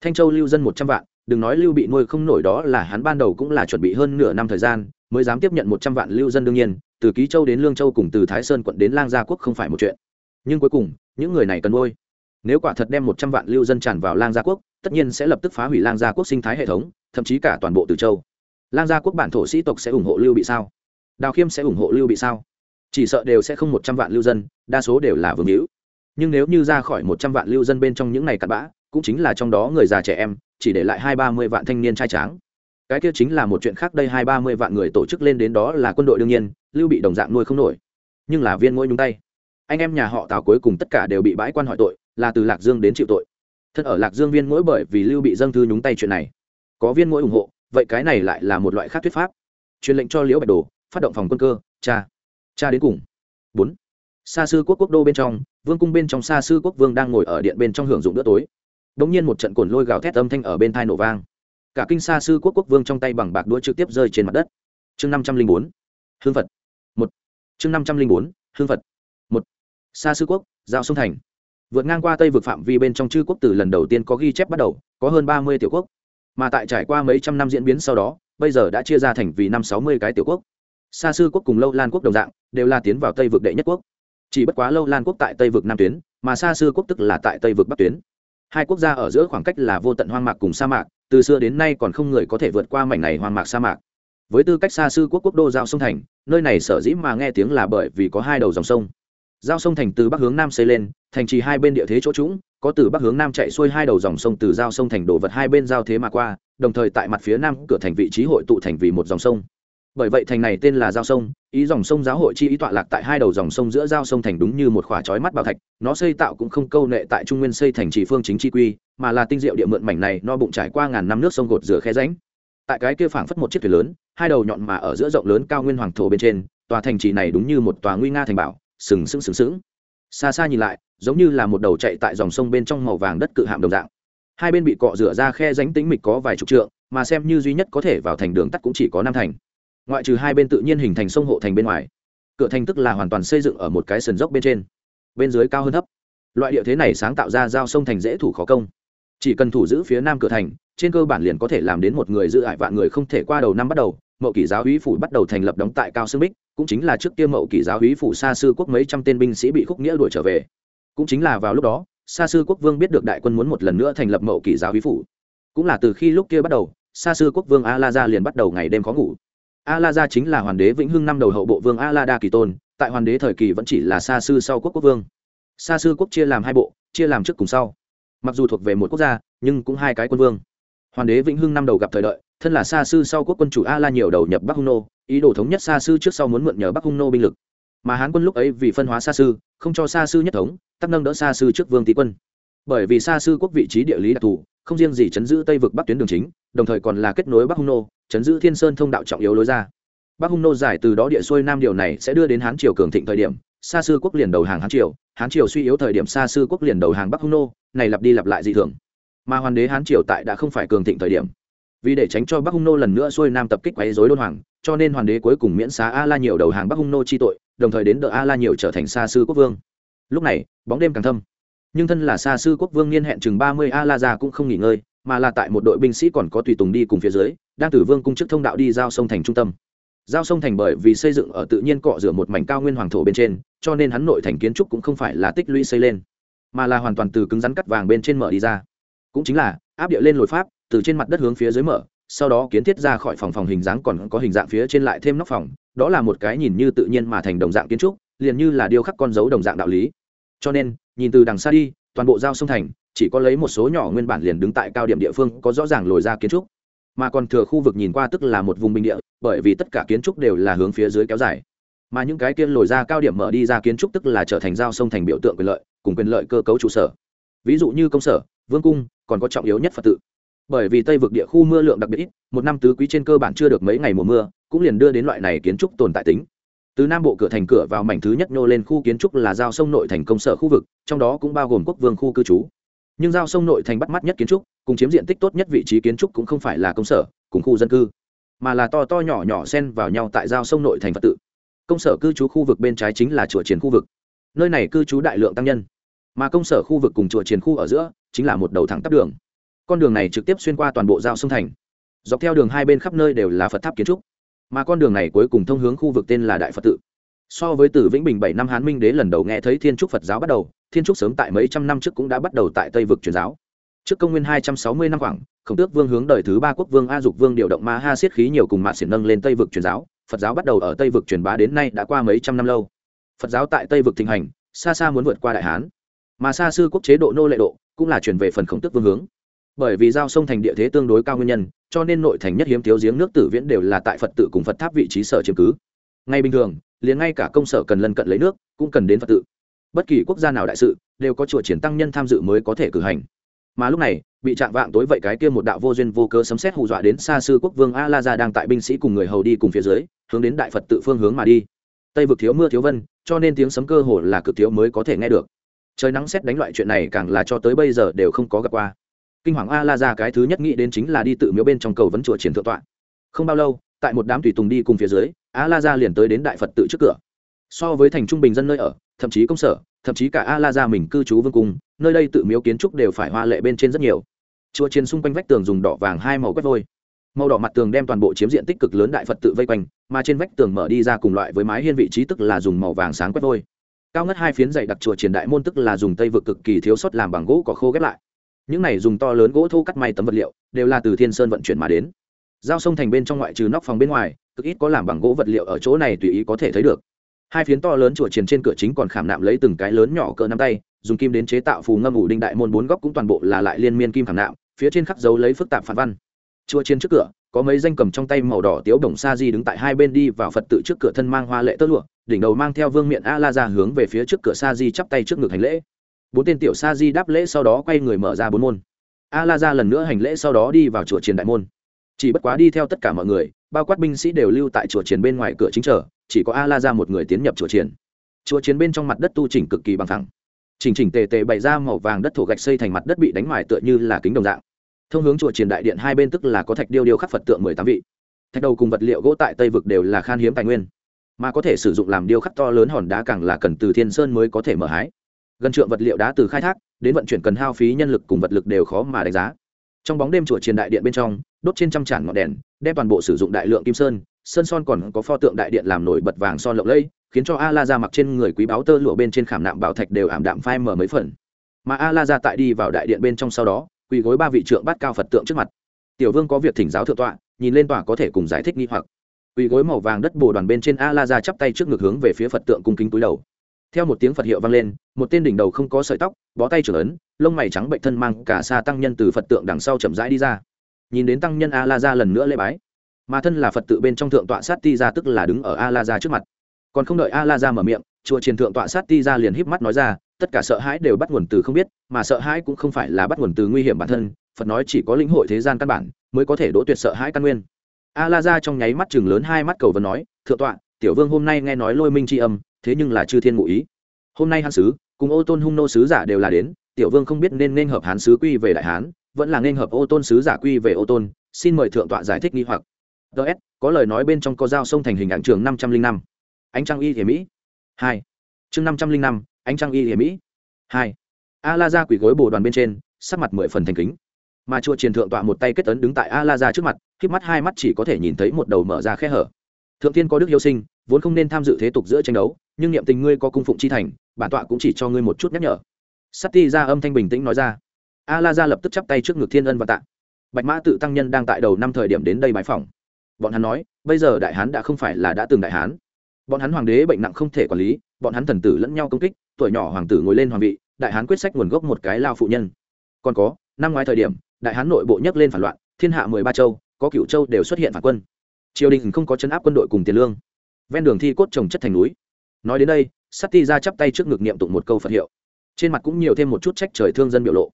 Thanh châu lưu dân một trăm vạn, đừng nói lưu bị nuôi không nổi đó là hắn ban đầu cũng là chuẩn bị hơn nửa năm thời gian mới dám tiếp nhận một trăm vạn lưu dân đương nhiên, từ ký châu đến lương châu cùng từ thái sơn quận đến lang gia quốc không phải một chuyện. Nhưng cuối cùng, những người này cần nuôi. Nếu quả thật đem một trăm vạn lưu dân tràn vào lang gia quốc, tất nhiên sẽ lập tức phá hủy lang gia quốc sinh thái hệ thống, thậm chí cả toàn bộ từ châu. Lang gia quốc bản thổ sĩ tộc sẽ ủng hộ lưu bị sao? Đào khiêm sẽ ủng hộ lưu bị sao? Chỉ sợ đều sẽ không một trăm vạn lưu dân, đa số đều là vương hữu. Nhưng nếu như ra khỏi một trăm vạn lưu dân bên trong những ngày cặn bã, cũng chính là trong đó người già trẻ em, chỉ để lại hai ba mươi vạn thanh niên trai tráng cái kia chính là một chuyện khác, đây hai ba mươi vạn người tổ chức lên đến đó là quân đội đương nhiên, lưu bị đồng dạng nuôi không nổi. Nhưng là viên ngôi nhúng tay. Anh em nhà họ tào cuối cùng tất cả đều bị bãi quan hỏi tội, là từ lạc dương đến chịu tội. Thân ở lạc dương viên mỗi bởi vì lưu bị dâng thư nhúng tay chuyện này. Có viên mỗi ủng hộ, vậy cái này lại là một loại khác thuyết pháp. Truyền lệnh cho liễu bạch đồ, phát động phòng quân cơ, cha cha đến cùng. Bốn. Xa sư quốc quốc đô bên trong, vương cung bên trong xa sư quốc vương đang ngồi ở điện bên trong hưởng dụng bữa tối. Đ ỗ n g nhiên một trận cồn lôi gào thét âm thanh ở bên thai nổ vang cả kinh xa sư quốc quốc vương trong tay bằng bạc đũa trực tiếp rơi trên mặt đất. Chương năm trăm linh bốn, hương phật. Một. Chương năm trăm linh bốn, hương phật. Một. Xa sư quốc, giao sông thành. Vượt ngang qua tây vực phạm vi bên trong chư quốc từ lần đầu tiên có ghi chép bắt đầu, có hơn ba mươi tiểu quốc. Mà tại trải qua mấy trăm năm diễn biến sau đó, bây giờ đã chia ra thành vì năm sáu mươi cái tiểu quốc. Xa sư quốc cùng lâu lan quốc đồng dạng, đều là tiến vào tây vực đệ nhất quốc. Chỉ bất quá lâu lan quốc tại tây vực nam tuyến, mà xa sư quốc tức là tại tây vực bắc tuyến hai quốc gia ở giữa khoảng cách là vô tận hoang mạc cùng sa mạc, từ xưa đến nay còn không người có thể vượt qua mảnh này hoang mạc sa mạc. Với tư cách xa sư quốc quốc đô giao sông thành, nơi này sở dĩ mà nghe tiếng là bởi vì có hai đầu dòng sông. Giao sông thành từ bắc hướng nam xây lên, thành trì hai bên địa thế chỗ trũng, có từ bắc hướng nam chạy xuôi hai đầu dòng sông từ giao sông thành đổ vật hai bên giao thế mà qua, đồng thời tại mặt phía nam cửa thành vị trí hội tụ thành vì một dòng sông bởi vậy thành này tên là giao sông, ý dòng sông giáo hội chi ý tọa lạc tại hai đầu dòng sông giữa giao sông thành đúng như một khỏa trói mắt bảo thạch, nó xây tạo cũng không câu nệ tại trung nguyên xây thành trì phương chính chi quy, mà là tinh diệu địa mượn mảnh này no bụng trải qua ngàn năm nước sông gột rửa khe ránh tại cái kia phảng phất một chiếc thuyền lớn, hai đầu nhọn mà ở giữa rộng lớn cao nguyên hoàng thổ bên trên, tòa thành trì này đúng như một tòa nguy nga thành bảo, sừng sững sừng sững. Xa xa nhìn lại, giống như là một đầu chạy tại dòng sông bên trong màu vàng đất cự hạm đồng dạng. Hai bên bị cọ rửa ra khe ránh tĩnh mịch có vài chục trượng, mà xem như duy nhất có thể vào thành đường tắt cũng chỉ có năm thành ngoại trừ hai bên tự nhiên hình thành sông hộ thành bên ngoài, cửa thành tức là hoàn toàn xây dựng ở một cái sườn dốc bên trên, bên dưới cao hơn thấp. Loại địa thế này sáng tạo ra giao sông thành dễ thủ khó công. Chỉ cần thủ giữ phía nam cửa thành, trên cơ bản liền có thể làm đến một người giữ hại vạn người không thể qua đầu năm bắt đầu. Mậu kỷ giáo húy phủ bắt đầu thành lập đóng tại cao xương bích, cũng chính là trước kia mậu kỷ giáo húy phủ xa sư quốc mấy trăm tên binh sĩ bị khúc nghĩa đuổi trở về. Cũng chính là vào lúc đó xa sư quốc vương biết được đại quân muốn một lần nữa thành lập mậu kỷ giáo húy phủ. Cũng là từ khi lúc kia bắt đầu xa sư quốc vương a la gia liền bắt đầu ngày đêm khó ngủ a la gia chính là hoàng đế vĩnh hưng năm đầu hậu bộ vương a la đa kỳ tôn, tại hoàng đế thời kỳ vẫn chỉ là xa sư sau quốc quốc vương. Xa sư quốc chia làm hai bộ, chia làm trước cùng sau. Mặc dù thuộc về một quốc gia, nhưng cũng hai cái quân vương. Hoàng đế vĩnh hưng năm đầu gặp thời đợi, thân là xa sư sau quốc quân chủ a la nhiều đầu nhập bắc hung nô, ý đồ thống nhất xa sư trước sau muốn mượn nhờ bắc hung nô binh lực. Mà hán quân lúc ấy vì phân hóa xa sư không cho xa sư nhất thống, tắc nâng đỡ xa sư trước vương tý quân. Bởi vì xa sư quốc vị trí địa lý đặc thù, không riêng gì chấn giữ tây vực bắc tuyến đường chính, đồng thời còn là kết nối bắc hung nô chấn giữ thiên sơn thông đạo trọng yếu lối ra. Bắc hung nô giải từ đó địa xuôi nam điều này sẽ đưa đến hán triều cường thịnh thời điểm xa sư quốc liền đầu hàng hán triều hán triều suy yếu thời điểm xa sư quốc liền đầu hàng bắc hung nô, này lặp đi lặp lại dị thường. Mà hoàng đế hán triều tại đã không phải cường thịnh thời điểm. Vì để tránh cho bắc hung nô lần nữa xuôi nam tập kích quấy dối đôn hoàng, cho nên hoàng đế cuối cùng miễn xá a la nhiều đầu hàng bắc hung nô chi tội, đồng thời đến đợi a la nhiều trở thành xa sư quốc vương. Lúc này, bóng đêm càng thâm. Nhưng thân là xa sư quốc vương niên hẹn chừng ba mươi a la già cũng không nghỉ ngơi mà là tại một đội binh sĩ còn có tùy tùng đi cùng phía dưới, đang từ vương cung chức thông đạo đi giao sông thành trung tâm. Giao sông thành bởi vì xây dựng ở tự nhiên cọ rửa một mảnh cao nguyên hoàng thổ bên trên, cho nên hắn nội thành kiến trúc cũng không phải là tích lũy xây lên, mà là hoàn toàn từ cứng rắn cắt vàng bên trên mở đi ra. Cũng chính là, áp địa lên lồi pháp, từ trên mặt đất hướng phía dưới mở, sau đó kiến thiết ra khỏi phòng phòng hình dáng còn có hình dạng phía trên lại thêm nóc phòng, đó là một cái nhìn như tự nhiên mà thành đồng dạng kiến trúc, liền như là điêu khắc con dấu đồng dạng đạo lý. Cho nên, nhìn từ đằng xa đi, toàn bộ giao sông thành chỉ có lấy một số nhỏ nguyên bản liền đứng tại cao điểm địa phương có rõ ràng lồi ra kiến trúc, mà còn thừa khu vực nhìn qua tức là một vùng bình địa, bởi vì tất cả kiến trúc đều là hướng phía dưới kéo dài. Mà những cái kia lồi ra cao điểm mở đi ra kiến trúc tức là trở thành giao sông thành biểu tượng quyền lợi, cùng quyền lợi cơ cấu trụ sở. Ví dụ như công sở, vương cung, còn có trọng yếu nhất phật tự. Bởi vì tây vực địa khu mưa lượng đặc biệt ít, một năm tứ quý trên cơ bản chưa được mấy ngày mùa mưa, cũng liền đưa đến loại này kiến trúc tồn tại tính. Từ nam bộ cửa thành cửa vào mảnh thứ nhất nhô lên khu kiến trúc là giao sông nội thành công sở khu vực, trong đó cũng bao gồm quốc vương khu cư trú nhưng giao sông nội thành bắt mắt nhất kiến trúc, cùng chiếm diện tích tốt nhất vị trí kiến trúc cũng không phải là công sở, cùng khu dân cư, mà là to to nhỏ nhỏ xen vào nhau tại giao sông nội thành phật tự. Công sở cư trú khu vực bên trái chính là chùa triển khu vực. Nơi này cư trú đại lượng tăng nhân, mà công sở khu vực cùng chùa triển khu ở giữa chính là một đầu thẳng tắp đường. Con đường này trực tiếp xuyên qua toàn bộ giao sông thành, dọc theo đường hai bên khắp nơi đều là phật tháp kiến trúc, mà con đường này cuối cùng thông hướng khu vực tên là đại phật tự so với từ vĩnh bình bảy năm hán minh đế lần đầu nghe thấy thiên trúc phật giáo bắt đầu, thiên trúc sớm tại mấy trăm năm trước cũng đã bắt đầu tại tây vực truyền giáo. Trước công nguyên hai trăm sáu mươi năm khoảng, khổng tước vương hướng đời thứ ba quốc vương a dục vương điều động ma ha siết khí nhiều cùng mạ xiển nâng lên tây vực truyền giáo. Phật giáo bắt đầu ở tây vực truyền bá đến nay đã qua mấy trăm năm lâu. Phật giáo tại tây vực thịnh hành, xa xa muốn vượt qua đại hán. Mà xa xưa quốc chế độ nô lệ độ cũng là chuyển về phần khổng tước vương hướng. Bởi vì giao sông thành địa thế tương đối cao nguyên nhân, cho nên nội thành nhất hiếm thiếu giếng nước tử viễn đều là tại phật tự cùng phật tháp vị trí sở chiếm cứ. Ngay bình thường liền ngay cả công sở cần lân cận lấy nước, cũng cần đến phật tự. Bất kỳ quốc gia nào đại sự, đều có chùa triển tăng nhân tham dự mới có thể cử hành. Mà lúc này, bị chạm vạng tối vậy cái kia một đạo vô duyên vô cớ sấm xét hù dọa đến xa sư quốc vương a la gia đang tại binh sĩ cùng người hầu đi cùng phía dưới, hướng đến đại phật tự phương hướng mà đi. Tây vực thiếu mưa thiếu vân, cho nên tiếng sấm cơ hồ là cực thiếu mới có thể nghe được. Trời nắng xét đánh loại chuyện này càng là cho tới bây giờ đều không có gặp qua. Kinh hoàng a la ra cái thứ nhất nghĩ đến chính là đi tự miếu bên trong cầu vấn chùa triển thượng tọa. Không bao lâu tại một đám tùy tùng đi cùng phía dưới a la ra liền tới đến đại phật tự trước cửa. So với thành trung bình dân nơi ở, thậm chí công sở, thậm chí cả a la ra mình cư trú vương cung, nơi đây tự miếu kiến trúc đều phải hoa lệ bên trên rất nhiều. Chùa chiến xung quanh vách tường dùng đỏ vàng hai màu quét vôi. Màu đỏ mặt tường đem toàn bộ chiếm diện tích cực lớn đại phật tự vây quanh, mà trên vách tường mở đi ra cùng loại với mái hiên vị trí tức là dùng màu vàng sáng quét vôi. Cao ngất hai phiến dày đặc chùa triển đại môn tức là dùng tây vực cực kỳ thiếu sót làm bằng gỗ có khô ghép lại. Những này dùng to lớn gỗ thô cắt may tấm vật liệu, đều là từ thiên sơn vận chuyển mà đến giao sông thành bên trong ngoại trừ nóc phòng bên ngoài, cực ít có làm bằng gỗ vật liệu ở chỗ này tùy ý có thể thấy được. Hai phiến to lớn chùa triển trên cửa chính còn khảm nạm lấy từng cái lớn nhỏ cỡ năm tay, dùng kim đến chế tạo phù ngâm ủ đinh đại môn bốn góc cũng toàn bộ là lại liên miên kim khảm nạm, phía trên khắc dấu lấy phức tạp phản văn. Chùa trên trước cửa, có mấy danh cầm trong tay màu đỏ tiếu đồng sa di đứng tại hai bên đi vào phật tự trước cửa thân mang hoa lệ tơ lụa, đỉnh đầu mang theo vương miện a la ra hướng về phía trước cửa sa di chắp tay trước ngực hành lễ. Bốn tên tiểu sa di đáp lễ sau đó quay người mở ra bốn môn. A la ra lần nữa hành lễ sau đó đi vào chùa triền đại môn chỉ bất quá đi theo tất cả mọi người, bao quát binh sĩ đều lưu tại chùa chiến bên ngoài cửa chính trở chỉ có a la ra một người tiến nhập chùa chiến. chùa chiến bên trong mặt đất tu chỉnh cực kỳ bằng thẳng chỉnh chỉnh tề tề bày ra màu vàng đất thổ gạch xây thành mặt đất bị đánh mài tựa như là kính đồng dạng. Thông hướng chùa chiến đại điện hai bên tức là có thạch điêu điêu khắc phật tượng mười tám vị. Thạch đầu cùng vật liệu gỗ tại tây vực đều là khan hiếm tài nguyên. Mà có thể sử dụng làm điêu khắc to lớn hòn đá càng là cần từ thiên sơn mới có thể mở hái. Gần trượng vật liệu đá từ khai thác, đến vận chuyển cần hao phí nhân lực cùng vật lực đều khó mà đánh giá. Trong bóng đêm chùa chiến đại điện bên trong đốt trên trăm tràn ngọn đèn, đem toàn bộ sử dụng đại lượng kim sơn sơn son còn có pho tượng đại điện làm nổi bật vàng son lộng lẫy, khiến cho a la ra mặc trên người quý báo tơ lụa bên trên khảm nạm bảo thạch đều ảm đạm phai mở mấy phần. Mà a la ra tại đi vào đại điện bên trong sau đó, quỳ gối ba vị trượng bát cao phật tượng trước mặt. Tiểu vương có việc thỉnh giáo thượng tọa, nhìn lên tòa có thể cùng giải thích nghi hoặc. Quỳ gối màu vàng đất bồ đoàn bên trên a la ra chắp tay trước ngực hướng về phía phật tượng cung kính túi đầu. Theo một tiếng phật hiệu vang lên, một tên đỉnh đầu không có sợi tóc, bó tay trưởng ấn, lông mày trắng bệnh thân mang cả xa tăng nhân từ phật tượng đằng sau chậm rãi đi ra nhìn đến tăng nhân a la ra lần nữa lễ bái. Mà thân là phật tự bên trong thượng tọa sát ti ra tức là đứng ở a la ra trước mặt. Còn không đợi a la ra mở miệng, chùa triền thượng tọa sát ti ra liền híp mắt nói ra, tất cả sợ hãi đều bắt nguồn từ không biết, mà sợ hãi cũng không phải là bắt nguồn từ nguy hiểm bản thân, phật nói chỉ có lĩnh hội thế gian căn bản, mới có thể đỗ tuyệt sợ hãi căn nguyên. A la ra trong nháy mắt chừng lớn hai mắt cầu và nói, thượng tọa, tiểu vương hôm nay nghe nói lôi minh tri âm, thế nhưng là chư thiên ngụ ý. Hôm nay hán sứ, cùng ô tôn hung nô sứ giả đều là đến, tiểu vương không biết nên nên hợp hán sứ quy về đại hán vẫn là nên hợp ô tôn sứ giả quy về ô tôn, xin mời thượng tọa giải thích nghi hoặc. Ts có lời nói bên trong có dao sông thành hình ảnh trường năm trăm linh năm. Ánh trăng y hiểm mỹ. Hai. Chương năm trăm linh năm, ánh trăng y hiểm mỹ. Hai. A la ra quỷ gối bồ đoàn bên trên, sắc mặt mười phần thành kính. Mà chùa triền thượng tọa một tay kết ấn đứng tại a la ra trước mặt k mắt hai mắt chỉ có thể nhìn thấy một đầu mở ra khe hở. Thượng tiên có đức yêu sinh, vốn không nên tham dự thế tục giữa tranh đấu, nhưng niệm tình ngươi có cung phụng chi thành, bản tọa cũng chỉ cho ngươi một chút nhắc nhở. Sắt ti ra âm thanh bình tĩnh nói ra a la ra lập tức chắp tay trước ngực thiên ân và tạ. Bạch mã tự tăng nhân đang tại đầu năm thời điểm đến đây bãi phòng. Bọn hắn nói, bây giờ đại hán đã không phải là đã từng đại hán. Bọn hắn hoàng đế bệnh nặng không thể quản lý, bọn hắn thần tử lẫn nhau công kích, tuổi nhỏ hoàng tử ngồi lên hoàng vị, đại hán quyết sách nguồn gốc một cái lao phụ nhân. Còn có, năm ngoái thời điểm, đại hán nội bộ nhấc lên phản loạn, thiên hạ mười ba châu, có cựu châu đều xuất hiện phản quân. Triều đình không có chấn áp quân đội cùng tiền lương. Ven đường thi cốt trồng chất thành núi. Nói đến đây sắt ti ra chắp tay trước ngực niệm tụng một câu phật hiệu. Trên mặt cũng nhiều thêm một chút trách trời thương dân biểu lộ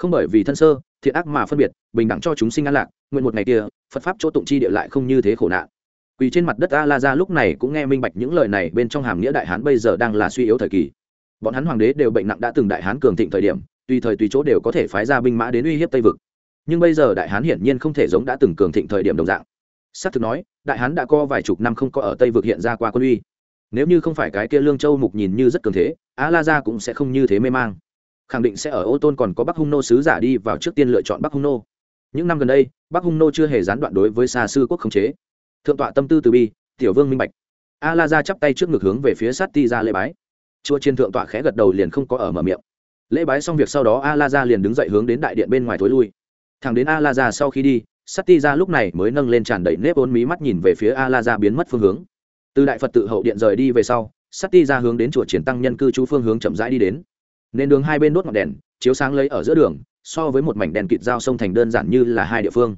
không bởi vì thân sơ, thiện ác mà phân biệt, bình đẳng cho chúng sinh an lạc, nguyện một ngày kia, phật pháp chỗ tụng chi địa lại không như thế khổ nạn. Quỳ trên mặt đất a la ra lúc này cũng nghe minh bạch những lời này bên trong hàm nghĩa đại hán bây giờ đang là suy yếu thời kỳ. Bọn hắn hoàng đế đều bệnh nặng đã từng đại hán cường thịnh thời điểm, tùy thời tùy chỗ đều có thể phái ra binh mã đến uy hiếp tây vực. Nhưng bây giờ đại hán hiển nhiên không thể giống đã từng cường thịnh thời điểm đồng dạng. Xác thực nói, đại hán đã có vài chục năm không có ở tây vực hiện ra qua quân uy. Nếu như không phải cái kia lương châu mục nhìn như rất cường thế a la gia cũng sẽ không như thế mê mang khẳng định sẽ ở ô tôn còn có bắc hung nô sứ giả đi vào trước tiên lựa chọn bắc hung nô. Những năm gần đây, bắc hung nô chưa hề gián đoạn đối với xa sư quốc khống chế. Thượng tọa tâm tư từ bi, tiểu vương minh bạch. A la ra chắp tay trước ngực hướng về phía sát ti ra lễ bái. Chùa trên thượng tọa khẽ gật đầu liền không có ở mở miệng. Lễ bái xong việc sau đó a la ra liền đứng dậy hướng đến đại điện bên ngoài thối lui. Thằng đến a la ra sau khi đi, sát ti ra lúc này mới nâng lên tràn đầy nếp ốn mí mắt nhìn về phía a la ra biến mất phương hướng. Từ đại phật tự hậu điện rời đi về sau, sát ti ra hướng đến chùa triển tăng nhân cư trú phương hướng chậm rãi đi đến nên đường hai bên đốt ngọn đèn, chiếu sáng lấy ở giữa đường, so với một mảnh đèn kịt giao sông thành đơn giản như là hai địa phương.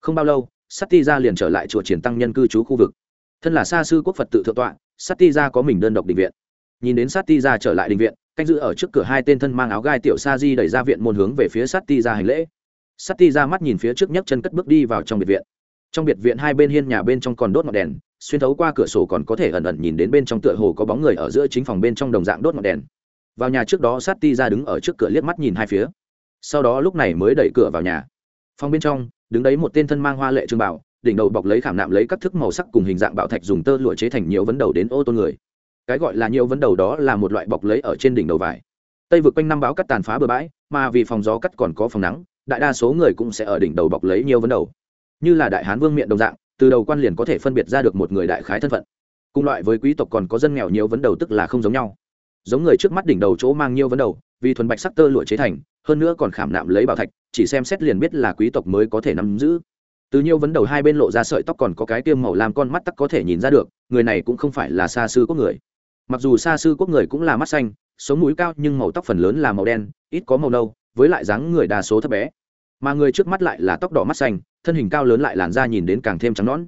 Không bao lâu sát ti ra liền trở lại chùa triển tăng nhân cư trú khu vực. Thân là xa sư quốc phật tự thượng tọa sát ti ra có mình đơn độc định viện. Nhìn đến sát ti ra trở lại định viện, canh giữ ở trước cửa hai tên thân mang áo gai tiểu sa di đẩy ra viện môn hướng về phía sát ti ra hành lễ. Sát ti ra mắt nhìn phía trước nhấc chân cất bước đi vào trong biệt viện. Trong biệt viện hai bên hiên nhà bên trong còn đốt ngọn đèn, xuyên thấu qua cửa sổ còn có thể ẩn ẩn nhìn đến bên trong tựa hồ có bóng người ở giữa chính phòng bên trong đồng dạng đốt ngọn đèn vào nhà trước đó sát ti ra đứng ở trước cửa liếc mắt nhìn hai phía. Sau đó lúc này mới đẩy cửa vào nhà. Phòng bên trong, đứng đấy một tên thân mang hoa lệ trường bảo, đỉnh đầu bọc lấy khảm nạm lấy các thức màu sắc cùng hình dạng bảo thạch dùng tơ lụa chế thành nhiều vấn đầu đến ô tô người. Cái gọi là nhiều vấn đầu đó là một loại bọc lấy ở trên đỉnh đầu vải. Tây vượt quanh năm báo cắt tàn phá bừa bãi, mà vì phòng gió cắt còn có phòng nắng, đại đa số người cũng sẽ ở đỉnh đầu bọc lấy nhiều vấn đầu. Như là đại hán vương miện đồng dạng, từ đầu quan liền có thể phân biệt ra được một người đại khái thân phận. Cùng loại với quý tộc còn có dân nghèo nhiều vấn đầu tức là không giống nhau giống người trước mắt đỉnh đầu chỗ mang nhiều vấn đầu, vì thuần bạch sắc tơ lụa chế thành, hơn nữa còn khảm nạm lấy bảo thạch, chỉ xem xét liền biết là quý tộc mới có thể nắm giữ. Từ nhiều vấn đầu hai bên lộ ra sợi tóc còn có cái tiêm màu làm con mắt tắc có thể nhìn ra được, người này cũng không phải là xa sư quốc người. Mặc dù xa sư quốc người cũng là mắt xanh, sống mũi cao nhưng màu tóc phần lớn là màu đen, ít có màu nâu, với lại dáng người đa số thấp bé. Mà người trước mắt lại là tóc đỏ mắt xanh, thân hình cao lớn lại làn da nhìn đến càng thêm trắng nón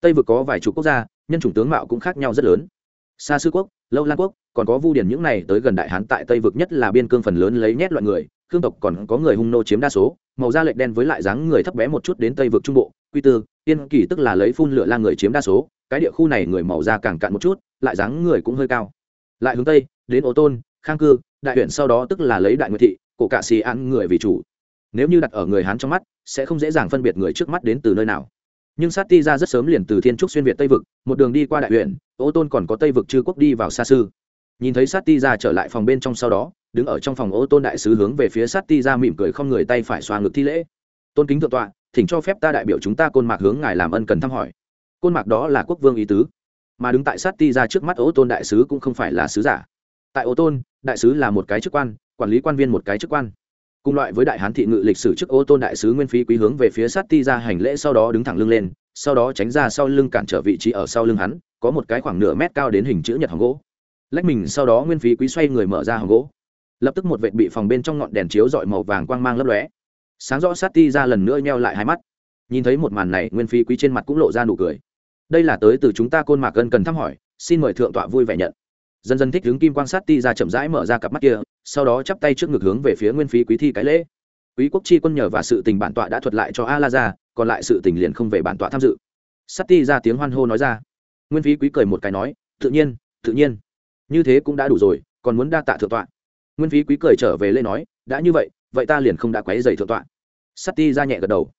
tây vực có vài chục quốc gia, nhân chủng tướng mạo cũng khác nhau rất lớn xa sư quốc, lâu lan quốc, còn có vu điển những này tới gần đại hán tại tây vực nhất là biên cương phần lớn lấy nhét loại người, khương tộc còn có người hung nô chiếm đa số, màu da lệch đen với lại dáng người thấp bé một chút đến tây vực trung bộ, quy tư, yên kỳ tức là lấy phun lửa la người chiếm đa số, cái địa khu này người màu da càng cạn một chút, lại dáng người cũng hơi cao. Lại hướng tây, đến ô tôn, khang cư, đại huyện sau đó tức là lấy đại nguyệt thị, cổ cạ xì ăn người vì chủ. Nếu như đặt ở người hán trong mắt, sẽ không dễ dàng phân biệt người trước mắt đến từ nơi nào nhưng sát ti ra rất sớm liền từ thiên trúc xuyên việt tây vực, một đường đi qua đại huyện, ô tôn còn có tây vực chư quốc đi vào xa sư nhìn thấy sát ti ra trở lại phòng bên trong sau đó, đứng ở trong phòng ô tôn đại sứ hướng về phía sát ti ra mỉm cười không người tay phải xoa ngực thi lễ. Tôn kính thượng tọa, thỉnh cho phép ta đại biểu chúng ta côn mạc hướng ngài làm ân cần thăm hỏi. Côn mạc đó là quốc vương ý tứ. Mà đứng tại sát ti ra trước mắt ô tôn đại sứ cũng không phải là sứ giả. Tại ô tôn, đại sứ là một cái chức quan, quản lý quan viên một cái chức quan cùng loại với đại hán thị ngự lịch sử trước ô tôn đại sứ nguyên phí quý hướng về phía sát ti ra hành lễ sau đó đứng thẳng lưng lên, sau đó tránh ra sau lưng cản trở vị trí ở sau lưng hắn, có một cái khoảng nửa mét cao đến hình chữ nhật hồng gỗ. Lách mình sau đó nguyên phí quý xoay người mở ra hồng gỗ. Lập tức một vệt bị phòng bên trong ngọn đèn chiếu dọi màu vàng quang mang lấp lóe. Sáng rõ sát ti ra lần nữa nheo lại hai mắt. Nhìn thấy một màn này, nguyên phí quý trên mặt cũng lộ ra nụ cười. Đây là tới từ chúng ta côn mạc gần cần thăm hỏi, xin mời thượng tọa vui vẻ nhận. Dần dần thích hướng kim quan sát ti ra chậm rãi mở ra cặp mắt kia sau đó chắp tay trước ngực hướng về phía nguyên phí quý thi cái lễ. Quý quốc chi quân nhờ và sự tình bản tọa đã thuật lại cho a la ra còn lại sự tình liền không về bản tọa tham dự. Sắt ti ra tiếng hoan hô nói ra. Nguyên phí quý cười một cái nói, tự nhiên tự nhiên. Như thế cũng đã đủ rồi, còn muốn đa tạ thượng tọa. Nguyên phí quý cười trở về lê nói, đã như vậy vậy ta liền không đã quấy dày thượng tọa. Sắt ti ra nhẹ gật đầu.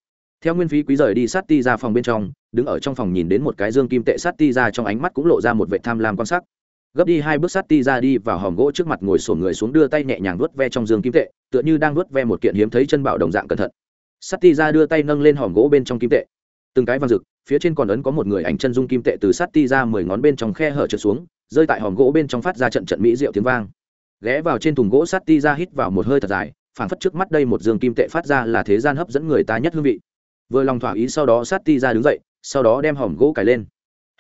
Theo nguyên phí quý rời đi sắt ti ra phòng bên trong, đứng ở trong phòng nhìn đến một cái dương kim tệ sắt ti ra trong ánh mắt cũng lộ ra một vệ tham lam quan sắc gấp đi hai bước sát ti ra đi vào hòm gỗ trước mặt ngồi sổn người xuống đưa tay nhẹ nhàng vuốt ve trong dương kim tệ, tựa như đang vuốt ve một kiện hiếm thấy chân bảo đồng dạng cẩn thận. Sắt ti ra đưa tay nâng lên hòm gỗ bên trong kim tệ. Từng cái vàng rực, phía trên còn ấn có một người ảnh chân dung kim tệ từ sắt ti ra mười ngón bên trong khe hở trượt xuống, rơi tại hòm gỗ bên trong phát ra trận trận mỹ rượu tiếng vang. Ghé vào trên thùng gỗ sắt ti ra hít vào một hơi thật dài, phảng phất trước mắt đây một dương kim tệ phát ra là thế gian hấp dẫn người ta nhất hương vị. Vừa lòng thỏa ý sau đó sát ti ra đứng dậy, sau đó đem hòm gỗ cài lên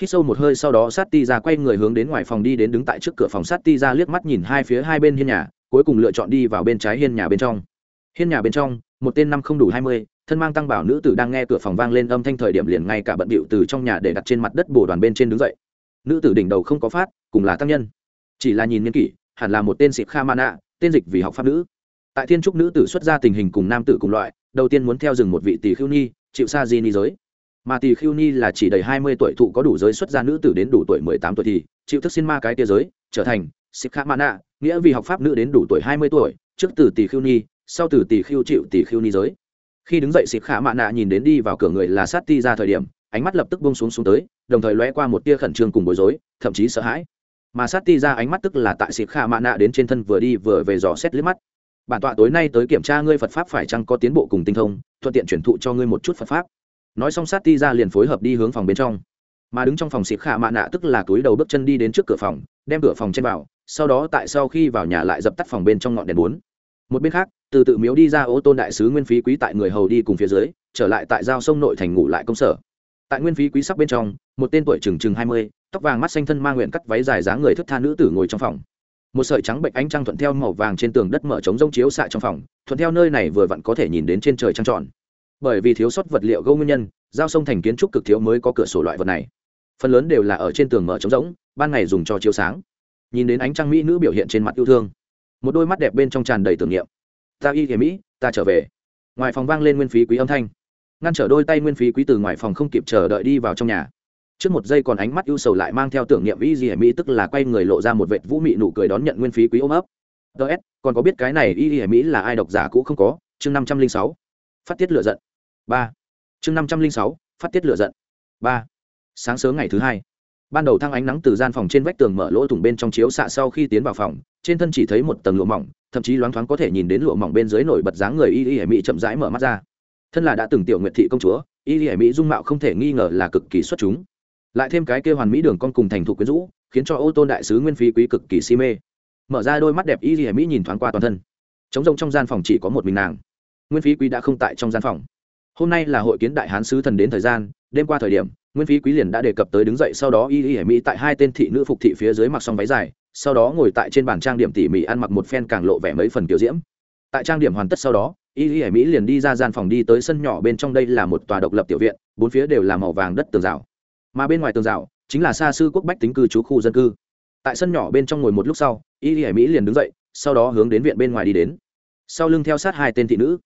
hít sâu một hơi sau đó sát ti ra quay người hướng đến ngoài phòng đi đến đứng tại trước cửa phòng sát ti ra liếc mắt nhìn hai phía hai bên hiên nhà, cuối cùng lựa chọn đi vào bên trái hiên nhà bên trong. Hiên nhà bên trong, một tên năm không đủ hai mươi, thân mang tăng bảo nữ tử đang nghe cửa phòng vang lên âm thanh thời điểm liền ngay cả bận bịu từ trong nhà để đặt trên mặt đất bồ đoàn bên trên đứng dậy. Nữ tử đỉnh đầu không có phát, cùng là tăng nhân. Chỉ là nhìn n kỷ, hẳn là một tên sĩ kha mana tên dịch vì học pháp nữ. Tại thiên trúc nữ tử xuất ra tình hình cùng nam tử cùng loại, đầu tiên muốn theo rừng một vị tỷ khưu nhi chịu sa di ni giới mà tỷ khiêu ni là chỉ đầy hai mươi tuổi thụ có đủ giới xuất gia nữ tử đến đủ tuổi mười tám tuổi thì chịu thức xin ma cái tia giới, trở thành xích khả mana nghĩa vì học pháp nữ đến đủ tuổi hai mươi tuổi, trước từ tỷ khiêu ni, sau từ tỷ khưu chịu tỷ khiêu ni giới. Khi đứng dậy xịt khả mạ nạ nhìn đến đi vào cửa người là sát ti ra thời điểm, ánh mắt lập tức bông xuống xuống tới, đồng thời lóe qua một tia khẩn trương cùng bối rối, thậm chí sợ hãi. Mà sát ti ra ánh mắt tức là tại xịt khả mạ nạ đến trên thân vừa đi vừa về dò xét liếc mắt. Bản tọa tối nay tới kiểm tra ngươi phật pháp phải chăng có tiến bộ cùng tinh thông, thuận tiện chuyển thụ cho ngươi một chút phật pháp nói xong sát ti ra liền phối hợp đi hướng phòng bên trong. Mà đứng trong phòng xịt khả mạ nạ tức là túi đầu bước chân đi đến trước cửa phòng, đem cửa phòng trên vào, sau đó tại sau khi vào nhà lại dập tắt phòng bên trong ngọn đèn bốn. Một bên khác, từ tự miếu đi ra ô tôn đại sứ nguyên phí quý tại người hầu đi cùng phía dưới, trở lại tại giao sông nội thành ngủ lại công sở. Tại nguyên phí quý sắc bên trong, một tên tuổi chừng chừng hai mươi, tóc vàng mắt xanh thân ma nguyện cắt váy dài dáng người thức tha nữ tử ngồi trong phòng. Một sợi trắng bệnh ánh trăng thuận theo màu vàng trên tường đất mở trống rông chiếu xạ trong phòng, thuận theo nơi này vừa vặn có thể nhìn đến trên trời trăng tròn bởi vì thiếu sót vật liệu gỗ nguyên nhân, giao sông thành kiến trúc cực thiếu mới có cửa sổ loại vật này. Phần lớn đều là ở trên tường mở trống rỗng, ban ngày dùng cho chiếu sáng. Nhìn đến ánh trăng mỹ nữ biểu hiện trên mặt yêu thương. Một đôi mắt đẹp bên trong tràn đầy tưởng niệm. Ta y kể mỹ, ta trở về. Ngoài phòng vang lên nguyên phí quý âm thanh. Ngăn trở đôi tay nguyên phí quý từ ngoài phòng không kịp chờ đợi đi vào trong nhà. Trước một giây còn ánh mắt ưu sầu lại mang theo tưởng niệm y gì mỹ, tức là quay người lộ ra một vệt vũ mị nụ cười đón nhận nguyên phí quý ôm ấp. Ts còn có biết cái này y gì mỹ là ai độc giả cũ không có? Chương năm trăm linh sáu. Phát tiết lựa giận ba. Chương năm trăm linh sáu, phát tiết lựa giận. Ba. Sáng sớm ngày thứ hai. Ban đầu thang ánh nắng từ gian phòng trên vách tường mở lỗ thủng bên trong chiếu xạ sau khi tiến vào phòng, trên thân chỉ thấy một tầng lụa mỏng, thậm chí loáng thoáng có thể nhìn đến lụa mỏng bên dưới nổi bật dáng người y y hải mỹ chậm rãi mở mắt ra. Thân là đã từng tiểu nguyệt thị công chúa, y y hải mỹ dung mạo không thể nghi ngờ là cực kỳ xuất chúng. Lại thêm cái kêu hoàn mỹ đường con cùng thành thụ quyến rũ, khiến cho ô tôn đại sứ nguyên phí quý cực kỳ si mê. Mở ra đôi mắt đẹp y y hải mỹ nhìn thoáng qua toàn thân. Trống rông trong gian phòng chỉ có một mình nàng. Nguyên phí quý đã không tại trong gian phòng hôm nay là hội kiến đại hán sứ thần đến thời gian, đêm qua thời điểm, nguyên phí quý liền đã đề cập tới đứng dậy sau đó y y hải mỹ tại hai tên thị nữ phục thị phía dưới mặc xong váy dài, sau đó ngồi tại trên bàn trang điểm tỉ mỉ ăn mặc một phen càng lộ vẻ mấy phần kiểu diễm. Tại trang điểm hoàn tất sau đó, y y hải mỹ liền đi ra gian phòng đi tới sân nhỏ bên trong đây là một tòa độc lập tiểu viện, bốn phía đều là màu vàng đất tường rào. Mà bên ngoài tường rào chính là xa sư quốc bách tính cư trú khu dân cư. Tại sân nhỏ bên trong ngồi một lúc sau, y y hải mỹ liền đứng dậy, sau đó hướng đến viện bên ngoài đi đến. Sau lưng theo sát hai tên thị nữ.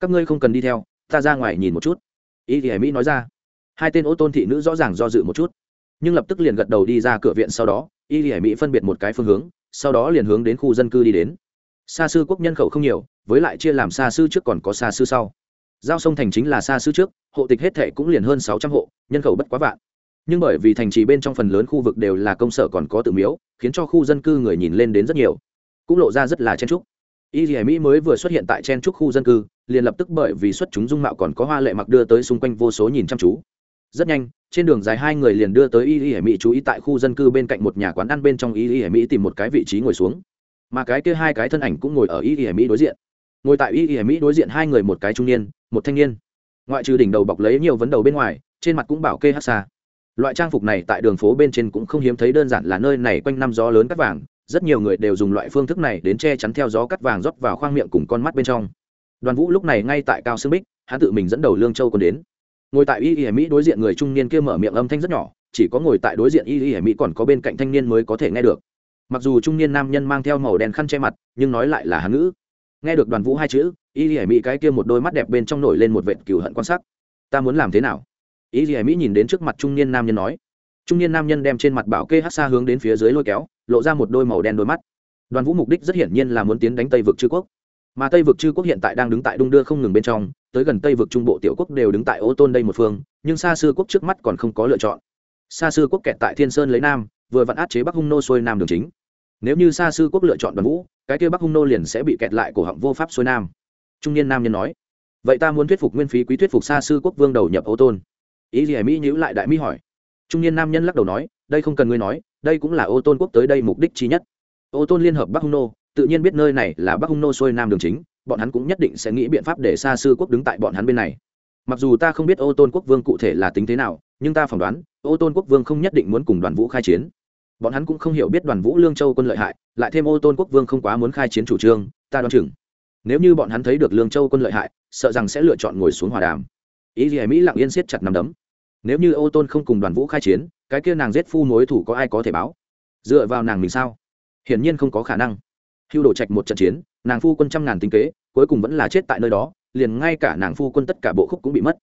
Các ngươi không cần đi theo ta ra ngoài nhìn một chút. Y thì hải mỹ nói ra. Hai tên ô tôn thị nữ rõ ràng do dự một chút, nhưng lập tức liền gật đầu đi ra cửa viện sau đó y thì hải mỹ phân biệt một cái phương hướng, sau đó liền hướng đến khu dân cư đi đến. Xa sư quốc nhân khẩu không nhiều, với lại chia làm xa sư trước còn có xa sư sau. Giao sông thành chính là xa sư trước, hộ tịch hết thệ cũng liền hơn sáu trăm hộ, nhân khẩu bất quá vạn. Nhưng bởi vì thành trì bên trong phần lớn khu vực đều là công sở còn có tự miếu, khiến cho khu dân cư người nhìn lên đến rất nhiều, cũng lộ ra rất là chen trúc y dì mỹ mới vừa xuất hiện tại chen trúc khu dân cư liền lập tức bởi vì xuất chúng dung mạo còn có hoa lệ mặc đưa tới xung quanh vô số nhìn chăm chú. Rất nhanh, trên đường dài hai người liền đưa tới y y hải mỹ chú ý tại khu dân cư bên cạnh một nhà quán ăn bên trong y y hải mỹ tìm một cái vị trí ngồi xuống. Mà cái kia hai cái thân ảnh cũng ngồi ở y y hải mỹ đối diện. Ngồi tại y y hải mỹ đối diện hai người một cái trung niên, một thanh niên. Ngoại trừ đỉnh đầu bọc lấy nhiều vấn đầu bên ngoài, trên mặt cũng bảo kê hát xa. Loại trang phục này tại đường phố bên trên cũng không hiếm thấy đơn giản là nơi này quanh năm gió lớn cắt vàng, rất nhiều người đều dùng loại phương thức này đến che chắn theo gió cắt vàng rót vào khoang miệng cùng con mắt bên trong đoàn vũ lúc này ngay tại cao sương bích, hắn tự mình dẫn đầu lương châu còn đến. Ngồi tại y y mỹ đối diện người trung niên kia mở miệng âm thanh rất nhỏ, chỉ có ngồi tại đối diện y y mỹ còn có bên cạnh thanh niên mới có thể nghe được. Mặc dù trung niên nam nhân mang theo màu đen khăn che mặt, nhưng nói lại là hán ngữ. Nghe được đoàn vũ hai chữ, y y mỹ cái kia một đôi mắt đẹp bên trong nổi lên một vệt cừu hận quan sát ta muốn làm thế nào? Y y mỹ nhìn đến trước mặt trung niên nam nhân nói. Trung niên nam nhân đem trên mặt bảo kê hát xa hướng đến phía dưới lôi kéo, lộ ra một đôi màu đen đôi mắt. Đoàn vũ mục đích rất hiển nhiên là muốn tiến đánh tây vực chư quốc mà tây vực chư quốc hiện tại đang đứng tại đung đưa không ngừng bên trong, tới gần tây vực trung bộ tiểu quốc đều đứng tại ô tôn đây một phương, nhưng xa xưa quốc trước mắt còn không có lựa chọn. Xa xưa quốc kẹt tại thiên sơn lấy nam, vừa vặn át chế bắc hung nô xuôi nam đường chính. Nếu như xa xưa quốc lựa chọn đoàn vũ, cái kia bắc hung nô liền sẽ bị kẹt lại cổ họng vô pháp xuôi nam. Trung niên nam nhân nói, vậy ta muốn thuyết phục nguyên phí quý thuyết phục xa sư quốc vương đầu nhập ô tôn. Ý gì mỹ nhữ lại đại mỹ hỏi. Trung niên nam nhân lắc đầu nói, đây không cần ngươi nói, đây cũng là ô tôn quốc tới đây mục đích chi nhất. Ô tôn liên hợp bắc hung nô tự nhiên biết nơi này là bắc hung nô xuôi nam đường chính, bọn hắn cũng nhất định sẽ nghĩ biện pháp để xa sư quốc đứng tại bọn hắn bên này. Mặc dù ta không biết ô tôn quốc vương cụ thể là tính thế nào, nhưng ta phỏng đoán, ô tôn quốc vương không nhất định muốn cùng đoàn vũ khai chiến. Bọn hắn cũng không hiểu biết đoàn vũ lương châu quân lợi hại, lại thêm ô tôn quốc vương không quá muốn khai chiến chủ trương, ta đoán chừng, nếu như bọn hắn thấy được lương châu quân lợi hại, sợ rằng sẽ lựa chọn ngồi xuống hòa đàm. Ý gì mỹ lặng yên siết chặt nằm đấm. Nếu như ô tôn không cùng đoàn vũ khai chiến, cái kia nàng giết phu mối thủ có ai có thể báo? Dựa vào nàng mình sao? Hiển nhiên không có khả năng hưu đổ trạch một trận chiến, nàng phu quân trăm ngàn tinh kế, cuối cùng vẫn là chết tại nơi đó, liền ngay cả nàng phu quân tất cả bộ khúc cũng bị mất.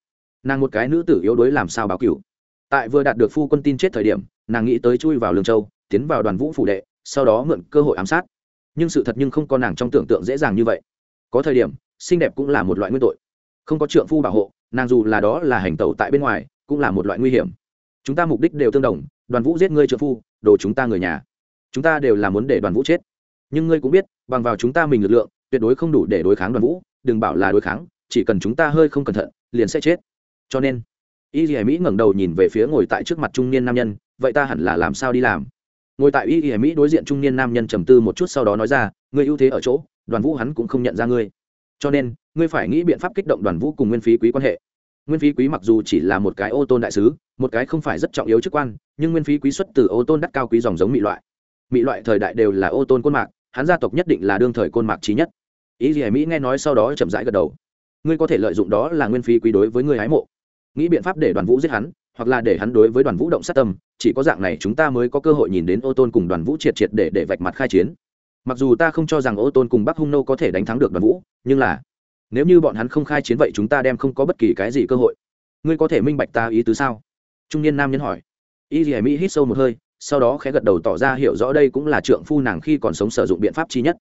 Nàng một cái nữ tử yếu đuối làm sao báo cửu? Tại vừa đạt được phu quân tin chết thời điểm, nàng nghĩ tới chui vào lương châu, tiến vào đoàn vũ phủ đệ, sau đó mượn cơ hội ám sát. Nhưng sự thật nhưng không có nàng trong tưởng tượng dễ dàng như vậy. Có thời điểm, xinh đẹp cũng là một loại nguyên tội. Không có trượng phu bảo hộ, nàng dù là đó là hành tẩu tại bên ngoài, cũng là một loại nguy hiểm. Chúng ta mục đích đều tương đồng, đoàn vũ giết ngươi trượng phu, đồ chúng ta người nhà. Chúng ta đều là muốn để đoàn vũ chết nhưng ngươi cũng biết, bằng vào chúng ta mình lực lượng, tuyệt đối không đủ để đối kháng đoàn vũ, đừng bảo là đối kháng, chỉ cần chúng ta hơi không cẩn thận, liền sẽ chết. Cho nên, y dì mỹ ngẩng đầu nhìn về phía ngồi tại trước mặt trung niên nam nhân, vậy ta hẳn là làm sao đi làm? Ngồi tại y dì mỹ đối diện trung niên nam nhân trầm tư một chút sau đó nói ra, ngươi ưu thế ở chỗ, đoàn vũ hắn cũng không nhận ra ngươi. Cho nên, ngươi phải nghĩ biện pháp kích động đoàn vũ cùng nguyên phí quý quan hệ. Nguyên phí quý mặc dù chỉ là một cái ô tôn đại sứ, một cái không phải rất trọng yếu chức quan, nhưng nguyên phí quý xuất từ ô tôn đắt cao quý dòng giống mỹ loại. Mỹ loại thời đại đều là ô tôn côn mạc hắn gia tộc nhất định là đương thời côn mạc trí nhất. Ý gì mỹ nghe nói sau đó chậm rãi gật đầu. Ngươi có thể lợi dụng đó là nguyên phí quý đối với người hái mộ. Nghĩ biện pháp để đoàn vũ giết hắn, hoặc là để hắn đối với đoàn vũ động sát tâm, chỉ có dạng này chúng ta mới có cơ hội nhìn đến ô tôn cùng đoàn vũ triệt triệt để để vạch mặt khai chiến. Mặc dù ta không cho rằng ô tôn cùng bắc hung nô có thể đánh thắng được đoàn vũ, nhưng là, nếu như bọn hắn không khai chiến vậy chúng ta đem không có bất kỳ cái gì cơ hội. Ngươi có thể minh bạch ta ý tứ sao? Trung niên nam nhân hỏi. Y dì mỹ hít sâu một hơi sau đó khẽ gật đầu tỏ ra hiểu rõ đây cũng là trượng phu nàng khi còn sống sử dụng biện pháp chi nhất.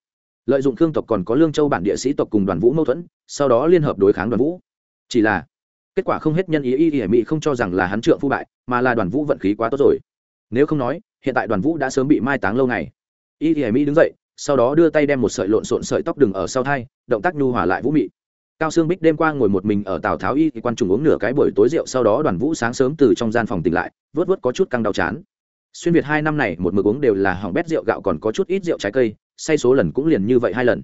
Lợi dụng thương tộc còn có lương châu bản địa sĩ tộc cùng đoàn vũ mâu thuẫn, sau đó liên hợp đối kháng đoàn vũ. Chỉ là, kết quả không hết nhân ý y hiểm mỹ không cho rằng là hắn trượng phu bại, mà là đoàn vũ vận khí quá tốt rồi. Nếu không nói, hiện tại đoàn vũ đã sớm bị mai táng lâu ngày. Y hiểm mỹ đứng dậy, sau đó đưa tay đem một sợi lộn xộn sợi tóc đừng ở sau thai, động tác nhu hòa lại vũ mị. Cao sương bích đêm qua ngồi một mình ở tào tháo y thì quan trùng uống nửa cái buổi tối rượu, sau đó đoàn vũ sáng sớm từ trong gian phòng tỉnh lại vớt vớt có chút căng đau chán xuyên việt hai năm này một mực uống đều là hỏng bét rượu gạo còn có chút ít rượu trái cây, say số lần cũng liền như vậy hai lần.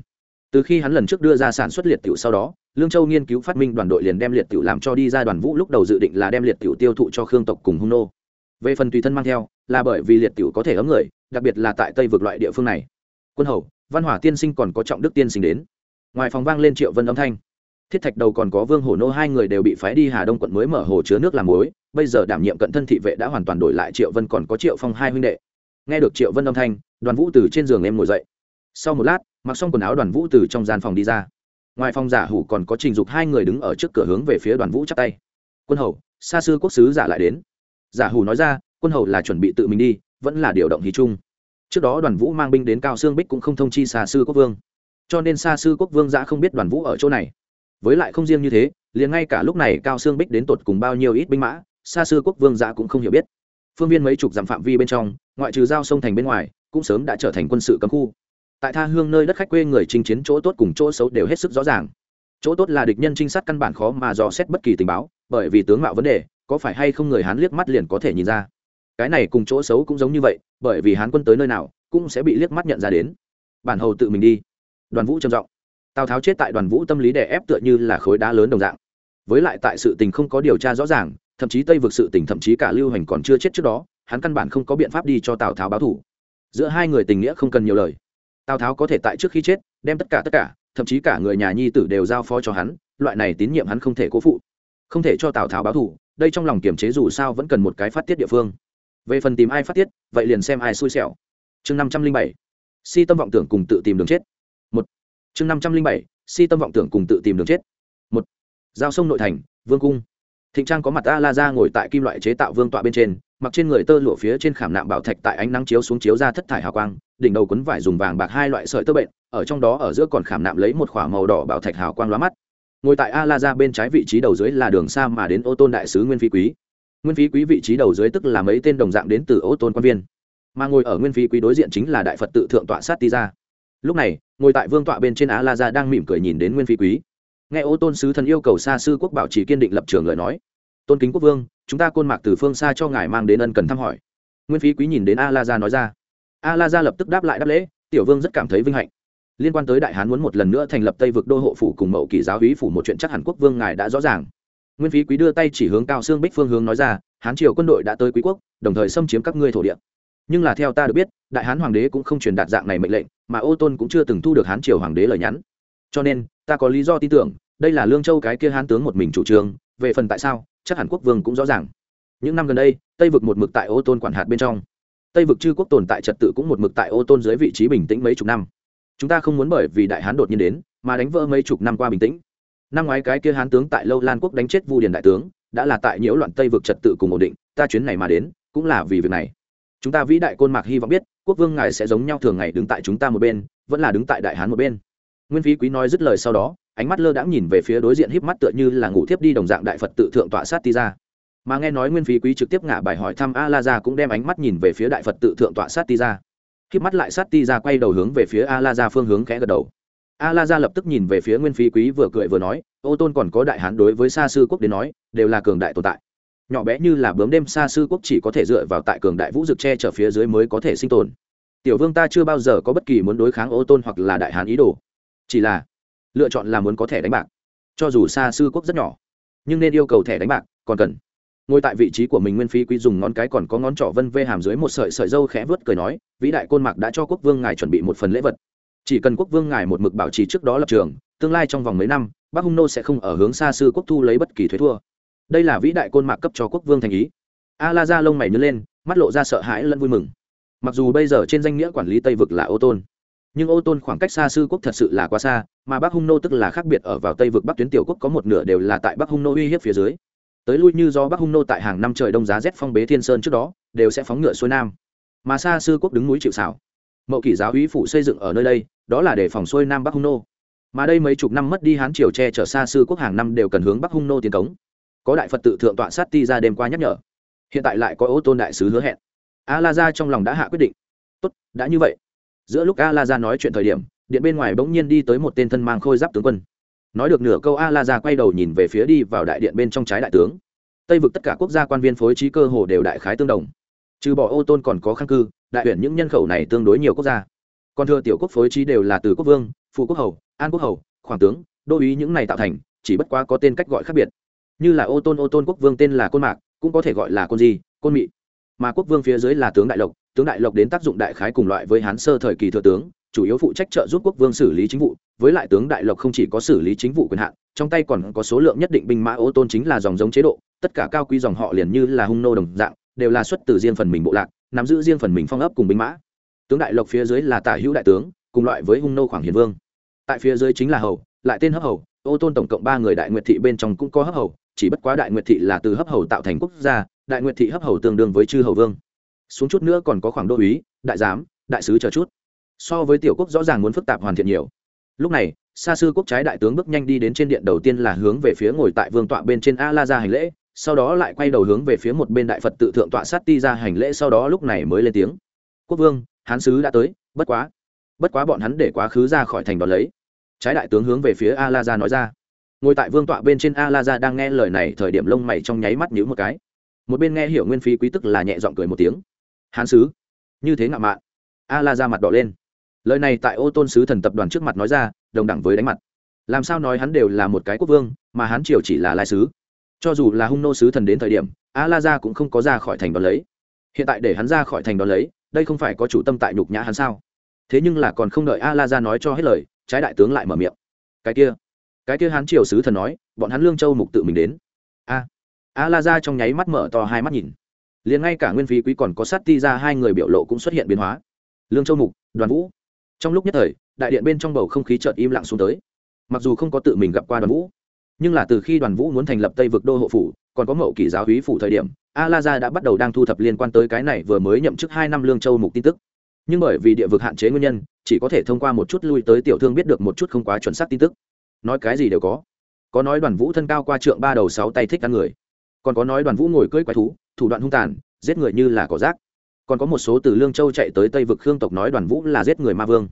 Từ khi hắn lần trước đưa ra sản xuất liệt tiểu sau đó, lương châu nghiên cứu phát minh đoàn đội liền đem liệt tiểu làm cho đi ra đoàn vũ lúc đầu dự định là đem liệt tiểu tiêu thụ cho khương tộc cùng hung nô. Về phần tùy thân mang theo, là bởi vì liệt tiểu có thể ấm người, đặc biệt là tại tây vực loại địa phương này. Quân hầu, văn hỏa tiên sinh còn có trọng đức tiên sinh đến. Ngoài phòng vang lên triệu vân âm thanh. Thiết thạch đầu còn có vương hổ nô hai người đều bị phái đi hà đông quận mới mở hồ chứa nước làm muối bây giờ đảm nhiệm cận thân thị vệ đã hoàn toàn đổi lại triệu vân còn có triệu phong hai huynh đệ. Nghe được triệu vân âm thanh, đoàn vũ từ trên giường em ngồi dậy. Sau một lát, mặc xong quần áo đoàn vũ từ trong gian phòng đi ra. Ngoài phòng giả hủ còn có trình dục hai người đứng ở trước cửa hướng về phía đoàn vũ chắp tay. Quân hầu, xa sư quốc sứ giả lại đến. Giả hủ nói ra, quân hầu là chuẩn bị tự mình đi, vẫn là điều động hí chung. Trước đó đoàn vũ mang binh đến cao sương bích cũng không thông chi xa sư quốc vương. Cho nên xa sư quốc vương giã không biết đoàn vũ ở chỗ này. Với lại không riêng như thế, liền ngay cả lúc này cao sương bích đến tột cùng bao nhiêu ít binh mã xa xưa quốc vương giã cũng không hiểu biết. Phương viên mấy chục dặm phạm vi bên trong, ngoại trừ giao sông thành bên ngoài, cũng sớm đã trở thành quân sự cấm khu. Tại tha hương nơi đất khách quê người chinh chiến chỗ tốt cùng chỗ xấu đều hết sức rõ ràng. Chỗ tốt là địch nhân trinh sát căn bản khó mà dò xét bất kỳ tình báo, bởi vì tướng mạo vấn đề, có phải hay không người hán liếc mắt liền có thể nhìn ra. Cái này cùng chỗ xấu cũng giống như vậy, bởi vì hán quân tới nơi nào, cũng sẽ bị liếc mắt nhận ra đến. Bản hầu tự mình đi. Đoàn vũ trầm giọng. Tào tháo chết tại đoàn vũ tâm lý đè ép tựa như là khối đá lớn đồng dạng. Với lại tại sự tình không có điều tra rõ ràng thậm chí tây vực sự tình thậm chí cả lưu hành còn chưa chết trước đó, hắn căn bản không có biện pháp đi cho tào tháo báo thủ. Giữa hai người tình nghĩa không cần nhiều lời. Tào tháo có thể tại trước khi chết, đem tất cả tất cả, thậm chí cả người nhà nhi tử đều giao phó cho hắn, loại này tín nhiệm hắn không thể cố phụ. Không thể cho tào tháo báo thủ, đây trong lòng kiềm chế dù sao vẫn cần một cái phát tiết địa phương. Về phần tìm ai phát tiết, vậy liền xem ai xui xẻo. Chương năm trăm linh bảy, si tâm vọng tưởng cùng tự tìm đường chết. Một. Chương năm trăm linh bảy, si tâm vọng tưởng cùng tự tìm đường chết. Một. Giao sông nội thành, vương cung thịnh trang có mặt a la ra ngồi tại kim loại chế tạo vương tọa bên trên, mặc trên người tơ lụa phía trên khảm nạm bảo thạch tại ánh nắng chiếu xuống chiếu ra thất thải hào quang, đỉnh đầu quấn vải dùng vàng bạc hai loại sợi tơ bệnh ở trong đó ở giữa còn khảm nạm lấy một k h ỏ a màu đỏ bảo thạch hào quang lóa mắt. Ngồi tại a la ra bên trái vị trí đầu dưới là đường xa mà đến ô tôn đại sứ nguyên phi quý. Nguyên phi quý vị trí đầu dưới tức là mấy tên đồng dạng đến từ ô tôn quan viên. Mà ngồi ở nguyên phi quý đối diện chính là đại phật tự thượng tọa sát ti ra lúc này, ngồi tại vương tọa bên trên á la ra đang mỉm cười nhìn đến nguyên phi quý nghe ô tôn sứ thần yêu cầu xa sư quốc bảo trì kiên định lập trường lời nói. Tôn kính quốc vương, chúng ta côn mạc từ phương xa cho ngài mang đến ân cần thăm hỏi. Nguyên phí quý nhìn đến a la gia nói ra. A la gia lập tức đáp lại đáp lễ, tiểu vương rất cảm thấy vinh hạnh. Liên quan tới đại hán muốn một lần nữa thành lập tây vực đô hộ phủ cùng mậu kỳ giáo hí phủ một chuyện chắc hẳn quốc vương ngài đã rõ ràng. Nguyên phí quý đưa tay chỉ hướng cao xương bích phương hướng nói ra, hán triều quân đội đã tới quý quốc, đồng thời xâm chiếm các ngươi thổ địa. Nhưng là theo ta được biết, đại hán hoàng đế cũng không truyền đạt dạng này mệnh lệnh, mà ô tôn cũng chưa từng thu được hán triều hoàng đế lời nhắn cho nên, ta có lý do tin tưởng, đây là lương châu cái kia hán tướng một mình chủ trương, về phần tại sao, chắc hẳn quốc vương cũng rõ ràng. Những năm gần đây, tây vực một mực tại ô tôn quản hạt bên trong. Tây vực chư quốc tồn tại trật tự cũng một mực tại ô tôn dưới vị trí bình tĩnh mấy chục năm. Chúng ta không muốn bởi vì đại hán đột nhiên đến, mà đánh vỡ mấy chục năm qua bình tĩnh. Năm ngoái cái kia hán tướng tại lâu lan quốc đánh chết vu điền đại tướng, đã là tại nhiễu loạn tây vực trật tự cùng ổn định, ta chuyến này mà đến, cũng là vì việc này. Chúng ta vĩ đại côn mạc hy vọng biết, quốc vương ngài sẽ giống nhau thường ngày đứng tại chúng ta một bên, vẫn là đứng tại đại hán một bên nguyên phí quý nói dứt lời sau đó, ánh mắt lơ đãng nhìn về phía đối diện híp mắt tựa như là ngủ thiếp đi đồng dạng đại phật tự thượng tọa sát ti ra mà nghe nói nguyên phí quý trực tiếp ngả bài hỏi thăm a la gia cũng đem ánh mắt nhìn về phía đại phật tự thượng tọa sát ti ra híp mắt lại sát ti ra quay đầu hướng về phía a la gia phương hướng khẽ gật đầu. A la gia lập tức nhìn về phía nguyên phí quý vừa cười vừa nói, ô tôn còn có đại hán đối với xa sư quốc đến nói, đều là cường đại tồn tại. Nhỏ bé như là bướm đêm xa sư quốc chỉ có thể dựa vào tại cường đại vũ dực tre trở phía dưới mới có thể sinh tồn. Tiểu vương ta chưa bao giờ có bất kỳ muốn đối kháng ô tôn hoặc là đại hán ý đồ chỉ là, lựa chọn là muốn có thẻ đánh bạc. Cho dù xa sư quốc rất nhỏ, nhưng nên yêu cầu thẻ đánh bạc còn cần. Ngồi tại vị trí của mình nguyên phí quý dùng ngón cái còn có ngón trỏ vân vê hàm dưới một sợi sợi dâu khẽ vớt cười nói, vĩ đại côn mạc đã cho quốc vương ngài chuẩn bị một phần lễ vật. Chỉ cần quốc vương ngài một mực bảo trì trước đó lập trường, tương lai trong vòng mấy năm, bắc hung nô sẽ không ở hướng xa sư quốc thu lấy bất kỳ thuế thua. Đây là vĩ đại côn mạc cấp cho quốc vương thành ý. A la ra lông mày nhớ lên, mắt lộ ra sợ hãi lẫn vui mừng. Mặc dù bây giờ trên danh nghĩa quản lý tây vực là ô tôn nhưng ô tôn khoảng cách xa sư quốc thật sự là quá xa, mà bắc hung nô tức là khác biệt ở vào tây vực bắc tuyến tiểu quốc có một nửa đều là tại bắc hung nô uy hiếp phía dưới. Tới lui như do bắc hung nô tại hàng năm trời đông giá rét phong bế thiên sơn trước đó, đều sẽ phóng ngựa xuôi nam. Mà xa sư quốc đứng núi chịu xảo mậu kỷ giáo uy phủ xây dựng ở nơi đây, đó là để phòng xuôi nam bắc hung nô. Mà đây mấy chục năm mất đi hán triều tre chở xa sư quốc hàng năm đều cần hướng bắc hung nô tiến cống. Có đại phật tự thượng tọa sát ti ra đêm qua nhắc nhở. Hiện tại lại có ô tôn đại sứ hứa hẹn. A la ra trong lòng đã hạ quyết định. Tốt, đã như vậy giữa lúc a la ra nói chuyện thời điểm, điện bên ngoài bỗng nhiên đi tới một tên thân mang khôi giáp tướng quân. Nói được nửa câu a la ra quay đầu nhìn về phía đi vào đại điện bên trong trái đại tướng. Tây vực tất cả quốc gia quan viên phối trí cơ hồ đều đại khái tương đồng. Trừ bỏ ô tôn còn có khăn cư, đại huyện những nhân khẩu này tương đối nhiều quốc gia. Còn thừa tiểu quốc phối trí đều là từ quốc vương, phụ quốc hầu, an quốc hầu, khoảng tướng, đô ý những này tạo thành, chỉ bất quá có tên cách gọi khác biệt. Như là ô tôn ô tôn quốc vương tên là côn mạc, cũng có thể gọi là côn di, côn mị. Mà quốc vương phía dưới là tướng đại lộc tướng đại lộc đến tác dụng đại khái cùng loại với hán sơ thời kỳ thừa tướng, chủ yếu phụ trách trợ giúp quốc vương xử lý chính vụ, với lại tướng đại lộc không chỉ có xử lý chính vụ quyền hạn, trong tay còn có số lượng nhất định binh mã ô tôn chính là dòng giống chế độ, tất cả cao quý dòng họ liền như là hung nô đồng dạng, đều là xuất từ riêng phần mình bộ lạc, nắm giữ riêng phần mình phong ấp cùng binh mã. Tướng đại lộc phía dưới là tả hữu đại tướng, cùng loại với hung nô khoảng hiền vương. Tại phía dưới chính là hầu, lại tên hấp hầu, ô tôn tổng cộng ba người đại nguyệt thị bên trong cũng có hấp hầu, chỉ bất quá đại nguyệt thị là từ hấp hầu tạo thành quốc gia, đại nguyệt thị hấp hầu tương đương với chư hầu vương xuống chút nữa còn có khoảng đô úy đại giám, đại sứ chờ chút. So với tiểu quốc rõ ràng muốn phức tạp hoàn thiện nhiều. Lúc này, xa sư quốc trái đại tướng bước nhanh đi đến trên điện đầu tiên là hướng về phía ngồi tại vương tọa bên trên a la ra hành lễ, sau đó lại quay đầu hướng về phía một bên đại phật tự thượng tọa sát ti ra hành lễ sau đó lúc này mới lên tiếng. Quốc vương, hán sứ đã tới, bất quá bất quá bọn hắn để quá khứ ra khỏi thành đón lấy. Trái đại tướng hướng về phía a la ra nói ra. Ngồi tại vương tọa bên trên a la ra đang nghe lời này, thời điểm lông mày trong nháy mắt nhíu một cái. Một bên nghe hiểu nguyên phí quý tức là nhẹ giọng cười một tiếng hán sứ. Như thế ngạo mạn. A la ra mặt đỏ lên. Lời này tại ô tôn sứ thần tập đoàn trước mặt nói ra, đồng đẳng với đánh mặt. Làm sao nói hắn đều là một cái quốc vương, mà hắn triều chỉ là lai sứ. Cho dù là hung nô sứ thần đến thời điểm a la ra cũng không có ra khỏi thành đón lấy. Hiện tại để hắn ra khỏi thành đón lấy, đây không phải có chủ tâm tại nhục nhã hắn sao? Thế nhưng là còn không đợi a la ra nói cho hết lời, trái đại tướng lại mở miệng. Cái kia cái kia hắn triều sứ thần nói, bọn hắn lương châu mục tự mình đến. A a la ra trong nháy mắt mở to hai mắt nhìn liền ngay cả nguyên phí quý còn có sát ti ra hai người biểu lộ cũng xuất hiện biến hóa. Lương châu mục, đoàn vũ. Trong lúc nhất thời, đại điện bên trong bầu không khí chợt im lặng xuống tới. Mặc dù không có tự mình gặp qua đoàn vũ, nhưng là từ khi đoàn vũ muốn thành lập tây vực đô hộ phủ, còn có mậu kỷ giáo hí phủ thời điểm a la gia đã bắt đầu đang thu thập liên quan tới cái này vừa mới nhậm chức hai năm lương châu mục tin tức. Nhưng bởi vì địa vực hạn chế nguyên nhân, chỉ có thể thông qua một chút lui tới tiểu thương biết được một chút không quá chuẩn xác tin tức. Nói cái gì đều có. Có nói đoàn vũ thân cao qua trượng ba đầu sáu tay thích ăn người. Còn có nói đoàn vũ ngồi cưỡi quái thú thủ đoạn hung tàn, giết người như là cỏ rác. Còn có một số từ lương châu chạy tới tây vực khương tộc nói đoàn vũ là giết người ma vương.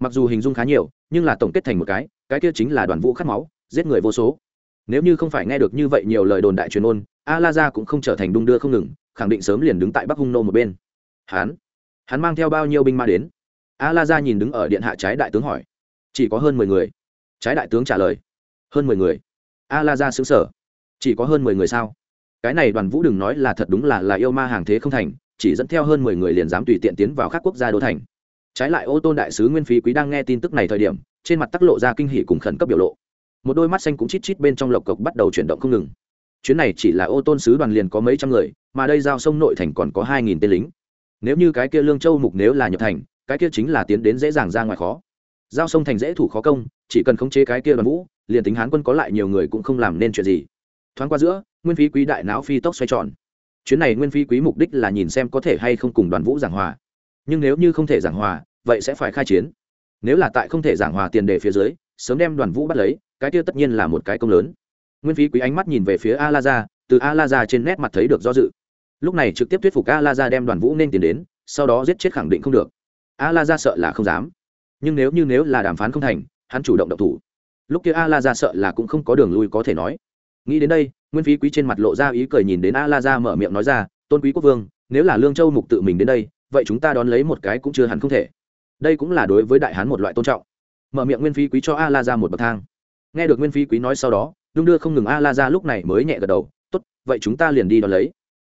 Mặc dù hình dung khá nhiều, nhưng là tổng kết thành một cái cái kia chính là đoàn vũ khát máu, giết người vô số. Nếu như không phải nghe được như vậy nhiều lời đồn đại truyền ôn a la ra cũng không trở thành đung đưa không ngừng, khẳng định sớm liền đứng tại bắc hung nô một bên. Hắn hắn mang theo bao nhiêu binh ma đến? A la ra nhìn đứng ở điện hạ trái đại tướng hỏi. Chỉ có hơn mười người. Trái đại tướng trả lời. Hơn mười người. A la ra xứng sở chỉ có hơn mười người sao? Cái này đoàn vũ đừng nói là thật đúng là là yêu ma hàng thế không thành, chỉ dẫn theo hơn mười người liền dám tùy tiện tiến vào các quốc gia đô thành. Trái lại ô tôn đại sứ nguyên phí quý đang nghe tin tức này thời điểm, trên mặt tắc lộ ra kinh hỉ cùng khẩn cấp biểu lộ. Một đôi mắt xanh cũng chít chít bên trong lộc cộc bắt đầu chuyển động không ngừng. Chuyến này chỉ là ô tôn sứ đoàn liền có mấy trăm người, mà đây giao sông nội thành còn có hai nghìn tên lính. Nếu như cái kia lương châu mục nếu là nhập thành, cái kia chính là tiến đến dễ dàng ra ngoài khó. Giao sông thành dễ thủ khó công, chỉ cần khống chế cái kia đoàn vũ, liền tính hán quân có lại nhiều người cũng không làm nên chuyện gì thoáng qua giữa, nguyên phí quý đại não phi tốc xoay tròn. Chuyến này nguyên phí quý mục đích là nhìn xem có thể hay không cùng đoàn vũ giảng hòa. Nhưng nếu như không thể giảng hòa, vậy sẽ phải khai chiến. Nếu là tại không thể giảng hòa tiền đề phía dưới, sớm đem đoàn vũ bắt lấy, cái kia tất nhiên là một cái công lớn. Nguyên phí quý ánh mắt nhìn về phía a la ra từ a la ra trên nét mặt thấy được do dự. Lúc này trực tiếp thuyết phục a la ra đem đoàn vũ nên tiền đến, sau đó giết chết khẳng định không được. A la ra sợ là không dám. Nhưng nếu như nếu là đàm phán không thành, hắn chủ động độc thủ. Lúc kia a la ra sợ là cũng không có đường lui có thể nói nghĩ đến đây, nguyên phí quý trên mặt lộ ra ý cười nhìn đến a la ra mở miệng nói ra, tôn quý quốc vương, nếu là lương châu mục tự mình đến đây, vậy chúng ta đón lấy một cái cũng chưa hẳn không thể. Đây cũng là đối với đại hán một loại tôn trọng. Mở miệng nguyên phí quý cho a la ra một bậc thang. Nghe được nguyên phí quý nói sau đó đung đưa không ngừng a la ra lúc này mới nhẹ gật đầu, tốt, vậy chúng ta liền đi đón lấy.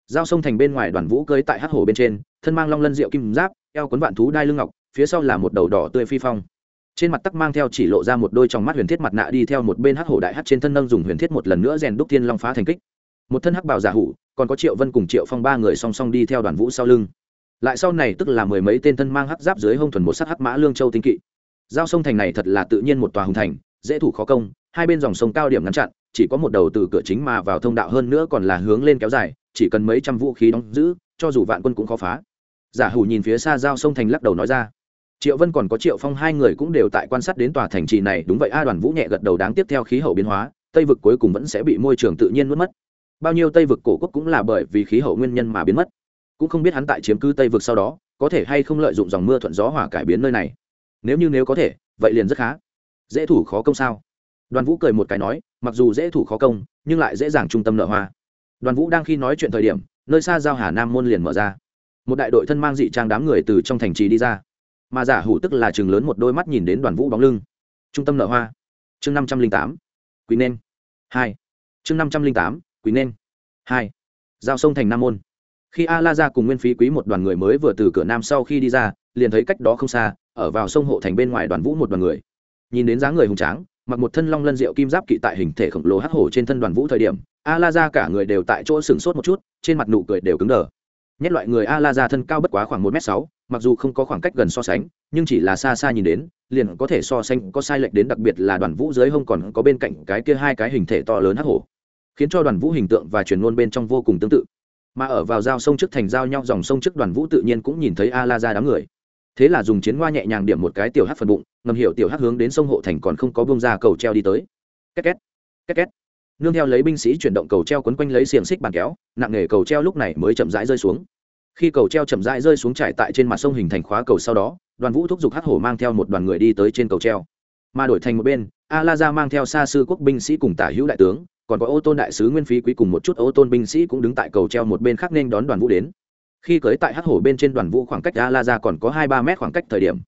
Giao sông thành bên ngoài đoàn vũ cưới tại hát hồ bên trên, thân mang long lân rượu kim giáp, eo quấn vạn thú đai lưng ngọc, phía sau là một đầu đỏ tươi phi phong trên mặt tắc mang theo chỉ lộ ra một đôi trong mắt huyền thiết mặt nạ đi theo một bên hắc hổ đại hắc trên thân nâng dùng huyền thiết một lần nữa rèn đúc thiên long phá thành kích. Một thân hắc bảo giả hủ, còn có triệu vân cùng triệu phong ba người song song đi theo đoàn vũ sau lưng. Lại sau này tức là mười mấy tên thân mang hắc giáp dưới hông thuần một sắc hắc mã lương châu tinh kỵ. Giao sông thành này thật là tự nhiên một tòa hùng thành, dễ thủ khó công, hai bên dòng sông cao điểm ngăn chặn, chỉ có một đầu từ cửa chính mà vào thông đạo hơn nữa còn là hướng lên kéo dài, chỉ cần mấy trăm vũ khí đóng giữ, cho dù vạn quân cũng khó phá. Giả hủ nhìn phía xa giao sông thành lắc đầu nói ra triệu vân còn có triệu phong hai người cũng đều tại quan sát đến tòa thành trì này. Đúng vậy, a đoàn vũ nhẹ gật đầu đáng tiếp theo khí hậu biến hóa, tây vực cuối cùng vẫn sẽ bị môi trường tự nhiên mất mất. Bao nhiêu tây vực cổ quốc cũng là bởi vì khí hậu nguyên nhân mà biến mất. Cũng không biết hắn tại chiếm cư tây vực sau đó, có thể hay không lợi dụng dòng mưa thuận gió hỏa cải biến nơi này. Nếu như nếu có thể, vậy liền rất khá. Dễ thủ khó công sao? Đoàn vũ cười một cái nói, mặc dù dễ thủ khó công, nhưng lại dễ dàng trung tâm nợ hoa. Đoàn vũ đang khi nói chuyện thời điểm, nơi xa giao hà nam môn liền mở ra. Một đại đội thân mang dị trang đám người từ trong thành trì đi ra mà giả hủ tức là chừng lớn một đôi mắt nhìn đến đoàn vũ bóng lưng. Trung tâm nợ hoa. Chương năm trăm linh tám. Quý nên. Hai. Chương năm trăm linh tám. Quý nên. Hai. Giao sông thành nam môn. Khi a la ra cùng nguyên phí quý một đoàn người mới vừa từ cửa nam sau khi đi ra, liền thấy cách đó không xa, ở vào sông hộ thành bên ngoài đoàn vũ một đoàn người. Nhìn đến dáng người hùng tráng, mặc một thân long lân rượu kim giáp kỵ tại hình thể khổng lồ hắc hổ trên thân đoàn vũ thời điểm a la ra cả người đều tại chỗ sửng sốt một chút, trên mặt nụ cười đều cứng đờ nhất loại người a la ra thân cao bất quá khoảng một m sáu, mặc dù không có khoảng cách gần so sánh, nhưng chỉ là xa xa nhìn đến, liền có thể so sánh có sai lệch đến đặc biệt là đoàn vũ dưới hông còn có bên cạnh cái kia hai cái hình thể to lớn hắc hổ, khiến cho đoàn vũ hình tượng và truyền ngôn bên trong vô cùng tương tự. Mà ở vào giao sông trước thành giao nhau dòng sông trước đoàn vũ tự nhiên cũng nhìn thấy a la ra đám người. Thế là dùng chiến hoa nhẹ nhàng điểm một cái tiểu hát phần bụng, ngầm hiểu tiểu hát hướng đến sông hộ thành còn không có bông ra cầu treo đi tới. Két két két két nương theo lấy binh sĩ chuyển động cầu treo quấn quanh lấy xiềng xích bàn kéo, nặng nghề cầu treo lúc này mới chậm rãi rơi xuống. Khi cầu treo chậm rãi rơi xuống trải tại trên mặt sông hình thành khóa cầu sau đó, đoàn vũ thúc giục hắc hổ mang theo một đoàn người đi tới trên cầu treo. Mà đổi thành một bên a la ra mang theo xa sư quốc binh sĩ cùng tả hữu đại tướng, còn có ô tôn đại sứ nguyên phí quý cùng một chút ô tôn binh sĩ cũng đứng tại cầu treo một bên khác nên đón đoàn vũ đến. Khi cưới tại hắc hổ bên trên đoàn vũ khoảng cách a la ra còn có hai ba mét khoảng cách thời điểm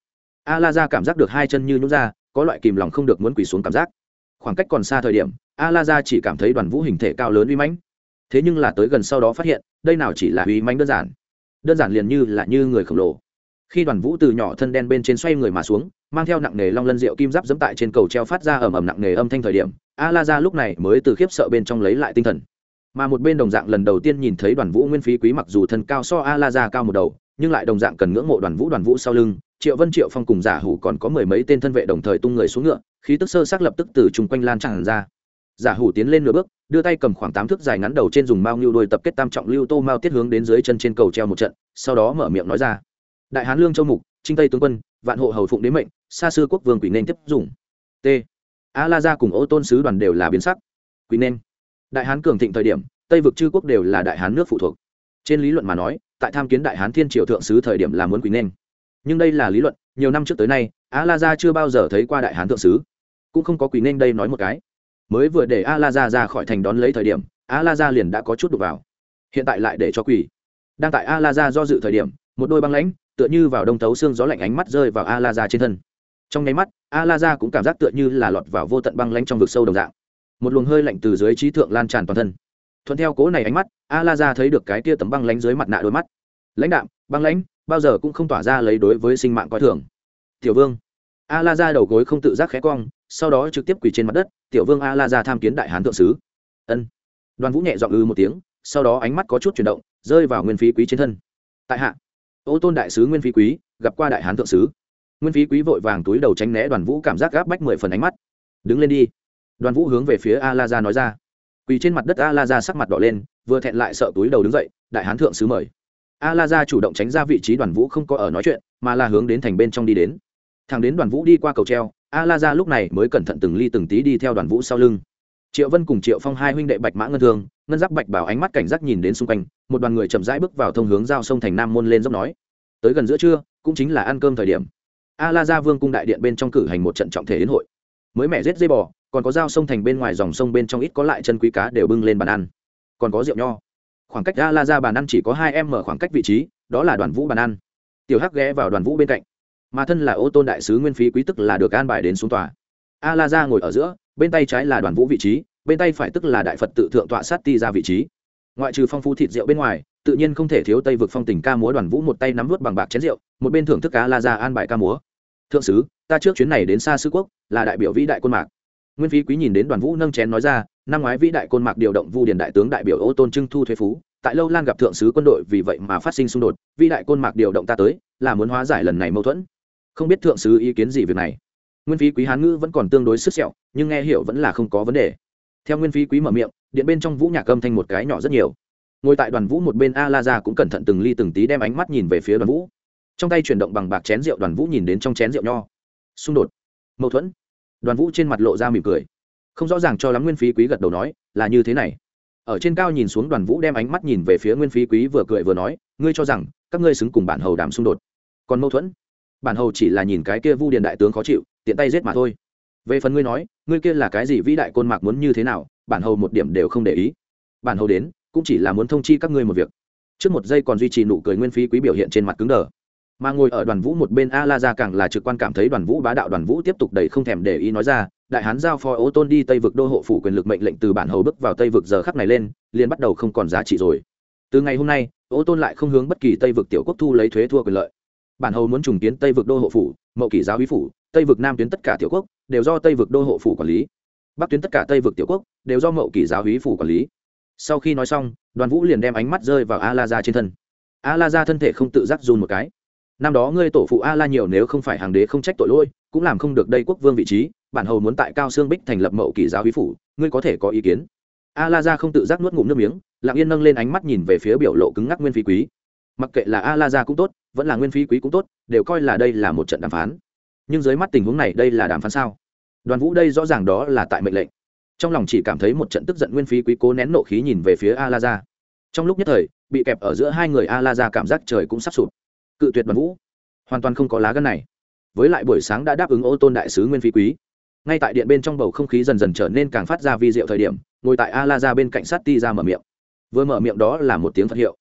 a la ra cảm giác được hai chân như nhún ra, có loại kìm lòng không được muốn quỳ xuống cảm giác khoảng cách còn xa thời điểm a la ra chỉ cảm thấy đoàn vũ hình thể cao lớn uy mãnh. Thế nhưng là tới gần sau đó phát hiện, đây nào chỉ là uy mãnh đơn giản. Đơn giản liền như là như người khổng lồ. Khi đoàn vũ từ nhỏ thân đen bên trên xoay người mà xuống, mang theo nặng nề long lân rượu kim giáp dẫm tại trên cầu treo phát ra ầm ầm nặng nề âm thanh thời điểm a la ra lúc này mới từ khiếp sợ bên trong lấy lại tinh thần. Mà một bên đồng dạng lần đầu tiên nhìn thấy đoàn vũ nguyên phí quý mặc dù thân cao so a la ra cao một đầu nhưng lại đồng dạng cần ngưỡng mộ đoàn vũ đoàn vũ sau lưng, triệu vân, triệu phong cùng giả hủ còn có mười mấy tên thân vệ đồng thời tung người xuống ngựa, khí tức sơ xác lập tức từ chung quanh lan tràn ra. Giả hủ tiến lên nửa bước, đưa tay cầm khoảng tám thước dài ngắn đầu trên dùng mao ngưu đôi tập kết tam trọng lưu tô mao tiết hướng đến dưới chân trên cầu treo một trận, sau đó mở miệng nói ra. Đại hán lương châu mục, trinh tây tướng quân, vạn hộ hầu phụng đế mệnh xa xưa quốc vương quỷ nên tiếp dùng. T. A la gia cùng ô tôn sứ đoàn đều là biến sắc. Quỷ nên. Đại hán cường thịnh thời điểm, tây vực chư quốc đều là đại hán nước phụ thuộc trên lý luận mà nói, tại tham kiến đại hán thiên triều thượng sứ thời điểm là muốn quý nên. Nhưng đây là lý luận, nhiều năm trước tới nay a la gia chưa bao giờ thấy qua đại hán thượng sứ. Cũng không có quý nên đây nói một cái. Mới vừa để a la ra ra khỏi thành đón lấy thời điểm a la ra liền đã có chút đục vào. Hiện tại lại để cho quỳ. Đang tại a la ra do dự thời điểm, một đôi băng lãnh, tựa như vào đông tấu xương gió lạnh ánh mắt rơi vào a la ra trên thân. Trong nháy mắt a la ra cũng cảm giác tựa như là lọt vào vô tận băng lãnh trong vực sâu đồng dạng. Một luồng hơi lạnh từ dưới trí thượng lan tràn toàn thân thuận theo cố này ánh mắt a la ra thấy được cái tia tấm băng lãnh dưới mặt nạ đôi mắt. Lãnh đạm, băng lãnh bao giờ cũng không tỏa ra lấy đối với sinh mạng coi thường. Tiểu vương. A la ra đầu gối không tự giác khẽ cong, sau đó trực tiếp quỳ trên mặt đất, tiểu vương a la ra tham kiến đại hán thượng sứ. Ân. Đoàn vũ nhẹ dọn ư ừ một tiếng, sau đó ánh mắt có chút chuyển động, rơi vào nguyên phí quý trên thân. Tại hạ. Ô tôn đại sứ nguyên phí quý, gặp qua đại hán thượng sứ. Nguyên phí quý vội vàng túi đầu tránh né đoàn vũ cảm giác gáp bách mười phần ánh mắt. Đứng lên đi. Đoàn vũ hướng về phía a la ra nói ra quỳ trên mặt đất a la ra sắc mặt đỏ lên, vừa thẹn lại sợ túi đầu đứng dậy, đại hán thượng sứ mời. A la ra chủ động tránh ra vị trí đoàn vũ không có ở nói chuyện, mà là hướng đến thành bên trong đi đến. Thằng đến đoàn vũ đi qua cầu treo, a la ra lúc này mới cẩn thận từng ly từng tí đi theo đoàn vũ sau lưng. Triệu vân cùng triệu phong hai huynh đệ bạch mã ngân thương, ngân giáp bạch bảo ánh mắt cảnh giác nhìn đến xung quanh, một đoàn người chậm rãi bước vào thông hướng giao sông thành nam môn lên dốc nói, tới gần giữa trưa, cũng chính là ăn cơm thời điểm. A la gia vương cung đại điện bên trong cử hành một trận trọng thể đến hội. Mới mẹ rết dây bò còn có dao sông thành bên ngoài dòng sông bên trong ít có lại chân quý cá đều bưng lên bàn ăn. Còn có rượu nho. Khoảng cách ga la ra bàn ăn chỉ có hai em mở khoảng cách vị trí, đó là đoàn vũ bàn ăn. Tiểu hắc ghé vào đoàn vũ bên cạnh. Mà thân là ô tôn đại sứ nguyên phí quý tức là được an bài đến xuống tòa. A la ra ngồi ở giữa, bên tay trái là đoàn vũ vị trí, bên tay phải tức là đại phật tự thượng tọa sát ti ra vị trí. Ngoại trừ phong phú thịt rượu bên ngoài, tự nhiên không thể thiếu tây vực phong tình ca múa đoàn vũ một tay nắm vút bằng bạc chén rượu, một bên thưởng thức cá la ra an bài ca múa. Thượng sứ, ta trước chuyến này đến xa sứ quốc, là đại biểu vĩ đại quân mạc nguyên phí quý nhìn đến đoàn vũ nâng chén nói ra, năm ngoái vĩ đại côn mạc điều động vu điền đại tướng đại biểu ô tôn trưng thu thuế phú, tại lâu lan gặp thượng sứ quân đội vì vậy mà phát sinh xung đột, vĩ đại côn mạc điều động ta tới, là muốn hóa giải lần này mâu thuẫn. Không biết thượng sứ ý kiến gì việc này. Nguyên phí quý hán ngữ vẫn còn tương đối sức sẹo, nhưng nghe hiểu vẫn là không có vấn đề. Theo nguyên phí quý mở miệng, điện bên trong vũ nhạc âm thanh một cái nhỏ rất nhiều. Ngồi tại đoàn vũ một bên a la ra cũng cẩn thận từng ly từng tí đem ánh mắt nhìn về phía đoàn vũ. Trong tay chuyển động bằng bạc chén rượu, đoàn vũ nhìn đến trong chén rượu nho. Xung đột. Mâu thuẫn đoàn vũ trên mặt lộ ra mỉm cười. Không rõ ràng cho lắm nguyên phí quý gật đầu nói, là như thế này. Ở trên cao nhìn xuống đoàn vũ đem ánh mắt nhìn về phía nguyên phí quý vừa cười vừa nói, ngươi cho rằng, các ngươi xứng cùng bản hầu đàm xung đột. Còn mâu thuẫn. Bản hầu chỉ là nhìn cái kia vu điện đại tướng khó chịu, tiện tay giết mà thôi. Về phần ngươi nói, ngươi kia là cái gì vĩ đại côn mạc muốn như thế nào, bản hầu một điểm đều không để ý. Bản hầu đến, cũng chỉ là muốn thông chi các ngươi một việc. Trước một giây còn duy trì nụ cười nguyên phí quý biểu hiện trên mặt cứng đờ mà ngồi ở đoàn vũ một bên a la ra càng là trực quan cảm thấy đoàn vũ bá đạo đoàn vũ tiếp tục đầy không thèm để ý nói ra, đại hán giao phó ô tôn đi tây vực đô hộ phủ quyền lực mệnh lệnh từ bản hầu bước vào tây vực giờ khắc này lên, liền bắt đầu không còn giá trị rồi. Từ ngày hôm nay, ô tôn lại không hướng bất kỳ tây vực tiểu quốc thu lấy thuế thua quyền lợi. Bản hầu muốn trùng kiến tây vực đô hộ phủ, mậu kỷ giáo hí phủ, tây vực nam tuyến tất cả tiểu quốc đều do tây vực đô hộ phủ quản lý. Bắc tuyến tất cả tây vực tiểu quốc đều do mậu kỷ giáo hí phủ quản lý. Sau khi nói xong, đoàn vũ liền đem ánh mắt rơi vào a la ra trên thân. A la ra thân thể không tự giác dùn một cái năm đó ngươi tổ phụ a la nhiều nếu không phải hàng đế không trách tội lỗi, cũng làm không được đây quốc vương vị trí, bản hầu muốn tại cao sương bích thành lập mậu kỷ giáo hí phủ, ngươi có thể có ý kiến? A la ra không tự giác nuốt ngụm nước miếng, lặng yên nâng lên ánh mắt nhìn về phía biểu lộ cứng ngắc nguyên phí quý. Mặc kệ là a la ra cũng tốt, vẫn là nguyên phí quý cũng tốt, đều coi là đây là một trận đàm phán. Nhưng dưới mắt tình huống này đây là đàm phán sao? Đoàn vũ đây rõ ràng đó là tại mệnh lệnh. Trong lòng chỉ cảm thấy một trận tức giận nguyên phí quý cố nén nộ khí nhìn về phía a la ra. Trong lúc nhất thời, bị kẹp ở giữa hai người a la ra cảm giác trời cũng sắp sụp cự tuyệt đoàn vũ. Hoàn toàn không có lá gân này. Với lại buổi sáng đã đáp ứng ô tôn đại sứ nguyên phi quý. Ngay tại điện bên trong bầu không khí dần dần trở nên càng phát ra vi diệu thời điểm, ngồi tại a la ra bên cạnh sắt ti ra mở miệng. Vừa mở miệng đó là một tiếng phật hiệu.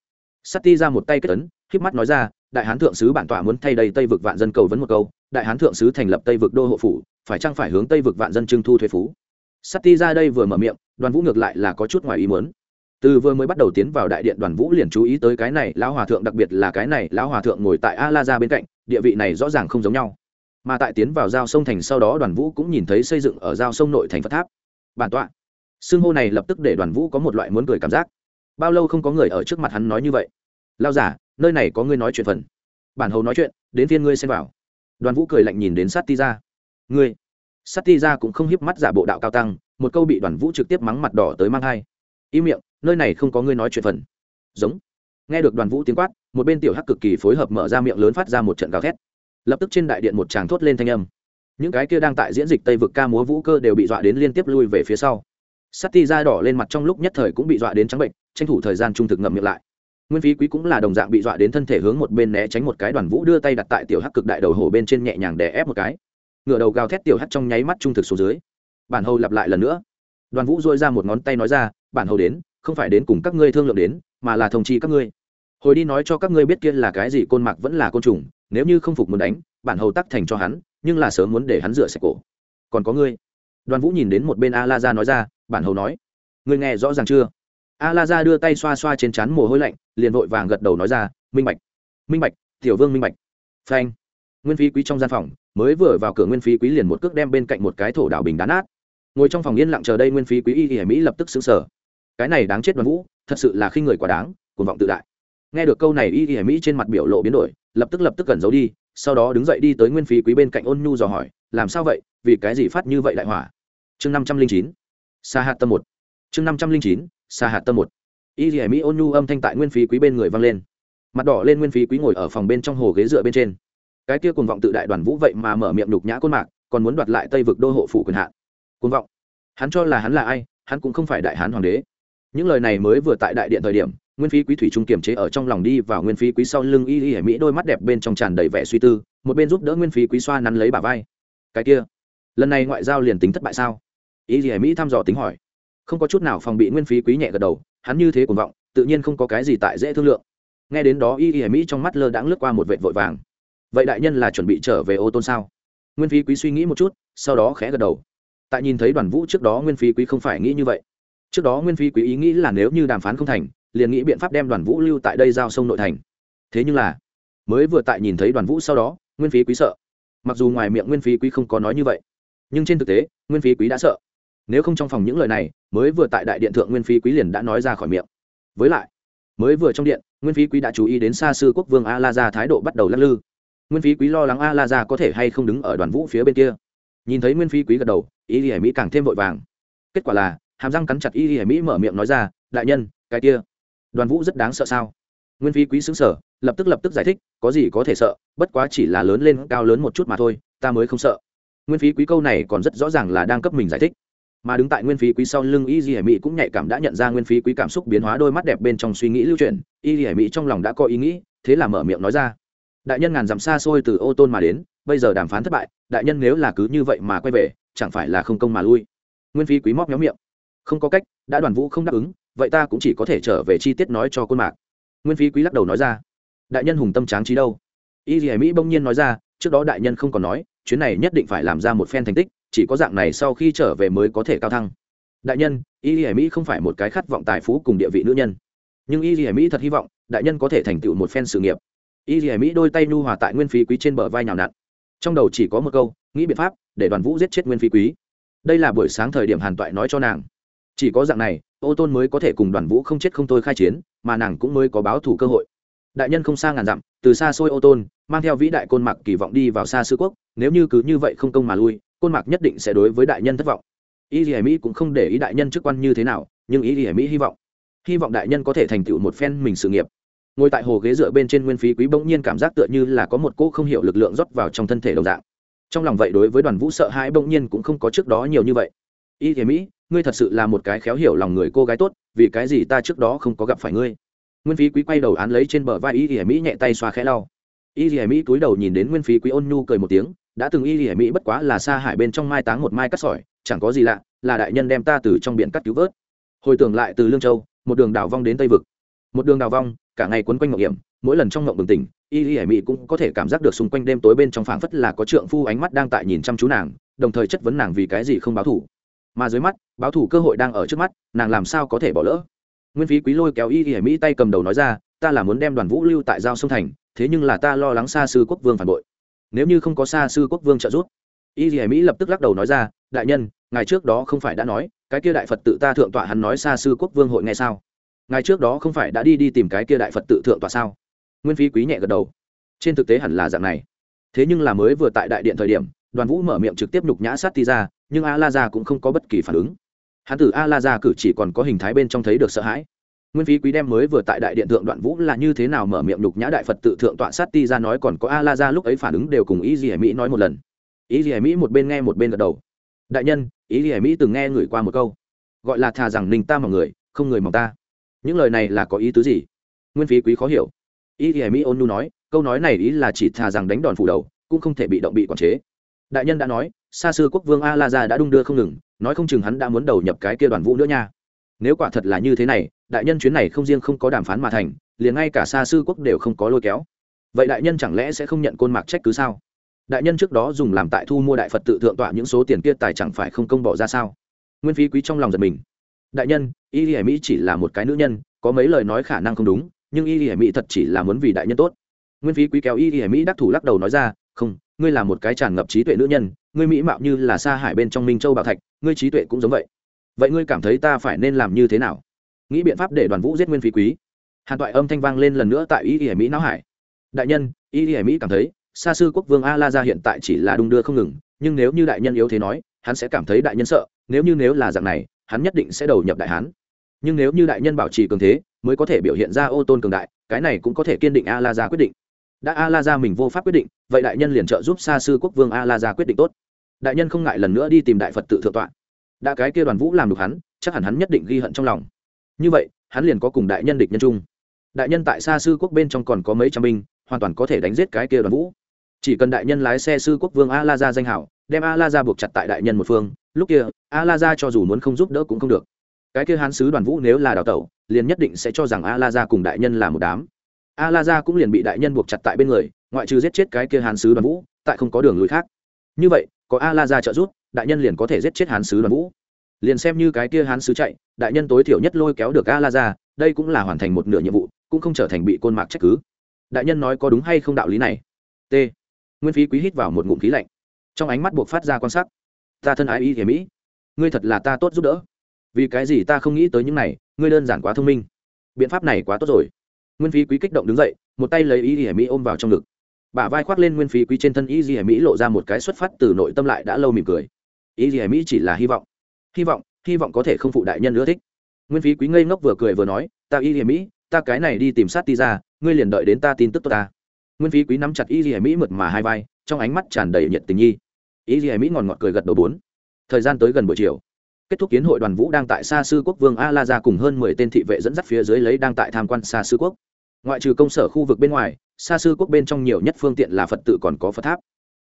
Sắt ti ra một tay kết tấn k mắt nói ra, đại hán thượng sứ bản tỏa muốn thay đầy tây vực vạn dân cầu vấn một câu, đại hán thượng sứ thành lập tây vực đô hộ phủ, phải chăng phải hướng tây vực vạn dân trưng thu thuế phú? Sắt ti ra đây vừa mở miệng, đoàn vũ ngược lại là có chút ngoài ý muốn từ vừa mới bắt đầu tiến vào đại điện đoàn vũ liền chú ý tới cái này, lão hòa thượng đặc biệt là cái này, lão hòa thượng ngồi tại a la ra bên cạnh, địa vị này rõ ràng không giống nhau. Mà tại tiến vào giao sông thành sau đó đoàn vũ cũng nhìn thấy xây dựng ở giao sông nội thành phật tháp. Bản tọa. Xưng hô này lập tức để đoàn vũ có một loại muốn cười cảm giác. Bao lâu không có người ở trước mặt hắn nói như vậy? Lao giả, nơi này có ngươi nói chuyện phần. Bản hầu nói chuyện, đến phiên ngươi xem vào. Đoàn vũ cười lạnh nhìn đến sát ti ra ngươi. Sát ti ra cũng không hiếp mắt giả bộ đạo cao tăng, một câu bị đoàn vũ trực tiếp mắng mặt đỏ tới mang hai im miệng nơi này không có ngươi nói chuyện phần. Giống. Nghe được đoàn vũ tiếng quát, một bên tiểu hắc cực kỳ phối hợp mở ra miệng lớn phát ra một trận gào thét. Lập tức trên đại điện một tràng thốt lên thanh âm. Những cái kia đang tại diễn dịch tây vực ca múa vũ cơ đều bị dọa đến liên tiếp lui về phía sau. Sắt ti da đỏ lên mặt trong lúc nhất thời cũng bị dọa đến trắng bệnh, tranh thủ thời gian trung thực ngậm miệng lại. Nguyên phí quý cũng là đồng dạng bị dọa đến thân thể hướng một bên né tránh một cái, đoàn vũ đưa tay đặt tại tiểu hắc cực đại đầu hổ bên trên nhẹ nhàng đè ép một cái. Ngựa đầu gào thét tiểu hắc trong nháy mắt trung thực xuống dưới. Bản hầu lặp lại lần nữa. Đoàn vũ dôi ra một ngón tay nói ra, bản hầu đến không phải đến cùng các ngươi thương lượng đến, mà là thông chi các ngươi. Hồi đi nói cho các ngươi biết kia là cái gì, côn mạc vẫn là côn trùng, nếu như không phục muốn đánh, bản hầu tắc thành cho hắn, nhưng là sớm muốn để hắn rửa sạch cổ. Còn có ngươi. Đoàn vũ nhìn đến một bên a la ra nói ra, bản hầu nói, ngươi nghe rõ ràng chưa? A la ra đưa tay xoa xoa trên trán mồ hôi lạnh, liền vội vàng gật đầu nói ra, minh bạch. Minh bạch, tiểu vương minh bạch. Phanh. Nguyên phí quý trong gian phòng, mới vừa vào cửa nguyên phí quý liền một cước đem bên cạnh một cái thổ đảo bình đá nát. Ngồi trong phòng yên lặng chờ đây nguyên phí quý y hải mỹ lập tức xứng sở cái này đáng chết đoàn vũ, thật sự là khi người quá đáng, cuồng vọng tự đại. Nghe được câu này y y mỹ trên mặt biểu lộ biến đổi, lập tức lập tức cẩn giấu đi, sau đó đứng dậy đi tới nguyên phí quý bên cạnh ôn nhu dò hỏi, làm sao vậy? Vì cái gì phát như vậy đại hỏa? Chương năm trăm linh chín, sa hạt tâm một. Chương năm trăm linh chín, sa hạt tâm một. Y y mỹ ôn nhu âm thanh tại nguyên phí quý bên người vang lên. Mặt đỏ lên nguyên phí quý ngồi ở phòng bên trong hồ ghế dựa bên trên. Cái kia cuồng vọng tự đại đoàn vũ vậy mà mở miệng nhục nhã côn mạc, còn muốn đoạt lại tây vực đô hộ phủ quyền hạn. Cuồng vọng. Hắn cho là hắn là ai, hắn cũng không phải đại hán hoàng đế những lời này mới vừa tại đại điện thời điểm, nguyên phí quý thủy trung kiềm chế ở trong lòng đi vào nguyên phí quý sau lưng y y hải mỹ đôi mắt đẹp bên trong tràn đầy vẻ suy tư, một bên giúp đỡ nguyên phí quý xoa nắn lấy bà vai. Cái kia, lần này ngoại giao liền tính thất bại sao? Y y hải mỹ thăm dò tính hỏi. Không có chút nào phòng bị nguyên phí quý nhẹ gật đầu, hắn như thế cuồng vọng, tự nhiên không có cái gì tại dễ thương lượng. Nghe đến đó y y hải mỹ trong mắt lơ đãng lướt qua một vệt vội vàng. Vậy đại nhân là chuẩn bị trở về ô tôn sao? Nguyên phí quý suy nghĩ một chút, sau đó khẽ gật đầu. Tại nhìn thấy đoàn vũ trước đó, nguyên phí quý không phải nghĩ như vậy trước đó nguyên phi quý ý nghĩ là nếu như đàm phán không thành, liền nghĩ biện pháp đem đoàn vũ lưu tại đây giao sông nội thành. Thế nhưng là, mới vừa tại nhìn thấy đoàn vũ sau đó, nguyên phí quý sợ. Mặc dù ngoài miệng nguyên phí quý không có nói như vậy, nhưng trên thực tế, nguyên phí quý đã sợ. Nếu không trong phòng những lời này, mới vừa tại đại điện thượng nguyên phí quý liền đã nói ra khỏi miệng. Với lại, mới vừa trong điện, nguyên phí quý đã chú ý đến xa sư quốc vương a la ra thái độ bắt đầu lắc lư. Nguyên phí quý lo lắng a la ra có thể hay không đứng ở đoàn vũ phía bên kia. Nhìn thấy nguyên phí quý gật đầu y hải mỹ càng thêm vội vàng. Kết quả là hàm răng cắn chặt y hải mỹ mở miệng nói ra, đại nhân, cái kia, đoàn vũ rất đáng sợ sao? Nguyên phí quý xứng sở, lập tức lập tức giải thích, có gì có thể sợ, bất quá chỉ là lớn lên cao lớn một chút mà thôi, ta mới không sợ. Nguyên phí quý câu này còn rất rõ ràng là đang cấp mình giải thích. Mà đứng tại nguyên phí quý sau lưng y hải mỹ cũng nhạy cảm đã nhận ra nguyên phí quý cảm xúc biến hóa đôi mắt đẹp bên trong suy nghĩ lưu truyền y hải mỹ trong lòng đã có ý nghĩ, thế là mở miệng nói ra, đại nhân ngàn dặm xa xôi từ ô tôn mà đến, bây giờ đàm phán thất bại, đại nhân nếu là cứ như vậy mà quay về, chẳng phải là không công mà lui? Nguyên phí quý móc méo miệng không có cách, đã đoàn vũ không đáp ứng, vậy ta cũng chỉ có thể trở về chi tiết nói cho côn mạc. Nguyên phí quý lắc đầu nói ra. Đại nhân hùng tâm tráng trí đâu? Y dì mỹ bỗng nhiên nói ra, trước đó đại nhân không còn nói, chuyến này nhất định phải làm ra một phen thành tích, chỉ có dạng này sau khi trở về mới có thể cao thăng. Đại nhân, y dì mỹ không phải một cái khát vọng tài phú cùng địa vị nữ nhân. Nhưng y dì mỹ thật hy vọng, đại nhân có thể thành tựu một phen sự nghiệp. Y dì mỹ đôi tay nhu hòa tại nguyên phí quý trên bờ vai nhào nặn. Trong đầu chỉ có một câu, nghĩ biện pháp để đoàn vũ giết chết nguyên phí quý. Đây là buổi sáng thời điểm hàn toại nói cho nàng chỉ có dạng này, ô tôn mới có thể cùng đoàn vũ không chết không thôi khai chiến, mà nàng cũng mới có báo thủ cơ hội. Đại nhân không xa ngàn dặm, từ xa xôi ô tôn, mang theo vĩ đại côn mạc kỳ vọng đi vào xa sư quốc, nếu như cứ như vậy không công mà lui, côn mạc nhất định sẽ đối với đại nhân thất vọng. Y hải mỹ cũng không để ý đại nhân chức quan như thế nào, nhưng y hải mỹ hy vọng hy vọng đại nhân có thể thành tựu một phen mình sự nghiệp. Ngồi tại hồ ghế dựa bên trên nguyên phí quý bỗng nhiên cảm giác tựa như là có một cỗ không hiểu lực lượng rót vào trong thân thể đồng dạng. Trong lòng vậy đối với đoàn vũ sợ hãi bỗng nhiên cũng không có trước đó nhiều như vậy. Y thế mỹ ngươi thật sự là một cái khéo hiểu lòng người cô gái tốt, vì cái gì ta trước đó không có gặp phải ngươi? Nguyên phí quý quay đầu án lấy trên bờ vai y y mỹ nhẹ tay xoa khẽ lau. Y y mỹ cúi đầu nhìn đến nguyên phí quý ôn nhu cười một tiếng, đã từng y y mỹ bất quá là xa hải bên trong mai táng một mai cắt sỏi, chẳng có gì lạ, là đại nhân đem ta từ trong biển cắt cứu vớt. Hồi tưởng lại từ lương châu, một đường đào vong đến tây vực. Một đường đào vong, cả ngày quấn quanh ngọc hiểm, mỗi lần trong ngộng bừng tỉnh, y y hải mỹ cũng có thể cảm giác được xung quanh đêm tối bên trong phảng phất là có trượng phu ánh mắt đang tại nhìn chăm chú nàng, đồng thời chất vấn nàng vì cái gì không báo thủ mà dưới mắt, báo thủ cơ hội đang ở trước mắt, nàng làm sao có thể bỏ lỡ? Nguyên phí quý lôi kéo y y mỹ tay cầm đầu nói ra, ta là muốn đem đoàn vũ lưu tại giao sông thành, thế nhưng là ta lo lắng xa sư quốc vương phản bội. Nếu như không có xa sư quốc vương trợ giúp. Y y mỹ lập tức lắc đầu nói ra, đại nhân ngày trước đó không phải đã nói, cái kia đại phật tự ta thượng tọa hắn nói xa sư quốc vương hội nghe sao? Ngài trước đó không phải đã đi đi tìm cái kia đại phật tự thượng tọa sao? Nguyên phí quý nhẹ gật đầu. Trên thực tế hẳn là dạng này. Thế nhưng là mới vừa tại đại điện thời điểm đoàn vũ mở miệng trực tiếp nhục nhã sát ti ra nhưng a la ra cũng không có bất kỳ phản ứng. Hán tử a la ra cử chỉ còn có hình thái bên trong thấy được sợ hãi. Nguyên phí quý đem mới vừa tại đại điện thượng đoạn vũ là như thế nào mở miệng nhục nhã đại phật tự thượng tọa sát ti ra nói còn có a la ra lúc ấy phản ứng đều cùng ý gì hải mỹ nói một lần. Ý gì hải mỹ một bên nghe một bên gật đầu. Đại nhân, ý gì hải mỹ từng nghe người qua một câu. Gọi là thà rằng ninh ta mọi người, không người mong ta. Những lời này là có ý tứ gì? Nguyên phí quý khó hiểu. Ý thì mỹ ôn nu nói, câu nói này ý là chỉ thà rằng đánh đòn phủ đầu, cũng không thể bị động bị quản chế đại nhân đã nói, xa xưa quốc vương a la gia đã đung đưa không ngừng, nói không chừng hắn đã muốn đầu nhập cái kia đoàn vũ nữa nha. Nếu quả thật là như thế này, đại nhân chuyến này không riêng không có đàm phán mà thành, liền ngay cả xa sư quốc đều không có lôi kéo. Vậy đại nhân chẳng lẽ sẽ không nhận côn mạc trách cứ sao? Đại nhân trước đó dùng làm tại thu mua đại phật tự thượng tọa những số tiền kia tài chẳng phải không công bỏ ra sao? Nguyên phí quý trong lòng giật mình. Đại nhân, y hải mỹ chỉ là một cái nữ nhân, có mấy lời nói khả năng không đúng, nhưng y hải mỹ thật chỉ là muốn vì đại nhân tốt. Nguyên phí quý kéo y hải mỹ đắc thủ lắc đầu nói ra, không ngươi là một cái tràn ngập trí tuệ nữ nhân, ngươi mỹ mạo như là xa hải bên trong minh châu bảo thạch, ngươi trí tuệ cũng giống vậy. Vậy ngươi cảm thấy ta phải nên làm như thế nào? Nghĩ biện pháp để đoàn vũ giết nguyên phí quý. Hàn toại âm thanh vang lên lần nữa tại y hải mỹ não hải. Đại nhân, y hải mỹ cảm thấy xa sư quốc vương a la ra hiện tại chỉ là đung đưa không ngừng, nhưng nếu như đại nhân yếu thế nói, hắn sẽ cảm thấy đại nhân sợ, nếu như nếu là dạng này, hắn nhất định sẽ đầu nhập đại hán. Nhưng nếu như đại nhân bảo trì cường thế, mới có thể biểu hiện ra ô tôn cường đại, cái này cũng có thể kiên định a la ra quyết định đã a la ra mình vô pháp quyết định, vậy đại nhân liền trợ giúp xa sư quốc vương a la ra quyết định tốt. Đại nhân không ngại lần nữa đi tìm đại phật tự thượng tọa. Đã cái kia đoàn vũ làm được hắn, chắc hẳn hắn nhất định ghi hận trong lòng. Như vậy, hắn liền có cùng đại nhân địch nhân chung. Đại nhân tại xa sư quốc bên trong còn có mấy trăm binh, hoàn toàn có thể đánh giết cái kia đoàn vũ. Chỉ cần đại nhân lái xe sư quốc vương a la ra danh hảo, đem a la ra buộc chặt tại đại nhân một phương, lúc kia a la ra cho dù muốn không giúp đỡ cũng không được. Cái kia hán sứ đoàn vũ nếu là đào tẩu, liền nhất định sẽ cho rằng a la ra cùng đại nhân là một đám a la ra cũng liền bị đại nhân buộc chặt tại bên người, ngoại trừ giết chết cái kia hán sứ đoàn vũ, tại không có đường lối khác. Như vậy, có a la ra trợ giúp, đại nhân liền có thể giết chết hán sứ đoàn vũ. Liền xem như cái kia hán sứ chạy, đại nhân tối thiểu nhất lôi kéo được a la ra đây cũng là hoàn thành một nửa nhiệm vụ, cũng không trở thành bị côn mạc trách cứ. Đại nhân nói có đúng hay không đạo lý này? T. Nguyên phí quý hít vào một ngụm khí lạnh. Trong ánh mắt buộc phát ra quan sát ta thân ái y thế mỹ. Ngươi thật là ta tốt giúp đỡ. Vì cái gì ta không nghĩ tới những này, ngươi đơn giản quá thông minh. Biện pháp này quá tốt rồi nguyên phí quý kích động đứng dậy, một tay lấy y hiểm mỹ ôm vào trong ngực. Bả vai khoác lên nguyên phí quý trên thân y hiểm mỹ lộ ra một cái xuất phát từ nội tâm lại đã lâu mỉm cười. Y hiểm mỹ chỉ là hy vọng. Hy vọng hy vọng có thể không phụ đại nhân ưa thích. Nguyên phí quý ngây ngốc vừa cười vừa nói, ta y hiểm mỹ, ta cái này đi tìm sát ti ra, ngươi liền đợi đến ta tin tức tốt ta. Nguyên phí quý nắm chặt y hiểm mỹ mượt mà hai vai, trong ánh mắt tràn đầy nhiệt tình nhi. Ý gì mỹ ngọt ngọt cười gật đầu bốn. Thời gian tới gần buổi chiều. Kết thúc kiến hội đoàn vũ đang tại xa sư quốc vương a la ra cùng hơn mười tên thị vệ dẫn dắt phía dưới lấy đang tại tham quan xa sư quốc ngoại trừ công sở khu vực bên ngoài xa sư quốc bên trong nhiều nhất phương tiện là phật tự còn có phật tháp.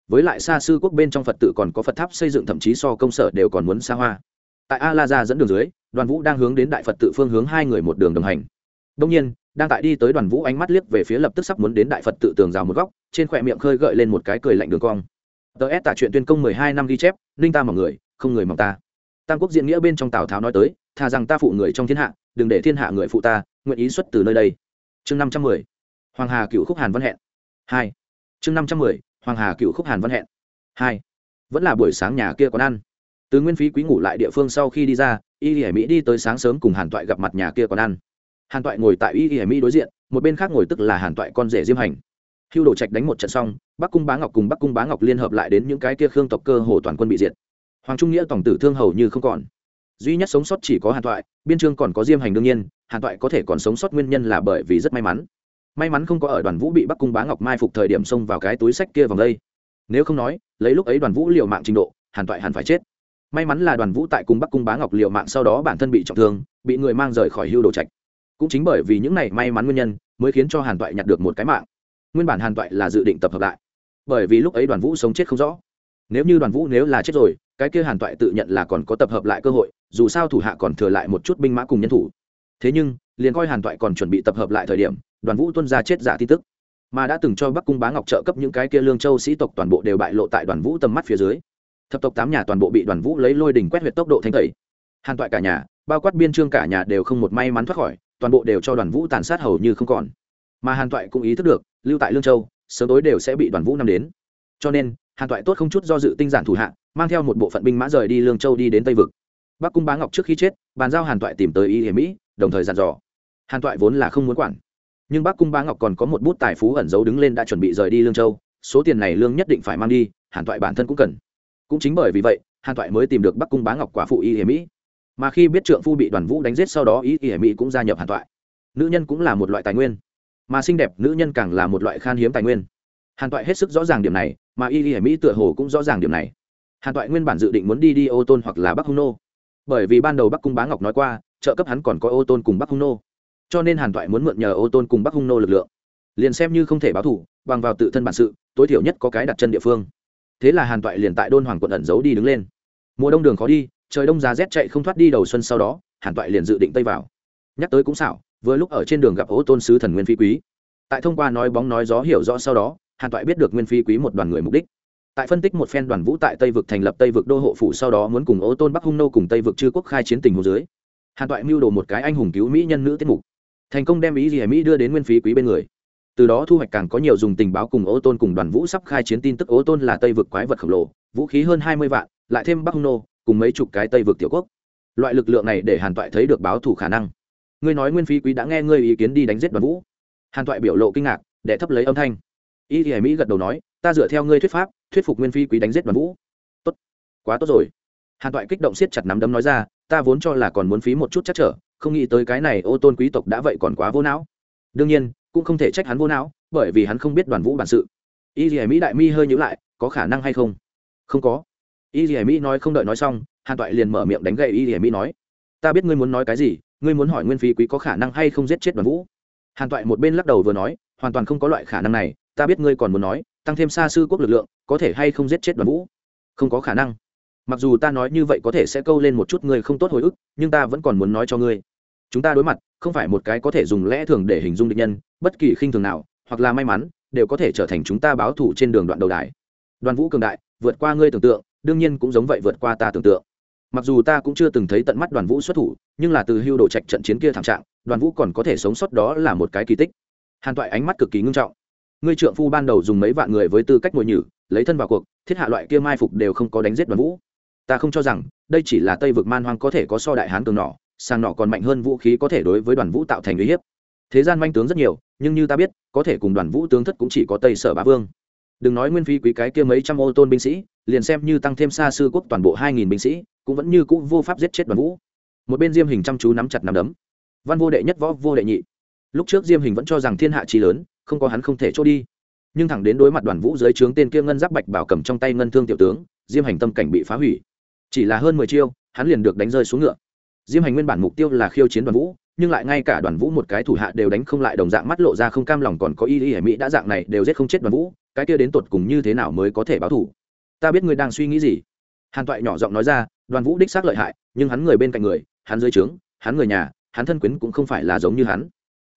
Với lại xa sư quốc bên trong phật tự còn có phật tháp xây dựng thậm chí so công sở đều còn muốn xa hoa. Tại a la ra dẫn đường dưới, đoàn vũ đang hướng đến đại phật tự phương hướng hai người một đường đồng hành. Đông nhiên, đang tại đi tới đoàn vũ ánh mắt liếc về phía lập tức sắp muốn đến đại phật tự tường rào một góc, trên khỏe miệng khơi gợi lên một cái cười lạnh đường cong. Tờ s tả chuyện tuyên công mười hai năm ghi chép, ninh ta mọi người, không người mong ta. Tam quốc diễn nghĩa bên trong tào tháo nói tới, thà rằng ta phụ người trong thiên hạ, đừng để thiên hạ người phụ ta, nguyện ý xuất từ nơi đây chương năm trăm mười, hoàng hà cựu khúc hàn văn hẹn. Hai. Chương năm trăm mười, hoàng hà cựu khúc hàn văn hẹn. Hai. Vẫn là buổi sáng nhà kia còn ăn. Từ nguyên phí quý ngủ lại địa phương sau khi đi ra, y hải mỹ đi tới sáng sớm cùng hàn toại gặp mặt nhà kia còn ăn. Hàn toại ngồi tại y hải mỹ đối diện, một bên khác ngồi tức là hàn toại con rể diêm hành. Hưu đồ trạch đánh một trận xong, bắc cung bá ngọc cùng bắc cung bá ngọc liên hợp lại đến những cái kia khương tộc cơ hồ toàn quân bị diệt. Hoàng trung nghĩa tổng tử thương hầu như không còn. Duy nhất sống sót chỉ có hàn thoại biên trương còn có diêm hành đương nhiên hàn Toại có thể còn sống sót nguyên nhân là bởi vì rất may mắn. May mắn không có ở đoàn vũ bị bắc cung bá ngọc mai phục thời điểm xông vào cái túi sách kia vòng đây. Nếu không nói, lấy lúc ấy đoàn vũ liều mạng trình độ, hàn Toại hẳn phải chết. May mắn là đoàn vũ tại cung bắc cung bá ngọc liều mạng sau đó bản thân bị trọng thương, bị người mang rời khỏi hưu đồ trạch. Cũng chính bởi vì những này may mắn nguyên nhân, mới khiến cho hàn toại nhặt được một cái mạng. Nguyên bản hàn toại là dự định tập hợp lại. Bởi vì lúc ấy đoàn vũ sống chết không rõ. Nếu như đoàn vũ nếu là chết rồi, cái kia hàn toại tự nhận là còn có tập hợp lại cơ hội, dù sao thủ hạ còn thừa lại một chút binh mã cùng nhân thủ thế nhưng, liền coi hàn toại còn chuẩn bị tập hợp lại thời điểm, đoàn vũ tuân ra chết giả tin tức. Mà đã từng cho bắc cung bá ngọc trợ cấp những cái kia lương châu sĩ tộc toàn bộ đều bại lộ tại đoàn vũ tầm mắt phía dưới. Thập tộc tám nhà toàn bộ bị đoàn vũ lấy lôi đỉnh quét huyệt tốc độ thanh tẩy. Hàn toại cả nhà, bao quát biên trương cả nhà đều không một may mắn thoát khỏi, toàn bộ đều cho đoàn vũ tàn sát hầu như không còn. Mà hàn toại cũng ý thức được, lưu tại lương châu, sớm tối đều sẽ bị đoàn vũ năm đến. Cho nên, hàn toại tốt không chút do dự tinh giản thủ hạ, mang theo một bộ phận binh mã rời đi lương châu đi đến tây vực. Bắc cung bá ngọc trước khi chết, bàn giao hàn toại tìm tới y hiểm mỹ đồng thời dặn dò. Hàn toại vốn là không muốn quản. Nhưng bắc cung bá ngọc còn có một bút tài phú ẩn giấu đứng lên đã chuẩn bị rời đi lương châu, số tiền này lương nhất định phải mang đi, hàn toại bản thân cũng cần. Cũng chính bởi vì vậy, hàn toại mới tìm được bắc cung bá ngọc quả phụ y hiểm mỹ. Mà khi biết trượng phu bị đoàn vũ đánh giết sau đó y hiểm mỹ cũng gia nhập hàn toại. Nữ nhân cũng là một loại tài nguyên. Mà xinh đẹp nữ nhân càng là một loại khan hiếm tài nguyên. Hàn toại hết sức rõ ràng điểm này, mà y hiểm mỹ tựa hồ cũng rõ ràng điểm này. Hàn toại nguyên bản dự định muốn đi đi ô tôn hoặc là bắc hung nô. Bởi vì ban đầu bắc cung bá ngọc nói qua trợ cấp hắn còn có ô tôn cùng bắc hung nô. Cho nên hàn toại muốn mượn nhờ ô tôn cùng bắc hung nô lực lượng. Liền xem như không thể báo thủ bằng vào tự thân bản sự, tối thiểu nhất có cái đặt chân địa phương. Thế là hàn toại liền tại đôn hoàng quận ẩn giấu đi đứng lên. Mùa đông đường khó đi, trời đông giá rét chạy không thoát đi đầu xuân sau đó, hàn toại liền dự định tây vào. Nhắc tới cũng xảo, vừa lúc ở trên đường gặp ô tôn sứ thần nguyên phi quý. Tại thông qua nói bóng nói gió hiểu rõ sau đó, hàn toại biết được nguyên phi quý một đoàn người mục đích. Tại phân tích một phen đoàn vũ tại tây vực thành lập tây vực đô hộ phủ sau đó muốn cùng ô tôn bắc hung nô cùng tây vực chư quốc khai chiến tình hồ dưới hàn toại mưu đồ một cái anh hùng cứu mỹ nhân nữ tiết mục. Thành công đem ý gì mỹ đưa đến nguyên phí quý bên người. Từ đó thu hoạch càng có nhiều dùng tình báo cùng ố tôn cùng đoàn vũ sắp khai chiến tin tức ố tôn là tây vực quái vật khổng lồ, vũ khí hơn hai mươi vạn, lại thêm bắc hung nô, cùng mấy chục cái tây vực tiểu quốc. Loại lực lượng này để hàn toại thấy được báo thủ khả năng. Ngươi nói nguyên phí quý đã nghe ngươi ý kiến đi đánh giết đoàn vũ. Hàn toại biểu lộ kinh ngạc để thấp lấy âm thanh. Y thì mỹ gật đầu nói, ta dựa theo ngươi thuyết pháp, thuyết phục nguyên phi quý đánh giết đoàn vũ. Tốt, quá tốt rồi hàn toại kích động siết chặt nắm đấm nói ra, ta vốn cho là còn muốn phí một chút chắc trở, không nghĩ tới cái này ô tôn quý tộc đã vậy còn quá vô não. Đương nhiên, cũng không thể trách hắn vô não, bởi vì hắn không biết đoàn vũ bản sự. Y dì mỹ đại mi hơi nhữ lại, có khả năng hay không? Không có. Y dì mỹ nói không đợi nói xong, hàn toại liền mở miệng đánh gậy y dì mỹ nói, ta biết ngươi muốn nói cái gì, ngươi muốn hỏi nguyên phi quý có khả năng hay không giết chết đoàn vũ? Hàn toại một bên lắc đầu vừa nói, hoàn toàn không có loại khả năng này, ta biết ngươi còn muốn nói, tăng thêm xa sư quốc lực lượng, có thể hay không giết chết đoàn vũ? Không có khả năng mặc dù ta nói như vậy có thể sẽ câu lên một chút ngươi không tốt hồi ức, nhưng ta vẫn còn muốn nói cho ngươi. Chúng ta đối mặt, không phải một cái có thể dùng lẽ thường để hình dung định nhân, bất kỳ khinh thường nào, hoặc là may mắn, đều có thể trở thành chúng ta báo thủ trên đường đoạn đầu đài. Đoàn vũ cường đại, vượt qua ngươi tưởng tượng, đương nhiên cũng giống vậy vượt qua ta tưởng tượng. Mặc dù ta cũng chưa từng thấy tận mắt đoàn vũ xuất thủ, nhưng là từ hưu đồ trạch trận chiến kia thảm trạng, đoàn vũ còn có thể sống sót đó là một cái kỳ tích. Hàn toại ánh mắt cực kỳ ngưng trọng. Ngươi trượng phu ban đầu dùng mấy vạn người với tư cách ngồi nhử, lấy thân vào cuộc, thiết hạ loại kia mai phục đều không có đánh giết đoàn vũ ta không cho rằng, đây chỉ là tây vực man hoang có thể có so đại hán cường nỏ sang nỏ còn mạnh hơn vũ khí có thể đối với đoàn vũ tạo thành uy hiếp. Thế gian manh tướng rất nhiều, nhưng như ta biết, có thể cùng đoàn vũ tướng thất cũng chỉ có tây sở bá vương. Đừng nói nguyên phi quý cái kia mấy trăm ô tôn binh sĩ, liền xem như tăng thêm xa sư quốc toàn bộ hai nghìn binh sĩ, cũng vẫn như cũ vô pháp giết chết đoàn vũ. Một bên diêm hình chăm chú nắm chặt nắm đấm. Văn vô đệ nhất võ, vô đệ nhị. Lúc trước diêm hình vẫn cho rằng thiên hạ trí lớn, không có hắn không thể trốn đi. Nhưng thẳng đến đối mặt đoàn vũ dưới trướng tên kia ngân giáp bạch bảo cầm trong tay ngân thương tiểu tướng, diêm hành tâm cảnh bị phá hủy chỉ là hơn mười chiêu, hắn liền được đánh rơi xuống ngựa. Diêm hành nguyên bản mục tiêu là khiêu chiến đoàn vũ, nhưng lại ngay cả đoàn vũ một cái thủ hạ đều đánh không lại đồng dạng mắt lộ ra không cam lòng còn có y y hải mỹ đã dạng này đều giết không chết đoàn vũ, cái kia đến tột cùng như thế nào mới có thể báo thủ? Ta biết ngươi đang suy nghĩ gì. Hàn toại nhỏ giọng nói ra, đoàn vũ đích xác lợi hại, nhưng hắn người bên cạnh người, hắn dưới trướng, hắn người nhà, hắn thân quyến cũng không phải là giống như hắn.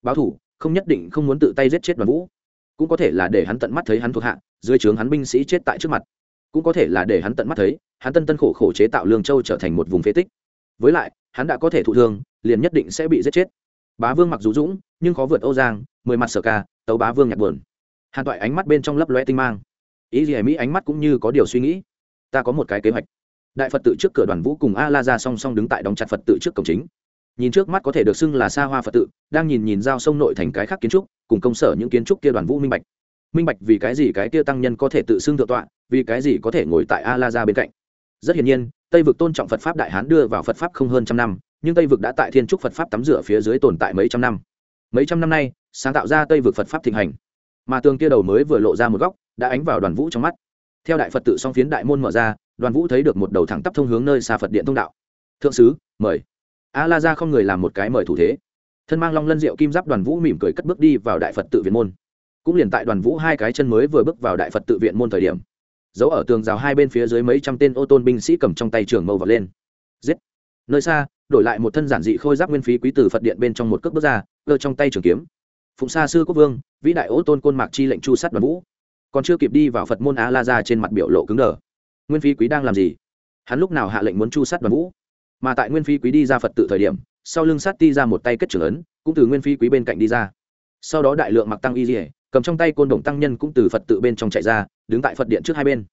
Báo thủ, không nhất định không muốn tự tay giết chết đoàn vũ. Cũng có thể là để hắn tận mắt thấy hắn thuộc hạ, dưới trướng hắn binh sĩ chết tại trước mặt. Cũng có thể là để hắn tận mắt thấy hắn tân tân khổ khổ chế tạo lương châu trở thành một vùng phế tích. Với lại, hắn đã có thể thụ thương, liền nhất định sẽ bị giết chết. Bá vương mặc dù dũng, nhưng khó vượt âu giang, mười mặt sở ca, tấu bá vương nhạc buồn. Hàn toại ánh mắt bên trong lấp loe tinh mang. Ý gì mỹ ánh mắt cũng như có điều suy nghĩ. Ta có một cái kế hoạch. Đại phật tự trước cửa đoàn vũ cùng a la ra song song đứng tại đóng chặt phật tự trước cổng chính. Nhìn trước mắt có thể được xưng là xa hoa phật tự, đang nhìn nhìn giao sông nội thành cái khác kiến trúc, cùng công sở những kiến trúc kia đoàn vũ minh bạch. Minh bạch vì cái gì cái kia tăng nhân có thể tự xưng thượng tọa, vì cái gì có thể ngồi tại a la ra bên cạnh rất hiển nhiên, tây vực tôn trọng phật pháp đại hán đưa vào phật pháp không hơn trăm năm, nhưng tây vực đã tại thiên trúc phật pháp tắm rửa phía dưới tồn tại mấy trăm năm. Mấy trăm năm nay, sáng tạo ra tây vực phật pháp thịnh hành. Mà tường kia đầu mới vừa lộ ra một góc, đã ánh vào đoàn vũ trong mắt. Theo đại phật tự song phiến đại môn mở ra, đoàn vũ thấy được một đầu thẳng tắp thông hướng nơi xa phật điện thông đạo. Thượng sứ, mời. A la ra không người làm một cái mời thủ thế. Thân mang long lân rượu kim giáp đoàn vũ mỉm cười cất bước đi vào đại phật tự viện môn. Cũng liền tại đoàn vũ hai cái chân mới vừa bước vào đại phật tự viện môn thời điểm dấu ở tường rào hai bên phía dưới mấy trăm tên ô tôn binh sĩ cầm trong tay trường mâu vào lên. Giết! Nơi xa, đổi lại một thân giản dị khôi giáp nguyên phí quý tử phật điện bên trong một cước bước ra, cơ trong tay trường kiếm. Phụng xa sư quốc vương, vĩ đại ô tôn côn mạc chi lệnh chu sắt đoàn vũ. Còn chưa kịp đi vào phật môn á la ra trên mặt biểu lộ cứng đờ. Nguyên phí quý đang làm gì? Hắn lúc nào hạ lệnh muốn chu sắt đoàn vũ? Mà tại nguyên phí quý đi ra phật tự thời điểm, sau lưng sát ti ra một tay kết trưởng ấn, cũng từ nguyên phí quý bên cạnh đi ra. Sau đó đại lượng mặc tăng y dỉa cầm trong tay côn đồng tăng nhân cũng từ phật tự bên trong chạy ra, đứng tại phật điện trước hai bên.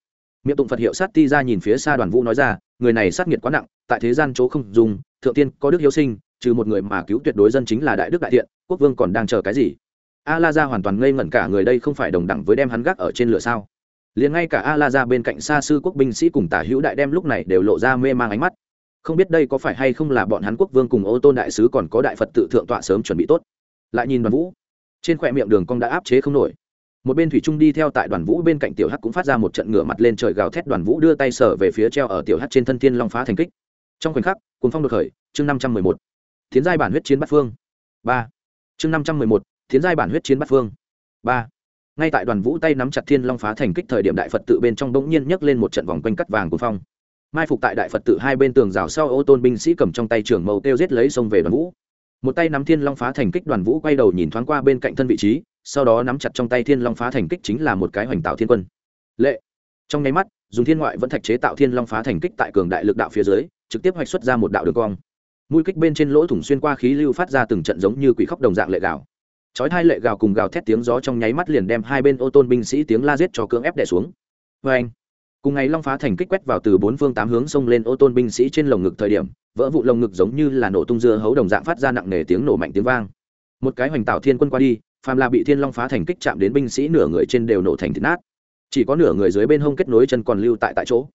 Miệng tụng phật hiệu sát ti ra nhìn phía xa đoàn vũ nói ra, người này sát nghiệt quá nặng, tại thế gian chỗ không dùng, thượng tiên có đức hiếu sinh, trừ một người mà cứu tuyệt đối dân chính là đại đức đại thiện, quốc vương còn đang chờ cái gì? A la ra hoàn toàn ngây ngẩn cả người đây không phải đồng đẳng với đem hắn gác ở trên lửa sao? Liền ngay cả a la ra bên cạnh xa sư quốc binh sĩ cùng tả hữu đại đem lúc này đều lộ ra mê mang ánh mắt. Không biết đây có phải hay không là bọn hắn quốc vương cùng ô tôn đại sứ còn có đại phật tự thượng tọa sớm chuẩn bị tốt. Lại nhìn đoàn vũ trên khỏe miệng đường cong đã áp chế không nổi. Một bên thủy trung đi theo tại đoàn vũ bên cạnh tiểu hắc cũng phát ra một trận ngửa mặt lên trời gào thét, đoàn vũ đưa tay sở về phía treo ở tiểu hắc trên thân thiên long phá thành kích. Trong khoảnh khắc cùng phong đột khởi, chương năm trăm mười một. Thiến giai bản huyết chiến bát phương. Ba. Chương năm trăm mười một, thiến giai bản huyết chiến bát phương. Ba. Ngay tại đoàn vũ tay nắm chặt thiên long phá thành kích thời điểm đại phật tự bên trong bỗng nhiên nhấc lên một trận vòng quanh cắt vàng của phong. Mai phục tại đại phật tự hai bên tường rào sau ô tôn binh sĩ cầm trong tay trường mâu kêu giết lấy sông về đoàn vũ một tay nắm thiên long phá thành kích đoàn vũ quay đầu nhìn thoáng qua bên cạnh thân vị trí, sau đó nắm chặt trong tay thiên long phá thành kích chính là một cái hoành tạo thiên quân. Lệ. Trong nháy mắt, dùng thiên ngoại vẫn thạch chế tạo thiên long phá thành kích tại cường đại lực đạo phía dưới, trực tiếp hoạch xuất ra một đạo đường cong. Mũi kích bên trên lỗ thủng xuyên qua khí lưu phát ra từng trận giống như quỷ khóc đồng dạng lệ gào. Chói hai lệ gào cùng gào thét tiếng gió trong nháy mắt liền đem hai bên ô tôn binh sĩ tiếng la giết cho cưỡng ép đè xuống. Vê anh cùng ngày long phá thành kích quét vào từ bốn phương tám hướng xông lên ô tôn binh sĩ trên lồng ngực thời điểm, vỡ vụ lồng ngực giống như là nổ tung dưa hấu đồng dạng phát ra nặng nề tiếng nổ mạnh tiếng vang. Một cái hoành tạo thiên quân qua đi, phàm là bị thiên long phá thành kích chạm đến binh sĩ nửa người trên đều nổ thành thịt nát. Chỉ có nửa người dưới bên hông kết nối chân còn lưu tại tại chỗ.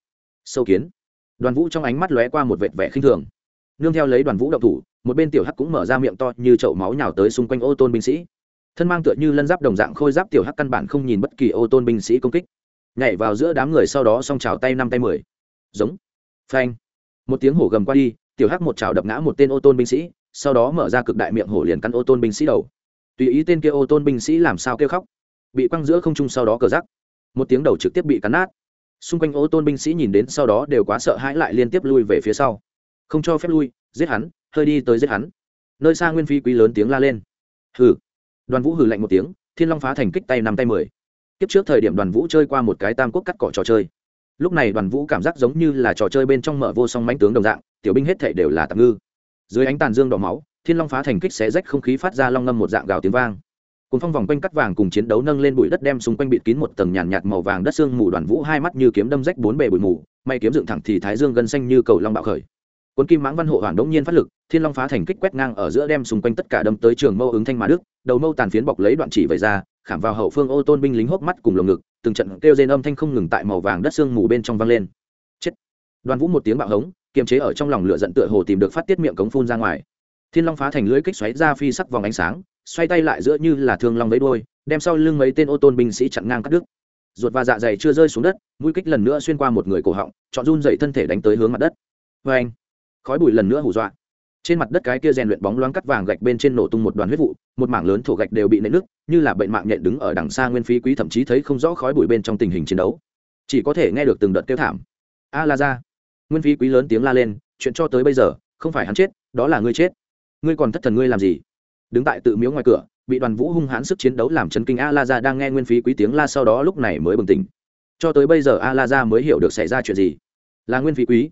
Sâu kiến. Đoàn vũ trong ánh mắt lóe qua một vệt vẻ khinh thường. Nương theo lấy đoàn vũ đậu thủ, một bên tiểu hắc cũng mở ra miệng to như chậu máu nhào tới xung quanh ô tôn binh sĩ. Thân mang tựa như lân giáp đồng dạng khôi giáp, tiểu hắc căn bản không nhìn bất kỳ ô tôn binh sĩ công kích nhảy vào giữa đám người sau đó xong trào tay năm tay mười. Giống. Phanh. Một tiếng hổ gầm qua đi, tiểu hắc một trào đập ngã một tên ô tôn binh sĩ, sau đó mở ra cực đại miệng hổ liền cắn ô tôn binh sĩ đầu. Tùy ý tên kia ô tôn binh sĩ làm sao kêu khóc. Bị quăng giữa không trung sau đó cờ rắc. Một tiếng đầu trực tiếp bị cắn nát. Xung quanh ô tôn binh sĩ nhìn đến sau đó đều quá sợ hãi lại liên tiếp lui về phía sau. Không cho phép lui, giết hắn, hơi đi tới giết hắn. Nơi xa nguyên phi quý lớn tiếng la lên. Hừ. Đoàn vũ hừ lạnh một tiếng, thiên long phá thành kích tay năm tay mười kiếp trước thời điểm đoàn vũ chơi qua một cái tam quốc cắt cỏ trò chơi. Lúc này đoàn vũ cảm giác giống như là trò chơi bên trong mở vô song mánh tướng đồng dạng, tiểu binh hết thể đều là tạm ngư. Dưới ánh tàn dương đỏ máu, thiên long phá thành kích xé rách không khí phát ra long ngâm một dạng gào tiếng vang. Cùng phong vòng quanh cắt vàng cùng chiến đấu nâng lên bụi đất đem xung quanh bịt kín một tầng nhàn nhạt màu vàng đất xương mù. Đoàn vũ hai mắt như kiếm đâm rách bốn bề bụi mù, may kiếm dựng thẳng thì thái dương gân xanh như cầu long bạo khởi. Cuốn kim mãng văn hộ hoàn đống nhiên phát lực, thiên long phá thành kích quét ngang ở giữa đem xung quanh tất cả đâm tới trường mâu ứng thanh mà đức, đầu mâu tàn phiến bọc lấy đoạn chỉ vẩy ra khảm vào hậu phương ô tôn binh lính hốc mắt cùng lồng ngực, từng trận kêu rên âm thanh không ngừng tại màu vàng đất xương mù bên trong vang lên. Chết. Đoàn vũ một tiếng bạo hống, kiềm chế ở trong lòng lửa giận tựa hồ tìm được phát tiết miệng cống phun ra ngoài. Thiên long phá thành lưới kích xoáy ra phi sắc vòng ánh sáng, xoay tay lại giữa như là thương long lấy đôi đem sau lưng mấy tên ô tôn binh sĩ chặn ngang cắt đứt. Ruột và dạ dày chưa rơi xuống đất, mũi kích lần nữa xuyên qua một người cổ họng, chọn run dậy thân thể đánh tới hướng mặt đất. Vê anh khói bụi lần nữa hù dọa trên mặt đất cái kia rèn luyện bóng loáng cắt vàng gạch bên trên nổ tung một đoàn huyết vụ, một mảng lớn thổ gạch đều bị nện nước như là bệnh mạng nhện đứng ở đằng xa nguyên phí quý thậm chí thấy không rõ khói bụi bên trong tình hình chiến đấu. Chỉ có thể nghe được từng đợt kêu thảm. A la ra nguyên phí quý lớn tiếng la lên, chuyện cho tới bây giờ, không phải hắn chết, đó là ngươi chết. Ngươi còn thất thần ngươi làm gì? Đứng tại tự miếu ngoài cửa, bị đoàn vũ hung hãn sức chiến đấu làm chấn kinh a la ra đang nghe nguyên phí quý tiếng la sau đó lúc này mới bừng tỉnh. Cho tới bây giờ a la ra mới hiểu được xảy ra chuyện gì. Là nguyên phí quý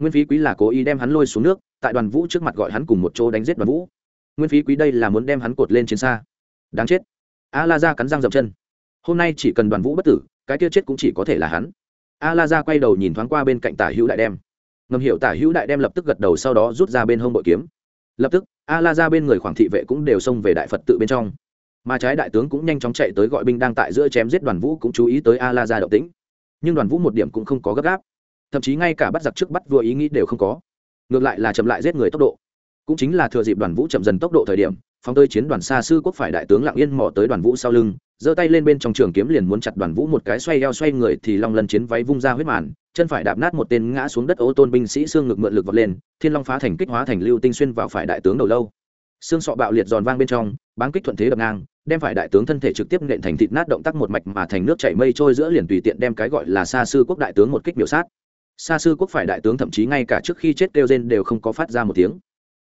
nguyên phí quý là cố ý đem hắn lôi xuống nước, tại đoàn vũ trước mặt gọi hắn cùng một chỗ đánh giết đoàn vũ. Nguyên phí quý đây là muốn đem hắn cột lên chiến xa. Đáng chết. A la ra cắn răng dậm chân. Hôm nay chỉ cần đoàn vũ bất tử, cái kia chết cũng chỉ có thể là hắn. A la ra quay đầu nhìn thoáng qua bên cạnh tả hữu đại đem. Ngầm hiểu tả hữu đại đem lập tức gật đầu sau đó rút ra bên hông bội kiếm. Lập tức a la ra bên người khoảng thị vệ cũng đều xông về đại phật tự bên trong. Mà trái đại tướng cũng nhanh chóng chạy tới gọi binh đang tại giữa chém giết đoàn vũ cũng chú ý tới a la ra động tĩnh. Nhưng đoàn vũ một điểm cũng không có gấp gáp thậm chí ngay cả bắt giặc trước bắt vua ý nghĩ đều không có. Ngược lại là chậm lại giết người tốc độ. Cũng chính là thừa dịp đoàn vũ chậm dần tốc độ thời điểm, phóng tơi chiến đoàn xa sư quốc phải đại tướng lặng yên mò tới đoàn vũ sau lưng, giơ tay lên bên trong trường kiếm liền muốn chặt đoàn vũ một cái xoay eo xoay người thì long lần chiến váy vung ra huyết màn, chân phải đạp nát một tên ngã xuống đất ô tôn binh sĩ xương ngực mượn lực vọt lên, thiên long phá thành kích hóa thành lưu tinh xuyên vào phải đại tướng đầu lâu. Xương sọ bạo liệt giòn vang bên trong bán kích thuận thế đập ngang, đem phải đại tướng thân thể trực tiếp nện thành thịt nát động tác một mạch mà thành nước chảy mây trôi giữa liền tùy tiện đem cái gọi là xa sư quốc đại tướng một kích biểu sát xa sư quốc phải đại tướng thậm chí ngay cả trước khi chết kêu rên đều không có phát ra một tiếng.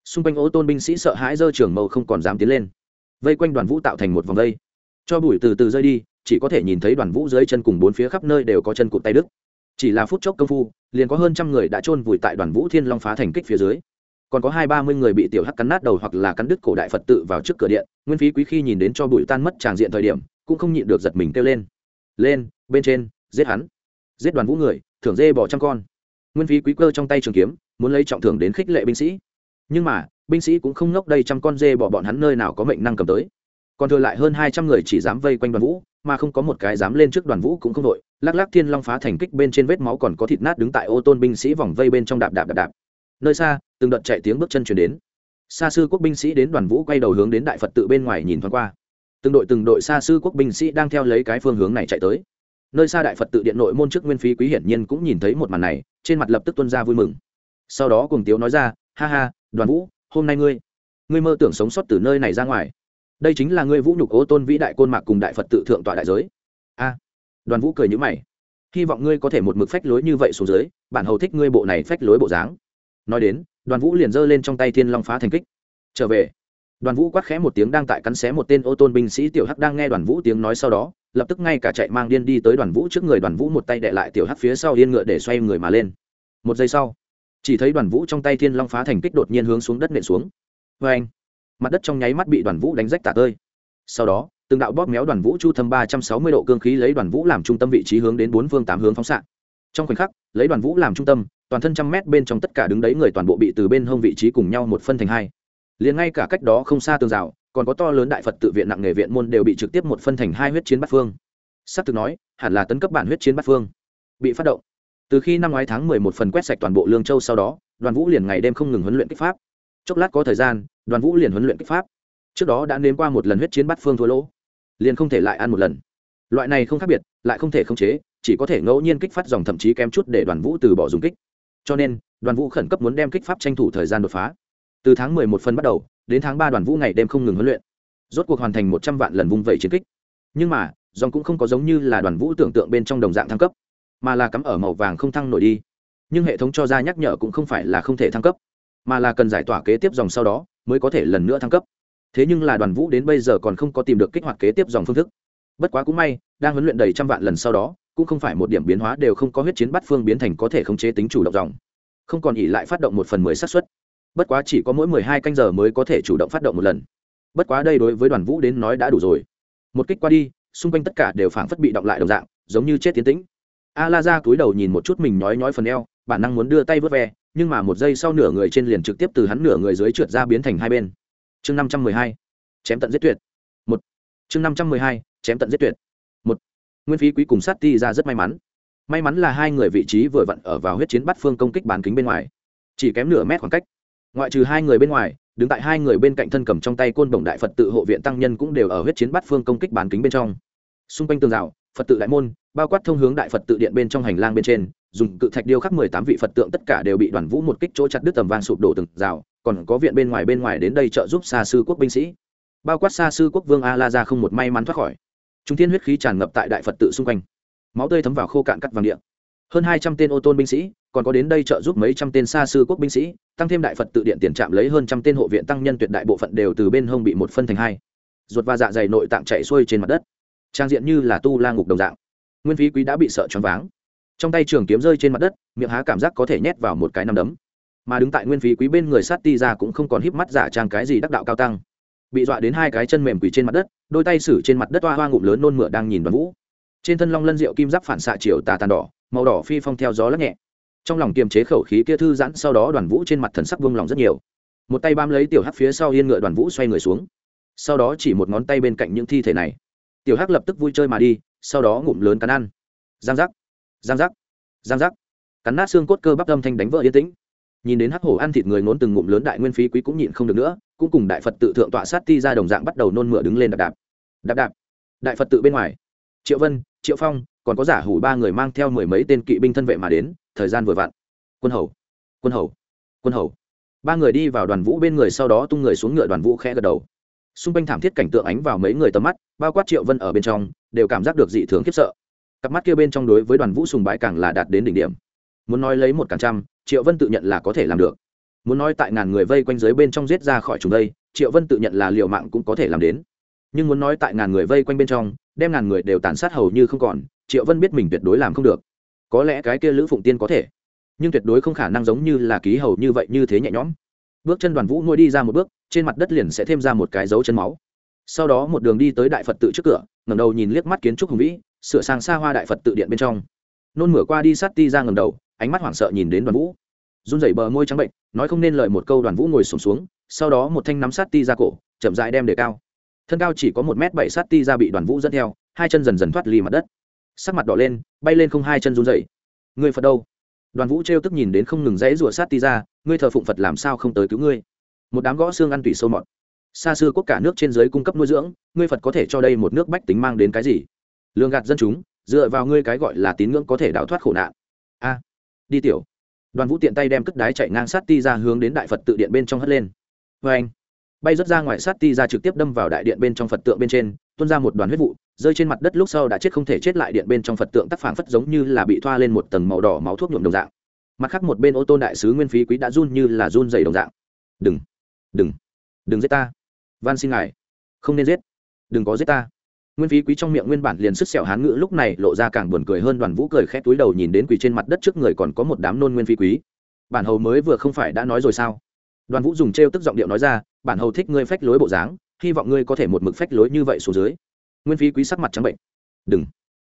Xung quanh ô tôn binh sĩ sợ hãi dơ trường mâu không còn dám tiến lên. Vây quanh đoàn vũ tạo thành một vòng vây. Cho bụi từ từ rơi đi, chỉ có thể nhìn thấy đoàn vũ dưới chân cùng bốn phía khắp nơi đều có chân cụt tay đức chỉ là phút chốc công phu, liền có hơn trăm người đã chôn vùi tại đoàn vũ thiên long phá thành kích phía dưới. Còn có hai ba mươi người bị tiểu hắc cắn nát đầu hoặc là cắn đứt cổ đại phật tự vào trước cửa điện, nguyên phí quý khi nhìn đến cho bụi tan mất tràng diện thời điểm, cũng không nhịn được giật mình kêu lên. Lên, bên trên, giết hắn. Giết đoàn vũ người thưởng dê bỏ trăm con. Nguyên phí quý cơ trong tay trường kiếm, muốn lấy trọng thưởng đến khích lệ binh sĩ. Nhưng mà, binh sĩ cũng không ngốc đây trăm con dê bỏ bọn hắn nơi nào có mệnh năng cầm tới. Còn thừa lại hơn hai trăm người chỉ dám vây quanh đoàn vũ, mà không có một cái dám lên trước đoàn vũ cũng không đội. Lắc lắc thiên long phá thành kích bên trên vết máu còn có thịt nát đứng tại ô tôn binh sĩ vòng vây bên trong đạp đạp đạp đạp. Nơi xa, từng đợt chạy tiếng bước chân chuyển đến. Xa sư quốc binh sĩ đến đoàn vũ quay đầu hướng đến đại phật tự bên ngoài nhìn thoáng qua. Từng đội từng đội xa sư quốc binh sĩ đang theo lấy cái phương hướng này chạy tới nơi xa đại phật tự điện nội môn trước nguyên phí quý hiển nhiên cũng nhìn thấy một màn này, trên mặt lập tức tuân ra vui mừng. Sau đó cùng tiếu nói ra, ha ha, đoàn vũ, hôm nay ngươi ngươi mơ tưởng sống sót từ nơi này ra ngoài. Đây chính là ngươi vũ nhục ô tôn vĩ đại côn mạc cùng đại phật tự thượng tọa đại giới. A. Đoàn vũ cười nhữ mày. Hy vọng ngươi có thể một mực phách lối như vậy xuống dưới, bản hầu thích ngươi bộ này phách lối bộ dáng. Nói đến, đoàn vũ liền giơ lên trong tay thiên long phá thành kích. Trở về. Đoàn vũ quát khẽ một tiếng đang tại cắn xé một tên ô tôn binh sĩ tiểu hắc đang nghe đoàn vũ tiếng nói sau đó lập tức ngay cả chạy mang điên đi tới đoàn vũ trước người đoàn vũ một tay đệ lại tiểu hắc phía sau yên ngựa để xoay người mà lên. Một giây sau, chỉ thấy đoàn vũ trong tay thiên long phá thành kích đột nhiên hướng xuống đất nện xuống. Vê anh, mặt đất trong nháy mắt bị đoàn vũ đánh rách tả tơi. Sau đó, từng đạo bóp méo đoàn vũ chu thâm ba trăm sáu mươi độ cương khí lấy đoàn vũ làm trung tâm vị trí hướng đến bốn phương tám hướng phóng xạ. Trong khoảnh khắc, lấy đoàn vũ làm trung tâm, toàn thân trăm mét bên trong tất cả đứng đấy người toàn bộ bị từ bên hông vị trí cùng nhau một phân thành hai. Liền ngay cả cách đó không xa tường rào còn có to lớn đại phật tự viện nặng nghề viện môn đều bị trực tiếp một phân thành hai huyết chiến bát phương. S ắ c thực nói, hẳn là tấn cấp bản huyết chiến bát phương. Bị phát động. Từ khi năm ngoái tháng mười một phần quét sạch toàn bộ lương châu sau đó, đoàn vũ liền ngày đêm không ngừng huấn luyện kích pháp. Chốc lát có thời gian, đoàn vũ liền huấn luyện kích pháp. Trước đó đã nếm qua một lần huyết chiến bát phương thua lỗ. Liền không thể lại ăn một lần. Loại này không khác biệt, lại không thể khống chế, chỉ có thể ngẫu nhiên kích phát dòng thậm chí kém chút để đoàn vũ từ bỏ dùng kích. Cho nên, đoàn vũ khẩn cấp muốn đem kích pháp tranh thủ thời gian đột phá từ tháng mười một phân bắt đầu, đến tháng ba đoàn vũ ngày đêm không ngừng huấn luyện. Rốt cuộc hoàn thành một trăm vạn lần vung vẩy chiến kích. Nhưng mà, dòng cũng không có giống như là đoàn vũ tưởng tượng bên trong đồng dạng thăng cấp, mà là cắm ở màu vàng không thăng nổi đi. Nhưng hệ thống cho ra nhắc nhở cũng không phải là không thể thăng cấp, mà là cần giải tỏa kế tiếp dòng sau đó mới có thể lần nữa thăng cấp. Thế nhưng là đoàn vũ đến bây giờ còn không có tìm được kích hoạt kế tiếp dòng phương thức. Bất quá cũng may, đang huấn luyện đầy trăm vạn lần sau đó, cũng không phải một điểm biến hóa đều không có huyết chiến bắt phương biến thành có thể khống chế tính chủ động dòng. Không còn ỉ lại phát động một phần mười xác suất bất quá chỉ có mỗi mười hai canh giờ mới có thể chủ động phát động một lần. Bất quá đây đối với đoàn vũ đến nói đã đủ rồi. Một kích qua đi, xung quanh tất cả đều phảng phất bị động lại đồng dạng, giống như chết tiến tĩnh. A la ra túi đầu nhìn một chút mình nhói nhói phần eo, bản năng muốn đưa tay vớt ve, nhưng mà một giây sau nửa người trên liền trực tiếp từ hắn nửa người dưới trượt ra biến thành hai bên. Chương năm trăm mười hai, chém tận giết tuyệt. Một. Chương năm trăm mười hai, chém tận giết tuyệt. Một. Nguyên phí quý cùng sát ti ra rất may mắn. May mắn là hai người vị trí vừa vặn ở vào huyết chiến bắt phương công kích bán kính bên ngoài. Chỉ kém nửa mét khoảng cách ngoại trừ hai người bên ngoài, đứng tại hai người bên cạnh thân cầm trong tay côn đồng đại phật tự hộ viện tăng nhân cũng đều ở huyết chiến bát phương công kích bán kính bên trong. Xung quanh tường rào, phật tự đại môn, bao quát thông hướng đại phật tự điện bên trong hành lang bên trên, dùng cự thạch điêu khắc mười tám vị phật tượng tất cả đều bị đoàn vũ một kích chỗ chặt đứt tầm vang sụp đổ từng rào, còn có viện bên ngoài bên ngoài đến đây trợ giúp xa sư quốc binh sĩ. Bao quát xa sư quốc vương a la ra không một may mắn thoát khỏi. Chúng thiên huyết khí tràn ngập tại đại phật tự xung quanh. Máu tươi thấm vào khô cạn cắt vàng điện hơn hai trăm tên ô tôn binh sĩ, còn có đến đây trợ giúp mấy trăm tên xa sư quốc binh sĩ, tăng thêm đại phật tự điện tiền trạm lấy hơn trăm tên hộ viện tăng nhân tuyệt đại bộ phận đều từ bên hông bị một phân thành hai. Ruột và dạ dày nội tạng chạy xuôi trên mặt đất. Trang diện như là tu la ngục đồng dạng. Nguyên phí quý đã bị sợ choáng váng. Trong tay trường kiếm rơi trên mặt đất, miệng há cảm giác có thể nhét vào một cái nằm đấm. Mà đứng tại nguyên phí quý bên người sát ti ra cũng không còn híp mắt giả trang cái gì đắc đạo cao tăng. Bị dọa đến hai cái chân mềm quỳ trên mặt đất, đôi tay xử trên mặt đất hoa hoa ngụm lớn nôn mửa đang nhìn đoàn vũ. Trên thân long lân rượu kim giáp phản xạ chiều tà tàn đỏ màu đỏ phi phong theo gió lắc nhẹ. Trong lòng kiềm chế khẩu khí kia thư giãn, sau đó đoàn vũ trên mặt thần sắc vương lòng rất nhiều. Một tay bám lấy tiểu hắc phía sau yên ngựa, đoàn vũ xoay người xuống. Sau đó chỉ một ngón tay bên cạnh những thi thể này. Tiểu hắc lập tức vui chơi mà đi, sau đó ngụm lớn cắn ăn. Giang giác giang giác giang giác. Cắn nát xương cốt cơ bắp âm thanh đánh vỡ yên tĩnh. Nhìn đến hắc hổ ăn thịt người ngốn từng ngụm lớn đại nguyên phí quý cũng nhịn không được nữa, cũng cùng đại phật tự thượng tọa sát ti ra đồng dạng bắt đầu nôn mửa đứng lên đạp đạp. Đạp đạp. Đại phật tự bên ngoài. Triệu vân, triệu phong còn có giả hủ ba người mang theo mười mấy tên kỵ binh thân vệ mà đến, thời gian vừa vặn. Quân hầu quân hầu quân hầu. Ba người đi vào đoàn vũ bên người sau đó tung người xuống ngựa, đoàn vũ khẽ gật đầu. Xung quanh thảm thiết cảnh tượng ánh vào mấy người tầm mắt, bao quát triệu vân ở bên trong, đều cảm giác được dị thường khiếp sợ. Cặp mắt kia bên trong đối với đoàn vũ sùng bái càng là đạt đến đỉnh điểm. Muốn nói lấy một càng trăm, triệu vân tự nhận là có thể làm được. Muốn nói tại ngàn người vây quanh dưới bên trong giết ra khỏi chúng đây, triệu vân tự nhận là liều mạng cũng có thể làm đến. Nhưng muốn nói tại ngàn người vây quanh bên trong, đem ngàn người đều tàn sát hầu như không còn triệu vân biết mình tuyệt đối làm không được. Có lẽ cái kia lữ phụng tiên có thể nhưng tuyệt đối không khả năng giống như là ký hầu như vậy như thế nhẹ nhõm. Bước chân đoàn vũ nuôi đi ra một bước trên mặt đất liền sẽ thêm ra một cái dấu chân máu. Sau đó một đường đi tới đại phật tự trước cửa ngầm đầu nhìn liếc mắt kiến trúc hùng vĩ sửa sang xa hoa đại phật tự điện bên trong. Nôn mửa qua đi sát ti ra ngầm đầu ánh mắt hoảng sợ nhìn đến đoàn vũ. Run rẩy bờ môi trắng bệnh nói không nên lời một câu đoàn vũ ngồi sùng xuống, xuống sau đó một thanh nắm sát ti ra cổ chậm dại đem đề cao. Thân cao chỉ có một m bảy sát ti ra bị đoàn vũ dẫn theo hai chân dần dần thoát ly mặt đất sắc mặt đỏ lên, bay lên không hai chân run rẩy. Người phật đâu? Đoàn vũ trêu tức nhìn đến không ngừng dãy rủa sát ti ra, ngươi thờ phụng phật làm sao không tới cứu ngươi? Một đám gõ xương ăn tủy sâu mọt. Xa xưa quốc cả nước trên giới cung cấp nuôi dưỡng, ngươi phật có thể cho đây một nước bách tính mang đến cái gì? Lương gạt dân chúng, dựa vào ngươi cái gọi là tín ngưỡng có thể đào thoát khổ nạn. A, đi tiểu. Đoàn vũ tiện tay đem cất đái chạy ngang sát ti ra hướng đến đại phật tự điện bên trong hất lên. Vê anh bay rớt ra ngoài sát ti ra trực tiếp đâm vào đại điện bên trong phật tượng bên trên, tuôn ra một đoàn huyết vụ rơi trên mặt đất lúc sau đã chết không thể chết lại điện bên trong phật tượng tác phản phất giống như là bị thoa lên một tầng màu đỏ máu thuốc nhuộm đồng dạng. Mặt khác một bên ô tôn đại sứ nguyên phí quý đã run như là run dày đồng dạng. Đừng đừng đừng giết ta. Van xin ngài, không nên giết. Đừng có giết ta. Nguyên phí quý trong miệng nguyên bản liền sức sẹo hán ngữ lúc này lộ ra càng buồn cười hơn đoàn vũ cười khét túi đầu nhìn đến quỳ trên mặt đất trước người còn có một đám nôn nguyên phí quý. Bản hầu mới vừa không phải đã nói rồi sao? Đoàn vũ dùng t tức giọng điệu nói ra, bản hầu thích ngươi phách lối bộ dáng, hy vọng ngươi có thể một mực phách lối như vậy xuống dưới nguyên phí quý sắc mặt trắng bệnh. Đừng.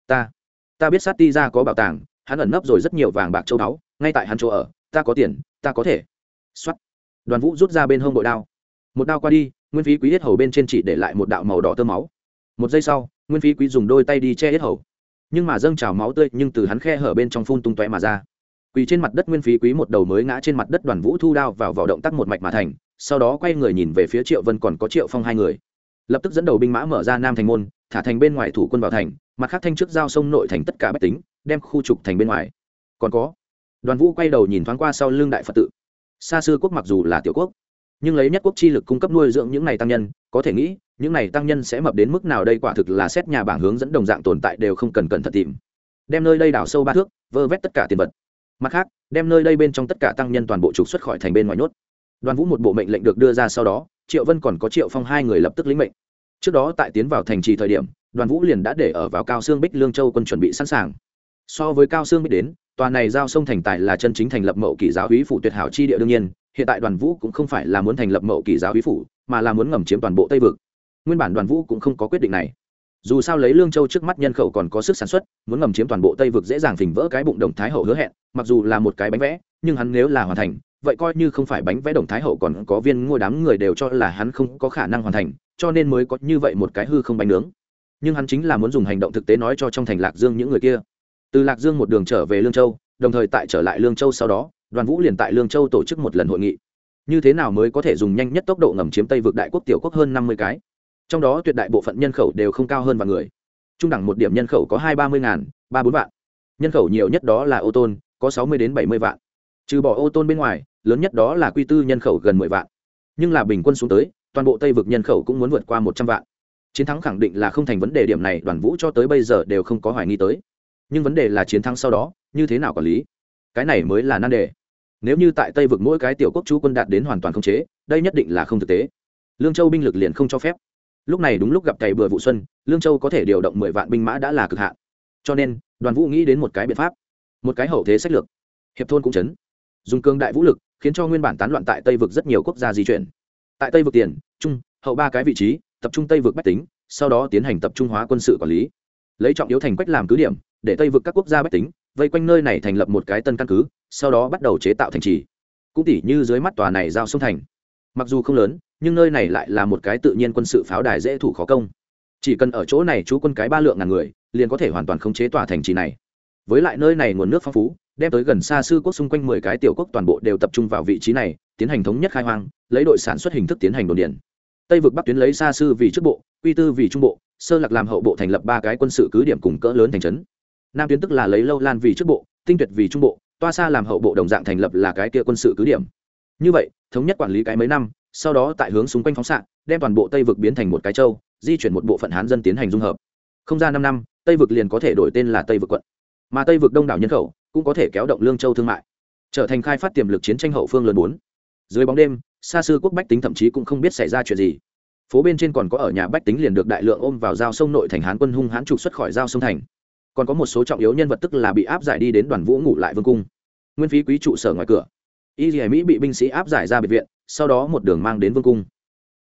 Ta. Ta biết sát ti ra có bảo tàng, hắn ẩn nấp rồi rất nhiều vàng bạc châu báu, ngay tại hắn chỗ ở, ta có tiền, ta có thể. Xuất đoàn vũ rút ra bên hông bội đao. Một đao qua đi, nguyên phí quý yết hầu bên trên chỉ để lại một đạo màu đỏ tơ máu. Một giây sau, nguyên phí quý dùng đôi tay đi che yết hầu. Nhưng mà dâng trào máu tươi, nhưng từ hắn khe hở bên trong phun tung tóe mà ra. Quỳ trên mặt đất nguyên phí quý một đầu mới ngã trên mặt đất, đoàn vũ thu đao vào vào động tác một mạch mà thành, sau đó quay người nhìn về phía triệu vân còn có triệu phong hai người lập tức dẫn đầu binh mã mở ra nam thành môn, thả thành bên ngoài thủ quân vào thành, mặt khác thanh trước giao sông nội thành tất cả bách tính, đem khu trục thành bên ngoài. Còn có, đoàn vũ quay đầu nhìn thoáng qua sau lưng đại phật tự. Xa xưa quốc mặc dù là tiểu quốc, nhưng lấy nhất quốc chi lực cung cấp nuôi dưỡng những này tăng nhân, có thể nghĩ, những này tăng nhân sẽ mập đến mức nào đây quả thực là xét nhà bảng hướng dẫn đồng dạng tồn tại đều không cần cẩn thận tìm. Đem nơi đây đào sâu ba thước, vơ vét tất cả tiền vật. Mặt khác, đem nơi đây bên trong tất cả tăng nhân toàn bộ trục xuất khỏi thành bên ngoài nhốt. Đoàn vũ một bộ mệnh lệnh được đưa ra sau đó triệu vân còn có triệu phong hai người lập tức lĩnh mệnh. Trước đó tại tiến vào thành trì thời điểm, đoàn vũ liền đã để ở vào cao xương bích lương châu quân chuẩn bị sẵn sàng. So với cao xương bích đến, tòa này giao sông thành tài là chân chính thành lập mậu kỷ giáo hí phủ tuyệt hảo chi địa đương nhiên, hiện tại đoàn vũ cũng không phải là muốn thành lập mậu kỷ giáo hí phủ, mà là muốn ngầm chiếm toàn bộ tây vực. Nguyên bản đoàn vũ cũng không có quyết định này. Dù sao lấy lương châu trước mắt nhân khẩu còn có sức sản xuất, muốn ngầm chiếm toàn bộ tây vực dễ dàng phình vỡ cái bụng đồng thái hậu hứa hẹn, mặc dù là một cái bánh vẽ, nhưng hắn nếu là hoàn thành vậy coi như không phải bánh vẽ đồng thái hậu còn có viên ngôi đám người đều cho là hắn không có khả năng hoàn thành, cho nên mới có như vậy một cái hư không bánh nướng. Nhưng hắn chính là muốn dùng hành động thực tế nói cho trong thành lạc dương những người kia. Từ lạc dương một đường trở về lương châu, đồng thời tại trở lại lương châu sau đó, đoàn vũ liền tại lương châu tổ chức một lần hội nghị. Như thế nào mới có thể dùng nhanh nhất tốc độ ngầm chiếm tây vực đại quốc tiểu quốc hơn năm mươi cái? Trong đó tuyệt đại bộ phận nhân khẩu đều không cao hơn vài người. Trung đẳng một điểm nhân khẩu có hai ba mươi ngàn, ba bốn vạn. Nhân khẩu nhiều nhất đó là ô tôn, có sáu mươi đến bảy mươi vạn. Trừ bỏ ô tôn bên ngoài lớn nhất đó là quy tư nhân khẩu gần mười vạn. Nhưng là bình quân xuống tới, toàn bộ tây vực nhân khẩu cũng muốn vượt qua một trăm vạn. Chiến thắng khẳng định là không thành vấn đề điểm này, đoàn vũ cho tới bây giờ đều không có hoài nghi tới. Nhưng vấn đề là chiến thắng sau đó, như thế nào quản lý? Cái này mới là nan đề. Nếu như tại tây vực mỗi cái tiểu quốc chú quân đạt đến hoàn toàn không chế, đây nhất định là không thực tế. Lương châu binh lực liền không cho phép. Lúc này đúng lúc gặp cày bừa vụ xuân, lương châu có thể điều động mười vạn binh mã đã là cực hạn. Cho nên, đoàn vũ nghĩ đến một cái biện pháp, một cái hậu thế sách lược. Hiệp thôn cũng chấn dùng cương đại vũ lực, khiến cho nguyên bản tán loạn tại tây vực rất nhiều quốc gia di chuyển. Tại tây vực tiền, trung, hậu ba cái vị trí, tập trung tây vực bách tính, sau đó tiến hành tập trung hóa quân sự quản lý. Lấy trọng yếu thành quách làm cứ điểm, để tây vực các quốc gia bách tính vây quanh nơi này thành lập một cái tân căn cứ, sau đó bắt đầu chế tạo thành trì. Cũng tỉ như dưới mắt tòa này giao sông thành. Mặc dù không lớn, nhưng nơi này lại là một cái tự nhiên quân sự pháo đài dễ thủ khó công. Chỉ cần ở chỗ này chú quân cái ba lượng ngàn người, liền có thể hoàn toàn khống chế tòa thành trì này. Với lại nơi này nguồn nước phong phú đem tới gần xa sư quốc xung quanh mười cái tiểu quốc toàn bộ đều tập trung vào vị trí này, tiến hành thống nhất khai hoang, lấy đội sản xuất hình thức tiến hành đồn điền. Tây vực bắc tuyến lấy xa sư vì trước bộ, quy tư vì trung bộ, sơ lạc làm hậu bộ thành lập ba cái quân sự cứ điểm cùng cỡ lớn thành trấn. Nam tuyến tức là lấy lâu lan vì trước bộ, tinh tuyệt vì trung bộ, toa xa làm hậu bộ đồng dạng thành lập là cái kia quân sự cứ điểm. Như vậy, thống nhất quản lý cái mấy năm, sau đó tại hướng xung quanh phóng xạ, đem toàn bộ tây vực biến thành một cái châu, di chuyển một bộ phận hán dân tiến hành dung hợp. Không ra năm năm, tây vực liền có thể đổi tên là tây vực quận. Mà tây vực đông đảo nhân khẩu cũng có thể kéo động lương châu thương mại, trở thành khai phát tiềm lực chiến tranh hậu phương lớn bốn. Dưới bóng đêm xa xưa quốc bách tính thậm chí cũng không biết xảy ra chuyện gì. Phố bên trên còn có ở nhà bách tính liền được đại lượng ôm vào giao sông nội thành hán quân hung hán trục xuất khỏi giao sông thành. Còn có một số trọng yếu nhân vật tức là bị áp giải đi đến đoàn vũ ngủ lại vương cung. Nguyên phí quý trụ sở ngoài cửa. Y dì mỹ bị binh sĩ áp giải ra biệt viện, sau đó một đường mang đến vương cung.